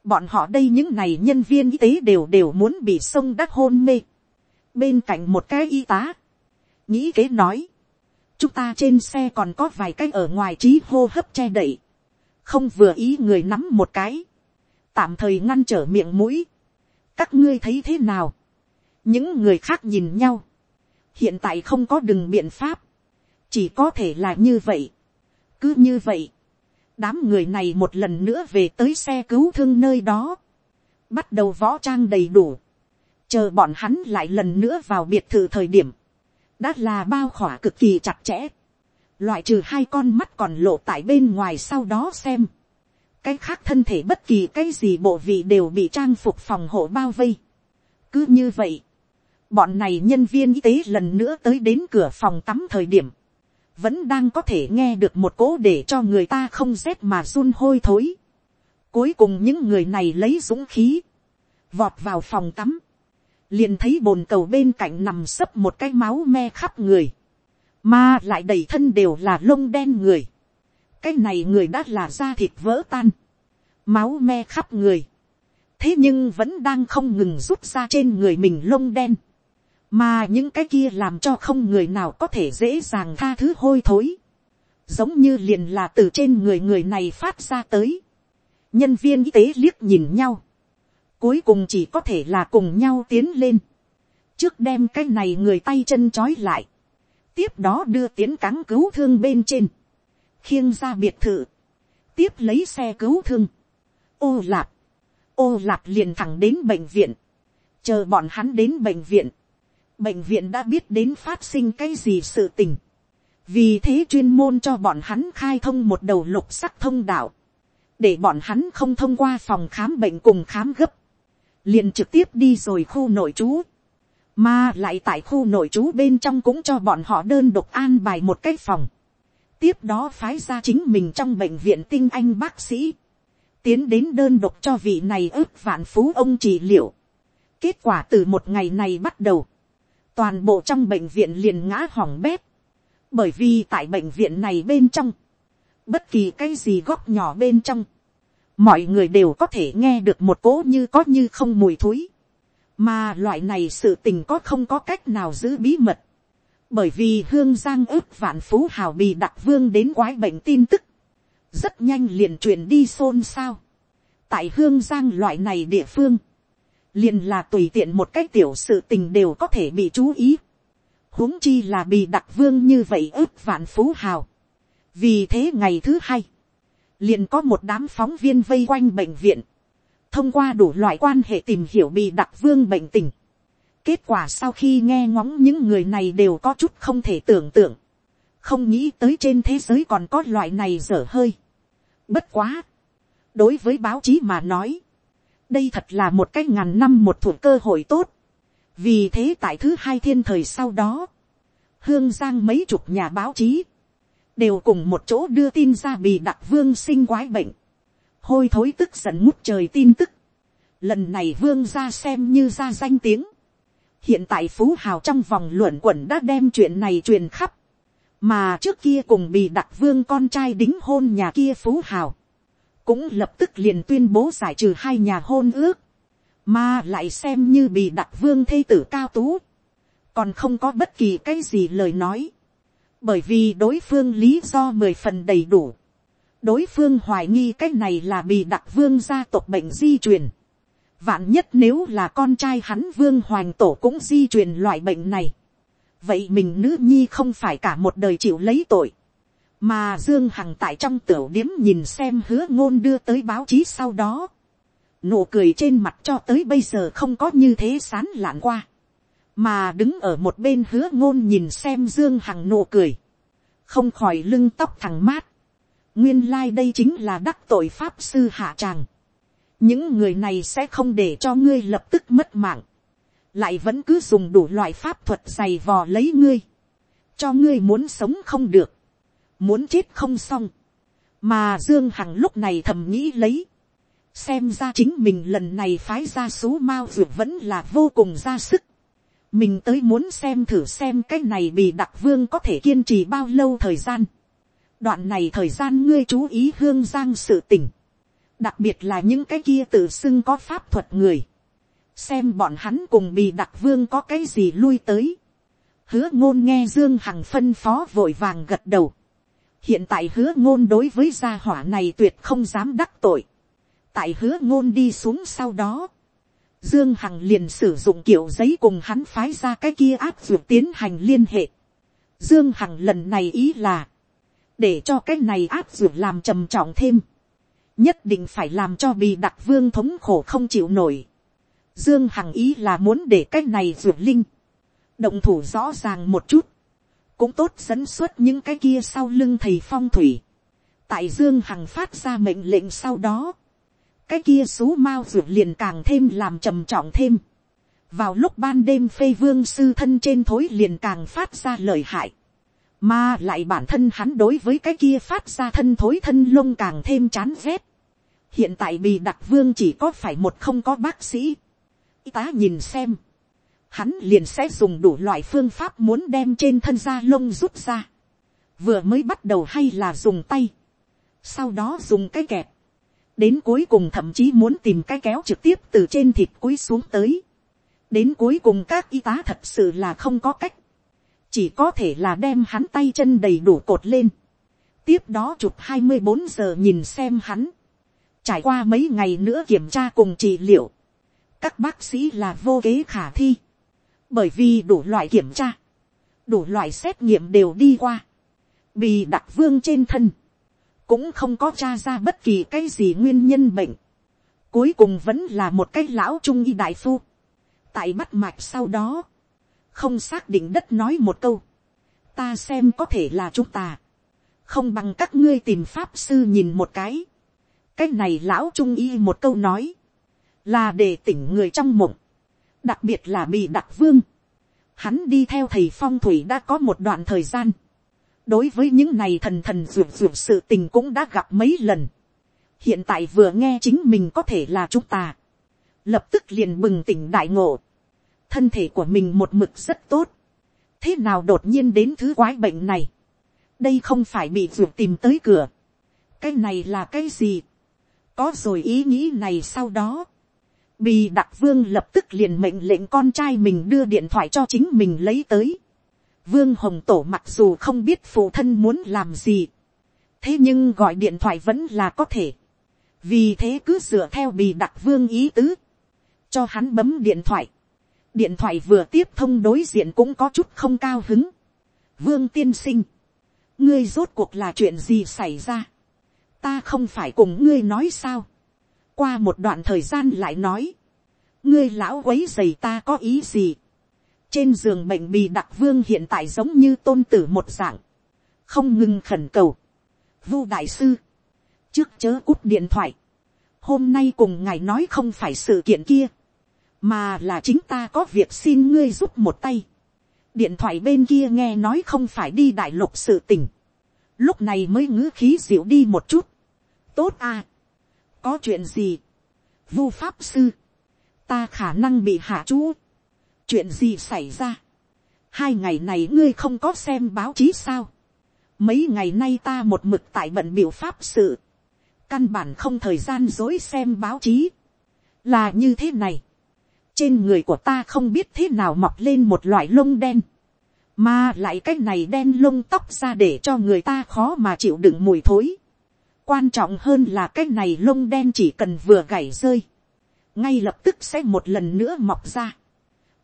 bọn họ đây những này nhân viên y tế đều đều muốn bị sông đắc hôn mê. bên cạnh một cái y tá, nghĩ kế nói, chúng ta trên xe còn có vài cái ở ngoài trí hô hấp che đậy, không vừa ý người nắm một cái, tạm thời ngăn trở miệng mũi, các ngươi thấy thế nào, những người khác nhìn nhau, hiện tại không có đừng biện pháp, chỉ có thể là như vậy, cứ như vậy, đám người này một lần nữa về tới xe cứu thương nơi đó, bắt đầu võ trang đầy đủ, chờ bọn hắn lại lần nữa vào biệt thự thời điểm, đã là bao khỏa cực kỳ chặt chẽ, loại trừ hai con mắt còn lộ tại bên ngoài sau đó xem, cái khác thân thể bất kỳ cái gì bộ vị đều bị trang phục phòng hộ bao vây. cứ như vậy, bọn này nhân viên y tế lần nữa tới đến cửa phòng tắm thời điểm, vẫn đang có thể nghe được một cố để cho người ta không rét mà run hôi thối. cuối cùng những người này lấy dũng khí, vọt vào phòng tắm, liền thấy bồn cầu bên cạnh nằm sấp một cái máu me khắp người, mà lại đầy thân đều là lông đen người. Cái này người đã là da thịt vỡ tan, máu me khắp người, thế nhưng vẫn đang không ngừng rút ra trên người mình lông đen, mà những cái kia làm cho không người nào có thể dễ dàng tha thứ hôi thối, giống như liền là từ trên người người này phát ra tới, nhân viên y tế liếc nhìn nhau, cuối cùng chỉ có thể là cùng nhau tiến lên, trước đem cái này người tay chân trói lại, tiếp đó đưa tiến cáng cứu thương bên trên, khiêng ra biệt thự, tiếp lấy xe cứu thương, ô lạp, ô lạp liền thẳng đến bệnh viện, chờ bọn hắn đến bệnh viện, bệnh viện đã biết đến phát sinh cái gì sự tình, vì thế chuyên môn cho bọn hắn khai thông một đầu lục sắc thông đạo, để bọn hắn không thông qua phòng khám bệnh cùng khám gấp, liền trực tiếp đi rồi khu nội trú, mà lại tại khu nội trú bên trong cũng cho bọn họ đơn độc an bài một cái phòng, tiếp đó phái ra chính mình trong bệnh viện tinh anh bác sĩ, tiến đến đơn độc cho vị này ước vạn phú ông trị liệu. kết quả từ một ngày này bắt đầu, toàn bộ trong bệnh viện liền ngã hỏng bét, bởi vì tại bệnh viện này bên trong, bất kỳ cái gì góc nhỏ bên trong, mọi người đều có thể nghe được một cố như có như không mùi thối, mà loại này sự tình có không có cách nào giữ bí mật, bởi vì hương giang ước vạn phú hào bị đặc vương đến quái bệnh tin tức, rất nhanh liền truyền đi xôn xao. tại hương giang loại này địa phương, liền là tùy tiện một cái tiểu sự tình đều có thể bị chú ý. huống chi là bị đặc vương như vậy ước vạn phú hào. vì thế ngày thứ hai, liền có một đám phóng viên vây quanh bệnh viện, thông qua đủ loại quan hệ tìm hiểu bị đặc vương bệnh tình. kết quả sau khi nghe ngóng những người này đều có chút không thể tưởng tượng, không nghĩ tới trên thế giới còn có loại này dở hơi Bất quá. Đối với báo chí mà nói. Đây thật là một cái ngàn năm một thuộc cơ hội tốt. Vì thế tại thứ hai thiên thời sau đó. Hương Giang mấy chục nhà báo chí. Đều cùng một chỗ đưa tin ra bị đặc vương sinh quái bệnh. Hôi thối tức giận ngút trời tin tức. Lần này vương ra xem như ra danh tiếng. Hiện tại Phú Hào trong vòng luận quẩn đã đem chuyện này truyền khắp mà trước kia cùng bị đặc vương con trai đính hôn nhà kia phú hào, cũng lập tức liền tuyên bố giải trừ hai nhà hôn ước, mà lại xem như bị đặt vương thê tử cao tú, còn không có bất kỳ cái gì lời nói, bởi vì đối phương lý do mười phần đầy đủ, đối phương hoài nghi cái này là bị đặt vương gia tộc bệnh di truyền, vạn nhất nếu là con trai hắn vương hoàng tổ cũng di truyền loại bệnh này, vậy mình nữ nhi không phải cả một đời chịu lấy tội, mà dương hằng tại trong tiểu điếm nhìn xem hứa ngôn đưa tới báo chí sau đó, nụ cười trên mặt cho tới bây giờ không có như thế sán lạn qua, mà đứng ở một bên hứa ngôn nhìn xem dương hằng nụ cười, không khỏi lưng tóc thằng mát, nguyên lai、like、đây chính là đắc tội pháp sư hạ tràng, những người này sẽ không để cho ngươi lập tức mất mạng, lại vẫn cứ dùng đủ loại pháp thuật dày vò lấy ngươi, cho ngươi muốn sống không được, muốn chết không xong, mà dương hằng lúc này thầm nghĩ lấy, xem ra chính mình lần này phái ra số mao dược vẫn là vô cùng ra sức, mình tới muốn xem thử xem cái này bị đặc vương có thể kiên trì bao lâu thời gian, đoạn này thời gian ngươi chú ý hương giang sự tình, đặc biệt là những cái kia tự xưng có pháp thuật người, xem bọn hắn cùng bị đặc vương có cái gì lui tới, hứa ngôn nghe dương hằng phân phó vội vàng gật đầu, hiện tại hứa ngôn đối với gia hỏa này tuyệt không dám đắc tội, tại hứa ngôn đi xuống sau đó, dương hằng liền sử dụng kiểu giấy cùng hắn phái ra cái kia áp dụng tiến hành liên hệ, dương hằng lần này ý là, để cho cái này áp dụng làm trầm trọng thêm, nhất định phải làm cho bị đặc vương thống khổ không chịu nổi. Dương Hằng ý là muốn để cái này ruột linh, động thủ rõ ràng một chút, cũng tốt dẫn xuất những cái kia sau lưng thầy phong thủy. Tại Dương Hằng phát ra mệnh lệnh sau đó, cái kia xú mao ruột liền càng thêm làm trầm trọng thêm. Vào lúc ban đêm phê vương sư thân trên thối liền càng phát ra lời hại. Mà lại bản thân hắn đối với cái kia phát ra thân thối thân lông càng thêm chán ghét. Hiện tại bị đặc vương chỉ có phải một không có bác sĩ. Y tá nhìn xem. Hắn liền sẽ dùng đủ loại phương pháp muốn đem trên thân da lông rút ra. Vừa mới bắt đầu hay là dùng tay. Sau đó dùng cái kẹp. Đến cuối cùng thậm chí muốn tìm cái kéo trực tiếp từ trên thịt cuối xuống tới. Đến cuối cùng các y tá thật sự là không có cách chỉ có thể là đem hắn tay chân đầy đủ cột lên, tiếp đó chụp hai mươi bốn giờ nhìn xem hắn, trải qua mấy ngày nữa kiểm tra cùng trị liệu, các bác sĩ là vô kế khả thi, bởi vì đủ loại kiểm tra, đủ loại xét nghiệm đều đi qua, bị đặc vương trên thân, cũng không có t r a ra bất kỳ cái gì nguyên nhân bệnh, cuối cùng vẫn là một cái lão trung y đại phu, tại bắt mạch sau đó, không xác định đất nói một câu, ta xem có thể là chúng ta, không bằng các ngươi tìm pháp sư nhìn một cái, cái này lão trung y một câu nói, là để tỉnh người trong mộng, đặc biệt là bị đặc vương, hắn đi theo thầy phong thủy đã có một đoạn thời gian, đối với những này thần thần ruột ruột sự tình cũng đã gặp mấy lần, hiện tại vừa nghe chính mình có thể là chúng ta, lập tức liền bừng tỉnh đại ngộ, thân thể của mình một mực rất tốt, thế nào đột nhiên đến thứ quái bệnh này, đây không phải bị ruột tìm tới cửa, cái này là cái gì, có rồi ý nghĩ này sau đó, Bì đặc vương lập tức liền mệnh lệnh con trai mình đưa điện thoại cho chính mình lấy tới, vương hồng tổ mặc dù không biết phụ thân muốn làm gì, thế nhưng gọi điện thoại vẫn là có thể, vì thế cứ dựa theo Bì đặc vương ý tứ, cho hắn bấm điện thoại, điện thoại vừa tiếp thông đối diện cũng có chút không cao hứng. vương tiên sinh, ngươi rốt cuộc là chuyện gì xảy ra. ta không phải cùng ngươi nói sao qua một đoạn thời gian lại nói, ngươi lão quấy dày ta có ý gì. trên giường bệnh bì đặc vương hiện tại giống như tôn tử một dạng, không ngừng khẩn cầu. vu đại sư, trước chớ út điện thoại, hôm nay cùng ngài nói không phải sự kiện kia mà là chính ta có việc xin ngươi giúp một tay. điện thoại bên kia nghe nói không phải đi đại lục sự tình. lúc này mới ngữ khí dịu đi một chút. tốt à có chuyện gì. vu pháp sư. ta khả năng bị hạ chú. chuyện gì xảy ra. hai ngày này ngươi không có xem báo chí sao. mấy ngày nay ta một mực tại bận biểu pháp sự. căn bản không thời gian dối xem báo chí. là như thế này trên người của ta không biết thế nào mọc lên một loại lông đen, mà lại cái này đen lông tóc ra để cho người ta khó mà chịu đựng mùi thối quan trọng hơn là cái này lông đen chỉ cần vừa gảy rơi, ngay lập tức sẽ một lần nữa mọc ra,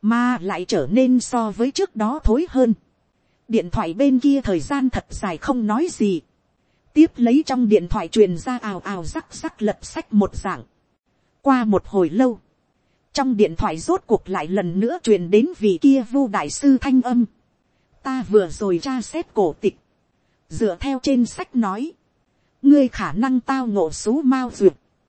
mà lại trở nên so với trước đó thối hơn. điện thoại bên kia thời gian thật dài không nói gì, tiếp lấy trong điện thoại truyền ra ào ào rắc rắc lật sách một dạng. qua một hồi lâu, trong điện thoại rốt cuộc lại lần nữa truyền đến vị kia vu đại sư thanh âm. ta vừa rồi tra xét cổ tịch, dựa theo trên sách nói, ngươi khả năng tao ngộ xú mao duyệt,